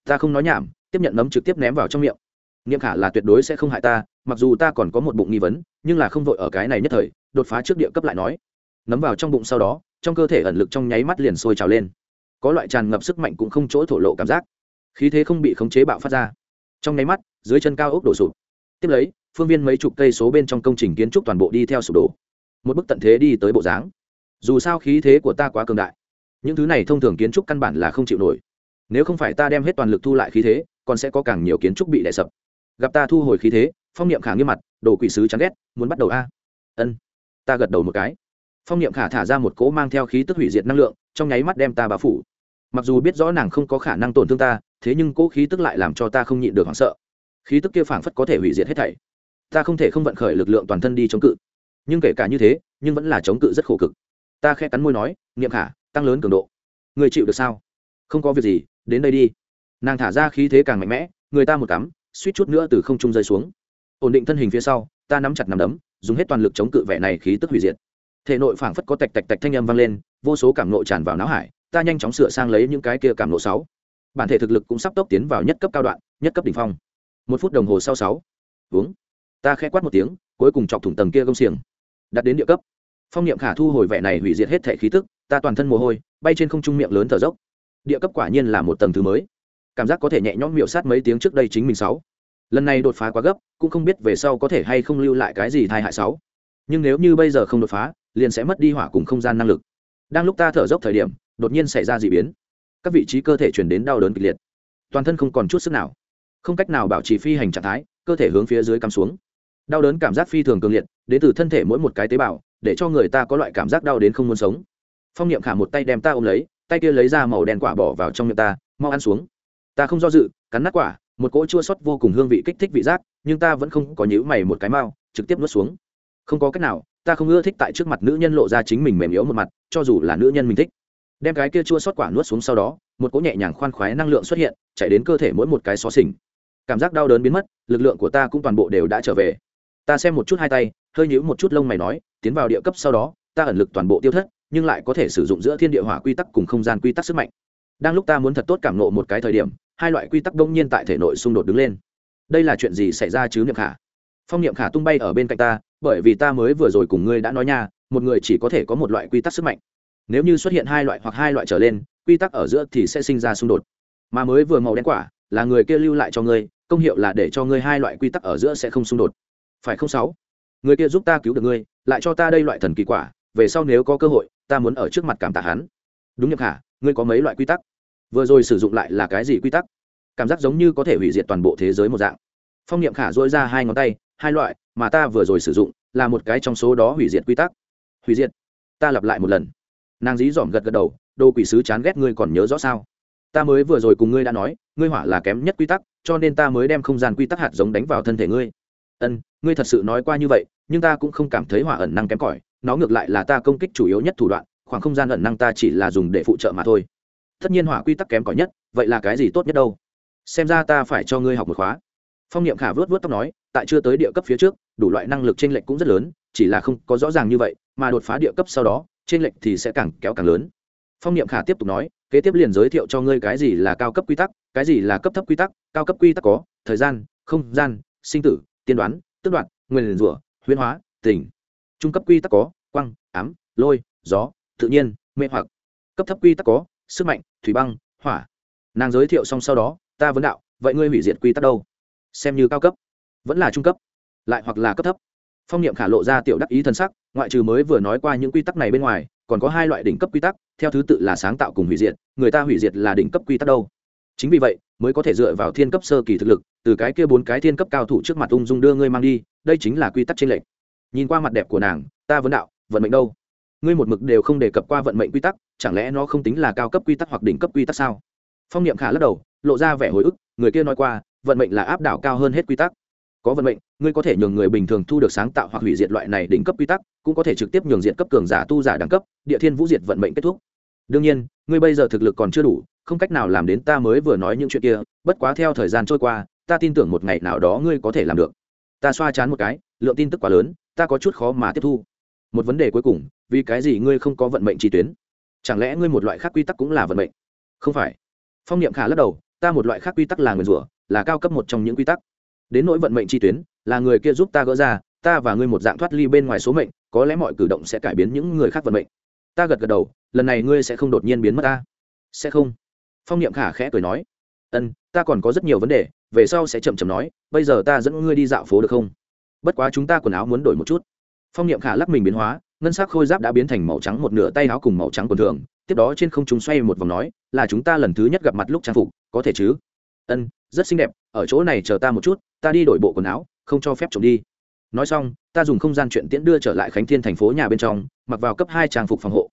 Ta không nói nhảm, tiếp nhận nấm trực tiếp ném vào trong miệng. Niệm khả là tuyệt đối sẽ không hại ta, mặc dù ta còn có một bụng nghi vấn, nhưng là không vội ở cái này nhất thời, đột phá trước địa cấp lại nói. Nấm vào trong bụng sau đó, trong cơ thể ẩn lực trong nháy mắt liền sôi trào lên. Có loại tràn ngập sức mạnh cũng không chỗ thổ lộ cảm giác. Khí thế không bị khống chế bạo phát ra. Trong nháy mắt, dưới chân cao ốc đổ sụp. Tiếp lấy phương viên mấy chục cây số bên trong công trình kiến trúc toàn bộ đi theo sụp đổ. Một bức tận thế đi tới bộ dáng. Dù sao khí thế của ta quá cường đại, những thứ này thông thường kiến trúc căn bản là không chịu nổi. Nếu không phải ta đem hết toàn lực thu lại khí thế, còn sẽ có càng nhiều kiến trúc bị đè sập. Gặp ta thu hồi khí thế, phong niệm khả nghiêm mặt, đồ quỷ sứ chán ghét, muốn bắt đầu a. Ân. Ta gật đầu một cái. Phong niệm khả thả ra một cỗ mang theo khí tức hủy diệt năng lượng, trong nháy mắt đem ta bao phủ. Mặc dù biết rõ nàng không có khả năng tổn thương ta, thế nhưng cỗ khí tức lại làm cho ta không nhịn được hoảng sợ. Khí tức kia phảng phất có thể hủy diệt hết thảy ta không thể không vận khởi lực lượng toàn thân đi chống cự. Nhưng kể cả như thế, nhưng vẫn là chống cự rất khổ cực. Ta khẽ cắn môi nói nghiệm khả, tăng lớn cường độ. Người chịu được sao? Không có việc gì, đến đây đi. Nàng thả ra khí thế càng mạnh mẽ, người ta một cắm, suýt chút nữa từ không trung rơi xuống. Ổn định thân hình phía sau, ta nắm chặt nằm đấm, dùng hết toàn lực chống cự vẻ này khí tức hủy diệt. Thể nội phảng phất có tạch tạch tạch thanh âm vang lên, vô số cảm nộ tràn vào não hải, ta nhanh chóng sửa sang lấy những cái kia cảm nộ sáu. Bản thể thực lực cũng sắp tốc tiến vào nhất cấp cao đoạn, nhất cấp đỉnh phong. Một phút đồng hồ sau sáu. Uống ta khẽ quát một tiếng, cuối cùng chọc thủng tầng kia gông xiềng. Đặt đến địa cấp. Phong niệm khả thu hồi vẻ này hủy diệt hết thể khí tức, ta toàn thân mồ hôi, bay trên không trung miệng lớn thở dốc. Địa cấp quả nhiên là một tầng thứ mới. Cảm giác có thể nhẹ nhõm miệu sát mấy tiếng trước đây chính mình sáu. Lần này đột phá quá gấp, cũng không biết về sau có thể hay không lưu lại cái gì thai hại sáu. Nhưng nếu như bây giờ không đột phá, liền sẽ mất đi hỏa cùng không gian năng lực. Đang lúc ta thở dốc thời điểm, đột nhiên xảy ra d ị biến. Các vị trí cơ thể chuyển đến đau đớn kịch liệt. Toàn thân không còn chút sức nào. Không cách nào bảo trì phi hành trạng thái, cơ thể hướng phía dưới cắm xuống đau đớn cảm giác phi thường cường liệt đến từ thân thể mỗi một cái tế bào để cho người ta có loại cảm giác đau đến không muốn sống. Phong niệm khả một tay đem ta ôm lấy tay kia lấy ra màu đen quả bỏ vào trong miệng ta mau ăn xuống. Ta không do dự cắn nát quả một cỗ chua sót vô cùng hương vị kích thích vị giác nhưng ta vẫn không có nhữ mày một cái mau, trực tiếp nuốt xuống. Không có cách nào ta không ưa thích tại trước mặt nữ nhân lộ ra chính mình mềm yếu một mặt cho dù là nữ nhân mình thích. Đem cái kia chua sót quả nuốt xuống sau đó một cỗ nhẹ nhàng khoan khoái năng lượng xuất hiện chạy đến cơ thể mỗi một cái xó xỉnh. Cảm giác đau đớn biến mất lực lượng của ta cũng toàn bộ đều đã trở về ta xem một chút hai tay, hơi nhíu một chút lông mày nói, tiến vào địa cấp sau đó, ta ẩn lực toàn bộ tiêu thất, nhưng lại có thể sử dụng giữa thiên địa hỏa quy tắc cùng không gian quy tắc sức mạnh. Đang lúc ta muốn thật tốt cảm nộ một cái thời điểm, hai loại quy tắc đông nhiên tại thể nội xung đột đứng lên. Đây là chuyện gì xảy ra chứ, niệm khả? Phong niệm khả tung bay ở bên cạnh ta, bởi vì ta mới vừa rồi cùng ngươi đã nói nha, một người chỉ có thể có một loại quy tắc sức mạnh. Nếu như xuất hiện hai loại hoặc hai loại trở lên, quy tắc ở giữa thì sẽ sinh ra xung đột. Mà mới vừa màu đen quả, là người kia lưu lại cho ngươi, công hiệu là để cho ngươi hai loại quy tắc ở giữa sẽ không xung đột phải không sáu? Người kia giúp ta cứu được ngươi, lại cho ta đây loại thần kỳ quả, về sau nếu có cơ hội, ta muốn ở trước mặt cảm tạ hắn. Đúng nhập hả ngươi có mấy loại quy tắc? Vừa rồi sử dụng lại là cái gì quy tắc? Cảm giác giống như có thể hủy diệt toàn bộ thế giới một dạng. Phong niệm khả dỗi ra hai ngón tay, hai loại, mà ta vừa rồi sử dụng, là một cái trong số đó hủy diệt quy tắc. Hủy diệt? Ta lặp lại một lần. Nàng dí dỏm gật gật đầu, đồ quỷ sứ chán ghét ngươi còn nhớ rõ sao? Ta mới vừa rồi cùng ngươi đã nói, ngươi hỏa là kém nhất quy tắc, cho nên ta mới đem không gian quy tắc hạt giống đánh vào thân thể ngươi ân, ngươi thật sự nói qua như vậy, nhưng ta cũng không cảm thấy hỏa ẩn năng kém cỏi, nó ngược lại là ta công kích chủ yếu nhất thủ đoạn, khoảng không gian ẩn năng ta chỉ là dùng để phụ trợ mà thôi. Tất nhiên hỏa quy tắc kém cỏi nhất, vậy là cái gì tốt nhất đâu? Xem ra ta phải cho ngươi học một khóa. Phong niệm khả vớt vớt tóc nói, tại chưa tới địa cấp phía trước, đủ loại năng lực t r ê n lệch cũng rất lớn, chỉ là không có rõ ràng như vậy, mà đột phá địa cấp sau đó t r ê n lệch thì sẽ càng kéo càng lớn. Phong niệm khả tiếp tục nói, kế tiếp liền giới thiệu cho ngươi cái gì là cao cấp quy tắc, cái gì là cấp thấp quy tắc, cao cấp quy tắc có, thời gian, không gian, sinh tử tiên đoán, tước đoạt, nguyên rủa, huyễn hóa, tình. Trung cấp quy tắc có quăng ám, lôi, gió, tự nhiên, mê hoặc. Cấp thấp quy tắc có, sức mạnh, thủy băng, hỏa. Nàng giới thiệu xong sau đó, ta vấn đạo, vậy ngươi hủy diệt quy tắc đâu? Xem như cao cấp, vẫn là trung cấp, lại hoặc là cấp thấp. Phong niệm khả lộ ra tiểu đắc ý thân sắc, ngoại trừ mới vừa nói qua những quy tắc này bên ngoài, còn có hai loại đỉnh cấp quy tắc, theo thứ tự là sáng tạo cùng hủy diệt, người ta hủy diệt là đỉnh cấp quy tắc đâu? Chính vì vậy mới có thể dựa vào thiên cấp sơ kỳ thực lực, từ cái kia bốn cái thiên cấp cao thủ trước mặt ung dung đưa ngươi mang đi, đây chính là quy tắc trên lệnh nhìn qua mặt đẹp của nàng, ta vấn đạo, vận mệnh đâu? Ngươi một mực đều không đề cập qua vận mệnh quy tắc, chẳng lẽ nó không tính là cao cấp quy tắc hoặc đỉnh cấp quy tắc sao? Phong niệm khả lắc đầu, lộ ra vẻ hồi ức, người kia nói qua, vận mệnh là áp đảo cao hơn hết quy tắc. Có vận mệnh, ngươi có thể nhường người bình thường thu được sáng tạo hoặc hủy diệt loại này đỉnh cấp quy tắc, cũng có thể trực tiếp nhường diện cấp cường giả tu giả đẳng cấp, địa thiên vũ diệt vận mệnh kết thúc đương nhiên, ngươi bây giờ thực lực còn chưa đủ, không cách nào làm đến ta mới vừa nói những chuyện kia, bất quá theo thời gian trôi qua, ta tin tưởng một ngày nào đó ngươi có thể làm được. Ta xoa chán một cái, lượng tin tức quá lớn, ta có chút khó mà tiếp thu. Một vấn đề cuối cùng, vì cái gì ngươi không có vận mệnh chi tuyến? Chẳng lẽ ngươi một loại khác quy tắc cũng là vận mệnh? Không phải. Phong niệm khả lắc đầu, ta một loại khác quy tắc là nguyền rủa, là cao cấp một trong những quy tắc. Đến nỗi vận mệnh chi tuyến, là người kia giúp ta gỡ ra, ta và ngươi một dạng thoát ly bên ngoài số mệnh, có lẽ mọi cử động sẽ cải biến những người khác vận mệnh ta gật gật đầu, lần này ngươi sẽ không đột nhiên biến mất ta. Sẽ không. Phong niệm khả khẽ cười nói. Ân, ta còn có rất nhiều vấn đề, về sau sẽ chậm chậm nói, bây giờ ta dẫn ngươi đi dạo phố được không? Bất quá chúng ta quần áo muốn đổi một chút. Phong niệm khả lắc mình biến hóa, ngân sắc khôi giáp đã biến thành màu trắng một nửa tay áo cùng màu trắng quần thường, tiếp đó trên không trung xoay một vòng nói, là chúng ta lần thứ nhất gặp mặt lúc trang phục, có thể chứ? Ân, rất xinh đẹp, ở chỗ này chờ ta một chút, ta đi đổi bộ quần áo, không cho phép trộm đi nói xong, ta dùng không gian chuyện tiễn đưa trở lại khánh thiên thành phố nhà bên trong, mặc vào cấp hai trang phục phòng hộ.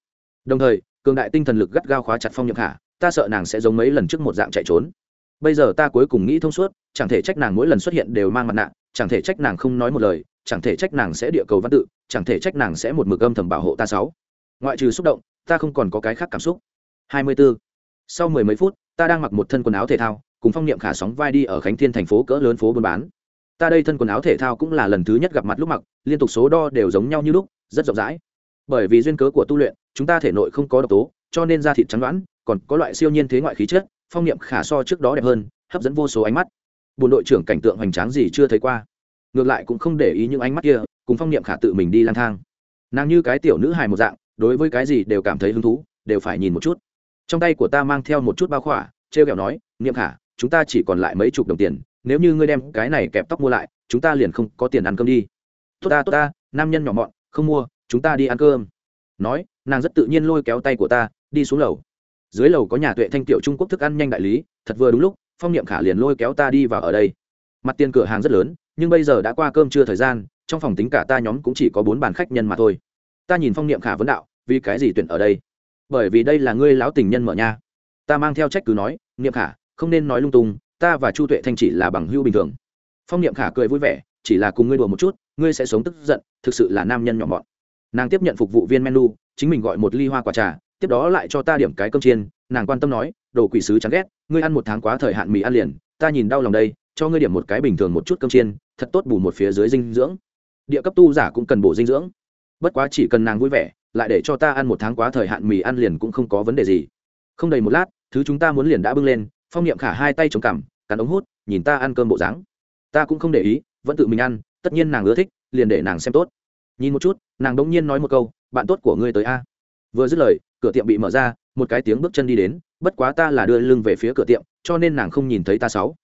Đồng thời, cường đại tinh thần lực gắt gao khóa chặt phong nhậm khả ta sợ nàng sẽ giống mấy lần trước một dạng chạy trốn. Bây giờ ta cuối cùng nghĩ thông suốt, chẳng thể trách nàng mỗi lần xuất hiện đều mang mặt nạ, chẳng thể trách nàng không nói một lời, chẳng thể trách nàng sẽ địa cầu văn tự, chẳng thể trách nàng sẽ một mực âm thầm bảo hộ ta sáu. Ngoại trừ xúc động, ta không còn có cái khác cảm xúc. 24. sau mười mấy phút, ta đang mặc một thân quần áo thể thao, cùng phong niệm khả sóng vai đi ở khánh thiên thành phố cỡ lớn phố buôn bán ta đây thân quần áo thể thao cũng là lần thứ nhất gặp mặt lúc mặc, liên tục số đo đều giống nhau như lúc, rất rộng rãi. Bởi vì duyên cớ của tu luyện, chúng ta thể nội không có độc tố, cho nên da thịt trắng đoán còn có loại siêu nhiên thế ngoại khí chất, phong niệm khả so trước đó đẹp hơn, hấp dẫn vô số ánh mắt. Buồn đội trưởng cảnh tượng hoành tráng gì chưa thấy qua. Ngược lại cũng không để ý những ánh mắt kia, cùng phong niệm khả tự mình đi lang thang. Nàng như cái tiểu nữ hài một dạng, đối với cái gì đều cảm thấy hứng thú, đều phải nhìn một chút. Trong tay của ta mang theo một chút bao khỏa t r e o kẹo nói, niệm khả, chúng ta chỉ còn lại mấy chục đồng tiền nếu như ngươi đem cái này kẹp tóc mua lại, chúng ta liền không có tiền ăn cơm đi. Tốt ta tốt ta, nam nhân nhỏ mọn, không mua, chúng ta đi ăn cơm. Nói, nàng rất tự nhiên lôi kéo tay của ta, đi xuống lầu. Dưới lầu có nhà tuệ thanh tiểu trung quốc thức ăn nhanh đại lý, thật vừa đúng lúc, phong niệm khả liền lôi kéo ta đi vào ở đây. Mặt tiền cửa hàng rất lớn, nhưng bây giờ đã qua cơm trưa thời gian, trong phòng tính cả ta nhóm cũng chỉ có bốn bàn khách nhân mà thôi. Ta nhìn phong niệm khả vấn đạo, vì cái gì tuyển ở đây? Bởi vì đây là ngươi lão tình nhân mở nha ta mang theo trách cứ nói, niệm khả, không nên nói lung tung ta và chu tuệ thanh chỉ là bằng hưu bình thường. Phong niệm khả cười vui vẻ, chỉ là cùng ngươi đùa một chút, ngươi sẽ sống tức giận, thực sự là nam nhân nhỏ mọn. Nàng tiếp nhận phục vụ viên menu, chính mình gọi một ly hoa quả trà, tiếp đó lại cho ta điểm cái cơm chiên, nàng quan tâm nói, đồ quỷ sứ chán ghét, ngươi ăn một tháng quá thời hạn mì ăn liền, ta nhìn đau lòng đây, cho ngươi điểm một cái bình thường một chút cơm chiên, thật tốt bù một phía dưới dinh dưỡng. Địa cấp tu giả cũng cần bổ dinh dưỡng. Bất quá chỉ cần nàng vui vẻ, lại để cho ta ăn một tháng quá thời hạn mì ăn liền cũng không có vấn đề gì. Không đầy một lát, thứ chúng ta muốn liền đã bưng lên, phong niệm khả hai tay chống cằm cắn ống hút, nhìn ta ăn cơm bộ dáng. Ta cũng không để ý, vẫn tự mình ăn, tất nhiên nàng ưa thích, liền để nàng xem tốt. Nhìn một chút, nàng đống nhiên nói một câu, bạn tốt của ngươi tới a. Vừa dứt lời, cửa tiệm bị mở ra, một cái tiếng bước chân đi đến, bất quá ta là đưa lưng về phía cửa tiệm, cho nên nàng không nhìn thấy ta sáu.